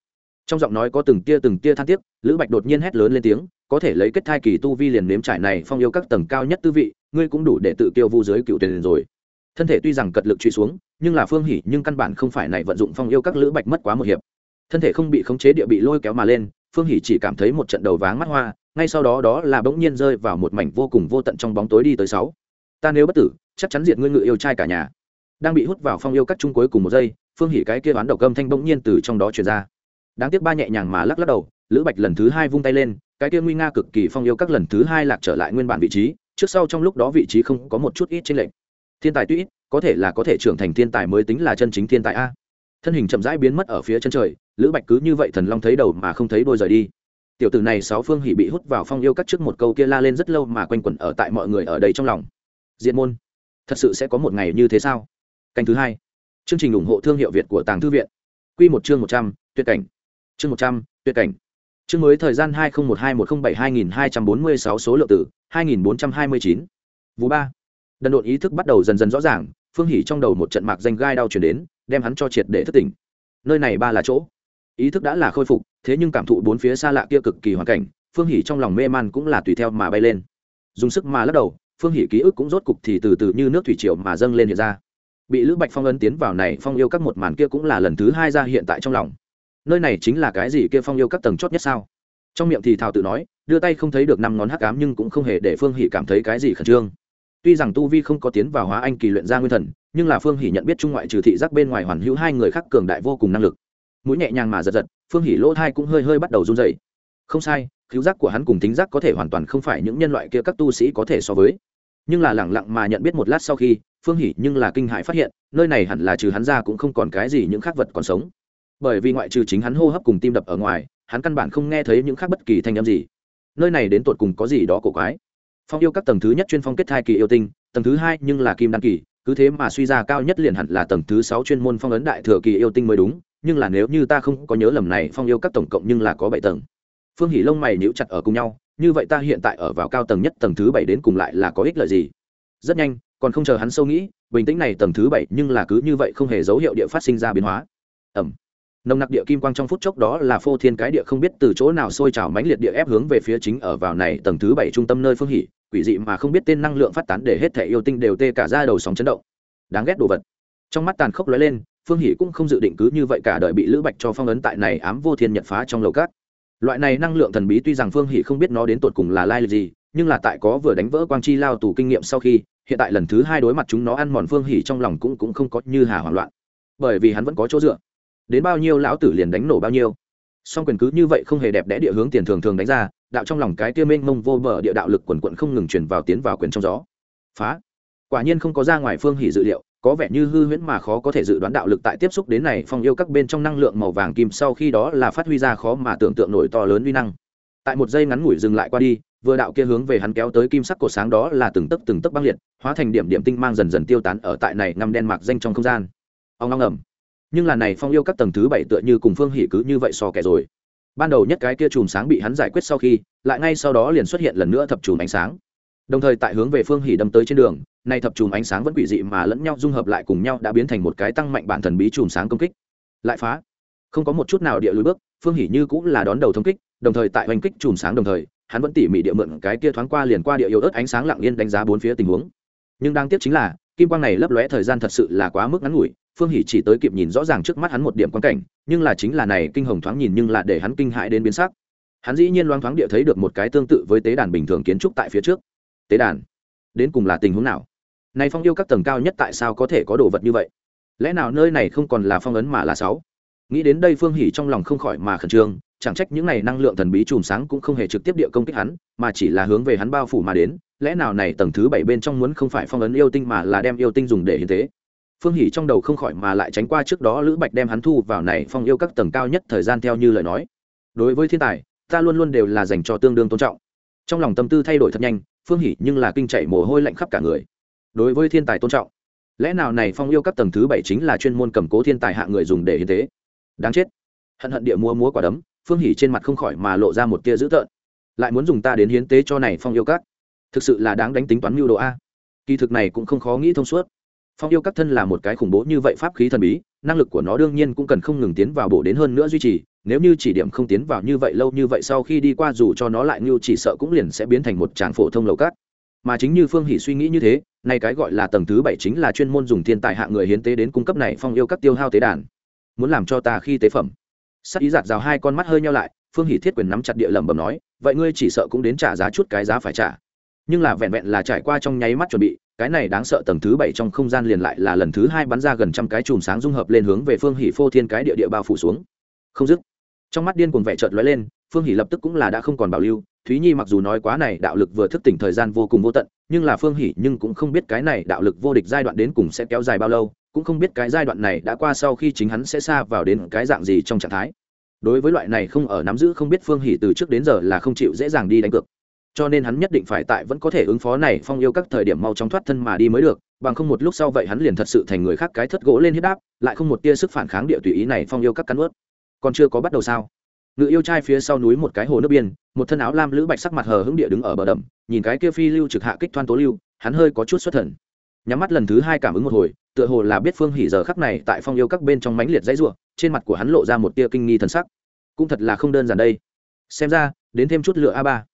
Trong giọng nói có từng tia từng tia than tiếc, lữ bạch đột nhiên hét lớn lên tiếng có thể lấy kết thai kỳ tu vi liền nếm trải này phong yêu các tầng cao nhất tư vị, ngươi cũng đủ để tự tiêu vu giới cựu tiền rồi. Thân thể tuy rằng cật lực truy xuống, nhưng là phương hỉ nhưng căn bản không phải này vận dụng phong yêu các lữ bạch mất quá một hiệp. Thân thể không bị khống chế địa bị lôi kéo mà lên, phương hỉ chỉ cảm thấy một trận đầu váng mắt hoa, ngay sau đó đó là bỗng nhiên rơi vào một mảnh vô cùng vô tận trong bóng tối đi tới sáu. Ta nếu bất tử, chắc chắn diệt ngươi ngự yêu trai cả nhà. Đang bị hút vào phong yêu các chung cuối cùng một giây, phương hỉ cái kia đoán đầu âm thanh bỗng nhiên từ trong đó truyền ra. Đáng tiếc ba nhẹ nhàng mà lắc lắc đầu, lữ bạch lần thứ hai vung tay lên cái kia nguy nga cực kỳ phong yêu các lần thứ hai lạc trở lại nguyên bản vị trí, trước sau trong lúc đó vị trí không có một chút ít trên lệnh thiên tài tuy ít, có thể là có thể trưởng thành thiên tài mới tính là chân chính thiên tài a. Thân hình chậm rãi biến mất ở phía chân trời, lữ bạch cứ như vậy thần long thấy đầu mà không thấy đôi rời đi. Tiểu tử này sáu phương hỉ bị hút vào phong yêu các trước một câu kia la lên rất lâu mà quanh quẩn ở tại mọi người ở đây trong lòng. Diện môn, thật sự sẽ có một ngày như thế sao? Canh thứ hai. Chương trình ủng hộ thương hiệu việt của tàng thư viện. Q một chương một trăm, tuyệt cảnh. Chương một trăm, tuyệt cảnh chương mới thời gian hai nghìn một hai, một trăm bảy hai nghìn hai trăm bốn mươi sáu số lượng tử hai nghìn bốn trăm hai mươi chín. Vụ ba. Đần độn ý thức bắt đầu dần dần rõ ràng, phương hỉ trong đầu một trận mạc danh gai đau truyền đến, đem hắn cho triệt để thất tỉnh. Nơi này ba là chỗ. Ý thức đã là khôi phục, thế nhưng cảm thụ bốn phía xa lạ kia cực kỳ hoàn cảnh, phương hỉ trong lòng mê man cũng là tùy theo mà bay lên. Dùng sức mà lắc đầu, phương hỉ ký ức cũng rốt cục thì từ từ như nước thủy triều mà dâng lên hiện ra. Bị lữ bạch phong ấn tiến vào này, phong yêu các một màn kia cũng là lần thứ hai ra hiện tại trong lòng nơi này chính là cái gì kia phong yêu các tầng chót nhất sao? Trong miệng thì thào tự nói, đưa tay không thấy được năm ngón hắc cám nhưng cũng không hề để phương hỷ cảm thấy cái gì khẩn trương. Tuy rằng tu vi không có tiến vào hóa anh kỳ luyện ra nguyên thần, nhưng là phương hỷ nhận biết trung ngoại trừ thị giác bên ngoài hoàn hữu hai người khác cường đại vô cùng năng lực. Mũi nhẹ nhàng mà giật giật, phương hỷ lỗ thai cũng hơi hơi bắt đầu run rẩy. không sai cứu giác của hắn cùng tính giác có thể hoàn toàn không phải những nhân loại kia các tu sĩ có thể so với. Nhưng là lẳng lặng mà nhận biết một lát sau khi, phương hỷ nhưng là kinh hãi phát hiện, nơi này hẳn là trừ hắn ra cũng không còn cái gì những khác vật còn sống bởi vì ngoại trừ chính hắn hô hấp cùng tim đập ở ngoài, hắn căn bản không nghe thấy những khác bất kỳ thanh âm gì. Nơi này đến tột cùng có gì đó cổ quái. Phong yêu các tầng thứ nhất chuyên phong kết thai kỳ yêu tinh, tầng thứ hai nhưng là kim đăng kỳ, cứ thế mà suy ra cao nhất liền hẳn là tầng thứ sáu chuyên môn phong ấn đại thừa kỳ yêu tinh mới đúng, nhưng là nếu như ta không có nhớ lầm này, phong yêu các tổng cộng nhưng là có bảy tầng. Phương hỉ lông mày níu chặt ở cùng nhau, như vậy ta hiện tại ở vào cao tầng nhất tầng thứ bảy đến cùng lại là có ích lợi gì? Rất nhanh, còn không chờ hắn sâu nghĩ, bình tĩnh này tầng thứ bảy nhưng là cứ như vậy không hề dấu hiệu địa phát sinh ra biến hóa. Ẩm nồng nặc địa kim quang trong phút chốc đó là phô thiên cái địa không biết từ chỗ nào sôi trào mãnh liệt địa ép hướng về phía chính ở vào này tầng thứ bảy trung tâm nơi phương hỉ, quỷ dị mà không biết tên năng lượng phát tán để hết thể yêu tinh đều tê cả ra đầu sóng chấn động. Đáng ghét đồ vật. Trong mắt tàn khốc lóe lên, phương hỉ cũng không dự định cứ như vậy cả đời bị lữ bạch cho phong ấn tại này ám vô thiên nhật phá trong lầu cát. Loại này năng lượng thần bí tuy rằng phương hỉ không biết nó đến tột cùng là lai lịch gì, nhưng là tại có vừa đánh vỡ quang chi lao tù kinh nghiệm sau khi, hiện tại lần thứ hai đối mặt chúng nó ăn mòn phương hỉ trong lòng cũng cũng không có như hà hoảng loạn. Bởi vì hắn vẫn có chỗ dựa đến bao nhiêu lão tử liền đánh nổ bao nhiêu. Song quyền cứ như vậy không hề đẹp đẽ địa hướng tiền thường thường đánh ra, đạo trong lòng cái tia mênh mông vô bờ địa đạo lực quần quận không ngừng chuyển vào tiến vào quyền trong gió. Phá! Quả nhiên không có ra ngoài phương hỉ dự liệu, có vẻ như hư huyễn mà khó có thể dự đoán đạo lực tại tiếp xúc đến này phong yêu các bên trong năng lượng màu vàng kim sau khi đó là phát huy ra khó mà tưởng tượng nổi to lớn uy năng. Tại một giây ngắn ngủi dừng lại qua đi, vừa đạo kia hướng về hắn kéo tới kim sắc cổ sáng đó là từng tấc từng tấc băng liệt, hóa thành điểm điểm tinh mang dần dần tiêu tán ở tại này ngăm đen mạc danh trong không gian. Ông long ẩm nhưng là này phong yêu các tầng thứ bảy tựa như cùng phương hỉ cứ như vậy so kẻ rồi. Ban đầu nhất cái kia chùm sáng bị hắn giải quyết sau khi, lại ngay sau đó liền xuất hiện lần nữa thập chùm ánh sáng. Đồng thời tại hướng về phương hỉ đâm tới trên đường, nay thập chùm ánh sáng vẫn quỷ dị mà lẫn nhau dung hợp lại cùng nhau đã biến thành một cái tăng mạnh bản thần bí chùm sáng công kích. Lại phá. Không có một chút nào địa lùi bước, phương hỉ như cũng là đón đầu thống kích, đồng thời tại hoành kích chùm sáng đồng thời, hắn vẫn tỉ mỉ địa mượn cái kia thoáng qua liền qua địa yếu ớt ánh sáng lặng yên đánh giá bốn phía tình huống. Nhưng đáng tiếc chính là, kim quang này lấp lóe thời gian thật sự là quá mức ngắn ngủi phương hỷ chỉ tới kịp nhìn rõ ràng trước mắt hắn một điểm quan cảnh, nhưng là chính là này kinh hồng thoáng nhìn nhưng là để hắn kinh hãi đến biến sắc. Hắn dĩ nhiên loáng thoáng địa thấy được một cái tương tự với tế đàn bình thường kiến trúc tại phía trước. Tế đàn? Đến cùng là tình huống nào? Này phong yêu các tầng cao nhất tại sao có thể có đồ vật như vậy? Lẽ nào nơi này không còn là phong ấn mà là sáu? Nghĩ đến đây phương hỉ trong lòng không khỏi mà khẩn trương, chẳng trách những này năng lượng thần bí chùm sáng cũng không hề trực tiếp địa công kích hắn, mà chỉ là hướng về hắn bao phủ mà đến. Lẽ nào này tầng thứ bảy bên trong muốn không phải phong ấn yêu tinh mà là đem yêu tinh dùng để hiến tế? Phương hỉ trong đầu không khỏi mà lại tránh qua trước đó lữ bạch đem hắn thu vào này phong yêu các tầng cao nhất thời gian theo như lời nói. Đối với thiên tài, ta luôn luôn đều là dành cho tương đương tôn trọng. Trong lòng tâm tư thay đổi thật nhanh, phương hỉ nhưng là kinh chạy mồ hôi lạnh khắp cả người. Đối với thiên tài tôn trọng, lẽ nào này phong yêu các tầng thứ bảy chính là chuyên môn cầm cố thiên tài hạ người dùng để hiến tế? Đáng chết. Hận hận địa mua múa quả đấm, phương hỉ trên mặt không khỏi mà lộ ra một tia dữ tợn. Lại muốn dùng ta đến hiến tế cho này phong yêu các? Thực sự là đáng đánh tính toán mưu đồ a. Kỳ thực này cũng không khó nghĩ thông suốt phong yêu các thân là một cái khủng bố như vậy pháp khí thần bí, năng lực của nó đương nhiên cũng cần không ngừng tiến vào bổ đến hơn nữa duy trì, nếu như chỉ điểm không tiến vào như vậy lâu như vậy sau khi đi qua dù cho nó lại như chỉ sợ cũng liền sẽ biến thành một tràng phổ thông lầu cát. Mà chính như phương hỷ suy nghĩ như thế nay cái gọi là tầng thứ bảy chính là chuyên môn dùng thiên tài hạ người hiến tế đến cung cấp này phong yêu các tiêu hao tế đàn. Muốn làm cho ta khi tế phẩm. Sắc ý giạt rào hai con mắt hơi nhau lại, phương hỷ thiết quyền nắm chặt địa lẩm bẩm nói, vậy ngươi chỉ sợ cũng đến trả giá chút cái giá phải trả. Nhưng là vẹn vẹn là trải qua trong nháy mắt chuẩn bị cái này đáng sợ tầng thứ bảy trong không gian liền lại là lần thứ hai bắn ra gần trăm cái chùm sáng dung hợp lên hướng về phương hỷ phô thiên cái địa địa bao phủ xuống. Không dứt. Trong mắt điên cuồng vẻ chợt lóe lên, phương hỷ lập tức cũng là đã không còn bảo lưu. Thúy nhi mặc dù nói quá này đạo lực vừa thức tỉnh thời gian vô cùng vô tận, nhưng là phương hỷ nhưng cũng không biết cái này đạo lực vô địch giai đoạn đến cùng sẽ kéo dài bao lâu, cũng không biết cái giai đoạn này đã qua sau khi chính hắn sẽ xa vào đến cái dạng gì trong trạng thái. Đối với loại này không ở nắm giữ không biết phương hỷ từ trước đến giờ là không chịu dễ dàng đi đánh cược cho nên hắn nhất định phải tại vẫn có thể ứng phó này phong yêu các thời điểm mau chóng thoát thân mà đi mới được, bằng không một lúc sau vậy hắn liền thật sự thành người khác cái thất gỗ lên hiếp đáp, lại không một tia sức phản kháng địa tùy ý này phong yêu các cắn ướt còn chưa có bắt đầu sao? Ngự yêu trai phía sau núi một cái hồ nước biên, một thân áo lam lữ bạch sắc mặt hờ hững địa đứng ở bờ đầm, nhìn cái kia phi lưu trực hạ kích thoan tố lưu, hắn hơi có chút xuất thần. Nhắm mắt lần thứ hai cảm ứng một hồi, tựa hồ là biết phương hỉ giờ khắc này tại phong yêu các bên trong mãnh liệt dãy ruộng trên mặt của hắn lộ ra một tia kinh nghi thần sắc. Cũng thật là không đơn giản đây. Xem ra, đến thêm chút lửa a ba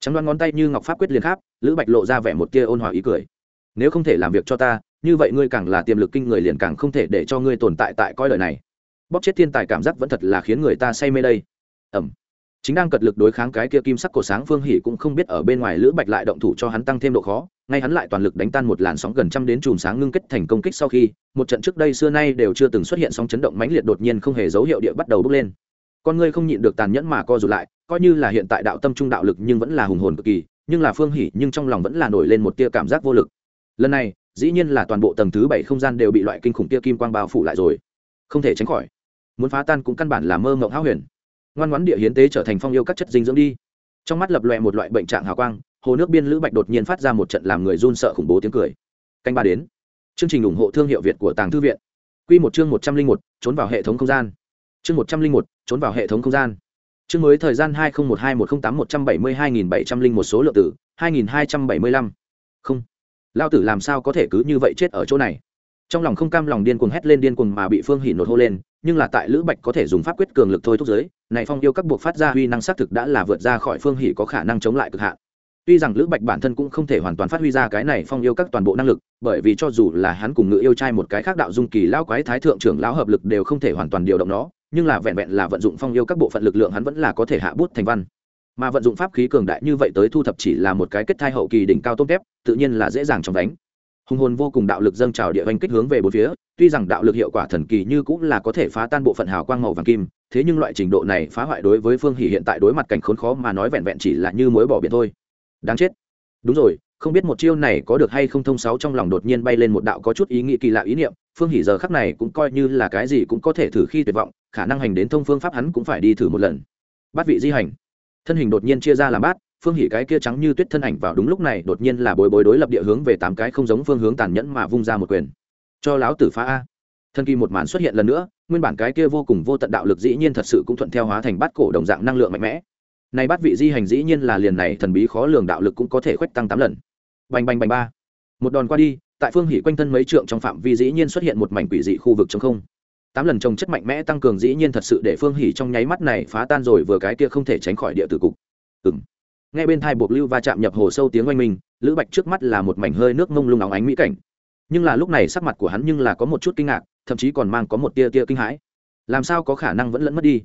trắng đoán ngón tay như ngọc pháp quyết liền kháp lữ bạch lộ ra vẻ một tia ôn hòa ý cười. Nếu không thể làm việc cho ta, như vậy ngươi càng là tiềm lực kinh người liền càng không thể để cho ngươi tồn tại tại coi lời này. Bóp chết thiên tài cảm giác vẫn thật là khiến người ta say mê đây. Ẩm. Chính đang cật lực đối kháng cái kia kim sắc cổ sáng phương hỉ cũng không biết ở bên ngoài lữ bạch lại động thủ cho hắn tăng thêm độ khó, ngay hắn lại toàn lực đánh tan một làn sóng gần trăm đến chùm sáng ngưng kết thành công kích sau khi, một trận trước đây xưa nay đều chưa từng xuất hiện sóng chấn động mãnh liệt đột nhiên không hề dấu hiệu địa bắt đầu bốc lên con ngươi không nhịn được tàn nhẫn mà co rụt lại, coi như là hiện tại đạo tâm trung đạo lực nhưng vẫn là hùng hồn cực kỳ, nhưng là phương hỉ nhưng trong lòng vẫn là nổi lên một tia cảm giác vô lực. Lần này, dĩ nhiên là toàn bộ tầng thứ bảy không gian đều bị loại kinh khủng tia kim quang bao phủ lại rồi. Không thể tránh khỏi. Muốn phá tan cũng căn bản là mơ mộng háo huyền. Ngoan ngoãn địa hiến tế trở thành phong yêu các chất dinh dưỡng đi. Trong mắt lập lòe một loại bệnh trạng hào quang, hồ nước biên lữ bạch đột nhiên phát ra một trận làm người run sợ khủng bố tiếng cười. Canh ba đến. Chương trình ủng hộ thương hiệu việt của tàng thư viện. Q một chương một trăm linh một, trốn vào hệ thống không gian chương một trăm linh một, trốn vào hệ thống không gian. Chương mới thời gian hai nghìn một hai một trăm tám một trăm bảy mươi hai nghìn bảy trăm linh một số lượng tử, hai nghìn hai trăm bảy mươi lăm. Không. Lao tử làm sao có thể cứ như vậy chết ở chỗ này? Trong lòng không cam lòng điên cuồng hét lên điên cuồng mà bị phương hỉ nột hô lên, nhưng là tại lữ bạch có thể dùng pháp quyết cường lực thôi thúc giới, này phong yêu các buộc phát ra huy năng xác thực đã là vượt ra khỏi phương hỉ có khả năng chống lại cực hạn. Tuy rằng lữ bạch bản thân cũng không thể hoàn toàn phát huy ra cái này phong yêu các toàn bộ năng lực, bởi vì cho dù là hắn cùng ngự yêu trai một cái khác đạo dung kỳ lão quái thái thượng trưởng lão hợp lực đều không thể hoàn toàn điều động nó nhưng là vẹn vẹn là vận dụng phong yêu các bộ phận lực lượng hắn vẫn là có thể hạ bút thành văn. Mà vận dụng pháp khí cường đại như vậy tới thu thập chỉ là một cái kết thai hậu kỳ đỉnh cao tôm kép tự nhiên là dễ dàng trong đánh. Hùng hồn vô cùng đạo lực dâng trào địa oanh kích hướng về bốn phía, tuy rằng đạo lực hiệu quả thần kỳ như cũng là có thể phá tan bộ phận hào quang màu vàng kim, thế nhưng loại trình độ này phá hoại đối với phương hỷ hiện tại đối mặt cảnh khốn khó mà nói vẹn vẹn chỉ là như mối bỏ biển thôi. Đáng chết. Đúng rồi, không biết một chiêu này có được hay không thông sáu trong lòng đột nhiên bay lên một đạo có chút ý nghĩ kỳ lạ ý niệm, phương hỷ giờ khắc này cũng coi như là cái gì cũng có thể thử khi tuyệt vọng khả năng hành đến thông phương pháp hắn cũng phải đi thử một lần. Bát vị di hành. Thân hình đột nhiên chia ra làm bát, phương hỉ cái kia trắng như tuyết thân ảnh vào đúng lúc này đột nhiên là bối bối đối lập địa hướng về tám cái không giống phương hướng tàn nhẫn mà vung ra một quyền. Cho láo tử phá a. Thân kỳ một màn xuất hiện lần nữa, nguyên bản cái kia vô cùng vô tận đạo lực dĩ nhiên thật sự cũng thuận theo hóa thành bát cổ đồng dạng năng lượng mạnh mẽ. Này bát vị di hành dĩ nhiên là liền này thần bí khó lường đạo lực cũng có thể khuếch tăng tám lần. Bành bành bành ba. Một đòn qua đi, tại phương hỉ quanh thân mấy trượng trong phạm vi dĩ nhiên xuất hiện một mảnh quỷ dị khu vực trong không tám lần trồng chất mạnh mẽ tăng cường dĩ nhiên thật sự để phương hỉ trong nháy mắt này phá tan rồi vừa cái kia không thể tránh khỏi địa tử cục. Ừng nghe bên thai buộc lưu va chạm nhập hồ sâu tiếng oanh minh, lữ bạch trước mắt là một mảnh hơi nước mông lung óng ánh mỹ cảnh. Nhưng là lúc này sắc mặt của hắn nhưng là có một chút kinh ngạc, thậm chí còn mang có một tia tia kinh hãi. Làm sao có khả năng vẫn lẫn mất đi?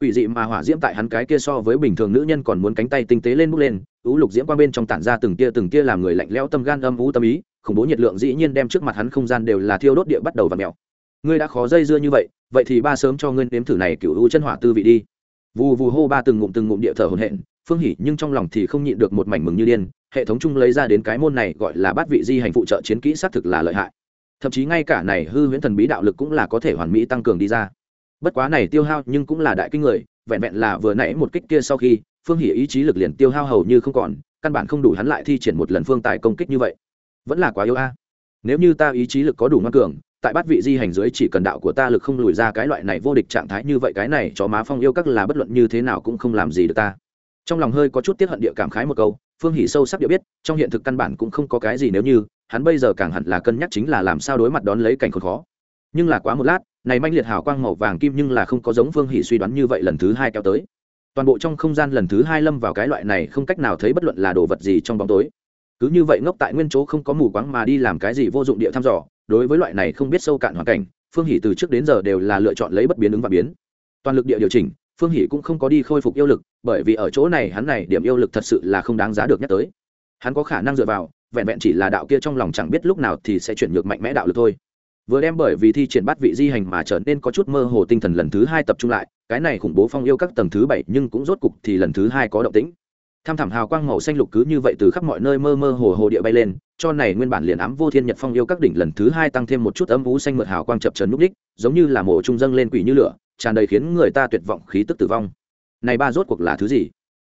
Ủy dị mà hỏa diễm tại hắn cái kia so với bình thường nữ nhân còn muốn cánh tay tinh tế lên bước lên, ú lục diễm qua bên trong tản ra từng tia từng tia làm người lạnh lẽo tâm gan âm ú tâm ý, khủng bố nhiệt lượng dĩ nhiên đem trước mặt hắn không gian đều là thiêu đốt địa bắt đầu và mèo ngươi đã khó dây dưa như vậy vậy thì ba sớm cho ngươi nếm thử này cựu u chân hỏa tư vị đi. Vù vù hô ba từng ngụm từng ngụm địa thở hồn hện phương hỉ nhưng trong lòng thì không nhịn được một mảnh mừng như điên, hệ thống chung lấy ra đến cái môn này gọi là bát vị di hành phụ trợ chiến kỹ xác thực là lợi hại. Thậm chí ngay cả này hư huyễn thần bí đạo lực cũng là có thể hoàn mỹ tăng cường đi ra. Bất quá này tiêu hao nhưng cũng là đại kinh người, vẹn vẹn là vừa nãy một kích kia sau khi, phương hỉ ý chí lực liền tiêu hao hầu như không còn, căn bản không đủ hắn lại thi triển một lần phương tài công kích như vậy. Vẫn là quá yếu a. Nếu như ta ý chí lực có đủ ngoan cường tại bát vị di hành dưới chỉ cần đạo của ta lực không lùi ra cái loại này vô địch trạng thái như vậy, cái này cho má phong yêu các là bất luận như thế nào cũng không làm gì được ta. Trong lòng hơi có chút tiết hận địa cảm khái một câu, phương hỷ sâu sắc địa biết, trong hiện thực căn bản cũng không có cái gì nếu như, hắn bây giờ càng hẳn là cân nhắc chính là làm sao đối mặt đón lấy cảnh khốn khó. Nhưng là quá một lát, này manh liệt hào quang màu vàng kim nhưng là không có giống phương hỷ suy đoán như vậy lần thứ hai kéo tới. Toàn bộ trong không gian lần thứ hai lâm vào cái loại này không cách nào thấy bất luận là đồ vật gì trong bóng tối. Cứ như vậy ngốc tại nguyên chỗ không có mù quáng mà đi làm cái gì vô dụng địa thăm dò đối với loại này không biết sâu cạn hoàn cảnh, phương hỷ từ trước đến giờ đều là lựa chọn lấy bất biến ứng và biến. Toàn lực địa điều chỉnh, phương hỷ cũng không có đi khôi phục yêu lực, bởi vì ở chỗ này hắn này điểm yêu lực thật sự là không đáng giá được nhắc tới. Hắn có khả năng dựa vào, vẹn vẹn chỉ là đạo kia trong lòng chẳng biết lúc nào thì sẽ chuyển ngược mạnh mẽ đạo lực thôi. Vừa đem bởi vì thi triển bắt vị di hành mà trở nên có chút mơ hồ tinh thần lần thứ hai tập trung lại, cái này khủng bố phong yêu các tầng thứ bảy nhưng cũng rốt cục thì lần thứ hai có động tĩnh. Tham thảm hào quang màu xanh lục cứ như vậy từ khắp mọi nơi mơ mơ hồ hồ địa bay lên cho này nguyên bản liền ám vô thiên nhật phong yêu các đỉnh lần thứ hai tăng thêm một chút âm vũ xanh mượt hào quang chập trấn núp đích, giống như là mổ trung dâng lên quỷ như lửa, tràn đầy khiến người ta tuyệt vọng, khí tức tử vong. Này ba rốt cuộc là thứ gì?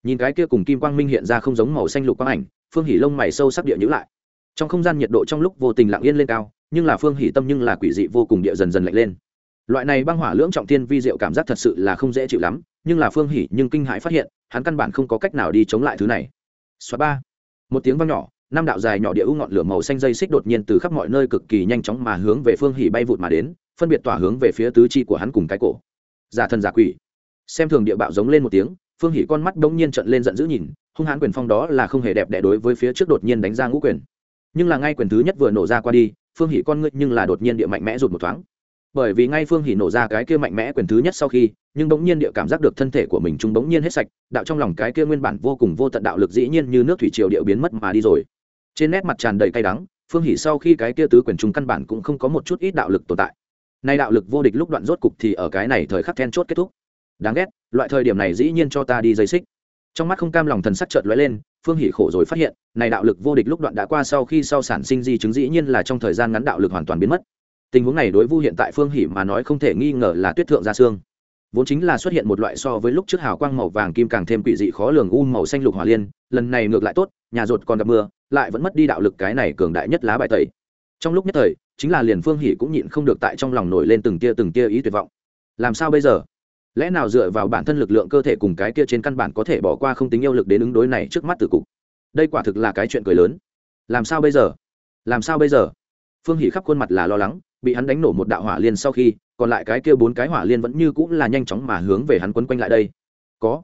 Nhìn cái kia cùng kim quang minh hiện ra không giống màu xanh lục quang ảnh, phương hỉ lông mày sâu sắc địa nhữ lại. Trong không gian nhiệt độ trong lúc vô tình lặng yên lên cao, nhưng là phương hỉ tâm nhưng là quỷ dị vô cùng địa dần dần lạnh lên. Loại này băng hỏa lưỡng trọng thiên vi diệu cảm giác thật sự là không dễ chịu lắm, nhưng là phương hỉ nhưng kinh hãi phát hiện, hắn căn bản không có cách nào đi chống lại thứ này. Xóa ba. Một tiếng vang nhỏ năm đạo dài nhỏ địa u ngọn lửa màu xanh dây xích đột nhiên từ khắp mọi nơi cực kỳ nhanh chóng mà hướng về phương hỉ bay vụt mà đến, phân biệt tỏa hướng về phía tứ chi của hắn cùng cái cổ. Giả thần giả quỷ. Xem thường địa bạo giống lên một tiếng, phương hỉ con mắt đông nhiên trận lên giận dữ nhìn, hung hãn quyền phong đó là không hề đẹp đẽ đối với phía trước đột nhiên đánh ra ngũ quyền. Nhưng là ngay quyền thứ nhất vừa nổ ra qua đi, phương hỉ con ngươi nhưng là đột nhiên địa mạnh mẽ rụt một thoáng. Bởi vì ngay phương hỉ nổ ra cái kia mạnh mẽ quyền thứ nhất sau khi, nhưng bỗng nhiên địa cảm giác được thân thể của mình chúng bỗng nhiên hết sạch, đạo trong lòng cái kia nguyên bản vô cùng vô tận đạo lực dĩ nhiên như nước thủy triều điệu biến mất mà đi rồi trên nét mặt tràn đầy cay đắng, phương hỉ sau khi cái kia tứ quyền chúng căn bản cũng không có một chút ít đạo lực tồn tại. Nay đạo lực vô địch lúc đoạn rốt cục thì ở cái này thời khắc then chốt kết thúc. Đáng ghét, loại thời điểm này dĩ nhiên cho ta đi dây xích. Trong mắt không cam lòng thần sắc chợt lóe lên, phương hỉ khổ rồi phát hiện, này đạo lực vô địch lúc đoạn đã qua sau khi sau sản sinh di chứng dĩ nhiên là trong thời gian ngắn đạo lực hoàn toàn biến mất. Tình huống này đối vu hiện tại phương hỉ mà nói không thể nghi ngờ là tuyết thượng gia xương vốn chính là xuất hiện một loại so với lúc trước hào quang màu vàng kim càng thêm quỷ dị khó lường u màu xanh lục hỏa liên lần này ngược lại tốt, nhà rột còn gặp mưa, lại vẫn mất đi đạo lực cái này cường đại nhất lá bài tẩy. Trong lúc nhất thời, chính là liền phương hỉ cũng nhịn không được tại trong lòng nổi lên từng tia từng tia ý tuyệt vọng. Làm sao bây giờ? Lẽ nào dựa vào bản thân lực lượng cơ thể cùng cái kia trên căn bản có thể bỏ qua không tính yêu lực đến ứng đối này trước mắt từ cục? Đây quả thực là cái chuyện cười lớn. Làm sao bây giờ? Làm sao bây giờ? Phương hỉ khắp khuôn mặt là lo lắng, bị hắn đánh nổ một đạo hỏa liên sau khi, còn lại cái kia bốn cái hỏa liên vẫn như cũng là nhanh chóng mà hướng về hắn quấn quanh lại đây. Có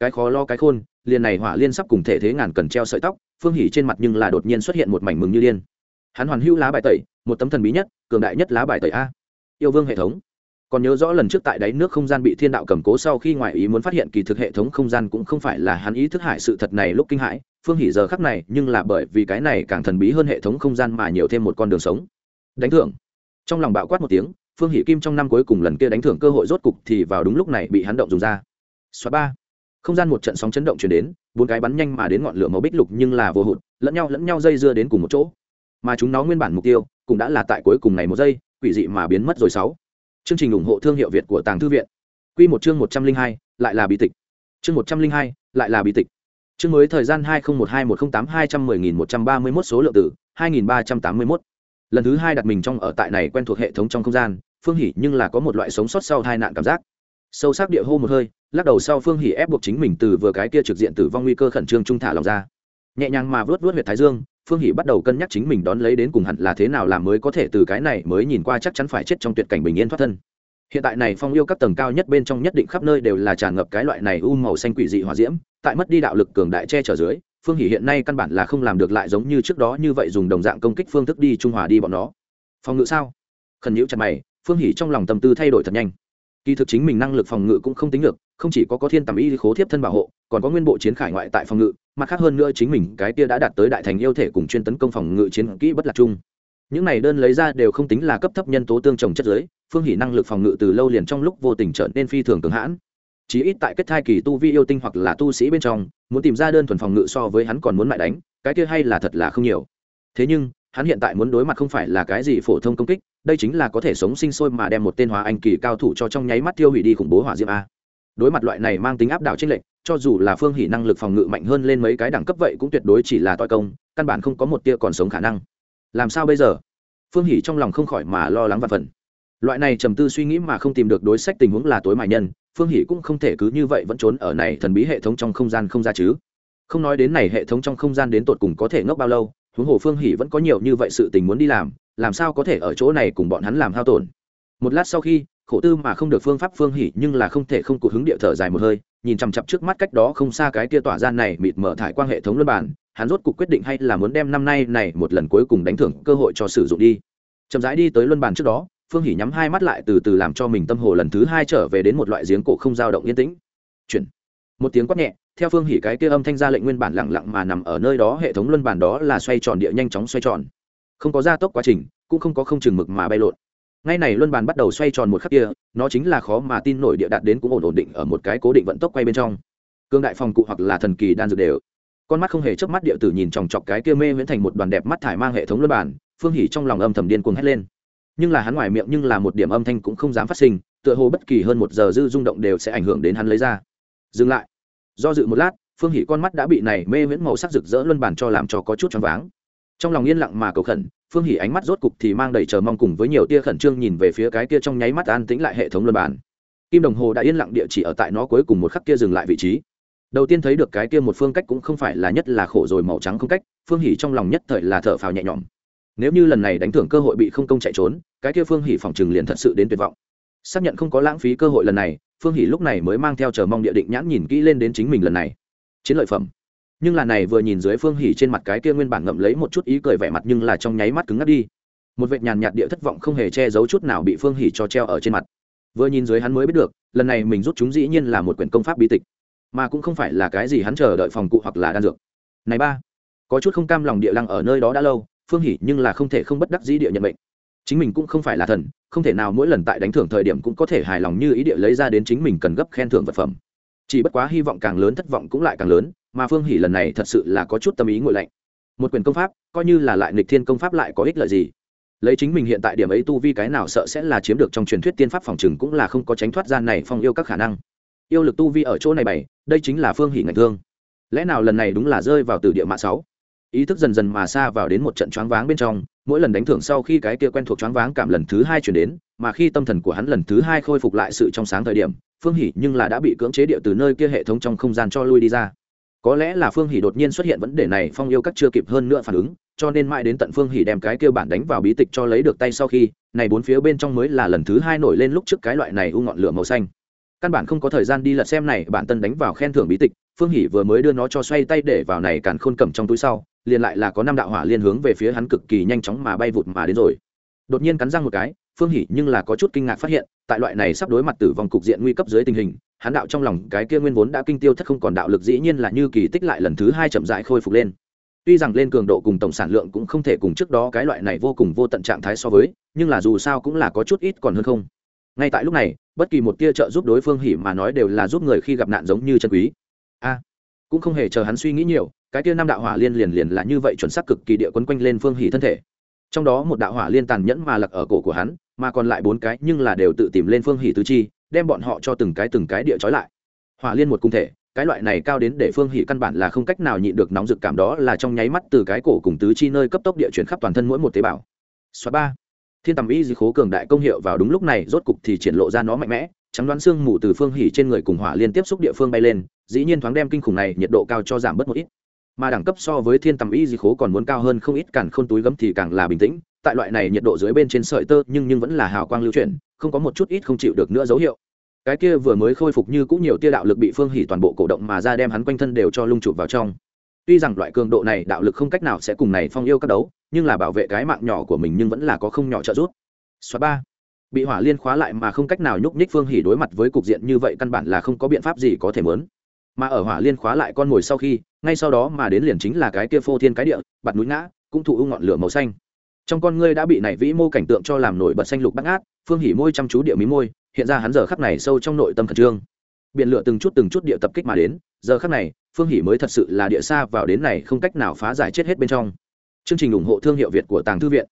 cái khó lo cái khôn, liền này hỏa liên sắp cùng thể thế ngàn cần treo sợi tóc, phương hỉ trên mặt nhưng là đột nhiên xuất hiện một mảnh mừng như liên hắn hoàn hữu lá bài tẩy, một tấm thần bí nhất, cường đại nhất lá bài tẩy a. Yêu vương hệ thống. Còn nhớ rõ lần trước tại đáy nước không gian bị thiên đạo cầm cố sau khi ngoại ý muốn phát hiện kỳ thực hệ thống không gian cũng không phải là hắn ý thức hại sự thật này lúc kinh hãi, phương hỉ giờ khắc này nhưng là bởi vì cái này càng thần bí hơn hệ thống không gian mà nhiều thêm một con đường sống. Đánh thưởng. Trong lòng bạo quát một tiếng, phương hỷ kim trong năm cuối cùng lần kia đánh thưởng cơ hội rốt cục thì vào đúng lúc này bị hắn động dùng ra. Xóa ba không gian một trận sóng chấn động chuyển đến, bốn cái bắn nhanh mà đến ngọn lửa màu bích lục nhưng là vô hụt, lẫn nhau lẫn nhau dây dưa đến cùng một chỗ. Mà chúng nó nguyên bản mục tiêu cũng đã là tại cuối cùng này một giây, quỷ dị mà biến mất rồi sáu. Chương trình ủng hộ thương hiệu việt của tàng thư viện. Quy một chương một trăm linh hai, lại là bí tịch. Chương một trăm linh hai, lại là bí tịch. Chương mới thời gian hai nghìn một hai, một trăm tám, hai trăm mười nghìn một trăm ba mươi mốt số lượng tử hai nghìn ba trăm tám mươi mốt. Lần thứ hai đặt mình trong ở tại này quen thuộc hệ thống trong không gian, phương hỉ nhưng là có một loại sống sót sau hai nạn cảm giác sâu sắc địa hô một hơi, lắc đầu sau phương hỉ ép buộc chính mình từ vừa cái kia trực diện tử vong nguy cơ khẩn trương trung thả lòng ra. Nhẹ nhàng mà vớt vớt huyệt thái dương, phương hỷ bắt đầu cân nhắc chính mình đón lấy đến cùng hẳn là thế nào làm mới có thể từ cái này mới nhìn qua chắc chắn phải chết trong tuyệt cảnh bình yên thoát thân. Hiện tại này phong yêu các tầng cao nhất bên trong nhất định khắp nơi đều là tràn ngập cái loại này u màu xanh quỷ dị hỏa diễm, tại mất đi đạo lực cường đại che chở dưới, phương hỷ hiện nay căn bản là không làm được lại giống như trước đó như vậy dùng đồng dạng công kích phương thức đi trung hòa đi bọn nó. Phòng ngự sao? Khẩn nhiễu chặt mày, phương hỷ trong lòng tâm tư thay đổi thật nhanh kỳ thực chính mình năng lực phòng ngự cũng không tính được, không chỉ có có thiên tầm y khố thiếp thân bảo hộ, còn có nguyên bộ chiến khải ngoại tại phòng ngự mặt khác hơn nữa chính mình cái kia đã đạt tới đại thành yêu thể cùng chuyên tấn công phòng ngự chiến kỹ bất lạc chung. Những này đơn lấy ra đều không tính là cấp thấp nhân tố tương trồng chất giới, phương hỉ năng lực phòng ngự từ lâu liền trong lúc vô tình trở nên phi thường cường hãn. Chí ít tại kết thai kỳ tu vi yêu tinh hoặc là tu sĩ bên trong, muốn tìm ra đơn thuần phòng ngự so với hắn còn muốn mại đánh, cái kia hay là thật là không nhiều. Thế nhưng hắn hiện tại muốn đối mặt không phải là cái gì phổ thông công kích, đây chính là có thể sống sinh sôi mà đem một tên hóa anh kỳ cao thủ cho trong nháy mắt tiêu hủy đi khủng bố hỏa diệm a. Đối mặt loại này mang tính áp đảo trên lệnh cho dù là phương hỉ năng lực phòng ngự mạnh hơn lên mấy cái đẳng cấp vậy cũng tuyệt đối chỉ là toi công, căn bản không có một tia còn sống khả năng. Làm sao bây giờ? Phương hỉ trong lòng không khỏi mà lo lắng và phần. Loại này trầm tư suy nghĩ mà không tìm được đối sách tình huống là tối mại nhân, phương hỷ cũng không thể cứ như vậy vẫn trốn ở này thần bí hệ thống trong không gian không ra chứ. Không nói đến này hệ thống trong không gian đến tột cùng có thể ngốc bao lâu huống hồ phương hỷ vẫn có nhiều như vậy sự tình muốn đi làm làm sao có thể ở chỗ này cùng bọn hắn làm hao tổn? Một lát sau khi, khổ tư mà không được phương pháp phương hỷ nhưng là không thể không cụt hứng địa thở dài một hơi, nhìn chằm chặp trước mắt cách đó không xa cái kia tỏa gian này mịt mở thải quang hệ thống luân bản, hắn rốt cuộc quyết định hay là muốn đem năm nay này một lần cuối cùng đánh thưởng cơ hội cho sử dụng đi. Chậm rãi đi tới luân bản trước đó, phương hỉ nhắm hai mắt lại từ từ làm cho mình tâm hồ lần thứ hai trở về đến một loại giếng cổ không dao động yên tĩnh. Chuyển. Một tiếng quát nhẹ theo phương hỉ cái kia âm thanh ra lệnh nguyên bản lặng lặng mà nằm ở nơi đó, hệ thống luân bản đó là xoay tròn địa nhanh chóng xoay tròn. Không có gia tốc quá trình, cũng không có không chừng mực mà bay lộn. Ngay này luân bàn bắt đầu xoay tròn một khắc kia, nó chính là khó mà tin nổi địa đạt đến cũng ổn ổn định ở một cái cố định vận tốc quay bên trong. Cương đại phòng cụ hoặc là thần kỳ đan dược đều. Con mắt không hề chớp mắt địa tử nhìn chòng chọc cái kia mê viễn thành một đoàn đẹp mắt thải mang hệ thống luân bản, phương hỉ trong lòng âm thầm điên cuồng hét lên. Nhưng là hắn ngoài miệng nhưng là một điểm âm thanh cũng không dám phát sinh, tựa hồ bất kỳ hơn một giờ dư rung động đều sẽ ảnh hưởng đến hắn lấy ra. Dừng lại do dự một lát, phương hỉ con mắt đã bị này mê viễn màu sắc rực rỡ luân bản cho làm cho có chút choáng váng. Trong lòng yên lặng mà cầu khẩn, phương hỉ ánh mắt rốt cục thì mang đầy chờ mong cùng với nhiều tia khẩn trương nhìn về phía cái kia trong nháy mắt an tĩnh lại hệ thống luân bản. Kim đồng hồ đã yên lặng địa chỉ ở tại nó cuối cùng một khắc kia dừng lại vị trí. Đầu tiên thấy được cái kia một phương cách cũng không phải là nhất là khổ rồi màu trắng không cách, phương hỉ trong lòng nhất thời là thở phào nhẹ nhõm. Nếu như lần này đánh thưởng cơ hội bị không công chạy trốn, cái kia phương hỉ phòng trừng liền thật sự đến tuyệt vọng xác nhận không có lãng phí cơ hội lần này, phương hỷ lúc này mới mang theo chờ mong địa định nhãn nhìn kỹ lên đến chính mình lần này. Chiến lợi phẩm. Nhưng là này vừa nhìn dưới phương hỉ trên mặt cái kia nguyên bản ngậm lấy một chút ý cười vẻ mặt nhưng là trong nháy mắt cứng ngắt đi. Một vệt nhàn nhạt địa thất vọng không hề che giấu chút nào bị phương hỉ cho treo ở trên mặt. Vừa nhìn dưới hắn mới biết được, lần này mình rút chúng dĩ nhiên là một quyển công pháp bí tịch. Mà cũng không phải là cái gì hắn chờ đợi phòng cụ hoặc là đan dược. Này ba, có chút không cam lòng địa lăng ở nơi đó đã lâu, phương hỉ nhưng là không thể không bất đắc dĩ địa nhận mệnh chính mình cũng không phải là thần, không thể nào mỗi lần tại đánh thưởng thời điểm cũng có thể hài lòng như ý địa lấy ra đến chính mình cần gấp khen thưởng vật phẩm. Chỉ bất quá hy vọng càng lớn thất vọng cũng lại càng lớn, mà phương hỉ lần này thật sự là có chút tâm ý ngội lạnh. Một quyền công pháp, coi như là lại nghịch thiên công pháp lại có ích lợi gì? Lấy chính mình hiện tại điểm ấy tu vi cái nào sợ sẽ là chiếm được trong truyền thuyết tiên pháp phòng chừng cũng là không có tránh thoát gian này phong yêu các khả năng. Yêu lực tu vi ở chỗ này bày, đây chính là phương hỉ ngạch thương. Lẽ nào lần này đúng là rơi vào từ địa mạ sáu? Ý thức dần dần mà xa vào đến một trận choáng váng bên trong, mỗi lần đánh thưởng sau khi cái kia quen thuộc choáng váng cảm lần thứ hai chuyển đến, mà khi tâm thần của hắn lần thứ hai khôi phục lại sự trong sáng thời điểm, phương hỉ nhưng là đã bị cưỡng chế điệu từ nơi kia hệ thống trong không gian cho lui đi ra. Có lẽ là phương hỉ đột nhiên xuất hiện vấn đề này phong yêu các chưa kịp hơn nữa phản ứng, cho nên mãi đến tận phương hỉ đem cái kia bản đánh vào bí tịch cho lấy được tay sau khi, này bốn phía bên trong mới là lần thứ hai nổi lên lúc trước cái loại này u ngọn lửa màu xanh. Căn bản không có thời gian đi lật xem này, bản tân đánh vào khen thưởng bí tịch phương hỉ vừa mới đưa nó cho xoay tay để vào này càn khôn cầm trong túi sau, liền lại là có năm đạo hỏa liên hướng về phía hắn cực kỳ nhanh chóng mà bay vụt mà đến rồi. Đột nhiên cắn răng một cái, phương hỉ nhưng là có chút kinh ngạc phát hiện, tại loại này sắp đối mặt tử vong cục diện nguy cấp dưới tình hình, hắn đạo trong lòng cái kia nguyên vốn đã kinh tiêu thất không còn đạo lực dĩ nhiên là như kỳ tích lại lần thứ hai chậm dại khôi phục lên. Tuy rằng lên cường độ cùng tổng sản lượng cũng không thể cùng trước đó cái loại này vô cùng vô tận trạng thái so với, nhưng là dù sao cũng là có chút ít còn hơn không. Ngay tại lúc này, bất kỳ một tia trợ giúp đối phương hỉ mà nói đều là giúp người khi gặp nạn giống như chân quý cũng không hề chờ hắn suy nghĩ nhiều, cái kia năm đạo hỏa liên liền liền là như vậy chuẩn xác cực kỳ địa quấn quanh lên phương hỉ thân thể. Trong đó một đạo hỏa liên tàn nhẫn mà lặc ở cổ của hắn, mà còn lại bốn cái nhưng là đều tự tìm lên phương hỉ tứ chi, đem bọn họ cho từng cái từng cái địa trói lại. Hỏa liên một cung thể, cái loại này cao đến để phương hỉ căn bản là không cách nào nhịn được nóng rực cảm đó là trong nháy mắt từ cái cổ cùng tứ chi nơi cấp tốc địa chuyển khắp toàn thân mỗi một tế bào. Số ba. Thiên tầm y di khố cường đại công hiệu vào đúng lúc này, rốt cục thì triển lộ ra nó mạnh mẽ trắng đoán xương mù từ phương hỉ trên người cùng hỏa liên tiếp xúc địa phương bay lên, dĩ nhiên thoáng đem kinh khủng này nhiệt độ cao cho giảm bớt một ít. Mà đẳng cấp so với thiên tầm y di khố còn muốn cao hơn không ít càng không túi gấm thì càng là bình tĩnh, tại loại này nhiệt độ dưới bên trên sợi tơ nhưng nhưng vẫn là hào quang lưu chuyển, không có một chút ít không chịu được nữa dấu hiệu. Cái kia vừa mới khôi phục như cũng nhiều tia đạo lực bị phương hỉ toàn bộ cổ động mà ra đem hắn quanh thân đều cho lung chụp vào trong. Tuy rằng loại cường độ này đạo lực không cách nào sẽ cùng này phong yêu các đấu, nhưng là bảo vệ cái mạng nhỏ của mình nhưng vẫn là có không nhỏ trợ giúp. Số ba bị hỏa liên khóa lại mà không cách nào nhúc nhích phương hỉ đối mặt với cục diện như vậy căn bản là không có biện pháp gì có thể mớn. Mà ở hỏa liên khóa lại con mồi sau khi, ngay sau đó mà đến liền chính là cái kia phô thiên cái địa bặt núi ngã, cũng thụ ưu ngọn lửa màu xanh. Trong con ngươi đã bị này vĩ mô cảnh tượng cho làm nổi bật xanh lục bắt ngát, phương hỉ môi chăm chú địa mí môi, hiện ra hắn giờ khắc này sâu trong nội tâm khẩn trương. Biện lửa từng chút từng chút địa tập kích mà đến, giờ khắc này, phương hỉ mới thật sự là địa xa vào đến này không cách nào phá giải chết hết bên trong. Chương trình ủng hộ thương hiệu việt của tàng thư viện.